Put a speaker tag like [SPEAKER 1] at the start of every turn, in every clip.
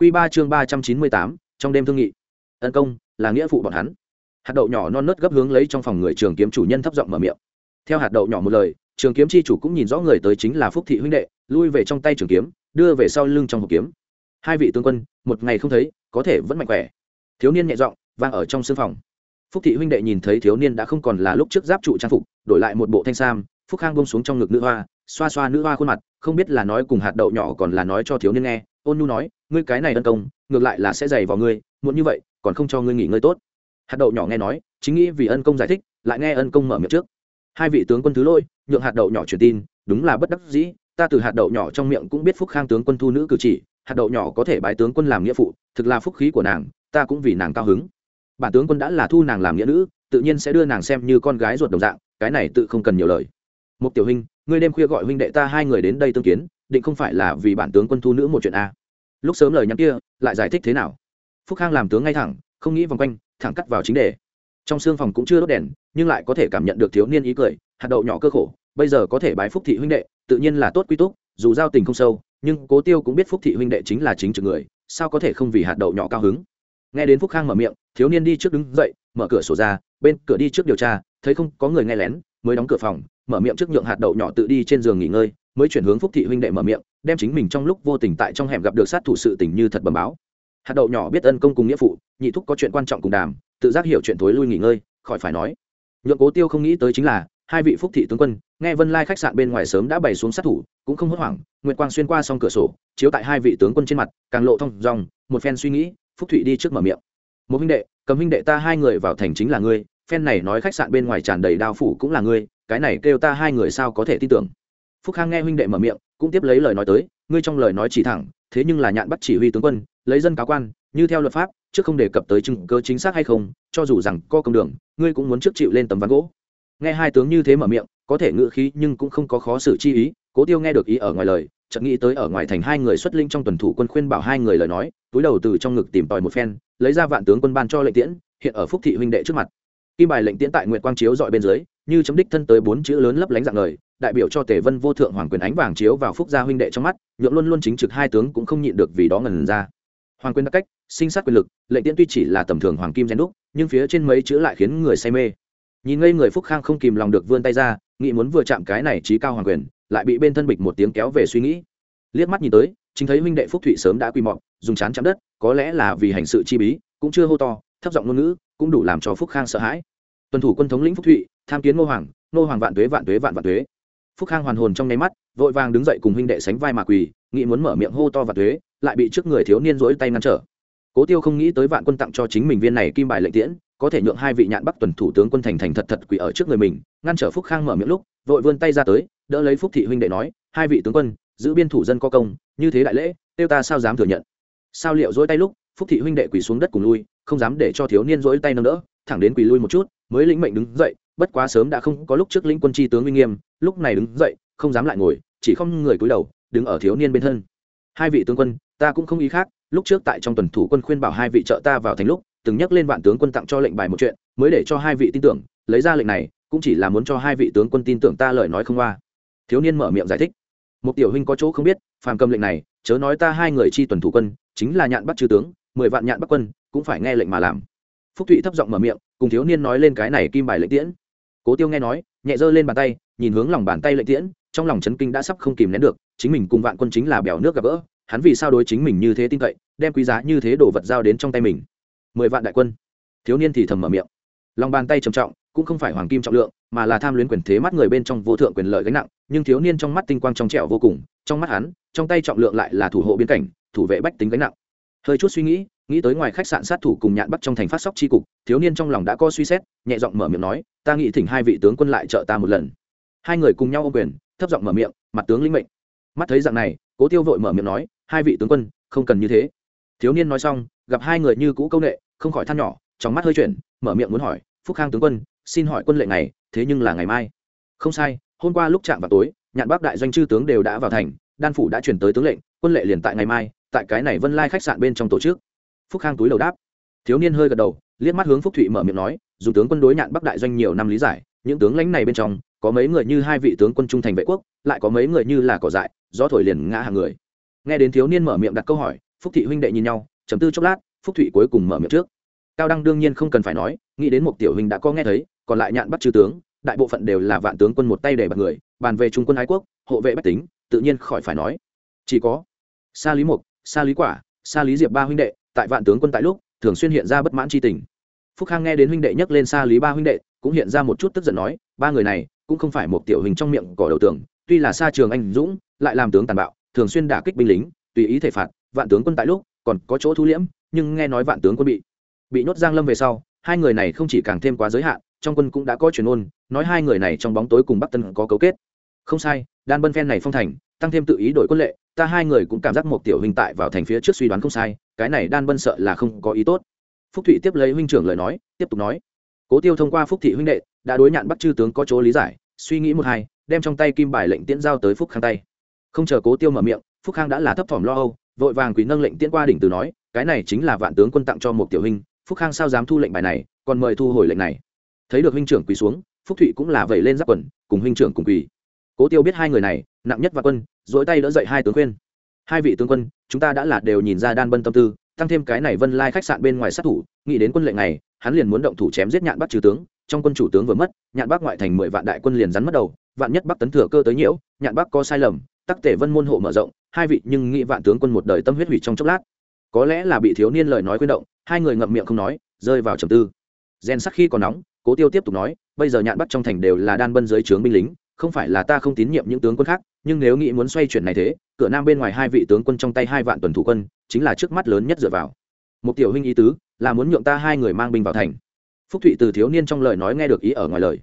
[SPEAKER 1] Quy ba chương ba trăm chín mươi tám, trong đêm thương nghị. Ân công, là nghĩa phụ bọn hắn. Hạt đậu nhỏ non nớt gấp hướng lấy trong phòng người trường kiếm chủ nhân thấp giọng mở miệng. Theo hạt đậu nhỏ một lời, trường kiếm chi chủ cũng nhìn rõ người tới chính là phúc thị huynh đệ, lui về trong tay trường kiếm, đưa về sau lưng trong hộp kiếm. Hai vị tướng quân, một ngày không thấy, có thể vẫn mạnh khỏe. Thiếu niên nhẹ giọng, vang ở trong sương phòng. Phúc thị huynh đệ nhìn thấy thiếu niên đã không còn là lúc trước giáp trụ trang phục, đổi lại một bộ thanh sam, phúc khang buông xuống trong ngực nữ hoa, xoa xoa nữ hoa khuôn mặt, không biết là nói cùng hạt đậu nhỏ còn là nói cho thiếu niên nghe ôn nhu nói, ngươi cái này ân công, ngược lại là sẽ dày vào ngươi muốn như vậy, còn không cho ngươi nghỉ ngơi tốt. Hạt đậu nhỏ nghe nói, chính nghĩ vì ân công giải thích, lại nghe ân công mở miệng trước. Hai vị tướng quân thứ lôi nhượng hạt đậu nhỏ truyền tin, đúng là bất đắc dĩ, ta từ hạt đậu nhỏ trong miệng cũng biết phúc khang tướng quân thu nữ cử chỉ, hạt đậu nhỏ có thể bái tướng quân làm nghĩa phụ, thực là phúc khí của nàng, ta cũng vì nàng cao hứng. Bản tướng quân đã là thu nàng làm nghĩa nữ, tự nhiên sẽ đưa nàng xem như con gái ruột đồng dạng, cái này tự không cần nhiều lời. Một tiểu huynh ngươi đêm khuya gọi huynh đệ ta hai người đến đây tương kiến, định không phải là vì bản tướng quân thu nữ một chuyện a lúc sớm lời nhắn kia, lại giải thích thế nào? Phúc khang làm tướng ngay thẳng, không nghĩ vòng quanh, thẳng cắt vào chính đề. Trong xương phòng cũng chưa đốt đèn, nhưng lại có thể cảm nhận được thiếu niên ý cười, hạt đậu nhỏ cơ khổ, bây giờ có thể bái phúc thị huynh đệ, tự nhiên là tốt quy túc, dù giao tình không sâu, nhưng cố tiêu cũng biết phúc thị huynh đệ chính là chính trực người, sao có thể không vì hạt đậu nhỏ cao hứng? Nghe đến phúc khang mở miệng, thiếu niên đi trước đứng dậy, mở cửa sổ ra, bên cửa đi trước điều tra, thấy không, có người nghe lén, mới đóng cửa phòng, mở miệng trước nhượng hạt đậu nhỏ tự đi trên giường nghỉ ngơi, mới chuyển hướng phúc thị huynh đệ mở miệng đem chính mình trong lúc vô tình tại trong hẻm gặp được sát thủ sự tình như thật bẩm báo. Hạt đậu nhỏ biết ân công cùng nghĩa phụ, nhị thúc có chuyện quan trọng cùng đàm, tự giác hiểu chuyện thối lui nghỉ ngơi, khỏi phải nói. Nhượng cố tiêu không nghĩ tới chính là, hai vị phúc thị tướng quân, nghe vân lai khách sạn bên ngoài sớm đã bày xuống sát thủ, cũng không hốt hoảng, nguyệt quang xuyên qua xong cửa sổ, chiếu tại hai vị tướng quân trên mặt, càng lộ thông dòng, một phen suy nghĩ, phúc thụy đi trước mở miệng. Một huynh đệ, cầm huynh đệ ta hai người vào thành chính là ngươi, phen này nói khách sạn bên ngoài tràn đầy đao phủ cũng là ngươi, cái này kêu ta hai người sao có thể tin tưởng? Phúc khang nghe huynh đệ mở miệng, cũng tiếp lấy lời nói tới, ngươi trong lời nói chỉ thẳng, thế nhưng là nhạn bắt chỉ huy tướng quân, lấy dân cáo quan, như theo luật pháp trước không đề cập tới chứng cơ chính xác hay không, cho dù rằng co công đường, ngươi cũng muốn trước chịu lên tấm ván gỗ. Nghe hai tướng như thế mở miệng, có thể ngự khí nhưng cũng không có khó xử chi ý, cố tiêu nghe được ý ở ngoài lời, chợt nghĩ tới ở ngoài thành hai người xuất linh trong tuần thủ quân khuyên bảo hai người lời nói, túi đầu từ trong ngực tìm tòi một phen, lấy ra vạn tướng quân ban cho lệnh tiễn, hiện ở phúc thị huynh đệ trước mặt. Kim bài lệnh tiễn tại nguyệt quang chiếu dọi bên dưới, như chấm đích thân tới bốn chữ lớn lấp lánh dạng lời đại biểu cho tề vân vô thượng hoàng quyền ánh vàng chiếu vào phúc gia huynh đệ trong mắt, nhượng luôn luôn chính trực hai tướng cũng không nhịn được vì đó ngần ra. Hoàng quyền đặc cách, sinh sát quyền lực, lệnh tiễn tuy chỉ là tầm thường hoàng kim gen đúc, nhưng phía trên mấy chữ lại khiến người say mê. Nhìn ngây người phúc khang không kìm lòng được vươn tay ra, nghĩ muốn vừa chạm cái này trí cao hoàng quyền, lại bị bên thân bịch một tiếng kéo về suy nghĩ. Liếc mắt nhìn tới, chính thấy huynh đệ phúc thụy sớm đã quy mọc dùng chán chạm đất, có lẽ là vì hành sự chi bí, cũng chưa hô to, thấp giọng ngôn ngữ, cũng đủ làm cho phúc khang sợ hãi. Tuần thủ quân thống lĩnh phúc thụy, tham kiến ngô hoàng ngô hoàng vạn tuế vạn tuế vạn vạn tuế phúc khang hoàn hồn trong nháy mắt, vội vàng đứng dậy cùng huynh đệ sánh vai mà quỳ, nghĩ muốn mở miệng hô to và thuế, lại bị trước người thiếu niên rỗi tay ngăn trở. Cố tiêu không nghĩ tới vạn quân tặng cho chính mình viên này kim bài lệnh tiễn, có thể nhượng hai vị nhạn bắc tuần thủ tướng quân thành thành thật thật quỳ ở trước người mình, ngăn trở phúc khang mở miệng lúc, vội vươn tay ra tới, đỡ lấy phúc thị huynh đệ nói, hai vị tướng quân, giữ biên thủ dân có công, như thế đại lễ, tiêu ta sao dám thừa nhận? Sao liệu dỗi tay lúc, phúc thị huynh đệ quỳ xuống đất cùng lui, không dám để cho thiếu niên dỗi tay nâng đỡ, thẳng đến quỳ lui một chút, mới lĩnh mệnh đứng dậy bất quá sớm đã không có lúc trước lĩnh quân tri tướng uy nghiêm, lúc này đứng dậy, không dám lại ngồi, chỉ không người cúi đầu, đứng ở thiếu niên bên thân. Hai vị tướng quân, ta cũng không ý khác, lúc trước tại trong tuần thủ quân khuyên bảo hai vị trợ ta vào thành lúc, từng nhắc lên vạn tướng quân tặng cho lệnh bài một chuyện, mới để cho hai vị tin tưởng, lấy ra lệnh này, cũng chỉ là muốn cho hai vị tướng quân tin tưởng ta lời nói không qua. Thiếu niên mở miệng giải thích. Một tiểu huynh có chỗ không biết, phàm cầm lệnh này, chớ nói ta hai người chi tuần thủ quân, chính là nhạn bắt chư tướng, mười vạn nhạn bắc quân, cũng phải nghe lệnh mà làm. Phúc thụy thấp giọng mở miệng, cùng thiếu niên nói lên cái này kim bài lệnh tiễn cố tiêu nghe nói, nhẹ giơ lên bàn tay, nhìn hướng lòng bàn tay lệnh tiễn, trong lòng chấn kinh đã sắp không kìm nén được, chính mình cùng vạn quân chính là bèo nước gặp gỡ, hắn vì sao đối chính mình như thế tin cậy, đem quý giá như thế đồ vật giao đến trong tay mình. Mười vạn đại quân. Thiếu niên thì thầm mở miệng. Lòng bàn tay trầm trọng, cũng không phải hoàng kim trọng lượng, mà là tham luyến quyền thế mắt người bên trong vô thượng quyền lợi gánh nặng, nhưng thiếu niên trong mắt tinh quang trong trẻo vô cùng, trong mắt hắn, trong tay trọng lượng lại là thủ hộ biên cảnh, thủ vệ bách tính gánh nặng. Hơi chút suy nghĩ nghĩ tới ngoài khách sạn sát thủ cùng nhạn bắt trong thành phát sóc tri cục, thiếu niên trong lòng đã có suy xét, nhẹ giọng mở miệng nói ta nghĩ thỉnh hai vị tướng quân lại trợ ta một lần. Hai người cùng nhau ô quyền, thấp giọng mở miệng, mặt tướng lĩnh mệnh. Mắt thấy dạng này, cố tiêu vội mở miệng nói, hai vị tướng quân, không cần như thế. Thiếu niên nói xong, gặp hai người như cũ công ệ không khỏi than nhỏ, trong mắt hơi chuyển, mở miệng muốn hỏi, phúc khang tướng quân, xin hỏi quân lệnh này thế nhưng là ngày mai. Không sai, hôm qua lúc chạm vào tối, nhạn bắc đại doanh chư tướng đều đã vào thành, đan phủ đã chuyển tới tướng lệnh, quân lệ liền tại ngày mai, tại cái này vân lai khách sạn bên trong tổ chức. Phúc khang túi đầu đáp. Thiếu niên hơi gật đầu, liếc mắt hướng phúc thụy mở miệng nói dù tướng quân đối nhạn bắc đại doanh nhiều năm lý giải, những tướng lãnh này bên trong, có mấy người như hai vị tướng quân trung thành vệ quốc, lại có mấy người như là cỏ dại, gió thổi liền ngã hàng người. Nghe đến thiếu niên mở miệng đặt câu hỏi, phúc thị huynh đệ nhìn nhau chấm tư chốc lát, phúc thụy cuối cùng mở miệng trước. Cao đăng đương nhiên không cần phải nói, nghĩ đến một tiểu huynh đã có nghe thấy, còn lại nhạn bắt chư tướng, đại bộ phận đều là vạn tướng quân một tay để bật người, bàn về trung quân ái quốc, hộ vệ bách tính, tự nhiên khỏi phải nói. Chỉ có sa lý mục sa lý quả, sa lý diệp ba huynh đệ, tại vạn tướng quân tại lúc, thường xuyên hiện ra bất mãn tri tình phúc khang nghe đến huynh đệ nhắc lên sa lý ba huynh đệ, cũng hiện ra một chút tức giận nói, ba người này cũng không phải một tiểu hình trong miệng cỏ đầu tường, tuy là sa trường anh dũng, lại làm tướng tàn bạo, thường xuyên đả kích binh lính, tùy ý thể phạt, vạn tướng quân tại lúc còn có chỗ thu liễm, nhưng nghe nói vạn tướng quân bị bị nhốt giang lâm về sau, hai người này không chỉ càng thêm quá giới hạn, trong quân cũng đã có truyền ôn, nói hai người này trong bóng tối cùng bắc tân có cấu kết. Không sai, đan bân phen này phong thành, tăng thêm tự ý đổi quân lệ, ta hai người cũng cảm giác một tiểu hình tại vào thành phía trước suy đoán không sai, cái này đan bân sợ là không có ý tốt phúc thụy tiếp lấy huynh trưởng lời nói, tiếp tục nói. Cố tiêu thông qua phúc thị huynh đệ, đã đối nhạn bắt chư tướng có chỗ lý giải, suy nghĩ một hai, đem trong tay kim bài lệnh tiễn giao tới phúc khang tay. Không chờ cố tiêu mở miệng, phúc khang đã là thấp thỏm lo âu, vội vàng quỳ nâng lệnh tiễn qua đỉnh từ nói, cái này chính là vạn tướng quân tặng cho một tiểu huynh, phúc khang sao dám thu lệnh bài này, còn mời thu hồi lệnh này. Thấy được huynh trưởng quỳ xuống, phúc thụy cũng là vẩy lên giáp quần, cùng huynh trưởng cùng quỳ. Cố tiêu biết hai người này, nặng nhất và quân dỗi tay đỡ dậy hai tướng khuyên. Hai vị tướng quân, chúng ta đã là đều nhìn ra đan bân tâm tư tăng thêm cái này vân lai khách sạn bên ngoài sát thủ, nghĩ đến quân lệnh này, hắn liền muốn động thủ chém giết nhạn bắc trừ tướng. Trong quân chủ tướng vừa mất, nhạn bắc ngoại thành mười vạn đại quân liền rắn mất đầu, vạn nhất bắc tấn thừa cơ tới nhiễu, nhạn bắc có sai lầm, tắc tể vân môn hộ mở rộng, hai vị nhưng nghĩ vạn tướng quân một đời tâm huyết hủy trong chốc lát. Có lẽ là bị thiếu niên lời nói khuyên động, hai người ngậm miệng không nói, rơi vào trầm tư. Gen sắc khi còn nóng, cố tiêu tiếp tục nói, bây giờ nhạn bắc trong thành đều là đan bân dưới trướng binh lính, không phải là ta không tín nhiệm những tướng quân khác, nhưng nếu nghĩ muốn xoay chuyển này thế cửa nam bên ngoài hai vị tướng quân trong tay hai vạn tuần thủ quân, chính là trước mắt lớn nhất dựa vào. Một tiểu huynh ý tứ, là muốn nhượng ta hai người mang binh vào thành. Phúc thụy từ thiếu niên trong lời nói nghe được ý ở ngoài lời.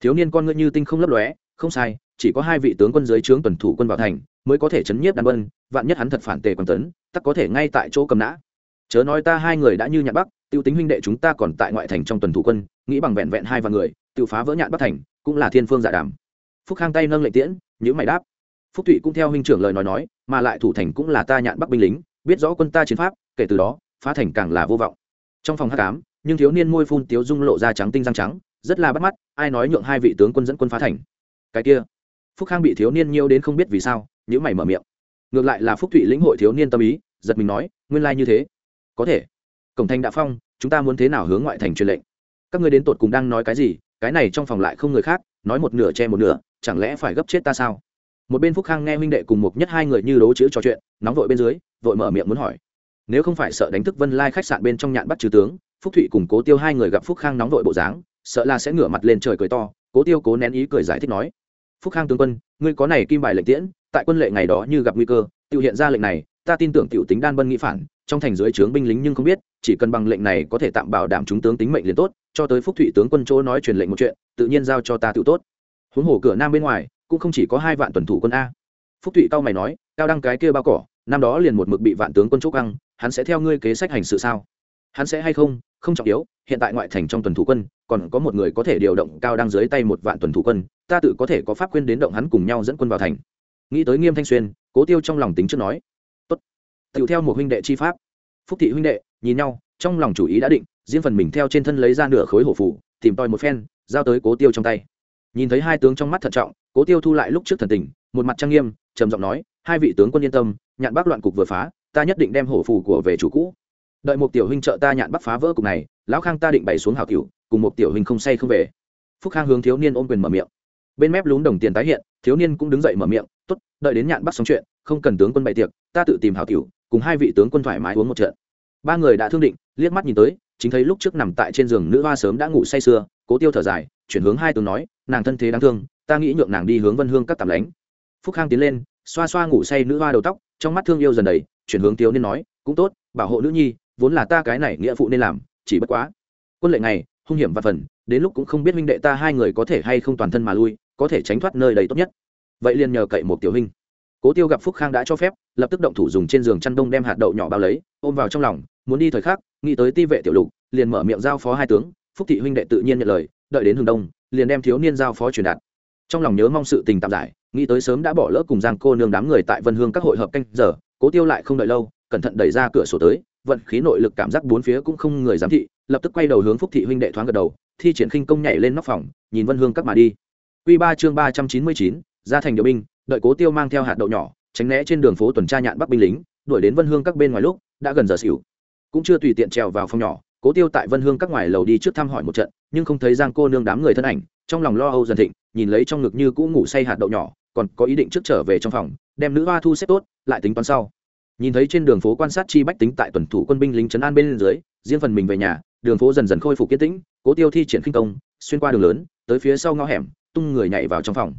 [SPEAKER 1] Thiếu niên con ngươi như tinh không lấp lóe, không sai, chỉ có hai vị tướng quân dưới trướng tuần thủ quân vào thành, mới có thể chấn nhiếp đàn quân, vạn nhất hắn thật phản tề quân tấn, tắc có thể ngay tại chỗ cầm nã. Chớ nói ta hai người đã như nhạn bắc, tiêu tính huynh đệ chúng ta còn tại ngoại thành trong tuần thủ quân, nghĩ bằng vẹn vẹn hai vạn người tự phá vỡ nhạn bắc thành, cũng là thiên phương giả đàm. Phúc khang tay nâng lệnh tiễn nhữ mày đáp phúc thụy cũng theo huynh trưởng lời nói nói, mà lại thủ thành cũng là ta nhạn bắc binh lính, biết rõ quân ta chiến pháp, kể từ đó, phá thành càng là vô vọng. Trong phòng hát cám nhưng thiếu niên môi phun tiếu dung lộ ra trắng tinh răng trắng, rất là bắt mắt, ai nói nhượng hai vị tướng quân dẫn quân phá thành. Cái kia, phúc khang bị thiếu niên nhiêu đến không biết vì sao nhữ mày mở miệng. Ngược lại là phúc thụy lĩnh hội thiếu niên tâm ý, giật mình nói, nguyên lai như thế. Có thể. Cổng thành đã phong, chúng ta muốn thế nào hướng ngoại thành truyền lệnh? Các ngươi đến tột cùng đang nói cái gì? Cái này trong phòng lại không người khác, nói một nửa che một nửa, chẳng lẽ phải gấp chết ta sao? Một bên phúc khang nghe huynh đệ cùng một nhất hai người như đố chữ trò chuyện, nóng vội bên dưới, vội mở miệng muốn hỏi. Nếu không phải sợ đánh thức vân lai khách sạn bên trong nhạn bắt trừ tướng, phúc thụy cùng cố tiêu hai người gặp phúc khang nóng vội bộ dáng, sợ là sẽ ngửa mặt lên trời cười to, cố tiêu cố nén ý cười giải thích nói. Phúc khang tướng quân, ngươi có này kim bài lệnh tiễn, tại quân lệ ngày đó như gặp nguy cơ, tự hiện ra lệnh này, ta tin tưởng tiểu tính đan bân nghĩ phản, trong thành dưới trướng binh lính nhưng không biết, chỉ cần bằng lệnh này có thể tạm bảo đảm chúng tướng tính mệnh liền tốt, cho tới phúc thụy tướng quân chỗ nói truyền lệnh một chuyện, tự nhiên giao cho ta tự tốt. Huống hồ cửa nam bên ngoài cũng không chỉ có hai vạn tuần thủ quân a. Phúc thụy cao mày nói, cao đăng cái kia bao cỏ, năm đó liền một mực bị vạn tướng quân chốt căng hắn sẽ theo ngươi kế sách hành sự sao? Hắn sẽ hay không? Không trọng yếu, hiện tại ngoại thành trong tuần thủ quân, còn có một người có thể điều động cao đăng dưới tay một vạn tuần thủ quân, ta tự có thể có pháp quyên đến động hắn cùng nhau dẫn quân vào thành. Nghĩ tới nghiêm thanh xuyên, cố tiêu trong lòng tính trước nói, tốt tựu theo một huynh đệ chi pháp. Phúc thị huynh đệ, nhìn nhau, trong lòng chủ ý đã định, riêng phần mình theo trên thân lấy ra nửa khối hổ phủ tìm tòi một phen, giao tới cố tiêu trong tay nhìn thấy hai tướng trong mắt thận trọng, cố tiêu thu lại lúc trước thần tình, một mặt trang nghiêm, trầm giọng nói, hai vị tướng quân yên tâm, nhạn bác loạn cục vừa phá, ta nhất định đem hổ phù của về chủ cũ. Đợi một tiểu huynh trợ ta nhạn bắc phá vỡ cục này, lão khang ta định bày xuống hào cửu, cùng một tiểu huynh không say không về. Phúc khang hướng thiếu niên ôm quyền mở miệng. Bên mép lún đồng tiền tái hiện, thiếu niên cũng đứng dậy mở miệng t ố t đợi đến nhạn bắc xong chuyện, không cần tướng quân bày tiệc, ta tự tìm hào cửu, cùng hai vị tướng quân thoải mái uống một trận. Ba người đã thương định, liếc mắt nhìn tới, chính thấy lúc trước nằm tại trên giường nữ hoa sớm đã ngủ say sưa cố tiêu thở dài, chuyển hướng hai tướng nói, nàng thân thế đáng thương, ta nghĩ nhượng nàng đi hướng vân hương các tạm lánh. Phúc khang tiến lên, xoa xoa ngủ say nữ hoa đầu tóc, trong mắt thương yêu dần đầy, chuyển hướng Tiêu nên nói, cũng tốt, bảo hộ nữ nhi, vốn là ta cái này nghĩa phụ nên làm, chỉ bất quá, quân lệ này, hung hiểm và phần, đến lúc cũng không biết huynh đệ ta hai người có thể hay không toàn thân mà lui, có thể tránh thoát nơi đầy tốt nhất. Vậy liền nhờ cậy một tiểu huynh. Cố tiêu gặp phúc khang đã cho phép, lập tức động thủ dùng trên giường chăn đông đem hạt đậu nhỏ bao lấy, ôm vào trong lòng, muốn đi thời khắc, nghĩ tới ti vệ tiểu lục, liền mở miệng giao phó hai tướng phúc thị huynh đệ tự nhiên nhận lời, đợi đến Hương đông, liền đem thiếu niên giao phó truyền đạt. Trong lòng nhớ mong sự tình tạm giải, nghĩ tới sớm đã bỏ lỡ cùng giang cô nương đám người tại vân hương các hội hợp canh giờ, cố tiêu lại không đợi lâu, cẩn thận đẩy ra cửa sổ tới, vận khí nội lực cảm giác bốn phía cũng không người giám thị, lập tức quay đầu hướng phúc thị huynh đệ thoáng gật đầu, thi triển khinh công nhảy lên nóc phòng, nhìn vân hương các mà đi. Quy ba chương ba trăm chín mươi chín, ra thành điều binh, đợi cố tiêu mang theo hạt đậu nhỏ, tránh né trên đường phố tuần tra nhạn bắc binh lính, đuổi đến vân hương các bên ngoài lúc, đã gần giờ xỉu. Cũng chưa tùy tiện trèo vào phòng nhỏ cố tiêu tại vân hương các ngoài lầu đi trước thăm hỏi một trận, nhưng không thấy giang cô nương đám người thân ảnh, trong lòng lo âu dần thịnh, nhìn lấy trong ngực như cũ ngủ say hạt đậu nhỏ, còn có ý định trước trở về trong phòng, đem nữ hoa thu xếp tốt, lại tính toán sau. Nhìn thấy trên đường phố quan sát chi bách tính tại tuần thủ quân binh lính trấn an bên dưới, riêng phần mình về nhà, đường phố dần dần khôi phục kiến tĩnh, cố tiêu thi triển khinh công, xuyên qua đường lớn, tới phía sau ngõ hẻm, tung người nhảy vào trong phòng.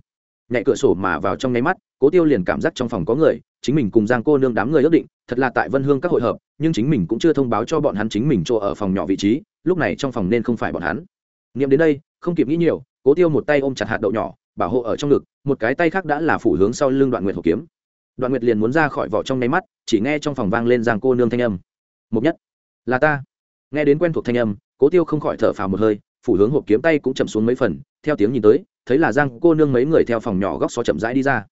[SPEAKER 1] Nhảy cửa sổ mà vào trong nháy mắt cố tiêu liền cảm giác trong phòng có người, chính mình cùng giang cô nương đám người ước định, thật là tại vân hương các hội hợp, nhưng chính mình cũng chưa thông báo cho bọn hắn chính mình chỗ ở phòng nhỏ vị trí, lúc này trong phòng nên không phải bọn hắn. Nghiệm đến đây, không kịp nghĩ nhiều, cố tiêu một tay ôm chặt hạt đậu nhỏ, bảo hộ ở trong ngực, một cái tay khác đã là phủ hướng sau lưng đoạn nguyệt hộp kiếm. Đoạn nguyệt liền muốn ra khỏi vỏ trong nháy mắt, chỉ nghe trong phòng vang lên giang cô nương thanh âm. Mục nhất, là ta. Nghe đến quen thuộc thanh âm, cố tiêu không khỏi thở phào một hơi, phủ hướng hộp kiếm tay cũng chậm xuống mấy phần, theo tiếng nhìn tới, thấy là giang cô nương mấy người theo phòng nhỏ góc xó chậm rãi đi ra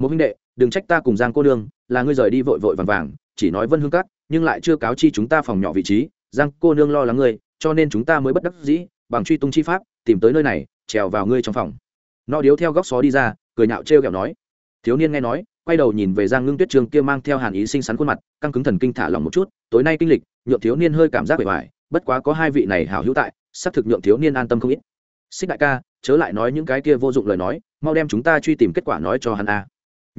[SPEAKER 1] một huynh đệ, đừng trách ta cùng giang cô nương, là ngươi rời đi vội vội vàng vàng, chỉ nói vân hương cắt nhưng lại chưa cáo chi chúng ta phòng nhỏ vị trí. Giang cô nương lo lắng ngươi, cho nên chúng ta mới bất đắc dĩ, bằng truy tung chi pháp, tìm tới nơi này, trèo vào ngươi trong phòng. Nó điếu theo góc xó đi ra, cười nhạo trêu ghẹo nói. Thiếu niên nghe nói, quay đầu nhìn về giang ngưng tuyết trường kia mang theo hàn ý xinh xắn khuôn mặt, căng cứng thần kinh thả lòng một chút, tối nay kinh lịch, nhượng thiếu niên hơi cảm giác bề ngoài, bất quá có hai vị này hảo hữu tại, xác thực nhượng thiếu niên an tâm không ít. Xích đại ca, chớ lại nói những cái kia vô dụng lời nói, mau đem chúng ta truy tìm kết quả nói cho hắn a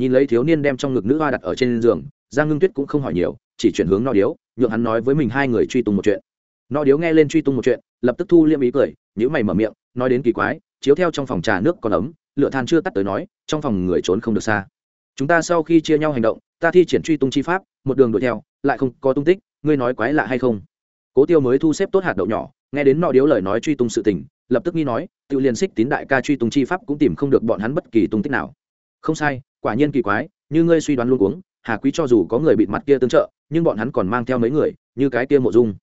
[SPEAKER 1] nhìn lấy thiếu niên đem trong ngực nữ hoa đặt ở trên giường, giang ngưng tuyết cũng không hỏi nhiều, chỉ chuyển hướng no điếu, nhượng hắn nói với mình hai người truy tung một chuyện. No điếu nghe lên truy tung một chuyện, lập tức thu liêm ý cười nhữ mày mở miệng, nói đến kỳ quái, chiếu theo trong phòng trà nước còn ấm, lửa than chưa tắt tới nói, trong phòng người trốn không được xa. Chúng ta sau khi chia nhau hành động, ta thi triển truy tung chi pháp, một đường đuổi theo, lại không có tung tích, ngươi nói quái lạ hay không? Cố tiêu mới thu xếp tốt hạt đậu nhỏ, nghe đến nọ điếu lời nói truy tung sự tình, lập tức nghi nói tự liên xích tín đại ca truy tung chi pháp cũng tìm không được bọn hắn bất kỳ tung tích nào. Không sai quả nhiên kỳ quái, như ngươi suy đoán luôn uống hà quý cho dù có người bị mặt kia tương trợ, nhưng bọn hắn còn mang theo mấy người, như cái kia mộ dung.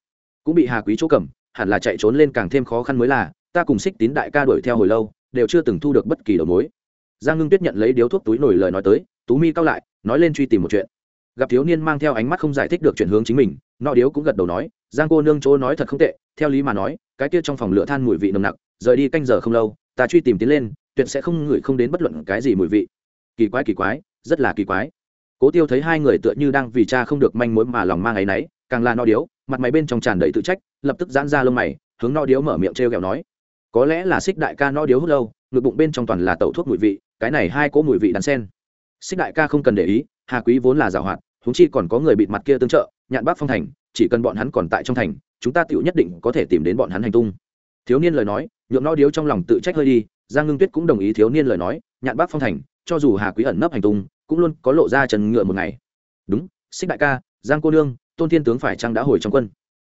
[SPEAKER 1] Cũng bị hà quý chỗ cầm, hẳn là chạy trốn lên càng thêm khó khăn mới là, ta cùng xích tín đại ca đuổi theo hồi lâu, đều chưa từng thu được bất kỳ đầu mối. Giang ngưng tuyết nhận lấy điếu thuốc túi nổi lời nói tới, tú mi cao lại, nói lên truy tìm một chuyện. Gặp thiếu niên mang theo ánh mắt không giải thích được chuyển hướng chính mình, nọ điếu cũng gật đầu nói, giang cô nương chỗ nói thật không tệ, theo lý mà nói, cái kia trong phòng lửa than mùi vị nồng nặc, rời đi canh giờ không lâu, ta truy tìm tiến lên, tuyệt sẽ không ngửi không đến bất luận cái gì mùi vị kỳ quái kỳ quái, rất là kỳ quái. Cố tiêu thấy hai người tựa như đang vì cha không được manh mối mà lòng mang áy náy, càng là no điếu, mặt mày bên trong tràn đầy tự trách, lập tức giãn ra lông mày, hướng no điếu mở miệng t r kẹo nói, có lẽ là xích đại ca no điếu hút lâu, ngực bụng bên trong toàn là tẩu thuốc mùi vị, cái này hai cỗ mùi vị đàn sen. Xích đại ca không cần để ý, hà quý vốn là giảo hoạt húng chi còn có người bịt mặt kia tương trợ, nhạn bác phong thành, chỉ cần bọn hắn còn tại trong thành, chúng ta tựu nhất định có thể tìm đến bọn hắn hành tung. Thiếu niên lời nói, nhuộm no điếu trong lòng tự trách hơi đi, giang ngưng tuyết cũng đồng ý thiếu niên lời nói, nhạn bác phong thành cho dù hà quý ẩn nấp hành tung, cũng luôn có lộ ra trần ngựa một ngày. Đúng, xích đại ca, giang cô nương, tôn thiên tướng phải chăng đã hồi trong quân?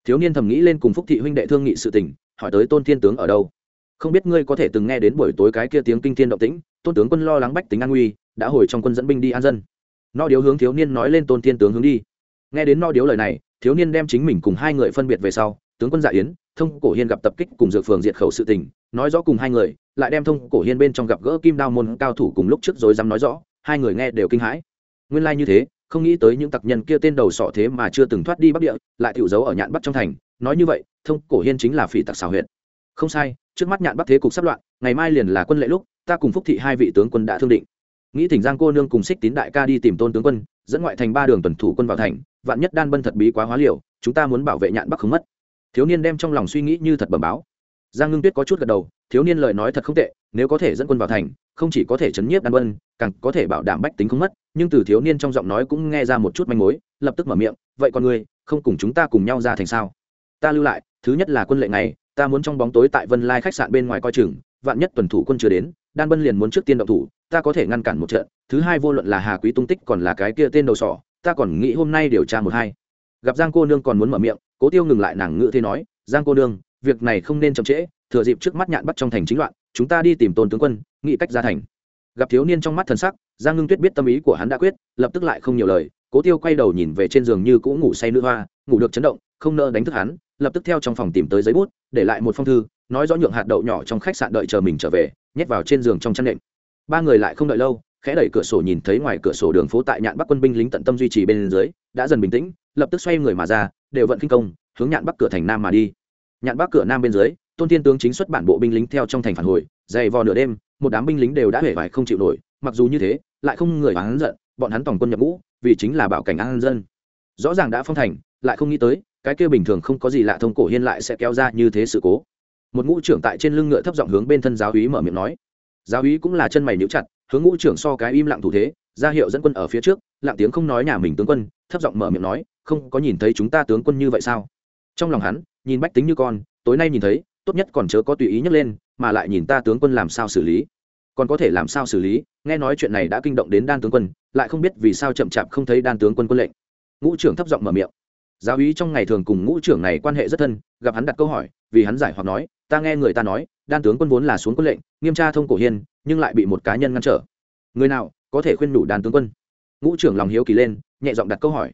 [SPEAKER 1] Thiếu niên thầm nghĩ lên cùng phúc thị huynh đệ thương nghị sự tình, hỏi tới tôn thiên tướng ở đâu? Không biết ngươi có thể từng nghe đến buổi tối cái kia tiếng kinh thiên động tĩnh, tôn tướng quân lo lắng bách tính an nguy, đã hồi trong quân dẫn binh đi an dân. No điếu hướng thiếu niên nói lên tôn thiên tướng hướng đi. Nghe đến no điếu lời này, thiếu niên đem chính mình cùng hai người phân biệt về sau, tướng quân dạ yến thông cổ hiên gặp tập kích cùng dược phường diệt khẩu sự tình, nói rõ cùng hai người, lại đem thông cổ hiên bên trong gặp gỡ kim đao môn cao thủ cùng lúc trước rồi dám nói rõ, hai người nghe đều kinh hãi. Nguyên lai như thế, không nghĩ tới những tặc nhân kia tên đầu sọ thế mà chưa từng thoát đi bắc địa, lại tiểu giấu ở nhạn bắc trong thành. Nói như vậy, thông cổ hiên chính là phỉ tặc xào huyện không sai, trước mắt nhạn bắc thế cục sắp loạn, ngày mai liền là quân lệ lúc, ta cùng phúc thị hai vị tướng quân đã thương định. Nghĩ thỉnh giang cô nương cùng xích tín đại ca đi tìm tôn tướng quân, dẫn ngoại thành ba đường tuần thủ quân vào thành, vạn nhất đan bân thật bí quá hóa liều, chúng ta muốn bảo vệ nhạn bắc không mất thiếu niên đem trong lòng suy nghĩ như thật bẩm báo. Giang ngưng tuyết có chút gật đầu, thiếu niên lời nói thật không tệ, nếu có thể dẫn quân vào thành, không chỉ có thể chấn nhiếp đan bân càng có thể bảo đảm bách tính không mất, nhưng từ thiếu niên trong giọng nói cũng nghe ra một chút manh mối, lập tức mở miệng, vậy con ngươi, không cùng chúng ta cùng nhau ra thành sao? Ta lưu lại, thứ nhất là quân lệ này ta muốn trong bóng tối tại vân lai khách sạn bên ngoài coi chừng, vạn nhất tuần thủ quân chưa đến, đan bân liền muốn trước tiên động thủ, ta có thể ngăn cản một trận, thứ hai vô luận là hà quý tung tích còn là cái kia tên đầu sỏ, ta còn nghĩ hôm nay điều tra một hai. Gặp giang cô nương còn muốn mở miệng cố tiêu ngừng lại nàng ngự thế nói, giang cô nương, việc này không nên chậm trễ, thừa dịp trước mắt nhạn bắt trong thành chính loạn, chúng ta đi tìm tôn tướng quân, nghĩ cách ra thành. Gặp thiếu niên trong mắt thần sắc, giang ngưng tuyết biết tâm ý của hắn đã quyết, lập tức lại không nhiều lời, cố tiêu quay đầu nhìn về trên giường như cũ ngủ say nữ hoa, ngủ được chấn động, không nỡ đánh thức hắn, lập tức theo trong phòng tìm tới giấy bút, để lại một phong thư, nói rõ nhượng hạt đậu nhỏ trong khách sạn đợi chờ mình trở về, nhét vào trên giường trong chăn nệm. Ba người lại không đợi lâu, khẽ đẩy cửa sổ nhìn thấy ngoài cửa sổ đường phố tại nhạn bắc quân binh lính tận tâm duy trì bên dưới, đã dần bình tĩnh, lập tức xoay người mà ra đều vận kinh công, hướng nhạn bắc cửa thành nam mà đi. Nhạn bắc cửa nam bên dưới, tôn thiên tướng chính xuất bản bộ binh lính theo trong thành phản hồi, dày vò nửa đêm, một đám binh lính đều đã hể vải không chịu nổi, mặc dù như thế, lại không người hắn giận, bọn hắn tổng quân nhập ngũ, vì chính là bảo cảnh an dân. Rõ ràng đã phong thành, lại không nghĩ tới, cái kia bình thường không có gì lạ thông cổ hiên lại sẽ kéo ra như thế sự cố. Một ngũ trưởng tại trên lưng ngựa thấp giọng hướng bên thân giáo úy mở miệng nói. Giáo úy cũng là chân mày níu chặt, hướng ngũ trưởng so cái im lặng thủ thế, ra hiệu dẫn quân ở phía trước, lặng tiếng không nói nhà mình tướng quân, thấp giọng mở miệng nói không có nhìn thấy chúng ta tướng quân như vậy sao? Trong lòng hắn, nhìn bách tính như con, tối nay nhìn thấy, tốt nhất còn chớ có tùy ý nhấc lên, mà lại nhìn ta tướng quân làm sao xử lý. Còn có thể làm sao xử lý? Nghe nói chuyện này đã kinh động đến đan tướng quân, lại không biết vì sao chậm chạp không thấy đan tướng quân quân lệnh. Ngũ trưởng thấp giọng mở miệng. Giáo úy trong ngày thường cùng ngũ trưởng này quan hệ rất thân, gặp hắn đặt câu hỏi, vì hắn giải hoặc nói, ta nghe người ta nói, đan tướng quân vốn là xuống quân lệnh, nghiêm tra thông cổ hiên, nhưng lại bị một cá nhân ngăn trở. Người nào có thể khuyên đủ đan tướng quân? Ngũ trưởng lòng hiếu kỳ lên, nhẹ giọng đặt câu hỏi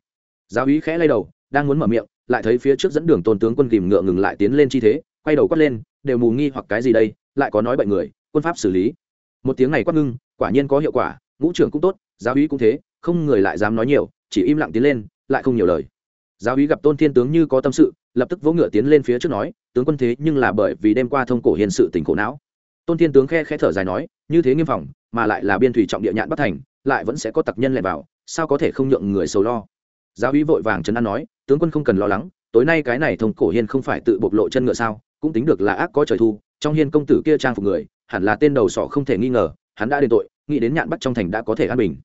[SPEAKER 1] giáo úy khẽ lay đầu, đang muốn mở miệng, lại thấy phía trước dẫn đường tôn tướng quân kìm ngựa ngừng lại tiến lên chi thế, quay đầu quát lên, đều mù nghi hoặc cái gì đây, lại có nói bệnh người, quân pháp xử lý. Một tiếng này quát ngưng, quả nhiên có hiệu quả, ngũ trưởng cũng tốt, giáo úy cũng thế, không người lại dám nói nhiều, chỉ im lặng tiến lên, lại không nhiều lời. Giáo úy gặp tôn thiên tướng như có tâm sự, lập tức vỗ ngựa tiến lên phía trước nói, tướng quân thế nhưng là bởi vì đêm qua thông cổ hiền sự tình khổ não. Tôn thiên tướng khe khẽ thở dài nói, như thế nghiêm phòng, mà lại là biên thủy trọng địa nhạn bất thành, lại vẫn sẽ có tặc nhân lẻ vào, sao có thể không nhượng người sầu lo? Giáo Uy vội vàng trấn an nói, tướng quân không cần lo lắng, tối nay cái này thông cổ hiên không phải tự bộc lộ chân ngựa sao, cũng tính được là ác có trời thu, trong hiên công tử kia trang phục người, hẳn là tên đầu sỏ không thể nghi ngờ, hắn đã đền tội, nghĩ đến nhạn bắt trong thành đã có thể an bình.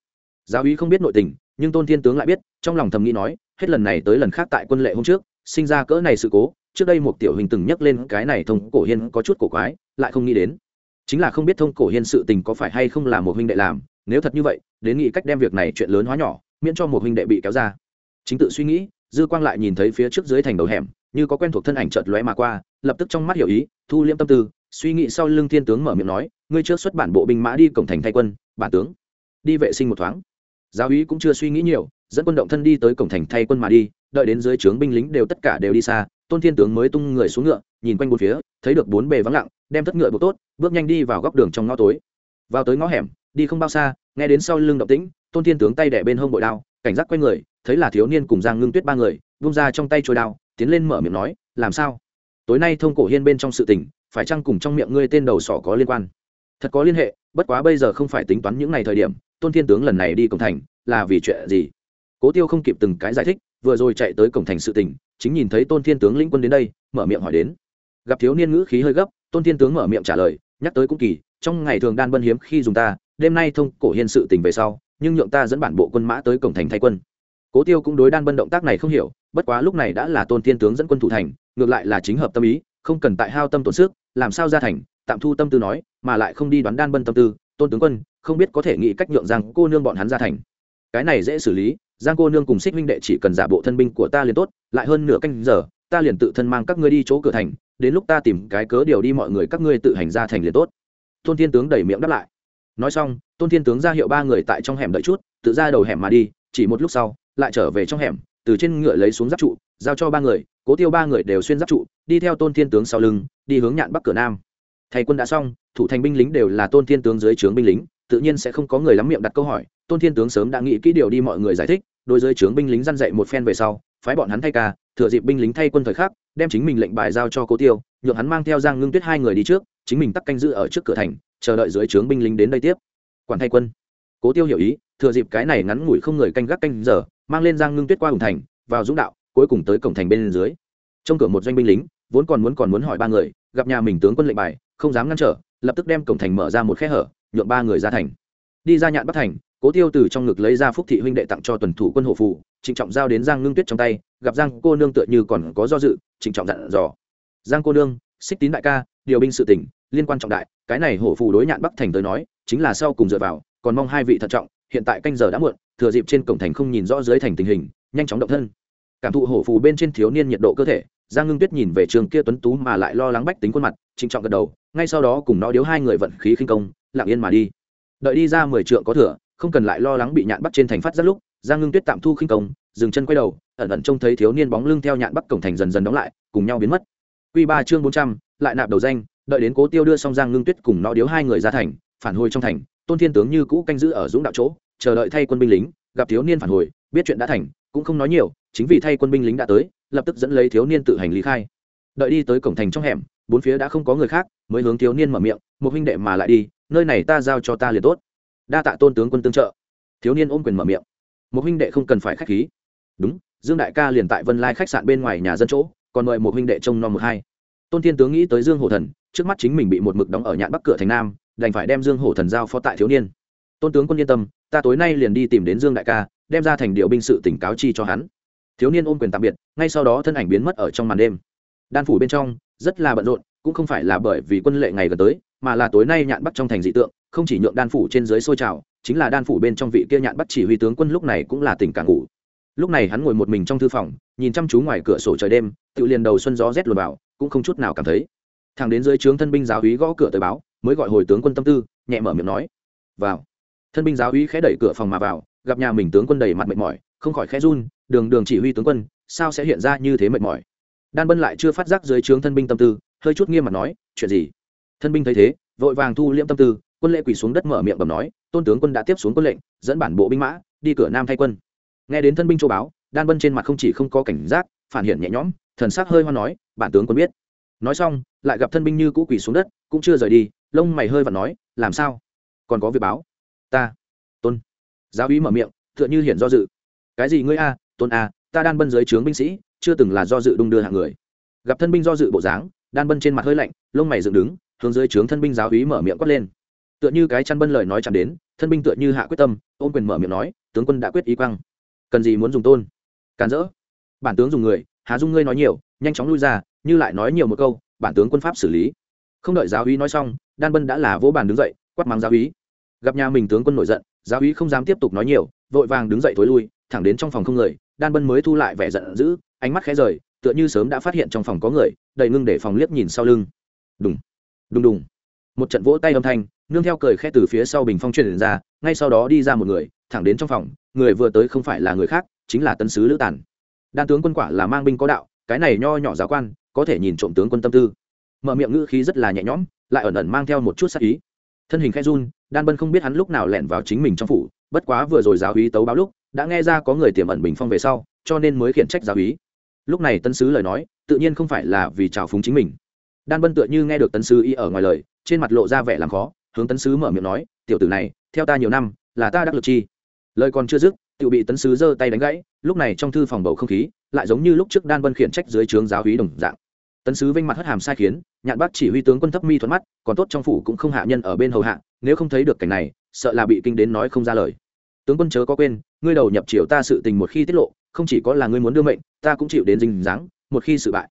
[SPEAKER 1] Giáo Uy không biết nội tình, nhưng tôn thiên tướng lại biết, trong lòng thầm nghĩ nói, hết lần này tới lần khác tại quân lệ hôm trước, sinh ra cỡ này sự cố, trước đây một tiểu hình từng nhắc lên cái này thông cổ hiên có chút cổ quái, lại không nghĩ đến. Chính là không biết thông cổ hiên sự tình có phải hay không là một huynh đệ làm, nếu thật như vậy, đến nghĩ cách đem việc này chuyện lớn hóa nhỏ, miễn cho một huynh đệ bị kéo ra chính tự suy nghĩ, dư quang lại nhìn thấy phía trước dưới thành đầu hẻm, như có quen thuộc thân ảnh chợt lóe mà qua, lập tức trong mắt hiểu ý, thu liễm tâm tư, suy nghĩ sau lưng thiên tướng mở miệng nói, ngươi trước xuất bản bộ binh mã đi cổng thành thay quân, bản tướng, đi vệ sinh một thoáng. Giáo úy cũng chưa suy nghĩ nhiều, dẫn quân động thân đi tới cổng thành thay quân mà đi, đợi đến dưới trướng binh lính đều tất cả đều đi xa, tôn thiên tướng mới tung người xuống ngựa, nhìn quanh bốn phía, thấy được bốn bề vắng lặng, đem thất ngựa buộc tốt, bước nhanh đi vào góc đường trong ngõ tối. Vào tới ngõ hẻm, đi không bao xa, nghe đến sau lưng động tĩnh, tôn thiên tướng tay đẻ bên hông bội đao, cảnh giác quay người thấy là thiếu niên cùng giang ngưng tuyết ba người vung ra trong tay trôi đao, tiến lên mở miệng nói, làm sao? Tối nay thông cổ hiên bên trong sự tình, phải chăng cùng trong miệng ngươi tên đầu sỏ có liên quan? Thật có liên hệ, bất quá bây giờ không phải tính toán những ngày thời điểm, tôn thiên tướng lần này đi cổng thành, là vì chuyện gì? Cố tiêu không kịp từng cái giải thích, vừa rồi chạy tới cổng thành sự tình, chính nhìn thấy tôn thiên tướng lĩnh quân đến đây, mở miệng hỏi đến. Gặp thiếu niên ngữ khí hơi gấp, tôn thiên tướng mở miệng trả lời, nhắc tới cũng kỳ, trong ngày thường đan bân hiếm khi dùng ta, đêm nay thông cổ hiên sự tình về sau, nhưng nhượng ta dẫn bản bộ quân mã tới cổng thành thay quân cố tiêu cũng đối đan bân động tác này không hiểu, bất quá lúc này đã là tôn thiên tướng dẫn quân thủ thành, ngược lại là chính hợp tâm ý, không cần tại hao tâm tổn sức, làm sao ra thành, tạm thu tâm tư nói, mà lại không đi đoán đan bân tâm tư, tôn tướng quân, không biết có thể nghĩ cách nhượng rằng cô nương bọn hắn ra thành. Cái này dễ xử lý, giang cô nương cùng xích minh đệ chỉ cần giả bộ thân binh của ta liền tốt, lại hơn nửa canh giờ, ta liền tự thân mang các ngươi đi chỗ cửa thành, đến lúc ta tìm cái cớ điều đi mọi người các ngươi tự hành ra thành liền tốt. Tôn thiên tướng đẩy miệng đáp lại. Nói xong, tôn thiên tướng ra hiệu ba người tại trong hẻm đợi chút, tự ra đầu hẻm mà đi, chỉ một lúc sau lại trở về trong hẻm, từ trên ngựa lấy xuống giáp trụ, giao cho ba người, cố tiêu ba người đều xuyên giáp trụ, đi theo tôn thiên tướng sau lưng, đi hướng nhạn bắc cửa nam. Thầy quân đã xong, thủ thành binh lính đều là tôn thiên tướng dưới trướng binh lính, tự nhiên sẽ không có người lắm miệng đặt câu hỏi, tôn thiên tướng sớm đã nghĩ kỹ điều đi mọi người giải thích, đối dưới trướng binh lính dăn dậy một phen về sau, phái bọn hắn thay ca, thừa dịp binh lính thay quân thời khắc, đem chính mình lệnh bài giao cho cố tiêu, nhượng hắn mang theo giang ngưng tuyết hai người đi trước, chính mình tắc canh giữ ở trước cửa thành, chờ đợi dưới trướng binh lính đến đây tiếp. Quản thay quân, cố tiêu hiểu ý, thừa dịp cái này ngắn ngủi không người canh gác canh giờ mang lên giang ngưng tuyết qua hùng thành, vào dũng đạo, cuối cùng tới cổng thành bên dưới. Trong cửa một doanh binh lính, vốn còn muốn còn muốn hỏi ba người, gặp nhà mình tướng quân lệnh bài, không dám ngăn trở, lập tức đem cổng thành mở ra một khe hở, nhượng ba người ra thành. Đi ra nhạn bắc thành, cố tiêu từ trong ngực lấy ra phúc thị huynh đệ tặng cho tuần thủ quân hộ phủ trịnh trọng giao đến giang ngưng tuyết trong tay, gặp giang cô nương tựa như còn có do dự, trịnh trọng dặn dò. Giang cô nương, xích tín đại ca, điều binh sự tỉnh liên quan trọng đại, cái này hổ phù đối nhạn bắc thành tới nói, chính là sau cùng dựa vào, còn mong hai vị thận trọng hiện tại canh giờ đã muộn, thừa dịp trên cổng thành không nhìn rõ dưới thành tình hình, nhanh chóng động thân. Cảm thụ hổ phù bên trên thiếu niên nhiệt độ cơ thể, giang ngưng tuyết nhìn về trường kia tuấn tú mà lại lo lắng bách tính khuôn mặt, trịnh trọng gật đầu, ngay sau đó cùng nó điếu hai người vận khí khinh công, lặng yên mà đi. Đợi đi ra mười trượng có thừa, không cần lại lo lắng bị nhạn bắt trên thành phát rất lúc, giang ngưng tuyết tạm thu khinh công, dừng chân quay đầu, ẩn ẩn trông thấy thiếu niên bóng lưng theo nhạn bắt cổng thành dần dần đóng lại, cùng nhau biến mất. Q ba chương bốn trăm, lại nạp đầu danh, đợi đến cố tiêu đưa xong giang ngưng tuyết cùng nó điếu hai người ra thành, phản hồi trong thành tôn thiên tướng như cũ canh giữ ở dũng đạo chỗ, chờ đợi thay quân binh lính, gặp thiếu niên phản hồi, biết chuyện đã thành, cũng không nói nhiều, chính vì thay quân binh lính đã tới, lập tức dẫn lấy thiếu niên tự hành lý khai. Đợi đi tới cổng thành trong hẻm, bốn phía đã không có người khác, mới hướng thiếu niên mở miệng, một huynh đệ mà lại đi, nơi này ta giao cho ta liền tốt. Đa tạ tôn tướng quân tương trợ. Thiếu niên ôm quyền mở miệng, một huynh đệ không cần phải khách khí. Đúng, dương đại ca liền tại vân lai khách sạn bên ngoài nhà dân chỗ, còn mời một huynh đệ trông non một hai. Tôn thiên tướng nghĩ tới dương hổ thần, trước mắt chính mình bị một mực đóng ở nhạn bắc cửa thành nam đành phải đem dương hổ thần giao phó tại thiếu niên. Tôn tướng quân yên tâm, ta tối nay liền đi tìm đến dương đại ca, đem ra thành điệu binh sự tỉnh cáo chi cho hắn. Thiếu niên ôm quyền tạm biệt, ngay sau đó thân ảnh biến mất ở trong màn đêm. Đan phủ bên trong, rất là bận rộn, cũng không phải là bởi vì quân lệ ngày gần tới, mà là tối nay nhạn bắt trong thành dị tượng, không chỉ nhượng đan phủ trên dưới sôi trào, chính là đan phủ bên trong vị kia nhạn bắt chỉ huy tướng quân lúc này cũng là tỉnh càng ngủ. Lúc này hắn ngồi một mình trong thư phòng, nhìn chăm chú ngoài cửa sổ trời đêm, tự liền đầu xuân gió rét lùa vào, cũng không chút nào cảm thấy. Thằng đến dưới trướng thân binh giáo úy gõ cửa tới báo mới gọi hồi tướng quân tâm tư, nhẹ mở miệng nói. Vào. Thân binh giáo uy khẽ đẩy cửa phòng mà vào, gặp nhà mình tướng quân đầy mặt mệt mỏi, không khỏi khẽ run, đường đường chỉ huy tướng quân, sao sẽ hiện ra như thế mệt mỏi? Đan bân lại chưa phát giác dưới trướng thân binh tâm tư, hơi chút nghiêm mặt nói, chuyện gì? Thân binh thấy thế, vội vàng thu liễm tâm tư, quân lệ quỳ xuống đất mở miệng bẩm nói, tôn tướng quân đã tiếp xuống quân lệnh, dẫn bản bộ binh mã, đi cửa nam thay quân. Nghe đến thân binh châu báo, đan bân trên mặt không chỉ không có cảnh giác, phản hiện nhẹ nhõm, thần sắc hơi hoa nói, bản tướng quân biết. Nói xong, lại gặp thân binh như cũ quỳ xuống đất, cũng chưa rời đi lông mày hơi và nói, làm sao? Còn có việc báo? Ta. Tôn. Giáo úy mở miệng, tựa như hiển do dự. Cái gì ngươi a? Tôn a, ta đan bân dưới trướng binh sĩ, chưa từng là do dự đung đưa hạng người. Gặp thân binh do dự bộ dáng, đan bân trên mặt hơi lạnh, lông mày dựng đứng, hướng dưới trướng thân binh giáo úy mở miệng quát lên. Tựa như cái chăn bân lời nói chạm đến, thân binh tựa như hạ quyết tâm, ôm quyền mở miệng nói, tướng quân đã quyết ý quăng. Cần gì muốn dùng tôn? Càn rỡ bản tướng dùng người, há dung ngươi nói nhiều, nhanh chóng lui ra, như lại nói nhiều một câu, bản tướng quân pháp xử lý không đợi giáo úy nói xong, đan bân đã là vỗ bàn đứng dậy, quát mắng giáo úy. Gặp nhà mình tướng quân nổi giận, giáo úy không dám tiếp tục nói nhiều, vội vàng đứng dậy thối lui, thẳng đến trong phòng không người, đan bân mới thu lại vẻ giận dữ, ánh mắt khẽ rời, tựa như sớm đã phát hiện trong phòng có người, đầy ngưng để phòng liếc nhìn sau lưng. Đùng đùng đùng. Một trận vỗ tay âm thanh, nương theo cười khẽ từ phía sau bình phong truyền ra, ngay sau đó đi ra một người, thẳng đến trong phòng, người vừa tới không phải là người khác, chính là tân sứ lữ tản. Đan tướng quân quả là mang binh có đạo, cái này nho nhỏ giáo quan, có thể nhìn trộm tướng quân tâm tư mở miệng ngữ khí rất là nhẹ nhõm, lại ẩn ẩn mang theo một chút sắc ý. Thân hình khẽ run, đan bân không biết hắn lúc nào lẻn vào chính mình trong phủ, bất quá vừa rồi giáo hí tấu báo lúc, đã nghe ra có người tiềm ẩn bình phong về sau, cho nên mới khiển trách giáo hí. Lúc này tân sứ lời nói, tự nhiên không phải là vì trào phúng chính mình. Đan bân tựa như nghe được tân sứ y ở ngoài lời, trên mặt lộ ra vẻ làm khó, hướng tân sứ mở miệng nói, tiểu tử này, theo ta nhiều năm, là ta đắc lực chi. Lời còn chưa dứt tự bị Tân sứ giơ tay đánh gãy, lúc này trong thư phòng bầu không khí, lại giống như lúc trước đan bân khiển trách dưới trướng giáo hí đồng dạng tấn sứ vinh mặt hất hàm sai khiến, nhạn bác chỉ huy tướng quân thấp mi thuận mắt, còn tốt trong phủ cũng không hạ nhân ở bên hầu hạ, nếu không thấy được cảnh này, sợ là bị kinh đến nói không ra lời. Tướng quân chớ có quên, ngươi đầu nhập triều ta sự tình một khi tiết lộ, không chỉ có là ngươi muốn đưa mệnh, ta cũng chịu đến dinh dáng, một khi sự bại.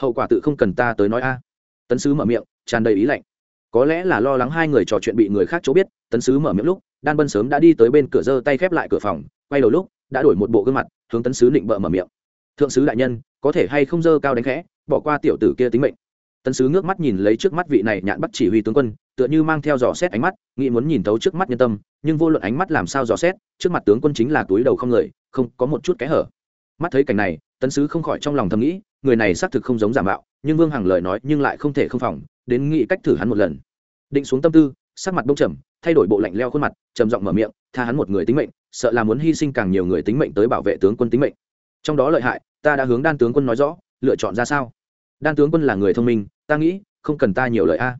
[SPEAKER 1] Hậu quả tự không cần ta tới nói a. Tấn sứ mở miệng, tràn đầy ý lạnh. Có lẽ là lo lắng hai người trò chuyện bị người khác chỗ biết, tấn sứ mở miệng lúc, đan bân sớm đã đi tới bên cửa giơ tay khép lại cửa phòng, quay đầu lúc, đã đổi một bộ gương mặt, hướng tấn sứ định bợ mở miệng. Thượng sứ đại nhân, có thể hay không dơ cao đánh khẽ bỏ qua tiểu tử kia tính mệnh. Tấn sứ ngước mắt nhìn lấy trước mắt vị này nhạn bắt chỉ huy tướng quân, tựa như mang theo dò xét ánh mắt, nghĩ muốn nhìn thấu trước mắt nhân tâm, nhưng vô luận ánh mắt làm sao dò xét, trước mặt tướng quân chính là túi đầu không người, không có một chút kẽ hở. Mắt thấy cảnh này tấn sứ không khỏi trong lòng thầm nghĩ, người này xác thực không giống giả mạo, nhưng vương hằng lời nói nhưng lại không thể không phòng, đến nghĩ cách thử hắn một lần. Định xuống tâm tư, sắc mặt bông trầm, thay đổi bộ lạnh leo khuôn mặt, trầm giọng mở miệng, tha hắn một người tính mệnh, sợ là muốn hy sinh càng nhiều người tính mệnh tới bảo vệ tướng quân tính mệnh. Trong đó lợi hại, ta đã hướng đan tướng quân nói rõ lựa chọn ra sao? Đan tướng quân là người thông minh, ta nghĩ, không cần ta nhiều lời a.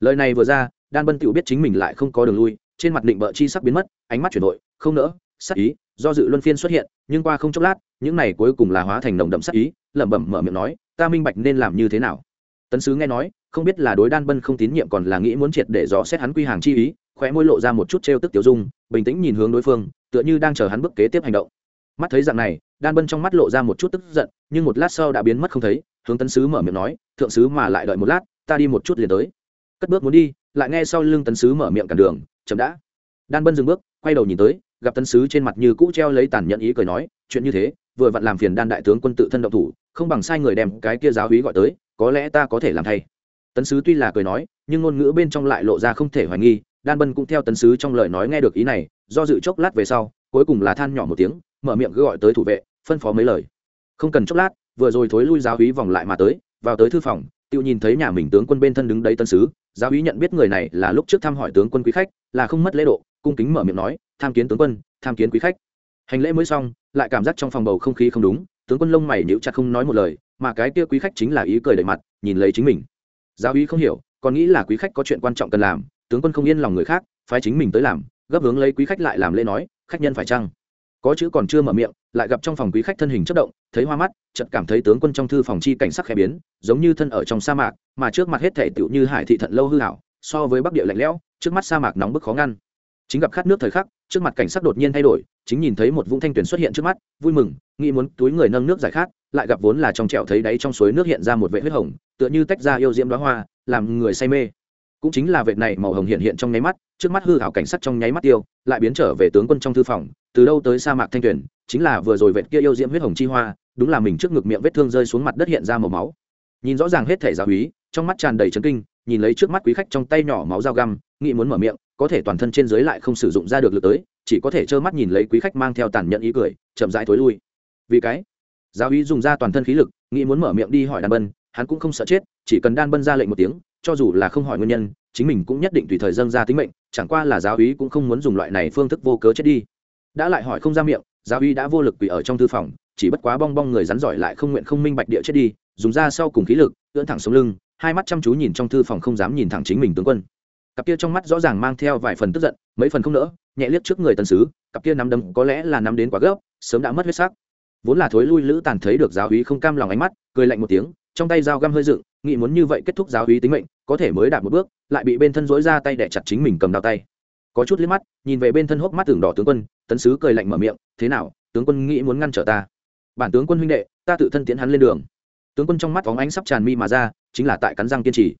[SPEAKER 1] Lời này vừa ra, đan bân tự biết chính mình lại không có đường lui, trên mặt định bợ chi sắc biến mất, ánh mắt chuyển đổi, không nỡ, sắc ý, do dự luân phiên xuất hiện, nhưng qua không chốc lát, những này cuối cùng là hóa thành nồng đậm sắc ý, lẩm bẩm mở miệng nói, ta minh bạch nên làm như thế nào. Tấn sứ nghe nói, không biết là đối đan bân không tín nhiệm còn là nghĩ muốn triệt để dò xét hắn quy hàng chi ý, khóe môi lộ ra một chút trêu tức tiểu dung, bình tĩnh nhìn hướng đối phương, tựa như đang chờ hắn bước kế tiếp hành động mắt thấy dạng này, đan bân trong mắt lộ ra một chút tức giận, nhưng một lát sau đã biến mất không thấy, hướng tấn sứ mở miệng nói, thượng sứ mà lại đợi một lát, ta đi một chút liền tới. Cất bước muốn đi, lại nghe sau lưng tấn sứ mở miệng cản đường, chậm đã. Đan bân dừng bước, quay đầu nhìn tới, gặp tấn sứ trên mặt như cũ treo lấy tàn nhẫn ý cười nói, chuyện như thế, vừa vặn làm phiền đan đại tướng quân tự thân động thủ, không bằng sai người đem cái kia giáo hí gọi tới, có lẽ ta có thể làm thay. Tấn sứ tuy là cười nói, nhưng ngôn ngữ bên trong lại lộ ra không thể hoài nghi, đan bân cũng theo tấn sứ trong lời nói nghe được ý này, do dự chốc lát về sau, cuối cùng là than nhỏ một tiếng mở miệng cứ gọi tới thủ vệ, phân phó mấy lời. Không cần chốc lát, vừa rồi thối lui giáo hí vòng lại mà tới, vào tới thư phòng tự nhìn thấy nhà mình tướng quân bên thân đứng đấy tân sứ, giáo hí nhận biết người này là lúc trước thăm hỏi tướng quân quý khách, là không mất lễ độ, cung kính mở miệng nói, tham kiến tướng quân, tham kiến quý khách. Hành lễ mới xong, lại cảm giác trong phòng bầu không khí không đúng, tướng quân lông mày nhíu chặt không nói một lời, mà cái kia quý khách chính là ý cười đầy mặt, nhìn lấy chính mình. Giáo úy không hiểu, còn nghĩ là quý khách có chuyện quan trọng cần làm, tướng quân không yên lòng người khác, phái chính mình tới làm, gấp hướng lấy quý khách lại làm lễ nói, khách nhân phải chăng? Có chữ còn chưa mở miệng, lại gặp trong phòng quý khách thân hình chất động, thấy hoa mắt, chợt cảm thấy tướng quân trong thư phòng chi cảnh sắc khẽ biến, giống như thân ở trong sa mạc, mà trước mặt hết thể tựu như hải thị thận lâu hư hảo so với bắc địa lạnh lẽo, trước mắt sa mạc nóng bức khó ngăn. Chính gặp khát nước thời khắc, trước mặt cảnh sắc đột nhiên thay đổi, chính nhìn thấy một vũng thanh tuyển xuất hiện trước mắt, vui mừng, nghĩ muốn túi người nâng nước giải khát, lại gặp vốn là trong trẹo thấy đáy trong suối nước hiện ra một vệ huyết hồng, tựa như tách ra yêu diễm đoá hoa, làm người say mê cũng chính là vệt này màu hồng hiện hiện trong nháy mắt, trước mắt hư hảo cảnh sắc trong nháy mắt tiêu, lại biến trở về tướng quân trong thư phòng, từ đâu tới sa mạc thanh tuyển chính là vừa rồi vệt kia yêu diễm huyết hồng chi hoa, đúng là mình trước ngực miệng vết thương rơi xuống mặt đất hiện ra màu máu. Nhìn rõ ràng hết thể giáo húy trong mắt tràn đầy chấn kinh, nhìn lấy trước mắt quý khách trong tay nhỏ máu dao găm, nghĩ muốn mở miệng, có thể toàn thân trên dưới lại không sử dụng ra được lực tới, chỉ có thể trơ mắt nhìn lấy quý khách mang theo tàn nhẫn ý cười, chậm rãi thối lui. Vì cái? Giáo húy dùng ra toàn thân khí lực, nghĩ muốn mở miệng đi hỏi đan bân, hắn cũng không sợ chết, chỉ cần đan bân ra lệnh một tiếng cho dù là không hỏi nguyên nhân, chính mình cũng nhất định tùy thời dâng ra tính mệnh, chẳng qua là giáo úy cũng không muốn dùng loại này phương thức vô cớ chết đi. Đã lại hỏi không ra miệng, giáo úy đã vô lực quỷ ở trong thư phòng, chỉ bất quá bong bong người rắn giỏi lại không nguyện không minh bạch địa chết đi, dùng ra sau cùng khí lực, ưỡn thẳng sống lưng, hai mắt chăm chú nhìn trong thư phòng không dám nhìn thẳng chính mình tướng quân. Cặp kia trong mắt rõ ràng mang theo vài phần tức giận, mấy phần không nỡ, nhẹ liếc trước người tân sứ, cặp kia nắm đấm có lẽ là nắm đến quá gấp sớm đã mất huyết sắc. Vốn là thối lui lữ tàn thấy được giáo úy không cam lòng ánh mắt, cười lạnh một tiếng, trong tay dao găm hơi dựng nghĩ muốn như vậy kết thúc giáo hí tính mệnh, có thể mới đạt một bước, lại bị bên thân dối ra tay đẻ chặt chính mình cầm đao tay. Có chút liếc mắt, nhìn về bên thân hốc mắt tưởng đỏ tướng quân, tấn sứ cười lạnh mở miệng, thế nào, tướng quân nghĩ muốn ngăn trở ta? Bản tướng quân huynh đệ, ta tự thân tiến hắn lên đường. Tướng quân trong mắt phóng ánh sắp tràn mi mà ra, chính là tại cắn răng kiên trì.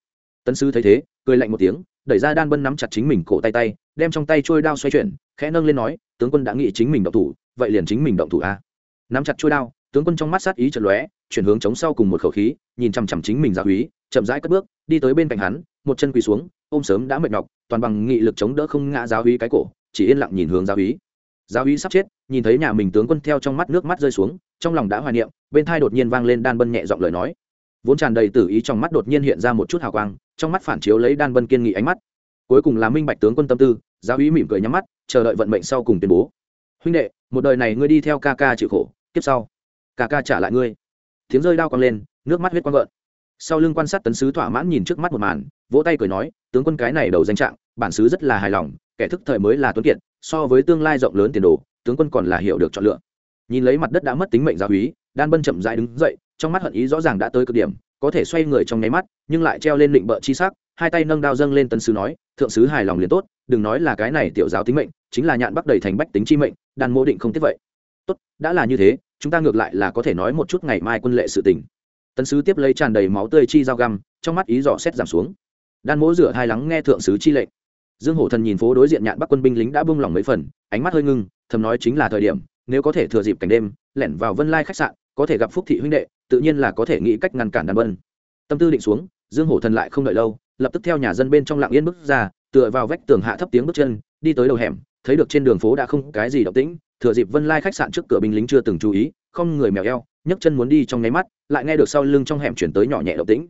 [SPEAKER 1] Tấn sứ thấy thế, cười lạnh một tiếng, đẩy ra đan bân nắm chặt chính mình cổ tay tay, đem trong tay trôi đao xoay chuyển, khẽ nâng lên nói, tướng quân đã nghĩ chính mình động thủ, vậy liền chính mình động thủ a. Nắm chặt trôi đao, tướng quân trong mắt sát ý chật lóe chuyển hướng chống sau cùng một khẩu khí, nhìn chằm chằm chính mình dạ giáo úy chậm rãi cất bước, đi tới bên cạnh hắn, một chân quỳ xuống, ôm sớm đã mệt nhọc, toàn bằng nghị lực chống đỡ không ngã dạ giáo úy cái cổ, chỉ yên lặng nhìn hướng dạ giáo úy giáo úy sắp chết, nhìn thấy nhà mình tướng quân theo trong mắt nước mắt rơi xuống, trong lòng đã hoài niệm, bên thai đột nhiên vang lên đan bân nhẹ giọng lời nói. Vốn tràn đầy tử ý trong mắt đột nhiên hiện ra một chút hào quang, trong mắt phản chiếu lấy đan bân kiên nghị ánh mắt. Cuối cùng là minh bạch tướng quân tâm tư giáo úy mỉm cười nhắm mắt, chờ đợi vận mệnh sau cùng tuyên bố. Huynh đệ, một đời này ngươi đi theo ca ca chịu khổ tiếp sau, ca ca trả lại ngươi tiếng rơi đao quang lên, nước mắt huyết quang gợn. Sau lưng quan sát tấn sứ thỏa mãn nhìn trước mắt một màn, vỗ tay cười nói, tướng quân cái này đầu danh trạng, bản sứ rất là hài lòng, kẻ thức thời mới là tuấn kiệt, so với tương lai rộng lớn tiền đồ, tướng quân còn là hiểu được chọn lựa. Nhìn lấy mặt đất đã mất tính mệnh giáo úy, đan bân chậm dại đứng dậy, trong mắt hận ý rõ ràng đã tới cực điểm, có thể xoay người trong nháy mắt, nhưng lại treo lên định bợ chi sắc, hai tay nâng đao dâng lên tấn sứ nói, thượng sứ hài lòng liền tốt, đừng nói là cái này tiểu giáo tính mệnh, chính là nhạn bắc đầy thành bách tính chi mệnh, đan mô định không tiếp vậy. Tốt, đã là như thế chúng ta ngược lại là có thể nói một chút ngày mai quân lệ sự tình. Tấn sứ tiếp lấy tràn đầy máu tươi chi dao găm, trong mắt ý dò xét giảm xuống. Đan mỗ rửa hai lắng nghe thượng sứ chi lệnh. Dương hổ thần nhìn phố đối diện nhạn bắc quân binh lính đã bung lỏng mấy phần, ánh mắt hơi ngưng, thầm nói chính là thời điểm, nếu có thể thừa dịp cảnh đêm, lẻn vào vân lai khách sạn, có thể gặp phúc thị huynh đệ, tự nhiên là có thể nghĩ cách ngăn cản đàn bân tâm tư định xuống, dương hổ thần lại không đợi lâu, lập tức theo nhà dân bên trong lặng yên bước ra, tựa vào vách tường hạ thấp tiếng bước chân, đi tới đầu hẻm, thấy được trên đường phố đã không cái gì động tĩnh thừa dịp vân lai khách sạn trước cửa binh lính chưa từng chú ý, không người mèo eo, nhấc chân muốn đi trong nháy mắt, lại nghe được sau lưng trong hẻm chuyển tới nhỏ nhẹ động tĩnh.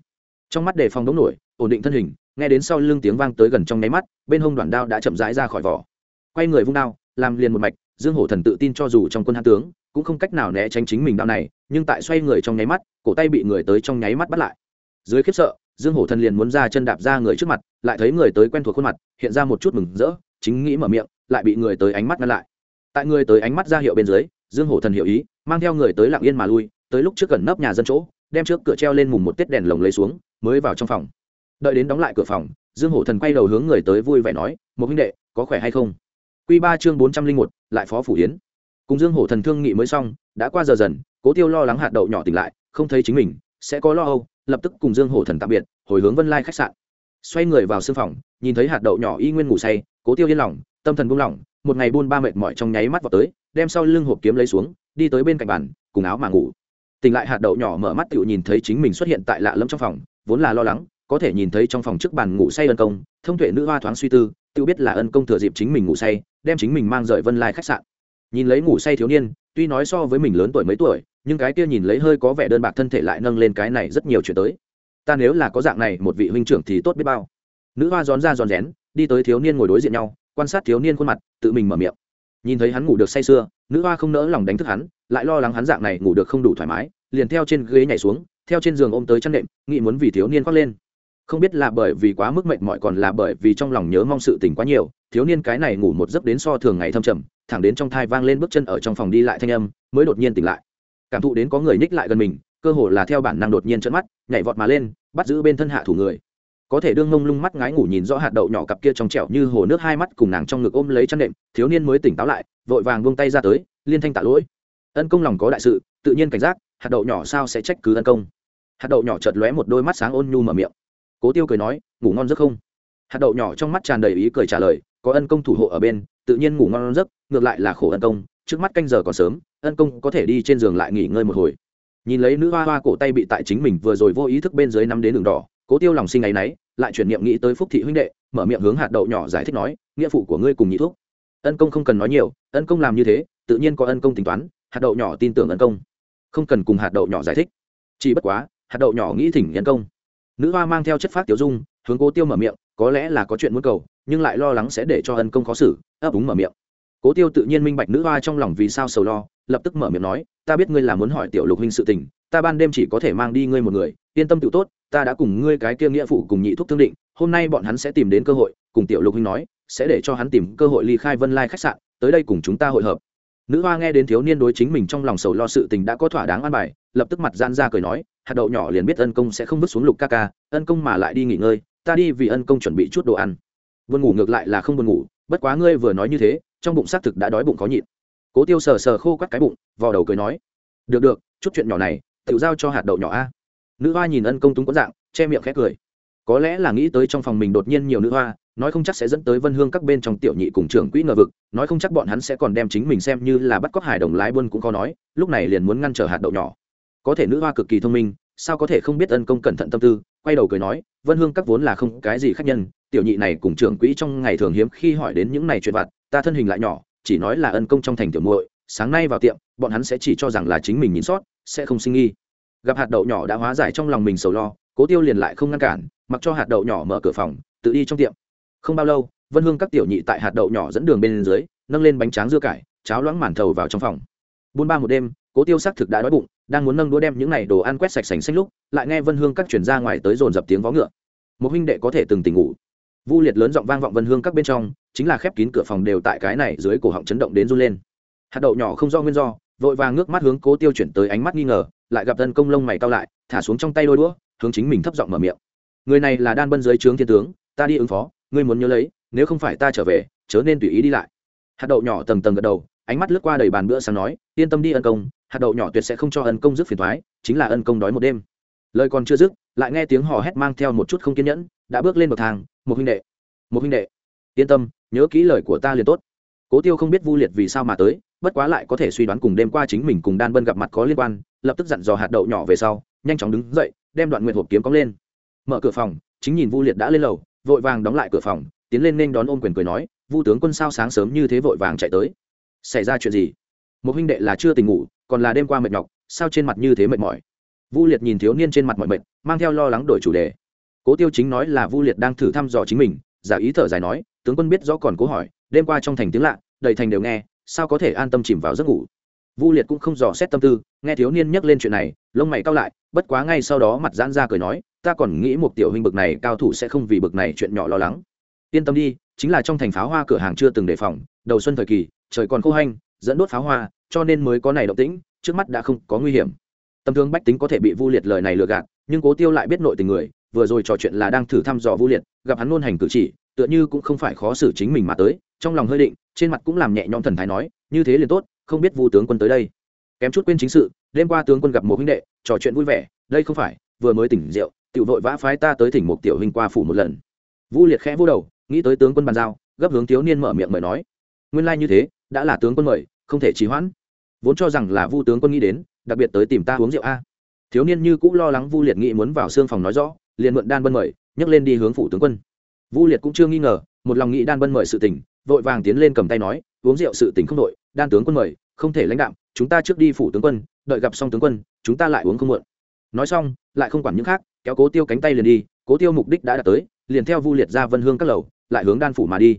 [SPEAKER 1] Trong mắt đề phòng đống nổi, ổn định thân hình, nghe đến sau lưng tiếng vang tới gần trong nháy mắt, bên hông đoàn đao đã chậm rãi ra khỏi vỏ. Quay người vung đao, làm liền một mạch, dương hổ thần tự tin cho dù trong quân hạ tướng, cũng không cách nào né tránh chính mình đao này, nhưng tại xoay người trong nháy mắt, cổ tay bị người tới trong nháy mắt bắt lại. Dưới khiếp sợ, dương hổ thần liền muốn ra chân đạp ra người trước mặt, lại thấy người tới quen thuộc khuôn mặt, hiện ra một chút mừng rỡ, chính nghĩ mở miệng, lại bị người tới ánh mắt ngăn lại tại người tới ánh mắt ra hiệu bên dưới, dương hổ thần hiểu ý, mang theo người tới lặng yên mà lui, tới lúc trước gần nấp nhà dân chỗ, đem trước cửa treo lên mùng một tiết đèn lồng lấy xuống, mới vào trong phòng. Đợi đến đóng lại cửa phòng, dương hổ thần quay đầu hướng người tới vui vẻ nói, một huynh đệ, có khỏe hay không? Q ba chương bốn trăm linh một, lại phó phủ yến. Cùng dương hổ thần thương nghị mới xong, đã qua giờ dần, cố tiêu lo lắng hạt đậu nhỏ tỉnh lại, không thấy chính mình, sẽ có lo âu, lập tức cùng dương hổ thần tạm biệt, hồi hướng vân lai khách sạn. Xoay người vào sương phòng, nhìn thấy hạt đậu nhỏ y nguyên ngủ say, cố tiêu yên lòng, tâm thần buông lỏng một ngày buôn ba mệt mỏi trong nháy mắt vào tới, đem sau lưng hộp kiếm lấy xuống, đi tới bên cạnh bàn, cùng áo mà ngủ. Tỉnh lại hạt đậu nhỏ mở mắt tựu nhìn thấy chính mình xuất hiện tại lạ lẫm trong phòng, vốn là lo lắng, có thể nhìn thấy trong phòng trước bàn ngủ say ân công, thông tuệ nữ hoa thoáng suy tư, tự biết là ân công thừa dịp chính mình ngủ say, đem chính mình mang rời vân lai khách sạn. Nhìn lấy ngủ say thiếu niên, tuy nói so với mình lớn tuổi mấy tuổi, nhưng cái kia nhìn lấy hơi có vẻ đơn bạc thân thể lại nâng lên cái này rất nhiều chuyện tới. Ta nếu là có dạng này, một vị huynh trưởng thì tốt biết bao. Nữ hoa gión ra giòn rén, đi tới thiếu niên ngồi đối diện nhau quan sát thiếu niên khuôn mặt, tự mình mở miệng. Nhìn thấy hắn ngủ được say sưa, nữ hoa không nỡ lòng đánh thức hắn, lại lo lắng hắn dạng này ngủ được không đủ thoải mái, liền theo trên ghế nhảy xuống, theo trên giường ôm tới chăn nệm, nghĩ muốn vì thiếu niên khoác lên. Không biết là bởi vì quá mức mệt mỏi còn là bởi vì trong lòng nhớ mong sự tình quá nhiều, thiếu niên cái này ngủ một giấc đến so thường ngày thâm trầm, thẳng đến trong thai vang lên bước chân ở trong phòng đi lại thanh âm, mới đột nhiên tỉnh lại. Cảm thụ đến có người ních lại gần mình, cơ hồ là theo bản năng đột nhiên trận mắt, nhảy vọt mà lên, bắt giữ bên thân hạ thủ người có thể đương mông lung mắt ngái ngủ nhìn rõ hạt đậu nhỏ cặp kia trong trẻo như hồ nước hai mắt cùng nàng trong ngực ôm lấy chăn đệm, thiếu niên mới tỉnh táo lại, vội vàng buông tay ra tới, liên thanh tạ lỗi. Ân công lòng có đại sự, tự nhiên cảnh giác, hạt đậu nhỏ sao sẽ trách cứ ân công? Hạt đậu nhỏ chợt lóe một đôi mắt sáng ôn nhu mở miệng. Cố tiêu cười nói, ngủ ngon giấc không? Hạt đậu nhỏ trong mắt tràn đầy ý cười trả lời, có ân công thủ hộ ở bên, tự nhiên ngủ ngon giấc, ngược lại là khổ ân công, trước mắt canh giờ còn sớm, ân công có thể đi trên giường lại nghỉ ngơi một hồi. Nhìn lấy nữ hoa hoa cổ tay bị tại chính mình vừa rồi vô ý thức bên dưới nắm đến đường đỏ cố tiêu lòng sinh ngày náy, lại chuyển niệm nghĩ tới phúc thị huynh đệ, mở miệng hướng hạt đậu nhỏ giải thích nói, nghĩa phụ của ngươi cùng nhị thuốc ân công không cần nói nhiều, ân công làm như thế, tự nhiên có ân công tính toán, hạt đậu nhỏ tin tưởng ân công. Không cần cùng hạt đậu nhỏ giải thích. Chỉ bất quá, hạt đậu nhỏ nghĩ thỉnh nhân công. Nữ hoa mang theo chất phát tiểu dung, hướng cố tiêu mở miệng, có lẽ là có chuyện muốn cầu, nhưng lại lo lắng sẽ để cho ân công khó xử, ấp úng mở miệng. Cố tiêu tự nhiên minh bạch nữ hoa trong lòng vì sao sầu lo, lập tức mở miệng nói, ta biết ngươi là muốn hỏi tiểu lục huynh sự tình, ta ban đêm chỉ có thể mang đi ngươi một người, yên tâm tự tốt ta đã cùng ngươi cái kia nghĩa phụ cùng nhị thúc thương định, hôm nay bọn hắn sẽ tìm đến cơ hội, cùng tiểu lục huynh nói, sẽ để cho hắn tìm cơ hội ly khai vân lai khách sạn, tới đây cùng chúng ta hội hợp. Nữ hoa nghe đến thiếu niên đối chính mình trong lòng sầu lo sự tình đã có thỏa đáng an bài, lập tức mặt gian ra cười nói, hạt đậu nhỏ liền biết ân công sẽ không vứt xuống lục ca ca, ân công mà lại đi nghỉ ngơi, ta đi vì ân công chuẩn bị chút đồ ăn. Buồn ngủ ngược lại là không buồn ngủ, bất quá ngươi vừa nói như thế, trong bụng xác thực đã đói bụng khó nhịn. Cố tiêu sờ sờ khô quắt cái bụng, vò đầu cười nói, được được, chút chuyện nhỏ này tự giao cho hạt đậu nhỏ a nữ hoa nhìn ân công túng có dạng, che miệng khét cười. Có lẽ là nghĩ tới trong phòng mình đột nhiên nhiều nữ hoa, nói không chắc sẽ dẫn tới vân hương các bên trong tiểu nhị cùng trưởng quỹ ngờ vực, nói không chắc bọn hắn sẽ còn đem chính mình xem như là bắt cóc hải đồng lái buôn cũng khó nói, lúc này liền muốn ngăn trở hạt đậu nhỏ. Có thể nữ hoa cực kỳ thông minh, sao có thể không biết ân công cẩn thận tâm tư, quay đầu cười nói, vân hương các vốn là không cái gì khác nhân, tiểu nhị này cùng trưởng quỹ trong ngày thường hiếm khi hỏi đến những này chuyện vặt, ta thân hình lại nhỏ, chỉ nói là ân công trong thành tiểu muội, sáng nay vào tiệm, bọn hắn sẽ chỉ cho rằng là chính mình nhìn sót, sẽ không sinh nghi gặp hạt đậu nhỏ đã hóa giải trong lòng mình sầu lo, cố tiêu liền lại không ngăn cản, mặc cho hạt đậu nhỏ mở cửa phòng, tự đi trong tiệm. Không bao lâu, vân hương các tiểu nhị tại hạt đậu nhỏ dẫn đường bên dưới, nâng lên bánh tráng dưa cải, cháo loãng màn thầu vào trong phòng. Buôn ba một đêm, cố tiêu xác thực đã đói bụng, đang muốn nâng đũa đem những này đồ ăn quét sạch sành xanh lúc, lại nghe vân hương các chuyển ra ngoài tới dồn dập tiếng vó ngựa. Một huynh đệ có thể từng tỉnh ngủ. Vu liệt lớn giọng vang vọng vân hương các bên trong, chính là khép kín cửa phòng đều tại cái này dưới cổ họng chấn động đến run lên. Hạt đậu nhỏ không do nguyên do vội vàng ngước mắt hướng cố tiêu chuyển tới ánh mắt nghi ngờ, lại gặp tân công lông mày cao lại, thả xuống trong tay đôi đũa, hướng chính mình thấp giọng mở miệng. Người này là đan bân dưới trướng thiên tướng, ta đi ứng phó, ngươi muốn nhớ lấy, nếu không phải ta trở về, chớ nên tùy ý đi lại. Hạt đậu nhỏ tầng tầng gật đầu, ánh mắt lướt qua đầy bàn bữa sáng nói, yên tâm đi ân công, hạt đậu nhỏ tuyệt sẽ không cho ân công dứt phiền thoái chính là ân công đói một đêm. Lời còn chưa dứt, lại nghe tiếng hò hét mang theo một chút không kiên nhẫn, đã bước lên bậc thang, một huynh đệ, một huynh đệ, yên tâm, nhớ kỹ lời của ta liền tốt cố tiêu không biết vu liệt vì sao mà tới, bất quá lại có thể suy đoán cùng đêm qua chính mình cùng đan bân gặp mặt có liên quan, lập tức dặn dò hạt đậu nhỏ về sau, nhanh chóng đứng dậy, đem đoạn nguyện hộp kiếm cóng lên. Mở cửa phòng, chính nhìn vu liệt đã lên lầu, vội vàng đóng lại cửa phòng, tiến lên nên đón ôm quyền cười nói, vu tướng quân sao sáng sớm như thế vội vàng chạy tới? Xảy ra chuyện gì? Một huynh đệ là chưa tỉnh ngủ, còn là đêm qua mệt nhọc, sao trên mặt như thế mệt mỏi? Vu liệt nhìn thiếu niên trên mặt mọi mệt, mang theo lo lắng đổi chủ đề. Cố tiêu chính nói là vu liệt đang thử thăm dò chính mình, giả ý thở dài nói, tướng quân biết rõ còn cố hỏi đêm qua trong thành tiếng lạ, đầy thành đều nghe, sao có thể an tâm chìm vào giấc ngủ? Vu liệt cũng không dò xét tâm tư, nghe thiếu niên nhắc lên chuyện này, lông mày cao lại, bất quá ngay sau đó mặt giãn ra cười nói, ta còn nghĩ một tiểu huynh bực này cao thủ sẽ không vì bực này chuyện nhỏ lo lắng. Yên tâm đi, chính là trong thành pháo hoa cửa hàng chưa từng đề phòng, đầu xuân thời kỳ, trời còn khô hanh, dẫn đốt pháo hoa, cho nên mới có này động tĩnh, trước mắt đã không có nguy hiểm. Tâm thương bách tính có thể bị vu liệt lời này lừa gạt, nhưng cố tiêu lại biết nội tình người, vừa rồi trò chuyện là đang thử thăm dò vu liệt, gặp hắn luôn hành cử chỉ, tựa như cũng không phải khó xử chính mình mà tới trong lòng hơi định, trên mặt cũng làm nhẹ nhõm thần thái nói, như thế liền tốt, không biết vu tướng quân tới đây. Kém chút quên chính sự, đêm qua tướng quân gặp một huynh đệ, trò chuyện vui vẻ, đây không phải, vừa mới tỉnh rượu, tiểu vội vã phái ta tới thỉnh một tiểu huynh qua phủ một lần. Vu liệt khẽ vô đầu, nghĩ tới tướng quân bàn giao, gấp hướng thiếu niên mở miệng mời nói, nguyên lai như thế, đã là tướng quân mời, không thể trì hoãn. Vốn cho rằng là vu tướng quân nghĩ đến, đặc biệt tới tìm ta uống rượu a. Thiếu niên như cũng lo lắng vu liệt nghĩ muốn vào xương phòng nói rõ, liền mượn đan bân mời, nhấc lên đi hướng phủ tướng quân vu liệt cũng chưa nghi ngờ, một lòng nghĩ đan bân mời sự tình, vội vàng tiến lên cầm tay nói, uống rượu sự tình không đội, đan tướng quân mời, không thể lãnh đạm, chúng ta trước đi phủ tướng quân, đợi gặp xong tướng quân, chúng ta lại uống không muộn. Nói xong, lại không quản những khác, kéo cố tiêu cánh tay liền đi, cố tiêu mục đích đã đạt tới, liền theo vu liệt ra vân hương các lầu, lại hướng đan phủ mà đi.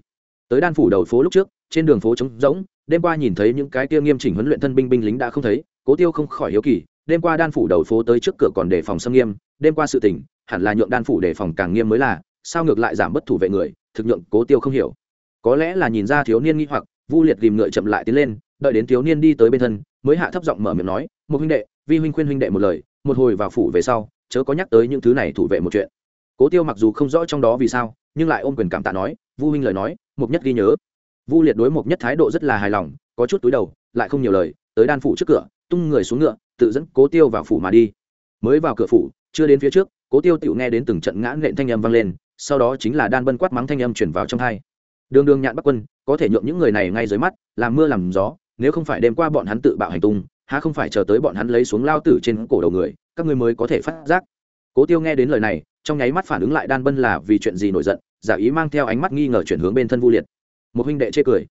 [SPEAKER 1] Tới đan phủ đầu phố lúc trước, trên đường phố trống rỗng, đêm qua nhìn thấy những cái tiêu nghiêm chỉnh huấn luyện thân binh binh lính đã không thấy, cố tiêu không khỏi hiếu kỳ, đêm qua đan phủ đầu phố tới trước cửa còn đề phòng xâm nghiêm, đêm qua sự tình, hẳn là nhượng đan phủ đề phòng càng nghiêm mới là sao ngược lại giảm bất thủ vệ người, thực nhượng cố tiêu không hiểu. Có lẽ là nhìn ra thiếu niên nghi hoặc, vu liệt tìm ngựa chậm lại tiến lên, đợi đến thiếu niên đi tới bên thân, mới hạ thấp giọng mở miệng nói, một huynh đệ, vi huynh khuyên huynh đệ một lời, một hồi vào phủ về sau, chớ có nhắc tới những thứ này thủ vệ một chuyện. Cố tiêu mặc dù không rõ trong đó vì sao, nhưng lại ôm quyền cảm tạ nói, vu huynh lời nói mục nhất ghi nhớ. Vu liệt đối mục nhất thái độ rất là hài lòng, có chút túi đầu, lại không nhiều lời, tới đan phủ trước cửa, tung người xuống ngựa, tự dẫn cố tiêu vào phủ mà đi. Mới vào cửa phủ, chưa đến phía trước, cố tiêu tự nghe đến từng trận ngã nện thanh âm vang lên sau đó chính là đan bân quát mắng thanh âm chuyển vào trong hai đường đường nhạn bắc quân, có thể nhượng những người này ngay dưới mắt, làm mưa làm gió, nếu không phải đêm qua bọn hắn tự bạo hành tung, há không phải chờ tới bọn hắn lấy xuống lao tử trên cổ đầu người, các ngươi mới có thể phát giác. Cố tiêu nghe đến lời này, trong nháy mắt phản ứng lại đan bân là vì chuyện gì nổi giận, giả ý mang theo ánh mắt nghi ngờ chuyển hướng bên thân vu liệt. Một huynh đệ chê cười.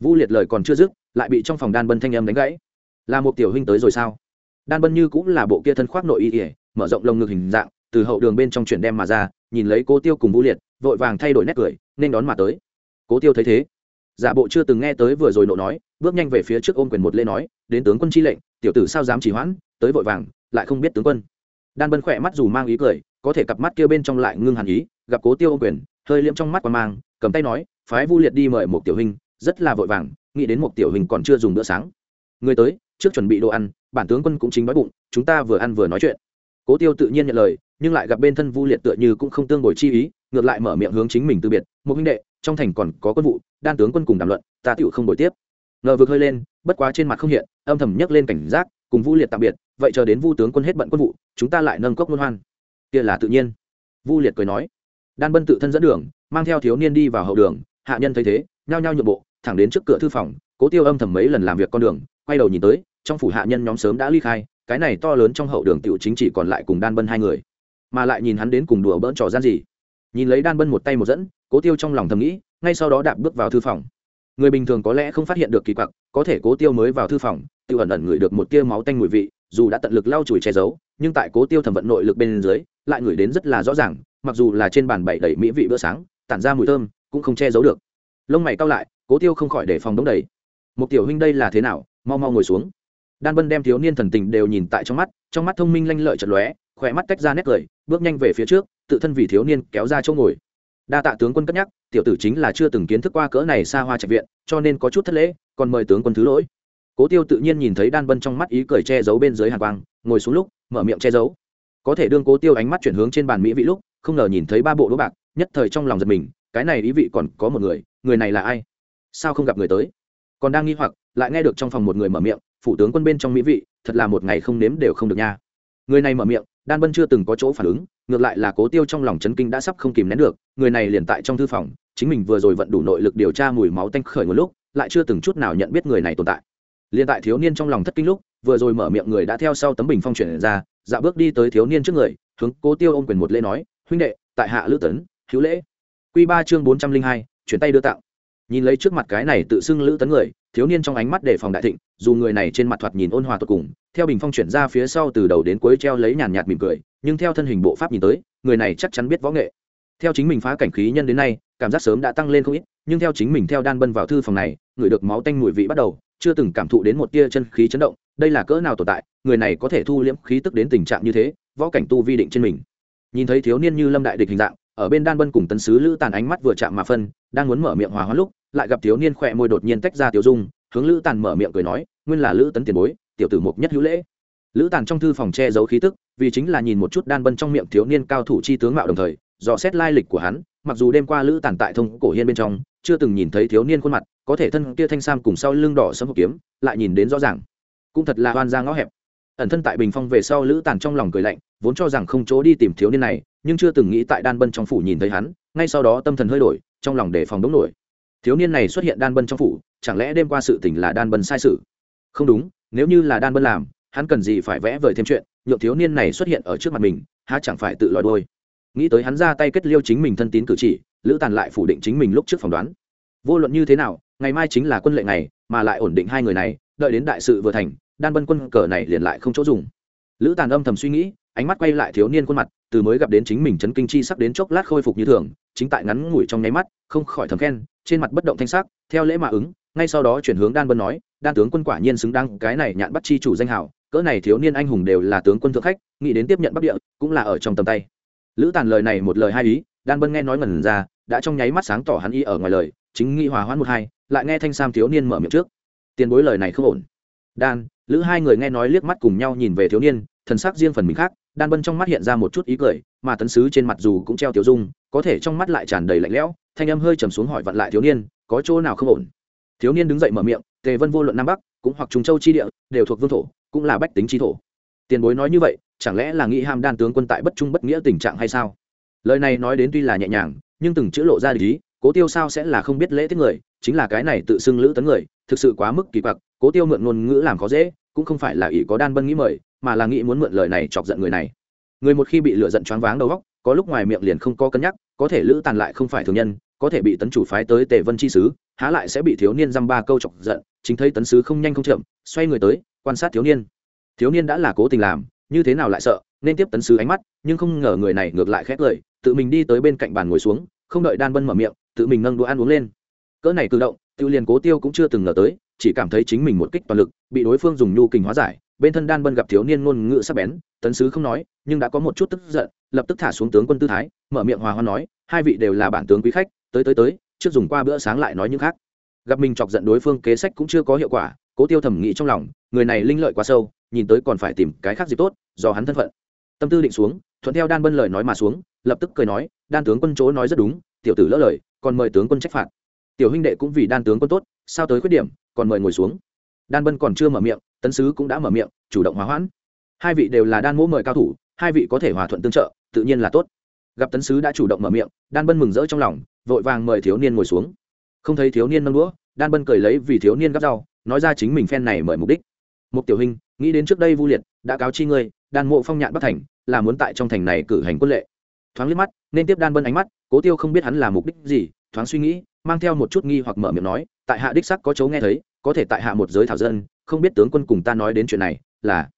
[SPEAKER 1] Vu liệt lời còn chưa dứt, lại bị trong phòng đan bân thanh âm đánh gãy. Là một tiểu huynh tới rồi sao? Đan bân như cũng là bộ kia thân khoác nội y ỉa mở rộng lồng ngực hình dạng, từ hậu đường bên trong chuyển đem mà ra nhìn lấy cố tiêu cùng vũ liệt, vội vàng thay đổi nét cười, nên đón mà tới. Cố tiêu thấy thế, giả bộ chưa từng nghe tới vừa rồi nộ nói, bước nhanh về phía trước ôm quyền một lê nói, đến tướng quân chi lệnh, tiểu tử sao dám chỉ hoãn, tới vội vàng, lại không biết tướng quân. Đan bân khỏe mắt dù mang ý cười, có thể cặp mắt kia bên trong lại ngưng hàn ý, gặp cố tiêu ôm quyền, hơi liễm trong mắt qua mang, cầm tay nói, phái vu liệt đi mời một tiểu hình rất là vội vàng, nghĩ đến một tiểu hình còn chưa dùng bữa sáng. Người tới, trước chuẩn bị đồ ăn, bản tướng quân cũng chính đói bụng, chúng ta vừa ăn vừa nói chuyện. Cố tiêu tự nhiên nhận lời nhưng lại gặp bên thân vu liệt tựa như cũng không tương bồi chi ý, ngược lại mở miệng hướng chính mình từ biệt một huynh đệ, trong thành còn có quân vụ, đan tướng quân cùng đàm luận, ta tựu không đổi tiếp. Ngờ vực hơi lên, bất quá trên mặt không hiện, âm thầm nhấc lên cảnh giác, cùng vu liệt tạm biệt, vậy chờ đến vu tướng quân hết bận quân vụ, chúng ta lại nâng cốc luân hoan. Kia là tự nhiên. Vu liệt cười nói. Đan bân tự thân dẫn đường, mang theo thiếu niên đi vào hậu đường, hạ nhân thấy thế, nhao nhao nhượng bộ, thẳng đến trước cửa thư phòng, cố tiêu âm thầm mấy lần làm việc con đường, quay đầu nhìn tới, trong phủ hạ nhân nhóm sớm đã ly khai, cái này to lớn trong hậu đường tiểu chính chỉ còn lại cùng đan bân hai người mà lại nhìn hắn đến cùng đùa bỡn trò gian gì. Nhìn lấy đan bân một tay một dẫn, cố tiêu trong lòng thầm nghĩ, ngay sau đó đạp bước vào thư phòng. Người bình thường có lẽ không phát hiện được kỳ quặc, có thể cố tiêu mới vào thư phòng tự ẩn ẩn ngửi được một tia máu tanh mùi vị, dù đã tận lực lau chùi che giấu, nhưng tại cố tiêu thẩm vận nội lực bên dưới, lại ngửi đến rất là rõ ràng, mặc dù là trên bàn bày đầy mỹ vị bữa sáng, tản ra mùi thơm, cũng không che giấu được. Lông mày cao lại, cố tiêu không khỏi để phòng đống đầy. Một tiểu huynh đây là thế nào? Mau mau ngồi xuống. Đan bân đem thiếu niên thần tình đều nhìn tại trong mắt trong mắt thông minh lanh lợi chật lóe khỏe mắt tách ra nét cười, bước nhanh về phía trước, tự thân vì thiếu niên kéo ra chỗ ngồi. Đa tạ tướng quân cất nhắc, tiểu tử chính là chưa từng kiến thức qua cỡ này xa hoa trạch viện, cho nên có chút thất lễ, còn mời tướng quân thứ lỗi. Cố tiêu tự nhiên nhìn thấy đan bân trong mắt ý cười che giấu bên dưới hàn quang, ngồi xuống lúc, mở miệng che giấu. Có thể đương cố tiêu ánh mắt chuyển hướng trên bàn mỹ vị lúc, không ngờ nhìn thấy ba bộ đố bạc, nhất thời trong lòng giật mình, cái này ý vị còn có một người người này là ai? Sao không gặp người tới? Còn đang nghi hoặc, lại nghe được trong phòng một người mở miệng, phủ tướng quân bên trong mỹ vị, thật là một ngày không nếm đều không được nha. Người này mở miệng đan bân chưa từng có chỗ phản ứng, ngược lại là cố tiêu trong lòng chấn kinh đã sắp không kìm nén được, người này liền tại trong thư phòng, chính mình vừa rồi vận đủ nội lực điều tra mùi máu tanh khởi một lúc, lại chưa từng chút nào nhận biết người này tồn tại. Liền tại thiếu niên trong lòng thất kinh lúc, vừa rồi mở miệng người đã theo sau tấm bình phong chuyển ra dạ bước đi tới thiếu niên trước người, hướng cố tiêu ôm quyền một lễ nói, huynh đệ, tại hạ lữ tấn, hữu lễ. Q ba chương bốn trăm linh hai, chuyển tay đưa tặng. Nhìn lấy trước mặt cái này tự xưng lữ tấn người thiếu niên trong ánh mắt đề phòng đại thịnh, dù người này trên mặt thoạt nhìn ôn hòa tột cùng, theo bình phong chuyển ra phía sau từ đầu đến cuối treo lấy nhàn nhạt mỉm cười, nhưng theo thân hình bộ pháp nhìn tới, người này chắc chắn biết võ nghệ. Theo chính mình phá cảnh khí nhân đến nay, cảm giác sớm đã tăng lên không ít, nhưng theo chính mình theo đan bân vào thư phòng này, người được máu tanh mùi vị bắt đầu, chưa từng cảm thụ đến một tia chân khí chấn động, đây là cỡ nào tồn tại, người này có thể thu liễm khí tức đến tình trạng như thế, võ cảnh tu vi định trên mình. Nhìn thấy thiếu niên như lâm đại địch hình dạng, ở bên đan bân cùng tấn sứ lữ tàn ánh mắt vừa chạm mà phân, đang muốn mở miệng hòa hoãn lúc lại gặp thiếu niên khỏe môi đột nhiên tách ra tiểu dung, hướng lữ tàn mở miệng cười nói, nguyên là lữ tấn tiền bối, tiểu tử mục nhất hữu lễ. Lữ tàn trong thư phòng che giấu khí tức, vì chính là nhìn một chút đan bân trong miệng thiếu niên cao thủ chi tướng mạo đồng thời, dò xét lai lịch của hắn, mặc dù đêm qua lữ tàn tại thông cổ hiên bên trong, chưa từng nhìn thấy thiếu niên khuôn mặt, có thể thân kia thanh sam cùng sau lưng đỏ sấm hộp kiếm, lại nhìn đến rõ ràng. Cũng thật là oan ra ngõ hẹp. Ẩn thân tại bình phong về sau lữ tàn trong lòng cười lạnh, vốn cho rằng không chỗ đi tìm thiếu niên này, nhưng chưa từng nghĩ tại đan bân trong phủ nhìn thấy hắn, ngay sau đó tâm thần hơi đổi, trong lòng đề phòng đống nổi thiếu niên này xuất hiện đan bân trong phủ, chẳng lẽ đêm qua sự tình là đan bân sai sự? Không đúng, nếu như là đan bân làm, hắn cần gì phải vẽ vời thêm chuyện, nhượng thiếu niên này xuất hiện ở trước mặt mình, há chẳng phải tự lòi đôi nghĩ tới hắn ra tay kết liêu chính mình thân tín cử chỉ, lữ tàn lại phủ định chính mình lúc trước phỏng đoán. Vô luận như thế nào, ngày mai chính là quân lệ này mà lại ổn định hai người này, đợi đến đại sự vừa thành, đan bân quân cờ này liền lại không chỗ dùng. Lữ tàn âm thầm suy nghĩ, ánh mắt quay lại thiếu niên khuôn mặt, từ mới gặp đến chính mình chấn kinh chi sắp đến chốc lát khôi phục như thường, chính tại ngắn ngủi trong nháy mắt, không khỏi thầm khen trên mặt bất động thanh sắc, theo lễ mà ứng, ngay sau đó chuyển hướng đan bân nói, đan tướng quân quả nhiên xứng đáng cái này nhạn bắt chi chủ danh hào, cỡ này thiếu niên anh hùng đều là tướng quân thượng khách, nghĩ đến tiếp nhận bắc địa, cũng là ở trong tầm tay. Lữ tàn lời này một lời hai ý, đan bân nghe nói ngẩn ra, đã trong nháy mắt sáng tỏ hắn ý ở ngoài lời, chính nghĩ hòa hoãn một hai, lại nghe thanh sam thiếu niên mở miệng trước. Tiền bối lời này không ổn. Đan, lữ hai người nghe nói liếc mắt cùng nhau nhìn về thiếu niên, thần sắc riêng phần mình khác, đan bân trong mắt hiện ra một chút ý cười, mà tấn sứ trên mặt dù cũng treo tiểu dung, có thể trong mắt lại tràn đầy lạnh lẽo thanh âm hơi trầm xuống hỏi vặn lại thiếu niên, có chỗ nào không ổn? Thiếu niên đứng dậy mở miệng, tề vân vô luận nam bắc, cũng hoặc trung châu chi địa, đều thuộc vương thổ, cũng là bách tính chi thổ. Tiền bối nói như vậy, chẳng lẽ là nghĩ ham đan tướng quân tại bất trung bất nghĩa tình trạng hay sao? Lời này nói đến tuy là nhẹ nhàng, nhưng từng chữ lộ ra lý, cố tiêu sao sẽ là không biết lễ tiết người, chính là cái này tự xưng lữ tấn người, thực sự quá mức kỳ quặc, cố tiêu mượn ngôn ngữ làm khó dễ, cũng không phải là ỷ có đan bân nghĩ mời, mà là nghĩ muốn mượn lời này chọc giận người này. Người một khi bị lựa giận choáng váng đầu óc có lúc ngoài miệng liền không có cân nhắc, có thể lữ tàn lại không phải thường nhân, có thể bị tấn chủ phái tới tề vân chi sứ, há lại sẽ bị thiếu niên dăm ba câu chọc giận, chính thấy tấn sứ không nhanh không chậm, xoay người tới, quan sát thiếu niên. Thiếu niên đã là cố tình làm, như thế nào lại sợ, nên tiếp tấn sứ ánh mắt, nhưng không ngờ người này ngược lại khét lời, tự mình đi tới bên cạnh bàn ngồi xuống, không đợi đan bân mở miệng, tự mình nâng đũa ăn uống lên. Cỡ này cử động, tiêu liền cố tiêu cũng chưa từng ngờ tới, chỉ cảm thấy chính mình một kích toàn lực, bị đối phương dùng nhu kình hóa giải, bên thân đan bân gặp thiếu niên ngôn ngữ sắc bén, tấn sứ không nói, nhưng đã có một chút tức giận lập tức thả xuống tướng quân tư thái, mở miệng hòa hoa nói, hai vị đều là bản tướng quý khách, tới tới tới, trước dùng qua bữa sáng lại nói những khác. Gặp mình chọc giận đối phương kế sách cũng chưa có hiệu quả, cố tiêu thẩm nghĩ trong lòng, người này linh lợi quá sâu, nhìn tới còn phải tìm cái khác gì tốt, do hắn thân phận. Tâm tư định xuống, thuận theo đan bân lời nói mà xuống, lập tức cười nói, đan tướng quân chỗ nói rất đúng, tiểu tử lỡ lời, còn mời tướng quân trách phạt. Tiểu huynh đệ cũng vì đan tướng quân tốt, sao tới khuyết điểm, còn mời ngồi xuống. Đan bân còn chưa mở miệng, tấn sứ cũng đã mở miệng, chủ động hòa hoãn. Hai vị đều là đan mỗ mời cao thủ hai vị có thể hòa thuận tương trợ, tự nhiên là tốt. Gặp tấn sứ đã chủ động mở miệng, đan bân mừng rỡ trong lòng, vội vàng mời thiếu niên ngồi xuống. Không thấy thiếu niên nâng đũa, đan bân cười lấy vì thiếu niên gắp rau, nói ra chính mình phen này mời mục đích. Một tiểu hình nghĩ đến trước đây vu liệt đã cáo chi ngươi, đan mộ phong nhạn bắc thành là muốn tại trong thành này cử hành quân lệ. Thoáng liếc mắt, nên tiếp đan bân ánh mắt, cố tiêu không biết hắn là mục đích gì, thoáng suy nghĩ, mang theo một chút nghi hoặc mở miệng nói, tại hạ đích sắc có chấu nghe thấy, có thể tại hạ một giới thảo dân, không biết tướng quân cùng ta nói đến chuyện này là,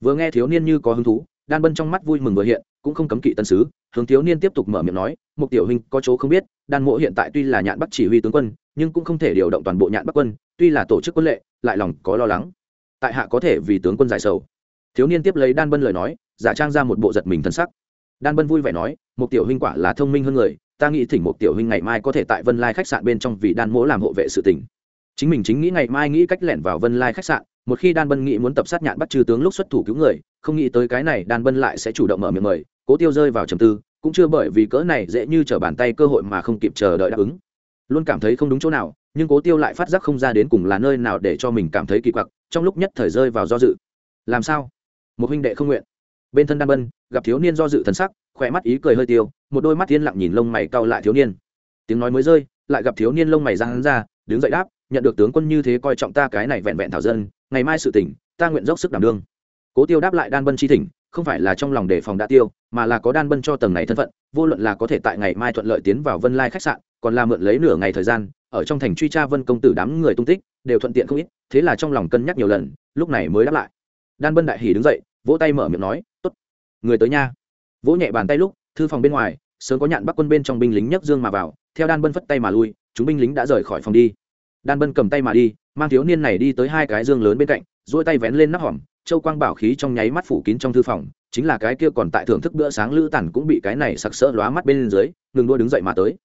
[SPEAKER 1] vừa nghe thiếu niên như có hứng thú đan bân trong mắt vui mừng vừa hiện, cũng không cấm kỵ tân sứ, hướng thiếu niên tiếp tục mở miệng nói, mục tiểu hình có chỗ không biết, đan mộ hiện tại tuy là nhạn bắc chỉ huy tướng quân, nhưng cũng không thể điều động toàn bộ nhạn bắc quân, tuy là tổ chức quân lệ, lại lòng có lo lắng. Tại hạ có thể vì tướng quân giải sầu. Thiếu niên tiếp lấy đan bân lời nói, giả trang ra một bộ giật mình thân sắc. Đan bân vui vẻ nói, mục tiểu huynh quả là thông minh hơn người, ta nghĩ thỉnh mục tiểu huynh ngày mai có thể tại vân lai khách sạn bên trong vì đan mỗ làm hộ vệ sự tỉnh chính mình chính nghĩ ngày mai nghĩ cách lẻn vào vân lai khách sạn một khi đan bân nghĩ muốn tập sát nhạn bắt trừ tướng lúc xuất thủ cứu người, không nghĩ tới cái này đan bân lại sẽ chủ động mở miệng mời, cố tiêu rơi vào trầm tư, cũng chưa bởi vì cỡ này dễ như trở bàn tay cơ hội mà không kịp chờ đợi đáp ứng. Luôn cảm thấy không đúng chỗ nào, nhưng cố tiêu lại phát giác không ra đến cùng là nơi nào để cho mình cảm thấy kỳ quặc, trong lúc nhất thời rơi vào do dự. Làm sao? Một huynh đệ không nguyện. Bên thân đan bân, gặp thiếu niên do dự thần sắc, khỏe mắt ý cười hơi tiêu, một đôi mắt thiên lặng nhìn lông mày cau lại thiếu niên. Tiếng nói mới rơi, lại gặp thiếu niên lông mày ra hắn ra, đứng dậy đáp nhận được tướng quân như thế coi trọng ta cái này vẹn vẹn thảo dân, ngày mai sự tỉnh, ta nguyện dốc sức đảm đương. Cố tiêu đáp lại đan bân chi thỉnh, không phải là trong lòng đề phòng đã tiêu, mà là có đan bân cho tầng này thân phận, vô luận là có thể tại ngày mai thuận lợi tiến vào vân lai khách sạn, còn là mượn lấy nửa ngày thời gian, ở trong thành truy tra vân công tử đám người tung tích, đều thuận tiện không ít, thế là trong lòng cân nhắc nhiều lần, lúc này mới đáp lại. Đan bân đại hỉ đứng dậy, vỗ tay mở miệng nói, tốt, người tới nha. Vỗ nhẹ bàn tay lúc, thư phòng bên ngoài, sớm có nhạn bắc quân bên trong binh lính nhấc dương mà vào, theo đan bân phất tay mà lui, chúng binh lính đã rời khỏi phòng đi đan bân cầm tay mà đi, mang thiếu niên này đi tới hai cái dương lớn bên cạnh, duỗi tay vén lên nắp hòm, châu quang bảo khí trong nháy mắt phủ kín trong thư phòng, chính là cái kia còn tại thưởng thức bữa sáng lữ tản cũng bị cái này sặc sỡ lóa mắt bên dưới, ngừng đua đứng dậy mà tới.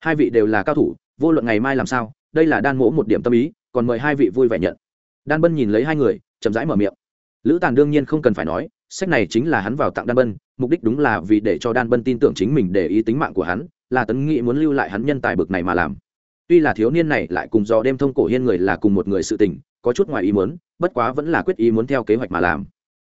[SPEAKER 1] Hai vị đều là cao thủ, vô luận ngày mai làm sao, đây là đan mỗ một điểm tâm ý, còn mời hai vị vui vẻ nhận. Đan bân nhìn lấy hai người, chậm rãi mở miệng. Lữ Tản đương nhiên không cần phải nói, sách này chính là hắn vào tặng đan bân, mục đích đúng là vì để cho đan bân tin tưởng chính mình để ý tính mạng của hắn, là tấn nghị muốn lưu lại hắn nhân tài bực này mà làm tuy là thiếu niên này lại cùng do đêm thông cổ hiên người là cùng một người sự tình, có chút ngoài ý muốn, bất quá vẫn là quyết ý muốn theo kế hoạch mà làm.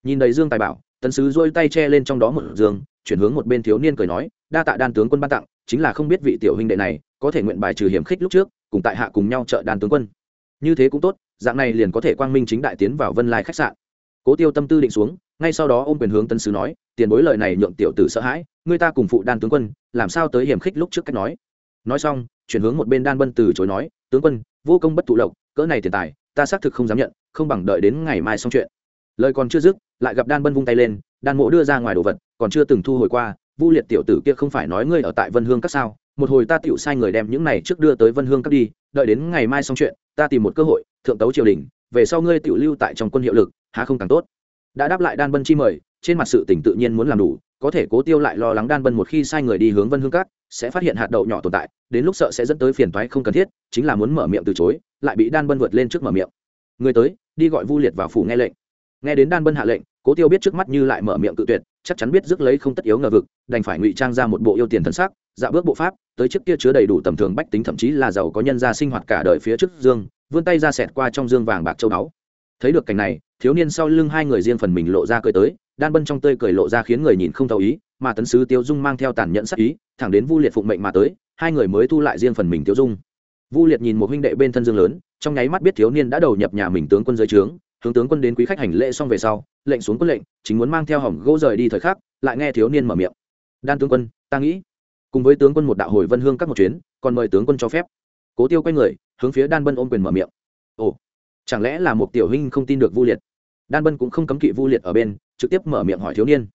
[SPEAKER 1] Nhìn đầy dương tài bảo tấn sứ dôi tay che lên trong đó một dương chuyển hướng một bên thiếu niên cười nói, đa tạ đan tướng quân ban tặng, chính là không biết vị tiểu huynh đệ này có thể nguyện bài trừ hiểm khích lúc trước, cùng tại hạ cùng nhau trợ đan tướng quân. Như thế cũng tốt, dạng này liền có thể quang minh chính đại tiến vào vân lai khách sạn. Cố tiêu tâm tư định xuống, ngay sau đó ôm quyền hướng tân sứ nói, tiền bối lời này nhượng tiểu tử sợ hãi người ta cùng phụ đan tướng quân, làm sao tới hiểm khích lúc trước? Cách nói nói xong, chuyển hướng một bên đan bân từ chối nói, tướng quân, vô công bất thụ lộc, cỡ này tiền tài, ta xác thực không dám nhận, không bằng đợi đến ngày mai xong chuyện. Lời còn chưa dứt, lại gặp đan bân vung tay lên, đan mộ đưa ra ngoài đồ vật, còn chưa từng thu hồi qua, vu liệt tiểu tử kia không phải nói ngươi ở tại vân hương các sao, một hồi ta tiểu sai người đem những này trước đưa tới vân hương các đi, đợi đến ngày mai xong chuyện, ta tìm một cơ hội, thượng tấu triều đình, về sau ngươi tiểu lưu tại trong quân hiệu lực, há không càng tốt. Đã đáp lại đan bân chi mời, trên mặt sự tỉnh tự nhiên muốn làm đủ, có thể cố tiêu lại lo lắng đan bân một khi sai người đi hướng vân hương các sẽ phát hiện hạt đậu nhỏ tồn tại, đến lúc sợ sẽ dẫn tới phiền toái không cần thiết, chính là muốn mở miệng từ chối, lại bị đan bân vượt lên trước mở miệng. Người tới, đi gọi vu liệt vào phủ nghe lệnh. Nghe đến đan bân hạ lệnh, cố tiêu biết trước mắt như lại mở miệng cự tuyệt, chắc chắn biết rước lấy không tất yếu ngờ vực, đành phải ngụy trang ra một bộ yêu tiền thân xác dạ bước bộ pháp, tới trước kia chứa đầy đủ tầm thường bách tính thậm chí là giàu có nhân gia sinh hoạt cả đời phía trước dương, vươn tay ra xẹt qua trong dương vàng bạc châu báu. Thấy được cảnh này, thiếu niên sau lưng hai người riêng phần mình lộ ra cười tới, đan bân trong tơi cười lộ ra khiến người nhìn không thấu ý mà tấn sứ tiêu dung mang theo tàn nhẫn sắc ý, thẳng đến vu liệt phụng mệnh mà tới, hai người mới thu lại riêng phần mình tiêu dung. Vu liệt nhìn một huynh đệ bên thân dương lớn, trong nháy mắt biết thiếu niên đã đầu nhập nhà mình tướng quân dưới trướng, hướng tướng quân đến quý khách hành lễ xong về sau, lệnh xuống quân lệnh, chính muốn mang theo hỏng gỗ rời đi thời khắc, lại nghe thiếu niên mở miệng. Đan tướng quân, ta nghĩ, cùng với tướng quân một đạo hồi vân hương các một chuyến, còn mời tướng quân cho phép. Cố tiêu quay người, hướng phía đan bân ôm quyền mở miệng. Ồ, chẳng lẽ là một tiểu huynh không tin được vu liệt? Đan bân cũng không cấm kỵ vu liệt ở bên, trực tiếp mở miệng hỏi thiếu niên.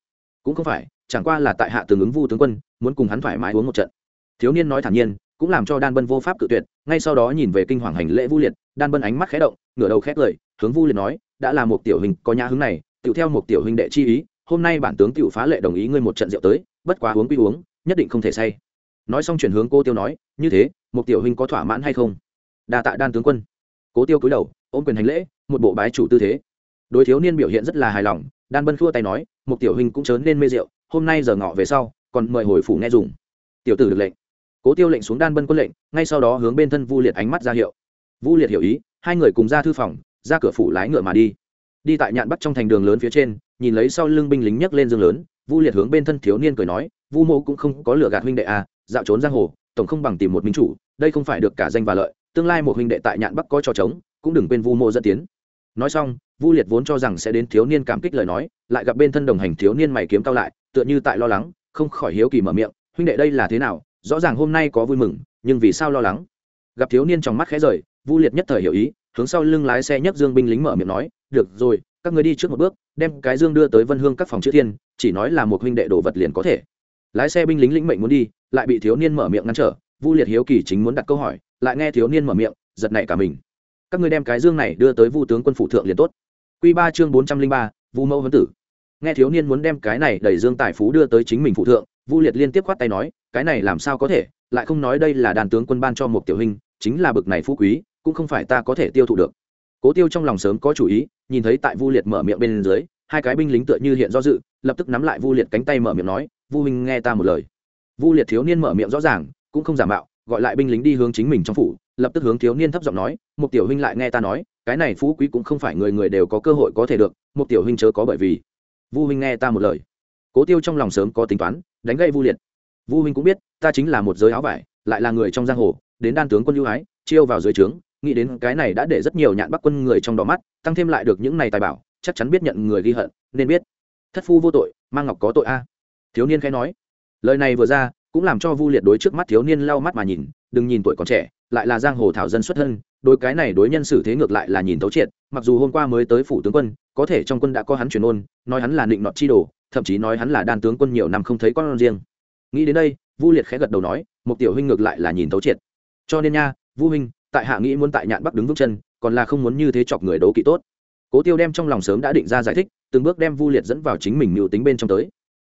[SPEAKER 1] Cũng không phải chẳng qua là tại hạ tương ứng vu tướng quân, muốn cùng hắn thoải mái uống một trận. Thiếu niên nói thản nhiên, cũng làm cho đan bân vô pháp cự tuyệt, ngay sau đó nhìn về kinh hoàng hành lễ vu liệt, đan bân ánh mắt khẽ động, ngửa đầu khét lời, hướng vu liệt nói, đã là một tiểu hình có nhã hứng này tựu theo một tiểu hình đệ chi ý, hôm nay bản tướng tiểu phá lệ đồng ý ngươi một trận rượu tới, bất quá uống quy uống, nhất định không thể say. Nói xong chuyển hướng cô tiêu nói, như thế, một tiểu hình có thỏa mãn hay không? Đa tạ đan tướng quân. Cố tiêu cúi đầu, ôm quyền hành lễ, một bộ bái chủ tư thế. Đối thiếu niên biểu hiện rất là hài lòng, đan bân khua tay nói, một tiểu hình cũng chớn nên mê rượu hôm nay giờ ngọ về sau, còn mời hồi phủ nghe dùng. Tiểu tử được lệnh. Cố tiêu lệnh xuống đan bân quân lệnh, ngay sau đó hướng bên thân vu liệt ánh mắt ra hiệu. Vu liệt hiểu ý, hai người cùng ra thư phòng, ra cửa phủ lái ngựa mà đi. Đi tại nhạn bắt trong thành đường lớn phía trên, nhìn lấy sau lưng binh lính nhấc lên dương lớn, vu liệt hướng bên thân thiếu niên cười nói, vu mô cũng không có lửa gạt huynh đệ à dạo trốn giang hồ, tổng không bằng tìm một minh chủ, đây không phải được cả danh và lợi, tương lai một huynh đệ tại nhạn bắc có trò trống, cũng đừng quên vu mô dẫn tiến. Nói xong, vu liệt vốn cho rằng sẽ đến thiếu niên cảm kích lời nói, lại gặp bên thân đồng hành thiếu niên mày kiếm cao lại tựa như tại lo lắng, không khỏi hiếu kỳ mở miệng, huynh đệ đây là thế nào? Rõ ràng hôm nay có vui mừng, nhưng vì sao lo lắng? Gặp thiếu niên trong mắt khẽ rời, vu liệt nhất thời hiểu ý, hướng sau lưng lái xe nhấc dương binh lính mở miệng nói, được rồi, các người đi trước một bước, đem cái dương đưa tới vân hương các phòng chữ thiên, chỉ nói là một huynh đệ đồ vật liền có thể. Lái xe binh lính lĩnh mệnh muốn đi, lại bị thiếu niên mở miệng ngăn trở, vu liệt hiếu kỳ chính muốn đặt câu hỏi, lại nghe thiếu niên mở miệng, giật nảy cả mình. Các người đem cái dương này đưa tới vu tướng quân phủ thượng liền tốt. Q ba chương bốn trăm linh ba, vu mẫu huấn tử nghe thiếu niên muốn đem cái này đẩy dương tài phú đưa tới chính mình phụ thượng, vu liệt liên tiếp khoát tay nói, cái này làm sao có thể, lại không nói đây là đàn tướng quân ban cho một tiểu hình, chính là bực này phú quý, cũng không phải ta có thể tiêu thụ được. Cố tiêu trong lòng sớm có chủ ý, nhìn thấy tại vu liệt mở miệng bên dưới, hai cái binh lính tựa như hiện do dự, lập tức nắm lại vu liệt cánh tay mở miệng nói, vu huynh nghe ta một lời. Vu liệt thiếu niên mở miệng rõ ràng, cũng không giả mạo, gọi lại binh lính đi hướng chính mình trong phủ, lập tức hướng thiếu niên thấp giọng nói, một tiểu huynh lại nghe ta nói, cái này phú quý cũng không phải người người đều có cơ hội có thể được, một tiểu huynh chớ có bởi vì vu huynh nghe ta một lời. Cố tiêu trong lòng sớm có tính toán, đánh gây vu liệt. Vu huynh cũng biết, ta chính là một giới áo vải, lại là người trong giang hồ, đến đan tướng quân ưu ái, chiêu vào dưới trướng, nghĩ đến cái này đã để rất nhiều nhạn bắc quân người trong đó mắt, tăng thêm lại được những này tài bảo, chắc chắn biết nhận người ghi hận, nên biết. Thất phu vô tội mang ngọc có tội a. Thiếu niên khẽ nói. Lời này vừa ra, cũng làm cho vu liệt đối trước mắt thiếu niên lau mắt mà nhìn, đừng nhìn tuổi còn trẻ, lại là giang hồ thảo dân xuất thân, đối cái này đối nhân xử thế ngược lại là nhìn thấu triệt, mặc dù hôm qua mới tới phủ tướng quân có thể trong quân đã có hắn truyền ôn, nói hắn là định nọ chi đồ, thậm chí nói hắn là đan tướng quân nhiều năm không thấy con riêng. Nghĩ đến đây, vu liệt khẽ gật đầu nói một tiểu huynh ngược lại là nhìn thấu triệt. Cho nên nha, vu huynh, tại hạ nghĩ muốn tại nhạn bắc đứng vững chân, còn là không muốn như thế chọc người đấu kỵ tốt. Cố tiêu đem trong lòng sớm đã định ra giải thích, từng bước đem vu liệt dẫn vào chính mình mưu tính bên trong tới.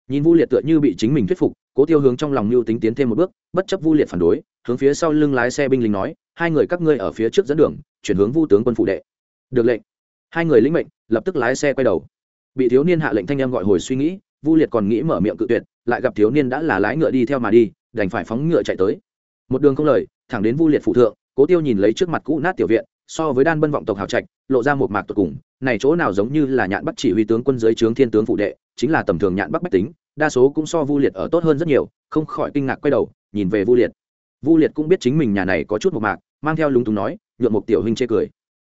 [SPEAKER 1] Nhìn vu liệt tựa như bị chính mình thuyết phục, cố tiêu hướng trong lòng mưu tính tiến thêm một bước, bất chấp vu liệt phản đối, hướng phía sau lưng lái xe binh lính nói, hai người các ngươi ở phía trước dẫn đường, chuyển hướng vu tướng quân phụ đệ. Được lệnh hai người lĩnh mệnh, lập tức lái xe quay đầu. Bị thiếu niên hạ lệnh thanh em gọi hồi suy nghĩ, vu liệt còn nghĩ mở miệng cự tuyệt, lại gặp thiếu niên đã là lái ngựa đi theo mà đi, đành phải phóng ngựa chạy tới. Một đường không lời, thẳng đến vu liệt phụ thượng, cố tiêu nhìn lấy trước mặt cũ nát tiểu viện, so với đan bân vọng tộc hào trạch, lộ ra một mạc tột cùng, này chỗ nào giống như là nhạn bắc chỉ huy tướng quân giới trướng thiên tướng phụ đệ, chính là tầm thường nhạn bắc bách tính, đa số cũng so vu liệt ở tốt hơn rất nhiều, không khỏi kinh ngạc quay đầu, nhìn về vu liệt. Vu liệt cũng biết chính mình nhà này có chút một mạc, mang theo lúng túng nói nhuộm một tiểu huynh chê cười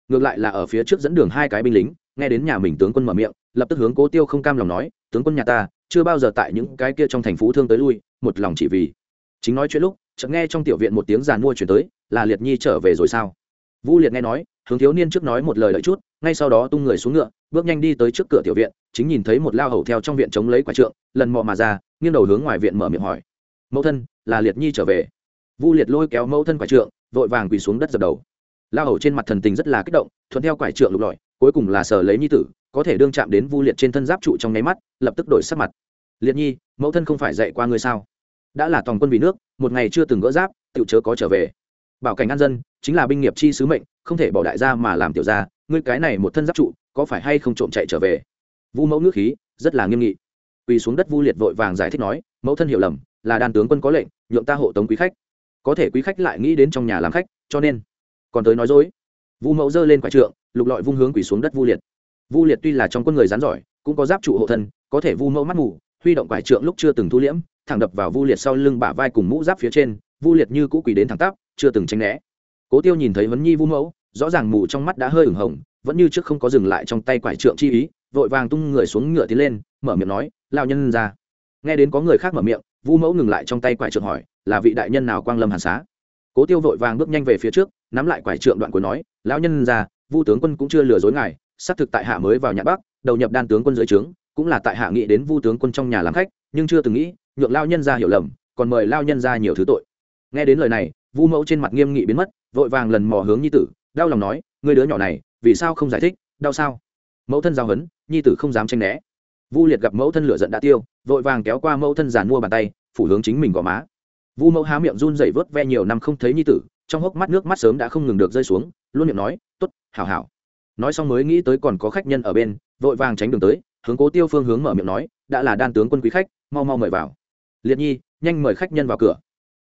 [SPEAKER 1] ngược lại là ở phía trước dẫn đường hai cái binh lính, nghe đến nhà mình tướng quân mở miệng, lập tức hướng cố tiêu không cam lòng nói, tướng quân nhà ta, chưa bao giờ tại những cái kia trong thành phố thương tới lui, một lòng chỉ vì. Chính nói chuyện lúc, chợt nghe trong tiểu viện một tiếng giàn mua chuyển tới, là liệt nhi trở về rồi sao? Vu liệt nghe nói, hướng thiếu niên trước nói một lời lợi chút, ngay sau đó tung người xuống ngựa, bước nhanh đi tới trước cửa tiểu viện, chính nhìn thấy một lao hầu theo trong viện chống lấy quả trượng, lần mò mà ra, nghiêng đầu hướng ngoài viện mở miệng hỏi, mẫu thân, là liệt nhi trở về? Vu liệt lôi kéo mẫu thân quả trượng, vội vàng quỳ xuống đất dập đầu lao hầu trên mặt thần tình rất là kích động, thuận theo quải trượng lục lọi, cuối cùng là sở lấy nhi tử, có thể đương chạm đến vu liệt trên thân giáp trụ trong nháy mắt, lập tức đổi sắc mặt. Liệt nhi, mẫu thân không phải dạy qua ngươi sao? Đã là toàn quân vì nước, một ngày chưa từng gỡ giáp tự chớ có trở về. Bảo cảnh an dân, chính là binh nghiệp chi sứ mệnh, không thể bỏ đại gia mà làm tiểu gia, ngươi cái này một thân giáp trụ, có phải hay không trộm chạy trở về? Vu mẫu nước khí, rất là nghiêm nghị. Quỳ xuống đất vu liệt vội vàng giải thích nói, mẫu thân hiểu lầm, là đàn tướng quân có lệnh, nhượng ta hộ tống quý khách. Có thể quý khách lại nghĩ đến trong nhà làm khách, cho nên còn tới nói dối. Vu mẫu giơ lên quái trượng, lục lọi vung hướng quỷ xuống đất vu liệt. Vu liệt tuy là trong quân người rán giỏi, cũng có giáp trụ hộ thân, có thể vu mẫu mắt mù, huy động quải trượng lúc chưa từng thu liễm, thẳng đập vào vu liệt sau lưng bả vai cùng mũ giáp phía trên, vu liệt như cũ quỳ đến thẳng tắp, chưa từng tránh né. Cố tiêu nhìn thấy vấn nhi vu mẫu, rõ ràng mù trong mắt đã hơi ửng hồng, vẫn như trước không có dừng lại trong tay quải trượng chi ý, vội vàng tung người xuống ngựa tiến lên, mở miệng nói lao nhân ra. Nghe đến có người khác mở miệng, vu mẫu ngừng lại trong tay quải trượng hỏi, là vị đại nhân nào quang lâm hàn xá? Cố tiêu vội vàng bước nhanh về phía trước, nắm lại quải trượng đoạn cuối nói, lão nhân già, vu tướng quân cũng chưa lừa dối ngài, xác thực tại hạ mới vào nhà bắc, đầu nhập đan tướng quân dưới trướng, cũng là tại hạ nghĩ đến vu tướng quân trong nhà làm khách, nhưng chưa từng nghĩ, nhượng lao nhân ra hiểu lầm, còn mời lao nhân ra nhiều thứ tội. Nghe đến lời này, vu mẫu trên mặt nghiêm nghị biến mất, vội vàng lần mò hướng nhi tử, đau lòng nói người đứa nhỏ này, vì sao không giải thích, đau sao? Mẫu thân giao hấn, nhi tử không dám tranh né. Vu liệt gặp mẫu thân lửa giận đã tiêu, vội vàng kéo qua mẫu thân giàn mua bàn tay, phủ hướng chính mình gò má vu mẫu há miệng run dậy vớt ve nhiều năm không thấy nhi tử, trong hốc mắt nước mắt sớm đã không ngừng được rơi xuống, luôn miệng nói t ố t hảo hảo. Nói xong mới nghĩ tới còn có khách nhân ở bên, vội vàng tránh đường tới, hướng cố tiêu phương hướng mở miệng nói, đã là đan tướng quân quý khách, mau mau mời vào. Liệt nhi, nhanh mời khách nhân vào cửa.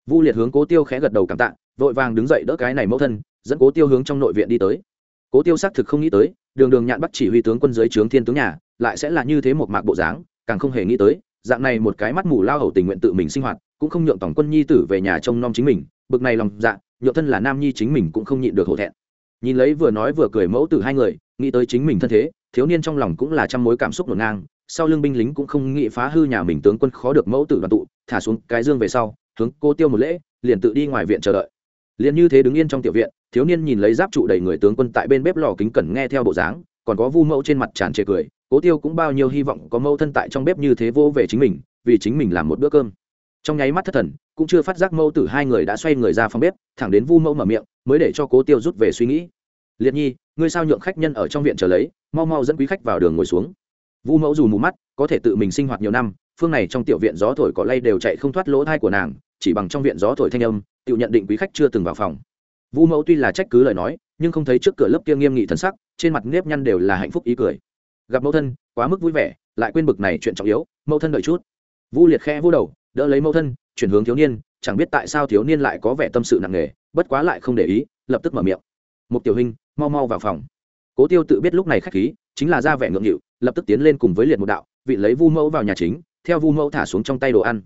[SPEAKER 1] Vu liệt hướng cố tiêu khẽ gật đầu cảm tạ, vội vàng đứng dậy đỡ cái này mẫu thân, dẫn cố tiêu hướng trong nội viện đi tới. Cố tiêu xác thực không nghĩ tới, đường đường nhạn bắt chỉ huy tướng quân dưới trướng thiên tướng nhà, lại sẽ là như thế một mạc bộ dáng, càng không hề nghĩ tới, dạng này một cái mắt mù lao hầu tình nguyện tự mình sinh hoạt cũng không nhượng tổng quân nhi tử về nhà trông nom chính mình, bực này lòng dạ nhượng thân là nam nhi chính mình cũng không nhịn được hổ thẹn. Nhìn lấy vừa nói vừa cười mẫu từ hai người, nghĩ tới chính mình thân thế, thiếu niên trong lòng cũng là trăm mối cảm xúc ngổn ngang, sau lưng binh lính cũng không nghĩ phá hư nhà mình tướng quân khó được mẫu tử đoàn tụ, thả xuống cái dương về sau, hướng cô tiêu một lễ, liền tự đi ngoài viện chờ đợi. Liền như thế đứng yên trong tiểu viện, thiếu niên nhìn lấy giáp trụ đầy người tướng quân tại bên bếp lò kính cẩn nghe theo bộ dáng, còn có vu mẫu trên mặt tràn trề cười cố tiêu cũng bao nhiêu hy vọng có mẫu thân tại trong bếp như thế vô về chính mình, vì chính mình làm một bữa cơm trong nháy mắt thất thần, cũng chưa phát giác mẫu tử hai người đã xoay người ra phòng bếp, thẳng đến vu mẫu mở miệng, mới để cho cố tiêu rút về suy nghĩ. Liệt nhi, ngươi sao nhượng khách nhân ở trong viện chờ lấy, mau mau dẫn quý khách vào đường ngồi xuống. Vu mẫu dù mù mắt, có thể tự mình sinh hoạt nhiều năm, phương này trong tiểu viện gió thổi cỏ lay đều chạy không thoát lỗ thai của nàng, chỉ bằng trong viện gió thổi thanh âm, tự nhận định quý khách chưa từng vào phòng. Vu mẫu tuy là trách cứ lời nói, nhưng không thấy trước cửa lớp kia nghiêm nghị thân sắc, trên mặt nếp nhăn đều là hạnh phúc ý cười. Gặp mẫu thân, quá mức vui vẻ, lại quên bực này chuyện trọng yếu, mẫu thân đợi chút. Vu liệt khe vô đầu đỡ lấy mẫu thân, chuyển hướng thiếu niên, chẳng biết tại sao thiếu niên lại có vẻ tâm sự nặng nề, bất quá lại không để ý, lập tức mở miệng. Một tiểu hình mau mau vào phòng. Cố tiêu tự biết lúc này khách khí, chính là ra vẻ ngượng nghịu, lập tức tiến lên cùng với liệt một đạo, vị lấy vu mẫu vào nhà chính, theo vu mẫu thả xuống trong tay đồ ăn.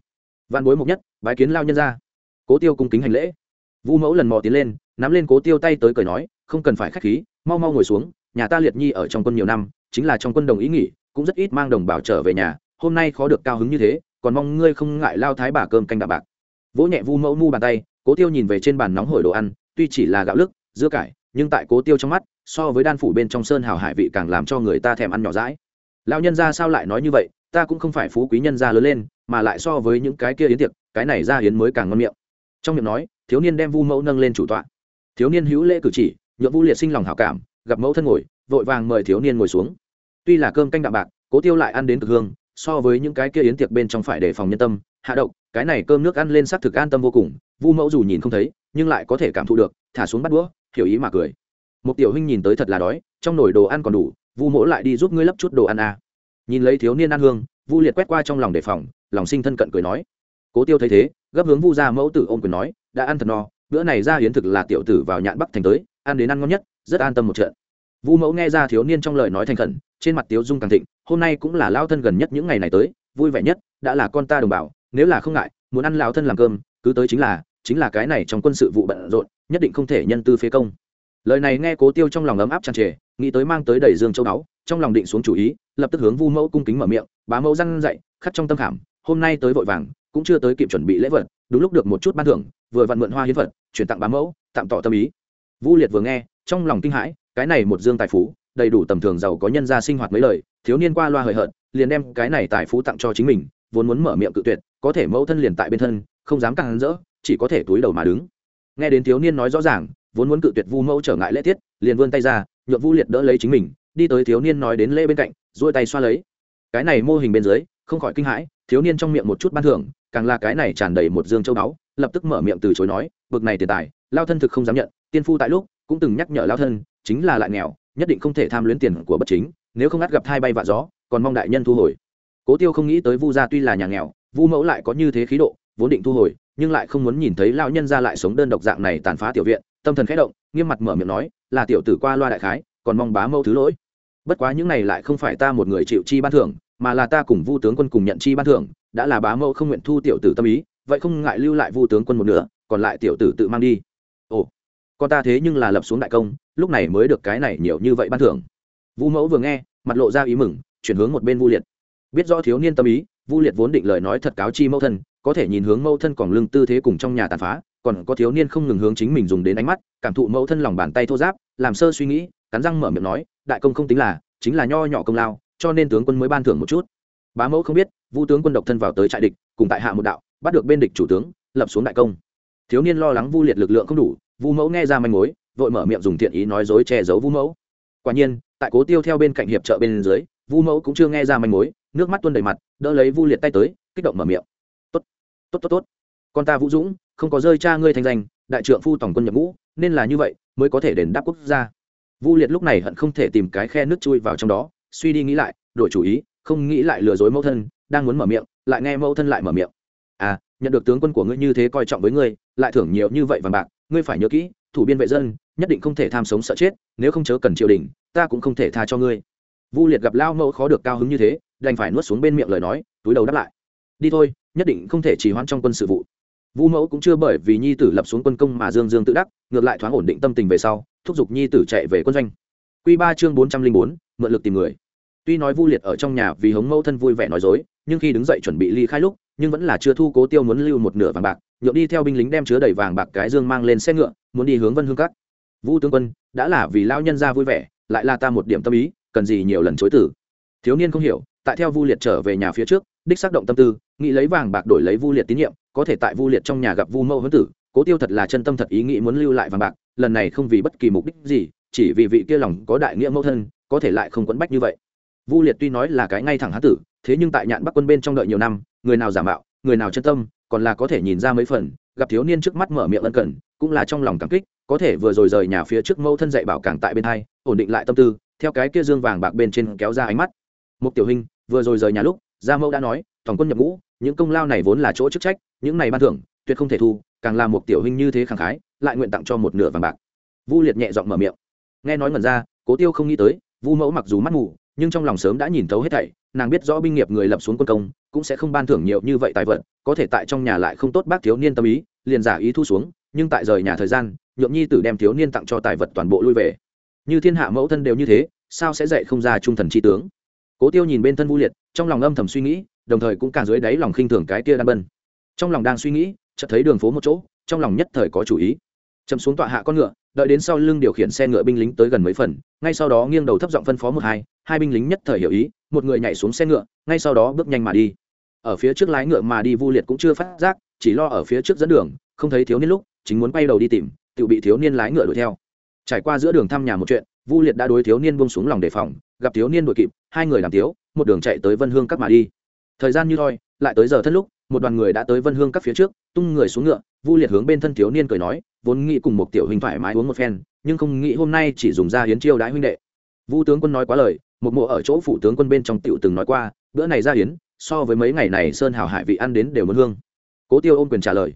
[SPEAKER 1] Văn bối mộc nhất, bái kiến lao nhân ra. Cố tiêu cung kính hành lễ. Vu mẫu lần mò tiến lên, nắm lên cố tiêu tay tới cười nói, không cần phải khách khí, mau mau ngồi xuống, nhà ta liệt nhi ở trong quân nhiều năm, chính là trong quân đồng ý nghỉ, cũng rất ít mang đồng bào trở về nhà, hôm nay khó được cao hứng như thế còn mong ngươi không ngại lao thái bà cơm canh đạm bạc. Vỗ nhẹ vu mẫu mu bàn tay, cố tiêu nhìn về trên bàn nóng hổi đồ ăn, tuy chỉ là gạo lức dưa cải, nhưng tại cố tiêu trong mắt, so với đan phủ bên trong sơn hào hải vị càng làm cho người ta thèm ăn nhỏ rãi lão nhân ra sao lại nói như vậy, ta cũng không phải phú quý nhân gia lớn lên, mà lại so với những cái kia yến tiệc, cái này ra yến mới càng ngon miệng. Trong miệng nói, thiếu niên đem vu mẫu nâng lên chủ tọa. Thiếu niên hữu lễ cử chỉ, nhượng vu liệt sinh lòng hảo cảm, gặp mẫu thân ngồi, vội vàng mời thiếu niên ngồi xuống. Tuy là cơm canh đạm bạc, cố tiêu lại ăn đến cực hương so với những cái kia yến tiệc bên trong phải đề phòng nhân tâm, hạ độc, cái này cơm nước ăn lên xác thực an tâm vô cùng, vu mẫu dù nhìn không thấy, nhưng lại có thể cảm thụ được, thả xuống bắt đũa, hiểu ý mà cười. Một tiểu huynh nhìn tới thật là đói, trong nồi đồ ăn còn đủ, vu mỗ lại đi giúp ngươi lấp chút đồ ăn à. nhìn lấy thiếu niên ăn hương, vu liệt quét qua trong lòng đề phòng, lòng sinh thân cận cười nói. Cố tiêu thấy thế, gấp hướng vu ra mẫu tử ôm quyền nói, đã ăn thật no, bữa này ra hiến thực là tiểu tử vào nhạn bắc thành tới, ăn đến ăn ngon nhất, rất an tâm một trận vu mẫu nghe ra thiếu niên trong lời nói thành khẩn, trên mặt tiếu dung càng thịnh, hôm nay cũng là lao thân gần nhất những ngày này tới, vui vẻ nhất, đã là con ta đồng bào, nếu là không ngại, muốn ăn lao thân làm cơm, cứ tới chính là chính là cái này trong quân sự vụ bận rộn, nhất định không thể nhân tư phế công. Lời này nghe cố tiêu trong lòng ấm áp tràn trề, nghĩ tới mang tới đầy dương châu đáo trong lòng định xuống chủ ý, lập tức hướng vu mẫu cung kính mở miệng, bá mẫu răn dậy, khắc trong tâm khảm, hôm nay tới vội vàng, cũng chưa tới kịp chuẩn bị lễ vật, đúng lúc được một chút ban thưởng, vừa vặn mượn hoa hiến vật, chuyển tặng bá mẫu, tạm tỏ tâm ý. Vu liệt vừa nghe, trong lòng kinh hãi cái này một dương tài phú, đầy đủ tầm thường giàu có nhân gia sinh hoạt mấy lời, thiếu niên qua loa hời hợt, liền đem cái này tài phú tặng cho chính mình, vốn muốn mở miệng cự tuyệt, có thể mẫu thân liền tại bên thân, không dám càng rỡ, chỉ có thể túi đầu mà đứng. Nghe đến thiếu niên nói rõ ràng, vốn muốn cự tuyệt vu mẫu trở ngại lễ tiết, liền vươn tay ra nhuộm vu liệt đỡ lấy chính mình, đi tới thiếu niên nói đến lễ bên cạnh, duỗi tay xoa lấy. Cái này mô hình bên dưới, không khỏi kinh hãi, thiếu niên trong miệng một chút ban thưởng, càng là cái này tràn đầy một dương châu báu, lập tức mở miệng từ chối nói, bực này tiền tài, lao thân thực không dám nhận, tiên phu tại lúc, cũng từng nhắc nhở lao thân chính là lại nghèo, nhất định không thể tham luyến tiền của bất chính, nếu không ngắt gặp thai bay vạ gió, còn mong đại nhân thu hồi. Cố tiêu không nghĩ tới vu gia tuy là nhà nghèo, vu mẫu lại có như thế khí độ, vốn định thu hồi, nhưng lại không muốn nhìn thấy lão nhân gia lại sống đơn độc dạng này tàn phá tiểu viện, tâm thần khẽ động, nghiêm mặt mở miệng nói, là tiểu tử qua loa đại khái, còn mong bá mẫu thứ lỗi. Bất quá những này lại không phải ta một người chịu chi ban thưởng, mà là ta cùng vu tướng quân cùng nhận chi ban thưởng, đã là bá mẫu không nguyện thu tiểu tử tâm ý, vậy không ngại lưu lại vu tướng quân một nửa, còn lại tiểu tử tự mang đi con ta thế nhưng là lập xuống đại công, lúc này mới được cái này nhiều như vậy ban thưởng. Vũ mẫu vừa nghe, mặt lộ ra ý mừng, chuyển hướng một bên vu liệt. Biết rõ thiếu niên tâm ý, vu liệt vốn định lời nói thật cáo chi mẫu thân, có thể nhìn hướng mẫu thân còn lưng tư thế cùng trong nhà tàn phá, còn có thiếu niên không ngừng hướng chính mình dùng đến ánh mắt, cảm thụ mẫu thân lòng bàn tay thô giáp làm sơ suy nghĩ, cắn răng mở miệng nói, đại công không tính là, chính là nho nhỏ công lao, cho nên tướng quân mới ban thưởng một chút. Bá mẫu không biết, vu tướng quân độc thân vào tới trại địch, cùng tại hạ một đạo, bắt được bên địch chủ tướng, lập xuống đại công. Thiếu niên lo lắng vu liệt lực lượng không đủ vu mẫu nghe ra manh mối, vội mở miệng dùng thiện ý nói dối che giấu vu mẫu. Quả nhiên, tại cố tiêu theo bên cạnh hiệp trợ bên dưới, vu mẫu cũng chưa nghe ra manh mối, nước mắt tuôn đầy mặt, đỡ lấy vu liệt tay tới, kích động mở miệng. Tốt tốt tốt tốt. Con ta vũ dũng, không có rơi cha ngươi thành danh, đại trượng phu tổng quân nhập ngũ, nên là như vậy mới có thể đền đáp quốc gia. Vu liệt lúc này hận không thể tìm cái khe nước chui vào trong đó, suy đi nghĩ lại, đổi chủ ý, không nghĩ lại lừa dối mẫu thân, đang muốn mở miệng, lại nghe mẫu thân lại mở miệng. À nhận được tướng quân của ngươi như thế coi trọng với ngươi, lại thưởng nhiều như vậy vàng bạc ngươi phải nhớ kỹ, thủ biên vệ dân nhất định không thể tham sống sợ chết, nếu không chớ cần triều đình, ta cũng không thể tha cho ngươi. Vu liệt gặp lao mẫu khó được cao hứng như thế, đành phải nuốt xuống bên miệng lời nói, túi đầu đáp lại. Đi thôi, nhất định không thể chỉ hoãn trong quân sự vụ. Vu mẫu cũng chưa bởi vì nhi tử lập xuống quân công mà dương dương tự đắc, ngược lại thoáng ổn định tâm tình về sau, thúc giục nhi tử chạy về quân doanh. Q ba chương bốn trăm linh bốn, mượn lực tìm người. Tuy nói vu liệt ở trong nhà vì hống mẫu thân vui vẻ nói dối, nhưng khi đứng dậy chuẩn bị ly khai lúc, nhưng vẫn là chưa thu cố tiêu muốn lưu một nửa vàng bạc nhượng đi theo binh lính đem chứa đầy vàng bạc cái dương mang lên xe ngựa, muốn đi hướng vân hương cắt vũ tướng quân, đã là vì lao nhân ra vui vẻ, lại là ta một điểm tâm ý, cần gì nhiều lần chối tử. Thiếu niên không hiểu, tại theo vu liệt trở về nhà phía trước, đích xác động tâm tư, nghĩ lấy vàng bạc đổi lấy vu liệt tín nhiệm, có thể tại vu liệt trong nhà gặp vu mẫu huấn tử, cố tiêu thật là chân tâm thật ý nghĩ muốn lưu lại vàng bạc, lần này không vì bất kỳ mục đích gì, chỉ vì vị kia lòng có đại nghĩa mẫu thân, có thể lại không quẫn bách như vậy. Vu liệt tuy nói là cái ngay thẳng hán tử, thế nhưng tại nhạn bắc quân bên trong đợi nhiều năm, người nào giả mạo, người nào chân tâm còn là có thể nhìn ra mấy phần, gặp thiếu niên trước mắt mở miệng ân cần, cũng là trong lòng cảm kích, có thể vừa rồi rời nhà phía trước mẫu thân dạy bảo càng tại bên hai, ổn định lại tâm tư, theo cái kia dương vàng bạc bên trên kéo ra ánh mắt. Một tiểu hình vừa rồi rời nhà lúc, gia mẫu đã nói toàn quân nhập ngũ, những công lao này vốn là chỗ chức trách, những này ban thưởng, tuyệt không thể thu, càng làm một tiểu hình như thế khẳng khái, lại nguyện tặng cho một nửa vàng bạc. Vu liệt nhẹ giọng mở miệng. Nghe nói ngẩn ra, cố tiêu không nghĩ tới, vu mẫu mặc dù mắt mù nhưng trong lòng sớm đã nhìn thấu hết thảy, nàng biết rõ binh nghiệp người lập xuống quân công, cũng sẽ không ban thưởng nhiều như vậy tài vật, có thể tại trong nhà lại không tốt bác thiếu niên tâm ý, liền giả ý thu xuống, nhưng tại rời nhà thời gian, nhượng nhi tử đem thiếu niên tặng cho tài vật toàn bộ lui về. Như thiên hạ mẫu thân đều như thế, sao sẽ dạy không ra trung thần chi tướng? Cố tiêu nhìn bên thân vu liệt, trong lòng âm thầm suy nghĩ, đồng thời cũng càng dưới đáy lòng khinh thường cái kia đan bân. Trong lòng đang suy nghĩ, chợt thấy đường phố một chỗ, trong lòng nhất thời có chủ ý. Chậm xuống tọa hạ con ngựa đợi đến sau lưng điều khiển xe ngựa binh lính tới gần mấy phần, ngay sau đó nghiêng đầu thấp giọng phân phó một hai hai binh lính nhất thời hiểu ý, một người nhảy xuống xe ngựa, ngay sau đó bước nhanh mà đi. Ở phía trước lái ngựa mà đi vu liệt cũng chưa phát giác, chỉ lo ở phía trước dẫn đường, không thấy thiếu niên lúc, chính muốn quay đầu đi tìm tự bị thiếu niên lái ngựa đuổi theo. Trải qua giữa đường thăm nhà một chuyện, vu liệt đã đối thiếu niên buông xuống lòng đề phòng, gặp thiếu niên đuổi kịp, hai người làm tiếu, một đường chạy tới vân hương các mà đi. Thời gian như thoi, lại tới giờ thân lúc một đoàn người đã tới vân hương các phía trước, tung người xuống ngựa, vu liệt hướng bên thân thiếu niên cười nói, vốn nghĩ cùng một tiểu hình thoải mái uống một phen, nhưng không nghĩ hôm nay chỉ dùng ra hiến chiêu đãi huynh đệ. Vu tướng quân nói quá lời, một mộ ở chỗ phủ tướng quân bên trong tiểu từng nói qua, bữa này ra hiến, so với mấy ngày này sơn hào hải vị ăn đến đều muốn hương. Cố tiêu ôm quyền trả lời.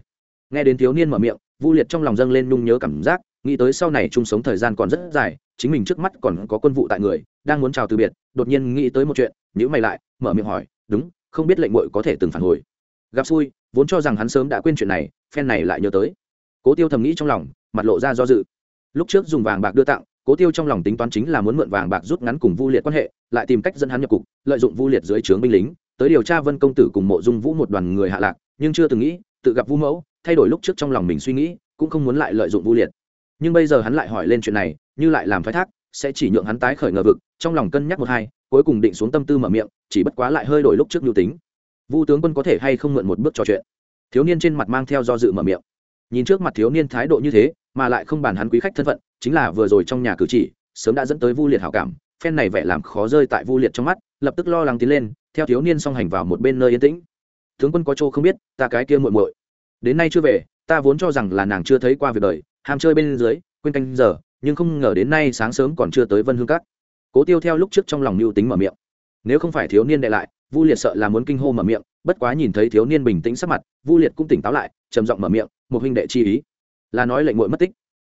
[SPEAKER 1] Nghe đến thiếu niên mở miệng, vu liệt trong lòng dâng lên nhung nhớ cảm giác, nghĩ tới sau này chung sống thời gian còn rất dài, chính mình trước mắt còn có quân vụ tại người, đang muốn chào từ biệt, đột nhiên nghĩ tới một chuyện nhữ mày lại, mở miệng hỏi, đúng, không biết lệnh muội có thể từng phản hồi? Gặp xui, vốn cho rằng hắn sớm đã quên chuyện này, phen này lại nhớ tới. Cố tiêu thầm nghĩ trong lòng, mặt lộ ra do dự. Lúc trước dùng vàng bạc đưa tặng, cố tiêu trong lòng tính toán chính là muốn mượn vàng bạc rút ngắn cùng vu liệt quan hệ, lại tìm cách dẫn hắn nhập cục, lợi dụng vu liệt dưới trướng binh lính, tới điều tra vân công tử cùng mộ dung vũ một đoàn người hạ lạc, nhưng chưa từng nghĩ, tự gặp vu mẫu, thay đổi lúc trước trong lòng mình suy nghĩ, cũng không muốn lại lợi dụng vu liệt. Nhưng bây giờ hắn lại hỏi lên chuyện này, như lại làm phái thác, sẽ chỉ nhượng hắn tái khởi ngờ vực, trong lòng cân nhắc một hai, cuối cùng định xuống tâm tư mở miệng, chỉ bất quá lại hơi đổi lúc trước nhu tính vu tướng quân có thể hay không mượn một bước trò chuyện? Thiếu niên trên mặt mang theo do dự mở miệng. Nhìn trước mặt thiếu niên thái độ như thế, mà lại không bàn hắn quý khách thân phận, chính là vừa rồi trong nhà cử chỉ, sớm đã dẫn tới vu liệt hảo cảm, phen này vẻ làm khó rơi tại vu liệt trong mắt, lập tức lo lắng tiến lên, theo thiếu niên song hành vào một bên nơi yên tĩnh. Tướng quân có chỗ không biết, ta cái kia muội muội. Đến nay chưa về, ta vốn cho rằng là nàng chưa thấy qua việc đời, ham chơi bên dưới, quên canh giờ, nhưng không ngờ đến nay sáng sớm còn chưa tới vân hương cát cố tiêu theo lúc trước trong lòng mưu tính mở miệng. Nếu không phải thiếu niên đệ lại vu liệt sợ là muốn kinh hô mở miệng, bất quá nhìn thấy thiếu niên bình tĩnh sắc mặt, vu liệt cũng tỉnh táo lại, trầm giọng mở miệng, một huynh đệ chi ý, là nói lệnh muội mất tích.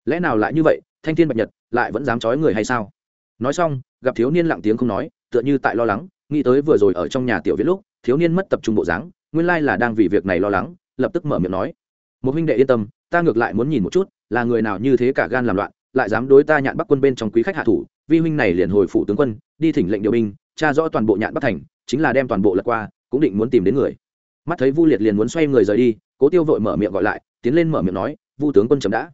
[SPEAKER 1] Lẽ nào lại như vậy, thanh thiên bạch nhật lại vẫn dám trói người hay sao? Nói xong, gặp thiếu niên lặng tiếng không nói, tựa như tại lo lắng, nghĩ tới vừa rồi ở trong nhà tiểu viết lúc, thiếu niên mất tập trung bộ dáng, nguyên lai là đang vì việc này lo lắng, lập tức mở miệng nói, một huynh đệ yên tâm, ta ngược lại muốn nhìn một chút, là người nào như thế cả gan làm loạn, lại dám đối ta nhạn bắc quân bên trong quý khách hạ thủ, vi huynh này liền hồi phủ tướng quân, đi thỉnh lệnh điều binh, tra rõ toàn bộ nhạn bắc thành chính là đem toàn bộ lật qua, cũng định muốn tìm đến người. Mắt thấy vu liệt liền muốn xoay người rời đi, cố tiêu vội mở miệng gọi lại, tiến lên mở miệng nói, vu tướng quân chấm đã.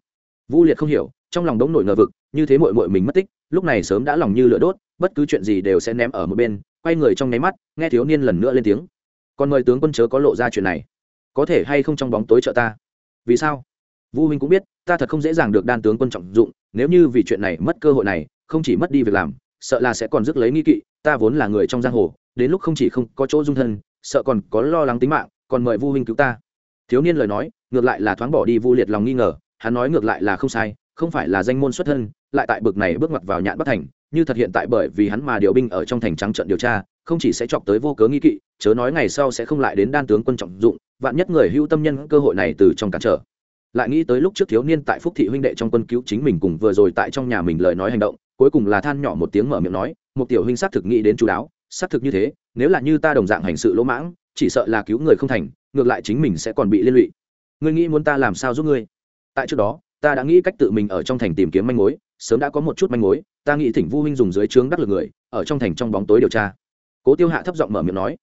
[SPEAKER 1] Vu liệt không hiểu, trong lòng đống nổi ngờ vực, như thế mội mội mình mất tích, lúc này sớm đã lòng như lửa đốt, bất cứ chuyện gì đều sẽ ném ở một bên, quay người trong nháy mắt, nghe thiếu niên lần nữa lên tiếng. Còn mời tướng quân chớ có lộ ra chuyện này. Có thể hay không trong bóng tối trợ ta? Vì sao? Vu huynh cũng biết, ta thật không dễ dàng được đan tướng quân trọng dụng, nếu như vì chuyện này mất cơ hội này, không chỉ mất đi việc làm, sợ là sẽ còn rước lấy nghi kỵ, ta vốn là người trong giang hồ đến lúc không chỉ không có chỗ dung thân, sợ còn có lo lắng tính mạng, còn mời vu huynh cứu ta. Thiếu niên lời nói, ngược lại là thoáng bỏ đi vu liệt lòng nghi ngờ, hắn nói ngược lại là không sai, không phải là danh môn xuất thân, lại tại bực này bước ngoặt vào nhạn bắc thành, như thật hiện tại bởi vì hắn mà điều binh ở trong thành trắng trận điều tra, không chỉ sẽ chọc tới vô cớ nghi kỵ, chớ nói ngày sau sẽ không lại đến đan tướng quân trọng dụng, vạn nhất người hưu tâm nhân cơ hội này từ trong cản trở. Lại nghĩ tới lúc trước thiếu niên tại phúc thị huynh đệ trong quân cứu chính mình cùng vừa rồi tại trong nhà mình lời nói hành động, cuối cùng là than nhỏ một tiếng mở miệng nói một tiểu huynh xác thực nghĩ đến chú đáo xác thực như thế, nếu là như ta đồng dạng hành sự lỗ mãng, chỉ sợ là cứu người không thành, ngược lại chính mình sẽ còn bị liên lụy. Ngươi nghĩ muốn ta làm sao giúp ngươi? Tại trước đó, ta đã nghĩ cách tự mình ở trong thành tìm kiếm manh mối, sớm đã có một chút manh mối, ta nghĩ thỉnh vu huynh dùng dưới trướng đắc lực người, ở trong thành trong bóng tối điều tra. Cố tiêu hạ thấp giọng mở miệng nói.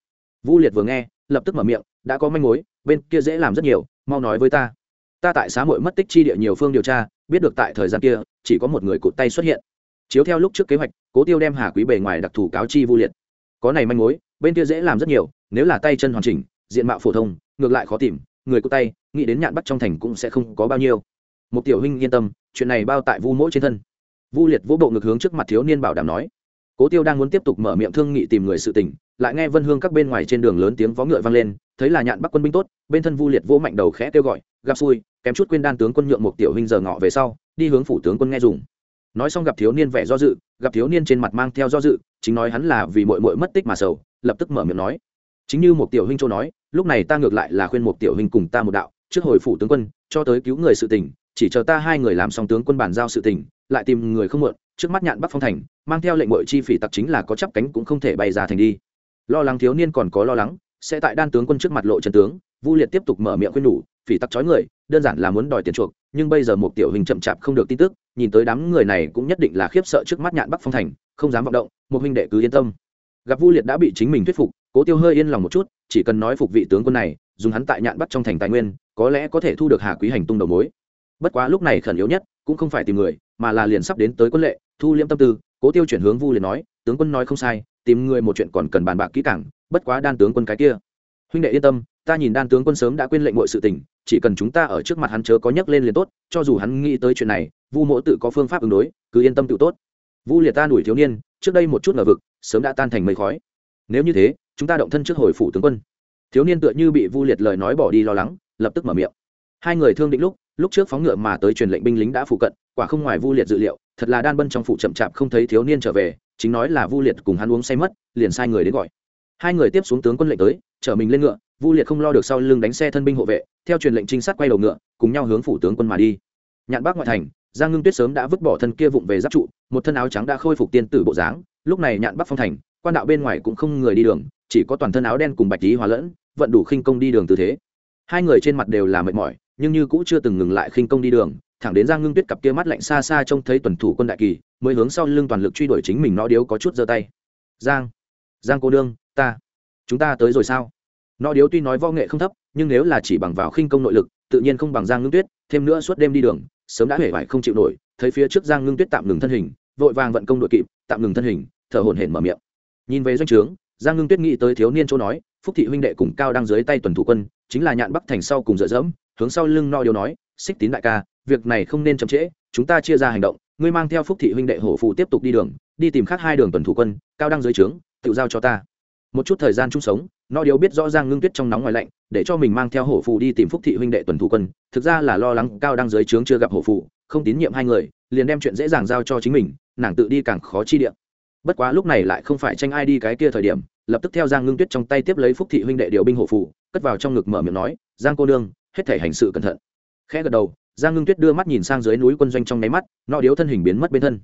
[SPEAKER 1] Vu liệt vừa nghe, lập tức mở miệng, đã có manh mối, bên kia dễ làm rất nhiều, mau nói với ta. Ta tại xã hội mất tích chi địa nhiều phương điều tra, biết được tại thời gian kia, chỉ có một người cụt tay xuất hiện. Chiếu theo lúc trước kế hoạch, cố tiêu đem hà quý bề ngoài đặc thù cáo chi vu liệt có này manh mối, bên kia dễ làm rất nhiều, nếu là tay chân hoàn chỉnh, diện mạo phổ thông, ngược lại khó tìm, người cụt tay, nghĩ đến nhạn bắt trong thành cũng sẽ không có bao nhiêu. Một tiểu huynh yên tâm, chuyện này bao tại vu mỗi trên thân. Vu liệt vỗ bộ ngược hướng trước mặt thiếu niên bảo đảm nói. Cố tiêu đang muốn tiếp tục mở miệng thương nghị tìm người sự tình, lại nghe vân hương các bên ngoài trên đường lớn tiếng vó ngựa vang lên, thấy là nhạn bắc quân binh tốt, bên thân vu liệt vỗ mạnh đầu khẽ kêu gọi, gặp xui, kém chút quên đan tướng quân nhượng một tiểu huynh giờ ngọ về sau, đi hướng phủ tướng quân nghe dùng. Nói xong gặp thiếu niên vẻ do dự, gặp thiếu niên trên mặt mang theo do dự chính nói hắn là vì mội mội mất tích mà sầu, lập tức mở miệng nói. Chính như một tiểu huynh châu nói, lúc này ta ngược lại là khuyên một tiểu huynh cùng ta một đạo, trước hồi phủ tướng quân, cho tới cứu người sự tình, chỉ chờ ta hai người làm xong tướng quân bàn giao sự tình, lại tìm người không mượn trước mắt nhạn bắc phong thành, mang theo lệnh mội chi phỉ tặc chính là có chắp cánh cũng không thể bay ra thành đi. Lo lắng thiếu niên còn có lo lắng, sẽ tại đan tướng quân trước mặt lộ trần tướng, vu liệt tiếp tục mở miệng khuyên nhủ, phỉ tặc chói người, đơn giản là muốn đòi tiền chuộc, nhưng bây giờ một tiểu hình chậm chạp không được tin tức, nhìn tới đám người này cũng nhất định là khiếp sợ trước mắt nhạn bắc phong thành không dám vọng động, một huynh đệ cứ yên tâm. Gặp vu liệt đã bị chính mình thuyết phục, cố tiêu hơi yên lòng một chút, chỉ cần nói phục vị tướng quân này, dùng hắn tại nhạn bắt trong thành tài nguyên, có lẽ có thể thu được hà quý hành tung đầu mối. Bất quá lúc này khẩn yếu nhất, cũng không phải tìm người, mà là liền sắp đến tới quân lệ, thu liêm tâm tư, cố tiêu chuyển hướng vu liệt nói, tướng quân nói không sai, tìm người một chuyện còn cần bàn bạc kỹ càng, bất quá đan tướng quân cái kia. Huynh đệ yên tâm, ta nhìn đan tướng quân sớm đã quên lệnh mọi sự tình, chỉ cần chúng ta ở trước mặt hắn chớ có nhắc lên liền tốt, cho dù hắn nghĩ tới chuyện này, vu mỗ tự có phương pháp ứng đối, cứ yên tâm tự tốt vu liệt ta đuổi thiếu niên, trước đây một chút ngờ vực, sớm đã tan thành mây khói. Nếu như thế, chúng ta động thân trước hồi phủ tướng quân. Thiếu niên tựa như bị vu liệt lời nói bỏ đi lo lắng, lập tức mở miệng. Hai người thương định lúc lúc trước phóng ngựa mà tới truyền lệnh binh lính đã phụ cận, quả không ngoài vu liệt dự liệu, thật là đan bân trong phủ chậm chạp không thấy thiếu niên trở về, chính nói là vu liệt cùng hắn uống say mất, liền sai người đến gọi. Hai người tiếp xuống tướng quân lệnh tới, chở mình lên ngựa vu liệt không lo được sau lưng đánh xe thân binh hộ vệ, theo truyền lệnh trinh sát quay đầu ngựa, cùng nhau hướng phủ tướng quân mà đi. Nhạn bác ngoại thành, giang ngưng tuyết sớm đã vứt bỏ thân kia vụng về giáp trụ một thân áo trắng đã khôi phục tiên tử bộ dáng, lúc này nhạn bắc phong thành, quan đạo bên ngoài cũng không người đi đường, chỉ có toàn thân áo đen cùng bạch tí hòa lẫn, vận đủ khinh công đi đường tư thế. Hai người trên mặt đều là mệt mỏi, nhưng như cũng chưa từng ngừng lại khinh công đi đường, thẳng đến giang ngưng tuyết cặp kia mắt lạnh xa xa trông thấy tuần thủ quân đại kỳ, mới hướng sau lưng toàn lực truy đuổi chính mình nó điếu có chút giơ tay. Giang giang cô đương ta, chúng ta tới rồi sao? Nó điếu tuy nói võ nghệ không thấp, nhưng nếu là chỉ bằng vào khinh công nội lực, tự nhiên không bằng giang ngưng tuyết, thêm nữa suốt đêm đi đường sớm đã hể vải không chịu nổi, thấy phía trước giang ngưng tuyết tạm ngừng thân hình, vội vàng vận công đội kịp, tạm ngừng thân hình, thở hổn hển mở miệng. Nhìn về doanh trướng, giang ngưng tuyết nghĩ tới thiếu niên chỗ nói, phúc thị huynh đệ cùng cao đang dưới tay tuần thủ quân, chính là nhạn bắc thành sau cùng dựa dẫm, hướng sau lưng no điều nói, xích tín đại ca, việc này không nên chậm trễ, chúng ta chia ra hành động, ngươi mang theo phúc thị huynh đệ hổ phụ tiếp tục đi đường, đi tìm khác hai đường tuần thủ quân, cao đăng dưới trướng, tự giao cho ta. Một chút thời gian chung sống nó điếu biết rõ ràng ngưng tuyết trong nóng ngoài lạnh, để cho mình mang theo hổ phù đi tìm phúc thị huynh đệ tuần thủ quân. Thực ra là lo lắng cao đang dưới trướng chưa gặp hổ phù, không tín nhiệm hai người, liền đem chuyện dễ dàng giao cho chính mình, nàng tự đi càng khó chi điện bất quá lúc này lại không phải tranh ai đi cái kia thời điểm, lập tức theo giang ngưng tuyết trong tay tiếp lấy phúc thị huynh đệ điều binh hổ phù, cất vào trong ngực mở miệng nói, giang cô nương, hết thể hành sự cẩn thận. Khẽ gật đầu, giang ngưng tuyết đưa mắt nhìn sang dưới núi quân doanh trong nháy mắt nọ điếu thân hình biến mất bên thân.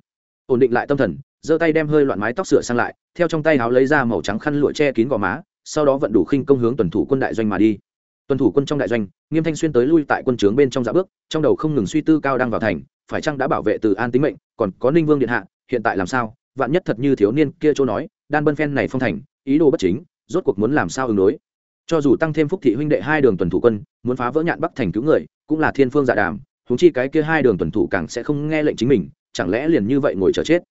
[SPEAKER 1] Ổn định lại tâm thần, giơ tay đem hơi loạn mái tóc sửa sang lại, theo trong tay áo lấy ra màu trắng khăn lụa che kín gò má sau đó vận đủ khinh công hướng tuần thủ quân đại doanh mà đi. Tuần thủ quân trong đại doanh, nghiêm thanh xuyên tới lui tại quân trướng bên trong dạ bước, trong đầu không ngừng suy tư cao đang vào thành, phải chăng đã bảo vệ từ an tính mệnh, còn có ninh vương điện hạ, hiện tại làm sao? Vạn nhất thật như thiếu niên kia chỗ nói, đan bân phen này phong thành, ý đồ bất chính, rốt cuộc muốn làm sao ứng đối? Cho dù tăng thêm phúc thị huynh đệ hai đường tuần thủ quân, muốn phá vỡ nhạn bắc thành cứu người, cũng là thiên phương dạ đàm húng chi cái kia hai đường tuần thủ càng sẽ không nghe lệnh chính mình, chẳng lẽ liền như vậy ngồi chờ chết?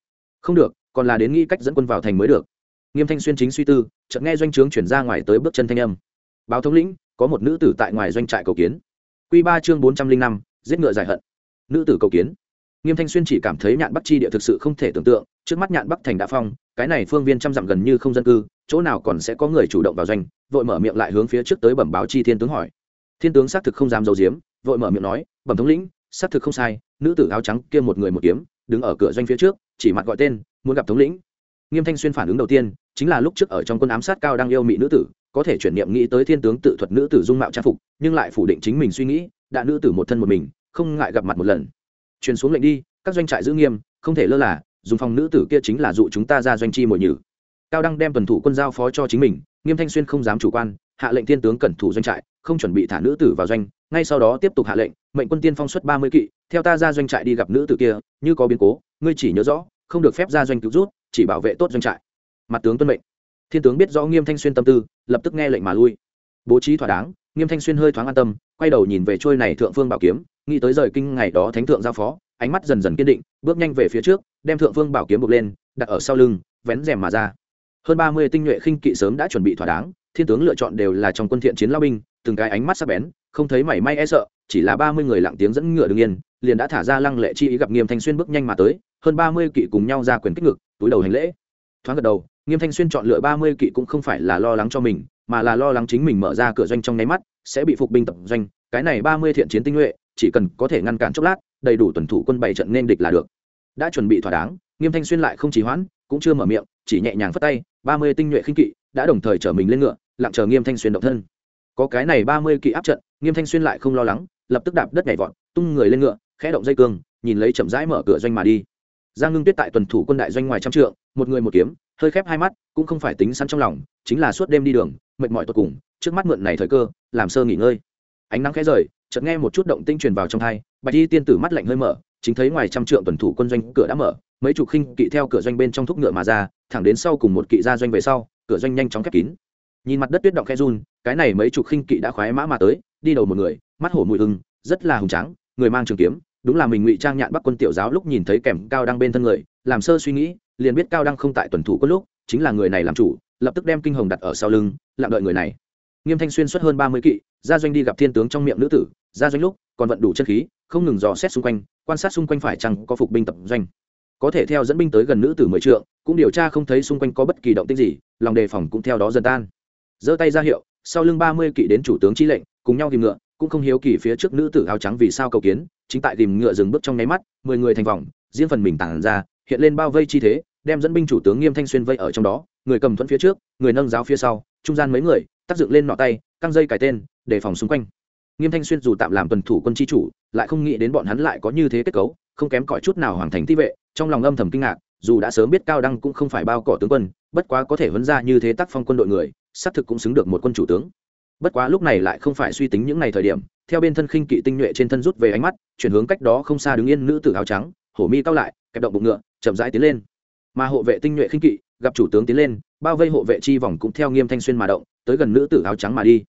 [SPEAKER 1] Không được, còn là đến nghĩ cách dẫn quân vào thành mới được nghiêm thanh xuyên chính suy tư, chợt nghe doanh trướng chuyển ra ngoài tới bước chân thanh âm. Báo thống lĩnh, có một nữ tử tại ngoài doanh trại cầu kiến. Q ba chương bốn trăm linh năm, giết ngựa giải hận. Nữ tử cầu kiến. Nghiêm thanh xuyên chỉ cảm thấy nhạn bắc chi địa thực sự không thể tưởng tượng, trước mắt nhạn bắc thành đã phong, cái này phương viên trăm dặm gần như không dân cư, chỗ nào còn sẽ có người chủ động vào doanh, vội mở miệng lại hướng phía trước tới bẩm báo chi thiên tướng hỏi. Thiên tướng xác thực không dám giấu diếm vội mở miệng nói, bẩm thống lĩnh, xác thực không sai, nữ tử áo trắng kia một người một kiếm, đứng ở cửa doanh phía trước, chỉ mặt gọi tên, muốn gặp thống lĩnh nghiêm thanh xuyên phản ứng đầu tiên chính là lúc trước ở trong quân ám sát cao đang yêu mỹ nữ tử, có thể chuyển niệm nghĩ tới thiên tướng tự thuật nữ tử dung mạo trang phục, nhưng lại phủ định chính mình suy nghĩ, đã nữ tử một thân một mình, không ngại gặp mặt một lần. Truyền xuống lệnh đi, các doanh trại giữ nghiêm, không thể lơ là, dùng phòng nữ tử kia chính là dụ chúng ta ra doanh chi mồi nhử. Cao đăng đem tuần thủ quân giao phó cho chính mình, nghiêm thanh xuyên không dám chủ quan, hạ lệnh thiên tướng cẩn thủ doanh trại, không chuẩn bị thả nữ tử vào doanh, ngay sau đó tiếp tục hạ lệnh, mệnh quân tiên phong xuất ba mươi kỵ, theo ta ra doanh trại đi gặp nữ tử kia, như có biến cố, ngươi chỉ nhớ rõ không được phép ra doanh cứu rút, chỉ bảo vệ tốt doanh trại. Mặt tướng tuân mệnh. Thiên tướng biết rõ nghiêm thanh xuyên tâm tư, lập tức nghe lệnh mà lui. Bố trí thỏa đáng, nghiêm thanh xuyên hơi thoáng an tâm, quay đầu nhìn về trôi này thượng phương bảo kiếm, nghĩ tới rời kinh ngày đó thánh thượng giao phó, ánh mắt dần dần kiên định, bước nhanh về phía trước, đem thượng phương bảo kiếm buộc lên, đặt ở sau lưng, vén rèm mà ra. Hơn ba mươi tinh nhuệ khinh kỵ sớm đã chuẩn bị thỏa đáng, thiên tướng lựa chọn đều là trong quân thiện chiến lao binh, từng cái ánh mắt sắc bén, không thấy mảy may e sợ, chỉ là ba mươi người lặng tiếng dẫn ngựa đ yên liền đã thả ra lăng lệ chi ý gặp nghiêm thanh xuyên bước nhanh mà tới, hơn ba mươi kỵ cùng nhau ra quyền kích ngực, túi đầu hành lễ. Thoáng gật đầu, nghiêm thanh xuyên chọn lựa ba mươi kỵ cũng không phải là lo lắng cho mình, mà là lo lắng chính mình mở ra cửa doanh trong nháy mắt, sẽ bị phục binh tập doanh. Cái này ba mươi thiện chiến tinh nhuệ, chỉ cần có thể ngăn cản chốc lát, đầy đủ tuần thủ quân bảy trận nên địch là được. Đã chuẩn bị thỏa đáng, nghiêm thanh xuyên lại không chỉ hoãn, cũng chưa mở miệng, chỉ nhẹ nhàng phất tay, ba mươi tinh nhuệ khinh kỵ đã đồng thời chở mình lên ngựa, lặng chờ nghiêm thanh xuyên động thân. Có cái này ba mươi kỵ áp trận, nghiêm thanh xuyên lại không lo lắng, lập tức đạp đất nhảy vọt, tung người lên ngựa khẽ động dây cương, nhìn lấy chậm rãi mở cửa doanh mà đi. Giang ngưng tuyết tại tuần thủ quân đại doanh ngoài trăm trượng, một người một kiếm, hơi khép hai mắt, cũng không phải tính sẵn trong lòng, chính là suốt đêm đi đường, mệt mỏi tột cùng, trước mắt mượn này thời cơ, làm sơ nghỉ ngơi. Ánh nắng khẽ rời, chợt nghe một chút động tinh truyền vào trong thai bạch y tiên tử mắt lạnh hơi mở, chính thấy ngoài trăm trượng tuần thủ quân doanh cửa đã mở, mấy chục khinh kỵ theo cửa doanh bên trong thúc ngựa mà ra, thẳng đến sau cùng một kỵ ra doanh về sau, cửa doanh nhanh chóng khép kín. Nhìn mặt đất tuyết động khe run, cái này mấy chục khinh kỵ đã khoái mã mà tới, đi đầu một người, mắt hổ mùi hưng rất là hùng tráng, người mang trường kiếm đúng là mình ngụy trang nhạn bắc quân tiểu giáo lúc nhìn thấy kèm cao đăng bên thân người, làm sơ suy nghĩ, liền biết cao đăng không tại tuần thủ quân lúc, chính là người này làm chủ, lập tức đem kinh hồng đặt ở sau lưng, lặng đợi người này. Nghiêm thanh xuyên xuất hơn ba mươi kỵ ra doanh đi gặp thiên tướng trong miệng nữ tử ra doanh lúc còn vận đủ chân khí, không ngừng dò xét xung quanh, quan sát xung quanh phải chăng có phục binh tập doanh. Có thể theo dẫn binh tới gần nữ tử mười trượng, cũng điều tra không thấy xung quanh có bất kỳ động tích gì, lòng đề phòng cũng theo đó dần tan. Giơ tay ra hiệu, sau lưng ba mươi kỵ đến chủ tướng chi lệnh, cùng nhau tìm ngựa, cũng không hiếu kỳ phía trước nữ tử áo trắng vì sao cầu kiến chính tại tìm ngựa dừng bước trong nháy mắt, mười người thành vòng, riêng phần mình tản ra, hiện lên bao vây chi thế, đem dẫn binh chủ tướng nghiêm thanh xuyên vây ở trong đó, người cầm thuẫn phía trước, người nâng giáo phía sau, trung gian mấy người, tác dựng lên nọ tay, căng dây cài tên đề phòng xung quanh. Nghiêm thanh xuyên dù tạm làm tuần thủ quân chi chủ, lại không nghĩ đến bọn hắn lại có như thế kết cấu, không kém cỏi chút nào hoàng thành ti vệ, trong lòng âm thầm kinh ngạc, dù đã sớm biết cao đăng cũng không phải bao cỏ tướng quân, bất quá có thể vấn ra như thế tác phong quân đội người, xác thực cũng xứng được một quân chủ tướng bất quá lúc này lại không phải suy tính những ngày thời điểm, theo bên thân khinh kỵ tinh nhuệ trên thân rút về ánh mắt, chuyển hướng cách đó không xa đứng yên nữ tử áo trắng, hổ mi cao lại, kẹp động bụng ngựa, chậm rãi tiến lên. Mà hộ vệ tinh nhuệ khinh kỵ, gặp chủ tướng tiến lên, bao vây hộ vệ chi vòng cũng theo nghiêm thanh xuyên mà động, tới gần nữ tử áo trắng mà đi.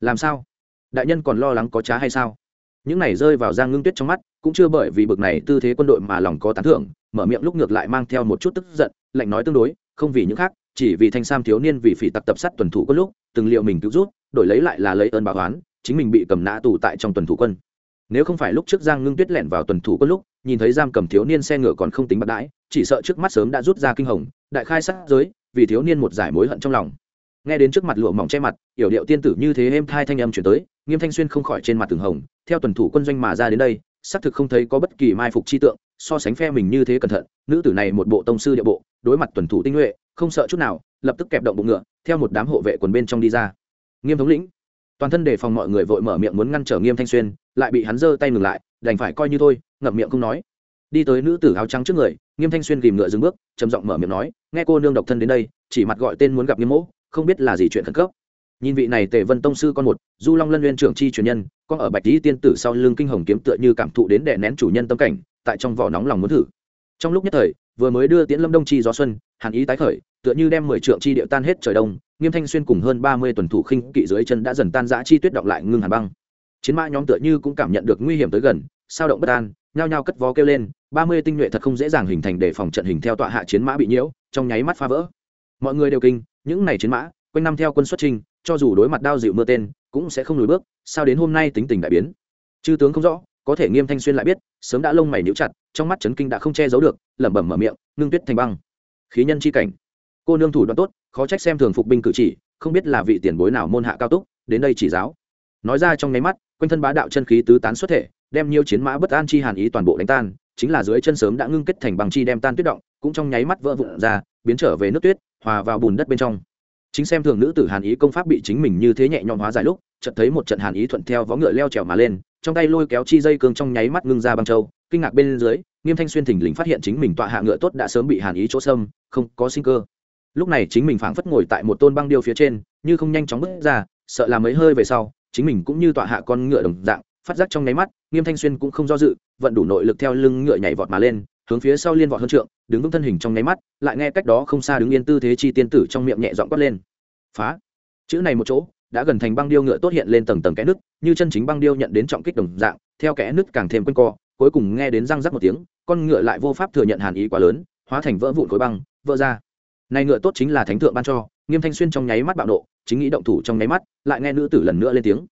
[SPEAKER 1] Làm sao? Đại nhân còn lo lắng có trá hay sao? Những này rơi vào giang ngưng tuyết trong mắt, cũng chưa bởi vì bực này tư thế quân đội mà lòng có tán thưởng, mở miệng lúc ngược lại mang theo một chút tức giận, lạnh nói tương đối, không vì những khác, chỉ vì thanh sam thiếu niên vì phỉ tặc tập sát tuần thủ có lúc, từng liệu mình cứu rút đổi lấy lại là lấy ơn báo oán, chính mình bị cầm nã tù tại trong tuần thủ quân. Nếu không phải lúc trước giang ngưng tuyết lẻn vào tuần thủ quân lúc, nhìn thấy giam cầm thiếu niên xe ngựa còn không tính bạc đãi, chỉ sợ trước mắt sớm đã rút ra kinh hồng, đại khai sát giới, vì thiếu niên một giải mối hận trong lòng. Nghe đến trước mặt lụa mỏng che mặt, yểu điệu tiên tử như thế êm thai thanh âm chuyển tới, nghiêm thanh xuyên không khỏi trên mặt từng hồng, theo tuần thủ quân doanh mà ra đến đây, xác thực không thấy có bất kỳ mai phục chi tượng, so sánh phe mình như thế cẩn thận, nữ tử này một bộ tông sư địa bộ, đối mặt tuần thủ tinh nhuệ, không sợ chút nào, lập tức kẹp động bụng ngựa, theo một đám hộ vệ quần bên trong đi ra nghiêm thống lĩnh. Toàn thân đề phòng mọi người vội mở miệng muốn ngăn trở nghiêm thanh xuyên lại bị hắn giơ tay ngừng lại đành phải coi như thôi ngậm miệng không nói. Đi tới nữ tử áo trắng trước người nghiêm thanh xuyên ghìm ngựa dừng bước trầm giọng mở miệng nói nghe cô nương độc thân đến đây chỉ mặt gọi tên muốn gặp nghiêm mẫu, không biết là gì chuyện khẩn cấp. Nhìn vị này tề vân tông sư con một du long lân uyên trưởng chi truyền nhân con ở bạch lý tiên tử sau lưng kinh hồng kiếm tựa như cảm thụ đến đè nén chủ nhân tâm cảnh tại trong vỏ nóng lòng muốn thử. Trong lúc nhất thời vừa mới đưa tiễn lâm đông chi gió xuân hàn ý tái khởi tựa như đem mười trượng chi điệu tan hết trời đông, nghiêm thanh xuyên cùng hơn ba mươi tuần thủ khinh kỵ dưới chân đã dần tan giã chi tuyết động lại ngưng hàn băng. Chiến mã nhóm tựa như cũng cảm nhận được nguy hiểm tới gần, sao động bất an, nhao nhao cất vó kêu lên, ba mươi tinh nhuệ thật không dễ dàng hình thành để phòng trận hình theo tọa hạ chiến mã bị nhiễu, trong nháy mắt phá vỡ. Mọi người đều kinh, những này chiến mã, quanh năm theo quân xuất trình cho dù đối mặt đao dịu mưa tên, cũng sẽ không lùi bước, sao đến hôm nay tính tình đại biến? Chư tướng không rõ, có thể nghiêm thanh xuyên lại biết, sớm đã lông mày níu chặt, trong mắt trấn kinh đã không che giấu được, lẩm bẩm mở miệng, ngưng tuyết thành băng. Khí nhân chi cảnh cô nương thủ đoạn tốt, khó trách xem thường phục binh cử chỉ, không biết là vị tiền bối nào môn hạ cao túc, đến đây chỉ giáo. Nói ra trong nháy mắt, quanh thân bá đạo chân khí tứ tán xuất thể, đem nhiều chiến mã bất an chi hàn ý toàn bộ đánh tan, chính là dưới chân sớm đã ngưng kết thành bằng chi đem tan tuyết động, cũng trong nháy mắt vỡ vụn ra, biến trở về nước tuyết, hòa vào bùn đất bên trong. Chính xem thường nữ tử hàn ý công pháp bị chính mình như thế nhẹ nhõm hóa giải lúc, chợt thấy một trận hàn ý thuận theo vó ngựa leo trèo mà lên, trong tay lôi kéo chi dây cương trong nháy mắt ngưng ra băng châu, kinh ngạc bên dưới, nghiêm thanh xuyên thình lình phát hiện chính mình tọa hạ ngựa tốt đã sớm bị hàn ý chỗ sâm không có sinh cơ lúc này chính mình phảng phất ngồi tại một tôn băng điêu phía trên, như không nhanh chóng bước ra, sợ làm mấy hơi về sau, chính mình cũng như tọa hạ con ngựa đồng dạng, phát giác trong nháy mắt, nghiêm thanh xuyên cũng không do dự, vận đủ nội lực theo lưng ngựa nhảy vọt mà lên, hướng phía sau liên vọt hơn trượng, đứng vững thân hình trong nháy mắt, lại nghe cách đó không xa đứng yên tư thế chi tiên tử trong miệng nhẹ dọn quát lên. Phá! Chữ này một chỗ, đã gần thành băng điêu ngựa tốt hiện lên tầng tầng kẽ nứt, như chân chính băng điêu nhận đến trọng kích đồng dạng, theo kẽ nứt càng thêm quanh co, cuối cùng nghe đến răng rắc một tiếng, con ngựa lại vô pháp thừa nhận hàn ý quá lớn, hóa thành vỡ vụn khối băng, vỡ ra này ngựa tốt chính là thánh thượng ban cho, nghiêm thanh xuyên trong nháy mắt bạo nộ, chính nghĩ động thủ trong nháy mắt, lại nghe nữ tử lần nữa lên tiếng.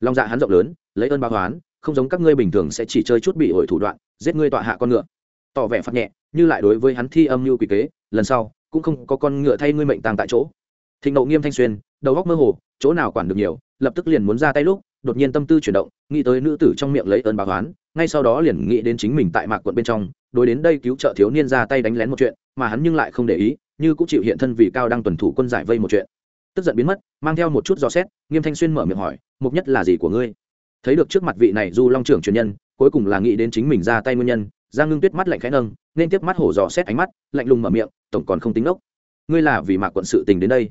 [SPEAKER 1] Lòng dạ hắn rộng lớn, lấy ơn báo hoán không giống các ngươi bình thường sẽ chỉ chơi chút bị ổi thủ đoạn, giết ngươi tọa hạ con ngựa. Tỏ vẻ phạt nhẹ, như lại đối với hắn thi âm mưu quỷ kế, lần sau, cũng không có con ngựa thay ngươi mệnh tàng tại chỗ. Thịnh nộ nghiêm thanh xuyên, đầu góc mơ hồ, chỗ nào quản được nhiều, lập tức liền muốn ra tay lúc, đột nhiên tâm tư chuyển động, nghĩ tới nữ tử trong miệng lấy ơn báo hoán ngay sau đó liền nghĩ đến chính mình tại mạc quận bên trong, đối đến đây cứu trợ thiếu niên ra tay đánh lén một chuyện, mà hắn nhưng lại không để ý như cũng chịu hiện thân vì cao đang tuần thủ quân giải vây một chuyện. Tức giận biến mất, mang theo một chút dò xét, nghiêm thanh xuyên mở miệng hỏi, mục nhất là gì của ngươi? Thấy được trước mặt vị này du long trưởng truyền nhân, cuối cùng là nghĩ đến chính mình ra tay nguyên nhân, giang ngưng tuyết mắt lạnh khẽ nâng, nên tiếp mắt hổ dò xét ánh mắt, lạnh lùng mở miệng, tổng còn không tính ốc. Ngươi là vì mạc quận sự tình đến đây.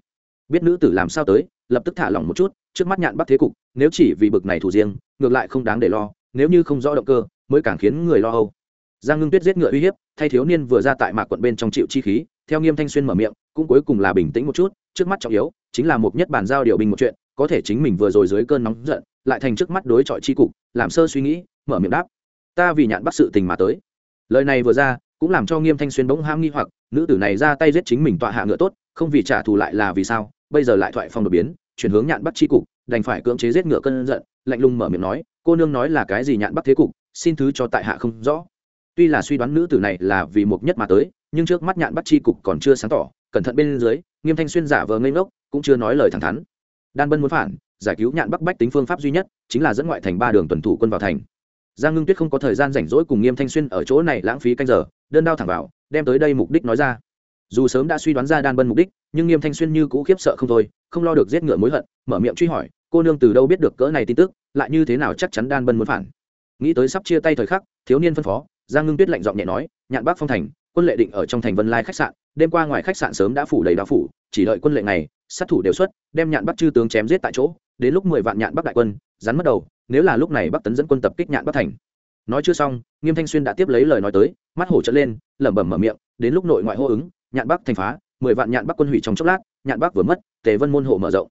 [SPEAKER 1] Biết nữ tử làm sao tới, lập tức thả lỏng một chút, trước mắt nhạn bắt thế cục, nếu chỉ vì bực này thủ riêng, ngược lại không đáng để lo, nếu như không rõ động cơ, mới càng khiến người lo âu. Giang ngưng tuyết giết ngựa uy hiếp, thay thiếu niên vừa ra tại mạc quận bên trong chịu chi khí theo nghiêm thanh xuyên mở miệng, cũng cuối cùng là bình tĩnh một chút, trước mắt trọng yếu chính là một nhất bản giao điều bình một chuyện, có thể chính mình vừa rồi dưới cơn nóng giận, lại thành trước mắt đối chọi chi cục, làm sơ suy nghĩ, mở miệng đáp. Ta vì nhạn bắt sự tình mà tới. Lời này vừa ra, cũng làm cho nghiêm thanh xuyên bỗng ham nghi hoặc, nữ tử này ra tay giết chính mình tọa hạ ngựa tốt, không vì trả thù lại là vì sao, bây giờ lại thoại phong đột biến, chuyển hướng nhạn bắt chi cục, đành phải cưỡng chế giết ngựa cơn giận, lạnh lùng mở miệng nói, cô nương nói là cái gì nhạn bắt thế cục, xin thứ cho tại hạ không rõ. Tuy là suy đoán nữ tử này là vì mục nhất mà tới nhưng trước mắt nhạn bắt chi cục còn chưa sáng tỏ, cẩn thận bên dưới, nghiêm thanh xuyên giả vờ ngây ngốc, cũng chưa nói lời thẳng thắn. Đan bân muốn phản, giải cứu nhạn bắc bách tính phương pháp duy nhất, chính là dẫn ngoại thành ba đường tuần thủ quân vào thành. Giang ngưng tuyết không có thời gian rảnh rỗi cùng nghiêm thanh xuyên ở chỗ này lãng phí canh giờ, đơn đao thẳng vào, đem tới đây mục đích nói ra. Dù sớm đã suy đoán ra đan bân mục đích, nhưng nghiêm thanh xuyên như cũ khiếp sợ không thôi, không lo được giết ngựa mối hận, mở miệng truy hỏi, cô nương từ đâu biết được cỡ này tin tức, lại như thế nào chắc chắn đan bân muốn phản? Nghĩ tới sắp chia tay thời khắc, thiếu niên phân phó, giang ngưng tuyết lạnh giọng nhẹ nói, nhạn bắc phong thành quân lệ định ở trong thành vân lai khách sạn, đêm qua ngoài khách sạn sớm đã phủ đầy đao phủ, chỉ đợi quân lệ này sát thủ đều xuất, đem nhạn bắc chư tướng chém giết tại chỗ, đến lúc mười vạn nhạn bắc đại quân, rắn mất đầu, nếu là lúc này bắc tấn dẫn quân tập kích nhạn bắc thành. Nói chưa xong, nghiêm thanh xuyên đã tiếp lấy lời nói tới, mắt hổ trở lên, lẩm bẩm mở miệng, đến lúc nội ngoại hô ứng, nhạn bắc thành phá, mười vạn nhạn bắc quân hủy trong chốc lát, nhạn bắc vừa mất, tề vân môn hộ mở rộng.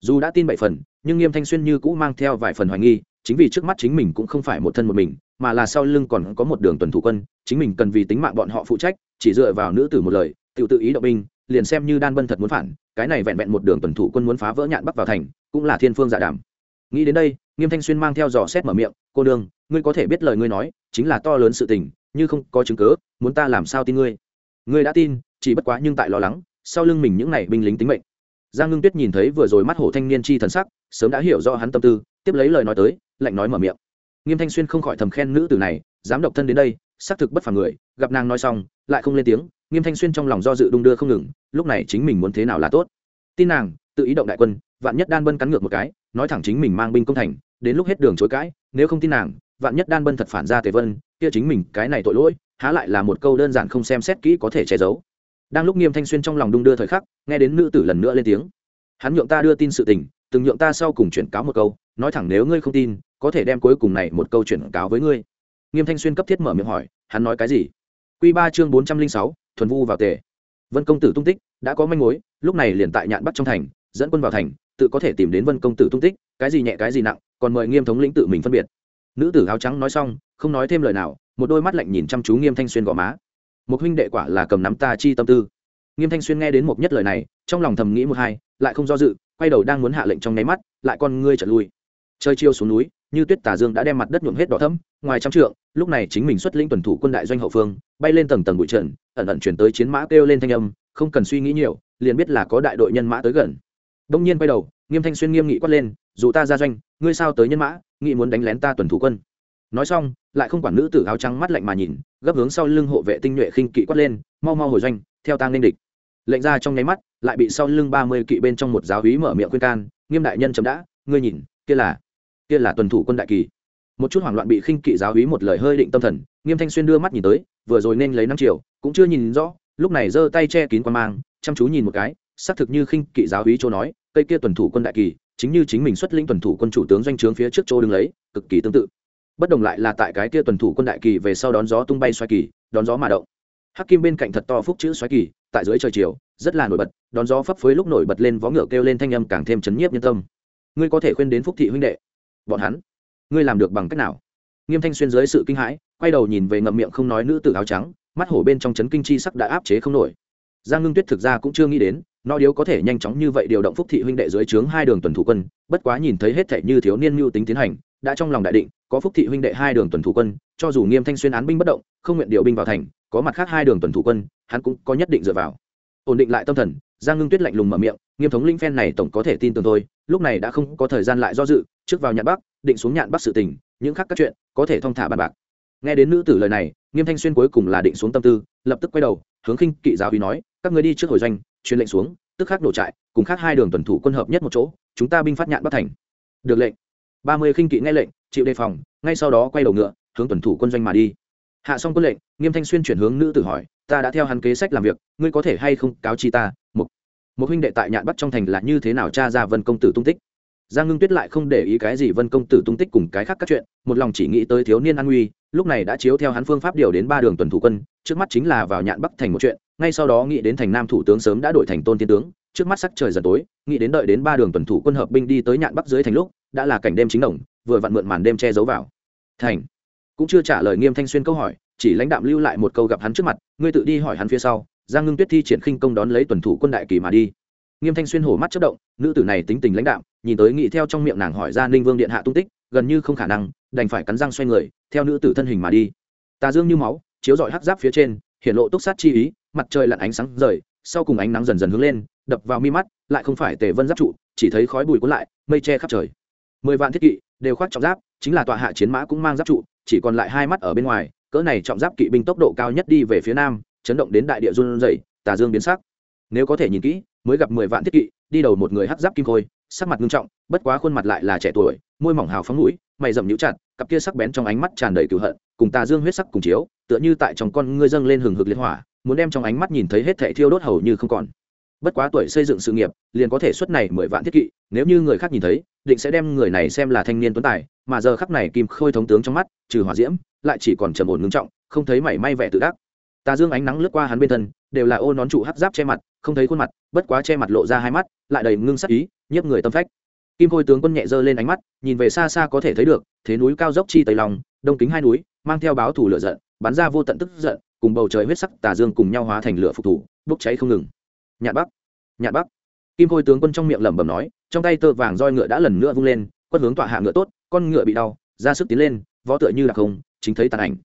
[SPEAKER 1] Dù đã tin bảy phần, nhưng nghiêm thanh xuyên như cũ mang theo vài phần hoài nghi, chính vì trước mắt chính mình cũng không phải một thân một mình mà là sau lưng còn có một đường tuần thủ quân, chính mình cần vì tính mạng bọn họ phụ trách, chỉ dựa vào nữ tử một lời tự tự ý động binh, liền xem như đan bân thật muốn phản, cái này vẹn vẹn một đường tuần thủ quân muốn phá vỡ nhạn bắc vào thành, cũng là thiên phương giả dạ đảm. Nghĩ đến đây, nghiêm thanh xuyên mang theo dò xét mở miệng, cô đương ngươi có thể biết lời ngươi nói, chính là to lớn sự tình, như không có chứng cớ muốn ta làm sao tin ngươi? Ngươi đã tin, chỉ bất quá nhưng tại lo lắng, sau lưng mình những này binh lính tính mệnh. Giang ngưng tuyết nhìn thấy vừa rồi mắt hổ thanh niên chi thần sắc, sớm đã hiểu rõ hắn tâm tư, tiếp lấy lời nói tới, lạnh nói mở miệng nghiêm thanh xuyên không khỏi thầm khen nữ tử này, dám độc thân đến đây, xác thực bất phà người, gặp nàng nói xong, lại không lên tiếng, nghiêm thanh xuyên trong lòng do dự đung đưa không ngừng, lúc này chính mình muốn thế nào là tốt. Tin nàng, tự ý động đại quân, vạn nhất đan bân cắn ngược một cái, nói thẳng chính mình mang binh công thành, đến lúc hết đường chối cãi, nếu không tin nàng, vạn nhất đan bân thật phản ra tề vân, kia chính mình cái này tội lỗi, há lại là một câu đơn giản không xem xét kỹ có thể che giấu. Đang lúc nghiêm thanh xuyên trong lòng đung đưa thời khắc, nghe đến nữ tử lần nữa lên tiếng. Hắn nhượng ta đưa tin sự tình, từng nhượng ta sau cùng chuyển cáo một câu, nói thẳng nếu ngươi không tin có thể đem cuối cùng này một câu chuyển cáo với ngươi. Nghiêm thanh xuyên cấp thiết mở miệng hỏi, hắn nói cái gì? Q ba chương bốn trăm linh sáu, thuần vu vào tề. Vân công tử tung tích, đã có manh mối, lúc này liền tại nhạn bắt trong thành, dẫn quân vào thành, tự có thể tìm đến vân công tử tung tích, cái gì nhẹ cái gì nặng, còn mời nghiêm thống lĩnh tự mình phân biệt. Nữ tử áo trắng nói xong, không nói thêm lời nào, một đôi mắt lạnh nhìn chăm chú nghiêm thanh xuyên gò má. Một huynh đệ quả là cầm nắm ta chi tâm tư. Nghiêm thanh xuyên nghe đến một nhất lời này, trong lòng thầm nghĩ một hai, lại không do dự, quay đầu đang muốn hạ lệnh trong nháy mắt, lại con ngươi trở lui. Chơi chiêu xuống núi như tuyết tà dương đã đem mặt đất nhuộm hết đỏ thẫm, ngoài trăm trượng, lúc này chính mình xuất lĩnh tuần thủ quân đại doanh hậu phương, bay lên tầng tầng bụi trần, ẩn ẩn chuyển tới chiến mã kêu lên thanh âm, không cần suy nghĩ nhiều, liền biết là có đại đội nhân mã tới gần. Đông nhiên quay đầu, nghiêm thanh xuyên nghiêm nghị quát lên, dù ta ra doanh, ngươi sao tới nhân mã nghị muốn đánh lén ta tuần thủ quân. Nói xong, lại không quản nữ tử áo trắng mắt lạnh mà nhìn, gấp hướng sau lưng hộ vệ tinh nhuệ khinh kỵ quát lên, mau mau hồi doanh, theo tang nên địch. Lệnh ra trong nháy mắt, lại bị sau lưng ba mươi kỵ bên trong một giáo hí mở miệng khuyên can, nghiêm đại nhân chấm đã, ngươi nhìn, kia là kia là tuần thủ quân đại kỳ. Một chút hoảng loạn bị khinh kỵ giáo hí một lời hơi định tâm thần, nghiêm thanh xuyên đưa mắt nhìn tới, vừa rồi nên lấy năm triệu, cũng chưa nhìn rõ, lúc này giơ tay che kín quan mang, chăm chú nhìn một cái, xác thực như khinh kỵ giáo hí chỗ nói, cây kia tuần thủ quân đại kỳ, chính như chính mình xuất lĩnh tuần thủ quân chủ tướng doanh trướng phía trước chỗ đứng lấy, cực kỳ tương tự. Bất đồng lại là tại cái kia tuần thủ quân đại kỳ về sau đón gió tung bay xoay kỳ, đón gió mà động. Hắc kim bên cạnh thật to phúc chữ xoáy kỳ, tại dưới trời chiều, rất là nổi bật, đón gió phấp phới lúc nổi bật lên vó ngựa kêu lên thanh âm càng thêm chấn nhiếp nhân tâm. Ngươi có thể khuyên đến phúc thị huynh đệ bọn hắn, ngươi làm được bằng cách nào? Nghiêm thanh xuyên dưới sự kinh hãi, quay đầu nhìn về ngậm miệng không nói nữ tử áo trắng, mắt hổ bên trong chấn kinh chi sắc đã áp chế không nổi. Giang ngưng tuyết thực ra cũng chưa nghĩ đến, nó điếu có thể nhanh chóng như vậy điều động phúc thị huynh đệ dưới trướng hai đường tuần thủ quân, bất quá nhìn thấy hết thể như thiếu niên mưu tính tiến hành, đã trong lòng đại định, có phúc thị huynh đệ hai đường tuần thủ quân, cho dù nghiêm thanh xuyên án binh bất động, không nguyện điều binh vào thành, có mặt khác hai đường tuần thủ quân, hắn cũng có nhất định dựa vào. Ổn định lại tâm thần giang ngưng tuyết lạnh lùng mở miệng, nghiêm thống linh phen này tổng có thể tin tưởng thôi lúc này đã không có thời gian lại do dự, trước vào nhạn bắc, định xuống nhạn bắc sự tình, những khác các chuyện, có thể thong thả bàn bạc. Nghe đến nữ tử lời này, nghiêm thanh xuyên cuối cùng là định xuống tâm tư, lập tức quay đầu, hướng khinh kỵ giáo uy nói, các người đi trước hồi doanh, truyền lệnh xuống, tức khắc nổ trại, cùng khác hai đường tuần thủ quân hợp nhất một chỗ, chúng ta binh phát nhạn bắc thành. Được lệnh. Ba mươi khinh kỵ nghe lệnh, chịu đề phòng, ngay sau đó quay đầu ngựa, hướng tuần thủ quân doanh mà đi. Hạ xong quân lệnh, nghiêm thanh xuyên chuyển hướng nữ tử hỏi, ta đã theo hắn kế sách làm việc, ngươi có thể hay không cáo chi ta? Một huynh đệ tại nhạn bắt trong thành là như thế nào cha ra vân công tử tung tích? Giang ngưng tuyết lại không để ý cái gì vân công tử tung tích cùng cái khác các chuyện, một lòng chỉ nghĩ tới thiếu niên an nguy, lúc này đã chiếu theo hắn phương pháp điều đến ba đường tuần thủ quân, trước mắt chính là vào nhạn bắc thành một chuyện, ngay sau đó nghĩ đến thành nam thủ tướng sớm đã đổi thành tôn tiên tướng, trước mắt sắc trời dần tối, nghĩ đến đợi đến ba đường tuần thủ quân hợp binh đi tới nhạn bắc dưới thành lúc, đã là cảnh đêm chính đồng, vừa vặn mượn màn đêm che giấu vào. Thành. Cũng chưa trả lời nghiêm thanh xuyên câu hỏi, chỉ lãnh đạm lưu lại một câu gặp hắn trước mặt, ngươi tự đi hỏi hắn phía sau giang ngưng tuyết thi triển khinh công đón lấy tuần thủ quân đại kỳ mà đi. Nghiêm thanh xuyên hổ mắt chất động, nữ tử này tính tình lãnh đạm, nhìn tới nghĩ theo trong miệng nàng hỏi ra ninh vương điện hạ tung tích, gần như không khả năng, đành phải cắn răng xoay người, theo nữ tử thân hình mà đi. Tà dương như máu, chiếu dọi hắc giáp phía trên, hiện lộ túc sát chi ý, mặt trời lặn ánh sáng rời, sau cùng ánh nắng dần dần hướng lên, đập vào mi mắt, lại không phải tề vân giáp trụ, chỉ thấy khói bụi cuốn lại, mây che khắp trời. Mười vạn thiết kỵ đều khoác trọng giáp, chính là tọa hạ chiến mã cũng mang giáp trụ, chỉ còn lại hai mắt ở bên ngoài, cỡ này trọng giáp kỵ binh tốc độ cao nhất đi về phía nam chấn động đến đại địa run rẩy, tà dương biến sắc. Nếu có thể nhìn kỹ, mới gặp mười vạn thiết kỵ, đi đầu một người hắc giáp kim khôi, sắc mặt nghiêm trọng, bất quá khuôn mặt lại là trẻ tuổi, môi mỏng hào phóng mũi, mày rậm nhíu chặt, cặp kia sắc bén trong ánh mắt tràn đầy cừu hận, cùng tà dương huyết sắc cùng chiếu, tựa như tại trong con ngươi dâng lên hừng hực liên hỏa, muốn đem trong ánh mắt nhìn thấy hết thảy thiêu đốt hầu như không còn. Bất quá tuổi xây dựng sự nghiệp, liền có thể xuất này mười vạn thiết kỵ, nếu như người khác nhìn thấy, định sẽ đem người này xem là thanh niên tuấn tài, mà giờ khắc này kim khôi thống tướng trong mắt, trừ hỏa diễm, lại chỉ còn trầm ổn ngưng trọng, không thấy mảy may vẻ tự đắc tà dương ánh nắng lướt qua hắn bên thân, đều là ô nón trụ hắc giáp che mặt, không thấy khuôn mặt, bất quá che mặt lộ ra hai mắt, lại đầy ngưng sắc ý, nhiếp người tâm phách. Kim khôi tướng quân nhẹ dơ lên ánh mắt, nhìn về xa xa có thể thấy được, thế núi cao dốc chi tây lòng, đông kính hai núi, mang theo báo thủ lửa giận, bắn ra vô tận tức giận, cùng bầu trời huyết sắc tà dương cùng nhau hóa thành lửa phục thủ, bốc cháy không ngừng. Nhạn bắc nhạn bắc. Kim khôi tướng quân trong miệng lẩm bẩm nói, trong tay tơ vàng roi ngựa đã lần nữa vung lên, quất hướng tọa hạ ngựa tốt, con ngựa bị đau, ra sức tiến lên, võ tựa như là không, chính thấy tàn ảnh.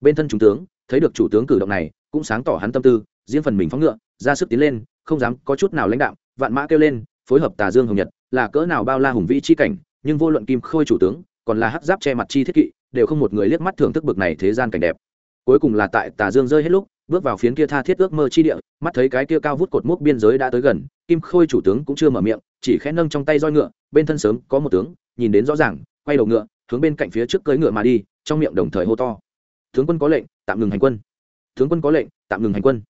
[SPEAKER 1] Bên thân trung tướng thấy được chủ tướng cử động này, cũng sáng tỏ hắn tâm tư, riêng phần mình phóng ngựa, ra sức tiến lên, không dám có chút nào lãnh đạo vạn mã kêu lên, phối hợp tà dương hồng nhật, là cỡ nào bao la hùng vĩ chi cảnh, nhưng vô luận kim khôi chủ tướng, còn là hắc giáp che mặt chi thiết kỵ, đều không một người liếc mắt thưởng thức bực này thế gian cảnh đẹp. Cuối cùng là tại tà dương rơi hết lúc, bước vào phiến kia tha thiết ước mơ chi địa, mắt thấy cái kia cao vút cột mốc biên giới đã tới gần, kim khôi chủ tướng cũng chưa mở miệng, chỉ khẽ nâng trong tay roi ngựa, bên thân sớm có một tướng, nhìn đến rõ ràng, quay đầu ngựa, hướng bên cạnh phía trước cưỡi ngựa mà đi, trong miệng đồng thời hô to tướng quân có lệnh, tạm ngừng hành quân. Tướng quân có lệnh, tạm ngừng hành quân.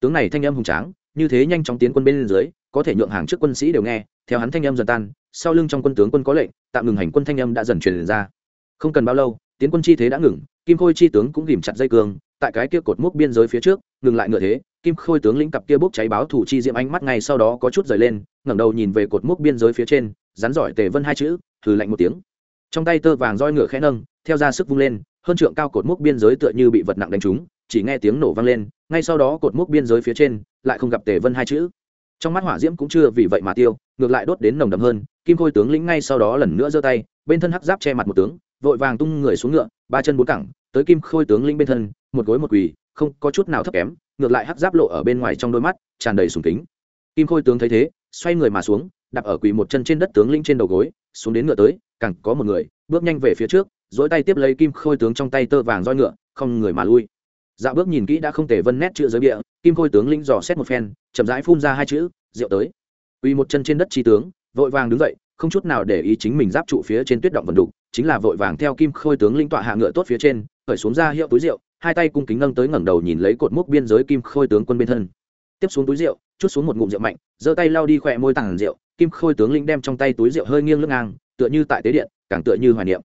[SPEAKER 1] Tướng này thanh âm hùng tráng, như thế nhanh chóng tiến quân bên dưới, có thể nhượng hàng trước quân sĩ đều nghe, theo hắn thanh âm dần tan, sau lưng trong quân tướng quân có lệnh, tạm ngừng hành quân thanh âm đã dần truyền ra. Không cần bao lâu, tiến quân chi thế đã ngừng, kim khôi chi tướng cũng ghìm chặt dây cương, tại cái kia cột mốc biên giới phía trước, ngừng lại ngựa thế, kim khôi tướng lĩnh cặp kia bốc cháy báo thủ chi diệm ánh mắt ngay sau đó có chút rời lên, ngẩng đầu nhìn về cột mốc biên giới phía trên, rắn giỏi tề vân hai chữ thử lạnh một tiếng. Trong tay tơ vàng roi ngựa khẽ nâng, theo ra sức vung lên hơn trượng cao cột mốc biên giới tựa như bị vật nặng đánh trúng, chỉ nghe tiếng nổ vang lên, ngay sau đó cột mốc biên giới phía trên lại không gặp tề vân hai chữ. Trong mắt hỏa diễm cũng chưa vì vậy mà tiêu, ngược lại đốt đến nồng đậm hơn, kim khôi tướng lĩnh ngay sau đó lần nữa giơ tay, bên thân hắc giáp che mặt một tướng, vội vàng tung người xuống ngựa, ba chân bốn cẳng, tới kim khôi tướng lĩnh bên thân, một gối một quỳ, không có chút nào thấp kém, ngược lại hắc giáp lộ ở bên ngoài trong đôi mắt, tràn đầy sùng kính. Kim khôi tướng thấy thế, xoay người mà xuống đặt ở quỳ một chân trên đất tướng lĩnh trên đầu gối, xuống đến ngựa tới, càng có một người, bước nhanh về phía trước dỗi tay tiếp lấy kim khôi tướng trong tay tơ vàng roi ngựa, không người mà lui. Dạo bước nhìn kỹ đã không thể vân nét chữ giới bịa, kim khôi tướng lĩnh dò xét một phen, chậm rãi phun ra hai chữ rượu tới. Uy một chân trên đất tri tướng, vội vàng đứng dậy, không chút nào để ý chính mình giáp trụ phía trên tuyết động vần đục, chính là vội vàng theo kim khôi tướng linh tọa hạ ngựa tốt phía trên, khởi xuống ra hiệu túi rượu, hai tay cung kính nâng tới ngẩng đầu nhìn lấy cột mốc biên giới kim khôi tướng quân bên thân. Tiếp xuống túi rượu, chút xuống một ngụm rượu mạnh, giơ tay lao đi khỏe môi tảng rượu, kim khôi tướng linh đem trong tay túi rượu hơi nghiêng lưng ngang, tựa như tại tế điện, càng tựa như hoài niệm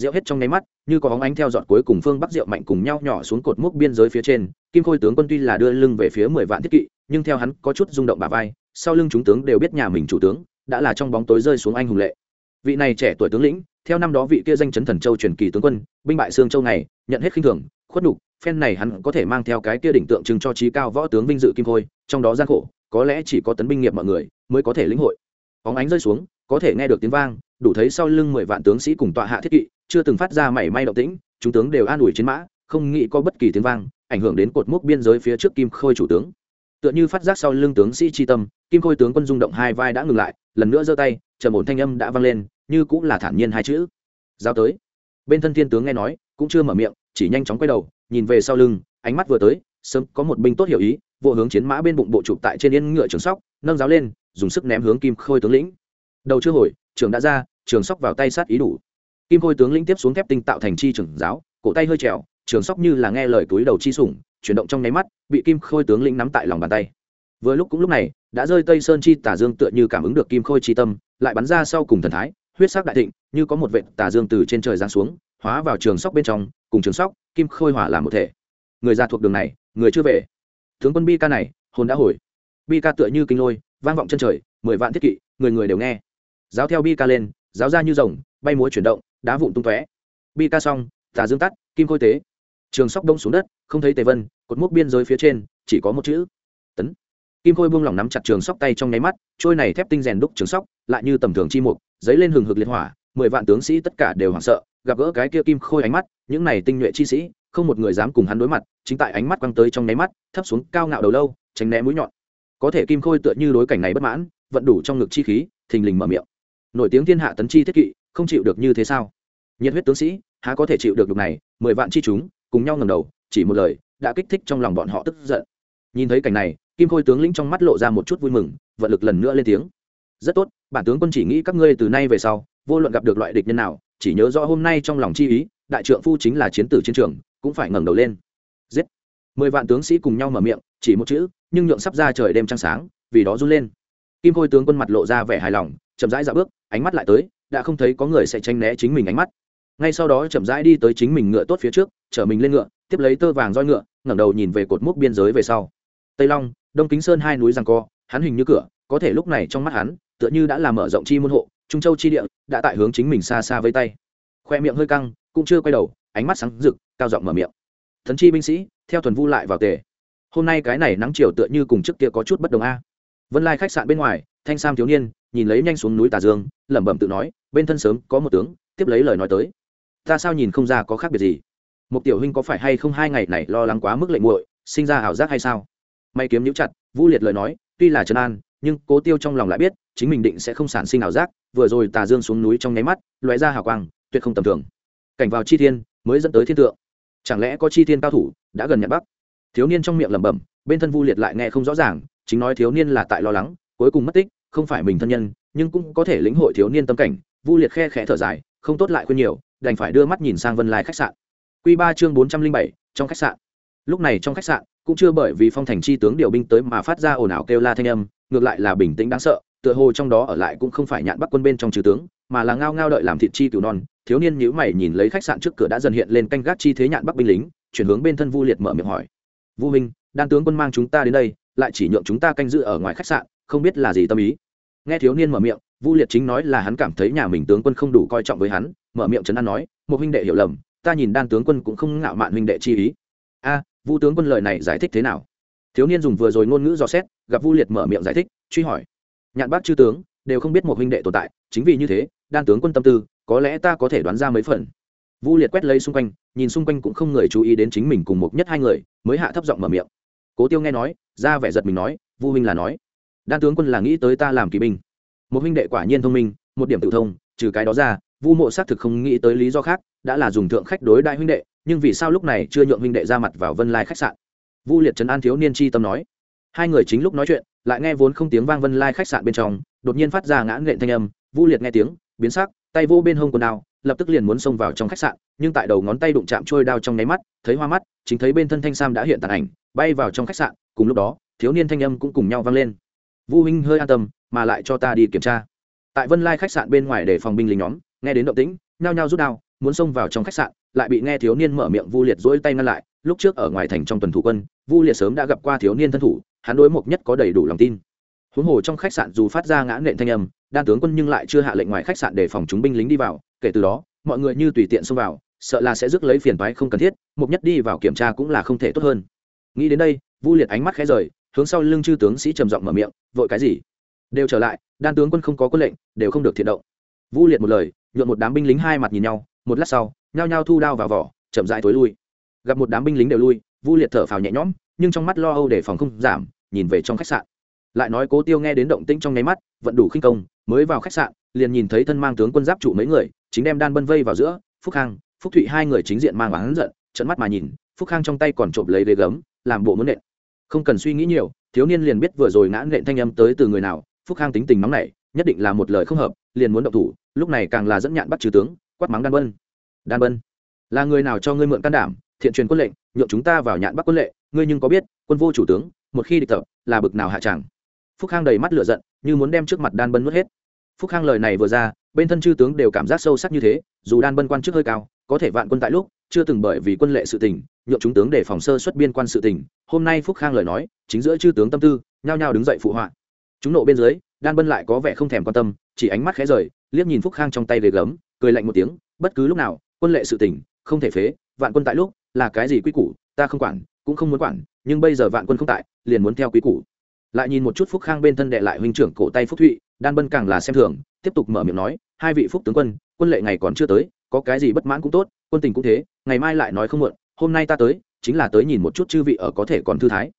[SPEAKER 1] rượu hết trong nháy mắt, như có bóng ánh theo dọn cuối cùng phương bắc rượu mạnh cùng nhau nhỏ xuống cột mốc biên giới phía trên, kim khôi tướng quân tuy là đưa lưng về phía mười vạn thiết kỵ, nhưng theo hắn có chút rung động bà vai, sau lưng chúng tướng đều biết nhà mình chủ tướng, đã là trong bóng tối rơi xuống anh hùng lệ. Vị này trẻ tuổi tướng lĩnh, theo năm đó vị kia danh chấn thần châu truyền kỳ tướng quân, binh bại xương châu này nhận hết khinh thường, khuất nhục, phen này hắn có thể mang theo cái kia đỉnh tượng trưng cho trí cao võ tướng vinh dự kim khôi, trong đó gian khổ, có lẽ chỉ có tấn binh nghiệp mọi người mới có thể lĩnh hội. Óng ánh rơi xuống, có thể nghe được tiếng vang, đủ thấy sau lưng mười vạn tướng sĩ cùng tọa hạ thiết kỵ chưa từng phát ra mảy may động tĩnh, chúng tướng đều an ủi chiến mã, không nghĩ có bất kỳ tiếng vang, ảnh hưởng đến cột mốc biên giới phía trước kim khôi chủ tướng. Tựa như phát giác sau lưng tướng sĩ chi tâm, kim khôi tướng quân rung động hai vai đã ngừng lại, lần nữa giơ tay, trầm ổn thanh âm đã vang lên, như cũng là thản nhiên hai chữ. Giao tới. Bên thân thiên tướng nghe nói, cũng chưa mở miệng, chỉ nhanh chóng quay đầu, nhìn về sau lưng, ánh mắt vừa tới, sớm có một binh tốt hiểu ý vô hướng chiến mã bên bụng bộ chụp tại trên yên ngựa trường sóc, nâng giáo lên, dùng sức ném hướng kim khôi tướng lĩnh. Đầu chưa hồi, trường đã ra, trường sóc vào tay sát ý đủ kim khôi tướng lĩnh tiếp xuống thép tinh tạo thành chi trưởng giáo, cổ tay hơi trèo, trường sóc như là nghe lời túi đầu chi sủng, chuyển động trong nháy mắt, bị kim khôi tướng lĩnh nắm tại lòng bàn tay. Vừa lúc cũng lúc này, đã rơi tây sơn chi tả dương tựa như cảm ứng được kim khôi chi tâm, lại bắn ra sau cùng thần thái, huyết sắc đại thịnh, như có một vệ tà dương từ trên trời giáng xuống, hóa vào trường sóc bên trong, cùng trường sóc, kim khôi hỏa làm một thể. Người ra thuộc đường này, người chưa về. Tướng quân bi ca này, hồn đã hồi. Bi ca tựa như kinh lôi, vang vọng chân trời, mười vạn thiết kỵ, người người đều nghe. Giáo theo bi ca lên, giáo ra như rồng, bay múa chuyển động đá vụn tung tóe. Bi ca xong, tà dương tắt, kim khôi tế. Trường sóc đông xuống đất, không thấy tề vân, cột mốc biên giới phía trên, chỉ có một chữ, tấn. Kim khôi buông lỏng nắm chặt trường sóc tay trong nháy mắt, trôi này thép tinh rèn đúc trường sóc, lại như tầm thường chi mục dấy lên hừng hực liệt hỏa, mười vạn tướng sĩ tất cả đều hoảng sợ, gặp gỡ cái kia kim khôi ánh mắt, những này tinh nhuệ chi sĩ, không một người dám cùng hắn đối mặt, chính tại ánh mắt quăng tới trong nháy mắt, thấp xuống cao ngạo đầu lâu, tránh né mũi nhọn. Có thể kim khôi tựa như đối cảnh này bất mãn, vận đủ trong ngực chi khí, thình lình mở miệng. Nổi tiếng thiên hạ tấn chi thiết kỵ, không chịu được như thế sao? Nhiệt huyết tướng sĩ, há có thể chịu được được này, mười vạn chi chúng, cùng nhau ngầm đầu, chỉ một lời, đã kích thích trong lòng bọn họ tức giận. Nhìn thấy cảnh này, kim khôi tướng lĩnh trong mắt lộ ra một chút vui mừng, vận lực lần nữa lên tiếng. Rất tốt, bản tướng quân chỉ nghĩ các ngươi từ nay về sau, vô luận gặp được loại địch nhân nào, chỉ nhớ rõ hôm nay trong lòng chi ý, đại trượng phu chính là chiến tử chiến trường, cũng phải ngẩng đầu lên. Giết. Mười vạn tướng sĩ cùng nhau mở miệng, chỉ một chữ, nhưng nhượng sắp ra trời đêm trăng sáng, vì đó run lên. Kim khôi tướng quân mặt lộ ra vẻ hài lòng, chậm rãi dạo bước, ánh mắt lại tới, đã không thấy có người sẽ tranh né chính mình ánh mắt ngay sau đó chậm rãi đi tới chính mình ngựa tốt phía trước, chở mình lên ngựa, tiếp lấy tơ vàng roi ngựa, ngẩng đầu nhìn về cột mốc biên giới về sau. Tây long, đông kính sơn hai núi rằng co, hắn hình như cửa, có thể lúc này trong mắt hắn, tựa như đã làm mở rộng chi môn hộ, trung châu chi địa, đã tại hướng chính mình xa xa với tay. Khoe miệng hơi căng, cũng chưa quay đầu, ánh mắt sáng rực, cao giọng mở miệng. Thần chi binh sĩ, theo thuần vu lại vào tề. Hôm nay cái này nắng chiều tựa như cùng trước kia có chút bất đồng a. Vân lai khách sạn bên ngoài, thanh sam thiếu niên, nhìn lấy nhanh xuống núi tà dương, lẩm bẩm tự nói, bên thân sớm có một tướng, tiếp lấy lời nói tới ta sao nhìn không ra có khác biệt gì? Một tiểu huynh có phải hay không hai ngày này lo lắng quá mức lệnh muội, sinh ra ảo giác hay sao? May kiếm nhíu chặt, vũ liệt lời nói, tuy là trấn an, nhưng cố tiêu trong lòng lại biết, chính mình định sẽ không sản sinh ảo giác, vừa rồi tà dương xuống núi trong nháy mắt, lóe ra hào quang, tuyệt không tầm thường. Cảnh vào chi thiên, mới dẫn tới thiên tượng. Chẳng lẽ có chi thiên cao thủ đã gần nhận bắc? Thiếu niên trong miệng lẩm bẩm, bên thân vu liệt lại nghe không rõ ràng, chính nói thiếu niên là tại lo lắng, cuối cùng mất tích, không phải mình thân nhân, nhưng cũng có thể lĩnh hội thiếu niên tâm cảnh. Vu liệt khe khẽ thở dài, không tốt lại khuyên nhiều đành phải đưa mắt nhìn sang vân lai khách sạn. Quy ba chương bốn trăm linh bảy, trong khách sạn. Lúc này trong khách sạn, cũng chưa bởi vì phong thành chi tướng điều binh tới mà phát ra ồn ào kêu la thanh âm, ngược lại là bình tĩnh đáng sợ, tựa hồ trong đó ở lại cũng không phải nhạn bắc quân bên trong trừ tướng, mà là ngao ngao đợi làm thịt chi cừu non, thiếu niên nhíu mày nhìn lấy khách sạn trước cửa đã dần hiện lên canh gác chi thế nhạn bắc binh lính, chuyển hướng bên thân vu liệt mở miệng hỏi. Vu minh đan tướng quân mang chúng ta đến đây, lại chỉ nhượng chúng ta canh giữ ở ngoài khách sạn, không biết là gì tâm ý? Nghe thiếu niên mở miệng vu liệt chính nói là hắn cảm thấy nhà mình tướng quân không đủ coi trọng với hắn, mở miệng trấn an nói, một huynh đệ hiểu lầm, ta nhìn đan tướng quân cũng không ngạo mạn huynh đệ chi ý. A, vu tướng quân lời này giải thích thế nào? Thiếu niên dùng vừa rồi ngôn ngữ dò xét, gặp vu liệt mở miệng giải thích, truy hỏi. Nhạn bác chư tướng, đều không biết một huynh đệ tồn tại, chính vì như thế, đan tướng quân tâm tư, có lẽ ta có thể đoán ra mấy phần. Vu liệt quét lấy xung quanh, nhìn xung quanh cũng không người chú ý đến chính mình cùng một nhất hai người, mới hạ thấp giọng mở miệng. Cố tiêu nghe nói, ra vẻ giật mình nói, vu huynh là nói, đan tướng quân là nghĩ tới ta làm kỳ binh một huynh đệ quả nhiên thông minh, một điểm tự thông, trừ cái đó ra, vu mộ xác thực không nghĩ tới lý do khác, đã là dùng thượng khách đối đại huynh đệ, nhưng vì sao lúc này chưa nhượng huynh đệ ra mặt vào vân lai khách sạn? Vu liệt trấn an thiếu niên chi tâm nói. Hai người chính lúc nói chuyện, lại nghe vốn không tiếng vang vân lai khách sạn bên trong, đột nhiên phát ra ngã nện thanh âm, vu liệt nghe tiếng, biến sắc, tay vô bên hông quần đao, lập tức liền muốn xông vào trong khách sạn, nhưng tại đầu ngón tay đụng chạm trôi đao trong nháy mắt, thấy hoa mắt, chính thấy bên thân thanh sam đã hiện tàn ảnh, bay vào trong khách sạn, cùng lúc đó, thiếu niên thanh âm cũng cùng nhau vang lên vu huynh hơi an tâm, mà lại cho ta đi kiểm tra. Tại vân lai khách sạn bên ngoài để phòng binh lính nhóm, nghe đến động tĩnh, nhao nhao rút đao, muốn xông vào trong khách sạn, lại bị nghe thiếu niên mở miệng vu liệt dỗi tay ngăn lại. Lúc trước ở ngoài thành trong tuần thủ quân, vu liệt sớm đã gặp qua thiếu niên thân thủ, hắn đối mộc nhất có đầy đủ lòng tin. Huống hồ trong khách sạn dù phát ra ngã nện thanh âm, đan tướng quân nhưng lại chưa hạ lệnh ngoài khách sạn để phòng chúng binh lính đi vào. Kể từ đó, mọi người như tùy tiện xông vào, sợ là sẽ rước lấy phiền toái không cần thiết, mộc nhất đi vào kiểm tra cũng là không thể tốt hơn. Nghĩ đến đây, vu liệt ánh mắt khẽ rời hướng sau lưng chư tướng sĩ trầm giọng mở miệng, vội cái gì? Đều trở lại, đan tướng quân không có quân lệnh, đều không được thiện động. Vu liệt một lời, nhuộn một đám binh lính hai mặt nhìn nhau, một lát sau, nhao nhao thu đao vào vỏ, chậm rãi tối lui. Gặp một đám binh lính đều lui vu liệt thở phào nhẹ nhõm, nhưng trong mắt lo âu để phòng không giảm, nhìn về trong khách sạn. Lại nói cố tiêu nghe đến động tĩnh trong nháy mắt vẫn đủ khinh công, mới vào khách sạn, liền nhìn thấy thân mang tướng quân giáp trụ mấy người, chính đem đan bân vây vào giữa, phúc khang, phúc thụy hai người chính diện mang và hắn giận trận mắt mà nhìn, phúc khang trong tay còn trộm lấy ghế gấm, làm bộ muốn nện không cần suy nghĩ nhiều, thiếu niên liền biết vừa rồi ngã nện thanh âm tới từ người nào, phúc khang tính tình nóng nảy, nhất định là một lời không hợp, liền muốn động thủ, lúc này càng là dẫn nhạn bắt trừ tướng, quát mắng đan bân đan bân, là người nào cho ngươi mượn can đảm, thiện truyền quân lệnh, nhượng chúng ta vào nhạn bắc quân lệ, ngươi nhưng có biết, quân vô chủ tướng, một khi địch tập, là bực nào hạ chẳng. phúc khang đầy mắt lửa giận, như muốn đem trước mặt đan bân nuốt hết phúc khang lời này vừa ra, bên thân chư tướng đều cảm giác sâu sắc như thế, dù đan bân quan chức hơi cao có thể vạn quân tại lúc, chưa từng bởi vì quân lệ sự tình, nhượng chúng tướng để phòng sơ xuất biên quan sự tình. Hôm nay phúc khang lời nói, chính giữa chư tướng tâm tư, nhao nhao đứng dậy phụ họa. Chúng nộ bên dưới, đan bân lại có vẻ không thèm quan tâm, chỉ ánh mắt khẽ rời, liếc nhìn phúc khang trong tay về gấm, cười lạnh một tiếng, bất cứ lúc nào, quân lệ sự tình, không thể phế, vạn quân tại lúc, là cái gì quy củ, ta không quản, cũng không muốn quản, nhưng bây giờ vạn quân không tại, liền muốn theo quy củ. Lại nhìn một chút phúc khang bên thân đệ lại huynh trưởng cổ tay phúc thụy, đan bân càng là xem thường, tiếp tục mở miệng nói, hai vị phúc tướng quân quân lệ ngày còn chưa tới có cái gì bất mãn cũng tốt, quân tình cũng thế, ngày mai lại nói không muộn, hôm nay ta tới, chính là tới nhìn một chút chư vị ở có thể còn thư thái.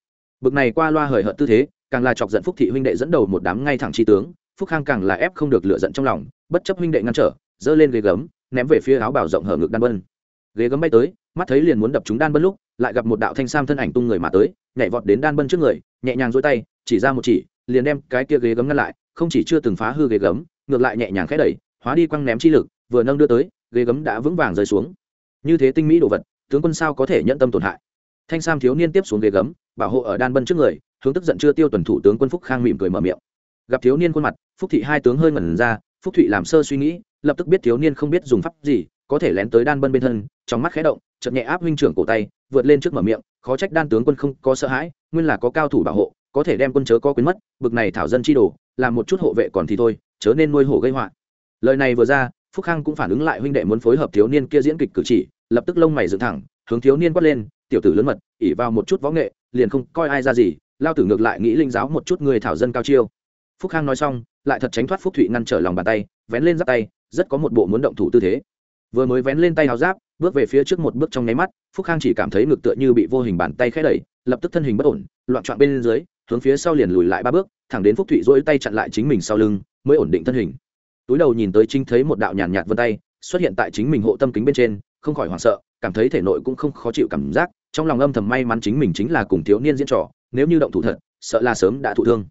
[SPEAKER 1] Bực này qua loa hời hợt tư thế, càng là chọc giận phúc thị huynh đệ dẫn đầu một đám ngay thẳng chi tướng, phúc khang càng là ép không được lựa giận trong lòng, bất chấp huynh đệ ngăn trở, giơ lên ghế gấm, ném về phía áo bảo rộng hở ngực đan bân. Ghế gấm bay tới, mắt thấy liền muốn đập chúng đan bân lúc, lại gặp một đạo thanh sam thân ảnh tung người mà tới, nhảy vọt đến đan bân trước người, nhẹ nhàng dỗi tay, chỉ ra một chỉ, liền đem cái kia ghế gấm ngăn lại, không chỉ chưa từng phá hư ghế gấm, ngược lại nhẹ nhàng khẽ đẩy, hóa đi quăng ném chi lực, vừa nâng đưa tới ghế gấm đã vững vàng rơi xuống. Như thế tinh mỹ đồ vật, tướng quân sao có thể nhận tâm tổn hại? Thanh sam thiếu niên tiếp xuống ghế gấm, bảo hộ ở đan bân trước người, hướng tức giận chưa tiêu tuần thủ tướng quân phúc khang mỉm cười mở miệng. Gặp thiếu niên khuôn mặt, phúc thị hai tướng hơi ngẩn ra, phúc thụy làm sơ suy nghĩ, lập tức biết thiếu niên không biết dùng pháp gì, có thể lén tới đan bân bên thân, trong mắt khẽ động, chợt nhẹ áp huynh trưởng cổ tay, vượt lên trước mở miệng, khó trách đan tướng quân không có sợ hãi, nguyên là có cao thủ bảo hộ, có thể đem quân chớ có quyến mất, bực này thảo dân chi đồ, làm một chút hộ vệ còn thì thôi, chớ nên nuôi hổ gây họa. Lời này vừa ra phúc khang cũng phản ứng lại huynh đệ muốn phối hợp thiếu niên kia diễn kịch cử chỉ, lập tức lông mày dựng thẳng, hướng thiếu niên quát lên, tiểu tử lớn mật ỉ vào một chút võ nghệ, liền không coi ai ra gì, lao tử ngược lại nghĩ linh giáo một chút người thảo dân cao chiêu. Phúc khang nói xong, lại thật tránh thoát phúc thụy ngăn trở lòng bàn tay, vén lên giáp tay, rất có một bộ muốn động thủ tư thế. Vừa mới vén lên tay háo giáp, bước về phía trước một bước trong nháy mắt, phúc khang chỉ cảm thấy ngực tựa như bị vô hình bàn tay khẽ đẩy, lập tức thân hình bất ổn, loạn trọn bên dưới, hướng phía sau liền lùi lại ba bước, thẳng đến phúc thụy dỗi tay chặn lại chính mình sau lưng, mới ổn định thân hình túi đầu nhìn tới chính thấy một đạo nhàn nhạt vân tay xuất hiện tại chính mình hộ tâm kính bên trên, không khỏi hoảng sợ, cảm thấy thể nội cũng không khó chịu cảm giác, trong lòng âm thầm may mắn chính mình chính là cùng thiếu niên diễn trò, nếu như động thủ thật, sợ là sớm đã thụ thương.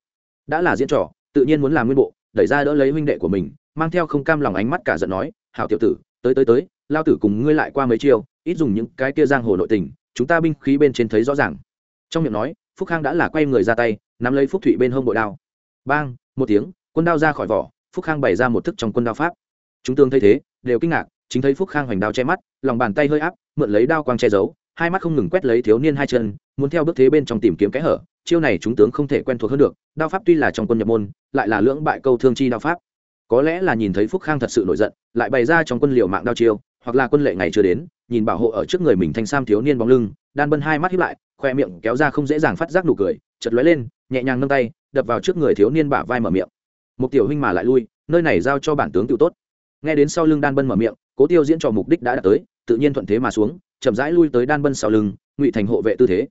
[SPEAKER 1] Đã là diễn trò, tự nhiên muốn làm nguyên bộ, đẩy ra đỡ lấy huynh đệ của mình, mang theo không cam lòng ánh mắt cả giận nói, hảo tiểu tử, tới tới tới, lao tử cùng ngươi lại qua mấy chiêu, ít dùng những cái kia giang hồ nội tình, chúng ta binh khí bên trên thấy rõ ràng. Trong miệng nói, phúc khang đã là quay người ra tay, nắm lấy phúc thụy bên hông bội đao. Bang, một tiếng, quân đao ra khỏi vỏ phúc khang bày ra một thức trong quân đao pháp. Chúng tương thấy thế, đều kinh ngạc, chính thấy phúc khang hoành đao che mắt, lòng bàn tay hơi áp, mượn lấy đao quang che giấu, hai mắt không ngừng quét lấy thiếu niên hai chân, muốn theo bước thế bên trong tìm kiếm kẽ hở. Chiêu này chúng tướng không thể quen thuộc hơn được, đao pháp tuy là trong quân nhập môn, lại là lưỡng bại câu thương chi đao pháp. Có lẽ là nhìn thấy phúc khang thật sự nổi giận, lại bày ra trong quân liều mạng đao chiêu, hoặc là quân lệ ngày chưa đến, nhìn bảo hộ ở trước người mình thanh sam thiếu niên bóng lưng, đan bân hai mắt hiếp lại, khoe miệng kéo ra không dễ dàng phát giác nụ cười chật lóe lên, nhẹ nhàng nâng tay, đập vào trước người thiếu niên bả vai mở miệng một tiểu huynh mà lại lui, nơi này giao cho bản tướng tự tốt. Nghe đến sau lưng đan bân mở miệng, cố tiêu diễn trò mục đích đã đạt tới, tự nhiên thuận thế mà xuống, chậm rãi lui tới đan bân sau lưng, ngụy thành hộ vệ tư thế.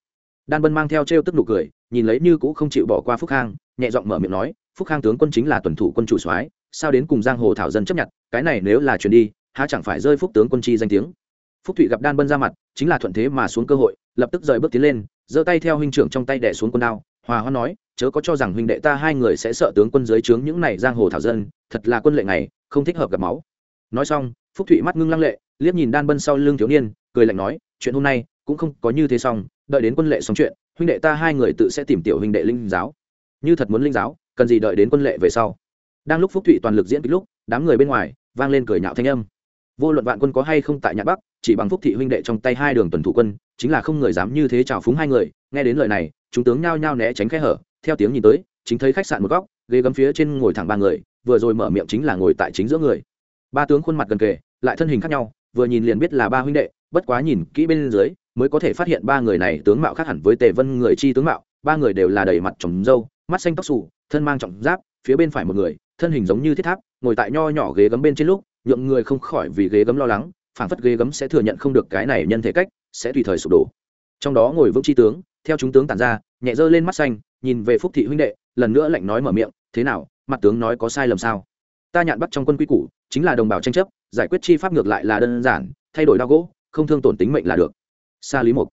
[SPEAKER 1] Đan bân mang theo t r e o tức nụ cười, nhìn lấy như cũ không chịu bỏ qua phúc khang, nhẹ giọng mở miệng nói, phúc khang tướng quân chính là tuần thủ quân chủ soái, sao đến cùng giang hồ thảo dân chấp nhận, cái này nếu là chuyền đi, há chẳng phải rơi phúc tướng quân chi danh tiếng? Phúc thụy gặp đan bân ra mặt, chính là thuận thế mà xuống cơ hội, lập tức rời bước tiến lên, giơ tay theo huynh trưởng trong tay đẻ xuống quân đao, hòa hoa nói chớ có cho rằng huynh đệ ta hai người sẽ sợ tướng quân dưới trướng những này giang hồ thảo dân, thật là quân lệ này không thích hợp gặp máu. Nói xong, phúc thụy mắt ngưng lăng lệ, liếc nhìn đan bân sau lưng thiếu niên, cười lạnh nói, chuyện hôm nay cũng không có như thế xong, đợi đến quân lệ xong chuyện, huynh đệ ta hai người tự sẽ tìm tiểu huynh đệ linh giáo. Như thật muốn linh giáo, cần gì đợi đến quân lệ về sau. Đang lúc phúc thụy toàn lực diễn kịch lúc, đám người bên ngoài vang lên cười nhạo thanh âm. Vô luận vạn quân có hay không tại nhã bắc, chỉ bằng phúc thị huynh đệ trong tay hai đường tuần thủ quân, chính là không người dám như thế chào phúng hai người. Nghe đến lời này, chúng tướng nhao nhao né tránh khe hở theo tiếng nhìn tới, chính thấy khách sạn một góc, ghế gấm phía trên ngồi thẳng ba người, vừa rồi mở miệng chính là ngồi tại chính giữa người. Ba tướng khuôn mặt gần kề, lại thân hình khác nhau, vừa nhìn liền biết là ba huynh đệ, bất quá nhìn kỹ bên dưới, mới có thể phát hiện ba người này tướng mạo khác hẳn với tề vân người chi tướng mạo, ba người đều là đầy mặt trồng râu, mắt xanh tóc xù, thân mang trọng giáp, phía bên phải một người, thân hình giống như thiết tháp, ngồi tại nho nhỏ ghế gấm bên trên lúc, nhượng người không khỏi vì ghế gấm lo lắng, phảng phất ghế gấm sẽ thừa nhận không được cái này nhân thể cách, sẽ tùy thời sụp đổ. Trong đó ngồi vững chi tướng, theo chúng tướng tản ra nhẹ dơ lên mắt xanh, nhìn về phúc thị huynh đệ, lần nữa lạnh nói mở miệng, thế nào, mặt tướng nói có sai lầm sao? Ta nhạn bắt trong quân quy củ, chính là đồng bào tranh chấp, giải quyết chi pháp ngược lại là đơn giản, thay đổi đao gỗ, không thương tổn tính mệnh là được. Sa lý mục,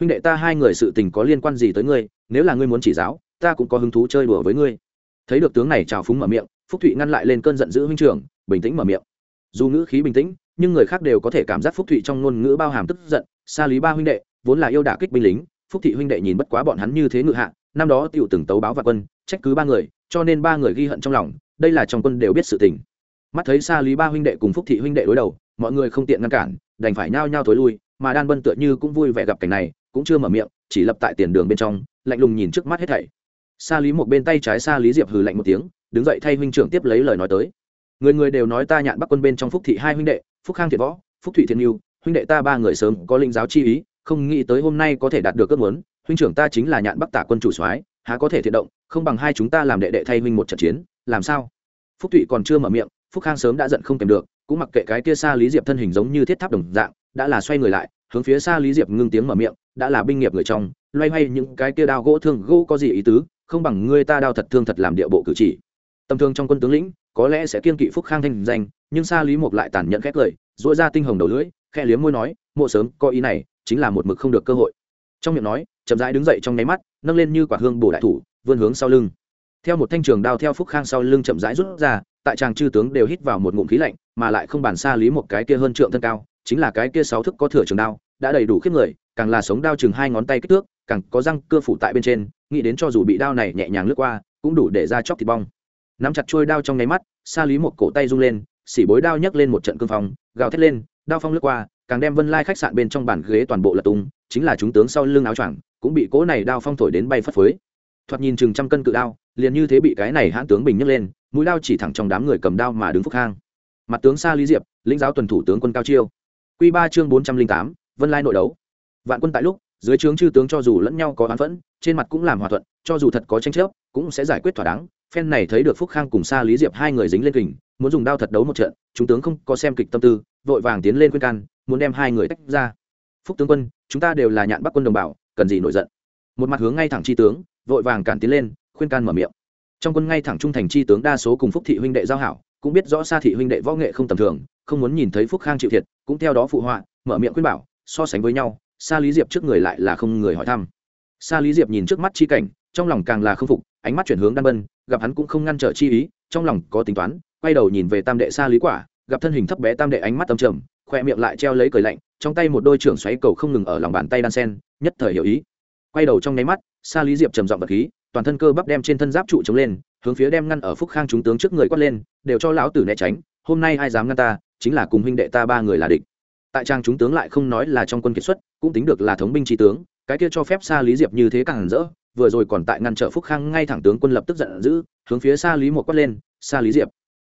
[SPEAKER 1] huynh đệ ta hai người sự tình có liên quan gì tới ngươi? Nếu là ngươi muốn chỉ giáo, ta cũng có hứng thú chơi đùa với ngươi. Thấy được tướng này trào phúng mở miệng, phúc thụy ngăn lại lên cơn giận dữ huynh trưởng, bình tĩnh mở miệng. Dù ngữ khí bình tĩnh, nhưng người khác đều có thể cảm giác phúc thụy trong ngôn ngữ bao hàm tức giận. Sa lý ba huynh đệ, vốn là yêu đả kích binh lính phúc thị huynh đệ nhìn bất quá bọn hắn như thế ngự hạ, năm đó tiểu từng tấu báo và quân, trách cứ ba người, cho nên ba người ghi hận trong lòng, đây là trong quân đều biết sự tình. Mắt thấy xa lý ba huynh đệ cùng phúc thị huynh đệ đối đầu, mọi người không tiện ngăn cản, đành phải nhao nhao thối lui, mà đan bân tựa như cũng vui vẻ gặp cảnh này, cũng chưa mở miệng, chỉ lập tại tiền đường bên trong, lạnh lùng nhìn trước mắt hết thảy. Xa lý một bên tay trái xa lý diệp hừ lạnh một tiếng, đứng dậy thay huynh trưởng tiếp lấy lời nói tới. Người người đều nói ta nhạn bắc quân bên trong phúc thị hai huynh đệ, phúc khang thiện võ, phúc thụy thiên yêu huynh đệ ta ba người sớm có linh giáo chi ý không nghĩ tới hôm nay có thể đạt được ước muốn, huynh trưởng ta chính là nhạn bắc tả quân chủ soái, há có thể thiện động, không bằng hai chúng ta làm đệ đệ thay huynh một trận chiến, làm sao? Phúc thụy còn chưa mở miệng, phúc khang sớm đã giận không kèm được, cũng mặc kệ cái kia xa lý diệp thân hình giống như thiết tháp đồng dạng, đã là xoay người lại, hướng phía xa lý diệp ngưng tiếng mở miệng, đã là binh nghiệp người trong, loay hoay những cái kia đao gỗ thương, gỗ có gì ý tứ, không bằng ngươi ta đao thật thương thật làm địa bộ cử chỉ. Tầm thương trong quân tướng lĩnh, có lẽ sẽ kiên kỵ phúc khang thanh danh, nhưng xa lý mục lại tàn nhẫn khét lời dội ra tinh hồng đầu lưỡi khe liếm môi nói mộ sớm, có ý này, chính là một mực không được cơ hội. Trong miệng nói, chậm rãi đứng dậy trong nháy mắt, nâng lên như quả hương bổ đại thủ, vươn hướng sau lưng. Theo một thanh trường đao theo phúc khang sau lưng chậm rãi rút ra, tại tràng chư tướng đều hít vào một ngụm khí lạnh, mà lại không bàn xa lý một cái kia hơn trượng thân cao, chính là cái kia sáu thức có thừa trường đao, đã đầy đủ khiếp người, càng là sống đao chừng hai ngón tay kích thước, càng có răng cưa phủ tại bên trên, nghĩ đến cho dù bị đao này nhẹ nhàng lướt qua, cũng đủ để ra chóc thịt bong. Nắm chặt chuôi đao trong nháy mắt xa lý một cổ tay rung lên, xỉ bối đao nhấc lên một trận cương phong, gào thét lên, đao phong lướt qua càng đem vân lai khách sạn bên trong bàn ghế toàn bộ lật tung, chính là chúng tướng sau lưng áo choàng, cũng bị cỗ này đao phong thổi đến bay phất phới. Thoạt nhìn chừng trăm cân cự đao, liền như thế bị cái này hãn tướng bình nhấc lên, mũi đao chỉ thẳng trong đám người cầm đao mà đứng phúc hang. Mặt tướng sa lý diệp, lĩnh giáo tuần thủ tướng quân cao chiêu. Q ba chương bốn trăm linh tám, vân lai nội đấu. Vạn quân tại lúc, dưới trướng chư tướng cho dù lẫn nhau có oán phẫn, trên mặt cũng làm hòa thuận, cho dù thật có tranh chấp, cũng sẽ giải quyết thỏa đáng. Phen này thấy được phúc khang cùng sa lý diệp hai người dính lên kình, muốn dùng đao thật đấu một trận, chúng tướng không có xem kịch tâm tư, vội vàng tiến lên khuyên can muốn đem hai người tách ra. Phúc tướng quân, chúng ta đều là nhạn bắc quân đồng bào, cần gì nổi giận? Một mặt hướng ngay thẳng chi tướng, vội vàng cản tiến lên, khuyên can mở miệng. Trong quân ngay thẳng trung thành chi tướng đa số cùng phúc thị huynh đệ giao hảo, cũng biết rõ xa thị huynh đệ võ nghệ không tầm thường, không muốn nhìn thấy phúc khang chịu thiệt, cũng theo đó phụ họa, mở miệng khuyên bảo, so sánh với nhau xa lý diệp trước người lại là không người hỏi thăm. Xa lý diệp nhìn trước mắt chi cảnh, trong lòng càng là không phục, ánh mắt chuyển hướng đan bân gặp hắn cũng không ngăn trở chi ý, trong lòng có tính toán, quay đầu nhìn về tam đệ xa lý quả, gặp thân hình thấp bé tam đệ ánh mắt tâm trầm khoe miệng lại treo lấy cười lạnh, trong tay một đôi trưởng xoáy cầu không ngừng ở lòng bàn tay đan sen, nhất thời hiểu ý. Quay đầu trong nháy mắt xa lý diệp trầm giọng vật khí, toàn thân cơ bắp đem trên thân giáp trụ chống lên, hướng phía đem ngăn ở phúc khang chúng tướng trước người quát lên, đều cho lão tử né tránh, hôm nay ai dám ngăn ta, chính là cùng huynh đệ ta ba người là địch. Tại trang chúng tướng lại không nói là trong quân kiệt xuất, cũng tính được là thống binh trí tướng, cái kia cho phép xa lý diệp như thế càng hẳn rỡ, vừa rồi còn tại ngăn trở phúc khang ngay thẳng tướng quân lập tức giận dữ, hướng phía xa lý một quát lên xa lý diệp,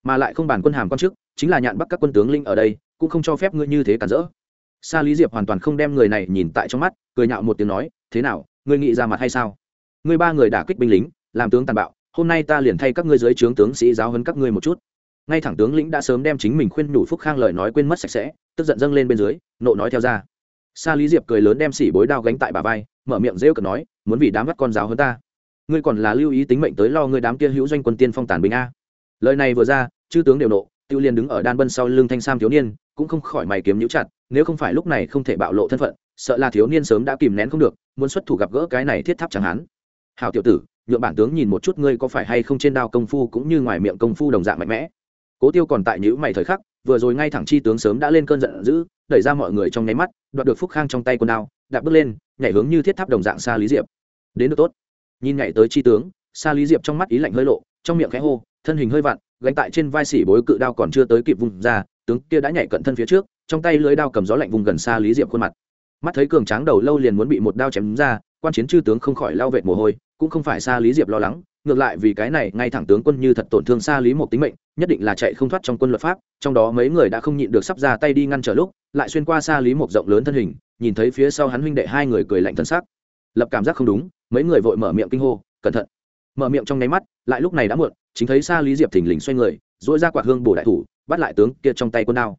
[SPEAKER 1] mà lại không bàn quân hàm quan chức chính là nhạn bắt các quân tướng linh ở đây cũng không cho phép ngươi như thế cản rỡ. Sa lý diệp hoàn toàn không đem người này nhìn tại trong mắt, cười nhạo một tiếng nói, thế nào, ngươi nghĩ ra mặt hay sao? Ngươi ba người đả kích binh lính, làm tướng tàn bạo, hôm nay ta liền thay các ngươi dưới trướng tướng sĩ giáo hấn các ngươi một chút. Ngay thẳng tướng lĩnh đã sớm đem chính mình khuyên nhủ phúc khang lời nói quên mất sạch sẽ, tức giận dâng lên bên dưới, nộ nói theo ra. Sa lý diệp cười lớn đem xỉ bối đao gánh tại bà vai, mở miệng rêu cợt nói, muốn vì đám bắt con giáo hơn ta, ngươi còn là lưu ý tính mệnh tới lo ngươi đám kia hữu doanh quân tiên phong tàn bình a. Lời này vừa ra, chư tướng đều nộ, tiêu liền đứng ở đan bân sau lưng thanh sam thiếu niên cũng không khỏi mày kiếm nhũ chặt, nếu không phải lúc này không thể bạo lộ thân phận, sợ là thiếu niên sớm đã kìm nén không được, muốn xuất thủ gặp gỡ cái này thiết tháp chẳng hán hào tiểu tử, nhượng bản tướng nhìn một chút ngươi có phải hay không trên đao công phu cũng như ngoài miệng công phu đồng dạng mạnh mẽ. Cố tiêu còn tại nhữ mày thời khắc, vừa rồi ngay thẳng chi tướng sớm đã lên cơn giận dữ, đẩy ra mọi người trong nháy mắt, đoạt được phúc khang trong tay quân đao, đạp bước lên, nhảy hướng như thiết tháp đồng dạng xa lý diệp. Đến được tốt. Nhìn nhảy tới chi tướng xa lý diệp trong mắt ý lạnh hơi lộ, trong miệng khẽ hô, thân hình hơi vặn, gánh tại trên vai xỉ bối cự đao còn chưa tới kịp vùng ra tướng kia đã nhảy cận thân phía trước, trong tay lưới đao cầm gió lạnh vùng gần xa lý diệp khuôn mặt. Mắt thấy cường tráng đầu lâu liền muốn bị một đao chém ra, quan chiến chư tướng không khỏi lao vệt mồ hôi, cũng không phải xa lý diệp lo lắng, ngược lại vì cái này, ngay thẳng tướng quân như thật tổn thương xa lý một tính mệnh, nhất định là chạy không thoát trong quân luật pháp, trong đó mấy người đã không nhịn được sắp ra tay đi ngăn trở lúc, lại xuyên qua xa lý một rộng lớn thân hình, nhìn thấy phía sau hắn huynh đệ hai người cười lạnh thân xác lập cảm giác không đúng, mấy người vội mở miệng kinh hô, cẩn thận! Mở miệng trong nháy mắt, lại lúc này đã muộn, chính thấy xa lý diệp thình lình xoay người dỗi ra quạt hương bổ đại thủ bắt lại tướng kia trong tay quân đao.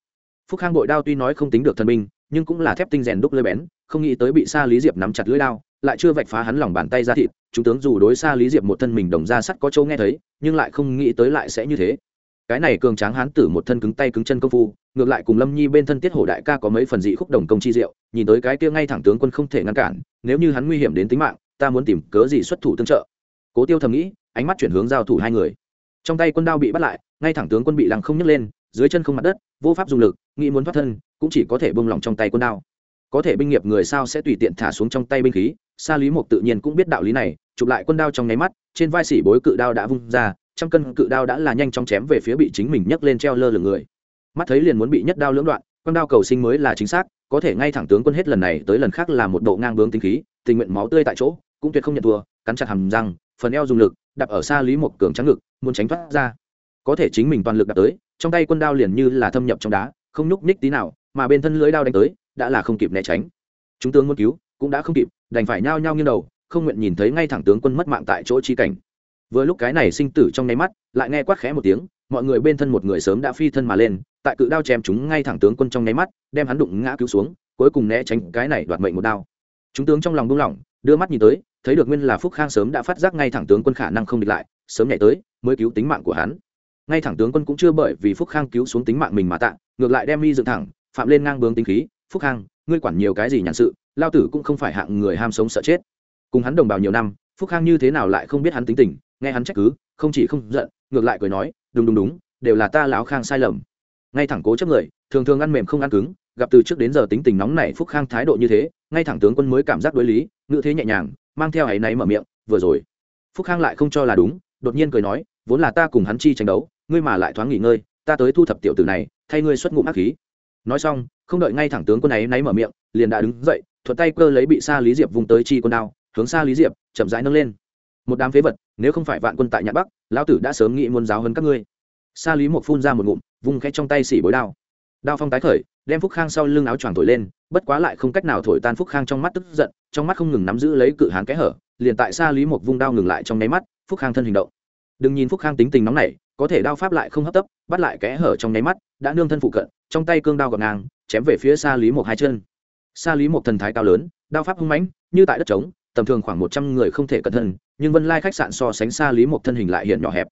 [SPEAKER 1] Phúc khang bội đao tuy nói không tính được thần minh nhưng cũng là thép tinh rèn đúc lưỡi bén, không nghĩ tới bị sa lý diệp nắm chặt lưỡi đao, lại chưa vạch phá hắn lòng bàn tay ra thịt. Chúng tướng dù đối xa lý diệp một thân mình đồng ra sắt có châu nghe thấy, nhưng lại không nghĩ tới lại sẽ như thế. Cái này cường tráng hán tử một thân cứng tay cứng chân công phu, ngược lại cùng lâm nhi bên thân tiết hổ đại ca có mấy phần dị khúc đồng công chi diệu, nhìn tới cái kia ngay thẳng tướng quân không thể ngăn cản, nếu như hắn nguy hiểm đến tính mạng, ta muốn tìm cớ gì xuất thủ tương trợ. Cố tiêu thầm nghĩ, ánh mắt chuyển hướng giao thủ hai người. Trong tay quân đao bị bắt lại, ngay thẳng tướng quân bị lăng không nhấc lên dưới chân không mặt đất, vô pháp dùng lực, nghĩ muốn thoát thân, cũng chỉ có thể bông lỏng trong tay quân đao. Có thể binh nghiệp người sao sẽ tùy tiện thả xuống trong tay binh khí? Sa lý mục tự nhiên cũng biết đạo lý này, chụp lại quân đao trong nháy mắt, trên vai xỉ bối cự đao đã vung ra, trăm cân cự đao đã là nhanh chóng chém về phía bị chính mình nhấc lên treo lơ lửng người. Mắt thấy liền muốn bị nhất đao lưỡng đoạn, quân đao cầu sinh mới là chính xác, có thể ngay thẳng tướng quân hết lần này tới lần khác là một độ ngang bướng tính khí, tình nguyện máu tươi tại chỗ, cũng tuyệt không nhận thua, cắn chặt hầm răng, phần eo dùng lực đập ở xa lý một cường trắng ngực, muốn tránh thoát ra. Có thể chính mình toàn lực đập tới trong tay quân đao liền như là thâm nhập trong đá, không nhúc nhích tí nào, mà bên thân lưới đao đánh tới, đã là không kịp né tránh. Chúng tướng muốn cứu, cũng đã không kịp, đành phải nhao nhao nghiêng đầu, không nguyện nhìn thấy ngay thẳng tướng quân mất mạng tại chỗ chi cảnh. Vừa lúc cái này sinh tử trong nháy mắt, lại nghe quát khẽ một tiếng, mọi người bên thân một người sớm đã phi thân mà lên, tại cự đao chém chúng ngay thẳng tướng quân trong nháy mắt, đem hắn đụng ngã cứu xuống, cuối cùng né tránh cái này đoạt mệnh một đao. Chúng tướng trong lòng buông lỏng, đưa mắt nhìn tới, thấy được nguyên là phúc khang sớm đã phát giác ngay thẳng tướng quân khả năng không địch lại, sớm nhảy tới, mới cứu tính mạng của hắn ngay thẳng tướng quân cũng chưa bởi vì phúc khang cứu xuống tính mạng mình mà tạ, ngược lại đem mi dựng thẳng, phạm lên ngang bướng tính khí, phúc khang, ngươi quản nhiều cái gì nhàn sự, lao tử cũng không phải hạng người ham sống sợ chết. Cùng hắn đồng bào nhiều năm, phúc khang như thế nào lại không biết hắn tính tình, nghe hắn trách cứ, không chỉ không giận, ngược lại cười nói, đúng đúng đúng, đều là ta lão khang sai lầm. Ngay thẳng cố chấp người, thường thường ăn mềm không ăn cứng, gặp từ trước đến giờ tính tình nóng này phúc khang thái độ như thế, ngay thẳng tướng quân mới cảm giác đối lý, ngữ thế nhẹ nhàng, mang theo áy náy mở miệng, vừa rồi. Phúc khang lại không cho là đúng, đột nhiên cười nói, vốn là ta cùng hắn chi tranh đấu ngươi mà lại thoáng nghỉ ngơi, ta tới thu thập tiểu tử này, thay ngươi xuất ngụm ác khí. Nói xong, không đợi ngay thẳng tướng quân ấy náy mở miệng, liền đã đứng dậy, thuận tay cơ lấy bị xa lý diệp vùng tới chi quân đao, hướng xa lý diệp chậm rãi nâng lên. Một đám phế vật, nếu không phải vạn quân tại nhạn bắc, lão tử đã sớm nghĩ muốn giáo hơn các ngươi. Xa lý một phun ra một ngụm, vung khẽ trong tay xỉ bối đao. Đao phong tái khởi, đem phúc khang sau lưng áo choàng thổi lên, bất quá lại không cách nào thổi tan phúc khang trong mắt tức giận, trong mắt không ngừng nắm giữ lấy cự hán kẽ hở, liền tại xa lý một vung đao ngừng lại trong nháy mắt, phúc khang thân hình động. Đừng nhìn phúc khang tính tình nóng nảy có thể đao pháp lại không hấp tấp, bắt lại kẽ hở trong nháy mắt, đã nương thân phụ cận, trong tay cương đao gọt ngang, chém về phía xa lý một hai chân. Xa lý một thần thái cao lớn, đao pháp hung mãnh, như tại đất trống, tầm thường khoảng một trăm người không thể cẩn thân nhưng vân lai khách sạn so sánh xa lý một thân hình lại hiện nhỏ hẹp.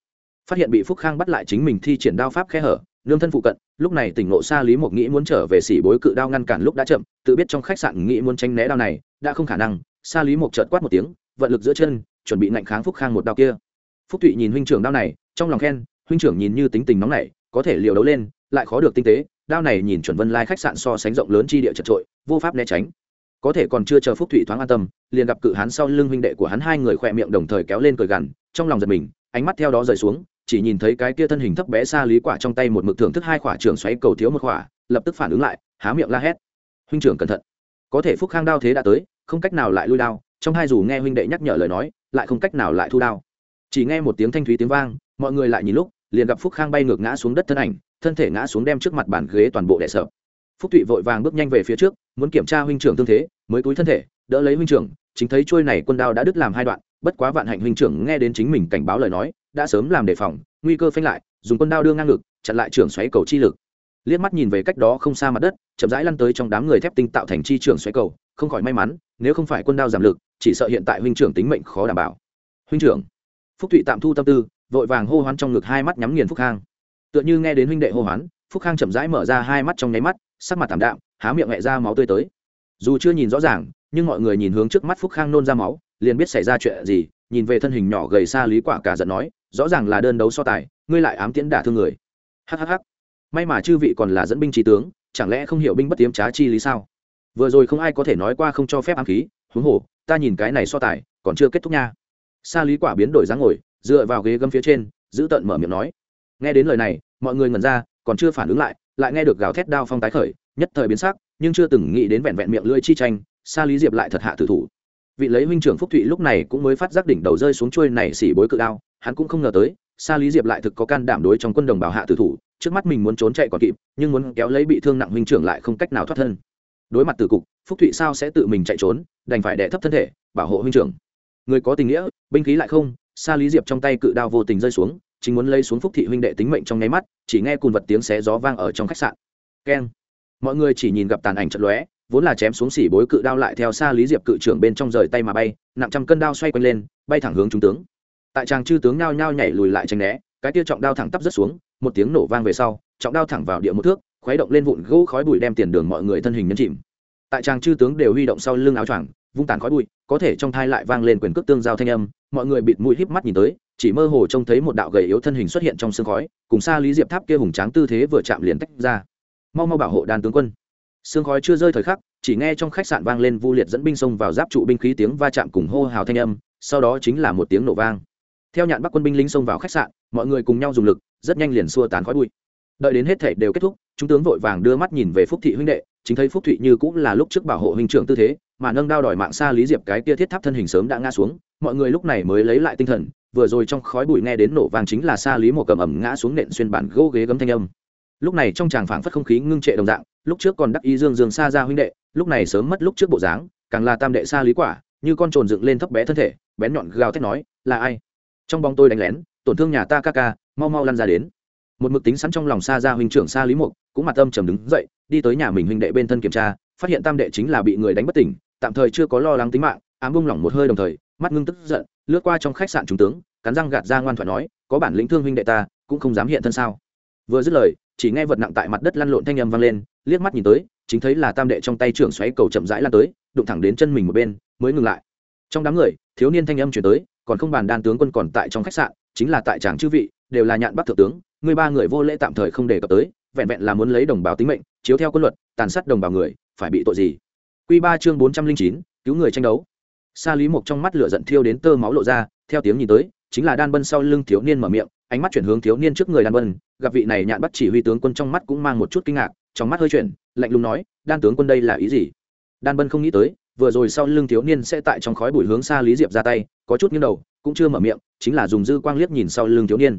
[SPEAKER 1] Phát hiện bị phúc khang bắt lại chính mình thi triển đao pháp khe hở, nương thân phụ cận, lúc này tỉnh nộ xa lý một nghĩ muốn trở về xỉ bối cự đao ngăn cản lúc đã chậm, tự biết trong khách sạn nghĩ muốn tranh né đao này, đã không khả năng xa lý một chợt quát một tiếng, vận lực giữa chân, chuẩn bị nạnh kháng phúc khang một đao kia. Phúc thụy nhìn huynh trưởng đao này, trong lòng khen huynh trưởng nhìn như tính tình nóng nảy, có thể liều đấu lên, lại khó được tinh tế, đao này nhìn chuẩn vân lai khách sạn so sánh rộng lớn chi địa chật trội, vô pháp né tránh. Có thể còn chưa chờ phúc thụy thoáng an tâm, liền gặp cự hán sau lưng huynh đệ của hắn hai người khỏe miệng đồng thời kéo lên cười gằn, trong lòng giật mình, ánh mắt theo đó rời xuống, chỉ nhìn thấy cái kia thân hình thấp bé xa lý quả trong tay một mực thưởng thức hai quả trường xoáy cầu thiếu một quả, lập tức phản ứng lại, há miệng la hét. Huynh trưởng cẩn thận. Có thể phúc khang đao thế đã tới, không cách nào lại lui đao, trong hai dù nghe huynh đệ nhắc nhở lời nói, lại không cách nào lại thu đao. Chỉ nghe một tiếng thanh thúy tiếng vang, mọi người lại nhìn lúc liền gặp phúc khang bay ngược ngã xuống đất thân ảnh, thân thể ngã xuống đem trước mặt bàn ghế toàn bộ đè sợ phúc thụy vội vàng bước nhanh về phía trước, muốn kiểm tra huynh trưởng tương thế, mới túi thân thể, đỡ lấy huynh trưởng, chính thấy trôi này quân đao đã đứt làm hai đoạn, bất quá vạn hạnh huynh trưởng nghe đến chính mình cảnh báo lời nói, đã sớm làm đề phòng, nguy cơ phanh lại, dùng quân đao đưa ngang ngực, chặn lại trưởng xoáy cầu chi lực. Liếc mắt nhìn về cách đó không xa mặt đất, chậm rãi lăn tới trong đám người thép tinh tạo thành chi trưởng xoáy cầu, không khỏi may mắn, nếu không phải quân đao giảm lực, chỉ sợ hiện tại huynh trưởng tính mệnh khó đảm bảo. Huynh trưởng, phúc thụy tạm thu tâm tư vội vàng hô hoán trong ngực hai mắt nhắm nghiền phúc khang. Tựa như nghe đến huynh đệ hô hoán, phúc khang chậm rãi mở ra hai mắt trong nháy mắt, sắc mặt thảm đạm, há miệng hẹ ra máu tươi tới. Dù chưa nhìn rõ ràng, nhưng mọi người nhìn hướng trước mắt phúc khang nôn ra máu, liền biết xảy ra chuyện gì, nhìn về thân hình nhỏ gầy xa lý quả cả giận nói, rõ ràng là đơn đấu so tài, ngươi lại ám tiễn đả thương người. Hhh may mà chư vị còn là dẫn binh trí tướng, chẳng lẽ không hiểu binh bất tiếm trá chi lý sao? Vừa rồi không ai có thể nói qua không cho phép ám khí, huống hồ, ta nhìn cái này so tài, còn chưa kết thúc nha. Sa lý quả biến đổi dáng ngồi dựa vào ghế gấm phía trên, giữ tận mở miệng nói. Nghe đến lời này, mọi người ngẩn ra, còn chưa phản ứng lại lại nghe được gào thét đao phong tái khởi, nhất thời biến sắc, nhưng chưa từng nghĩ đến vẹn vẹn miệng lưỡi chi tranh, sa lý diệp lại thật hạ tử thủ. Vị lấy huynh trưởng phúc thụy lúc này cũng mới phát giác đỉnh đầu rơi xuống chuôi này xỉ bối cự đao, hắn cũng không ngờ tới, sa lý diệp lại thực có can đảm đối trong quân đồng bảo hạ tử thủ, trước mắt mình muốn trốn chạy còn kịp, nhưng muốn kéo lấy bị thương nặng huynh trưởng lại không cách nào thoát thân. Đối mặt từ cục, phúc thụy sao sẽ tự mình chạy trốn, đành phải đẻ thấp thân thể, bảo hộ huynh trưởng. Người có tình nghĩa, binh khí lại không sa lý diệp trong tay cự đao vô tình rơi xuống, chính muốn lấy xuống phúc thị huynh đệ tính mệnh trong nháy mắt, chỉ nghe cùn vật tiếng xé gió vang ở trong khách sạn. Keng. Mọi người chỉ nhìn gặp tàn ảnh trận lóe, vốn là chém xuống xỉ bối cự đao lại theo xa lý diệp cự trưởng bên trong rời tay mà bay, nặng trăm cân đao xoay quanh lên, bay thẳng hướng trung tướng. Tại tràng chư tướng nao nhao nhảy lùi lại tranh né, cái tia trọng đao thẳng tắp rất xuống, một tiếng nổ vang về sau, trọng đao thẳng vào địa một thước, khuấy động lên vụn gỗ khói bụi đem tiền đường mọi người thân hình nhấn chìm. Tại tràng chư tướng đều huy động sau lưng áo choàng, vung tàn khói bụi, có thể trong thai lại vang lên quyền cước tương giao thanh âm mọi người bịt mũi híp mắt nhìn tới, chỉ mơ hồ trông thấy một đạo gầy yếu thân hình xuất hiện trong sương khói, cùng xa lý diệp tháp kia hùng tráng tư thế vừa chạm liền tách ra. Mau mau bảo hộ đàn tướng quân. Sương khói chưa rơi thời khắc, chỉ nghe trong khách sạn vang lên vu liệt dẫn binh xông vào giáp trụ binh khí tiếng va chạm cùng hô hào thanh âm, sau đó chính là một tiếng nổ vang. Theo nhạn bắc quân binh lính xông vào khách sạn, mọi người cùng nhau dùng lực, rất nhanh liền xua tán khói bụi. Đợi đến hết thể đều kết thúc, chúng tướng vội vàng đưa mắt nhìn về phúc thị huynh đệ, chính thấy phúc thụy như cũng là lúc trước bảo hộ huynh trưởng tư thế, mà nâng đao đòi mạng xa lý diệp cái kia thiết tháp thân hình sớm đã ngã xuống mọi người lúc này mới lấy lại tinh thần, vừa rồi trong khói bụi nghe đến nổ vàng chính là xa lý một cầm ẩm ngã xuống nện xuyên bản gỗ ghế gấm thanh âm. Lúc này trong tràng phảng phất không khí ngưng trệ đồng dạng, lúc trước còn đắc ý dương dương xa ra huynh đệ, lúc này sớm mất lúc trước bộ dáng, càng là tam đệ xa lý quả, như con trồn dựng lên thấp bé thân thể, bén nhọn gào thét nói, là ai? Trong bóng tôi đánh lén, tổn thương nhà ta ca ca, mau mau lăn ra đến. Một mực tính sẵn trong lòng xa ra huynh trưởng xa lý mục cũng mặt âm trầm đứng dậy, đi tới nhà mình huynh đệ bên thân kiểm tra, phát hiện tam đệ chính là bị người đánh bất tỉnh, tạm thời chưa có lo lắng tính mạng, ám bung lỏng một hơi đồng thời mắt ngưng tức giận, lướt qua trong khách sạn trung tướng, cắn răng gạt ra ngoan thoại nói, có bản lĩnh thương huynh đệ ta, cũng không dám hiện thân sao? Vừa dứt lời, chỉ nghe vật nặng tại mặt đất lăn lộn thanh âm vang lên, liếc mắt nhìn tới, chính thấy là tam đệ trong tay trưởng xoáy cầu chậm rãi lan tới, đụng thẳng đến chân mình một bên, mới ngừng lại. Trong đám người, thiếu niên thanh âm chuyển tới, còn không bàn đan tướng quân còn tại trong khách sạn, chính là tại tràng chư vị, đều là nhạn bắc thượng tướng, người ba người vô lễ tạm thời không đề cập tới, vẹn vẹn là muốn lấy đồng bào tính mệnh, chiếu theo quân luật, tàn sát đồng bào người, phải bị tội gì? Quy ba chương bốn trăm linh chín, cứu người tranh đấu sa lý Mộc trong mắt lửa giận thiêu đến tơ máu lộ ra, theo tiếng nhìn tới, chính là đan bân sau lưng thiếu niên mở miệng, ánh mắt chuyển hướng thiếu niên trước người đan bân, gặp vị này nhạn bắt chỉ huy tướng quân trong mắt cũng mang một chút kinh ngạc, trong mắt hơi chuyển, lạnh lùng nói, đan tướng quân đây là ý gì? Đan bân không nghĩ tới, vừa rồi sau lưng thiếu niên sẽ tại trong khói bụi hướng xa lý diệp ra tay, có chút nghiêng đầu, cũng chưa mở miệng, chính là dùng dư quang liếc nhìn sau lưng thiếu niên.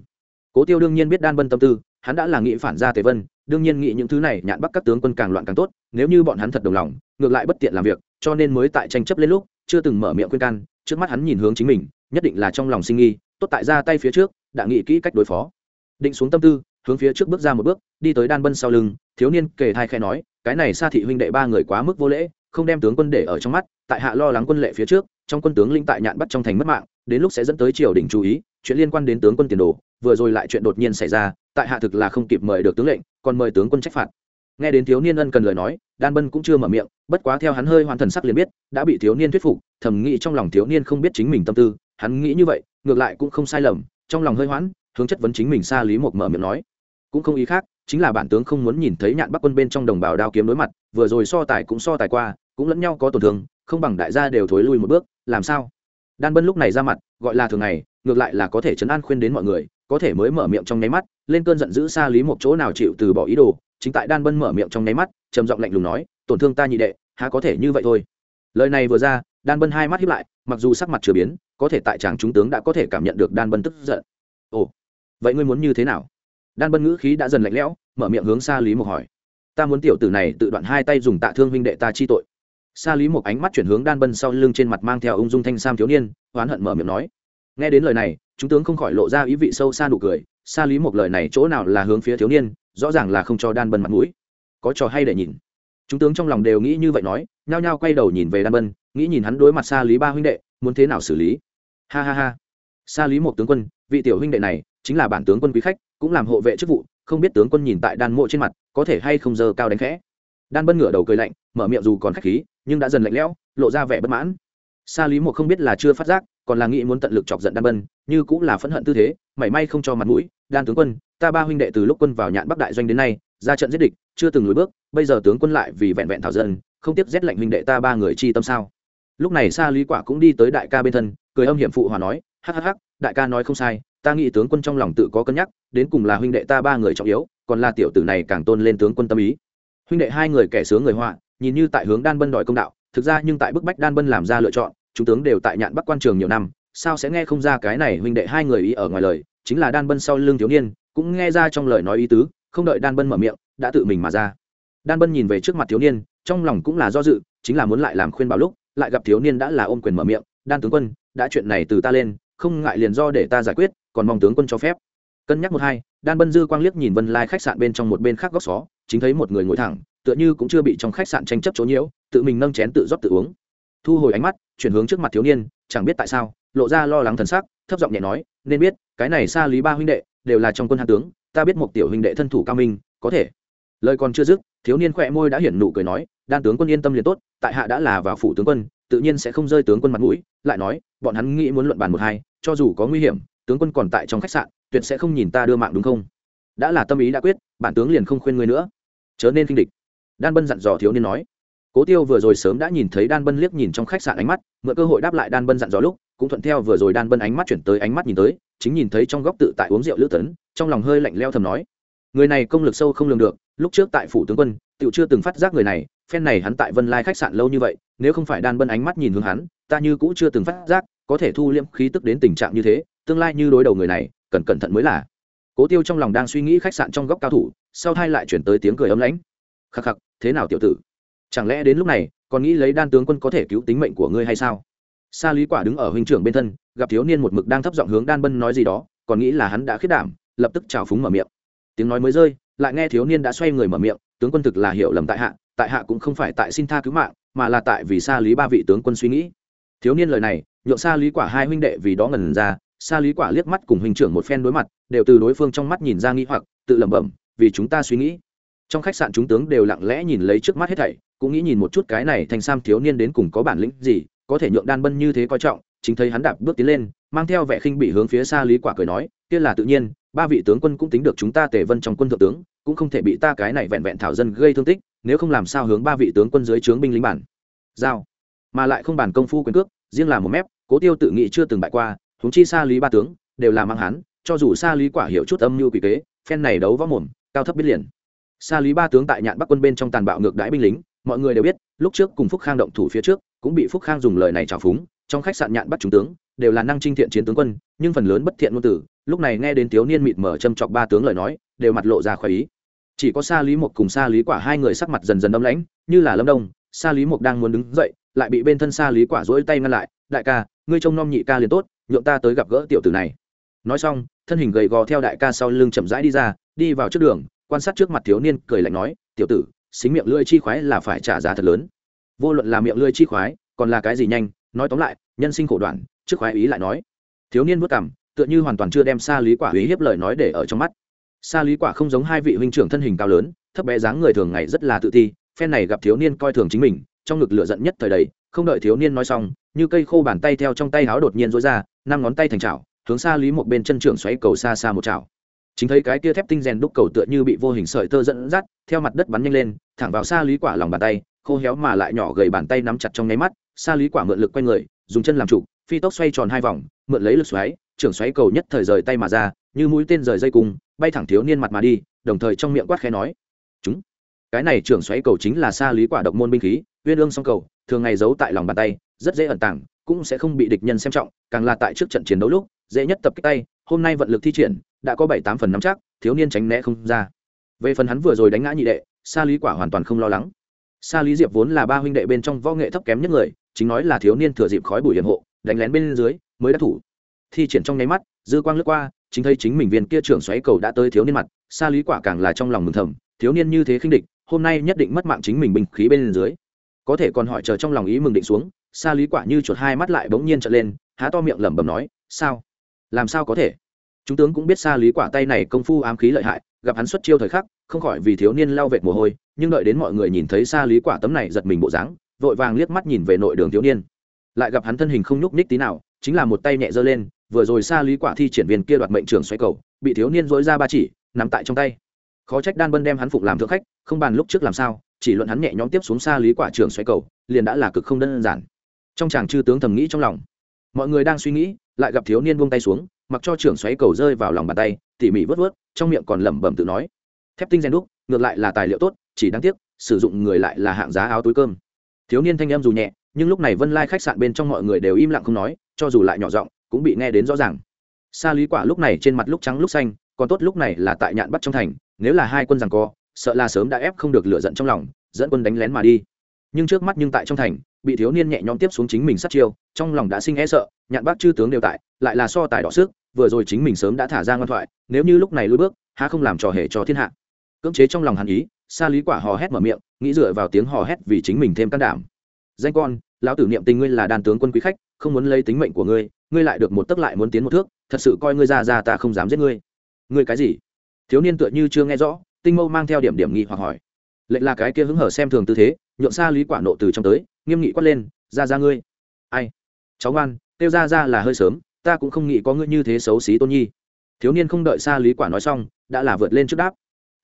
[SPEAKER 1] Cố tiêu đương nhiên biết đan bân tâm tư, hắn đã là nghị phản ra tề vân, đương nhiên nghĩ những thứ này nhạn bắt các tướng quân càng loạn càng tốt, nếu như bọn hắn thật đồng lòng, ngược lại bất tiện làm việc, cho nên mới tại tranh chấp lên lúc chưa từng mở miệng khuyên can, trước mắt hắn nhìn hướng chính mình, nhất định là trong lòng sinh nghi, tốt tại ra tay phía trước, đã nghĩ kỹ cách đối phó. Định xuống tâm tư, hướng phía trước bước ra một bước, đi tới đan bân sau lưng, thiếu niên kề thai khai nói, cái này xa thị huynh đệ ba người quá mức vô lễ, không đem tướng quân để ở trong mắt, tại hạ lo lắng quân lệ phía trước, trong quân tướng linh tại nhạn bắt trong thành mất mạng, đến lúc sẽ dẫn tới triều đình chú ý, chuyện liên quan đến tướng quân tiền đồ, vừa rồi lại chuyện đột nhiên xảy ra, tại hạ thực là không kịp mời được tướng lệnh, còn mời tướng quân trách phạt nghe đến thiếu niên ân cần lời nói, đan bân cũng chưa mở miệng, bất quá theo hắn hơi hoàn thần sắc liền biết, đã bị thiếu niên thuyết phục, thầm nghĩ trong lòng thiếu niên không biết chính mình tâm tư, hắn nghĩ như vậy, ngược lại cũng không sai lầm, trong lòng hơi hoãn, hướng chất vấn chính mình xa lý một mở miệng nói. Cũng không ý khác, chính là bản tướng không muốn nhìn thấy nhạn bắc quân bên trong đồng bào đao kiếm đối mặt, vừa rồi so tài cũng so tài qua, cũng lẫn nhau có tổn thương, không bằng đại gia đều thối lui một bước, làm sao? Đan bân lúc này ra mặt, gọi là thường ngày, ngược lại là có thể chấn an khuyên đến mọi người, có thể mới mở miệng trong nháy mắt, lên cơn giận dữ xa lý một chỗ nào chịu từ bỏ ý đồ chính tại đan bân mở miệng trong nháy mắt, trầm giọng lạnh lùng nói, tổn thương ta nhị đệ, há có thể như vậy thôi? Lời này vừa ra, đan bân hai mắt hiếp lại, mặc dù sắc mặt chưa biến, có thể tại tràng chúng tướng đã có thể cảm nhận được đan bân tức giận. Ồ, vậy ngươi muốn như thế nào? Đan bân ngữ khí đã dần lạnh lẽo, mở miệng hướng xa lý một hỏi. Ta muốn tiểu tử này tự đoạn hai tay dùng tạ thương huynh đệ ta chi tội. Xa lý một ánh mắt chuyển hướng đan bân sau lưng trên mặt mang theo ung dung thanh sam thiếu niên, oán hận mở miệng nói. Nghe đến lời này, chúng tướng không khỏi lộ ra ý vị sâu xa nụ cười. Xa lý một lời này chỗ nào là hướng phía thiếu niên rõ ràng là không cho đan bân mặt mũi. Có trò hay để nhìn. Chúng tướng trong lòng đều nghĩ như vậy nói, nhao nhao quay đầu nhìn về đan bân, nghĩ nhìn hắn đối mặt xa lý ba huynh đệ, muốn thế nào xử lý. Ha ha ha. Xa lý một tướng quân, vị tiểu huynh đệ này, chính là bản tướng quân quý khách, cũng làm hộ vệ chức vụ, không biết tướng quân nhìn tại đan mộ trên mặt, có thể hay không giờ cao đánh khẽ. Đan bân ngửa đầu cười lạnh, mở miệng dù còn khách khí, nhưng đã dần lạnh lẽo, lộ ra vẻ bất mãn. Xa lý một không biết là chưa phát giác còn là nghĩ muốn tận lực chọc giận đan bân, như cũng là phẫn hận tư thế, mảy may không cho mặt mũi, đan tướng quân, ta ba huynh đệ từ lúc quân vào nhạn bắc đại doanh đến nay, ra trận giết địch, chưa từng lùi bước, bây giờ tướng quân lại vì vẹn vẹn thảo dân, không tiếp rét lệnh huynh đệ ta ba người chi tâm sao? Lúc này Sa lý quả cũng đi tới đại ca bên thân, cười âm hiểm phụ hòa nói, hắc hắc hắc, đại ca nói không sai, ta nghĩ tướng quân trong lòng tự có cân nhắc, đến cùng là huynh đệ ta ba người trọng yếu, còn là tiểu tử này càng tôn lên tướng quân tâm ý. Huynh đệ hai người kẻ sướng người họa, nhìn như tại hướng đan bân đòi công đạo, thực ra nhưng tại bức bách đan bân làm ra lựa chọn chúng tướng đều tại nhạn bắc quan trường nhiều năm, sao sẽ nghe không ra cái này huynh đệ hai người ý ở ngoài lời, chính là đan bân sau lưng thiếu niên, cũng nghe ra trong lời nói ý tứ, không đợi đan bân mở miệng, đã tự mình mà ra. Đan bân nhìn về trước mặt thiếu niên, trong lòng cũng là do dự, chính là muốn lại làm khuyên bảo lúc, lại gặp thiếu niên đã là ôm quyền mở miệng, đan tướng quân, đã chuyện này từ ta lên, không ngại liền do để ta giải quyết, còn mong tướng quân cho phép. Cân nhắc một hai, đan bân dư quang liếc nhìn vân lai khách sạn bên trong một bên khác góc xó, chính thấy một người ngồi thẳng, tựa như cũng chưa bị trong khách sạn tranh chấp chỗ nhiễu, tự mình nâng chén tự rót tự uống thu hồi ánh mắt, chuyển hướng trước mặt thiếu niên, chẳng biết tại sao, lộ ra lo lắng thần sắc, thấp giọng nhẹ nói, nên biết, cái này xa lý ba huynh đệ đều là trong quân hạ tướng, ta biết một tiểu huynh đệ thân thủ cao minh, có thể. Lời còn chưa dứt, thiếu niên khỏe môi đã hiển nụ cười nói, đan tướng quân yên tâm liền tốt, tại hạ đã là vào phủ tướng quân, tự nhiên sẽ không rơi tướng quân mặt mũi. Lại nói, bọn hắn nghĩ muốn luận bàn một hai, cho dù có nguy hiểm, tướng quân còn tại trong khách sạn, tuyệt sẽ không nhìn ta đưa mạng đúng không? Đã là tâm ý đã quyết, bản tướng liền không khuyên ngươi nữa. Chớ nên kinh địch. Đan bân dặn dò thiếu niên nói cố tiêu vừa rồi sớm đã nhìn thấy đan bân liếc nhìn trong khách sạn ánh mắt, mượn cơ hội đáp lại đan bân dặn dò lúc, cũng thuận theo vừa rồi đan bân ánh mắt chuyển tới ánh mắt nhìn tới, chính nhìn thấy trong góc tự tại uống rượu lữ tấn, trong lòng hơi lạnh leo thầm nói, người này công lực sâu không lường được, lúc trước tại phủ tướng quân, tiểu chưa từng phát giác người này, phen này hắn tại vân lai khách sạn lâu như vậy, nếu không phải đan bân ánh mắt nhìn hướng hắn, ta như cũng chưa từng phát giác, có thể thu liễm khí tức đến tình trạng như thế, tương lai như đối đầu người này, cần cẩn thận mới là. Cố tiêu trong lòng đang suy nghĩ khách sạn trong góc cao thủ, sau thai lại chuyển tới tiếng cười ấm lãnh. Khắc khắc, thế nào tiểu tử? Chẳng lẽ đến lúc này, còn nghĩ lấy đan tướng quân có thể cứu tính mệnh của ngươi hay sao? Sa lý quả đứng ở huynh trưởng bên thân, gặp thiếu niên một mực đang thấp giọng hướng đan bân nói gì đó, còn nghĩ là hắn đã khiết đảm, lập tức trào phúng mở miệng. Tiếng nói mới rơi, lại nghe thiếu niên đã xoay người mở miệng, tướng quân thực là hiểu lầm tại hạ tại hạ cũng không phải tại xin tha cứu mạng, mà là tại vì sa lý ba vị tướng quân suy nghĩ. Thiếu niên lời này, nhượng sa lý quả hai huynh đệ vì đó ngần ra, sa lý quả liếc mắt cùng huynh trưởng một phen đối mặt, đều từ đối phương trong mắt nhìn ra nghĩ hoặc, tự lẩm bẩm, vì chúng ta suy nghĩ trong khách sạn chúng tướng đều lặng lẽ nhìn lấy trước mắt hết thảy, cũng nghĩ nhìn một chút cái này thành sam thiếu niên đến cùng có bản lĩnh gì, có thể nhượng đan bân như thế coi trọng. Chính thấy hắn đạp bước tiến lên, mang theo vẻ khinh bị hướng phía xa lý quả cười nói, kia là tự nhiên, ba vị tướng quân cũng tính được chúng ta tề vân trong quân thượng tướng, cũng không thể bị ta cái này vẹn vẹn thảo dân gây thương tích, nếu không làm sao hướng ba vị tướng quân dưới trướng binh lính bản. Giao. Mà lại không bản công phu quyền cước, riêng là một mép, cố tiêu tự nghĩ chưa từng bại qua, huống chi xa lý ba tướng, đều là mang hắn, cho dù xa lý quả hiểu chút âm mưu quỷ kế, phen này đấu võ mồm, cao thấp biết liền. Sa lý ba tướng tại nhạn bắc quân bên trong tàn bạo ngược đãi binh lính, mọi người đều biết, lúc trước cùng phúc khang động thủ phía trước, cũng bị phúc khang dùng lời này trào phúng, trong khách sạn nhạn bắc chúng tướng, đều là năng trinh thiện chiến tướng quân, nhưng phần lớn bất thiện ngôn tử, lúc này nghe đến thiếu niên mịt mở châm chọc ba tướng lời nói, đều mặt lộ ra khoái ý. Chỉ có sa lý một cùng sa lý quả hai người sắc mặt dần dần âm lãnh, như là lâm đông, sa lý một đang muốn đứng dậy, lại bị bên thân sa lý quả duỗi tay ngăn lại, đại ca, ngươi trông nom nhị ca liền tốt, nhượng ta tới gặp gỡ tiểu tử này. Nói xong, thân hình gầy gò theo đại ca sau lưng chậm rãi đi ra, đi vào trước đường quan sát trước mặt thiếu niên cười lạnh nói, tiểu tử, xính miệng lưỡi chi khoái là phải trả giá thật lớn. Vô luận là miệng lưỡi chi khoái, còn là cái gì nhanh, nói tóm lại, nhân sinh khổ đoạn, trước khoái ý lại nói. Thiếu niên vất cảm tựa như hoàn toàn chưa đem xa lý quả ý hiếp lời nói để ở trong mắt. Xa lý quả không giống hai vị huynh trưởng thân hình cao lớn, thấp bé dáng người thường ngày rất là tự ti, phen này gặp thiếu niên coi thường chính mình, trong ngực lửa giận nhất thời đầy, không đợi thiếu niên nói xong, như cây khô bàn tay theo trong tay háo đột nhiên rối ra, năm ngón tay thành chảo, hướng xa lý một bên chân trưởng xoáy cầu xa xa một chảo chính thấy cái kia thép tinh rèn đúc cầu tựa như bị vô hình sợi tơ dẫn dắt, theo mặt đất bắn nhanh lên, thẳng vào xa lý quả lòng bàn tay, khô héo mà lại nhỏ gầy bàn tay nắm chặt trong nháy mắt xa lý quả mượn lực quay người, dùng chân làm trụ, phi tốc xoay tròn hai vòng, mượn lấy lực xoáy, trưởng xoáy cầu nhất thời rời tay mà ra, như mũi tên rời dây cung, bay thẳng thiếu niên mặt mà đi, đồng thời trong miệng quát khẽ nói, chúng, cái này trưởng xoáy cầu chính là xa lý quả độc môn binh khí, uyên ương song cầu, thường ngày giấu tại lòng bàn tay, rất dễ ẩn tàng, cũng sẽ không bị địch nhân xem trọng, càng là tại trước trận chiến đấu lúc, dễ nhất tập kích tay, hôm nay vận lực thi triển đã có bảy tám phần nắm chắc, thiếu niên tránh né không ra. Về phần hắn vừa rồi đánh ngã nhị đệ, sa lý quả hoàn toàn không lo lắng. Sa lý diệp vốn là ba huynh đệ bên trong võ nghệ thấp kém nhất người, chính nói là thiếu niên thừa dịp khói bụi hiểm hộ, đánh lén bên dưới, mới đã thủ. Thi triển trong nháy mắt, dư quang lướt qua, chính thấy chính mình viên kia trưởng xoáy cầu đã tới thiếu niên mặt, sa lý quả càng là trong lòng mừng thầm, thiếu niên như thế khinh địch, hôm nay nhất định mất mạng chính mình bình khí bên dưới. Có thể còn hỏi chờ trong lòng ý mừng định xuống, sa lý quả như chuột hai mắt lại bỗng nhiên trở lên, há to miệng lẩm bẩm nói, sao? Làm sao có thể? Chúng tướng cũng biết sa lý quả tay này công phu ám khí lợi hại, gặp hắn xuất chiêu thời khắc, không khỏi vì thiếu niên lao vệt mồ hôi, nhưng đợi đến mọi người nhìn thấy sa lý quả tấm này giật mình bộ dáng, vội vàng liếc mắt nhìn về nội đường thiếu niên. Lại gặp hắn thân hình không nhúc ních tí nào, chính là một tay nhẹ giơ lên, vừa rồi sa lý quả thi triển viên kia đoạt mệnh trường xoay cầu, bị thiếu niên dối ra ba chỉ nằm tại trong tay. Khó trách đan bân đem hắn phục làm thượng khách, không bàn lúc trước làm sao, chỉ luận hắn nhẹ nhõm tiếp xuống xa lý quả trường xoay cầu, liền đã là cực không đơn giản. Trong chàng chư tướng thầm nghĩ trong lòng. Mọi người đang suy nghĩ, lại gặp thiếu niên buông tay xuống mặc cho trưởng xoáy cầu rơi vào lòng bàn tay, tỉ mỉ vớt vớt, trong miệng còn lẩm bẩm tự nói. Thép tinh gen đúc, ngược lại là tài liệu tốt, chỉ đáng tiếc, sử dụng người lại là hạng giá áo túi cơm. Thiếu niên thanh em dù nhẹ, nhưng lúc này vân lai khách sạn bên trong mọi người đều im lặng không nói, cho dù lại nhỏ giọng, cũng bị nghe đến rõ ràng. Sa lý quả lúc này trên mặt lúc trắng lúc xanh, còn tốt lúc này là tại nhạn bắt trong thành, nếu là hai quân rằng co, sợ là sớm đã ép không được lựa giận trong lòng, dẫn quân đánh lén mà đi. Nhưng trước mắt nhưng tại trong thành bị thiếu niên nhẹ nhõm tiếp xuống chính mình sát chiêu, trong lòng đã sinh e sợ, nhạn bác chư tướng đều tại, lại là so tài đỏ sức, vừa rồi chính mình sớm đã thả ra ngoan thoại, nếu như lúc này lùi bước, há không làm trò hề cho thiên hạ. Cưỡng chế trong lòng hàn ý, sa lý quả hò hét mở miệng, nghĩ dựa vào tiếng hò hét vì chính mình thêm can đảm. Danh con, lão tử niệm tình ngươi là đàn tướng quân quý khách, không muốn lấy tính mệnh của ngươi ngươi lại được một tấc lại muốn tiến một thước, thật sự coi ngươi ra ra ta không dám giết ngươi. Ngươi cái gì? Thiếu niên tựa như chưa nghe rõ, tinh mâu mang theo điểm điểm nghi hoặc hỏi. Lệnh là cái kia hứng hở xem thường tư thế, nhượng xa lý quả nộ từ trong tới nghiêm nghị quát lên, ra ra ngươi. Ai? Cháu ngoan, kêu ra ra là hơi sớm, ta cũng không nghĩ có ngươi như thế xấu xí tôn nhi. Thiếu niên không đợi xa lý quả nói xong, đã là vượt lên trước đáp.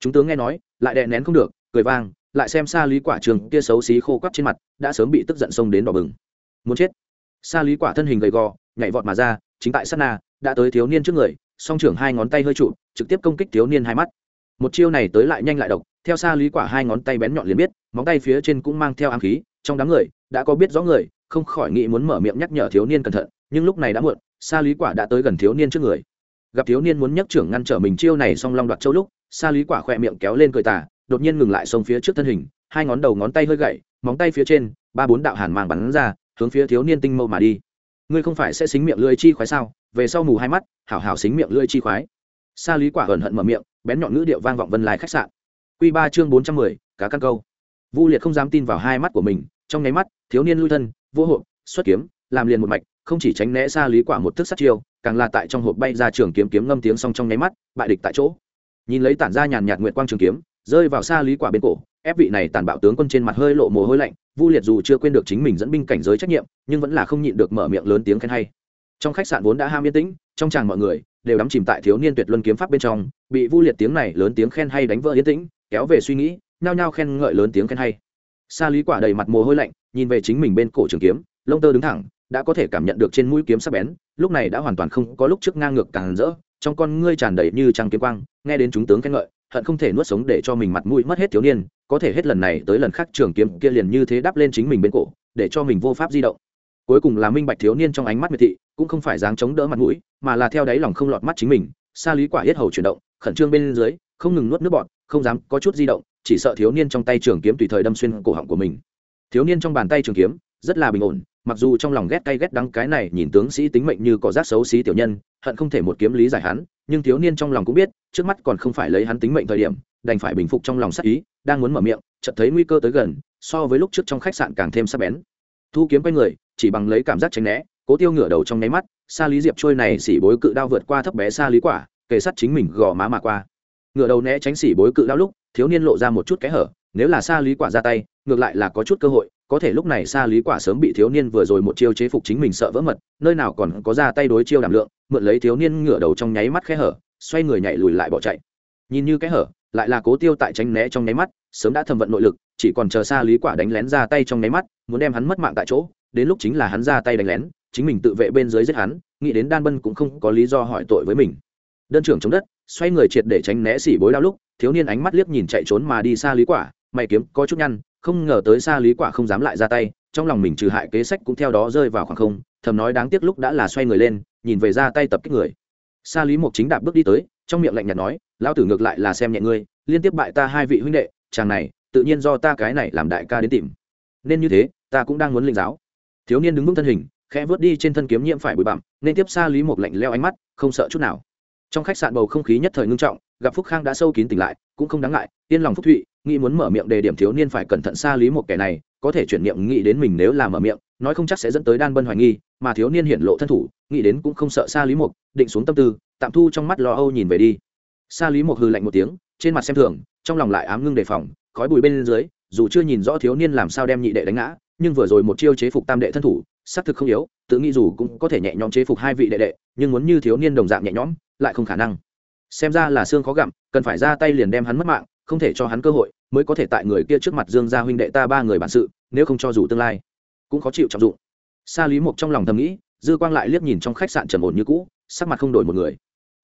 [SPEAKER 1] Chúng tướng nghe nói, lại đè nén không được, cười vang, lại xem xa lý quả trường kia xấu xí khô quắt trên mặt, đã sớm bị tức giận xông đến đỏ bừng. Muốn chết. Xa lý quả thân hình gầy gò, nhảy vọt mà ra, chính tại sát na, đã tới thiếu niên trước người, song trưởng hai ngón tay hơi trụ, trực tiếp công kích thiếu niên hai mắt. Một chiêu này tới lại nhanh lại độc, theo xa lý quả hai ngón tay bén nhọn liền biết, móng tay phía trên cũng mang theo ám khí trong đám người đã có biết rõ người, không khỏi nghĩ muốn mở miệng nhắc nhở thiếu niên cẩn thận, nhưng lúc này đã muộn, Sa lý quả đã tới gần thiếu niên trước người. Gặp thiếu niên muốn nhắc trưởng ngăn trở mình chiêu này song long đoạt châu lúc, Sa lý quả khỏe miệng kéo lên cười tà, đột nhiên ngừng lại sông phía trước thân hình, hai ngón đầu ngón tay hơi gậy, móng tay phía trên, ba bốn đạo hàn màng bắn ra, hướng phía thiếu niên tinh mâu mà đi. Ngươi không phải sẽ xính miệng lưỡi chi khoái sao? Về sau mù hai mắt, hảo hảo xính miệng lưỡi chi khoái. Sa lý quả ẩn hận mở miệng, bén nhọn ngữ điệu vang vọng vân lai khách sạn. Quy ba chương bốn trăm mười, cá căn câu. Vu liệt không dám tin vào hai mắt của mình trong nháy mắt, thiếu niên lui thân, vô hộp, xuất kiếm, làm liền một mạch, không chỉ tránh né xa lý quả một thức sát chiêu, càng là tại trong hộp bay ra trường kiếm kiếm ngâm tiếng song trong nháy mắt, bại địch tại chỗ. Nhìn lấy tản ra nhàn nhạt nguyệt quang trường kiếm, rơi vào xa lý quả bên cổ, ép vị này tàn bạo tướng quân trên mặt hơi lộ mồ hôi lạnh, vu liệt dù chưa quên được chính mình dẫn binh cảnh giới trách nhiệm, nhưng vẫn là không nhịn được mở miệng lớn tiếng khen hay. Trong khách sạn vốn đã ham yên tĩnh, trong chàng mọi người đều đắm chìm tại thiếu niên tuyệt luân kiếm pháp bên trong, bị vu liệt tiếng này lớn tiếng khen hay đánh vỡ yên tĩnh, kéo về suy nghĩ, nhao nhao khen ngợi lớn tiếng khen hay sa lý quả đầy mặt mồ hôi lạnh, nhìn về chính mình bên cổ trường kiếm, lông tơ đứng thẳng, đã có thể cảm nhận được trên mũi kiếm sắc bén, lúc này đã hoàn toàn không có lúc trước ngang ngược càng rỡ, trong con ngươi tràn đầy như trăng kiếm quang, nghe đến chúng tướng khen ngợi, hận không thể nuốt sống để cho mình mặt mũi mất hết thiếu niên, có thể hết lần này tới lần khác trường kiếm kia liền như thế đáp lên chính mình bên cổ, để cho mình vô pháp di động. Cuối cùng là minh bạch thiếu niên trong ánh mắt miệt thị, cũng không phải dáng chống đỡ mặt mũi, mà là theo đáy lòng không lọt mắt chính mình, sa lý quả hết hầu chuyển động, khẩn trương bên dưới, không ngừng nuốt nước bọt, không dám có chút di động chỉ sợ thiếu niên trong tay trường kiếm tùy thời đâm xuyên cổ họng của mình. Thiếu niên trong bàn tay trường kiếm, rất là bình ổn, mặc dù trong lòng ghét cay ghét đắng cái này nhìn tướng sĩ tính mệnh như cỏ rác xấu xí tiểu nhân, hận không thể một kiếm lý giải hắn, nhưng thiếu niên trong lòng cũng biết, trước mắt còn không phải lấy hắn tính mệnh thời điểm, đành phải bình phục trong lòng sắc ý, đang muốn mở miệng, chợt thấy nguy cơ tới gần, so với lúc trước trong khách sạn càng thêm sắc bén. Thu kiếm quay người, chỉ bằng lấy cảm giác tránh né, cố tiêu ngửa đầu trong nháy mắt xa lý diệp trôi này xỉ bối cự đao vượt qua thấp bé xa lý quả, kề sắt chính mình gò má mà qua. Ngửa đầu né tránh xỉ bối cự đao lúc thiếu niên lộ ra một chút kẽ hở, nếu là xa lý quả ra tay, ngược lại là có chút cơ hội, có thể lúc này xa lý quả sớm bị thiếu niên vừa rồi một chiêu chế phục chính mình sợ vỡ mật, nơi nào còn có ra tay đối chiêu đảm lượng, mượn lấy thiếu niên ngửa đầu trong nháy mắt kẽ hở, xoay người nhảy lùi lại bỏ chạy. Nhìn như kẽ hở, lại là cố tiêu tại tránh né trong nháy mắt, sớm đã thầm vận nội lực, chỉ còn chờ xa lý quả đánh lén ra tay trong nháy mắt, muốn đem hắn mất mạng tại chỗ, đến lúc chính là hắn ra tay đánh lén, chính mình tự vệ bên dưới giết hắn, nghĩ đến đan bân cũng không có lý do hỏi tội với mình. Đơn trưởng chống đất, xoay người triệt để tránh né xỉ bối đau lúc thiếu niên ánh mắt liếc nhìn chạy trốn mà đi xa lý quả, mày kiếm có chút nhăn, không ngờ tới xa lý quả không dám lại ra tay, trong lòng mình trừ hại kế sách cũng theo đó rơi vào khoảng không, thầm nói đáng tiếc lúc đã là xoay người lên, nhìn về ra tay tập kích người. Xa lý một chính đạp bước đi tới, trong miệng lạnh nhạt nói, lão tử ngược lại là xem nhẹ ngươi, liên tiếp bại ta hai vị huynh đệ, chàng này, tự nhiên do ta cái này làm đại ca đến tìm. Nên như thế, ta cũng đang muốn linh giáo. Thiếu niên đứng vững thân hình, khẽ vớt đi trên thân kiếm nhiễm phải bụi bặm, nên tiếp xa lý một lạnh leo ánh mắt, không sợ chút nào. Trong khách sạn bầu không khí nhất thời ngưng trọng gặp phúc khang đã sâu kín tỉnh lại, cũng không đáng ngại, yên lòng phúc thụy, nghĩ muốn mở miệng đề điểm thiếu niên phải cẩn thận xa lý một kẻ này, có thể chuyển niệm nghĩ đến mình nếu làm mở miệng, nói không chắc sẽ dẫn tới đan bân hoài nghi, mà thiếu niên hiện lộ thân thủ, nghĩ đến cũng không sợ xa lý mục định xuống tâm tư, tạm thu trong mắt lo âu nhìn về đi. Xa lý mục hư lạnh một tiếng, trên mặt xem thường, trong lòng lại ám ngưng đề phòng, khói bụi bên dưới, dù chưa nhìn rõ thiếu niên làm sao đem nhị đệ đánh ngã, nhưng vừa rồi một chiêu chế phục tam đệ thân thủ, xác thực không yếu, tự nghĩ dù cũng có thể nhẹ nhõm chế phục hai vị đệ đệ, nhưng muốn như thiếu niên đồng dạng nhẹ nhõm, lại không khả năng xem ra là xương khó gặm, cần phải ra tay liền đem hắn mất mạng, không thể cho hắn cơ hội, mới có thể tại người kia trước mặt dương gia huynh đệ ta ba người bản sự, nếu không cho dù tương lai, cũng khó chịu trọng dụng. Sa lý mục trong lòng thầm nghĩ, dư quang lại liếc nhìn trong khách sạn trầm ổn như cũ, sắc mặt không đổi một người.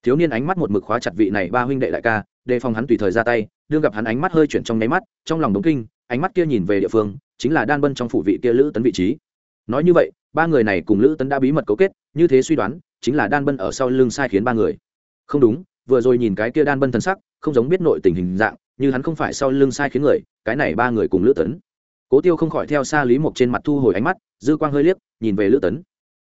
[SPEAKER 1] Thiếu niên ánh mắt một mực khóa chặt vị này ba huynh đệ đại ca, đề phòng hắn tùy thời ra tay, đương gặp hắn ánh mắt hơi chuyển trong nháy mắt, trong lòng đống kinh, ánh mắt kia nhìn về địa phương, chính là đan bân trong phủ vị kia lữ tấn vị trí. Nói như vậy, ba người này cùng lữ tấn đã bí mật cấu kết, như thế suy đoán, chính là đan bân ở sau lưng sai khiến ba người. Không đúng vừa rồi nhìn cái kia đan bân thần sắc, không giống biết nội tình hình dạng, như hắn không phải sau lưng sai khiến người, cái này ba người cùng lữ tấn. Cố tiêu không khỏi theo xa lý mộc trên mặt thu hồi ánh mắt, dư quang hơi liếc, nhìn về lữ tấn.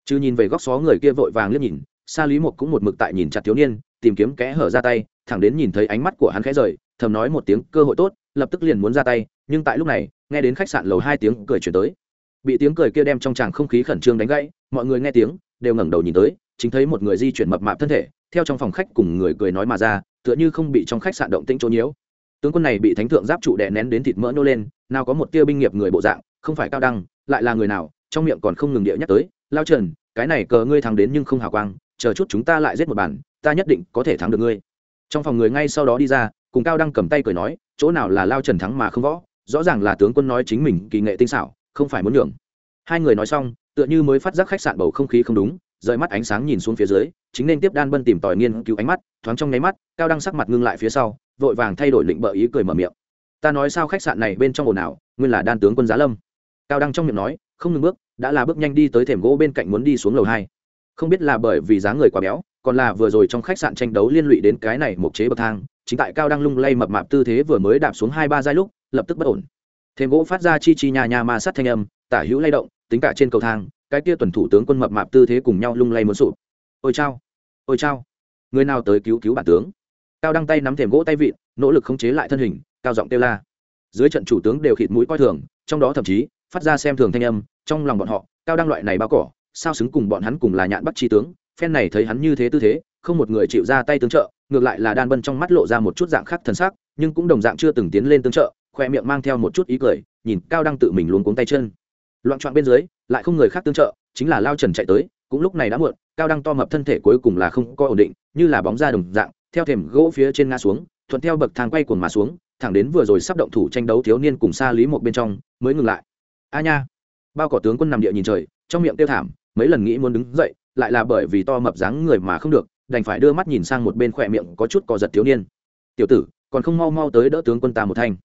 [SPEAKER 1] Chứ nhìn về góc xó người kia vội vàng liếc nhìn xa lý mộc cũng một mực tại nhìn chặt thiếu niên, tìm kiếm kẽ hở ra tay, thẳng đến nhìn thấy ánh mắt của hắn khẽ rời, thầm nói một tiếng, cơ hội tốt, lập tức liền muốn ra tay, nhưng tại lúc này, nghe đến khách sạn lầu hai tiếng cười chuyển tới. Bị tiếng cười kia đem trong tràng không khí khẩn trương đánh gãy, mọi người nghe tiếng, đều ngẩng đầu nhìn tới, chính thấy một người di chuyển mập mạp thân thể theo trong phòng khách cùng người cười nói mà ra, tựa như không bị trong khách sạn động tĩnh chỗ nhiễu. Tướng quân này bị thánh thượng giáp trụ đè nén đến thịt mỡ nô lên, nào có một tia binh nghiệp người bộ dạng, không phải cao đăng, lại là người nào, trong miệng còn không ngừng địa nhắc tới, lao trần, cái này cờ ngươi thắng đến nhưng không hào quang, chờ chút chúng ta lại giết một bản, ta nhất định có thể thắng được ngươi. Trong phòng người ngay sau đó đi ra, cùng cao đăng cầm tay cười nói, chỗ nào là lao trần thắng mà không võ, rõ ràng là tướng quân nói chính mình kỳ nghệ tinh xảo, không phải muốn nhường hai người nói xong, tựa như mới phát giác khách sạn bầu không khí không đúng rời mắt ánh sáng nhìn xuống phía dưới, chính nên tiếp đan bân tìm tòi nghiên cứu ánh mắt, thoáng trong nháy mắt, cao đăng sắc mặt ngưng lại phía sau, vội vàng thay đổi lệnh bợ ý cười mở miệng. Ta nói sao khách sạn này bên trong ồn ào, nguyên là đan tướng quân giá lâm. Cao đăng trong miệng nói, không ngừng bước, đã là bước nhanh đi tới thềm gỗ bên cạnh muốn đi xuống lầu hai. Không biết là bởi vì dáng người quá béo, còn là vừa rồi trong khách sạn tranh đấu liên lụy đến cái này một chế bậc thang, chính tại cao đăng lung lay mập mạp tư thế vừa mới đạp xuống hai ba giai lúc, lập tức bất ổn. Thềm gỗ phát ra chi chi nhà nhà ma sát thanh âm, tả hữu lay động, tính cả trên cầu thang cái kia tuần thủ tướng quân mập mạp tư thế cùng nhau lung lay muốn sụp. Ôi chao ôi chao. Người nào tới cứu cứu bản tướng? Cao đăng tay nắm thềm gỗ tay vịn, nỗ lực khống chế lại thân hình, cao giọng kêu la. Dưới trận chủ tướng đều khịt mũi coi thường, trong đó thậm chí, phát ra xem thường thanh âm, trong lòng bọn họ, cao đăng loại này bao cỏ, sao xứng cùng bọn hắn cùng là nhạn bắt chi tướng? Phen này thấy hắn như thế tư thế, không một người chịu ra tay tương trợ, ngược lại là đan bân trong mắt lộ ra một chút dạng khác thần sắc, nhưng cũng đồng dạng chưa từng tiến lên tương trợ, khoe miệng mang theo một chút ý cười, nhìn cao đăng tự mình luống cuống tay chân loạn trọn bên dưới, lại không người khác tương trợ, chính là lao trần chạy tới, cũng lúc này đã muộn, cao đăng to mập thân thể cuối cùng là không có ổn định, như là bóng ra đồng dạng, theo thềm gỗ phía trên ngã xuống, thuận theo bậc thang quay cuồng mà xuống, thẳng đến vừa rồi sắp động thủ tranh đấu thiếu niên cùng xa lý một bên trong, mới ngừng lại. A nha! Bao cỏ tướng quân nằm địa nhìn trời, trong miệng tiêu thảm, mấy lần nghĩ muốn đứng dậy, lại là bởi vì to mập dáng người mà không được, đành phải đưa mắt nhìn sang một bên khỏe miệng có chút cò giật thiếu niên. Tiểu tử, còn không mau mau tới đỡ tướng quân ta một thanh.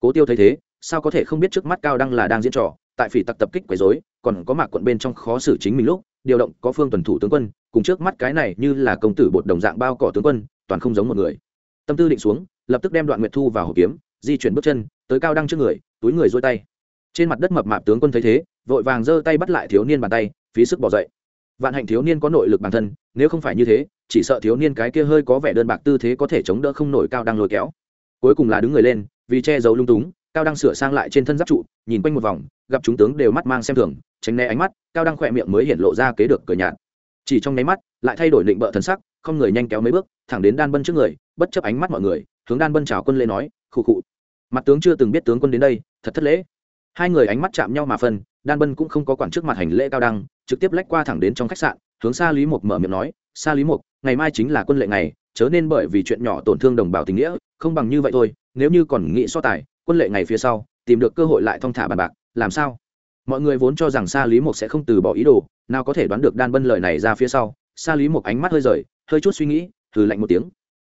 [SPEAKER 1] Cố tiêu thấy thế, sao có thể không biết trước mắt cao đăng là đang diễn trò tại phỉ tặc tập kích quấy rối, còn có mạc quận bên trong khó xử chính mình lúc, điều động có phương tuần thủ tướng quân, cùng trước mắt cái này như là công tử bột đồng dạng bao cỏ tướng quân, toàn không giống một người. Tâm tư định xuống, lập tức đem đoạn nguyệt thu vào hộp kiếm, di chuyển bước chân, tới cao đăng trước người, túi người dôi tay. Trên mặt đất mập mạp tướng quân thấy thế, vội vàng giơ tay bắt lại thiếu niên bàn tay, phí sức bỏ dậy. Vạn hạnh thiếu niên có nội lực bản thân, nếu không phải như thế, chỉ sợ thiếu niên cái kia hơi có vẻ đơn bạc tư thế có thể chống đỡ không nổi cao đăng lôi kéo. Cuối cùng là đứng người lên, vì che giấu lung túng cao đăng sửa sang lại trên thân giáp trụ, nhìn quanh một vòng, gặp chúng tướng đều mắt mang xem thường, tránh né ánh mắt, cao đăng khỏe miệng mới hiện lộ ra kế được cửa nhạt. Chỉ trong nháy mắt, lại thay đổi định bợ thần sắc, không người nhanh kéo mấy bước, thẳng đến đan bân trước người, bất chấp ánh mắt mọi người, hướng đan bân chào quân lễ nói, khụ khụ. Mặt tướng chưa từng biết tướng quân đến đây, thật thất lễ. Hai người ánh mắt chạm nhau mà phân, đan bân cũng không có quản trước mặt hành lễ cao đăng, trực tiếp lách qua thẳng đến trong khách sạn, hướng xa lý mục mở miệng nói xa lý mục ngày mai chính là quân lệ ngày, chớ nên bởi vì chuyện nhỏ tổn thương đồng bào tình nghĩa, không bằng như vậy thôi, nếu như còn nghĩ so tài quân lệ ngày phía sau, tìm được cơ hội lại thong thả bàn bạc, làm sao? Mọi người vốn cho rằng sa lý mục sẽ không từ bỏ ý đồ, nào có thể đoán được đan bân lời này ra phía sau, sa lý mục ánh mắt hơi rời, hơi chút suy nghĩ thử lạnh một tiếng.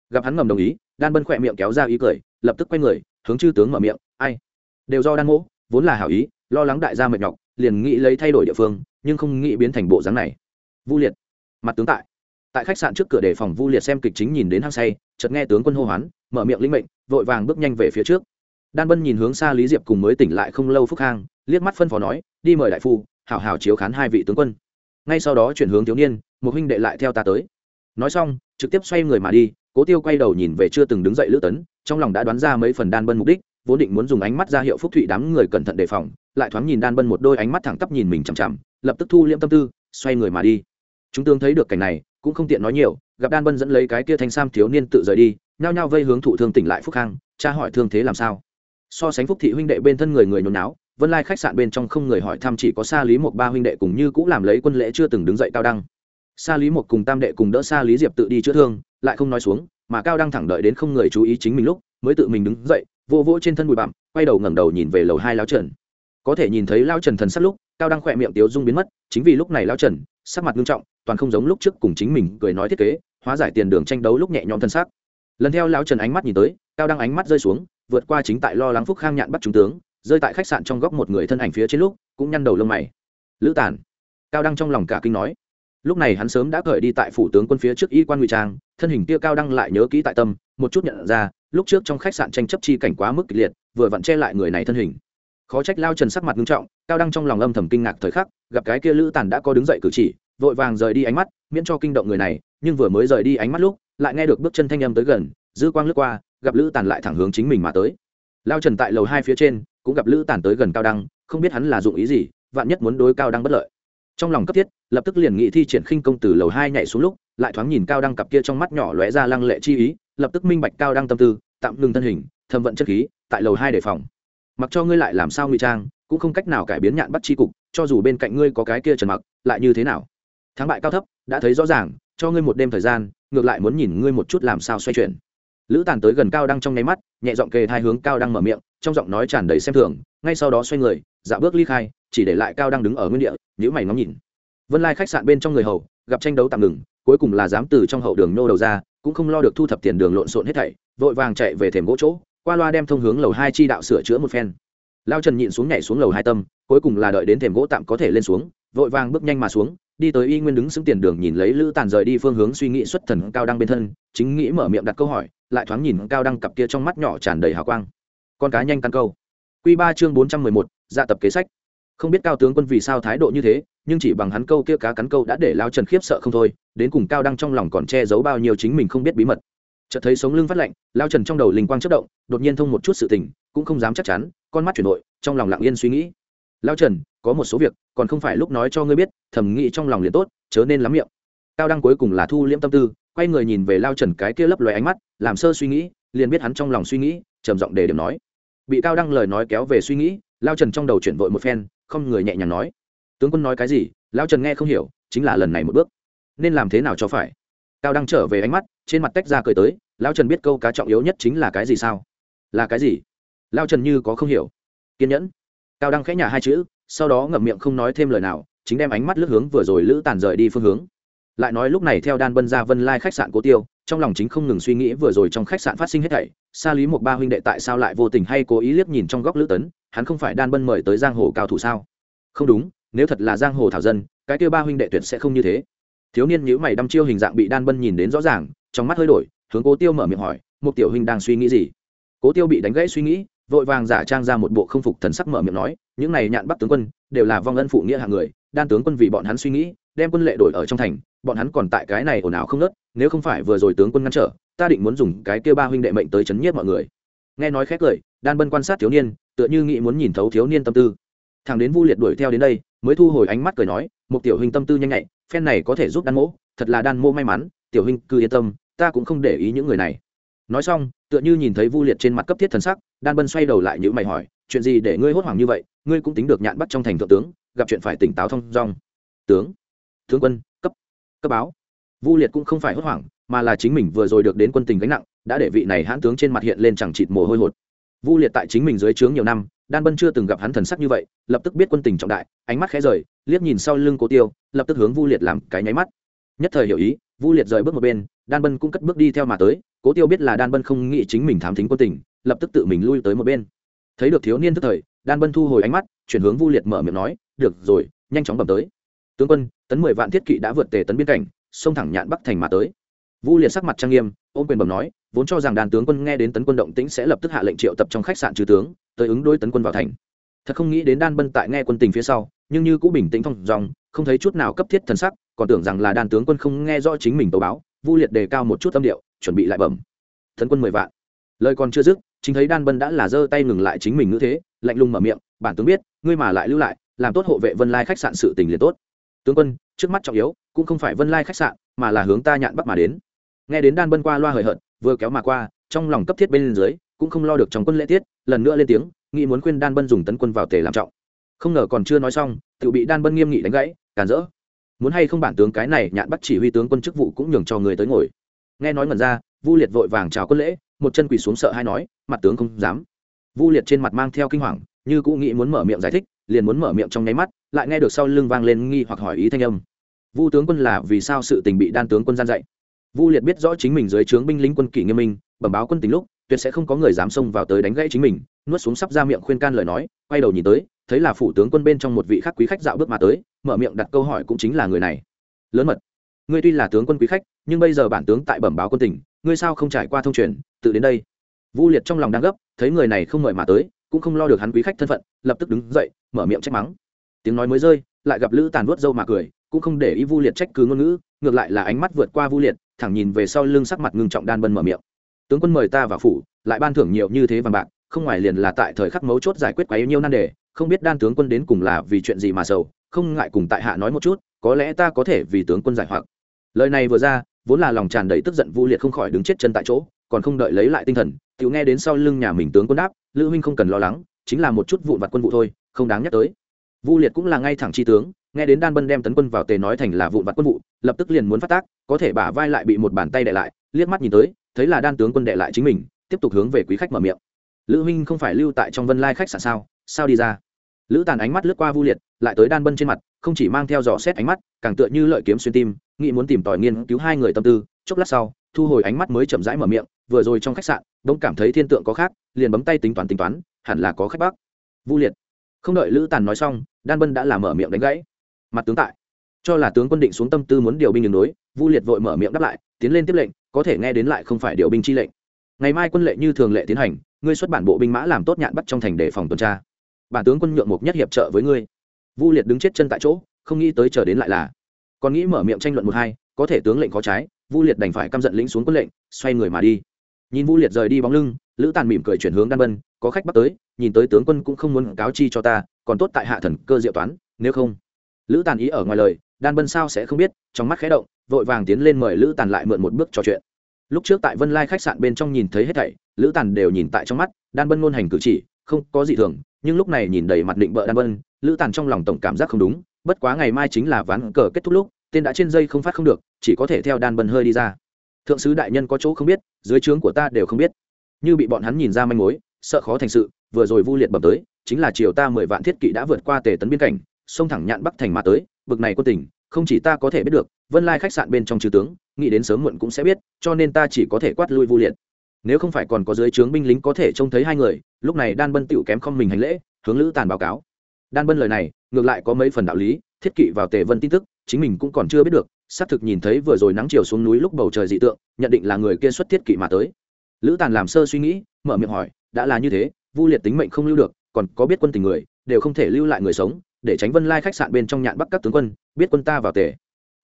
[SPEAKER 1] Gặp hắn ngầm đồng ý, đan bân khỏe miệng kéo ra ý cười, lập tức quay người, hướng chư tướng mở miệng, ai? Đều do đan mỗ, vốn là hảo ý, lo lắng đại gia mệt nhọc, liền nghĩ lấy thay đổi địa phương, nhưng không nghĩ biến thành bộ dáng này. Vu liệt, mặt tướng tại. Tại khách sạn trước cửa đề phòng vu liệt xem kịch chính nhìn đến hăng say, chợt nghe tướng quân hô hoán, mở miệng linh mệnh, vội vàng bước nhanh về phía trước đan bân nhìn hướng xa lý diệp cùng mới tỉnh lại không lâu phúc khang, liếc mắt phân phó nói, đi mời đại phu, hảo hảo chiếu khán hai vị tướng quân. Ngay sau đó chuyển hướng thiếu niên, một huynh đệ lại theo ta tới. Nói xong, trực tiếp xoay người mà đi, cố tiêu quay đầu nhìn về chưa từng đứng dậy lữ tấn, trong lòng đã đoán ra mấy phần đan bân mục đích, vốn định muốn dùng ánh mắt ra hiệu phúc thụy đám người cẩn thận đề phòng, lại thoáng nhìn đan bân một đôi ánh mắt thẳng tắp nhìn mình chằm chằm, lập tức thu liễm tâm tư, xoay người mà đi. Chúng tương thấy được cảnh này, cũng không tiện nói nhiều, gặp đan bân dẫn lấy cái kia thanh sam thiếu niên tự rời đi, nhao nhao vây hướng thụ thương tỉnh lại phúc khang cha hỏi thương thế làm sao so sánh phúc thị huynh đệ bên thân người người nhốn náo vân lai khách sạn bên trong không người hỏi thăm chỉ có sa lý một ba huynh đệ cùng như cũng làm lấy quân lễ chưa từng đứng dậy cao đăng. Sa lý một cùng tam đệ cùng đỡ sa lý diệp tự đi chữa thương, lại không nói xuống, mà cao đăng thẳng đợi đến không người chú ý chính mình lúc, mới tự mình đứng dậy, vô vỗ trên thân bụi bặm, quay đầu ngẩng đầu nhìn về lầu hai lao trần. Có thể nhìn thấy lao trần thần sắc lúc, cao đăng khỏe miệng tiếu dung biến mất, chính vì lúc này lao trần, sắc mặt nghiêm trọng, toàn không giống lúc trước cùng chính mình cười nói thiết kế, hóa giải tiền đường tranh đấu lúc nhẹ nhõm thân xác lần theo lao trần ánh mắt nhìn tới, cao đăng ánh mắt rơi xuống vượt qua chính tại lo lắng phúc khang nhạn bắt trung tướng, rơi tại khách sạn trong góc một người thân ảnh phía trên lúc, cũng nhăn đầu lông mày. Lữ tản. Cao đăng trong lòng cả kinh nói. Lúc này hắn sớm đã cởi đi tại phủ tướng quân phía trước y quan ngụy trang, thân hình kia cao đăng lại nhớ kỹ tại tâm, một chút nhận ra, lúc trước trong khách sạn tranh chấp chi cảnh quá mức kịch liệt, vừa vặn che lại người này thân hình. Khó trách lao trần sắc mặt nghiêm trọng, cao đăng trong lòng âm thầm kinh ngạc thời khắc, gặp cái kia lữ tản đã có đứng dậy cử chỉ, vội vàng rời đi ánh mắt, miễn cho kinh động người này, nhưng vừa mới rời đi ánh mắt lúc, lại nghe được bước chân thanh âm tới gần, dư quang lướt qua gặp lữ tàn lại thẳng hướng chính mình mà tới. Lao trần tại lầu hai phía trên, cũng gặp lữ tàn tới gần cao đăng, không biết hắn là dụng ý gì, vạn nhất muốn đối cao đăng bất lợi. Trong lòng cấp thiết, lập tức liền nghị thi triển khinh công từ lầu hai nhảy xuống lúc, lại thoáng nhìn cao đăng cặp kia trong mắt nhỏ lóe ra lăng lệ chi ý, lập tức minh bạch cao đăng tâm tư, tạm ngừng thân hình thâm vận chất khí, tại lầu hai đề phòng. Mặc cho ngươi lại làm sao ngụy trang, cũng không cách nào cải biến nhạn bắt chi cục, cho dù bên cạnh ngươi có cái kia trần mặc, lại như thế nào? Thắng bại cao thấp, đã thấy rõ ràng, cho ngươi một đêm thời gian, ngược lại muốn nhìn ngươi một chút làm sao xoay chuyển lữ tàn tới gần cao đăng trong nháy mắt, nhẹ giọng kề hai hướng cao đăng mở miệng, trong giọng nói tràn đầy xem thường, ngay sau đó xoay người dạo bước ly khai, chỉ để lại cao đăng đứng ở nguyên địa nhữ mày ngắm nhìn. Vân lai khách sạn bên trong người hầu, gặp tranh đấu tạm ngừng, cuối cùng là dám từ trong hậu đường nô đầu ra, cũng không lo được thu thập tiền đường lộn xộn hết thảy, vội vàng chạy về thềm gỗ chỗ, qua loa đem thông hướng lầu hai chi đạo sửa chữa một phen. Lao trần nhịn xuống nhảy xuống lầu hai tâm, cuối cùng là đợi đến thềm gỗ tạm có thể lên xuống, vội vàng bước nhanh mà xuống đi tới y nguyên đứng xứng tiền đường nhìn lấy lữ tàn rời đi phương hướng suy nghĩ xuất thần cao đăng bên thân, chính nghĩ mở miệng đặt câu hỏi, lại thoáng nhìn cao đăng cặp kia trong mắt nhỏ tràn đầy hào quang. Con cá nhanh căn câu. Q ba chương bốn trăm mười một dạ tập kế sách. Không biết cao tướng quân vì sao thái độ như thế, nhưng chỉ bằng hắn câu kia cá cắn câu đã để lao trần khiếp sợ không thôi, đến cùng cao đăng trong lòng còn che giấu bao nhiêu chính mình không biết bí mật. Chợt thấy sống lưng phát lạnh, lao trần trong đầu linh quang chất động, đột nhiên thông một chút sự tình, cũng không dám chắc chắn, con mắt chuyển nội trong lòng lặng yên suy nghĩ lao trần, có một số việc, còn không phải lúc nói cho ngươi biết, thầm nghĩ trong lòng liền tốt, chớ nên lắm miệng. Cao đăng cuối cùng là thu liễm tâm tư, quay người nhìn về lao trần cái kia lấp loài ánh mắt, làm sơ suy nghĩ, liền biết hắn trong lòng suy nghĩ, trầm giọng để điểm nói. Bị cao đăng lời nói kéo về suy nghĩ lao trần trong đầu chuyển vội một phen, không người nhẹ nhàng nói. Tướng quân nói cái gì lao trần nghe không hiểu, chính là lần này một bước. Nên làm thế nào cho phải? Cao đăng trở về ánh mắt, trên mặt tách ra cười tới lao trần biết câu cá trọng yếu nhất chính là cái gì sao? Là cái gì? Lao trần như có không hiểu. Kiên nhẫn cao đăng khẽ nhả hai chữ, sau đó ngậm miệng không nói thêm lời nào, chính đem ánh mắt lướt hướng vừa rồi lữ tàn rời đi phương hướng. Lại nói lúc này theo đan bân ra vân lai khách sạn cố tiêu, trong lòng chính không ngừng suy nghĩ vừa rồi trong khách sạn phát sinh hết thảy xa lý một ba huynh đệ tại sao lại vô tình hay cố ý liếc nhìn trong góc lữ tấn, hắn không phải đan bân mời tới giang hồ cao thủ sao? Không đúng, nếu thật là giang hồ thảo dân, cái kêu ba huynh đệ tuyệt sẽ không như thế. Thiếu niên nhữ mày đăm chiêu hình dạng bị đan bân nhìn đến rõ ràng, trong mắt hơi đổi, hướng cố tiêu mở miệng hỏi một tiểu huynh đang suy nghĩ gì? Cố tiêu bị đánh gãy suy nghĩ vội vàng giả trang ra một bộ không phục thần sắc mở miệng nói, những này nhạn bắt tướng quân đều là vong ân phụ nghĩa hạng người, đan tướng quân vì bọn hắn suy nghĩ, đem quân lệ đổi ở trong thành, bọn hắn còn tại cái này ồn ào không nớt nếu không phải vừa rồi tướng quân ngăn trở, ta định muốn dùng cái kia ba huynh đệ mệnh tới chấn nhiếp mọi người. Nghe nói khét cười, đan bân quan sát thiếu niên, tựa như nghĩ muốn nhìn thấu thiếu niên tâm tư. Thằng đến vu liệt đuổi theo đến đây, mới thu hồi ánh mắt cười nói một tiểu huynh tâm tư nhanh nhạy, phen này có thể giúp đan mỗ, thật là đan mô may mắn, tiểu huynh cứ yên tâm, ta cũng không để ý những người này. Nói xong, tựa như nhìn thấy vu liệt trên mặt cấp thiết thần sắc đan bân xoay đầu lại những mày hỏi, chuyện gì để ngươi hốt hoảng như vậy? Ngươi cũng tính được nhạn bắt trong thành thượng tướng, gặp chuyện phải tỉnh táo thông dong. Tướng tướng quân, cấp cấp báo. Vu liệt cũng không phải hốt hoảng, mà là chính mình vừa rồi được đến quân tình gánh nặng, đã để vị này hãn tướng trên mặt hiện lên chẳng chịt mồ hôi hột. Vu liệt tại chính mình dưới trướng nhiều năm, đan bân chưa từng gặp hắn thần sắc như vậy, lập tức biết quân tình trọng đại, ánh mắt khẽ rời, liếc nhìn sau lưng cố tiêu, lập tức hướng vu liệt làm cái nháy mắt. Nhất thời hiểu ý, vu liệt rời bước một bên, đan bân cũng cất bước đi theo mà tới, cố tiêu biết là đan bân không nghĩ chính mình thám thính quân tình lập tức tự mình lui tới một bên. Thấy được thiếu niên tức thời, đan bân thu hồi ánh mắt, chuyển hướng vu liệt mở miệng nói, được rồi, nhanh chóng bẩm tới. Tướng quân, tấn mười vạn thiết kỵ đã vượt tề tấn biên cảnh, xông thẳng nhạn bắc thành mà tới. Vu liệt sắc mặt trang nghiêm, ôm quyền bẩm nói, vốn cho rằng đàn tướng quân nghe đến tấn quân động tĩnh sẽ lập tức hạ lệnh triệu tập trong khách sạn trừ tướng, tới ứng đối tấn quân vào thành. Thật không nghĩ đến đan bân tại nghe quân tình phía sau, nhưng như cũng bình tĩnh phong dòng không thấy chút nào cấp thiết thần sắc, còn tưởng rằng là đàn tướng quân không nghe rõ chính mình tố báo, vu liệt đề cao một chút tâm điệu, chuẩn bị lại bẩm. Tấn quân mười vạn. Lời còn chưa dứt chính thấy đan bân đã là giơ tay ngừng lại chính mình ngữ thế, lạnh lùng mở miệng, bản tướng biết, ngươi mà lại lưu lại, làm tốt hộ vệ vân lai khách sạn sự tình liền tốt. Tướng quân, trước mắt trọng yếu cũng không phải vân lai khách sạn, mà là hướng ta nhạn bắc mà đến. Nghe đến đan bân qua loa hời hợt, vừa kéo mà qua, trong lòng cấp thiết bên dưới, cũng không lo được trong quân lễ tiết, lần nữa lên tiếng, nghĩ muốn khuyên đan bân dùng tấn quân vào tề làm trọng. Không ngờ còn chưa nói xong, tự bị đan bân nghiêm nghị đánh gãy cản rỡ. Muốn hay không bản tướng cái này nhạn bắt chỉ huy tướng quân chức vụ cũng nhường cho người tới ngồi. Nghe nói ngẩn ra, vu liệt vội vàng chào quân lễ một chân quỳ xuống sợ hay nói, mặt tướng không dám. Vu liệt trên mặt mang theo kinh hoàng, như cũng nghĩ muốn mở miệng giải thích, liền muốn mở miệng trong nháy mắt, lại nghe được sau lưng vang lên nghi hoặc hỏi ý thanh âm. Vu tướng quân là vì sao sự tình bị đan tướng quân gian dạy? Vu liệt biết rõ chính mình dưới trướng binh lính quân kỷ nghiêm minh, bẩm báo quân tình lúc, tuyệt sẽ không có người dám xông vào tới đánh gãy chính mình, nuốt xuống sắp ra miệng khuyên can lời nói, quay đầu nhìn tới, thấy là phủ tướng quân bên trong một vị khách quý khách dạo bước mà tới, mở miệng đặt câu hỏi cũng chính là người này. Lớn mật, ngươi tuy là tướng quân quý khách, nhưng bây giờ bản tướng tại bẩm báo quân tỉnh ngươi sao không trải qua thông truyền, tự đến đây. Vu liệt trong lòng đang gấp, thấy người này không mời mà tới, cũng không lo được hắn quý khách thân phận, lập tức đứng dậy, mở miệng trách mắng. Tiếng nói mới rơi, lại gặp lữ tàn vuốt râu mà cười, cũng không để ý vu liệt trách cứ ngôn ngữ, ngược lại là ánh mắt vượt qua vu liệt, thẳng nhìn về sau lưng sắc mặt ngưng trọng đan bân mở miệng. Tướng quân mời ta vào phủ, lại ban thưởng nhiều như thế vàng bạc, không ngoài liền là tại thời khắc mấu chốt giải quyết quá yêu nhiêu nan đề, không biết đan tướng quân đến cùng là vì chuyện gì mà sầu, không ngại cùng tại hạ nói một chút, có lẽ ta có thể vì tướng quân giải hoặc. Lời này vừa ra vốn là lòng tràn đầy tức giận vu liệt không khỏi đứng chết chân tại chỗ, còn không đợi lấy lại tinh thần tự nghe đến sau lưng nhà mình tướng quân đáp, lữ huynh không cần lo lắng, chính là một chút vụn vặt quân vụ thôi, không đáng nhắc tới. Vu liệt cũng là ngay thẳng chi tướng, nghe đến đan bân đem tấn quân vào tề nói thành là vụn vặt quân vụ, lập tức liền muốn phát tác, có thể bả vai lại bị một bàn tay đệ lại, liếc mắt nhìn tới, thấy là đan tướng quân đệ lại chính mình, tiếp tục hướng về quý khách mở miệng. Lữ huynh không phải lưu tại trong vân lai khách sạn sao sao đi ra? Lữ tàn ánh mắt lướt qua vu liệt, lại tới đan bân trên mặt, không chỉ mang theo dò xét ánh mắt, càng tựa như lợi kiếm xuyên tim, nghĩ muốn tìm tòi nghiên cứu hai người tâm tư. Chốc lát sau, thu hồi ánh mắt mới chậm rãi mở miệng, vừa rồi trong khách sạn Đông cảm thấy thiên tượng có khác, liền bấm tay tính toán tính toán, hẳn là có khách bắc vu liệt, không đợi lữ tàn nói xong, đan bân đã làm mở miệng đánh gãy. Mặt tướng tại, cho là tướng quân định xuống tâm tư muốn điều binh đường đối, vu liệt vội mở miệng đáp lại, tiến lên tiếp lệnh, có thể nghe đến lại không phải điều binh chi lệnh. Ngày mai quân lệ như thường lệ tiến hành, ngươi xuất bản bộ binh mã làm tốt nhạn bắt trong thành để phòng tuần tra bản tướng quân nhượng mục nhất hiệp trợ với ngươi. Vu liệt đứng chết chân tại chỗ, không nghĩ tới chờ đến lại là. Còn nghĩ mở miệng tranh luận một hai, có thể tướng lệnh có trái, vu liệt đành phải căm giận lĩnh xuống quân lệnh, xoay người mà đi. Nhìn vu liệt rời đi bóng lưng, lữ tàn mỉm cười chuyển hướng đan bân có khách bắt tới, nhìn tới tướng quân cũng không muốn cáo chi cho ta, còn tốt tại hạ thần cơ diệu toán, nếu không. Lữ tàn ý ở ngoài lời, đan bân sao sẽ không biết, trong mắt khẽ động, vội vàng tiến lên mời lữ tàn lại mượn một bước trò chuyện. Lúc trước tại vân lai khách sạn bên trong nhìn thấy hết thảy, lữ tàn đều nhìn tại trong mắt, đan bân ngôn hành cử chỉ, không có gì thường nhưng lúc này nhìn đầy mặt định bợ đan vân, lữ tàn trong lòng tổng cảm giác không đúng, bất quá ngày mai chính là ván cờ kết thúc lúc, tên đã trên dây không phát không được, chỉ có thể theo đan bân hơi đi ra. Thượng sứ đại nhân có chỗ không biết, dưới trướng của ta đều không biết. Như bị bọn hắn nhìn ra manh mối, sợ khó thành sự, vừa rồi vu liệt bẩm tới, chính là chiều ta mười vạn thiết kỵ đã vượt qua tề tấn biên cảnh xông thẳng nhạn bắc thành mà tới, bực này quân tình, không chỉ ta có thể biết được, vân lai khách sạn bên trong chư tướng, nghĩ đến sớm muộn cũng sẽ biết, cho nên ta chỉ có thể quát lui vu liệt. Nếu không phải còn có dưới trướng binh lính có thể trông thấy hai người lúc này đan bân tựu kém không mình hành lễ, hướng lữ tàn báo cáo. Đan bân lời này, ngược lại có mấy phần đạo lý, thiết kỵ vào tề vân tin tức, chính mình cũng còn chưa biết được, xác thực nhìn thấy vừa rồi nắng chiều xuống núi lúc bầu trời dị tượng, nhận định là người kia xuất thiết kỵ mà tới. Lữ tàn làm sơ suy nghĩ, mở miệng hỏi, đã là như thế, vu liệt tính mệnh không lưu được, còn có biết quân tình người, đều không thể lưu lại người sống, để tránh vân lai khách sạn bên trong nhạn bắc các tướng quân, biết quân ta vào tề.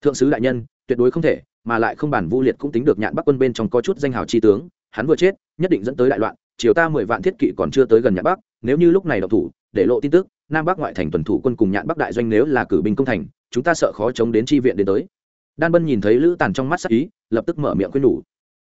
[SPEAKER 1] Thượng sứ đại nhân, tuyệt đối không thể, mà lại không bản vu liệt cũng tính được nhạn bắc quân bên trong có chút danh hào chi tướng, hắn vừa chết, nhất định dẫn tới đại loạn chiều ta mười vạn thiết kỵ còn chưa tới gần nhạn bắc, nếu như lúc này độc thủ, để lộ tin tức, nam bắc ngoại thành tuần thủ quân cùng nhạn bắc đại doanh nếu là cử binh công thành, chúng ta sợ khó chống đến tri viện đến tới. Đan bân nhìn thấy lữ tàn trong mắt sắc ý, lập tức mở miệng khuyên nhủ.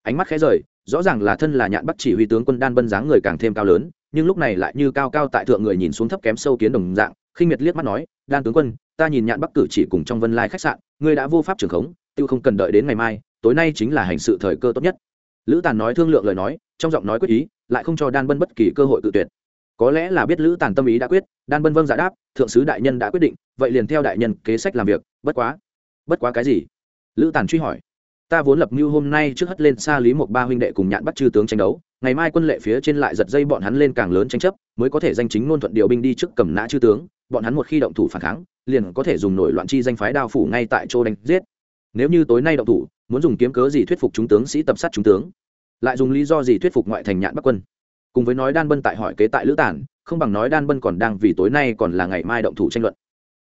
[SPEAKER 1] Ánh mắt khẽ rời, rõ ràng là thân là nhạn bắc chỉ huy tướng quân đan bân dáng người càng thêm cao lớn, nhưng lúc này lại như cao cao tại thượng người nhìn xuống thấp kém sâu kiến đồng dạng, khinh miệt liếc mắt nói, đan tướng quân, ta nhìn nhạn bắc cử chỉ cùng trong vân lai khách sạn, ngươi đã vô pháp trường khống, tiêu không cần đợi đến ngày mai, tối nay chính là hành sự thời cơ tốt nhất. Lữ tàn nói thương lượng lời nói, trong giọng nói quyết ý lại không cho đan bân bất kỳ cơ hội tự tuyệt. Có lẽ là biết lữ tàn tâm ý đã quyết, đan bân vâng giả đáp, thượng sứ đại nhân đã quyết định, vậy liền theo đại nhân kế sách làm việc, bất quá. Bất quá cái gì? Lữ tàn truy hỏi. Ta vốn lập mưu hôm nay trước hất lên xa lý một ba huynh đệ cùng nhạn bắt chư tướng tranh đấu, ngày mai quân lệ phía trên lại giật dây bọn hắn lên càng lớn tranh chấp, mới có thể danh chính ngôn thuận điều binh đi trước cầm nã chư tướng, bọn hắn một khi động thủ phản kháng, liền có thể dùng nổi loạn chi danh phái đao phủ ngay tại chỗ đánh giết. Nếu như tối nay động thủ, muốn dùng kiếm cớ gì thuyết phục chúng tướng sĩ tập sát chúng tướng? Lại dùng lý do gì thuyết phục ngoại thành nhạn bắc quân? Cùng với nói đan bân tại hỏi kế tại lữ tản, không bằng nói đan bân còn đang vì tối nay còn là ngày mai động thủ tranh luận.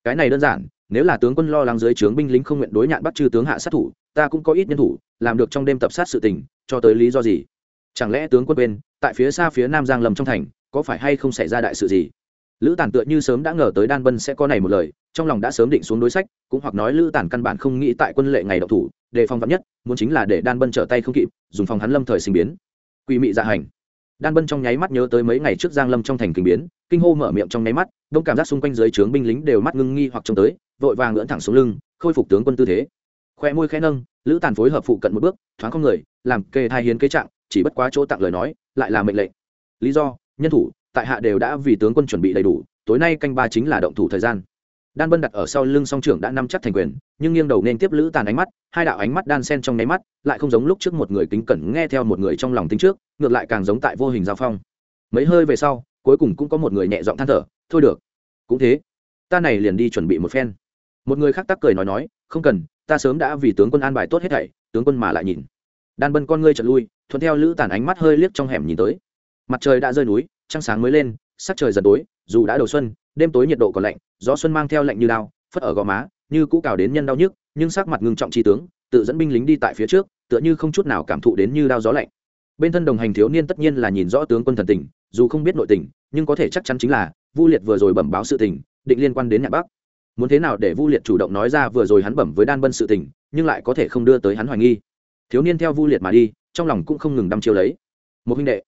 [SPEAKER 1] Cái này đơn giản, nếu là tướng quân lo lắng dưới trướng binh lính không nguyện đối nhạn bắt chư tướng hạ sát thủ, ta cũng có ít nhân thủ, làm được trong đêm tập sát sự tình, cho tới lý do gì? Chẳng lẽ tướng quân bên tại phía xa phía nam giang lầm trong thành, có phải hay không xảy ra đại sự gì? Lữ tản tựa như sớm đã ngờ tới đan bân sẽ có này một lời, trong lòng đã sớm định xuống đối sách, cũng hoặc nói lữ tản căn bản không nghĩ tại quân lệ ngày đậu thủ đề phòng vắn nhất, muốn chính là để đan bân trở tay không kịp, dùng phòng hắn lâm thời sinh biến. Quỷ mị dạ hành. Đan bân trong nháy mắt nhớ tới mấy ngày trước giang lâm trong thành kinh biến, kinh hô mở miệng trong nháy mắt, đông cảm giác xung quanh dưới trướng binh lính đều mắt ngưng nghi hoặc trông tới, vội vàng ngưỡng thẳng xuống lưng, khôi phục tướng quân tư thế. Khoe môi khẽ nâng, lữ tàn phối hợp phụ cận một bước, thoáng không người, làm kê thai hiến kế trạng, chỉ bất quá chỗ tặng lời nói, lại là mệnh lệnh. Lý do, nhân thủ, tại hạ đều đã vì tướng quân chuẩn bị đầy đủ, tối nay canh ba chính là động thủ thời gian đan bân đặt ở sau lưng song trưởng đã nắm chắc thành quyền, nhưng nghiêng đầu nên tiếp lữ tàn ánh mắt, hai đạo ánh mắt đan sen trong nháy mắt, lại không giống lúc trước một người kính cẩn nghe theo một người trong lòng tính trước, ngược lại càng giống tại vô hình giao phong. Mấy hơi về sau, cuối cùng cũng có một người nhẹ giọng than thở, thôi được, cũng thế. Ta này liền đi chuẩn bị một phen. Một người khác tắc cười nói nói, không cần, ta sớm đã vì tướng quân an bài tốt hết thảy, tướng quân mà lại nhìn. Đan bân con ngươi trật lui, thuận theo lữ tàn ánh mắt hơi liếc trong hẻm nhìn tới. Mặt trời đã rơi núi, trăng sáng mới lên, sắc trời dần tối, dù đã đầu xuân đêm tối nhiệt độ còn lạnh, gió xuân mang theo lạnh như đao, phất ở gò má, như cũ cào đến nhân đau nhức, nhưng sắc mặt ngưng trọng tri tướng, tự dẫn binh lính đi tại phía trước, tựa như không chút nào cảm thụ đến như đao gió lạnh. Bên thân đồng hành thiếu niên tất nhiên là nhìn rõ tướng quân thần tình, dù không biết nội tình, nhưng có thể chắc chắn chính là, vu liệt vừa rồi bẩm báo sự tình, định liên quan đến nhạc bắc. Muốn thế nào để vu liệt chủ động nói ra vừa rồi hắn bẩm với đan bân sự tình, nhưng lại có thể không đưa tới hắn hoài nghi. Thiếu niên theo vu liệt mà đi, trong lòng cũng không ngừng đăm chiêu lấy. Một huynh đệ.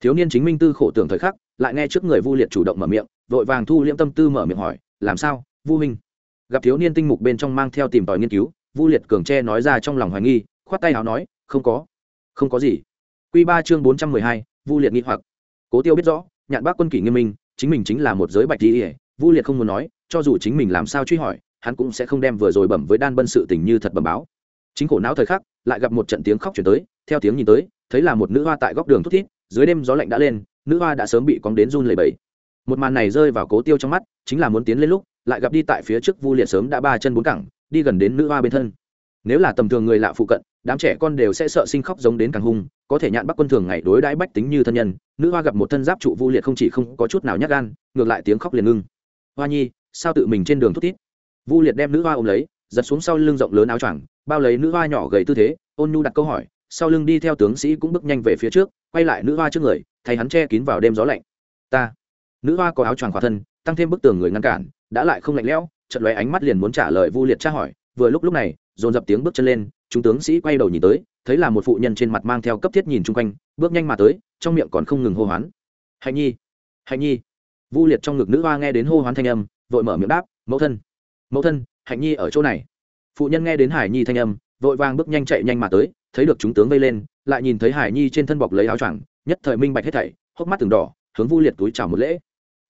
[SPEAKER 1] Thiếu niên chính minh tư khổ tưởng thời khắc, lại nghe trước người vu liệt chủ động mở miệng vội vàng thu liễm tâm tư mở miệng hỏi, làm sao, vu minh? Gặp thiếu niên tinh mục bên trong mang theo tìm tòi nghiên cứu, vu liệt cường tre nói ra trong lòng hoài nghi, khoát tay áo nói, không có không có gì. Q ba chương bốn trăm mười hai, vu liệt nghi hoặc. Cố tiêu biết rõ, nhạn bác quân kỷ nghiêm minh, chính mình chính là một giới bạch đi vu liệt không muốn nói, cho dù chính mình làm sao truy hỏi, hắn cũng sẽ không đem vừa rồi bẩm với đan bân sự tình như thật bẩm báo. Chính khổ não thời khắc, lại gặp một trận tiếng khóc chuyển tới, theo tiếng nhìn tới, thấy là một nữ hoa tại góc đường thút thít, dưới đêm gió lạnh đã lên, nữ hoa đã sớm bị cóng đến run lầy bẫy một màn này rơi vào cố tiêu trong mắt, chính là muốn tiến lên lúc, lại gặp đi tại phía trước vu liệt sớm đã ba chân bốn cẳng, đi gần đến nữ hoa bên thân. Nếu là tầm thường người lạ phụ cận, đám trẻ con đều sẽ sợ sinh khóc giống đến càng hung, có thể nhạn bắc quân thường ngày đối đãi bách tính như thân nhân, nữ hoa gặp một thân giáp trụ vu liệt không chỉ không có chút nào nhát gan, ngược lại tiếng khóc liền ngưng. Hoa nhi, sao tự mình trên đường thút thít? Vu liệt đem nữ hoa ôm lấy, giật xuống sau lưng rộng lớn áo choàng, bao lấy nữ hoa nhỏ gầy tư thế, ôn nhu đặt câu hỏi, sau lưng đi theo tướng sĩ cũng bước nhanh về phía trước, quay lại nữ hoa trước người thấy hắn che kín vào đêm gió lạnh. Ta nữ hoa có áo choàng khỏa thân, tăng thêm bức tường người ngăn cản, đã lại không lạnh lẽo trận lóe ánh mắt liền muốn trả lời vu liệt tra hỏi, vừa lúc lúc này, dồn dập tiếng bước chân lên, chúng tướng sĩ quay đầu nhìn tới, thấy là một phụ nhân trên mặt mang theo cấp thiết nhìn chung quanh, bước nhanh mà tới, trong miệng còn không ngừng hô hoán. Hạnh nhi hạnh nhi. Vu liệt trong ngực nữ hoa nghe đến hô hoán thanh âm, vội mở miệng đáp, mẫu thân mẫu thân, hạnh nhi ở chỗ này. Phụ nhân nghe đến hải nhi thanh âm, vội vàng bước nhanh chạy nhanh mà tới, thấy được chúng tướng vây lên, lại nhìn thấy hải nhi trên thân bọc lấy áo choàng, nhất thời minh bạch hết thảy, hốc mắt từng đỏ, hướng vu liệt túi chào một lễ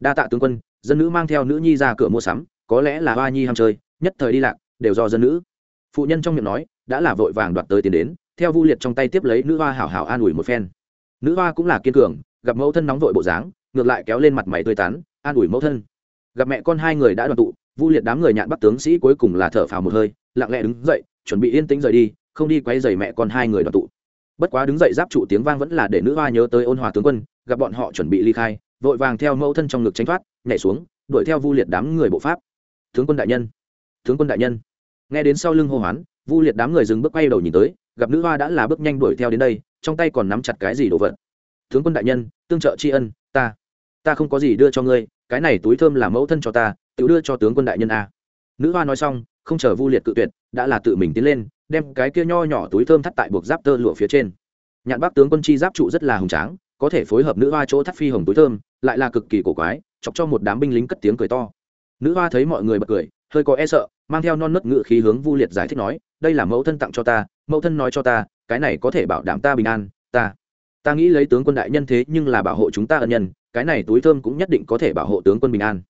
[SPEAKER 1] đa tạ tướng quân, dân nữ mang theo nữ nhi ra cửa mua sắm, có lẽ là hoa nhi ham chơi, nhất thời đi lạc, đều do dân nữ. Phụ nhân trong miệng nói, đã là vội vàng đoạt tới tiền đến, theo vu liệt trong tay tiếp lấy nữ hoa hảo hảo an ủi một phen. Nữ hoa cũng là kiên cường, gặp mẫu thân nóng vội bộ dáng, ngược lại kéo lên mặt mày tươi tắn, an ủi mẫu thân. Gặp mẹ con hai người đã đoàn tụ, vu liệt đám người nhạn bắt tướng sĩ cuối cùng là thở phào một hơi, lặng lẽ đứng dậy, chuẩn bị yên tĩnh rời đi, không đi quay dày mẹ con hai người đoàn tụ. Bất quá đứng dậy giáp trụ tiếng vang vẫn là để nữ hoa nhớ tới ôn hòa tướng quân, gặp bọn họ chuẩn bị ly khai vội vàng theo mẫu thân trong ngực tránh thoát, nhảy xuống, đuổi theo vu liệt đám người bộ pháp. Tướng quân đại nhân, tướng quân đại nhân. Nghe đến sau lưng hô hoán, vu liệt đám người dừng bước quay đầu nhìn tới, gặp nữ hoa đã là bước nhanh đuổi theo đến đây, trong tay còn nắm chặt cái gì đồ vật. Tướng quân đại nhân, tương trợ tri ân, ta ta không có gì đưa cho ngươi, cái này túi thơm là mẫu thân cho ta tự đưa cho tướng quân đại nhân a. Nữ hoa nói xong, không chờ vu liệt cự tuyệt, đã là tự mình tiến lên, đem cái kia nho nhỏ túi thơm thắt tại buộc giáp tơ lụa phía trên. Nhạn bác tướng quân chi giáp trụ rất là hùng tráng, có thể phối hợp nữ hoa chỗ thắt phi hồng túi thơm lại là cực kỳ cổ quái, chọc cho một đám binh lính cất tiếng cười to. Nữ hoa thấy mọi người bật cười, hơi có e sợ, mang theo non nớt ngự khí hướng vu liệt giải thích nói, đây là mẫu thân tặng cho ta, mẫu thân nói cho ta, cái này có thể bảo đảm ta bình an, ta ta nghĩ lấy tướng quân đại nhân thế nhưng là bảo hộ chúng ta ân nhân, cái này túi thơm cũng nhất định có thể bảo hộ tướng quân bình an.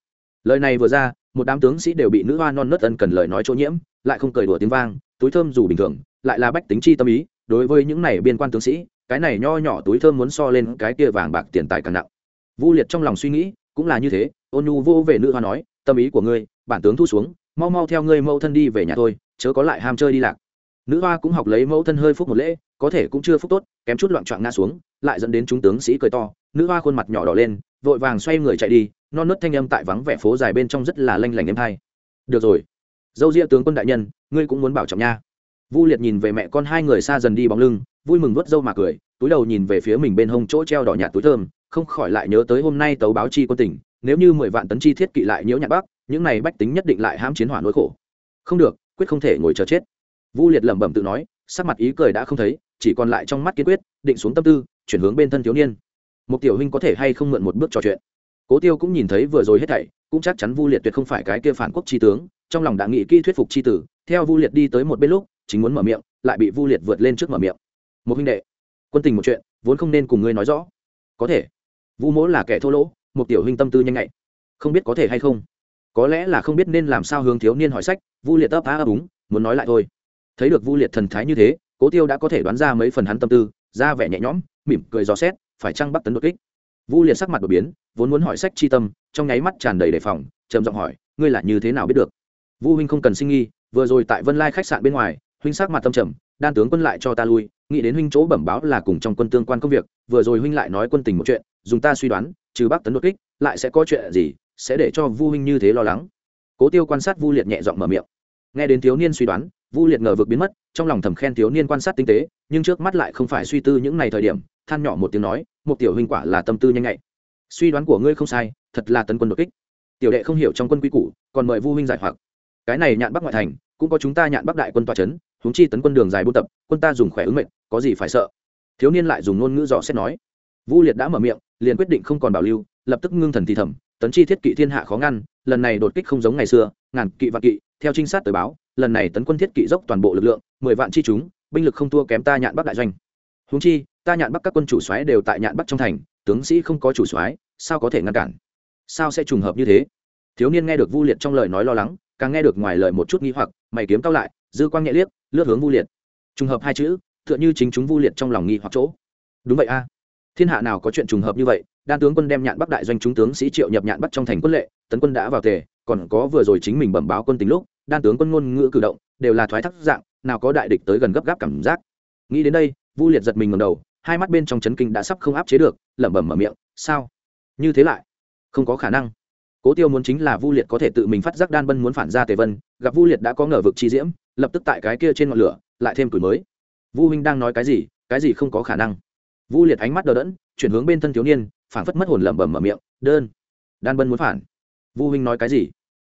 [SPEAKER 1] Lời này vừa ra, một đám tướng sĩ đều bị nữ hoa non nớt ân cần lời nói chỗ nhiễm, lại không cười đùa tiếng vang, túi thơm dù bình thường, lại là bách tính chi tâm ý, đối với những này biên quan tướng sĩ, cái này nho nhỏ túi thơm muốn so lên cái kia vàng bạc tiền tài càng nặng vu liệt trong lòng suy nghĩ, cũng là như thế, ôn nhu vô về nữ hoa nói, tâm ý của ngươi, bản tướng thu xuống, mau mau theo ngươi mẫu thân đi về nhà thôi, chớ có lại ham chơi đi lạc. Nữ hoa cũng học lấy mẫu thân hơi phúc một lễ, có thể cũng chưa phúc tốt, kém chút loạn trọn ngã xuống, lại dẫn đến chúng tướng sĩ cười to, nữ hoa khuôn mặt nhỏ đỏ lên, vội vàng xoay người chạy đi, non nớt thanh âm tại vắng vẻ phố dài bên trong rất là lanh lảnh êm hay được rồi, dâu ria tướng quân đại nhân, ngươi cũng muốn bảo trọng nha. Vu liệt nhìn về mẹ con hai người xa dần đi bóng lưng, vui mừng vớt dâu mà cười, túi đầu nhìn về phía mình bên hông chỗ treo đỏ nhạt túi thơm không khỏi lại nhớ tới hôm nay tấu báo chi quân tỉnh nếu như mười vạn tấn chi thiết kỵ lại nhiễu nhạc bắc, những này bách tính nhất định lại hãm chiến hỏa nỗi khổ. Không được, quyết không thể ngồi chờ chết. Vu liệt lẩm bẩm tự nói, sắc mặt ý cười đã không thấy, chỉ còn lại trong mắt kiên quyết, định xuống tâm tư, chuyển hướng bên thân thiếu niên. Một tiểu huynh có thể hay không mượn một bước trò chuyện? Cố tiêu cũng nhìn thấy vừa rồi hết thảy, cũng chắc chắn vu liệt tuyệt không phải cái kia phản quốc chi tướng, trong lòng đã nghĩ kỹ thuyết phục chi tử, theo vu liệt đi tới một bên lúc, chính muốn mở miệng, lại bị vu liệt vượt lên trước mở miệng. Một huynh đệ, quân tình một chuyện, vốn không nên cùng ngươi nói rõ. Có thể vu mỗ là kẻ thô lỗ, một tiểu huynh tâm tư nhanh nhạy. Không biết có thể hay không? Có lẽ là không biết nên làm sao hướng thiếu niên hỏi sách, vu liệt ấp á ấp úng, muốn nói lại thôi. Thấy được vu liệt thần thái như thế, cố tiêu đã có thể đoán ra mấy phần hắn tâm tư, ra vẻ nhẹ nhõm, mỉm cười dò xét, phải chăng bắt tấn đột kích? Vu liệt sắc mặt đột biến, vốn muốn hỏi sách chi tâm, trong nháy mắt tràn đầy đề phòng, trầm giọng hỏi, ngươi là như thế nào biết được? Vu huynh không cần sinh nghi, vừa rồi tại vân lai khách sạn bên ngoài, huynh sắc mặt tâm trầm, đan tướng quân lại cho ta lui, nghĩ đến huynh chỗ bẩm báo là cùng trong quân tương quan công việc, vừa rồi huynh lại nói quân tình một chuyện dùng ta suy đoán, trừ bắc tấn đột kích, lại sẽ có chuyện gì, sẽ để cho vu huynh như thế lo lắng? Cố tiêu quan sát vu liệt nhẹ giọng mở miệng. Nghe đến thiếu niên suy đoán, vu liệt ngờ vực biến mất, trong lòng thầm khen thiếu niên quan sát tinh tế, nhưng trước mắt lại không phải suy tư những ngày thời điểm, than nhỏ một tiếng nói một tiểu huynh quả là tâm tư nhanh nhạy. Suy đoán của ngươi không sai, thật là tấn quân đột kích. Tiểu đệ không hiểu trong quân quy củ, còn mời vu huynh giải hoặc. Cái này nhạn bắc ngoại thành, cũng có chúng ta nhạn bắc đại quân tòa trấn huống húng chi tấn quân đường dài buôn tập, quân ta dùng khỏe ứng mệnh, có gì phải sợ? Thiếu niên lại dùng ngôn ngữ dò xét nói. Vu liệt đã mở miệng liền quyết định không còn bảo lưu, lập tức ngưng thần thì thầm, tấn chi thiết kỵ thiên hạ khó ngăn, lần này đột kích không giống ngày xưa, ngàn kỵ vạn kỵ, theo trinh sát tới báo, lần này tấn quân thiết kỵ dốc toàn bộ lực lượng, mười vạn chi chúng, binh lực không thua kém ta nhạn bắc đại doanh. Húng chi, ta nhạn bắc các quân chủ soái đều tại nhạn bắc trong thành, tướng sĩ không có chủ soái, sao có thể ngăn cản? Sao sẽ trùng hợp như thế? Thiếu niên nghe được vu liệt trong lời nói lo lắng, càng nghe được ngoài lời một chút nghi hoặc, mày kiếm cao lại, dư quang nhẹ liếc, lướt hướng vu liệt. Trùng hợp hai chữ, tựa như chính chúng vu liệt trong lòng nghi hoặc chỗ. Đúng vậy a thiên hạ nào có chuyện trùng hợp như vậy, đan tướng quân đem nhạn bắc đại doanh chúng tướng sĩ triệu nhập nhạn bắc trong thành quân lệ, tấn quân đã vào tề, còn có vừa rồi chính mình bẩm báo quân tính lúc, đan tướng quân ngôn ngữ cử động, đều là thoái thác dạng, nào có đại địch tới gần gấp gáp cảm giác. Nghĩ đến đây, vu liệt giật mình ngầm đầu, hai mắt bên trong chấn kinh đã sắp không áp chế được, lẩm bẩm mở miệng, sao? Như thế lại? Không có khả năng. Cố tiêu muốn chính là vu liệt có thể tự mình phát giác đan bân muốn phản ra tề vân, gặp vu liệt đã có ngờ vực chi diễm, lập tức tại cái kia trên ngọn lửa, lại thêm tuổi mới. Vu huynh đang nói cái gì cái gì không có khả năng vu liệt ánh mắt đờ đẫn, chuyển hướng bên thân thiếu niên, phảng phất mất hồn lẩm bẩm mở miệng, đơn, đan bân muốn phản. Vu huynh nói cái gì?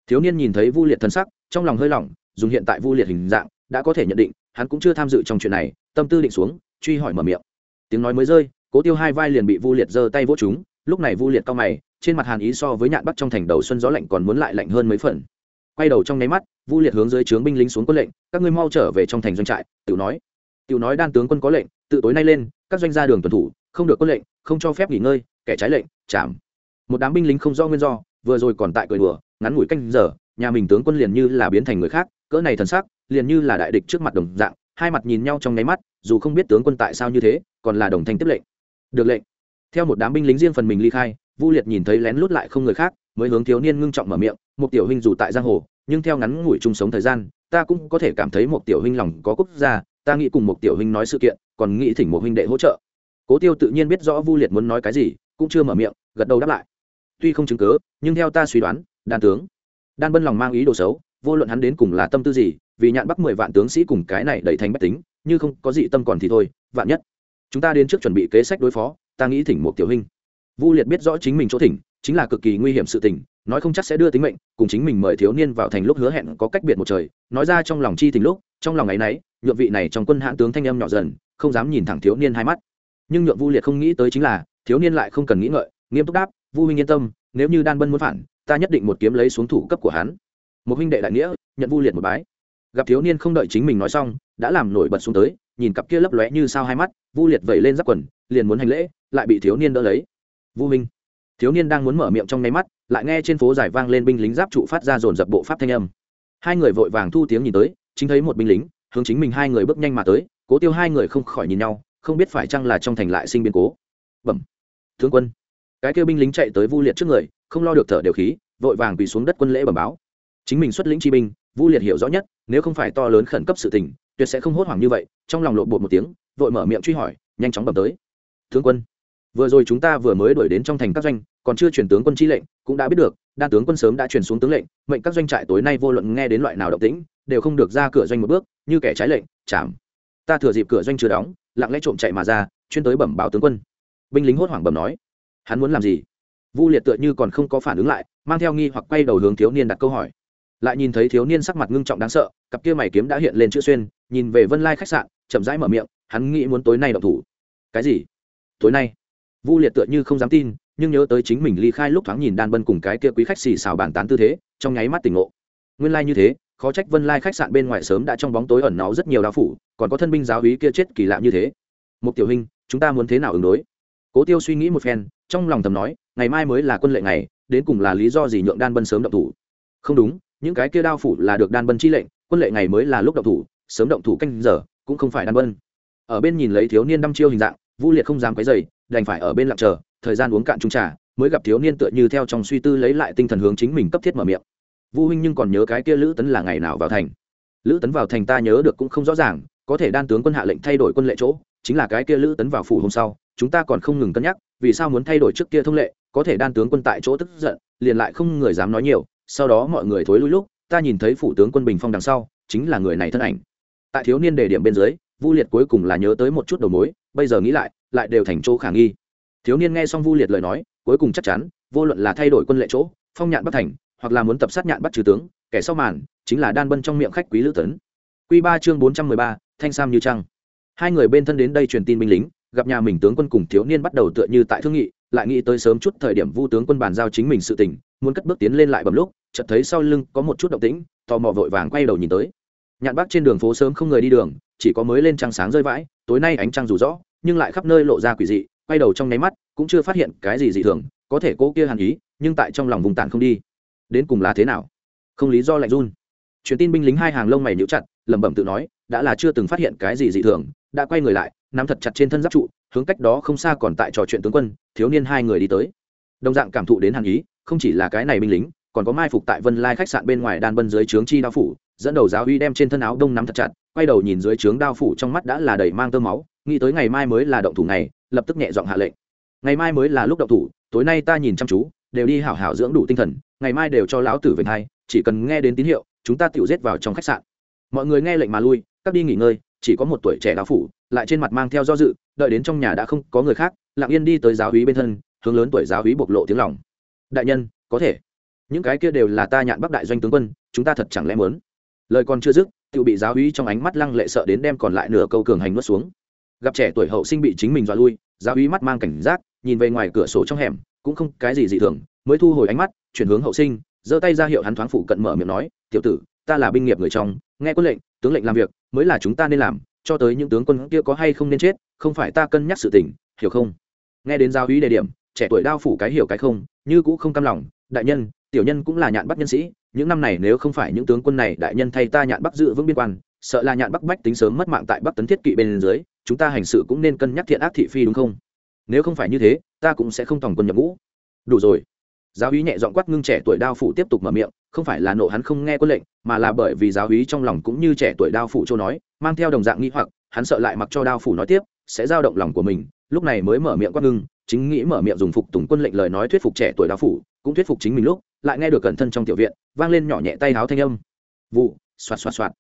[SPEAKER 1] Thiếu niên nhìn thấy vu liệt thân sắc, trong lòng hơi lỏng, dùng hiện tại vu liệt hình dạng, đã có thể nhận định, hắn cũng chưa tham dự trong chuyện này, tâm tư định xuống, truy hỏi mở miệng. Tiếng nói mới rơi, cố tiêu hai vai liền bị vu liệt giơ tay vỗ chúng lúc này vu liệt cao mày, trên mặt hàn ý so với nhạn bắc trong thành đầu xuân gió lạnh còn muốn lại lạnh hơn mấy phần. Quay đầu trong nháy mắt, vu liệt hướng dưới trướng binh lính xuống quân lệnh, các ngươi mau trở về trong thành doanh trại, tiểu nói tiểu nói đan tướng quân có lệnh, tự tối nay lên, các doanh gia đường tuần thủ, không được quân lệnh, không cho phép nghỉ ngơi, kẻ trái lệnh chạm một đám binh lính không do nguyên do, vừa rồi còn tại cười đùa, ngắn ngủi canh giờ, nhà mình tướng quân liền như là biến thành người khác, cỡ này thần sắc, liền như là đại địch trước mặt đồng dạng, hai mặt nhìn nhau trong nháy mắt, dù không biết tướng quân tại sao như thế, còn là đồng thanh tiếp lệnh. Được lệnh. Theo một đám binh lính riêng phần mình ly khai, vu liệt nhìn thấy lén lút lại không người khác, mới hướng thiếu niên ngưng trọng mở miệng một tiểu huynh dù tại giang hồ, nhưng theo ngắn ngủi chung sống thời gian, ta cũng có thể cảm thấy một tiểu huynh lòng có quốc gia ta nghĩ cùng một tiểu huynh nói sự kiện, còn nghĩ thỉnh một huynh đệ hỗ trợ. Cố tiêu tự nhiên biết rõ vu liệt muốn nói cái gì, cũng chưa mở miệng, gật đầu đáp lại. Tuy không chứng cớ nhưng theo ta suy đoán, đan tướng, đan bân lòng mang ý đồ xấu, vô luận hắn đến cùng là tâm tư gì, vì nhạn bắc mười vạn tướng sĩ cùng cái này đẩy thành bách tính, như không có gì tâm còn thì thôi, vạn nhất. Chúng ta đến trước chuẩn bị kế sách đối phó, ta nghĩ thỉnh một tiểu huynh. Vu liệt biết rõ chính mình chỗ thỉnh, chính là cực kỳ nguy hiểm sự tình, nói không chắc sẽ đưa tính mệnh, cùng chính mình mời thiếu niên vào thành lúc hứa hẹn có cách biệt một trời, nói ra trong lòng chi tình lúc, trong lòng ấy nấy nhượng vị này trong quân hãn tướng thanh âm nhỏ dần, không dám nhìn thẳng thiếu niên hai mắt. Nhưng nhượng vu liệt không nghĩ tới chính là, thiếu niên lại không cần nghĩ ngợi, nghiêm túc đáp, vu huynh yên tâm, nếu như đan bân muốn phản, ta nhất định một kiếm lấy xuống thủ cấp của hắn. Một huynh đệ đại nghĩa, nhận vu liệt một bái. Gặp thiếu niên không đợi chính mình nói xong, đã làm nổi bật xuống tới, nhìn cặp kia lấp lóe như sao hai mắt, vu liệt vẩy lên giáp quần, liền muốn hành lễ, lại bị thiếu niên đỡ lấy. Vu huynh. Thiếu niên đang muốn mở miệng trong nháy mắt, lại nghe trên phố giải vang lên binh lính giáp trụ phát ra dồn dập bộ pháp thanh âm. Hai người vội vàng thu tiếng nhìn tới, chính thấy một binh lính hướng chính mình hai người bước nhanh mà tới, cố tiêu hai người không khỏi nhìn nhau, không biết phải chăng là trong thành lại sinh biến cố. Bẩm tướng quân. Cái kêu binh lính chạy tới vu liệt trước người, không lo được thở đều khí, vội vàng quỳ xuống đất quân lễ bẩm báo. Chính mình xuất lĩnh chi binh, vu liệt hiểu rõ nhất, nếu không phải to lớn khẩn cấp sự tình, tuyệt sẽ không hốt hoảng như vậy, trong lòng lộn bột một tiếng, vội mở miệng truy hỏi, nhanh chóng bẩm tới. Tướng quân. Vừa rồi chúng ta vừa mới đuổi đến trong thành các doanh, còn chưa chuyển tướng quân chi lệnh, cũng đã biết được, đa tướng quân sớm đã chuyển xuống tướng lệnh, mệnh các doanh trại tối nay vô luận nghe đến loại nào động tĩnh đều không được ra cửa doanh một bước, như kẻ trái lệnh chạm ta thừa dịp cửa doanh chưa đóng, lặng lẽ trộm chạy mà ra, chuyên tới bẩm báo tướng quân. Binh lính hốt hoảng bẩm nói. Hắn muốn làm gì? Vu liệt tựa như còn không có phản ứng lại, mang theo nghi hoặc quay đầu hướng thiếu niên đặt câu hỏi. Lại nhìn thấy thiếu niên sắc mặt ngưng trọng đáng sợ, cặp kia mày kiếm đã hiện lên chữ xuyên, nhìn về vân lai khách sạn, chậm rãi mở miệng, hắn nghĩ muốn tối nay động thủ. Cái gì? Tối nay. Vu liệt tựa như không dám tin, nhưng nhớ tới chính mình ly khai lúc thoáng nhìn đan bân cùng cái kia quý khách xì xào bàn tán tư thế, trong nháy mắt tỉnh ngộ. Nguyên lai như thế khó trách vân lai khách sạn bên ngoài sớm đã trong bóng tối ẩn náu rất nhiều đao phủ, còn có thân binh giáo hí kia chết kỳ lạ như thế. Một tiểu hình chúng ta muốn thế nào ứng đối? Cố tiêu suy nghĩ một phen, trong lòng thầm nói, ngày mai mới là quân lệ ngày, đến cùng là lý do gì nhượng đan bân sớm động thủ? Không đúng, những cái kia đao phủ là được đan bân chi lệnh, quân lệ ngày mới là lúc động thủ, sớm động thủ canh giờ, cũng không phải đan bân. Ở bên nhìn lấy thiếu niên đăm chiêu hình dạng vu liệt không dám quấy dày đành phải ở bên lặng chờ, thời gian uống cạn trung trà, mới gặp thiếu niên tựa như theo trong suy tư lấy lại tinh thần hướng chính mình cấp thiết mở miệng vu huynh nhưng còn nhớ cái kia lữ tấn là ngày nào vào thành? Lữ tấn vào thành ta nhớ được cũng không rõ ràng, có thể đan tướng quân hạ lệnh thay đổi quân lệ chỗ, chính là cái kia lữ tấn vào phủ hôm sau, chúng ta còn không ngừng cân nhắc, vì sao muốn thay đổi trước kia thông lệ, có thể đan tướng quân tại chỗ tức giận, liền lại không người dám nói nhiều, sau đó mọi người thối lui lúc, ta nhìn thấy phủ tướng quân bình phong đằng sau, chính là người này thân ảnh. Tại thiếu niên đề điểm bên dưới, vu liệt cuối cùng là nhớ tới một chút đầu mối, bây giờ nghĩ lại lại đều thành chỗ khả nghi. Thiếu niên nghe xong vu liệt lời nói, cuối cùng chắc chắn, vô luận là thay đổi quân lệ chỗ, phong nhạn bắc thành hoặc là muốn tập sát nhạn bắt trừ tướng, kẻ sau màn chính là đan bân trong miệng khách quý lữ tấn. Q ba chương bốn trăm mười ba, thanh sam như trăng. Hai người bên thân đến đây truyền tin binh lính, gặp nhà mình tướng quân cùng thiếu niên bắt đầu tựa như tại thương nghị, lại nghĩ tới sớm chút thời điểm vu tướng quân bàn giao chính mình sự tình, muốn cất bước tiến lên lại bầm lúc, chợt thấy sau lưng có một chút động tĩnh, tò mò vội vàng quay đầu nhìn tới. Nhạn bắc trên đường phố sớm không người đi đường, chỉ có mới lên trăng sáng rơi vãi, tối nay ánh trăng rủ rõ, nhưng lại khắp nơi lộ ra quỷ dị, quay đầu trong nháy mắt, cũng chưa phát hiện cái gì dị thường, có thể cô kia hàn ý, nhưng tại trong lòng vùng tản không đi đến cùng là thế nào? Không lý do lạnh run. Truyền tin binh lính hai hàng lông mày nhíu chặt, lẩm bẩm tự nói, đã là chưa từng phát hiện cái gì dị thường, đã quay người lại, nắm thật chặt trên thân giáp trụ, hướng cách đó không xa còn tại trò chuyện tướng quân, thiếu niên hai người đi tới. Đồng dạng cảm thụ đến hàn ý, không chỉ là cái này binh lính, còn có mai phục tại vân lai khách sạn bên ngoài đan bân dưới trướng chi đao phủ, dẫn đầu giáo uy đem trên thân áo đông nắm thật chặt, quay đầu nhìn dưới trướng đao phủ trong mắt đã là đầy mang tơ máu, nghĩ tới ngày mai mới là động thủ này lập tức nhẹ giọng hạ lệnh. Ngày mai mới là lúc động thủ, tối nay ta nhìn chăm chú đều đi hảo hảo dưỡng đủ tinh thần ngày mai đều cho lão tử về thay, chỉ cần nghe đến tín hiệu chúng ta tự giết vào trong khách sạn. Mọi người nghe lệnh mà lui các đi nghỉ ngơi chỉ có một tuổi trẻ đao phủ lại trên mặt mang theo do dự đợi đến trong nhà đã không có người khác lặng yên đi tới giáo hí bên thân hướng lớn tuổi giáo hí bộc lộ tiếng lòng. Đại nhân có thể. Những cái kia đều là ta nhạn bắc đại doanh tướng quân chúng ta thật chẳng lẽ muốn? Lời còn chưa dứt tự bị giáo hí trong ánh mắt lăng lệ sợ đến đem còn lại nửa câu cường hành nuốt xuống. Gặp trẻ tuổi hậu sinh bị chính mình dọa lui giáo hí mắt mang cảnh giác nhìn về ngoài cửa sổ trong hẻm cũng không cái gì dị thường, mới thu hồi ánh mắt, chuyển hướng hậu sinh, giơ tay ra hiệu hắn thoáng phụ cận mở miệng nói, tiểu tử, ta là binh nghiệp người trong, nghe quân lệnh, tướng lệnh làm việc, mới là chúng ta nên làm, cho tới những tướng quân kia có hay không nên chết, không phải ta cân nhắc sự tình, hiểu không? Nghe đến giáo hí đề điểm, trẻ tuổi đao phủ cái hiểu cái không, như cũ không cam lòng, đại nhân, tiểu nhân cũng là nhạn bắc nhân sĩ, những năm này nếu không phải những tướng quân này đại nhân thay ta nhạn bắc dự vững biên quan, sợ là nhạn bắc bách tính sớm mất mạng tại bắc tấn thiết kỵ bên dưới, chúng ta hành sự cũng nên cân nhắc thiện ác thị phi đúng không? Nếu không phải như thế, ta cũng sẽ không tòng quân nhập ngũ. Đủ rồi. Giáo úy nhẹ dọn quát ngưng trẻ tuổi đao phủ tiếp tục mở miệng, không phải là nộ hắn không nghe quân lệnh, mà là bởi vì giáo úy trong lòng cũng như trẻ tuổi đao phủ châu nói, mang theo đồng dạng nghi hoặc, hắn sợ lại mặc cho đao phủ nói tiếp, sẽ giao động lòng của mình, lúc này mới mở miệng quát ngưng, chính nghĩ mở miệng dùng phục tùng quân lệnh lời nói thuyết phục trẻ tuổi đao phủ, cũng thuyết phục chính mình lúc, lại nghe được cẩn thân trong tiểu viện, vang lên nhỏ nhẹ tay háo thanh âm. Vụ, xoạt xoạt xoạt.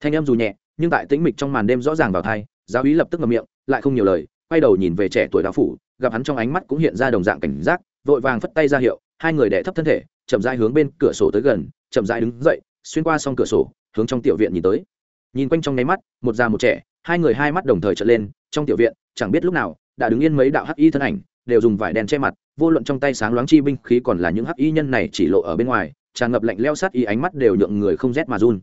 [SPEAKER 1] Thanh âm dù nhẹ, nhưng tại tĩnh mịch trong màn đêm rõ ràng vào thai giáo úy lập tức ngậm miệng, lại không nhiều lời quay đầu nhìn về trẻ tuổi đạo phủ, gặp hắn trong ánh mắt cũng hiện ra đồng dạng cảnh giác, vội vàng phất tay ra hiệu, hai người đẻ thấp thân thể, chậm rãi hướng bên cửa sổ tới gần, chậm rãi đứng dậy, xuyên qua xong cửa sổ, hướng trong tiểu viện nhìn tới. Nhìn quanh trong nháy mắt, một già một trẻ, hai người hai mắt đồng thời trở lên, trong tiểu viện, chẳng biết lúc nào, đã đứng yên mấy đạo hắc y thân ảnh, đều dùng vải đen che mặt, vô luận trong tay sáng loáng chi binh khí còn là những hắc y nhân này chỉ lộ ở bên ngoài, tràn ngập lạnh leo sát y ánh mắt đều nhượng người không rét mà run.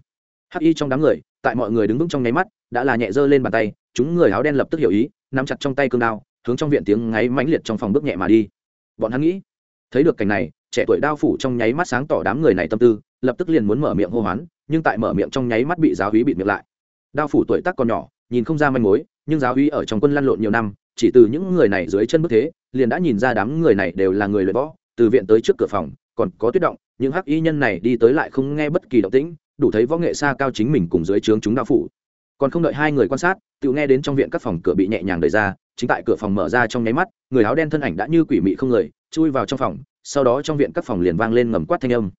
[SPEAKER 1] Hắc y trong đám người, tại mọi người đứng vững trong nháy mắt, đã là nhẹ dơ lên bàn tay, chúng người áo đen lập tức hiểu ý nắm chặt trong tay cương đao, hướng trong viện tiếng ngáy mãnh liệt trong phòng bước nhẹ mà đi. Bọn hắn nghĩ, thấy được cảnh này, trẻ tuổi đao phủ trong nháy mắt sáng tỏ đám người này tâm tư, lập tức liền muốn mở miệng hô hoán, nhưng tại mở miệng trong nháy mắt bị giáo hí bịt miệng lại. Đao phủ tuổi tác còn nhỏ, nhìn không ra manh mối, nhưng giáo hí ở trong quân lăn lộn nhiều năm, chỉ từ những người này dưới chân bước thế, liền đã nhìn ra đám người này đều là người luyện võ, từ viện tới trước cửa phòng, còn có tuyết động, những hắc y nhân này đi tới lại không nghe bất kỳ động tĩnh, đủ thấy võ nghệ xa cao chính mình cùng dưới trướng chúng đao phủ còn không đợi hai người quan sát, tự nghe đến trong viện các phòng cửa bị nhẹ nhàng đẩy ra, chính tại cửa phòng mở ra trong nháy mắt, người áo đen thân ảnh đã như quỷ mị không người, chui vào trong phòng, sau đó trong viện các phòng liền vang lên ngầm quát thanh âm.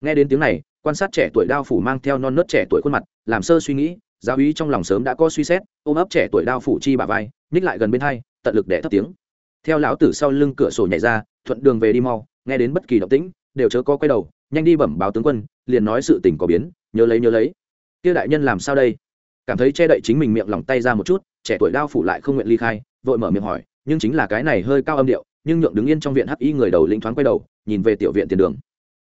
[SPEAKER 1] Nghe đến tiếng này, quan sát trẻ tuổi đao phủ mang theo non nớt trẻ tuổi khuôn mặt, làm sơ suy nghĩ, giáo úy trong lòng sớm đã có suy xét, ôm ấp trẻ tuổi đao phủ chi bà vai ních lại gần bên hai, tận lực để thấp tiếng. Theo lão tử sau lưng cửa sổ nhảy ra, thuận đường về đi mau, nghe đến bất kỳ động tĩnh, đều chớ có quay đầu, nhanh đi bẩm báo tướng quân, liền nói sự tình có biến, nhớ lấy nhớ lấy. Kia đại nhân làm sao đây? Cảm thấy che đậy chính mình miệng lòng tay ra một chút, trẻ tuổi đao phủ lại không nguyện ly khai, vội mở miệng hỏi, nhưng chính là cái này hơi cao âm điệu, nhưng nhượng đứng yên trong viện hắc y người đầu lĩnh thoáng quay đầu, nhìn về tiểu viện tiền đường.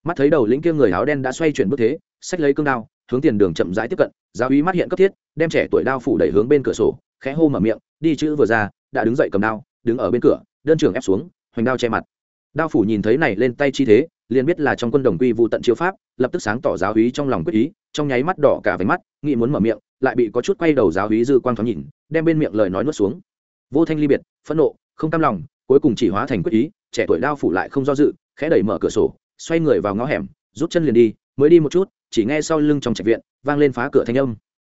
[SPEAKER 1] Mắt thấy đầu lĩnh kia người áo đen đã xoay chuyển bước thế sách lấy cương đao, hướng tiền đường chậm rãi tiếp cận, giáo úy mắt hiện cấp thiết, đem trẻ tuổi đao phủ đẩy hướng bên cửa sổ, khẽ hô mở miệng, đi chữ vừa ra, đã đứng dậy cầm đao, đứng ở bên cửa, đơn trường ép xuống, hoành đao che mặt. Đao phủ nhìn thấy này lên tay chi thế, liền biết là trong quân đồng quy vụ tận chiếu pháp, lập tức sáng tỏ giáo úy trong lòng quyết ý, trong nháy mắt đỏ cả váy mắt nghĩ muốn mở miệng lại bị có chút quay đầu giáo hí dư quang thoáng nhìn, đem bên miệng lời nói nuốt xuống. Vô thanh ly biệt, phẫn nộ, không cam lòng, cuối cùng chỉ hóa thành quyết ý, trẻ tuổi đao phủ lại không do dự, khẽ đẩy mở cửa sổ, xoay người vào ngõ hẻm, rút chân liền đi, mới đi một chút, chỉ nghe sau lưng trong trạch viện, vang lên phá cửa thanh âm.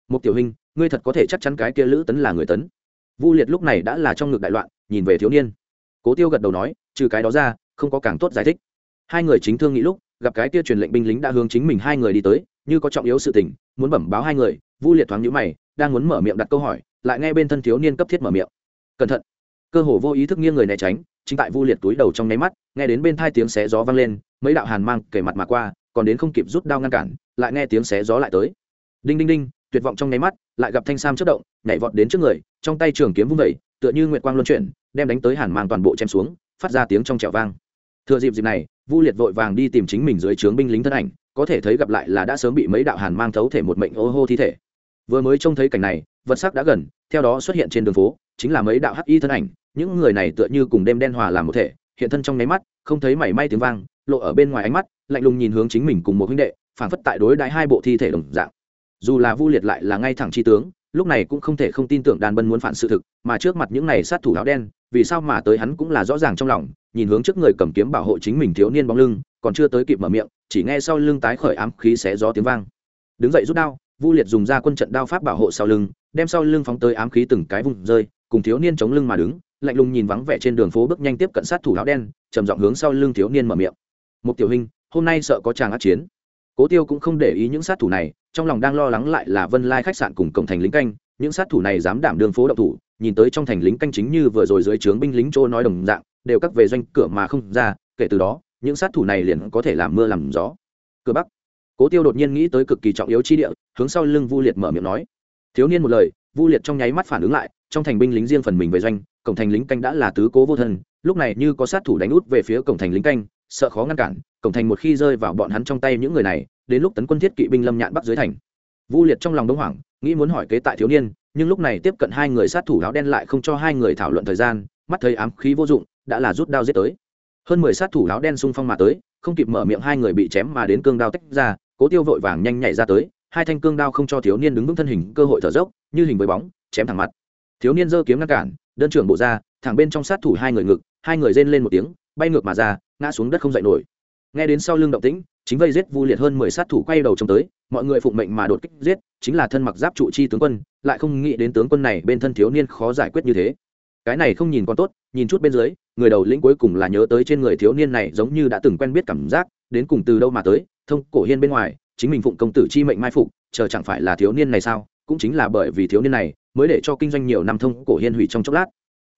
[SPEAKER 1] Một tiểu hình ngươi thật có thể chắc chắn cái kia lữ tấn là người tấn. Vu liệt lúc này đã là trong ngực đại loạn, nhìn về thiếu niên. Cố tiêu gật đầu nói, trừ cái đó ra, không có càng tốt giải thích. Hai người chính thương nghĩ lúc, gặp cái kia truyền lệnh binh lính đã hướng chính mình hai người đi tới, như có trọng yếu sự tình, muốn bẩm báo hai người vu liệt thoáng nhữ mày, đang muốn mở miệng đặt câu hỏi, lại nghe bên thân thiếu niên cấp thiết mở miệng. Cẩn thận. Cơ hồ vô ý thức nghiêng người né tránh, chính tại vu liệt túi đầu trong nháy mắt, nghe đến bên thai tiếng xé gió vang lên, mấy đạo hàn mang kể mặt mà qua, còn đến không kịp rút đao ngăn cản, lại nghe tiếng xé gió lại tới. Đinh đinh đinh, tuyệt vọng trong nháy mắt, lại gặp thanh sam chất động, nhảy vọt đến trước người, trong tay trường kiếm vung vẩy tựa như nguyệt quang luân chuyển, đem đánh tới hàn mang toàn bộ chém xuống, phát ra tiếng trong trẻo vang. Thừa dịp dịp này, vu liệt vội vàng đi tìm chính mình dưới trướng binh lính thân ảnh, có thể thấy gặp lại là đã sớm bị mấy đạo hàn mang thấu thể một mệnh ô hô thi thể vừa mới trông thấy cảnh này, vật sắc đã gần, theo đó xuất hiện trên đường phố, chính là mấy đạo hắc y thân ảnh, những người này tựa như cùng đêm đen hòa làm một thể, hiện thân trong nháy mắt, không thấy mảy may tiếng vang, lộ ở bên ngoài ánh mắt, lạnh lùng nhìn hướng chính mình cùng một huynh đệ phản phất tại đối đãi hai bộ thi thể đồng dạng. Dù là vu liệt lại là ngay thẳng tri tướng, lúc này cũng không thể không tin tưởng đàn bân muốn phản sự thực, mà trước mặt những này sát thủ áo đen, vì sao mà tới hắn cũng là rõ ràng trong lòng, nhìn hướng trước người cầm kiếm bảo hộ chính mình thiếu niên bóng lưng, còn chưa tới kịp mở miệng, chỉ nghe sau lưng tái khởi ám khí xé gió tiếng vang. Đứng dậy rút đao vu liệt dùng ra quân trận đao pháp bảo hộ sau lưng, đem sau lưng phóng tới ám khí từng cái vùng rơi, cùng thiếu niên chống lưng mà đứng, lạnh lùng nhìn vắng vẻ trên đường phố bước nhanh tiếp cận sát thủ áo đen, trầm giọng hướng sau lưng thiếu niên mở miệng. Một tiểu hình hôm nay sợ có chàng át chiến. Cố tiêu cũng không để ý những sát thủ này, trong lòng đang lo lắng lại là vân lai khách sạn cùng cổng thành lính canh, những sát thủ này dám đảm đường phố đậu thủ, nhìn tới trong thành lính canh chính như vừa rồi dưới trướng binh lính chỗ nói đồng dạng, đều cắt về doanh cửa mà không ra, kể từ đó, những sát thủ này liền có thể làm mưa làm gió. Cửa bắc cố tiêu đột nhiên nghĩ tới cực kỳ trọng yếu chi địa, hướng sau lưng vu liệt mở miệng nói. Thiếu niên một lời, vu liệt trong nháy mắt phản ứng lại, trong thành binh lính riêng phần mình về doanh, cổng thành lính canh đã là tứ cố vô thân, lúc này như có sát thủ đánh út về phía cổng thành lính canh, sợ khó ngăn cản, cổng thành một khi rơi vào bọn hắn trong tay những người này, đến lúc tấn quân thiết kỵ binh lâm nhạn bắc dưới thành. Vu liệt trong lòng đông hoảng, nghĩ muốn hỏi kế tại thiếu niên, nhưng lúc này tiếp cận hai người sát thủ áo đen lại không cho hai người thảo luận thời gian, mắt thấy ám khí vô dụng, đã là rút đao giết tới. Hơn mười sát thủ áo đen xung phong mà tới, không kịp mở miệng hai người bị chém mà đến cương đao tách ra cố tiêu vội vàng nhanh nhảy ra tới, hai thanh cương đao không cho thiếu niên đứng vững thân hình, cơ hội thở dốc, như hình với bóng, chém thẳng mặt. Thiếu niên giơ kiếm ngăn cản, đơn trưởng bộ ra, thẳng bên trong sát thủ hai người ngực, hai người rên lên một tiếng, bay ngược mà ra, ngã xuống đất không dậy nổi. Nghe đến sau lưng động tĩnh, chính vây giết vu liệt hơn mười sát thủ quay đầu trông tới, mọi người phụng mệnh mà đột kích giết, chính là thân mặc giáp trụ chi tướng quân, lại không nghĩ đến tướng quân này bên thân thiếu niên khó giải quyết như thế. Cái này không nhìn con tốt, nhìn chút bên dưới, người đầu lĩnh cuối cùng là nhớ tới trên người thiếu niên này giống như đã từng quen biết cảm giác, đến cùng từ đâu mà tới thông cổ hiên bên ngoài, chính mình phụng công tử chi mệnh mai phục, chờ chẳng phải là thiếu niên này sao? Cũng chính là bởi vì thiếu niên này, mới để cho kinh doanh nhiều năm thông cổ hiên hủy trong chốc lát.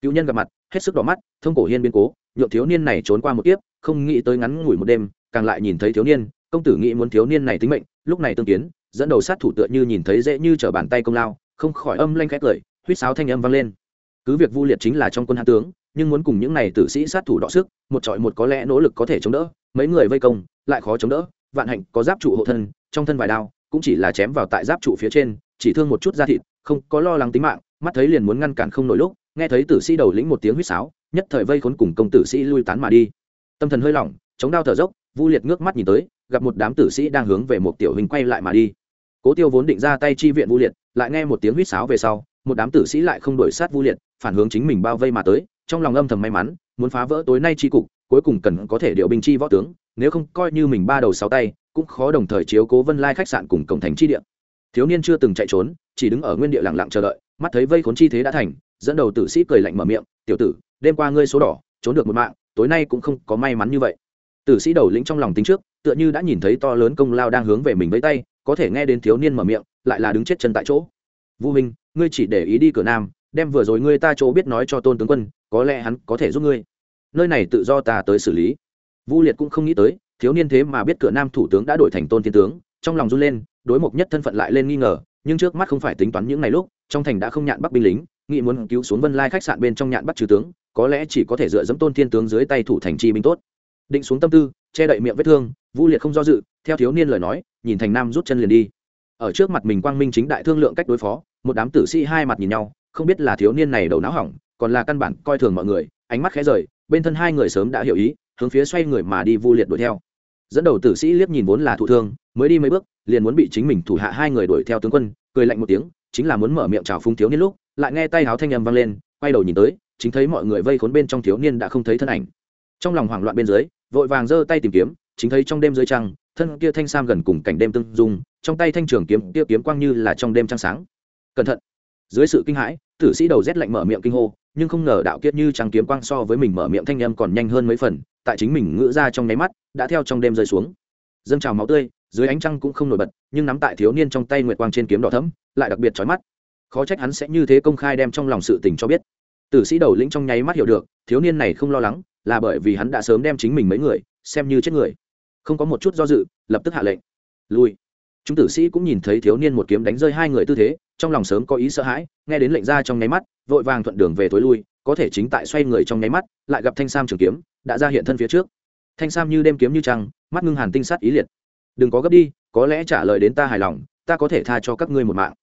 [SPEAKER 1] Cựu nhân gặp mặt, hết sức đỏ mắt, thông cổ hiên biến cố, nhượng thiếu niên này trốn qua một kiếp, không nghĩ tới ngắn ngủi một đêm, càng lại nhìn thấy thiếu niên, công tử nghĩ muốn thiếu niên này tính mệnh, lúc này tương kiến, dẫn đầu sát thủ tựa như nhìn thấy dễ như trở bàn tay công lao, không khỏi âm lanh khét cười, huýt sáo thanh âm vang lên. Cứ việc vu liệt chính là trong quân hạ tướng, nhưng muốn cùng những này tử sĩ sát thủ đọ sức, một trọi một có lẽ nỗ lực có thể chống đỡ, mấy người vây công, lại khó chống đỡ vạn hạnh có giáp trụ hộ thân, trong thân vài đao, cũng chỉ là chém vào tại giáp trụ phía trên, chỉ thương một chút da thịt, không có lo lắng tính mạng, mắt thấy liền muốn ngăn cản không nổi lúc, nghe thấy tử sĩ đầu lĩnh một tiếng huýt sáo, nhất thời vây khốn cùng công tử sĩ lui tán mà đi. Tâm thần hơi lỏng, chống đao thở dốc, vu liệt ngước mắt nhìn tới, gặp một đám tử sĩ đang hướng về một tiểu hình quay lại mà đi. Cố tiêu vốn định ra tay chi viện vu liệt, lại nghe một tiếng huýt sáo về sau, một đám tử sĩ lại không đổi sát vu liệt, phản hướng chính mình bao vây mà tới, trong lòng âm thầm may mắn, muốn phá vỡ tối nay chi cục, cuối cùng cần có thể điều binh chi võ tướng nếu không coi như mình ba đầu sáu tay, cũng khó đồng thời chiếu cố vân lai khách sạn cùng cổng thành chi địa. Thiếu niên chưa từng chạy trốn, chỉ đứng ở nguyên địa lặng lặng chờ đợi, mắt thấy vây khốn chi thế đã thành, dẫn đầu tử sĩ cười lạnh mở miệng, tiểu tử, đêm qua ngươi số đỏ, trốn được một mạng, tối nay cũng không có may mắn như vậy. Tử sĩ đầu lĩnh trong lòng tính trước, tựa như đã nhìn thấy to lớn công lao đang hướng về mình với tay, có thể nghe đến thiếu niên mở miệng, lại là đứng chết chân tại chỗ. Vũ minh, ngươi chỉ để ý đi cửa nam, đem vừa rồi ngươi ta chỗ biết nói cho tôn tướng quân, có lẽ hắn có thể giúp ngươi. Nơi này tự do ta tới xử lý vu liệt cũng không nghĩ tới, thiếu niên thế mà biết cửa nam thủ tướng đã đổi thành tôn thiên tướng, trong lòng run lên, đối mục nhất thân phận lại lên nghi ngờ, nhưng trước mắt không phải tính toán những ngày lúc, trong thành đã không nhạn bắc binh lính nghĩ muốn cứu xuống vân lai khách sạn bên trong nhạn bắc trừ tướng, có lẽ chỉ có thể dựa dẫm tôn thiên tướng dưới tay thủ thành chi binh tốt. Định xuống tâm tư, che đậy miệng vết thương, vu liệt không do dự, theo thiếu niên lời nói, nhìn thành nam rút chân liền đi. Ở trước mặt mình quang minh chính đại thương lượng cách đối phó, một đám tử sĩ hai mặt nhìn nhau, không biết là thiếu niên này đầu não hỏng, còn là căn bản coi thường mọi người, ánh mắt khẽ rời, bên thân hai người sớm đã hiểu ý hướng phía xoay người mà đi vu liệt đuổi theo. Dẫn đầu tử sĩ liếc nhìn vốn là thụ thương, mới đi mấy bước, liền muốn bị chính mình thủ hạ hai người đuổi theo tướng quân, cười lạnh một tiếng, chính là muốn mở miệng chào phung thiếu niên lúc, lại nghe tay háo thanh âm vang lên, quay đầu nhìn tới, chính thấy mọi người vây khốn bên trong thiếu niên đã không thấy thân ảnh. Trong lòng hoảng loạn bên dưới, vội vàng giơ tay tìm kiếm, chính thấy trong đêm dưới trăng, thân kia thanh sam gần cùng cảnh đêm tương dung, trong tay thanh trường kiếm kia kiếm quang như là trong đêm trăng sáng. Cẩn thận! Dưới sự kinh hãi, tử sĩ đầu rét lạnh mở miệng kinh hô, nhưng không ngờ đạo kiết như trăng kiếm quang so với mình mở miệng thanh âm còn nhanh hơn mấy phần tại chính mình ngữ ra trong nháy mắt, đã theo trong đêm rơi xuống. Dâng trào máu tươi, dưới ánh trăng cũng không nổi bật, nhưng nắm tại thiếu niên trong tay nguyệt quang trên kiếm đỏ thẫm, lại đặc biệt chói mắt. Khó trách hắn sẽ như thế công khai đem trong lòng sự tình cho biết. Tử sĩ đầu lĩnh trong nháy mắt hiểu được, thiếu niên này không lo lắng, là bởi vì hắn đã sớm đem chính mình mấy người, xem như chết người. Không có một chút do dự, lập tức hạ lệnh. Lui. Chúng tử sĩ cũng nhìn thấy thiếu niên một kiếm đánh rơi hai người tư thế, trong lòng sớm có ý sợ hãi, nghe đến lệnh ra trong nháy mắt, vội vàng thuận đường về tối lui có thể chính tại xoay người trong nháy mắt, lại gặp thanh sam trường kiếm, đã ra hiện thân phía trước. Thanh sam như đêm kiếm như trăng, mắt ngưng hàn tinh sát ý liệt. Đừng có gấp đi, có lẽ trả lời đến ta hài lòng, ta có thể tha cho các ngươi một mạng.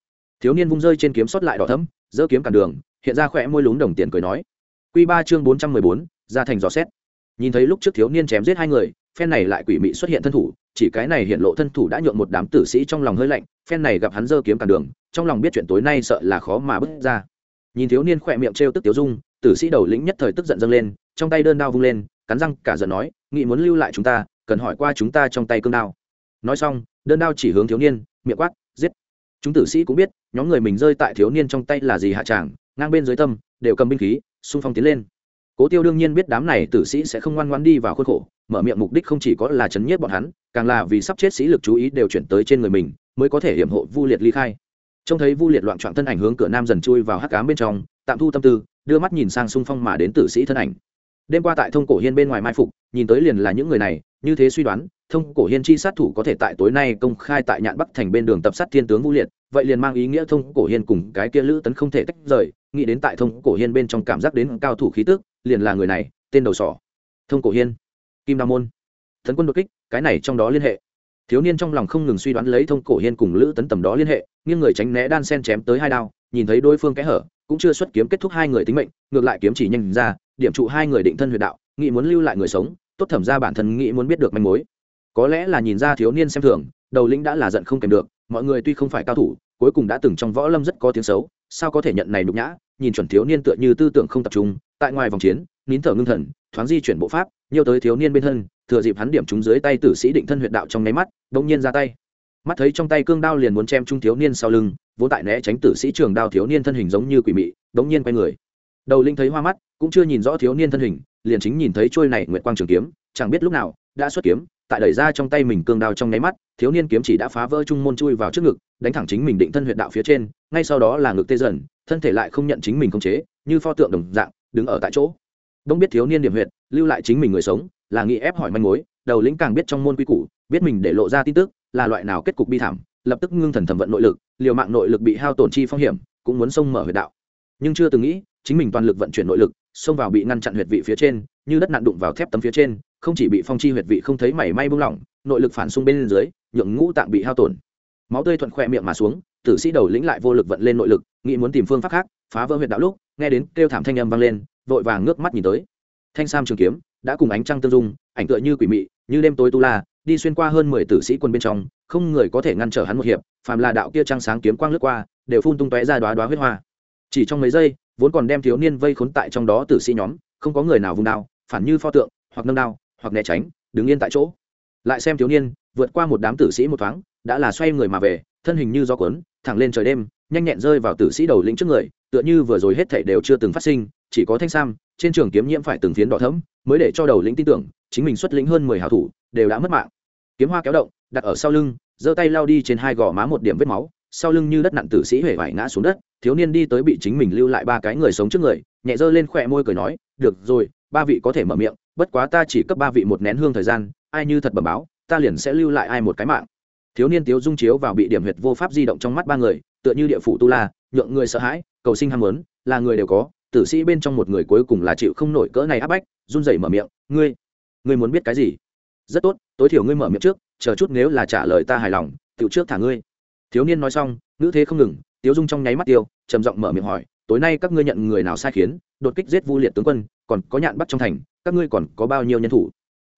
[SPEAKER 1] Thiếu niên vung rơi trên kiếm sót lại đỏ thấm giơ kiếm cản đường, hiện ra khỏe môi lúng đồng tiền cười nói. Q ba chương bốn trăm mười bốn, ra thành dò xét. Nhìn thấy lúc trước thiếu niên chém giết hai người, phen này lại quỷ mị xuất hiện thân thủ, chỉ cái này hiện lộ thân thủ đã nhượng một đám tử sĩ trong lòng hơi lạnh, phen này gặp hắn giơ kiếm cản đường, trong lòng biết chuyện tối nay sợ là khó mà bứt ra. Nhìn thiếu niên khỏe miệng trêu tức tiểu dung tử sĩ đầu lĩnh nhất thời tức giận dâng lên, trong tay đơn đao vung lên, cắn răng cả giận nói, nghị muốn lưu lại chúng ta, cần hỏi qua chúng ta trong tay cương đao. Nói xong, đơn đao chỉ hướng thiếu niên, miệng quát, giết! Chúng tử sĩ cũng biết, nhóm người mình rơi tại thiếu niên trong tay là gì hạ tràng, ngang bên dưới tâm, đều cầm binh khí, xung phong tiến lên. Cố tiêu đương nhiên biết đám này tử sĩ sẽ không ngoan ngoan đi vào khuôn khổ, mở miệng mục đích không chỉ có là chấn nhiếp bọn hắn, càng là vì sắp chết sĩ lực chú ý đều chuyển tới trên người mình, mới có thể hiểm hộ vu liệt ly khai. Trông thấy vu liệt loạn trọn thân ảnh hướng cửa nam dần chui vào hắc cám bên trong, tạm thu tâm tư đưa mắt nhìn sang xung phong mà đến tử sĩ thân ảnh. Đêm qua tại thông cổ hiên bên ngoài mai phục, nhìn tới liền là những người này, như thế suy đoán, thông cổ hiên chi sát thủ có thể tại tối nay công khai tại nhạn bắc thành bên đường tập sát thiên tướng vũ liệt, vậy liền mang ý nghĩa thông cổ hiên cùng cái kia lữ tấn không thể tách rời, nghĩ đến tại thông cổ hiên bên trong cảm giác đến cao thủ khí tức, liền là người này, tên đầu sỏ. Thông cổ hiên, kim đa môn. Tấn quân đột kích, cái này trong đó liên hệ. Thiếu niên trong lòng không ngừng suy đoán lấy thông cổ hiên cùng lữ tấn tầm đó liên hệ, nghiêng người tránh né đan sen chém tới hai đao nhìn thấy đối phương kẽ hở, cũng chưa xuất kiếm kết thúc hai người tính mệnh, ngược lại kiếm chỉ nhanh ra, điểm trụ hai người định thân huyệt đạo, nghĩ muốn lưu lại người sống, tốt thẩm ra bản thân nghĩ muốn biết được manh mối. Có lẽ là nhìn ra thiếu niên xem thường, đầu lĩnh đã là giận không kèm được, mọi người tuy không phải cao thủ, cuối cùng đã từng trong võ lâm rất có tiếng xấu, sao có thể nhận này nhục nhã, nhìn chuẩn thiếu niên tựa như tư tưởng không tập trung, tại ngoài vòng chiến, nín thở ngưng thần, thoáng di chuyển bộ pháp, nhiều tới thiếu niên bên thân, thừa dịp hắn điểm chúng dưới tay tử sĩ định thân huyệt đạo trong nháy mắt, bỗng nhiên ra tay mắt thấy trong tay cương đao liền muốn chém trung thiếu niên sau lưng, vốn tại né tránh tử sĩ trường đao thiếu niên thân hình giống như quỷ mị, đống nhiên quay người. Đầu linh thấy hoa mắt, cũng chưa nhìn rõ thiếu niên thân hình, liền chính nhìn thấy trôi này nguyệt quang trường kiếm, chẳng biết lúc nào, đã xuất kiếm, tại đẩy ra trong tay mình cương đao trong nháy mắt, thiếu niên kiếm chỉ đã phá vỡ trung môn chui vào trước ngực, đánh thẳng chính mình định thân huyệt đạo phía trên, ngay sau đó là ngực tê dần, thân thể lại không nhận chính mình khống chế, như pho tượng đồng dạng, đứng ở tại chỗ. Đông biết thiếu niên điểm huyệt, lưu lại chính mình người sống, là nghĩ ép hỏi manh mối, đầu lĩnh càng biết trong môn quy củ, biết mình để lộ ra tin tức là loại nào kết cục bi thảm, lập tức ngưng thần thẩm vận nội lực, liều mạng nội lực bị hao tổn chi phong hiểm, cũng muốn xông mở huyệt đạo. Nhưng chưa từng nghĩ, chính mình toàn lực vận chuyển nội lực, xông vào bị ngăn chặn huyệt vị phía trên, như đất nạn đụng vào thép tấm phía trên, không chỉ bị phong chi huyệt vị không thấy mảy may buông lỏng, nội lực phản xung bên dưới, nhượng ngũ tạng bị hao tổn. Máu tươi thuận khoe miệng mà xuống, tử sĩ đầu lĩnh lại vô lực vận lên nội lực, nghĩ muốn tìm phương pháp khác, phá vỡ huyệt đạo lúc, nghe đến kêu thảm thanh âm vang lên, vội vàng ngước mắt nhìn tới. Thanh sam trường kiếm, đã cùng ánh trăng tương dung, ảnh tựa như quỷ mị, như đêm tối tu la đi xuyên qua hơn mười tử sĩ quân bên trong, không người có thể ngăn trở hắn một hiệp, phàm là đạo kia trăng sáng kiếm quang lướt qua, đều phun tung tóe ra đoá đoá huyết hoa. Chỉ trong mấy giây, vốn còn đem thiếu niên vây khốn tại trong đó tử sĩ nhóm, không có người nào vùng đao, phản như pho tượng, hoặc nâng đao, hoặc né tránh, đứng yên tại chỗ. Lại xem thiếu niên, vượt qua một đám tử sĩ một thoáng, đã là xoay người mà về, thân hình như gió cuốn, thẳng lên trời đêm, nhanh nhẹn rơi vào tử sĩ đầu lĩnh trước người, tựa như vừa rồi hết thảy đều chưa từng phát sinh, chỉ có thanh sam, trên trường kiếm nhiễm phải từng phiến đỏ thẫm, mới để cho đầu lĩnh tin tưởng, chính mình xuất lĩnh hơn mười hảo thủ đều đã mất mạng. Kiếm hoa kéo động, đặt ở sau lưng, giơ tay lao đi trên hai gò má một điểm vết máu, sau lưng như đất nặng tử sĩ huệ vải ngã xuống đất, thiếu niên đi tới bị chính mình lưu lại ba cái người sống trước người, nhẹ giơ lên khỏe môi cười nói, được rồi, ba vị có thể mở miệng, bất quá ta chỉ cấp ba vị một nén hương thời gian, ai như thật bẩm báo, ta liền sẽ lưu lại ai một cái mạng. Thiếu niên tiếu dung chiếu vào bị điểm huyệt vô pháp di động trong mắt ba người, tựa như địa phủ tu la, nhượng người sợ hãi, cầu sinh ham muốn, là người đều có, tử sĩ bên trong một người cuối cùng là chịu không nổi cỡ này áp bách, run rẩy mở miệng, ngươi ngươi muốn biết cái gì? Rất tốt, tối thiểu ngươi mở miệng trước, chờ chút nếu là trả lời ta hài lòng tự trước thả ngươi. Thiếu niên nói xong, ngữ thế không ngừng, tiếu dung trong nháy mắt tiêu, trầm giọng mở miệng hỏi, tối nay các ngươi nhận người nào sai khiến, đột kích giết vu liệt tướng quân, còn có nhạn bắt trong thành, các ngươi còn có bao nhiêu nhân thủ?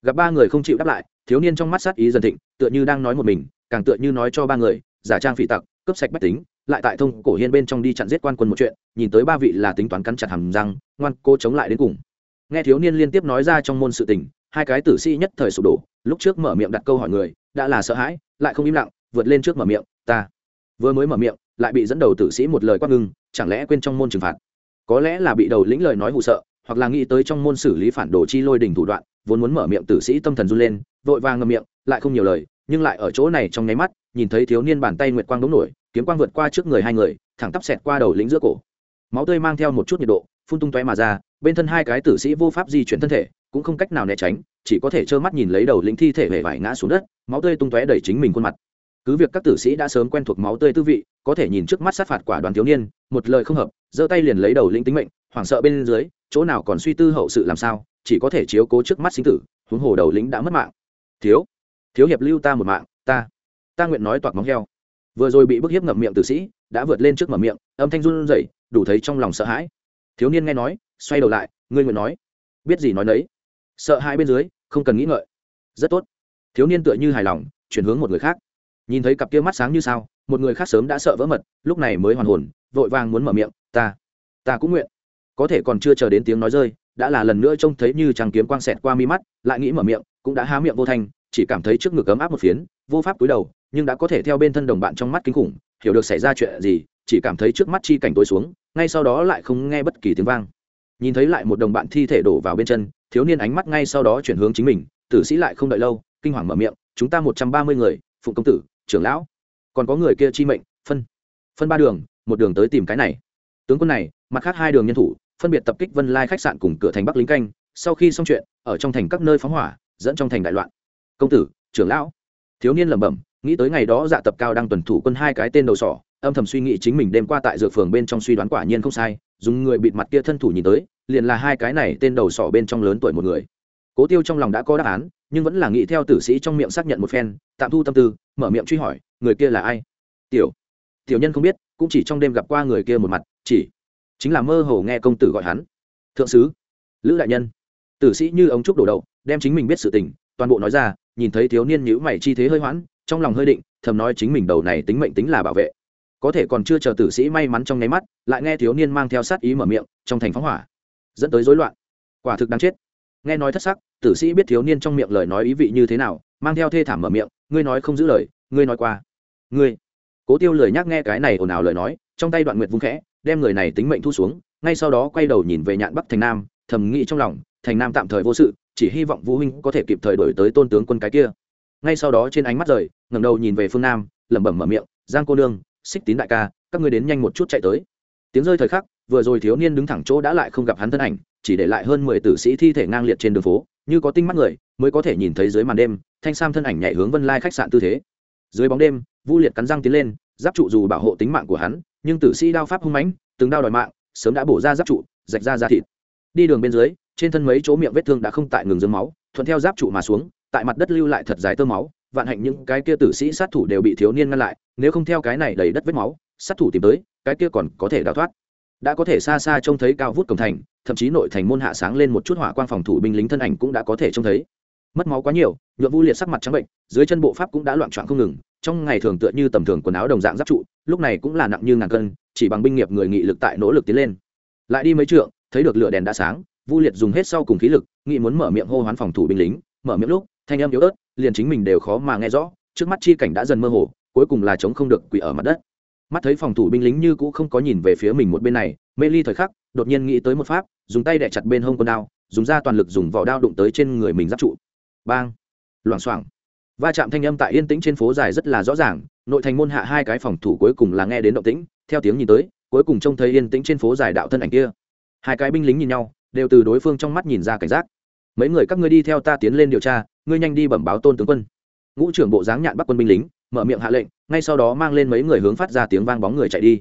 [SPEAKER 1] Gặp ba người không chịu đáp lại, thiếu niên trong mắt sát ý dần thịnh, tựa như đang nói một mình, càng tựa như nói cho ba người, giả trang phỉ tặc, cướp sạch bách tính, lại tại thông cổ hiên bên trong đi chặn giết quan quân một chuyện, nhìn tới ba vị là tính toán cắn chặt hầm răng, ngoan cô chống lại đến cùng. Nghe thiếu niên liên tiếp nói ra trong môn sự tình hai cái tử sĩ nhất thời sụp đổ, lúc trước mở miệng đặt câu hỏi người, đã là sợ hãi, lại không im lặng, vượt lên trước mở miệng, ta vừa mới mở miệng, lại bị dẫn đầu tử sĩ một lời quát ngưng, chẳng lẽ quên trong môn trừng phạt? Có lẽ là bị đầu lĩnh lời nói hụ sợ, hoặc là nghĩ tới trong môn xử lý phản đồ chi lôi đình thủ đoạn, vốn muốn mở miệng tử sĩ tâm thần run lên, vội vàng ngậm miệng, lại không nhiều lời, nhưng lại ở chỗ này trong nháy mắt, nhìn thấy thiếu niên bàn tay nguyệt quang đống nổi, kiếm quang vượt qua trước người hai người, thẳng tắp xẹt qua đầu lĩnh giữa cổ. Máu tươi mang theo một chút nhiệt độ, phun tung tóe mà ra, bên thân hai cái tử sĩ vô pháp di chuyển thân thể cũng không cách nào né tránh, chỉ có thể trơ mắt nhìn lấy đầu lĩnh thi thể hề vải ngã xuống đất, máu tươi tung tóe đẩy chính mình khuôn mặt. Cứ việc các tử sĩ đã sớm quen thuộc máu tươi tư vị, có thể nhìn trước mắt sát phạt quả đoàn thiếu niên, một lời không hợp, giơ tay liền lấy đầu lĩnh tính mệnh, hoảng sợ bên dưới, chỗ nào còn suy tư hậu sự làm sao, chỉ có thể chiếu cố trước mắt sinh tử, huống hồ đầu lĩnh đã mất mạng. Thiếu thiếu hiệp lưu ta một mạng, ta ta nguyện nói toạc móng heo. Vừa rồi bị bức hiếp ngậm miệng tử sĩ, đã vượt lên trước mở miệng, âm thanh run rẩy, đủ thấy trong lòng sợ hãi. Thiếu niên nghe nói, xoay đầu lại, ngươi nguyện nói. Biết gì nói nấy sợ hai bên dưới, không cần nghĩ ngợi. Rất tốt. Thiếu niên tựa như hài lòng, chuyển hướng một người khác. Nhìn thấy cặp kia mắt sáng như sao, một người khác sớm đã sợ vỡ mật, lúc này mới hoàn hồn, vội vàng muốn mở miệng, ta ta cũng nguyện. Có thể còn chưa chờ đến tiếng nói rơi, đã là lần nữa trông thấy như chàng kiếm quang xẹt qua mi mắt, lại nghĩ mở miệng, cũng đã há miệng vô thanh chỉ cảm thấy trước ngực ấm áp một phiến, vô pháp cúi đầu, nhưng đã có thể theo bên thân đồng bạn trong mắt kinh khủng, hiểu được xảy ra chuyện gì, chỉ cảm thấy trước mắt chi cảnh tối xuống, ngay sau đó lại không nghe bất kỳ tiếng vang. Nhìn thấy lại một đồng bạn thi thể đổ vào bên chân thiếu niên ánh mắt ngay sau đó chuyển hướng chính mình, tử sĩ lại không đợi lâu, kinh hoàng mở miệng, chúng ta một trăm ba mươi người, phụng công tử, trưởng lão, còn có người kia chi mệnh, phân phân ba đường, một đường tới tìm cái này. Tướng quân này, mặt khác hai đường nhân thủ, phân biệt tập kích vân lai khách sạn cùng cửa thành bắc lính canh, sau khi xong chuyện, ở trong thành các nơi phóng hỏa, dẫn trong thành đại loạn. Công tử, trưởng lão. Thiếu niên lẩm bẩm, nghĩ tới ngày đó dạ tập cao đang tuần thủ quân hai cái tên đầu sỏ, âm thầm suy nghĩ chính mình đêm qua tại dược phường bên trong suy đoán quả nhiên không sai, dùng người bịt mặt kia thân thủ nhìn tới liền là hai cái này tên đầu sỏ bên trong lớn tuổi một người. Cố tiêu trong lòng đã có đáp án, nhưng vẫn là nghĩ theo tử sĩ trong miệng xác nhận một phen, tạm thu tâm tư, mở miệng truy hỏi, người kia là ai? Tiểu tiểu nhân không biết, cũng chỉ trong đêm gặp qua người kia một mặt, chỉ chính là mơ hồ nghe công tử gọi hắn. Thượng sứ, lữ đại nhân. Tử sĩ như ống trúc đổ đậu, đem chính mình biết sự tình, toàn bộ nói ra, nhìn thấy thiếu niên nhữ mày chi thế hơi hoãn, trong lòng hơi định, thầm nói chính mình đầu này tính mệnh tính là bảo vệ. Có thể còn chưa chờ tử sĩ may mắn trong nháy mắt, lại nghe thiếu niên mang theo sát ý mở miệng, trong thành phóng hỏa dẫn tới rối loạn. Quả thực đáng chết. Nghe nói thất sắc, tử sĩ biết thiếu niên trong miệng lời nói ý vị như thế nào, mang theo thê thảm mở miệng, ngươi nói không giữ lời, ngươi nói qua. Ngươi? Cố tiêu lời nhắc nghe cái này ồn ào lời nói, trong tay đoạn nguyệt vung khẽ, đem người này tính mệnh thu xuống, ngay sau đó quay đầu nhìn về nhạn bắc thành nam, thầm nghĩ trong lòng, thành nam tạm thời vô sự, chỉ hy vọng vũ huynh có thể kịp thời đổi tới tôn tướng quân cái kia. Ngay sau đó trên ánh mắt rời, ngẩng đầu nhìn về phương nam, lẩm bẩm mở miệng, giang cô nương xích tín đại ca, các ngươi đến nhanh một chút chạy tới. Tiếng rơi thời khắc vừa rồi thiếu niên đứng thẳng chỗ đã lại không gặp hắn thân ảnh, chỉ để lại hơn mười tử sĩ thi thể ngang liệt trên đường phố, như có tinh mắt người, mới có thể nhìn thấy dưới màn đêm, thanh sam thân ảnh nhảy hướng vân lai khách sạn tư thế. Dưới bóng đêm, vu liệt cắn răng tiến lên, giáp trụ dù bảo hộ tính mạng của hắn, nhưng tử sĩ đao pháp hung mãnh, từng đao đòi mạng, sớm đã bổ ra giáp trụ, rạch ra da thịt. Đi đường bên dưới, trên thân mấy chỗ miệng vết thương đã không tại ngừng dưng máu, thuận theo giáp trụ mà xuống, tại mặt đất lưu lại thật dài tơ máu, vạn hạnh những cái kia tử sĩ sát thủ đều bị thiếu niên ngăn lại, nếu không theo cái này đầy đất vết máu, sát thủ tìm tới, cái kia còn có thể đào thoát đã có thể xa xa trông thấy cao vút cổng thành, thậm chí nội thành môn hạ sáng lên một chút hỏa quang phòng thủ binh lính thân ảnh cũng đã có thể trông thấy. Mất máu quá nhiều, nhuộm vu liệt sắc mặt trắng bệnh, dưới chân bộ pháp cũng đã loạn trọn không ngừng, trong ngày thường tựa như tầm thường quần áo đồng dạng giáp trụ, lúc này cũng là nặng như ngàn cân, chỉ bằng binh nghiệp người nghị lực tại nỗ lực tiến lên. Lại đi mấy trượng, thấy được lửa đèn đã sáng, vu liệt dùng hết sau cùng khí lực, nghị muốn mở miệng hô hoán phòng thủ binh lính, mở miệng lúc, thanh âm yếu ớt, liền chính mình đều khó mà nghe rõ, trước mắt chi cảnh đã dần mơ hồ, cuối cùng là chống không được quỳ ở mặt đất mắt thấy phòng thủ binh lính như cũ không có nhìn về phía mình một bên này, mê ly thời khắc, đột nhiên nghĩ tới một pháp, dùng tay đẻ chặt bên hông con đao, dùng ra toàn lực dùng vỏ đao đụng tới trên người mình giáp trụ. Bang! Loảng xoảng. Va chạm thanh âm tại yên tĩnh trên phố dài rất là rõ ràng, nội thành môn hạ hai cái phòng thủ cuối cùng là nghe đến động tĩnh, theo tiếng nhìn tới, cuối cùng trông thấy yên tĩnh trên phố dài đạo thân ảnh kia. Hai cái binh lính nhìn nhau, đều từ đối phương trong mắt nhìn ra cảnh giác. Mấy người các ngươi đi theo ta tiến lên điều tra, ngươi nhanh đi bẩm báo tôn tướng quân. Ngũ trưởng bộ dáng nhạn bắc quân binh lính mở miệng hạ lệnh, ngay sau đó mang lên mấy người hướng phát ra tiếng vang bóng người chạy đi.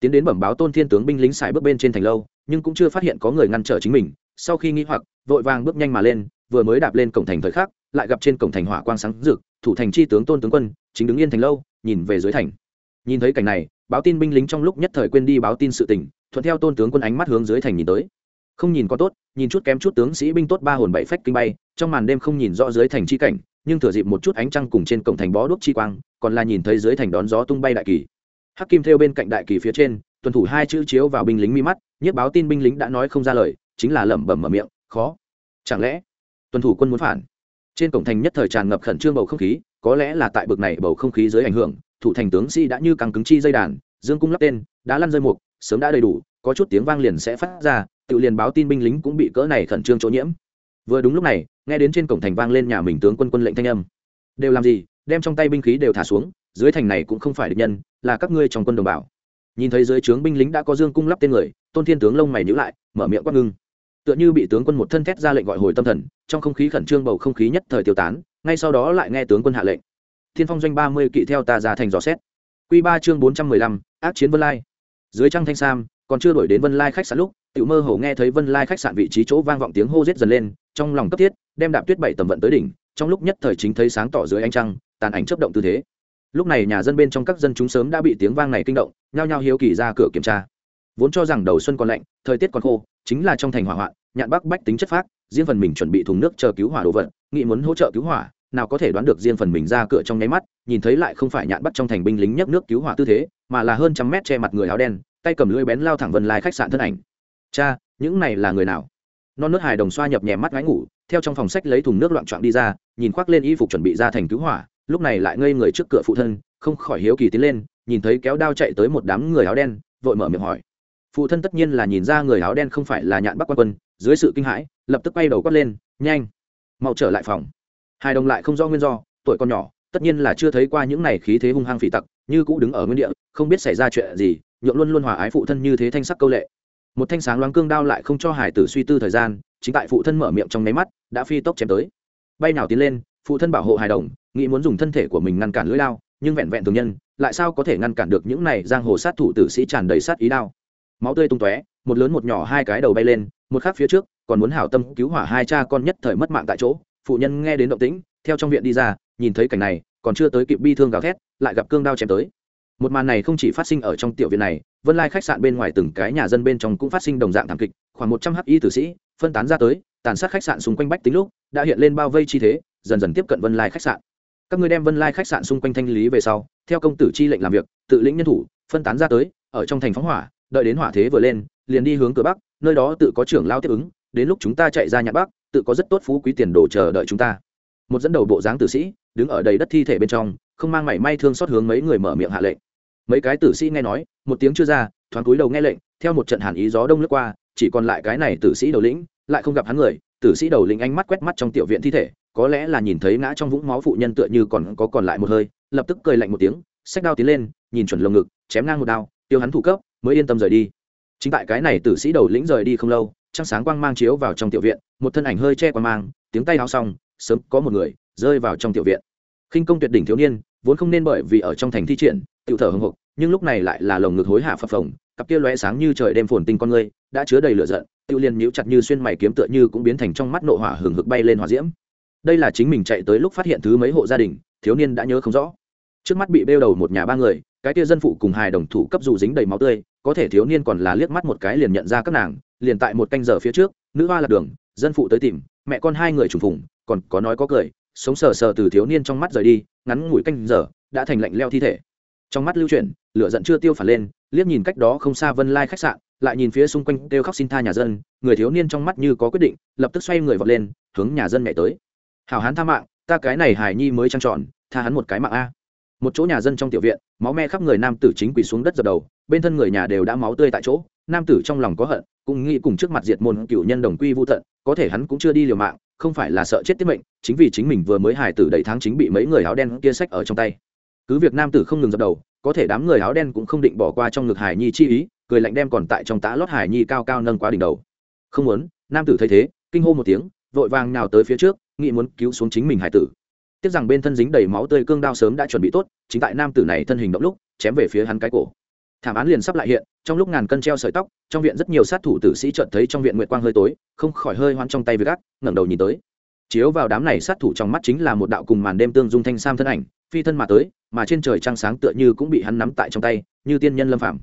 [SPEAKER 1] Tiến đến bẩm báo tôn thiên tướng binh lính xài bước bên trên thành lâu, nhưng cũng chưa phát hiện có người ngăn trở chính mình. Sau khi nghĩ hoặc, vội vàng bước nhanh mà lên, vừa mới đạp lên cổng thành thời khắc, lại gặp trên cổng thành hỏa quang sáng rực, thủ thành chi tướng tôn tướng quân, chính đứng yên thành lâu, nhìn về dưới thành. Nhìn thấy cảnh này, báo tin binh lính trong lúc nhất thời quên đi báo tin sự tình, thuận theo tôn tướng quân ánh mắt hướng dưới thành nhìn tới không nhìn có tốt, nhìn chút kém chút tướng sĩ binh tốt ba hồn bảy phách kinh bay, trong màn đêm không nhìn rõ dưới thành chi cảnh, nhưng thừa dịp một chút ánh trăng cùng trên cổng thành bó đuốc chi quang, còn là nhìn thấy dưới thành đón gió tung bay đại kỳ. Hắc kim theo bên cạnh đại kỳ phía trên, tuần thủ hai chữ chiếu vào binh lính mi mắt nhất báo tin binh lính đã nói không ra lời, chính là lẩm bẩm mở miệng, khó. Chẳng lẽ tuần thủ quân muốn phản? Trên cổng thành nhất thời tràn ngập khẩn trương bầu không khí, có lẽ là tại bực này bầu không khí dưới ảnh hưởng, thủ thành tướng sĩ đã như càng cứng chi dây đàn, dương cung lắp tên, đã lăn rơi mục, sớm đã đầy đủ, có chút tiếng vang liền sẽ phát ra tự liền báo tin binh lính cũng bị cỡ này khẩn trương chỗ nhiễm. Vừa đúng lúc này, nghe đến trên cổng thành vang lên nhà mình tướng quân quân lệnh thanh âm. Đều làm gì, đem trong tay binh khí đều thả xuống, dưới thành này cũng không phải địch nhân, là các ngươi trong quân đồng bào. Nhìn thấy dưới trướng binh lính đã có dương cung lắp tên người, tôn thiên tướng lông mày nhữ lại, mở miệng quát ngưng. Tựa như bị tướng quân một thân thét ra lệnh gọi hồi tâm thần, trong không khí khẩn trương bầu không khí nhất thời tiêu tán, ngay sau đó lại nghe tướng quân hạ lệnh. Thiên phong doanh ba mươi kỵ theo ta ra thành dò xét. Q ba chương bốn trăm mười lăm, ác chiến vân lai. Dưới trăng thanh sam, còn chưa đổi đến vân lai khách sạn lúc tự mơ hồ nghe thấy vân lai khách sạn vị trí chỗ vang vọng tiếng hô rết dần lên, trong lòng cấp thiết, đem đạp tuyết bảy tầm vận tới đỉnh, trong lúc nhất thời chính thấy sáng tỏ dưới ánh trăng, tàn ảnh chấp động tư thế. Lúc này nhà dân bên trong các dân chúng sớm đã bị tiếng vang này kinh động, nhao nhao hiếu kỳ ra cửa kiểm tra. Vốn cho rằng đầu xuân còn lạnh, thời tiết còn khô, chính là trong thành hỏa hoạn, nhạn bắc bách tính chất phác, riêng phần mình chuẩn bị thùng nước chờ cứu hỏa đồ vật, nghị muốn hỗ trợ cứu hỏa, nào có thể đoán được riêng phần mình ra cửa trong nháy mắt, nhìn thấy lại không phải nhạn bắt trong thành binh lính nhấc nước cứu hỏa tư thế, mà là hơn trăm mét che mặt người áo đen, tay cầm lưỡi bén lao thẳng vân lai khách sạn thân ảnh cha, những này là người nào? Non nớt hài đồng xoa nhập nhèm mắt ngáy ngủ, theo trong phòng sách lấy thùng nước loạn trọng đi ra, nhìn khoác lên y phục chuẩn bị ra thành cứu hỏa, lúc này lại ngây người trước cửa phụ thân, không khỏi hiếu kỳ tiến lên, nhìn thấy kéo đao chạy tới một đám người áo đen, vội mở miệng hỏi. Phụ thân tất nhiên là nhìn ra người áo đen không phải là nhạn bắc quan quân, dưới sự kinh hãi, lập tức quay đầu quát lên, nhanh, mau trở lại phòng. Hài đồng lại không do nguyên do, tuổi con nhỏ, tất nhiên là chưa thấy qua những này khí thế hung hăng phỉ tặc, như cũ đứng ở nguyên địa, không biết xảy ra chuyện gì, nhượng luôn luôn hòa ái phụ thân như thế thanh sắc câu lệ một thanh sáng loáng cương đao lại không cho hải tử suy tư thời gian, chính tại phụ thân mở miệng trong nháy mắt, đã phi tốc chém tới. Bay nào tiến lên, phụ thân bảo hộ hài đồng, nghĩ muốn dùng thân thể của mình ngăn cản lưỡi lao nhưng vẹn vẹn thường nhân, lại sao có thể ngăn cản được những này giang hồ sát thủ tử sĩ tràn đầy sát ý đao? Máu tươi tung tóe, một lớn một nhỏ hai cái đầu bay lên, một khác phía trước, còn muốn hảo tâm cứu hỏa hai cha con nhất thời mất mạng tại chỗ, phụ nhân nghe đến động tĩnh, theo trong viện đi ra, nhìn thấy cảnh này, còn chưa tới kịp bi thương gào thét, lại gặp cương đao chém tới một màn này không chỉ phát sinh ở trong tiểu viện này, vân lai khách sạn bên ngoài từng cái nhà dân bên trong cũng phát sinh đồng dạng thảm kịch. Khoảng một trăm h y tử sĩ phân tán ra tới, tàn sát khách sạn xung quanh bách tính lúc, đã hiện lên bao vây chi thế, dần dần tiếp cận vân lai khách sạn. Các người đem vân lai khách sạn xung quanh thanh lý về sau, theo công tử chi lệnh làm việc, tự lĩnh nhân thủ, phân tán ra tới, ở trong thành phóng hỏa, đợi đến hỏa thế vừa lên, liền đi hướng cửa bắc, nơi đó tự có trưởng lao tiếp ứng, đến lúc chúng ta chạy ra nhà bắc, tự có rất tốt phú quý tiền đồ chờ đợi chúng ta. Một dẫn đầu bộ dáng tử sĩ, đứng ở đầy đất thi thể bên trong, không mang mảy may thương xót hướng mấy người mở miệng hạ lệnh mấy cái tử sĩ nghe nói, một tiếng chưa ra, thoáng cúi đầu nghe lệnh, theo một trận hàn ý gió đông lướt qua, chỉ còn lại cái này tử sĩ đầu lĩnh, lại không gặp hắn người. Tử sĩ đầu lĩnh ánh mắt quét mắt trong tiểu viện thi thể, có lẽ là nhìn thấy ngã trong vũng máu phụ nhân tựa như còn có còn lại một hơi, lập tức cười lạnh một tiếng, xách đao tiến lên, nhìn chuẩn lồng ngực, chém ngang một đao, tiêu hắn thủ cấp, mới yên tâm rời đi. Chính tại cái này tử sĩ đầu lĩnh rời đi không lâu, trăng sáng quang mang chiếu vào trong tiểu viện, một thân ảnh hơi che quang mang, tiếng tay áo xong, sớm có một người rơi vào trong tiểu viện. Khinh công tuyệt đỉnh thiếu niên, vốn không nên bởi vì ở trong thành thi triển tự thở hồng hộc nhưng lúc này lại là lồng ngực hối hạ phập phồng, cặp kia lóe sáng như trời đêm phồn tinh con ngươi, đã chứa đầy lửa giận tự liền nhíu chặt như xuyên mày kiếm tựa như cũng biến thành trong mắt nộ hỏa hừng hực bay lên hỏa diễm. Đây là chính mình chạy tới lúc phát hiện thứ mấy hộ gia đình, thiếu niên đã nhớ không rõ. Trước mắt bị bêu đầu một nhà ba người, cái kia dân phụ cùng hài đồng thủ cấp dù dính đầy máu tươi, có thể thiếu niên còn là liếc mắt một cái liền nhận ra các nàng, liền tại một canh giờ phía trước, nữ hoa lạc đường, dân phụ tới tìm, mẹ con hai người trùng phùng, còn có nói có cười, sống sờ sờ từ thiếu niên trong mắt rời đi, ngắn ngủi canh giờ, đã thành lạnh leo thi thể trong mắt lưu chuyển, lửa giận chưa tiêu phản lên, liếc nhìn cách đó không xa vân lai khách sạn, lại nhìn phía xung quanh kêu khóc xin tha nhà dân, người thiếu niên trong mắt như có quyết định, lập tức xoay người vọt lên, hướng nhà dân nhảy tới. Hào hán tha mạng, ta cái này hải nhi mới trăng tròn, tha hắn một cái mạng a. Một chỗ nhà dân trong tiểu viện, máu me khắp người nam tử chính quỳ xuống đất dập đầu, bên thân người nhà đều đã máu tươi tại chỗ, nam tử trong lòng có hận, cũng nghĩ cùng trước mặt diệt môn cựu nhân đồng quy vô tận, có thể hắn cũng chưa đi liều mạng, không phải là sợ chết tiết mệnh, chính vì chính mình vừa mới hài tử đầy tháng chính bị mấy người áo đen kia sách ở trong tay cứ việc nam tử không ngừng dập đầu, có thể đám người áo đen cũng không định bỏ qua trong ngực hải nhi chi ý, cười lạnh đem còn tại trong tá lót hải nhi cao cao nâng quá đỉnh đầu. Không muốn, nam tử thấy thế, kinh hô một tiếng, vội vàng nào tới phía trước, nghĩ muốn cứu xuống chính mình hải tử. Tiếc rằng bên thân dính đầy máu tươi cương đao sớm đã chuẩn bị tốt, chính tại nam tử này thân hình động lúc, chém về phía hắn cái cổ. Thảm án liền sắp lại hiện, trong lúc ngàn cân treo sợi tóc, trong viện rất nhiều sát thủ tử sĩ chợt thấy trong viện nguyệt quang hơi tối, không khỏi hơi hoan trong tay với gác, ngẩng đầu nhìn tới chiếu vào đám này sát thủ trong mắt chính là một đạo cùng màn đêm tương dung thanh sam thân ảnh, phi thân mà tới, mà trên trời trăng sáng tựa như cũng bị hắn nắm tại trong tay, như tiên nhân lâm phạm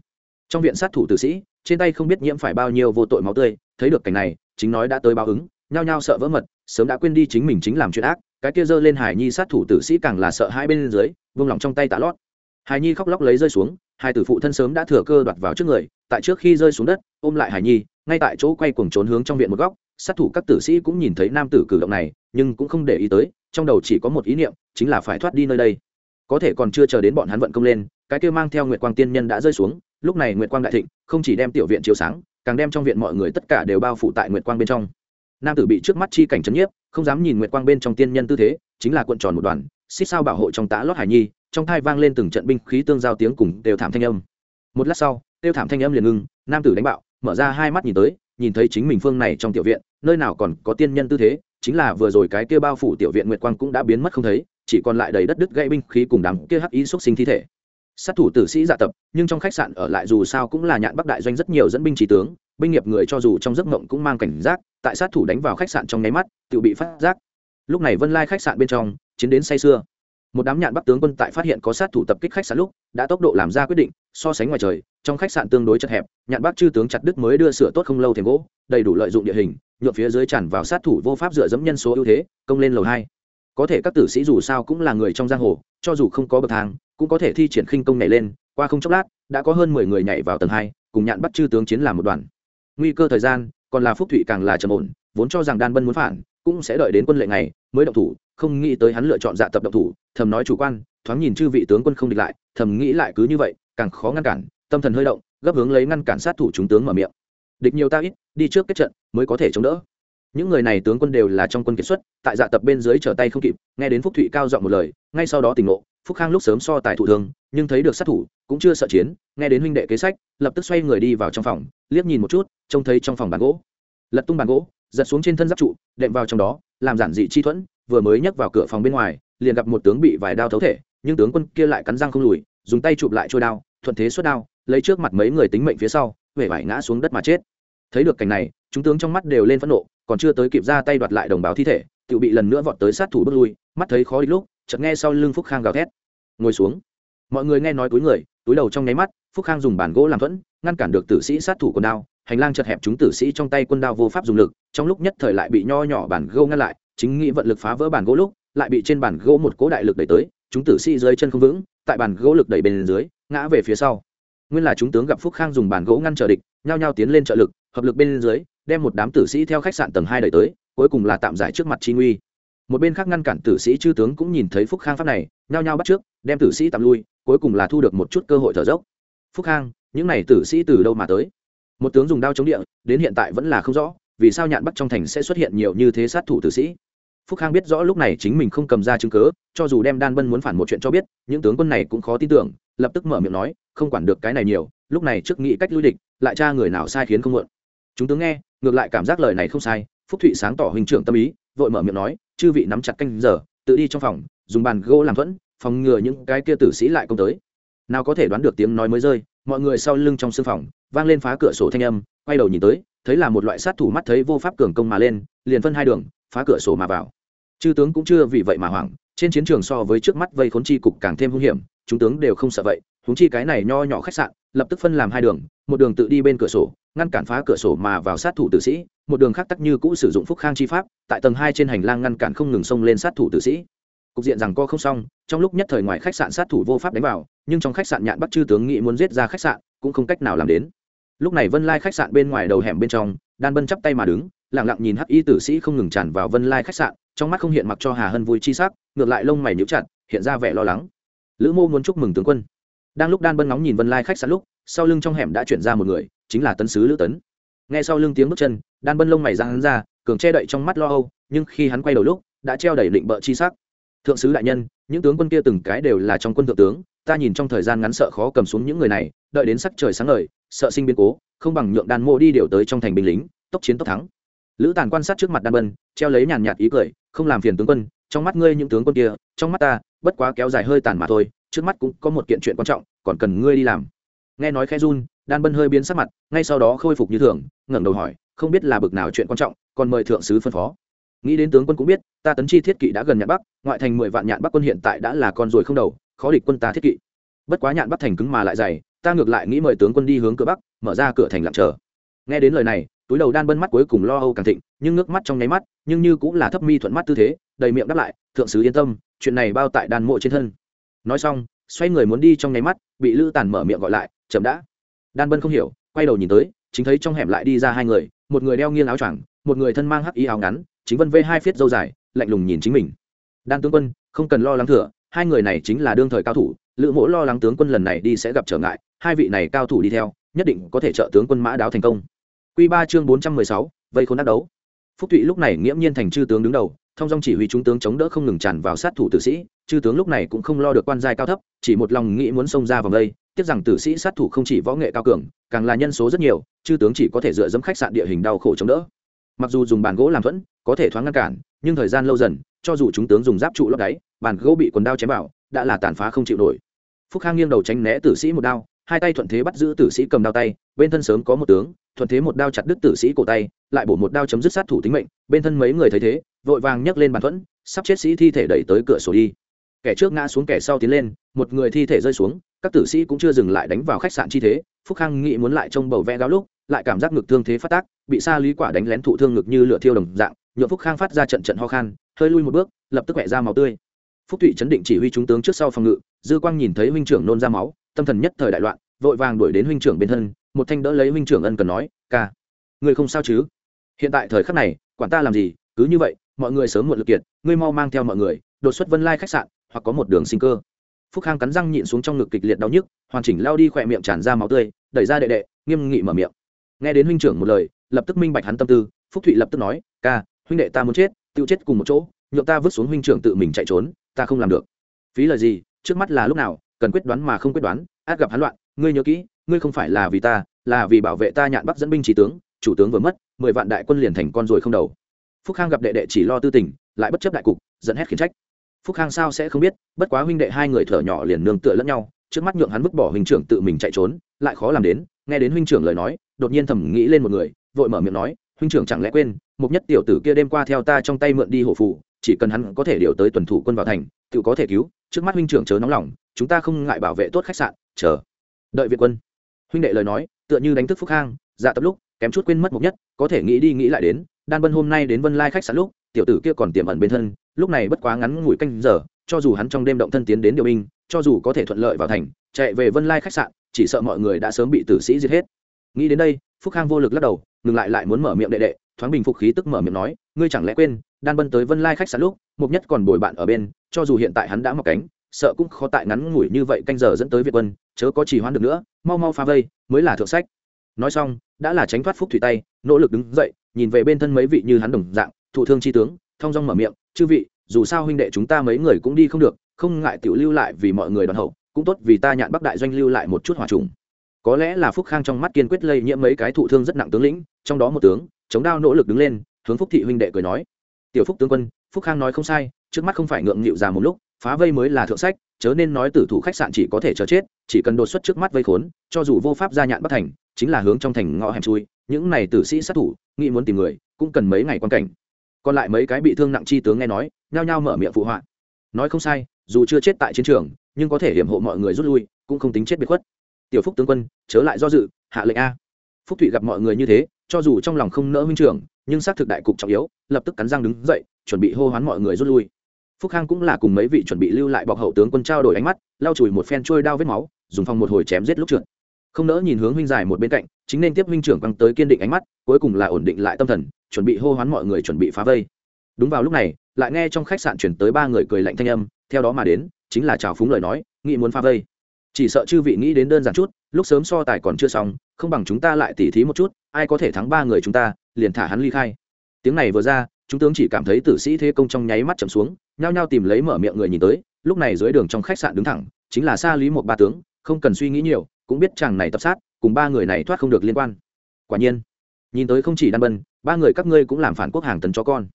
[SPEAKER 1] trong viện sát thủ tử sĩ, trên tay không biết nhiễm phải bao nhiêu vô tội máu tươi, thấy được cảnh này, chính nói đã tới báo ứng, nhao nhao sợ vỡ mật, sớm đã quên đi chính mình chính làm chuyện ác, cái kia giơ lên hải nhi sát thủ tử sĩ càng là sợ hai bên dưới, vung lòng trong tay tạ lót. Hải nhi khóc lóc lấy rơi xuống, hai tử phụ thân sớm đã thừa cơ đoạt vào trước người, tại trước khi rơi xuống đất, ôm lại hải nhi, ngay tại chỗ quay cuồng trốn hướng trong viện một góc sát thủ các tử sĩ cũng nhìn thấy nam tử cử động này, nhưng cũng không để ý tới, trong đầu chỉ có một ý niệm, chính là phải thoát đi nơi đây. Có thể còn chưa chờ đến bọn hắn vận công lên, cái kia mang theo nguyệt quang tiên nhân đã rơi xuống, lúc này nguyệt quang đại thịnh, không chỉ đem tiểu viện chiếu sáng, càng đem trong viện mọi người tất cả đều bao phủ tại nguyệt quang bên trong. Nam tử bị trước mắt chi cảnh chấn nhiếp, không dám nhìn nguyệt quang bên trong tiên nhân tư thế, chính là cuộn tròn một đoàn, xích sao bảo hộ trong tá lót hải nhi, trong thai vang lên từng trận binh khí tương giao tiếng cùng đều thảm thanh âm. Một lát sau đều thảm thanh âm liền ngưng nam tử đánh bạo, mở ra hai mắt nhìn tới nhìn thấy chính mình phương này trong tiểu viện, nơi nào còn có tiên nhân tư thế, chính là vừa rồi cái kia bao phủ tiểu viện nguyệt quang cũng đã biến mất không thấy, chỉ còn lại đầy đất đứt gãy binh khí cùng đám kia hắc ý xuất sinh thi thể. Sát thủ tử sĩ dạ tập, nhưng trong khách sạn ở lại dù sao cũng là nhạn bắc đại doanh rất nhiều dẫn binh trí tướng, binh nghiệp người cho dù trong giấc mộng cũng mang cảnh giác, tại sát thủ đánh vào khách sạn trong nháy mắt, tự bị phát giác. Lúc này vân lai khách sạn bên trong, chiến đến say sưa một đám nhạn bắc tướng quân tại phát hiện có sát thủ tập kích khách sạn lúc, đã tốc độ làm ra quyết định, so sánh ngoài trời, trong khách sạn tương đối chật hẹp, nhạn bắc chư tướng chặt đức mới đưa sửa tốt không lâu thêm gỗ, đầy đủ lợi dụng địa hình nhuộm phía dưới tràn vào sát thủ vô pháp dựa dẫm nhân số ưu thế, công lên lầu hai. Có thể các tử sĩ dù sao cũng là người trong giang hồ, cho dù không có bậc thang, cũng có thể thi triển khinh công nhảy lên, qua không chốc lát, đã có hơn mười người nhảy vào tầng hai, cùng nhạn bắt chư tướng chiến làm một đoàn. Nguy cơ thời gian, còn là phúc thụy càng là trầm ổn, vốn cho rằng đan bân muốn phản, cũng sẽ đợi đến quân lệ này mới động thủ, không nghĩ tới hắn lựa chọn dạ tập động thủ thầm nói chủ quan, thoáng nhìn chư vị tướng quân không địch lại, thầm nghĩ lại cứ như vậy, càng khó ngăn cản, tâm thần hơi động, gấp hướng lấy ngăn cản sát thủ chúng tướng mở miệng. Địch nhiều ta ít, đi trước kết trận, mới có thể chống đỡ. Những người này tướng quân đều là trong quân kiệt xuất, tại dạ tập bên dưới trở tay không kịp, nghe đến phúc thụy cao giọng một lời, ngay sau đó tỉnh ngộ, phúc khang lúc sớm so tài thủ thường, nhưng thấy được sát thủ, cũng chưa sợ chiến, nghe đến huynh đệ kế sách, lập tức xoay người đi vào trong phòng, liếc nhìn một chút, trông thấy trong phòng bàn gỗ. Lật tung bàn gỗ, giật xuống trên thân giáp trụ, đệm vào trong đó, làm giản dị chi thuẫn, vừa mới nhấc vào cửa phòng bên ngoài liền gặp một tướng bị vài đao thấu thể, nhưng tướng quân kia lại cắn răng không lùi, dùng tay chụp lại trôi đao, thuận thế xuất đao, lấy trước mặt mấy người tính mệnh phía sau huệ vải ngã xuống đất mà chết. Thấy được cảnh này, chúng tướng trong mắt đều lên phẫn nộ, còn chưa tới kịp ra tay đoạt lại đồng bào thi thể tự bị lần nữa vọt tới sát thủ bước lui, mắt thấy khó đi lúc, chợt nghe sau lưng phúc khang gào thét. Ngồi xuống. Mọi người nghe nói túi người, túi đầu trong nháy mắt, phúc khang dùng bản gỗ làm thuẫn, ngăn cản được tử sĩ sát thủ quân đao, hành lang chật hẹp chúng tử sĩ trong tay quân đao vô pháp dùng lực, trong lúc nhất thời lại bị nho nhỏ bản gỗ ngăn lại, chính nghĩ vận lực phá vỡ bản gỗ lúc lại bị trên bàn gỗ một cố đại lực đẩy tới, chúng tử sĩ dưới chân không vững, tại bàn gỗ lực đẩy bên dưới, ngã về phía sau. Nguyên là chúng tướng gặp phúc khang dùng bàn gỗ ngăn trở địch, nhao nhao tiến lên trợ lực, hợp lực bên dưới, đem một đám tử sĩ theo khách sạn tầng hai đẩy tới, cuối cùng là tạm giải trước mặt chi nguy. Một bên khác ngăn cản tử sĩ chư tướng cũng nhìn thấy phúc khang pháp này, nhao nhao bắt trước, đem tử sĩ tạm lui, cuối cùng là thu được một chút cơ hội thở dốc. Phúc khang, những này tử sĩ từ đâu mà tới? Một tướng dùng đao chống địa, đến hiện tại vẫn là không rõ, vì sao nhạn bắc trong thành sẽ xuất hiện nhiều như thế sát thủ tử sĩ? Phúc khang biết rõ lúc này chính mình không cầm ra chứng cớ cho dù đem đan bân muốn phản một chuyện cho biết, những tướng quân này cũng khó tin tưởng, lập tức mở miệng nói, không quản được cái này nhiều, lúc này trước nghĩ cách lui địch, lại tra người nào sai khiến không muộn. Chúng tướng nghe, ngược lại cảm giác lời này không sai, phúc thụy sáng tỏ huynh trưởng tâm ý, vội mở miệng nói, chư vị nắm chặt canh giờ, tự đi trong phòng, dùng bàn gỗ làm thuẫn, phòng ngừa những cái kia tử sĩ lại công tới. Nào có thể đoán được tiếng nói mới rơi, mọi người sau lưng trong sưng phòng, vang lên phá cửa sổ thanh âm, quay đầu nhìn tới, thấy là một loại sát thủ mắt thấy vô pháp cường công mà lên, liền phân hai đường phá cửa sổ mà vào. Chư tướng cũng chưa vì vậy mà hoảng, trên chiến trường so với trước mắt vây khốn chi cục càng thêm hung hiểm, chúng tướng đều không sợ vậy húng chi cái này nho nhỏ khách sạn, lập tức phân làm hai đường, một đường tự đi bên cửa sổ, ngăn cản phá cửa sổ mà vào sát thủ tử sĩ, một đường khác tắc như cũ sử dụng phúc khang chi pháp, tại tầng hai trên hành lang ngăn cản không ngừng xông lên sát thủ tử sĩ. Cục diện rằng co không xong, trong lúc nhất thời ngoài khách sạn sát thủ vô pháp đánh vào, nhưng trong khách sạn nhạn bắt chư tướng nghĩ muốn giết ra khách sạn, cũng không cách nào làm đến. Lúc này vân lai khách sạn bên ngoài đầu hẻm bên trong, đan bân chắp tay mà đứng Lặng lặng nhìn hắc y tử sĩ không ngừng tràn vào vân lai khách sạn, trong mắt không hiện mặc cho hà hân vui chi sắc, ngược lại lông mày nhíu chặt, hiện ra vẻ lo lắng. Lữ mô muốn chúc mừng tướng quân. Đang lúc đan bân nóng nhìn vân lai khách sạn lúc, sau lưng trong hẻm đã chuyển ra một người, chính là tấn sứ lữ tấn. Nghe sau lưng tiếng bước chân, đan bân lông mày ra hắn ra, cường che đậy trong mắt lo âu, nhưng khi hắn quay đầu lúc, đã treo đẩy định bợ chi sắc. Thượng sứ đại nhân, những tướng quân kia từng cái đều là trong quân thượng tướng, ta nhìn trong thời gian ngắn sợ khó cầm xuống những người này, đợi đến sắc trời sáng ngời, sợ sinh biến cố, không bằng nhượng đan mô đi điều tới trong thành binh lính, tốc chiến tốc thắng lữ tàn quan sát trước mặt đan bân treo lấy nhàn nhạt ý cười, không làm phiền tướng quân, trong mắt ngươi những tướng quân kia, trong mắt ta, bất quá kéo dài hơi tàn mà thôi, trước mắt cũng có một kiện chuyện quan trọng, còn cần ngươi đi làm. Nghe nói khe run, đan bân hơi biến sắc mặt, ngay sau đó khôi phục như thường, ngẩng đầu hỏi, không biết là bực nào chuyện quan trọng, còn mời thượng sứ phân phó. Nghĩ đến tướng quân cũng biết, ta tấn chi thiết kỵ đã gần nhạn bắc, ngoại thành mười vạn nhạn bắc quân hiện tại đã là con ruồi không đầu, khó địch quân ta thiết kỵ. Bất quá nhạn bắc thành cứng mà lại dày, ta ngược lại nghĩ mời tướng quân đi hướng cửa bắc, mở ra cửa thành lặng chờ. Nghe đến lời này túi đầu đan bân mắt cuối cùng lo âu càng thịnh, nhưng nước mắt trong nháy mắt, nhưng như cũng là thấp mi thuận mắt tư thế, đầy miệng đáp lại, thượng sứ yên tâm, chuyện này bao tại đan mộ trên thân. Nói xong, xoay người muốn đi trong nháy mắt, bị lữ tàn mở miệng gọi lại, chậm đã. Đan bân không hiểu, quay đầu nhìn tới, chính thấy trong hẻm lại đi ra hai người, một người đeo nghiêng áo choàng, một người thân mang hắc y áo ngắn, chính vân vê hai phiết dâu dài, lạnh lùng nhìn chính mình. Đan tướng quân, không cần lo lắng thừa, hai người này chính là đương thời cao thủ, lữ mỗ lo lắng tướng quân lần này đi sẽ gặp trở ngại, hai vị này cao thủ đi theo, nhất định có thể trợ tướng quân mã đáo thành công. Quy ba chương bốn trăm mười sáu, vây khốn đắc đấu. Phúc thụy lúc này nghiêm nhiên thành chư tướng đứng đầu, thông dong chỉ huy chúng tướng chống đỡ không ngừng tràn vào sát thủ tử sĩ, chư tướng lúc này cũng không lo được quan giai cao thấp, chỉ một lòng nghĩ muốn xông ra vòng đây, tiếc rằng tử sĩ sát thủ không chỉ võ nghệ cao cường, càng là nhân số rất nhiều, chư tướng chỉ có thể dựa dẫm khách sạn địa hình đau khổ chống đỡ. Mặc dù dùng bàn gỗ làm thuẫn, có thể thoáng ngăn cản, nhưng thời gian lâu dần, cho dù chúng tướng dùng giáp trụ lót đáy, bàn gỗ bị quần đao chém vào, đã là tàn phá không chịu nổi. Phúc khang nghiêng đầu tránh né tử sĩ một đao hai tay thuận thế bắt giữ tử sĩ cầm đao tay, bên thân sớm có một tướng, thuận thế một đao chặt đứt tử sĩ cổ tay, lại bổ một đao chấm dứt sát thủ tính mệnh, bên thân mấy người thấy thế, vội vàng nhấc lên bàn thuẫn, sắp chết sĩ thi thể đẩy tới cửa sổ đi. Kẻ trước ngã xuống, kẻ sau tiến lên, một người thi thể rơi xuống, các tử sĩ cũng chưa dừng lại đánh vào khách sạn chi thế, phúc khang nghĩ muốn lại trông bầu vẽ gáo lúc, lại cảm giác ngực thương thế phát tác, bị xa lý quả đánh lén thụ thương ngực như lửa thiêu đồng dạng nhuộm phúc khang phát ra trận trận ho khan, hơi lui một bước, lập tức mẹ ra máu tươi. Phúc thụy chấn định chỉ huy chúng tướng trước sau phòng ngự, dư quang nhìn thấy huynh trưởng nôn ra máu tâm thần nhất thời đại loạn, vội vàng đuổi đến huynh trưởng bên thân, một thanh đỡ lấy huynh trưởng ân cần nói, ca, ngươi không sao chứ? Hiện tại thời khắc này, quản ta làm gì, cứ như vậy, mọi người sớm muộn lực kiệt, ngươi mau mang theo mọi người, đột xuất vân lai khách sạn, hoặc có một đường sinh cơ. Phúc khang cắn răng nhịn xuống trong ngực kịch liệt đau nhức hoàn chỉnh lao đi khỏe miệng tràn ra máu tươi, đẩy ra đệ đệ, nghiêm nghị mở miệng. Nghe đến huynh trưởng một lời, lập tức minh bạch hắn tâm tư, phúc thụy lập tức nói, ca, huynh đệ ta muốn chết tự chết cùng một chỗ, nhượng ta vứt xuống huynh trưởng tự mình chạy trốn, ta không làm được. Phí lời gì, trước mắt là lúc nào cần quyết đoán mà không quyết đoán, át gặp hắn loạn, ngươi nhớ kỹ, ngươi không phải là vì ta, là vì bảo vệ ta nhạn bắc dẫn binh trí tướng, chủ tướng vừa mất, mười vạn đại quân liền thành con rồi không đầu. Phúc khang gặp đệ đệ chỉ lo tư tình, lại bất chấp đại cục dẫn hét khiển trách. Phúc khang sao sẽ không biết, bất quá huynh đệ hai người thở nhỏ liền nương tựa lẫn nhau, trước mắt nhượng hắn vứt bỏ huynh trưởng tự mình chạy trốn, lại khó làm đến, nghe đến huynh trưởng lời nói, đột nhiên thầm nghĩ lên một người, vội mở miệng nói, huynh trưởng chẳng lẽ quên, mục nhất tiểu tử kia đêm qua theo ta trong tay mượn đi hộ phụ chỉ cần hắn có thể điều tới tuần thủ quân vào thành tự có thể cứu, trước mắt huynh trưởng chớ nóng lòng chúng ta không ngại bảo vệ tốt khách sạn, chờ. Đợi việt quân. Huynh đệ lời nói, tựa như đánh thức phúc khang dạ tập lúc, kém chút quên mất mục nhất, có thể nghĩ đi nghĩ lại đến, đan vân hôm nay đến vân lai khách sạn lúc, tiểu tử kia còn tiềm ẩn bên thân, lúc này bất quá ngắn ngủi canh giờ, cho dù hắn trong đêm động thân tiến đến điều binh, cho dù có thể thuận lợi vào thành, chạy về vân lai khách sạn, chỉ sợ mọi người đã sớm bị tử sĩ giết hết. Nghĩ đến đây, phúc khang vô lực lắc đầu, ngừng lại lại muốn mở miệng đệ đệ, thoáng bình phục khí tức mở miệng nói, ngươi chẳng lẽ quên, đan bân tới vân lai khách sạn lúc, mục nhất còn bồi bạn ở bên, cho dù hiện tại hắn đã mọc cánh sợ cũng khó tại ngắn ngủi như vậy canh giờ dẫn tới việt quân, chớ có chỉ hoãn được nữa, mau mau phá vây, mới là thượng sách. Nói xong, đã là tránh thoát phúc thủy tay, nỗ lực đứng dậy, nhìn về bên thân mấy vị như hắn đồng dạng, thụ thương chi tướng, thong dong mở miệng, chư vị, dù sao huynh đệ chúng ta mấy người cũng đi không được, không ngại tiểu lưu lại vì mọi người đoàn hậu, cũng tốt vì ta nhạn bắc đại doanh lưu lại một chút hòa trùng. Có lẽ là phúc khang trong mắt kiên quyết lây nhiễm mấy cái thụ thương rất nặng tướng lĩnh, trong đó một tướng, chống đao nỗ lực đứng lên, hướng phúc thị huynh đệ cười nói, tiểu phúc tướng quân, phúc khang nói không sai, trước mắt không phải ngượng nghịu già một lúc phá vây mới là thượng sách, chớ nên nói tử thủ khách sạn chỉ có thể chờ chết, chỉ cần đột xuất trước mắt vây khốn, cho dù vô pháp gia nhạn bất thành, chính là hướng trong thành ngõ hẻm chui, những này tử sĩ sát thủ, nghĩ muốn tìm người, cũng cần mấy ngày quan cảnh. Còn lại mấy cái bị thương nặng chi tướng nghe nói, nhao nhao mở miệng phụ họa. Nói không sai, dù chưa chết tại chiến trường, nhưng có thể hiểm hộ mọi người rút lui, cũng không tính chết biệt khuất. Tiểu phúc tướng quân, chớ lại do dự, hạ lệnh a. Phúc thụy gặp mọi người như thế, cho dù trong lòng không nỡ huynh trưởng, nhưng xác thực đại cục trọng yếu, lập tức cắn răng đứng dậy, chuẩn bị hô hoán mọi người rút lui phúc khang cũng là cùng mấy vị chuẩn bị lưu lại bọc hậu tướng quân trao đổi ánh mắt, lau chùi một phen trôi đao vết máu, dùng phòng một hồi chém giết lúc trượt. Không nỡ nhìn hướng huynh dài một bên cạnh, chính nên tiếp huynh trưởng băng tới kiên định ánh mắt, cuối cùng là ổn định lại tâm thần, chuẩn bị hô hoán mọi người chuẩn bị phá vây. Đúng vào lúc này, lại nghe trong khách sạn chuyển tới ba người cười lạnh thanh âm, theo đó mà đến, chính là chào phúng lời nói, nghĩ muốn phá vây. Chỉ sợ chư vị nghĩ đến đơn giản chút, lúc sớm so tài còn chưa xong, không bằng chúng ta lại tỉ thí một chút, ai có thể thắng ba người chúng ta, liền thả hắn ly khai. Tiếng này vừa ra, chúng tướng chỉ cảm thấy tử sĩ thế công trong nháy mắt chậm xuống nhao nhao tìm lấy mở miệng người nhìn tới, lúc này dưới đường trong khách sạn đứng thẳng, chính là xa lý một ba tướng, không cần suy nghĩ nhiều, cũng biết chàng này tập sát, cùng ba người này thoát không được liên quan. Quả nhiên, nhìn tới không chỉ đan bân, ba người các ngươi cũng làm phản quốc hàng tấn cho con.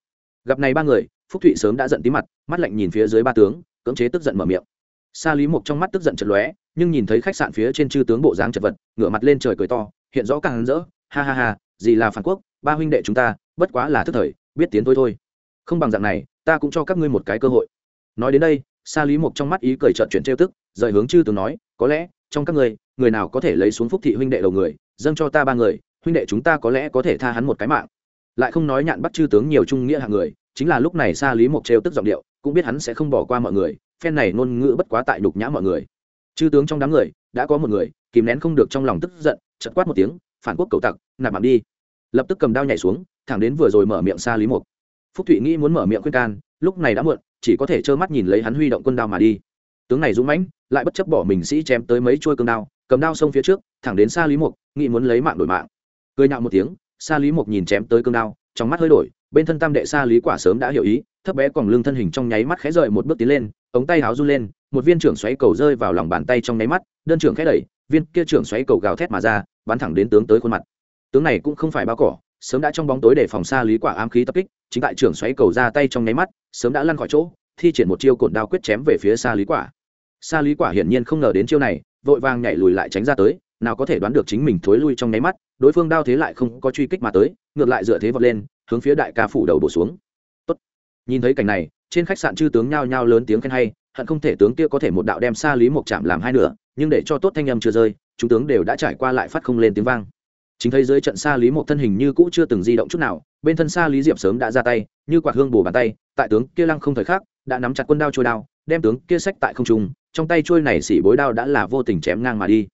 [SPEAKER 1] Gặp này ba người, phúc thụy sớm đã giận tí mặt, mắt lạnh nhìn phía dưới ba tướng, cưỡng chế tức giận mở miệng. Sa lý một trong mắt tức giận chật lóe, nhưng nhìn thấy khách sạn phía trên chư tướng bộ dáng chật vật, ngửa mặt lên trời cười to, hiện rõ càng rỡ, ha ha ha, gì là phản quốc, ba huynh đệ chúng ta, bất quá là thức thời, biết tiến thôi thôi. Không bằng dạng này ta cũng cho các ngươi một cái cơ hội. Nói đến đây, sa lý mộc trong mắt ý cười trợn chuyển trêu tức, rời hướng chư tướng nói, có lẽ, trong các ngươi, người nào có thể lấy xuống phúc thị huynh đệ đầu người, dâng cho ta ba người, huynh đệ chúng ta có lẽ có thể tha hắn một cái mạng. Lại không nói nhạn bắt chư tướng nhiều trung nghĩa hạng người, chính là lúc này sa lý mộc trêu tức giọng điệu, cũng biết hắn sẽ không bỏ qua mọi người, phen này ngôn ngữ bất quá tại đục nhã mọi người. Chư tướng trong đám người, đã có một người, kìm nén không được trong lòng tức giận chật quát một tiếng, phản quốc cầu tặc, nạp mạng đi. Lập tức cầm đao nhảy xuống, thẳng đến vừa rồi mở miệng sa lý mộc phúc thụy nghĩ muốn mở miệng khuyên can, lúc này đã muộn, chỉ có thể trơ mắt nhìn lấy hắn huy động quân đao mà đi. Tướng này dũng mãnh, lại bất chấp bỏ mình sĩ chém tới mấy chuôi cương đao, cầm đao xông phía trước, thẳng đến xa lý mục nghĩ muốn lấy mạng đổi mạng. Cười nhạo một tiếng xa lý mục nhìn chém tới cương đao, trong mắt hơi đổi, bên thân tam đệ xa lý quả sớm đã hiểu ý, thấp bé còn lưng thân hình trong nháy mắt khẽ rời một bước tiến lên, ống tay háo run lên, một viên trưởng xoáy cầu rơi vào lòng bàn tay trong nháy mắt, đơn trưởng khẽ đẩy, viên kia trưởng xoáy cầu gào thét mà ra, bắn thẳng đến tướng tới khuôn mặt. Tướng này cũng không phải bao cỏ sớm đã trong bóng tối để phòng xa lý quả ám khí tập kích, chính tại trưởng xoáy cầu ra tay trong nháy mắt, sớm đã lăn khỏi chỗ, thi triển một chiêu cổn đao quyết chém về phía xa lý quả. Xa lý quả hiển nhiên không ngờ đến chiêu này, vội vàng nhảy lùi lại tránh ra tới, nào có thể đoán được chính mình thối lui trong nháy mắt, đối phương đao thế lại không có truy kích mà tới, ngược lại dựa thế vọt lên, hướng phía đại ca phủ đầu bổ xuống. Tốt. nhìn thấy cảnh này, trên khách sạn chư tướng nhao nhao lớn tiếng khen hay, hận không thể tướng kia có thể một đạo đem xa lý một chạm làm hai nửa, nhưng để cho tốt thanh âm chưa rơi, chúng tướng đều đã trải qua lại phát không lên tiếng vang chính thấy dưới trận xa lý một thân hình như cũ chưa từng di động chút nào, bên thân xa lý diệp sớm đã ra tay, như quạt hương bổ bàn tay, tại tướng kia lăng không thời khắc, đã nắm chặt quân đao trôi đao, đem tướng kia sách tại không trung, trong tay trôi này xỉ bối đao đã là vô tình chém ngang mà đi.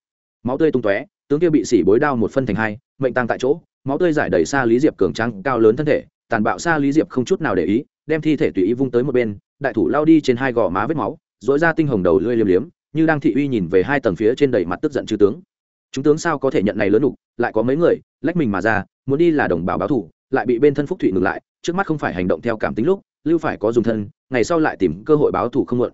[SPEAKER 1] Máu tươi tung tóe, tướng kia bị xỉ bối đao một phân thành hai, mệnh tăng tại chỗ, máu tươi giải đầy xa lý diệp cường trắng cao lớn thân thể, tàn bạo xa lý diệp không chút nào để ý, đem thi thể tùy ý vung tới một bên, đại thủ lao đi trên hai gò má vết máu dỗi ra tinh hồng đầu lưỡi liếm liếm, như đang thị uy nhìn về hai tầng phía trên đầy mặt tức giận chư tướng chúng tướng sao có thể nhận này lớn đủ, lại có mấy người lách mình mà ra muốn đi là đồng bào báo thủ lại bị bên thân phúc thụy ngừng lại trước mắt không phải hành động theo cảm tính lúc lưu phải có dùng thân ngày sau lại tìm cơ hội báo thủ không muộn.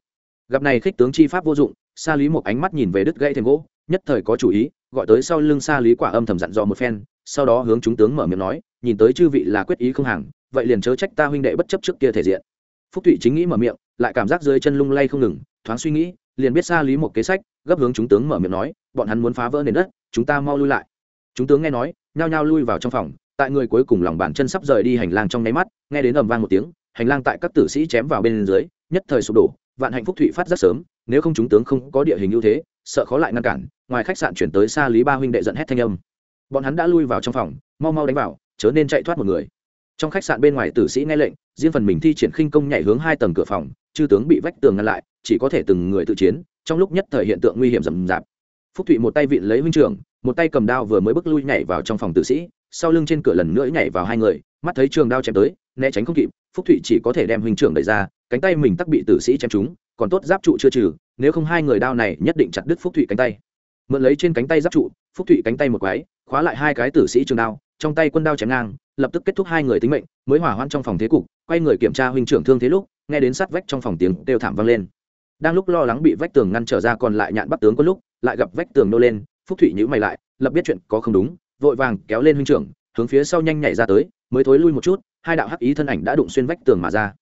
[SPEAKER 1] Gặp này khích tướng chi pháp vô dụng sa lý một ánh mắt nhìn về đứt gãy thêm gỗ nhất thời có chủ ý gọi tới sau lưng sa lý quả âm thầm dặn dò một phen sau đó hướng chúng tướng mở miệng nói nhìn tới chư vị là quyết ý không hàng vậy liền chớ trách ta huynh đệ bất chấp trước kia thể diện. Phúc thụy chính nghĩ mở miệng lại cảm giác dưới chân lung lay không ngừng thoáng suy nghĩ liền biết sa lý một kế sách, gấp hướng chúng tướng mở miệng nói, bọn hắn muốn phá vỡ nền đất, chúng ta mau lui lại. Chúng tướng nghe nói, nhao nhao lui vào trong phòng, tại người cuối cùng lòng bàn chân sắp rời đi hành lang trong nháy mắt, nghe đến ầm vang một tiếng, hành lang tại các tử sĩ chém vào bên dưới, nhất thời sụp đổ, vạn hạnh phúc thụy phát rất sớm, nếu không chúng tướng không có địa hình ưu thế, sợ khó lại ngăn cản, ngoài khách sạn chuyển tới xa lý ba huynh đệ giận hét thanh âm. Bọn hắn đã lui vào trong phòng, mau mau đánh vào, chớ nên chạy thoát một người trong khách sạn bên ngoài tử sĩ nghe lệnh, riêng phần mình thi triển khinh công nhảy hướng hai tầng cửa phòng, chư tướng bị vách tường ngăn lại, chỉ có thể từng người tự chiến, trong lúc nhất thời hiện tượng nguy hiểm rầm rạp. Phúc thụy một tay vịn lấy huynh trưởng, một tay cầm đao vừa mới bước lui nhảy vào trong phòng tử sĩ, sau lưng trên cửa lần nữa nhảy vào hai người, mắt thấy trường đao chém tới, né tránh không kịp, phúc thụy chỉ có thể đem huynh trưởng đẩy ra, cánh tay mình tắc bị tử sĩ chém trúng, còn tốt giáp trụ chưa trừ, nếu không hai người đao này nhất định chặt đứt phúc thụy cánh tay mượn lấy trên cánh tay giáp trụ, phúc thụy cánh tay một quái, khóa lại hai cái tử sĩ trường đao, trong tay quân đao chém ngang, lập tức kết thúc hai người tính mệnh, mới hỏa hoãn trong phòng thế cục, quay người kiểm tra huynh trưởng thương thế lúc, nghe đến sát vách trong phòng tiếng đều thảm vang lên. Đang lúc lo lắng bị vách tường ngăn trở ra còn lại nhạn bắt tướng có lúc, lại gặp vách tường nô lên, phúc thụy nhữ mày lại, lập biết chuyện có không đúng, vội vàng kéo lên huynh trưởng, hướng phía sau nhanh nhảy ra tới, mới thối lui một chút, hai đạo hắc ý thân ảnh đã đụng xuyên vách tường mà ra.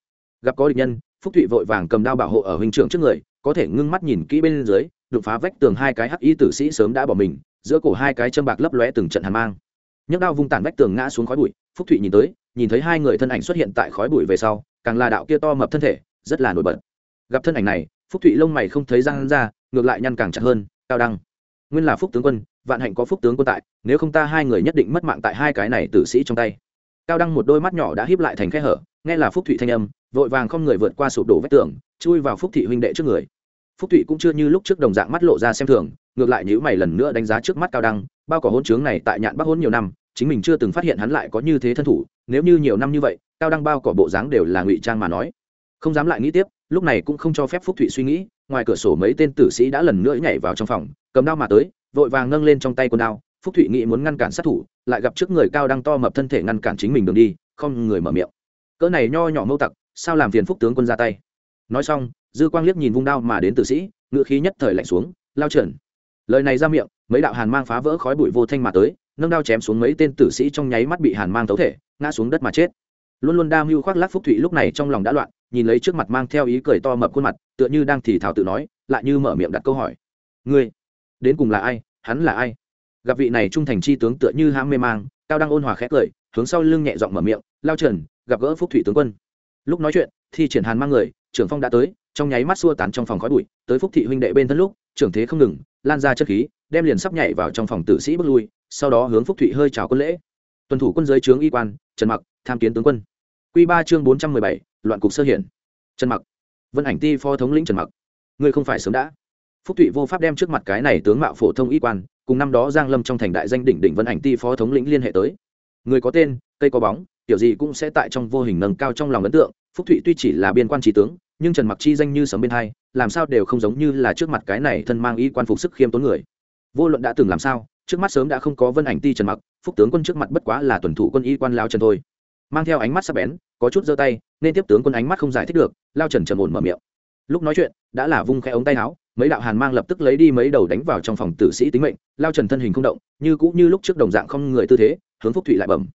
[SPEAKER 1] Gặp có địch nhân, phúc thụy vội vàng cầm đao bảo hộ ở huynh trưởng trước người, có thể ngưng mắt nhìn kỹ bên dưới đụng phá vách tường hai cái hắc y tử sĩ sớm đã bỏ mình, giữa cổ hai cái châm bạc lấp lóe từng trận hàn mang. Nhấc đao vung tản vách tường ngã xuống khói bụi, phúc thụy nhìn tới, nhìn thấy hai người thân ảnh xuất hiện tại khói bụi về sau, càng là đạo kia to mập thân thể, rất là nổi bật. Gặp thân ảnh này, phúc thụy lông mày không thấy răng ra, ngược lại nhăn càng chặt hơn, cao đăng. Nguyên là phúc tướng quân, vạn hạnh có phúc tướng quân tại, nếu không ta hai người nhất định mất mạng tại hai cái này tử sĩ trong tay. Cao đăng một đôi mắt nhỏ đã híp lại thành khe hở, nghe là phúc thụy thanh âm, vội vàng không người vượt qua sụp đổ vách tường, chui vào phúc thị huynh đệ trước người phúc thụy cũng chưa như lúc trước đồng dạng mắt lộ ra xem thường, ngược lại nhữ mày lần nữa đánh giá trước mắt cao đăng, bao cỏ hôn trướng này tại nhạn bắc hôn nhiều năm, chính mình chưa từng phát hiện hắn lại có như thế thân thủ, nếu như nhiều năm như vậy, cao đăng bao cỏ bộ dáng đều là ngụy trang mà nói. Không dám lại nghĩ tiếp, lúc này cũng không cho phép phúc thụy suy nghĩ, ngoài cửa sổ mấy tên tử sĩ đã lần nữa nhảy vào trong phòng, cầm đao mà tới, vội vàng nâng lên trong tay con đao. Phúc thụy nghĩ muốn ngăn cản sát thủ, lại gặp trước người cao đang to mập thân thể ngăn cản chính mình đường đi, không người mở miệng. Cỡ này nho nhỏ mâu tặc, sao làm phiền phúc tướng quân ra tay? Nói xong dư quang liếc nhìn vung đao mà đến tử sĩ, ngựa khí nhất thời lạnh xuống, lao trần. Lời này ra miệng, mấy đạo hàn mang phá vỡ khói bụi vô thanh mà tới, nâng đao chém xuống mấy tên tử sĩ trong nháy mắt bị hàn mang tấu thể, ngã xuống đất mà chết. Luôn luôn đa mưu khoác lác phúc thụy lúc này trong lòng đã loạn, nhìn lấy trước mặt mang theo ý cười to mập khuôn mặt, tựa như đang thì thảo tự nói, lại như mở miệng đặt câu hỏi. Ngươi, đến cùng là ai? Hắn là ai? Gặp vị này trung thành chi tướng tựa như ham mê mang, cao đang ôn hòa khét cười, hướng sau lưng nhẹ giọng mở miệng, lao trần, gặp gỡ phúc thủy tướng quân. Lúc nói chuyện thì triển hàn mang người, trưởng phong đã tới trong nháy mắt xua tán trong phòng khói bụi, tới phúc thị huynh đệ bên thân lúc, trưởng thế không ngừng, lan ra chất khí, đem liền sắp nhảy vào trong phòng tử sĩ bước lui, sau đó hướng phúc thụy hơi chào quân lễ. Tuần thủ quân giới trướng y quan, trần mặc, tham kiến tướng quân. Q ba chương bốn trăm mười bảy, loạn cục sơ hiển. Trần mặc. Vân ảnh ti phó thống lĩnh trần mặc. Ngươi không phải sớm đã. Phúc thụy vô pháp đem trước mặt cái này tướng mạo phổ thông y quan, cùng năm đó giang lâm trong thành đại danh đỉnh đỉnh vân ảnh ti phó thống lĩnh liên hệ tới. Người có tên, cây có bóng kiểu gì cũng sẽ tại trong vô hình nâng cao trong lòng ấn tượng, phúc thụy tuy chỉ là biên quan trí tướng nhưng trần mặc chi danh như sấm bên hai, làm sao đều không giống như là trước mặt cái này thân mang y quan phục sức khiêm tốn người. Vô luận đã từng làm sao, trước mắt sớm đã không có vân ảnh ti trần mặc, phúc tướng quân trước mặt bất quá là tuần thủ quân y quan lao trần thôi. Mang theo ánh mắt sắc bén, có chút giơ tay, nên tiếp tướng quân ánh mắt không giải thích được, lao trần trầm ổn mở miệng. Lúc nói chuyện, đã là vung khẽ ống tay áo, mấy đạo hàn mang lập tức lấy đi mấy đầu đánh vào trong phòng tử sĩ tính mệnh, lao trần thân hình không động, như cũ như lúc trước đồng dạng không người tư thế, hướng phúc thụy lại bẩm.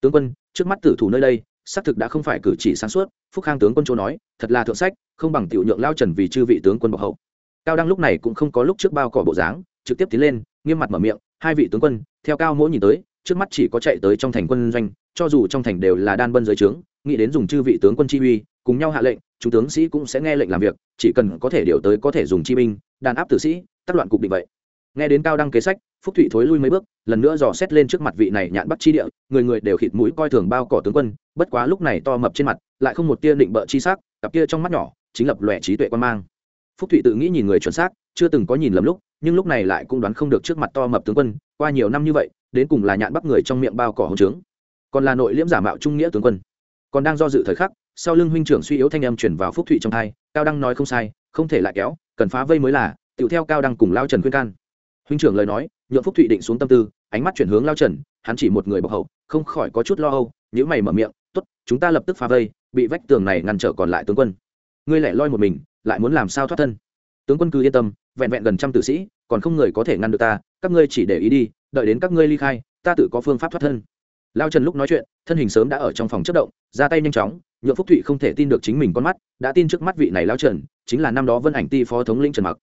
[SPEAKER 1] Tướng quân, trước mắt tử thủ nơi đây xác thực đã không phải cử chỉ sáng suốt, phúc khang tướng quân chỗ nói, thật là thượng sách, không bằng tiểu nhượng lao trần vì chư vị tướng quân bọc hậu. Cao đăng lúc này cũng không có lúc trước bao cỏ bộ dáng, trực tiếp tiến lên, nghiêm mặt mở miệng, hai vị tướng quân, theo cao mỗi nhìn tới, trước mắt chỉ có chạy tới trong thành quân doanh, cho dù trong thành đều là đan bân giới trướng, nghĩ đến dùng chư vị tướng quân chi uy, cùng nhau hạ lệnh, chúng tướng sĩ cũng sẽ nghe lệnh làm việc, chỉ cần có thể điều tới có thể dùng chi binh, đàn áp tử sĩ tác loạn cục định vậy. Nghe đến cao đăng kế sách phúc thụy thối lui mấy bước, lần nữa dò xét lên trước mặt vị này nhạn bắt chi địa, người người đều khịt mũi coi thường bao cỏ tướng quân, bất quá lúc này to mập trên mặt, lại không một tia định bợ chi sắc, cặp kia trong mắt nhỏ, chính lập lòe trí tuệ quan mang. Phúc thụy tự nghĩ nhìn người chuẩn xác, chưa từng có nhìn lầm lúc, nhưng lúc này lại cũng đoán không được trước mặt to mập tướng quân, qua nhiều năm như vậy, đến cùng là nhạn bắt người trong miệng bao cỏ hồng trướng, còn là nội liễm giả mạo trung nghĩa tướng quân. Còn đang do dự thời khắc, sau lưng huynh trưởng suy yếu thanh âm chuyển vào phúc thụy trong hai cao đăng nói không sai, không thể lại kéo, cần phá vây mới là tựu theo cao đăng cùng lao trần khuyên can huynh trưởng lời nói, nhượng phúc thụy định xuống tâm tư, ánh mắt chuyển hướng lao trần, hắn chỉ một người bọc hậu, không khỏi có chút lo âu nếu mày mở miệng, tốt, chúng ta lập tức phá vây, bị vách tường này ngăn trở còn lại tướng quân. Ngươi lại loi một mình, lại muốn làm sao thoát thân? Tướng quân cứ yên tâm, vẹn vẹn gần trăm tử sĩ, còn không người có thể ngăn được ta, các ngươi chỉ để ý đi, đợi đến các ngươi ly khai, ta tự có phương pháp thoát thân. Lao trần lúc nói chuyện, thân hình sớm đã ở trong phòng chất động, ra tay nhanh chóng, nhượng phúc thụy không thể tin được chính mình con mắt, đã tin trước mắt vị này lao trần, chính là năm đó vân ảnh ti phó thống lĩnh trần mặc.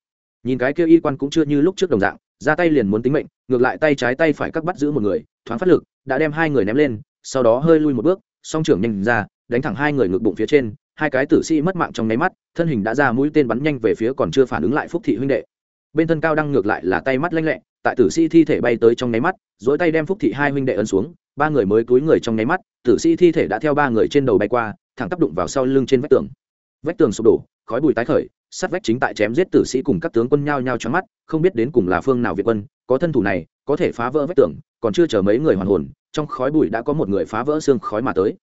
[SPEAKER 1] Nhìn cái kia y quan cũng chưa như lúc trước đồng dạng ra tay liền muốn tính mệnh, ngược lại tay trái tay phải cắt bắt giữ một người, thoáng phát lực, đã đem hai người ném lên, sau đó hơi lui một bước, song trưởng nhanh ra, đánh thẳng hai người ngực bụng phía trên, hai cái tử sĩ mất mạng trong nháy mắt, thân hình đã ra mũi tên bắn nhanh về phía còn chưa phản ứng lại phúc thị huynh đệ. Bên thân cao đăng ngược lại là tay mắt lanh lẹ, tại tử sĩ thi thể bay tới trong nháy mắt dỗi tay đem phúc thị hai huynh đệ ấn xuống, ba người mới cúi người trong nháy mắt, tử sĩ thi thể đã theo ba người trên đầu bay qua, thẳng tác đụng vào sau lưng trên vách tường. Vách tường sụp đổ, khói bùi tái khởi sát vách chính tại chém giết tử sĩ cùng các tướng quân nhao nhao cho mắt, không biết đến cùng là phương nào việt quân, có thân thủ này, có thể phá vỡ vách tường, còn chưa chờ mấy người hoàn hồn, trong khói bụi đã có một người phá vỡ xương khói mà tới.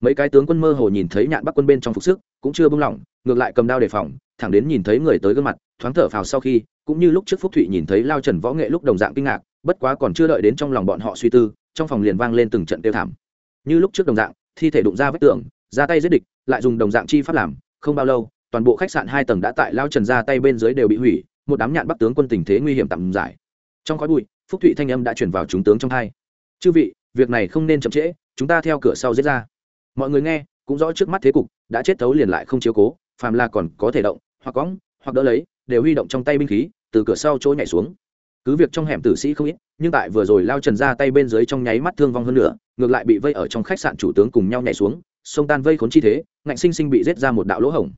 [SPEAKER 1] Mấy cái tướng quân mơ hồ nhìn thấy nhạn bắc quân bên trong phục sức, cũng chưa buông lỏng, ngược lại cầm đao đề phòng, thẳng đến nhìn thấy người tới gương mặt, thoáng thở phào sau khi, cũng như lúc trước phúc thụy nhìn thấy lao trần võ nghệ lúc đồng dạng kinh ngạc, bất quá còn chưa đợi đến trong lòng bọn họ suy tư, trong phòng liền vang lên từng trận tiêu thảm. Như lúc trước đồng dạng, thi thể đụng ra vách tường, ra tay giết địch, lại dùng đồng dạng chi pháp làm, không bao lâu toàn bộ khách sạn hai tầng đã tại lao trần ra tay bên dưới đều bị hủy, một đám nhạn bắc tướng quân tình thế nguy hiểm tạm giải trong khói bụi, phúc thụy thanh âm đã chuyển vào chúng tướng trong hai. Chư vị, việc này không nên chậm trễ, chúng ta theo cửa sau giết ra. Mọi người nghe, cũng rõ trước mắt thế cục, đã chết thấu liền lại không chiếu cố, phàm là còn có thể động, hoặc cóng hoặc đỡ lấy, đều huy động trong tay binh khí, từ cửa sau chỗ nhảy xuống. Cứ việc trong hẻm tử sĩ không ít, nhưng tại vừa rồi lao trần ra tay bên dưới trong nháy mắt thương vong hơn nữa ngược lại bị vây ở trong khách sạn chủ tướng cùng nhau nhảy xuống sông tan vây khốn chi thế, ngạnh sinh sinh bị rết ra một đạo lỗ hổng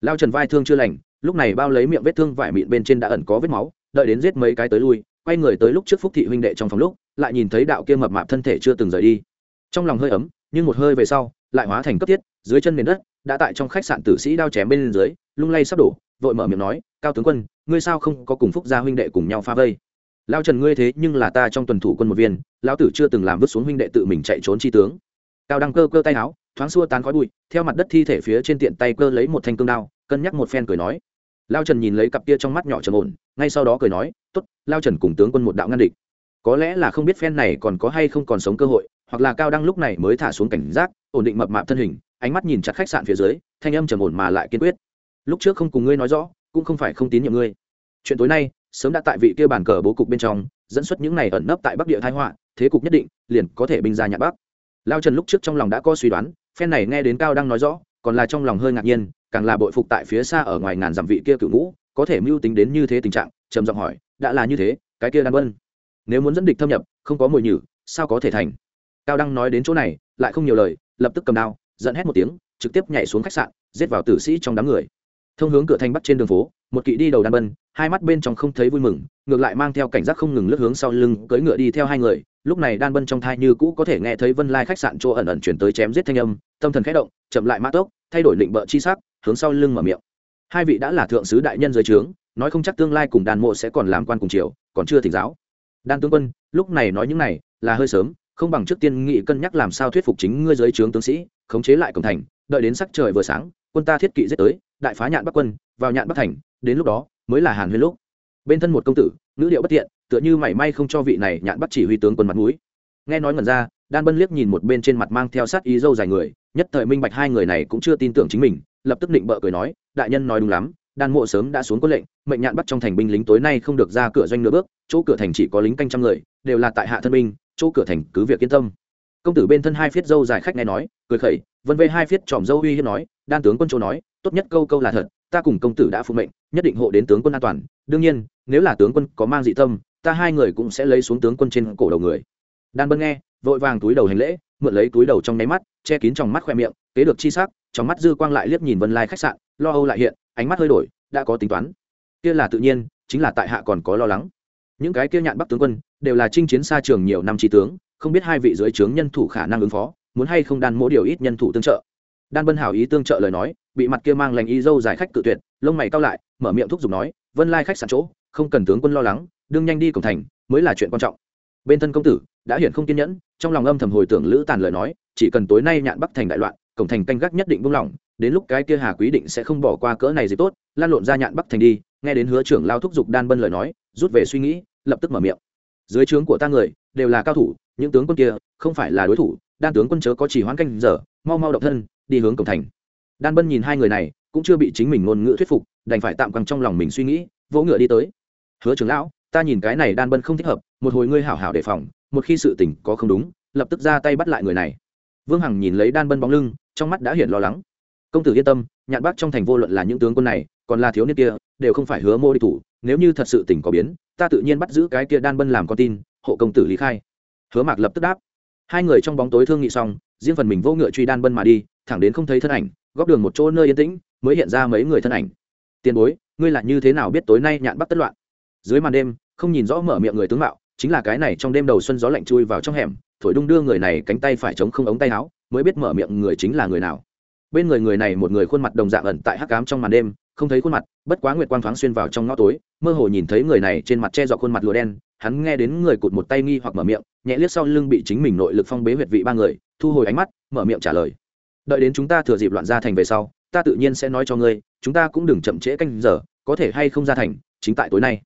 [SPEAKER 1] lao trần vai thương chưa lành lúc này bao lấy miệng vết thương vải mịn bên trên đã ẩn có vết máu đợi đến giết mấy cái tới lui quay người tới lúc trước phúc thị huynh đệ trong phòng lúc lại nhìn thấy đạo kia mập mạp thân thể chưa từng rời đi. Trong lòng hơi ấm nhưng một hơi về sau lại hóa thành cấp thiết, dưới chân nền đất đã tại trong khách sạn tử sĩ đao chém bên dưới lung lay sắp đổ vội mở miệng nói cao tướng quân ngươi sao không có cùng phúc gia huynh đệ cùng nhau pha vây? Lao trần ngươi thế nhưng là ta trong tuần thủ quân một viên lão tử chưa từng làm vứt xuống huynh đệ tự mình chạy trốn chi tướng. Cao đăng cơ cơ tay áo thoáng xua tán khói bụi, theo mặt đất thi thể phía trên tiện tay cơ lấy một thanh cương đao, cân nhắc một phen cười nói. Lao trần nhìn lấy cặp kia trong mắt nhỏ trầm ổn, ngay sau đó cười nói t ố t lao trần cùng tướng quân một đạo ngăn địch. Có lẽ là không biết phen này còn có hay không còn sống cơ hội, hoặc là cao đăng lúc này mới thả xuống cảnh giác, ổn định mập mạp thân hình, ánh mắt nhìn chặt khách sạn phía dưới, thanh âm trầm ổn mà lại kiên quyết. Lúc trước không cùng ngươi nói rõ, cũng không phải không tín nhiệm ngươi. Chuyện tối nay, sớm đã tại vị kia bàn cờ bố cục bên trong, dẫn xuất những này ẩn nấp tại bắc địa thái họa, thế cục nhất định, liền có thể binh ra nhạn bắc. Lao trần lúc trước trong lòng đã có suy đoán phen này nghe đến cao đang nói rõ, còn là trong lòng hơi ngạc nhiên, càng là bội phục tại phía xa ở ngoài ngàn dặm vị kia cựu ngũ, có thể mưu tính đến như thế tình trạng, trầm giọng hỏi, đã là như thế, cái kia đan vân, nếu muốn dẫn địch thâm nhập, không có mùi nhử, sao có thể thành? Cao đăng nói đến chỗ này, lại không nhiều lời, lập tức cầm đao dẫn hét một tiếng, trực tiếp nhảy xuống khách sạn, giết vào tử sĩ trong đám người. Thông hướng cửa thành bắc trên đường phố, một kỵ đi đầu đan bân hai mắt bên trong không thấy vui mừng, ngược lại mang theo cảnh giác không ngừng lướt hướng sau lưng, cưỡi ngựa đi theo hai người lúc này đan bân trong thai như cũ có thể nghe thấy vân lai khách sạn chỗ ẩn ẩn chuyển tới chém giết thanh âm, tâm thần khẽ động, chậm lại mã tốc, thay đổi định bợ chi sắc, hướng sau lưng mở miệng. Hai vị đã là thượng sứ đại nhân dưới trướng, nói không chắc tương lai cùng đàn mộ sẽ còn làm quan cùng triều, còn chưa thỉnh giáo. Đan tướng quân, lúc này nói những này, là hơi sớm, không bằng trước tiên nghị cân nhắc làm sao thuyết phục chính ngươi dưới trướng tướng sĩ, khống chế lại cổng thành, đợi đến sắc trời vừa sáng, quân ta thiết kỵ giết tới, đại phá nhạn bắc quân, vào nhạn bắc thành, đến lúc đó mới là hàn huyên lúc. Bên thân một công tử, ngữ điệu bất tiện tựa như mảy may không cho vị này nhạn bắt chỉ huy tướng quân mặt mũi. Nghe nói ngẩn ra, đan bân liếc nhìn một bên trên mặt mang theo sát ý dâu dài người, nhất thời minh bạch hai người này cũng chưa tin tưởng chính mình, lập tức định bợ cười nói, đại nhân nói đúng lắm, đan mộ sớm đã xuống có lệnh, mệnh nhạn bắt trong thành binh lính tối nay không được ra cửa doanh nửa bước, chỗ cửa thành chỉ có lính canh trăm người, đều là tại hạ thân binh, chỗ cửa thành cứ việc yên tâm. Công tử bên thân hai phiết dâu dài khách nghe nói, cười khẩy, vân vê hai phiết tròm dâu uy hiếp nói, đan tướng quân châu nói, tốt nhất câu câu là thật, ta cùng công tử đã phụ mệnh, nhất định hộ đến tướng quân an toàn, đương nhiên, nếu là tướng quân có mang dị tâm ta hai người cũng sẽ lấy xuống tướng quân trên cổ đầu người. Đan bân nghe, vội vàng túi đầu hành lễ, mượn lấy túi đầu trong nháy mắt, che kín trong mắt khoe miệng, kế được chi sắc, trong mắt dư quang lại liếc nhìn vân lai khách sạn, lo âu lại hiện, ánh mắt hơi đổi, đã có tính toán. Kia là tự nhiên, chính là tại hạ còn có lo lắng. Những cái kia nhạn bắc tướng quân, đều là chinh chiến xa trường nhiều năm trí tướng, không biết hai vị dưới trướng nhân thủ khả năng ứng phó, muốn hay không đan mỗi điều ít nhân thủ tương trợ. Đan bân hảo ý tương trợ lời nói, bị mặt kia mang lành y dâu dài khách cự tuyệt, lông mày cao lại, mở miệng thúc giục nói, vân lai khách sạn chỗ không cần tướng quân lo lắng, đương nhanh đi cổng thành, mới là chuyện quan trọng. Bên thân công tử, đã hiện không kiên nhẫn, trong lòng âm thầm hồi tưởng lữ tàn lời nói, chỉ cần tối nay nhạn bắc thành đại loạn, cổng thành canh gác nhất định buông lỏng, đến lúc cái kia hà quý định sẽ không bỏ qua cỡ này gì tốt, lan lộn ra nhạn bắc thành đi, nghe đến hứa trưởng lao thúc giục đan bân lời nói, rút về suy nghĩ, lập tức mở miệng. Dưới trướng của ta người, đều là cao thủ, những tướng quân kia, không phải là đối thủ, đan tướng quân chớ có chỉ hoãn canh giờ, mau mau động thân, đi hướng cổng thành. Đan bân nhìn hai người này, cũng chưa bị chính mình ngôn ngữ thuyết phục, đành phải tạm quăng trong lòng mình suy nghĩ, vỗ ngựa đi tới hứa trưởng lão, ta nhìn cái này đan bân không thích hợp, một hồi ngươi hảo hảo đề phòng, một khi sự tình có không đúng, lập tức ra tay bắt lại người này. Vương hằng nhìn lấy đan bân bóng lưng, trong mắt đã hiện lo lắng. Công tử yên tâm, nhạn bác trong thành vô luận là những tướng quân này, còn là thiếu niên kia, đều không phải hứa mô đi thủ, nếu như thật sự tình có biến, ta tự nhiên bắt giữ cái kia đan bân làm con tin, hộ công tử lý khai. Hứa mạc lập tức đáp. Hai người trong bóng tối thương nghị xong, riêng phần mình vô ngựa truy đan bân mà đi, thẳng đến không thấy thân ảnh góp đường một chỗ nơi yên tĩnh, mới hiện ra mấy người thân ảnh. Tiền bối, ngươi là như thế nào biết tối nay nhạn bắt tất loạn? Dưới màn đêm, không nhìn rõ mở miệng người tướng mạo, chính là cái này trong đêm đầu xuân gió lạnh chui vào trong hẻm, thổi đung đưa người này cánh tay phải chống không ống tay áo, mới biết mở miệng người chính là người nào. Bên người người này một người khuôn mặt đồng dạng ẩn tại hắc cám trong màn đêm, không thấy khuôn mặt, bất quá nguyệt quang thoáng xuyên vào trong ngõ tối, mơ hồ nhìn thấy người này trên mặt che dọc khuôn mặt lụa đen, hắn nghe đến người cụt một tay nghi hoặc mở miệng, nhẹ liếc sau lưng bị chính mình nội lực phong bế huyệt vị ba người, thu hồi ánh mắt, mở miệng trả lời. Đợi đến chúng ta thừa dịp loạn ra thành về sau, ta tự nhiên sẽ nói cho ngươi, chúng ta cũng đừng chậm trễ canh giờ, có thể hay không ra thành, chính tại tối nay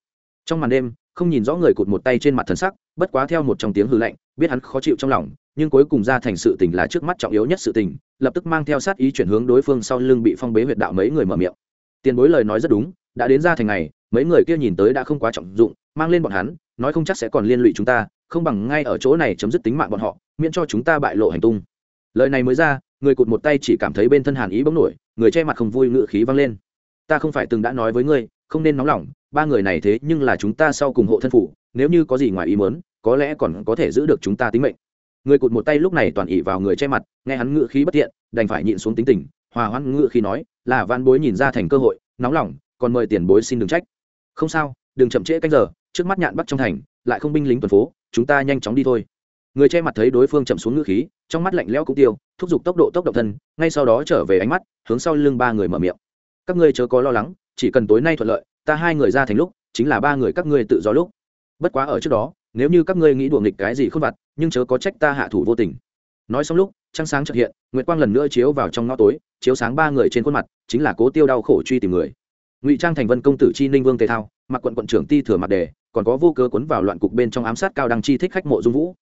[SPEAKER 1] trong màn đêm, không nhìn rõ người cụt một tay trên mặt thần sắc, bất quá theo một trong tiếng hư lạnh, biết hắn khó chịu trong lòng, nhưng cuối cùng ra thành sự tình là trước mắt trọng yếu nhất sự tình, lập tức mang theo sát ý chuyển hướng đối phương sau lưng bị phong bế huyệt đạo mấy người mở miệng. Tiền bối lời nói rất đúng, đã đến ra thành này mấy người kia nhìn tới đã không quá trọng dụng, mang lên bọn hắn, nói không chắc sẽ còn liên lụy chúng ta, không bằng ngay ở chỗ này chấm dứt tính mạng bọn họ, miễn cho chúng ta bại lộ hành tung. Lời này mới ra, người cụt một tay chỉ cảm thấy bên thân hàn ý bỗng nổi, người che mặt không vui ngự khí vang lên. Ta không phải từng đã nói với ngươi, không nên nóng lòng ba người này thế nhưng là chúng ta sau cùng hộ thân phủ, nếu như có gì ngoài ý mớn có lẽ còn có thể giữ được chúng ta tính mệnh. Người cụt một tay lúc này toàn ỉ vào người che mặt, nghe hắn ngự khí bất tiện đành phải nhịn xuống tính tình, hòa hoãn ngự khí nói, là van bối nhìn ra thành cơ hội, nóng lòng, còn mời tiền bối xin đừng trách. Không sao, đừng chậm trễ canh giờ, trước mắt nhạn bắt trong thành, lại không binh lính tuần phố, chúng ta nhanh chóng đi thôi. Người che mặt thấy đối phương chậm xuống ngữ khí, trong mắt lạnh lẽo cũng tiêu, thúc giục tốc độ tốc độ thân, ngay sau đó trở về ánh mắt, hướng sau lưng ba người mở miệng. Các ngươi chớ có lo lắng, chỉ cần tối nay thuận lợi ta hai người ra thành lúc, chính là ba người các ngươi tự do lúc. Bất quá ở trước đó, nếu như các ngươi nghĩ đùa nghịch cái gì không vặt, nhưng chớ có trách ta hạ thủ vô tình. Nói xong lúc, trăng sáng chợt hiện, nguyệt quang lần nữa chiếu vào trong ngõ tối, chiếu sáng ba người trên khuôn mặt, chính là cố tiêu đau khổ truy tìm người. Ngụy trang thành vân công tử chi ninh vương tề thao, mặc quận quận trưởng ti thừa mặt đề, còn có vô cơ cuốn vào loạn cục bên trong ám sát cao đăng chi thích khách mộ dung vũ.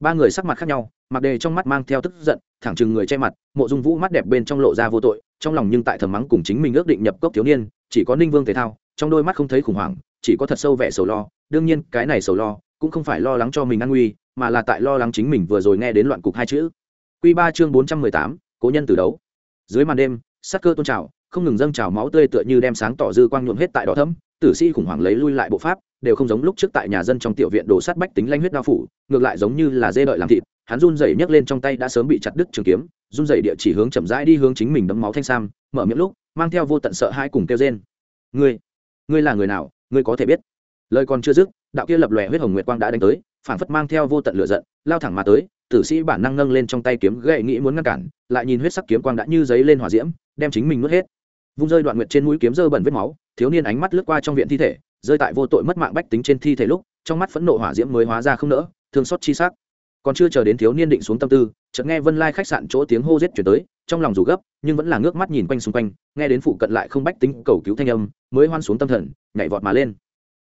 [SPEAKER 1] Ba người sắc mặt khác nhau, mặc đề trong mắt mang theo tức giận, thẳng chừng người che mặt, mộ dung vũ mắt đẹp bên trong lộ ra vô tội, trong lòng nhưng tại thầm mắng cùng chính mình ước định nhập cốc thiếu niên, chỉ có ninh vương thể thao trong đôi mắt không thấy khủng hoảng, chỉ có thật sâu vẻ sầu lo. Đương nhiên, cái này sầu lo cũng không phải lo lắng cho mình an nguy, mà là tại lo lắng chính mình vừa rồi nghe đến loạn cục hai chữ. Q ba chương bốn trăm mười tám, cố nhân từ đấu. Dưới màn đêm, sắc cơ tôn trào, không ngừng dâng trào máu tươi tựa như đem sáng tỏ dư quang nhuộm hết tại đỏ thấm tử sĩ khủng hoảng lấy lui lại bộ pháp, đều không giống lúc trước tại nhà dân trong tiểu viện đổ sát bách tính lanh huyết đao phủ, ngược lại giống như là dê đợi làm thịt. Hắn run rẩy nhấc lên trong tay đã sớm bị chặt đứt trường kiếm, run rẩy địa chỉ hướng chậm rãi đi hướng chính mình đấm máu thanh sam, mở miệng lúc, mang theo vô tận sợ hãi cùng kêu rên. Ngươi ngươi là người nào, ngươi có thể biết. Lời còn chưa dứt, đạo kia lập lòe huyết hồng nguyệt quang đã đánh tới phản phất mang theo vô tận lửa giận, lao thẳng mà tới, tử sĩ bản năng nâng lên trong tay kiếm, gậy nghĩ muốn ngăn cản, lại nhìn huyết sắc kiếm quang đã như giấy lên hỏa diễm, đem chính mình nuốt hết. Vung rơi đoạn nguyệt trên mũi kiếm dơ bẩn vết máu, thiếu niên ánh mắt lướt qua trong viện thi thể, rơi tại vô tội mất mạng bách tính trên thi thể lúc, trong mắt phẫn nộ hỏa diễm mới hóa ra không nỡ, thương xót chi sắc. Còn chưa chờ đến thiếu niên định xuống tâm tư, chợt nghe vân lai khách sạn chỗ tiếng hô giết chuyển tới trong lòng dù gấp, nhưng vẫn là ngước mắt nhìn quanh xung quanh, nghe đến phụ cận lại không bách tính cầu cứu thanh âm, mới hoan xuống tâm thần, nhảy vọt mà lên.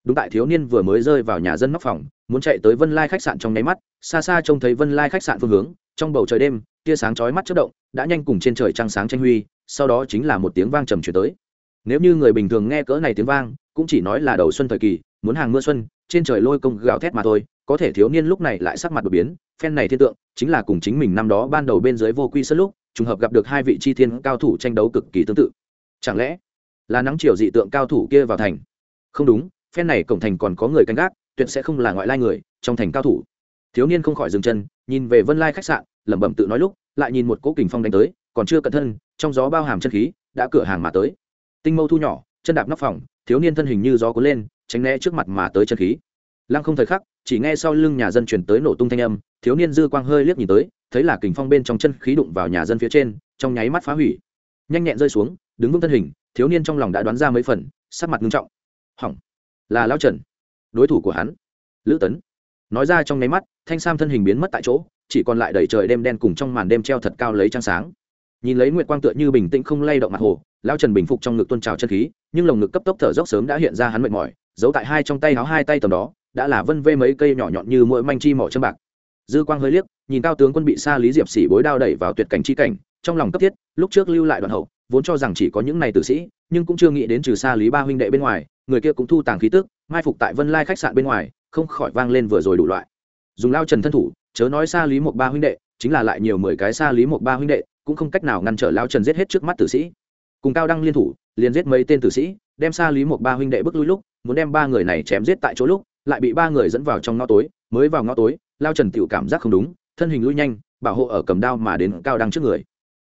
[SPEAKER 1] Đúng tại thiếu niên vừa mới rơi vào nhà dân nóc phòng, muốn chạy tới vân lai khách sạn trong nháy mắt, xa xa trông thấy vân lai khách sạn phương hướng, trong bầu trời đêm, tia sáng chói mắt chất động, đã nhanh cùng trên trời trăng sáng tranh huy, sau đó chính là một tiếng vang trầm chuyển tới. Nếu như người bình thường nghe cỡ này tiếng vang, cũng chỉ nói là đầu xuân thời kỳ, muốn hàng mưa xuân, trên trời lôi công gào thét mà thôi, có thể thiếu niên lúc này lại sắc mặt đột biến, phen này thiên tượng, chính là cùng chính mình năm đó ban đầu bên dưới vô quy sân lúc trùng hợp gặp được hai vị chi thiên cao thủ tranh đấu cực kỳ tương tự. Chẳng lẽ là nắng chiều dị tượng cao thủ kia vào thành? Không đúng, phen này cổng thành còn có người canh gác, tuyệt sẽ không là ngoại lai người, trong thành cao thủ. Thiếu niên không khỏi dừng chân, nhìn về vân lai khách sạn, lẩm bẩm tự nói lúc, lại nhìn một cỗ kình phong đánh tới, còn chưa cẩn thân, trong gió bao hàm chân khí, đã cửa hàng mà tới. Tinh mâu thu nhỏ, chân đạp nóc phòng, thiếu niên thân hình như gió cuốn lên, tránh né trước mặt mà tới chân khí. Lăng không thời khắc, chỉ nghe sau lưng nhà dân chuyển tới nổ tung thanh âm, thiếu niên dư quang hơi liếc nhìn tới thấy là kình phong bên trong chân khí đụng vào nhà dân phía trên, trong nháy mắt phá hủy. Nhanh nhẹn rơi xuống, đứng vững thân hình, thiếu niên trong lòng đã đoán ra mấy phần, sắc mặt nghiêm trọng. Hỏng. Là lao trần. Đối thủ của hắn. Lữ tấn. Nói ra trong nháy mắt, thanh sam thân hình biến mất tại chỗ, chỉ còn lại đầy trời đêm đen cùng trong màn đêm treo thật cao lấy trăng sáng. Nhìn lấy nguyệt quang tựa như bình tĩnh không lay động mặt hồ lao trần bình phục trong ngực tôn trào chân khí, nhưng lồng ngực cấp tốc thở dốc sớm đã hiện ra hắn mệt mỏi, giấu tại hai trong tay áo hai tay tầm đó, đã là vân vê mấy cây nhỏ nhọn như mỗi manh chi mỏ chân bạc dư quang hơi liếc, nhìn cao tướng quân bị xa lý diệp xỉ bối đao đẩy vào tuyệt cảnh chi cảnh, trong lòng cấp thiết, lúc trước lưu lại đoạn hậu, vốn cho rằng chỉ có những này tử sĩ, nhưng cũng chưa nghĩ đến trừ xa lý ba huynh đệ bên ngoài, người kia cũng thu tàng khí tức, mai phục tại vân lai khách sạn bên ngoài, không khỏi vang lên vừa rồi đủ loại. Dùng lao trần thân thủ, chớ nói xa lý một ba huynh đệ, chính là lại nhiều mười cái xa lý một ba huynh đệ, cũng không cách nào ngăn trở lao trần giết hết trước mắt tử sĩ. Cùng cao đăng liên thủ, liền giết mấy tên tử sĩ, đem xa lý một ba huynh đệ bước lui lúc, muốn đem ba người này chém giết tại chỗ lúc, lại bị ba người dẫn vào trong ngõ tối, mới vào ngõ tối lao trần tiểu cảm giác không đúng, thân hình lui nhanh, bảo hộ ở cầm đao mà đến cao đăng trước người.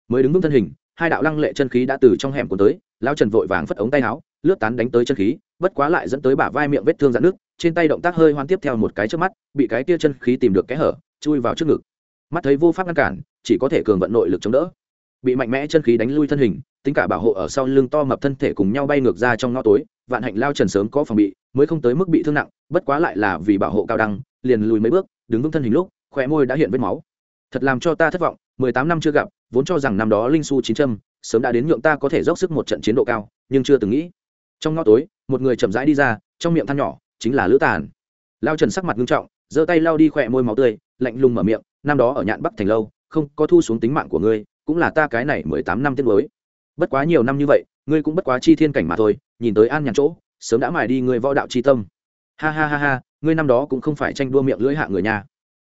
[SPEAKER 1] Mới đứng vững thân hình, hai đạo lăng lệ chân khí đã từ trong hẻm của tới, lao trần vội vàng phất ống tay áo, lướt tán đánh tới chân khí, bất quá lại dẫn tới bả vai miệng vết thương dạn nước trên tay động tác hơi hoan tiếp theo một cái trước mắt, bị cái kia chân khí tìm được kẽ hở, chui vào trước ngực. Mắt thấy vô pháp ngăn cản, chỉ có thể cường vận nội lực chống đỡ. Bị mạnh mẽ chân khí đánh lui thân hình, tính cả bảo hộ ở sau lưng to mập thân thể cùng nhau bay ngược ra trong ngõ tối, vạn hạnh lao trần sớm có phòng bị, mới không tới mức bị thương nặng, bất quá lại là vì bảo hộ cao đăng liền lùi mấy bước đứng vững thân hình lúc khỏe môi đã hiện vết máu. Thật làm cho ta thất vọng, mười tám năm chưa gặp, vốn cho rằng năm đó linh su chín trâm sớm đã đến nhượng ta có thể dốc sức một trận chiến độ cao, nhưng chưa từng nghĩ. Trong ngõ tối, một người chậm rãi đi ra, trong miệng than nhỏ, chính là lữ tàn. Lao trần sắc mặt nghiêm trọng, giơ tay lao đi khỏe môi máu tươi, lạnh lùng mở miệng, năm đó ở nhạn bắc thành lâu, không có thu xuống tính mạng của ngươi, cũng là ta cái này mười tám năm tiết mới bất quá nhiều năm như vậy, ngươi cũng bất quá chi thiên cảnh mà thôi, nhìn tới an nhàn chỗ, sớm đã mài đi ngươi võ đạo chi tâm. Ha ha ha ha ngươi năm đó cũng không phải tranh đua miệng lưỡi hạ người nhà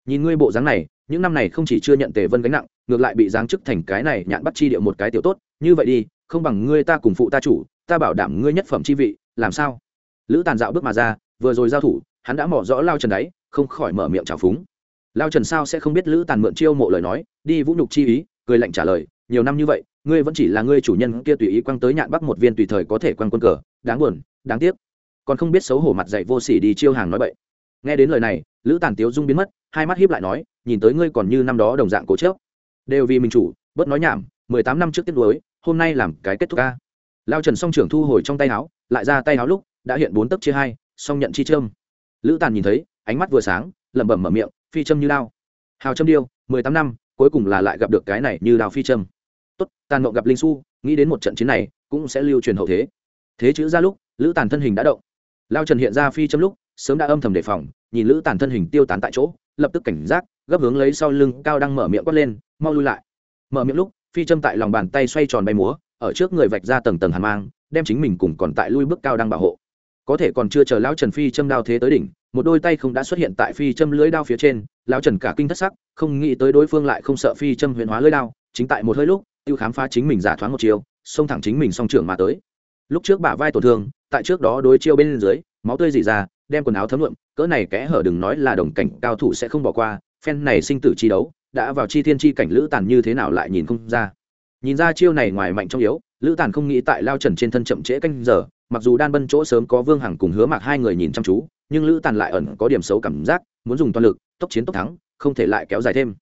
[SPEAKER 1] nhìn ngươi bộ dáng này, những năm này không chỉ chưa nhận tề vân gánh nặng, ngược lại bị giáng chức thành cái này nhạn bắt chi điệu một cái tiểu tốt, như vậy đi, không bằng ngươi ta cùng phụ ta chủ, ta bảo đảm ngươi nhất phẩm chi vị, làm sao? Lữ tàn dạo bước mà ra, vừa rồi giao thủ, hắn đã mỏ rõ lao trần đáy, không khỏi mở miệng trào phúng. Lao trần sao sẽ không biết lữ tàn mượn chiêu mộ lời nói, đi vũ nhục chi ý, cười lạnh trả lời, nhiều năm như vậy, ngươi vẫn chỉ là ngươi chủ nhân kia tùy ý quăng tới nhạn bắc một viên tùy thời có thể quăng quân cờ, đáng buồn, đáng tiếc còn không biết xấu hổ mặt dạy vô sỉ đi chiêu hàng nói bậy. Nghe đến lời này, lữ tàn tiếu dung biến mất, hai mắt hiếp lại nói, nhìn tới ngươi còn như năm đó đồng dạng cố chớp. Đều vì mình chủ, bớt nói nhảm, mười tám năm trước tiết đối hôm nay làm cái kết thúc ca. Lao trần song trưởng thu hồi trong tay áo, lại ra tay áo lúc, đã hiện bốn tấc chia hai, song nhận chi trâm lữ tàn nhìn thấy, ánh mắt vừa sáng, lẩm bẩm mở miệng, phi châm như đao. Hào châm điêu, mười tám năm, cuối cùng là lại gặp được cái này như đao phi châm. Tốt, tàn mộng gặp linh su nghĩ đến một trận chiến này, cũng sẽ lưu truyền hậu thế. Thế chữ ra lúc, lữ tàn thân hình đã động lao trần hiện ra phi châm lúc, sớm đã âm thầm đề phòng, nhìn lữ tàn thân hình tiêu tán tại chỗ, lập tức cảnh giác, gấp hướng lấy sau lưng cao đang mở miệng quát lên, mau lui lại. Mở miệng lúc, phi châm tại lòng bàn tay xoay tròn bay múa, ở trước người vạch ra tầng tầng hàn mang, đem chính mình cùng còn tại lui bước cao đang bảo hộ. Có thể còn chưa chờ lão trần phi châm đao thế tới đỉnh, một đôi tay không đã xuất hiện tại phi châm lưỡi đao phía trên lão trần cả kinh thất sắc, không nghĩ tới đối phương lại không sợ phi châm huyền hóa lưỡi đao, chính tại một hơi lúc, tiêu khám phá chính mình giả thoáng một chiều, xông thẳng chính mình song trưởng mà tới lúc trước bả vai tổn thương, tại trước đó đối chiêu bên dưới, máu tươi dỉ ra, đem quần áo thấm nhuộm, cỡ này kẽ hở đừng nói là đồng cảnh cao thủ sẽ không bỏ qua, phen này sinh tử chi đấu, đã vào chi thiên chi cảnh lữ tàn như thế nào lại nhìn không ra. Nhìn ra chiêu này ngoài mạnh trong yếu, lữ tàn không nghĩ tại lao trần trên thân chậm trễ canh giờ, mặc dù đan bân chỗ sớm có vương hằng cùng hứa mặc hai người nhìn chăm chú, nhưng lữ tàn lại ẩn có điểm xấu cảm giác, muốn dùng toàn lực, tốc chiến tốc thắng, không thể lại kéo dài thêm.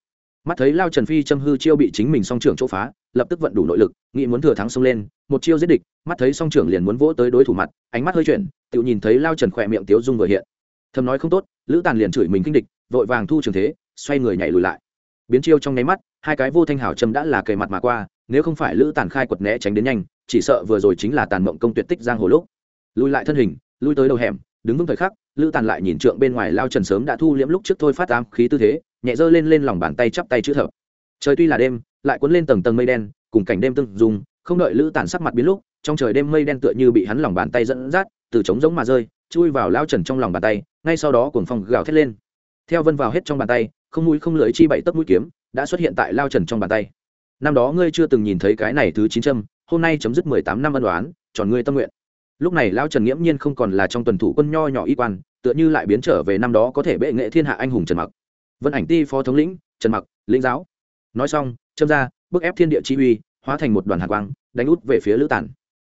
[SPEAKER 1] Mắt thấy lao trần phi châm hư chiêu bị chính mình song trưởng chỗ phá lập tức vận đủ nội lực, nghĩ muốn thừa thắng xông lên, một chiêu giết địch, mắt thấy song trưởng liền muốn vỗ tới đối thủ mặt, ánh mắt hơi chuyển tự nhìn thấy lao trần khỏe miệng tiếu dung vừa hiện. Thầm nói không tốt, lữ tàn liền chửi mình kinh địch, vội vàng thu trường thế, xoay người nhảy lùi lại. Biến chiêu trong nháy mắt, hai cái vô thanh hảo châm đã là kề mặt mà qua, nếu không phải lữ tàn khai quật né tránh đến nhanh, chỉ sợ vừa rồi chính là tàn mộng công tuyệt tích giang hồ lúc. Lùi lại thân hình, lui tới đầu hẻm, đứng vững thời khắc, lữ tàn lại nhìn trượng bên ngoài lao trần sớm đã thu liễm lúc trước thôi phát ám khí tư thế, nhẹ giơ lên lên lòng bàn tay chắp tay chữ thập. Trời tuy là đêm lại cuốn lên tầng tầng mây đen, cùng cảnh đêm tương dùng không đợi lữ tàn sắc mặt biến lúc, trong trời đêm mây đen tựa như bị hắn lòng bàn tay dẫn dắt, từ trống giống mà rơi, chui vào lao trần trong lòng bàn tay, ngay sau đó cuồng phong gào thét lên. Theo vân vào hết trong bàn tay, không mũi không lưỡi chi bảy tấc mũi kiếm, đã xuất hiện tại lao trần trong bàn tay. Năm đó ngươi chưa từng nhìn thấy cái này thứ chín châm, hôm nay chấm dứt mười tám năm ân đoán tròn ngươi tâm nguyện. Lúc này lao trần nghiễm nhiên không còn là trong tuần thủ quân nho nhỏ y quan, tựa như lại biến trở về năm đó có thể bệ nghệ thiên hạ anh hùng trần mặc. Vân ảnh ti phó thống lĩnh, trần mặc, lĩnh giáo nói xong, châm ra, bức ép thiên địa chi uy, hóa thành một đoàn hạ quang, đánh út về phía lữ tản.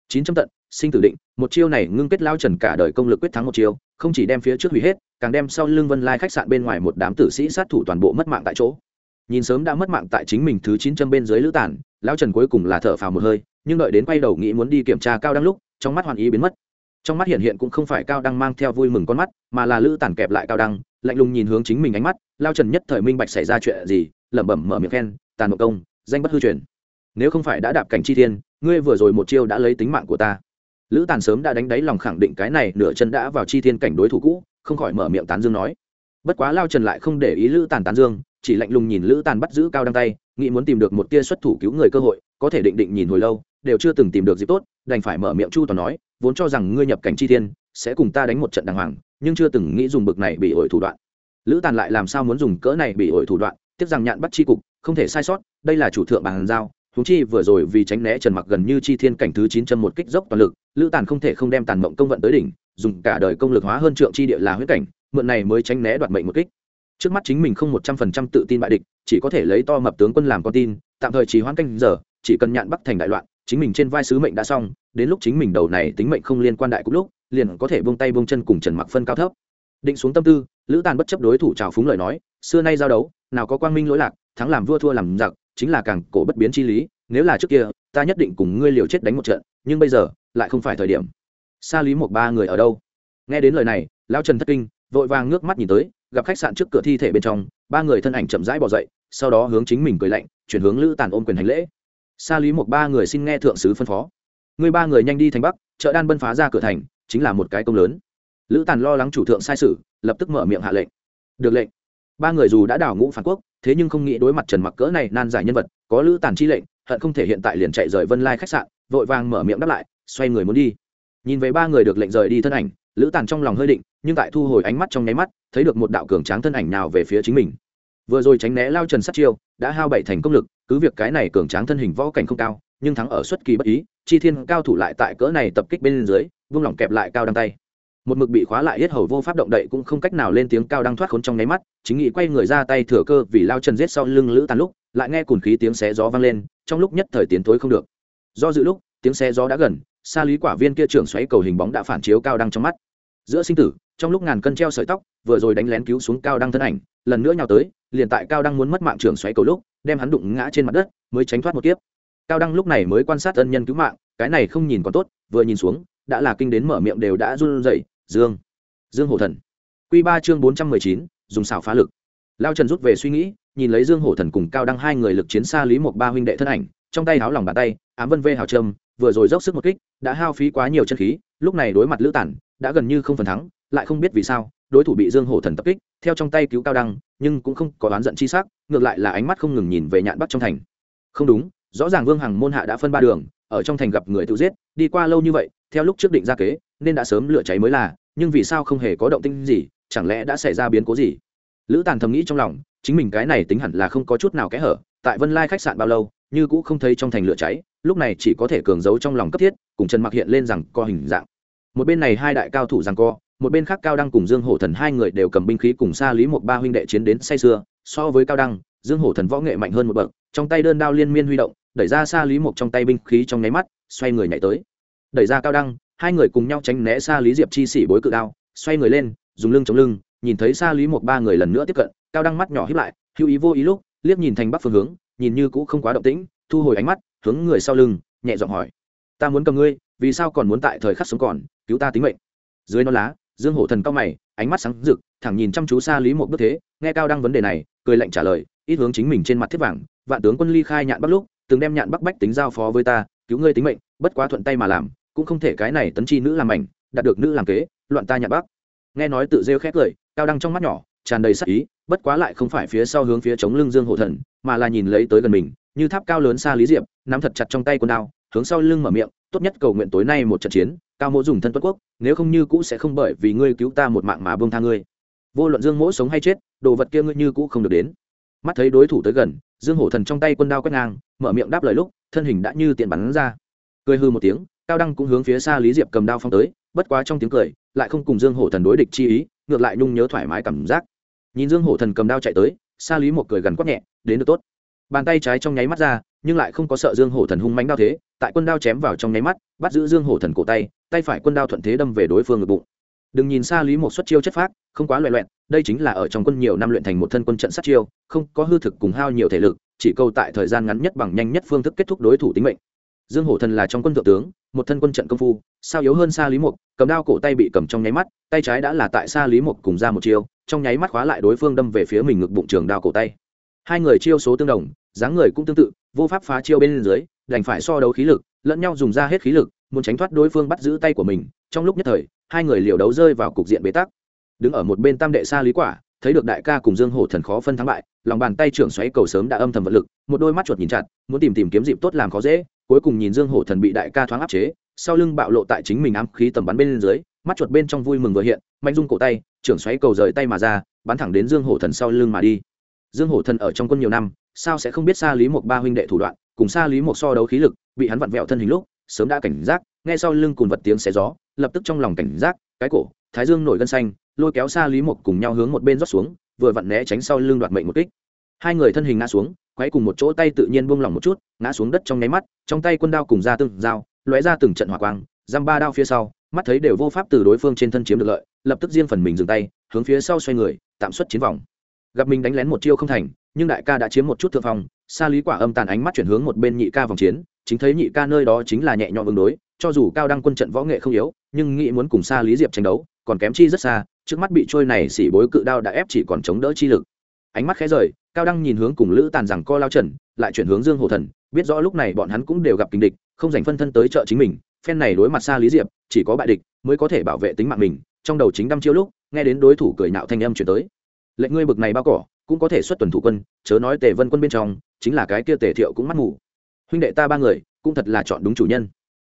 [SPEAKER 1] Chín trăm tận, sinh tử định, một chiêu này ngưng kết lao trần cả đời công lực quyết thắng một chiêu, không chỉ đem phía trước hủy hết, càng đem sau lưng vân lai khách sạn bên ngoài một đám tử sĩ sát thủ toàn bộ mất mạng tại chỗ. Nhìn sớm đã mất mạng tại chính mình thứ chín trăm bên dưới lữ tản lão trần cuối cùng là thở phào một hơi, nhưng đợi đến quay đầu nghĩ muốn đi kiểm tra cao đăng lúc, trong mắt hoàn ý biến mất. Trong mắt hiện hiện cũng không phải cao đăng mang theo vui mừng con mắt, mà là lữ tản kẹp lại cao đăng, lạnh lùng nhìn hướng chính mình ánh mắt, lao trần nhất thời minh bạch xảy ra chuyện gì lẩm bẩm mở miệng khen tàn mộng công, danh bất hư truyền. Nếu không phải đã đạp cảnh chi thiên, ngươi vừa rồi một chiêu đã lấy tính mạng của ta. Lữ tàn sớm đã đánh đáy lòng khẳng định cái này nửa chân đã vào chi thiên cảnh đối thủ cũ, không khỏi mở miệng tán dương nói. Bất quá lao trần lại không để ý lữ tàn tán dương, chỉ lạnh lùng nhìn lữ tàn bắt giữ cao đăng tay, nghĩ muốn tìm được một tia xuất thủ cứu người cơ hội, có thể định định nhìn hồi lâu, đều chưa từng tìm được dịp tốt, đành phải mở miệng chu toàn nói, vốn cho rằng ngươi nhập cảnh chi thiên, sẽ cùng ta đánh một trận đàng hoàng, nhưng chưa từng nghĩ dùng bực này bị ổi thủ đoạn. Lữ tàn lại làm sao muốn dùng cỡ này bị ổi thủ đoạn tiếc rằng nhạn bắt chi cục, không thể sai sót, đây là chủ thượng bàn giao húng chi vừa rồi vì tránh né trần mặc gần như chi thiên cảnh thứ chín chân một kích dốc toàn lực, lữ tàn không thể không đem tàn mộng công vận tới đỉnh, dùng cả đời công lực hóa hơn trượng chi địa là huyết cảnh, mượn này mới tránh né đoạt mệnh một kích. Trước mắt chính mình không một trăm phần trăm tự tin bại địch, chỉ có thể lấy to mập tướng quân làm con tin, tạm thời chỉ hoãn canh giờ, chỉ cần nhạn bắc thành đại loạn, chính mình trên vai sứ mệnh đã xong, đến lúc chính mình đầu này tính mệnh không liên quan đại cục lúc, liền có thể buông tay buông chân cùng trần mặc phân cao thấp. Định xuống tâm tư, lữ tàn bất chấp đối thủ trào phúng lời nói xưa nay giao đấu, nào có quang minh lỗi lạc, thắng làm vua thua làm giặc, chính là càng cổ bất biến chi lý, nếu là trước kia, ta nhất định cùng ngươi liều chết đánh một trận, nhưng bây giờ, lại không phải thời điểm. Xa lý một ba người ở đâu? Nghe đến lời này lao trần thất kinh, vội vàng ngước mắt nhìn tới, gặp khách sạn trước cửa thi thể bên trong, ba người thân ảnh chậm rãi bỏ dậy, sau đó hướng chính mình cười lạnh, chuyển hướng lữ tàn ôm quyền hành lễ. Xa lý một ba người xin nghe thượng sứ phân phó. Người ba người nhanh đi thành bắc, chợ đan bân phá ra cửa thành, chính là một cái công lớn. Lữ tàn lo lắng chủ thượng sai sự, lập tức mở miệng hạ lệnh. Được lệnh ba người dù đã đảo ngũ phản quốc, thế nhưng không nghĩ đối mặt trần mặc cỡ này nan giải nhân vật, có lữ tàn chi lệnh, hận không thể hiện tại liền chạy rời vân lai khách sạn, vội vàng mở miệng đáp lại, xoay người muốn đi. Nhìn về ba người được lệnh rời đi thân ảnh, lữ tàn trong lòng hơi định, nhưng tại thu hồi ánh mắt trong nháy mắt, thấy được một đạo cường tráng thân ảnh nào về phía chính mình. Vừa rồi tránh né lao trần sát chiêu, đã hao bảy thành công lực, cứ việc cái này cường tráng thân hình võ cảnh không cao, nhưng thắng ở xuất kỳ bất ý, chi thiên cao thủ lại tại cỡ này tập kích bên dưới, vung lỏng kẹp lại cao đăng tay một mực bị khóa lại hết hầu vô pháp động đậy cũng không cách nào lên tiếng cao đang thoát khốn trong nháy mắt, chính nghị quay người ra tay thừa cơ vì lao trần giết sau lưng lữ tàn lúc, lại nghe cùn khí tiếng xé gió vang lên, trong lúc nhất thời tiến thối không được. Do dự lúc, tiếng xé gió đã gần, xa lý quả viên kia trưởng xoáy cầu hình bóng đã phản chiếu cao đăng trong mắt. Giữa sinh tử, trong lúc ngàn cân treo sợi tóc, vừa rồi đánh lén cứu xuống cao đăng thân ảnh, lần nữa nhào tới, liền tại cao đăng muốn mất mạng trưởng xoáy cầu lúc, đem hắn đụng ngã trên mặt đất, mới tránh thoát một kiếp. Cao đăng lúc này mới quan sát ân nhân cứu mạng, cái này không nhìn còn tốt, vừa nhìn xuống, đã là kinh đến mở miệng đều đã run rẩy dương. Dương hổ thần. Q ba chương bốn trăm mười chín, dùng xảo phá lực. Lao trần rút về suy nghĩ, nhìn lấy dương hổ thần cùng cao đăng hai người lực chiến xa lý một ba huynh đệ thân ảnh, trong tay háo lòng bàn tay, ám vân vê hào trâm, vừa rồi dốc sức một kích, đã hao phí quá nhiều chân khí, lúc này đối mặt lữ tản, đã gần như không phần thắng, lại không biết vì sao, đối thủ bị dương hổ thần tập kích, theo trong tay cứu cao đăng, nhưng cũng không có oán giận chi sắc, ngược lại là ánh mắt không ngừng nhìn về nhạn bắc trong thành. Không đúng, rõ ràng vương hằng môn hạ đã phân ba đường, ở trong thành gặp người tự giết, đi qua lâu như vậy, theo lúc trước định ra kế nên đã sớm lửa cháy mới là, nhưng vì sao không hề có động tinh gì, chẳng lẽ đã xảy ra biến cố gì? Lữ tàn thầm nghĩ trong lòng, chính mình cái này tính hẳn là không có chút nào kẽ hở, tại vân lai khách sạn bao lâu, như cũ không thấy trong thành lửa cháy, lúc này chỉ có thể cường giấu trong lòng cấp thiết, cùng trần mặc hiện lên rằng co hình dạng. Một bên này hai đại cao thủ rằng co, một bên khác cao đăng cùng dương hổ thần hai người đều cầm binh khí cùng xa lý một ba huynh đệ chiến đến say sưa, so với cao đăng, dương hổ thần võ nghệ mạnh hơn một bậc, trong tay đơn đao liên miên huy động, đẩy ra xa lý một trong tay binh khí trong nháy mắt, xoay người nhảy tới. Đẩy ra cao đăng hai người cùng nhau tránh né xa lý diệp chi xỉ bối cự đao, xoay người lên, dùng lưng chống lưng, nhìn thấy xa lý một ba người lần nữa tiếp cận, cao đăng mắt nhỏ hiếp lại, hữu ý vô ý lúc, liếc nhìn thành bắc phương hướng, nhìn như cũ không quá động tĩnh, thu hồi ánh mắt, hướng người sau lưng, nhẹ giọng hỏi. Ta muốn cầm ngươi, vì sao còn muốn tại thời khắc sống còn, cứu ta tính mệnh? Dưới non lá, dương hổ thần cao mày, ánh mắt sáng rực, thẳng nhìn chăm chú xa lý một bước thế, nghe cao đăng vấn đề này, cười lạnh trả lời, ít hướng chính mình trên mặt thiết vàng, vạn tướng quân ly khai nhạn bắc lúc, từng đem nhạn bắc bách tính giao phó với ta, cứu ngươi tính mệnh, bất quá thuận tay mà làm cũng không thể cái này tấn chi nữ làm mảnh, đạt được nữ làm kế, loạn ta nhà bác. nghe nói tự rêu khét cười, cao đăng trong mắt nhỏ, tràn đầy sắc ý, bất quá lại không phải phía sau hướng phía chống lưng dương hổ thần, mà là nhìn lấy tới gần mình, như tháp cao lớn xa lý diệp, nắm thật chặt trong tay quần đao, hướng sau lưng mở miệng, tốt nhất cầu nguyện tối nay một trận chiến, cao mỗ dùng thân tuất quốc, nếu không như cũ sẽ không bởi vì ngươi cứu ta một mạng mà buông tha ngươi. Vô luận dương mỗ sống hay chết, đồ vật kia ngươi như cũ không được đến. Mắt thấy đối thủ tới gần, dương hổ thần trong tay quân đao quét ngang, mở miệng đáp lời lúc, thân hình đã như tiện bắn ra. Cười hư một tiếng cao đăng cũng hướng phía xa lý diệp cầm đao phong tới, bất quá trong tiếng cười, lại không cùng dương hổ thần đối địch chi ý, ngược lại nhung nhớ thoải mái cảm giác. Nhìn dương hổ thần cầm đao chạy tới, xa lý một cười gần quát nhẹ, đến được tốt. Bàn tay trái trong nháy mắt ra, nhưng lại không có sợ dương hổ thần hung mánh đao thế, tại quân đao chém vào trong nháy mắt, bắt giữ dương hổ thần cổ tay tay phải quân đao thuận thế đâm về đối phương ngực bụng. Đừng nhìn xa lý một xuất chiêu chất phác, không quá loại loẹn đây chính là ở trong quân nhiều năm luyện thành một thân quân trận sát chiêu, không có hư thực cùng hao nhiều thể lực, chỉ câu tại thời gian ngắn nhất bằng nhanh nhất phương thức kết thúc đối thủ tính mệnh dương hổ thần là trong quân thượng tướng, một thân quân trận công phu, sao yếu hơn xa lý mục cầm đao cổ tay bị cầm trong nháy mắt, tay trái đã là tại xa lý mục cùng ra một chiêu, trong nháy mắt khóa lại đối phương đâm về phía mình ngực bụng trường đao cổ tay. Hai người chiêu số tương đồng, dáng người cũng tương tự, vô pháp phá chiêu bên dưới, đành phải so đấu khí lực, lẫn nhau dùng ra hết khí lực, muốn tránh thoát đối phương bắt giữ tay của mình. Trong lúc nhất thời, hai người liều đấu rơi vào cục diện bế tắc. Đứng ở một bên tam đệ xa lý quả, thấy được đại ca cùng dương hổ thần khó phân thắng bại, lòng bàn tay trưởng xoáy cầu sớm đã âm thầm vật lực, một đôi mắt chuột nhìn chặt, muốn tìm tìm kiếm dịp tốt làm khó dễ cuối cùng nhìn dương hổ thần bị đại ca thoáng áp chế, sau lưng bạo lộ tại chính mình ám khí tầm bắn bên dưới, mắt chuột bên trong vui mừng vừa hiện, mạnh dung cổ tay, trưởng xoáy cầu rời tay mà ra, bắn thẳng đến dương hổ thần sau lưng mà đi. Dương hổ thần ở trong quân nhiều năm, sao sẽ không biết xa lý một ba huynh đệ thủ đoạn, cùng xa lý một so đấu khí lực, bị hắn vặn vẹo thân hình lúc, sớm đã cảnh giác, nghe sau lưng cùng vật tiếng xé gió, lập tức trong lòng cảnh giác, cái cổ, thái dương nổi gân xanh, lôi kéo xa lý một cùng nhau hướng một bên rót xuống, vừa vặn né tránh sau lưng đoạt mệnh một kích hai người thân hình ngã xuống, quay cùng một chỗ tay tự nhiên buông lỏng một chút, ngã xuống đất trong nháy mắt, trong tay quân đao cùng ra từng dao, lóe ra từng trận hỏa quang, giam ba đao phía sau, mắt thấy đều vô pháp từ đối phương trên thân chiếm được lợi, lập tức riêng phần mình dừng tay, hướng phía sau xoay người, tạm xuất chiến vòng. Gặp mình đánh lén một chiêu không thành, nhưng đại ca đã chiếm một chút thượng phong xa lý quả âm tàn ánh mắt chuyển hướng một bên nhị ca vòng chiến, chính thấy nhị ca nơi đó chính là nhẹ nhõm ứng đối, cho dù cao đăng quân trận võ nghệ không yếu, nhưng nghĩ muốn cùng xa lý diệp tranh đấu, còn kém chi rất xa, trước mắt bị trôi này xỉ bối cự đao đã ép chỉ còn chống đỡ chi lực. Ánh mắt khẽ rời cao đăng nhìn hướng cùng lữ tàn rằng co lao trần, lại chuyển hướng dương hồ thần, biết rõ lúc này bọn hắn cũng đều gặp kinh địch, không dành phân thân tới trợ chính mình, phen này đối mặt xa lý diệp, chỉ có bại địch mới có thể bảo vệ tính mạng mình, trong đầu chính đăm chiêu lúc, nghe đến đối thủ cười nạo thanh âm chuyển tới. Lệnh ngươi bực này bao cỏ, cũng có thể xuất tuần thủ quân, chớ nói tề vân quân bên trong, chính là cái kia tề thiệu cũng mắt mù. Huynh đệ ta ba người, cũng thật là chọn đúng chủ nhân.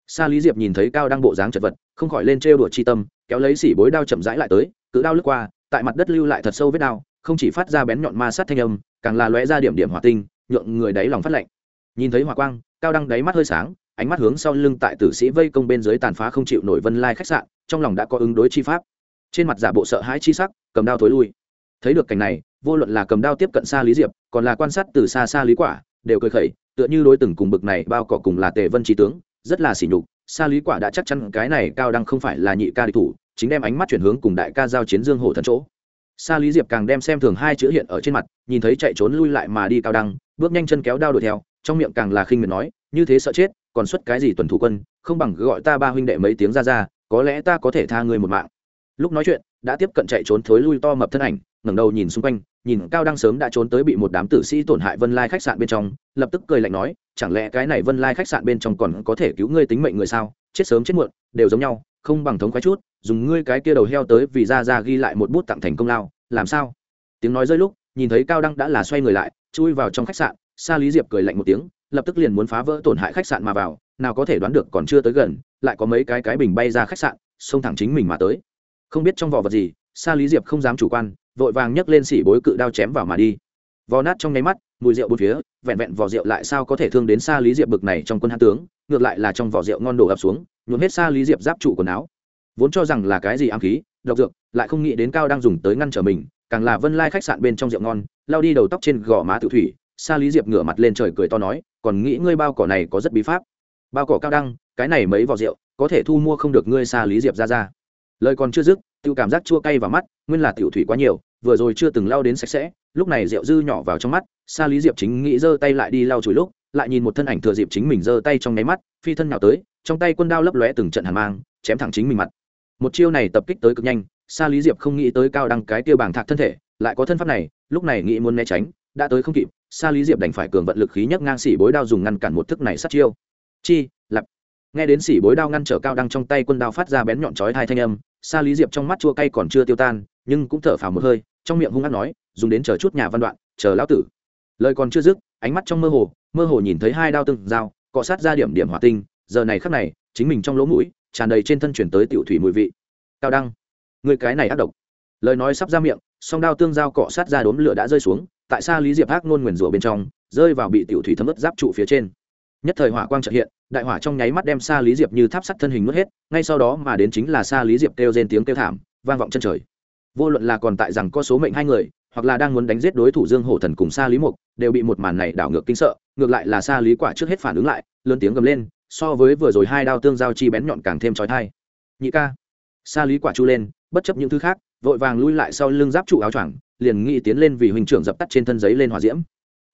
[SPEAKER 1] Xa lý diệp nhìn thấy cao đang bộ dáng chật vật, không khỏi lên trêu đùa chi tâm, kéo lấy xỉ bối đao chậm rãi lại tới, cự đao lướt qua, tại mặt đất lưu lại thật sâu vết đao không chỉ phát ra bén nhọn ma sát thanh âm, càng là lóe ra điểm điểm hỏa tinh, nhượng người đáy lòng phát lạnh. Nhìn thấy hỏa quang, cao đăng đáy mắt hơi sáng, ánh mắt hướng sau lưng tại tử sĩ vây công bên dưới tàn phá không chịu nổi vân lai khách sạn, trong lòng đã có ứng đối chi pháp. Trên mặt giả bộ sợ hãi chi sắc, cầm đao thối lui. Thấy được cảnh này, vô luận là cầm đao tiếp cận xa lý diệp, còn là quan sát từ xa xa lý quả, đều cười khẩy, tựa như đối từng cùng bực này bao cỏ cùng là tề vân trí tướng, rất là sỉ nhục. Xa lý quả đã chắc chắn cái này cao đăng không phải là nhị ca địch thủ, chính đem ánh mắt chuyển hướng cùng đại ca giao chiến dương hổ thần chỗ xa lý diệp càng đem xem thường hai chữ hiện ở trên mặt, nhìn thấy chạy trốn lui lại mà đi cao đăng, bước nhanh chân kéo đao đuổi theo, trong miệng càng là khinh miệt nói, như thế sợ chết, còn xuất cái gì tuần thủ quân, không bằng gọi ta ba huynh đệ mấy tiếng ra ra, có lẽ ta có thể tha người một mạng. Lúc nói chuyện, đã tiếp cận chạy trốn thối lui to mập thân ảnh, ngẩng đầu nhìn xung quanh, nhìn cao đăng sớm đã trốn tới bị một đám tử sĩ tổn hại vân lai khách sạn bên trong, lập tức cười lạnh nói, chẳng lẽ cái này vân lai khách sạn bên trong còn có thể cứu ngươi tính mệnh người sao? Chết sớm chết muộn, đều giống nhau, không bằng thống khoái chút dùng ngươi cái kia đầu heo tới vì ra ra ghi lại một bút tặng thành công lao, làm sao? Tiếng nói rơi lúc, nhìn thấy cao đăng đã là xoay người lại, chui vào trong khách sạn, sa lý diệp cười lạnh một tiếng, lập tức liền muốn phá vỡ tổn hại khách sạn mà vào, nào có thể đoán được còn chưa tới gần, lại có mấy cái cái bình bay ra khách sạn, xông thẳng chính mình mà tới. Không biết trong vỏ vật gì, sa lý diệp không dám chủ quan, vội vàng nhấc lên xỉ bối cự đao chém vào mà đi. Vò nát trong nháy mắt, mùi rượu bốn phía, vẹn vẹn vỏ rượu lại sao có thể thương đến sa lý diệp bực này trong quân hạ tướng, ngược lại là trong vỏ rượu ngon đổ ập xuống, nhuộm hết sa lý diệp giáp trụ quần áo vốn cho rằng là cái gì ám khí, độc dược, lại không nghĩ đến cao đang dùng tới ngăn trở mình, càng là vân lai khách sạn bên trong rượu ngon, lao đi đầu tóc trên gò má tự thủy, sa lý diệp ngửa mặt lên trời cười to nói, còn nghĩ ngươi bao cỏ này có rất bí pháp. Bao cỏ cao đăng, cái này mấy vỏ rượu, có thể thu mua không được ngươi sa lý diệp ra ra. Lời còn chưa dứt tự cảm giác chua cay vào mắt, nguyên là tiểu thủy quá nhiều, vừa rồi chưa từng lao đến sạch sẽ, lúc này rượu dư nhỏ vào trong mắt, sa lý diệp chính nghĩ giơ tay lại đi lau chùi lúc, lại nhìn một thân ảnh thừa dịp chính mình giơ tay trong nháy mắt, phi thân nào tới, trong tay quân đao lấp lóe từng trận hàn mang, chém thẳng chính mình mặt một chiêu này tập kích tới cực nhanh, sa lý diệp không nghĩ tới cao đăng cái tiêu bảng thạc thân thể, lại có thân pháp này, lúc này nghĩ muốn né tránh, đã tới không kịp, sa lý diệp đành phải cường vận lực khí nhấc ngang xỉ bối đao dùng ngăn cản một thức này sát chiêu. Chi, lặp. Nghe đến xỉ bối đao ngăn trở cao đăng trong tay quân đao phát ra bén nhọn chói hai thanh âm, sa lý diệp trong mắt chua cay còn chưa tiêu tan, nhưng cũng thở phào một hơi, trong miệng hung hăng nói, dùng đến chờ chút nhà văn đoạn, chờ lão tử. Lời còn chưa dứt, ánh mắt trong mơ hồ mơ hồ nhìn thấy hai đao từng dao cọ sát ra điểm điểm hỏa tinh, giờ này khắc này, chính mình trong lỗ mũi tràn đầy trên thân chuyển tới tiểu thủy mùi vị. Cao đăng người cái này ác độc. Lời nói sắp ra miệng, song đao tương giao cọ sát ra đốm lửa đã rơi xuống, tại xa lý diệp ác nôn nguyền rủa bên trong, rơi vào bị tiểu thủy thấm ướt giáp trụ phía trên. Nhất thời hỏa quang trợ hiện, đại hỏa trong nháy mắt đem xa lý diệp như tháp sắt thân hình nuốt hết, ngay sau đó mà đến chính là xa lý diệp kêu rên tiếng kêu thảm, vang vọng chân trời. Vô luận là còn tại rằng có số mệnh hai người, hoặc là đang muốn đánh giết đối thủ dương hổ thần cùng xa lý mục, đều bị một màn này đảo ngược kinh sợ, ngược lại là xa lý quả trước hết phản ứng lại, lớn tiếng gầm lên so với vừa rồi hai đao tương giao chi bén nhọn càng thêm trói thai. Nhị ca. Xa lý quả chu lên, bất chấp những thứ khác, vội vàng lui lại sau lưng giáp trụ áo choàng, liền nghĩ tiến lên vì huynh trưởng dập tắt trên thân giấy lên hỏa diễm.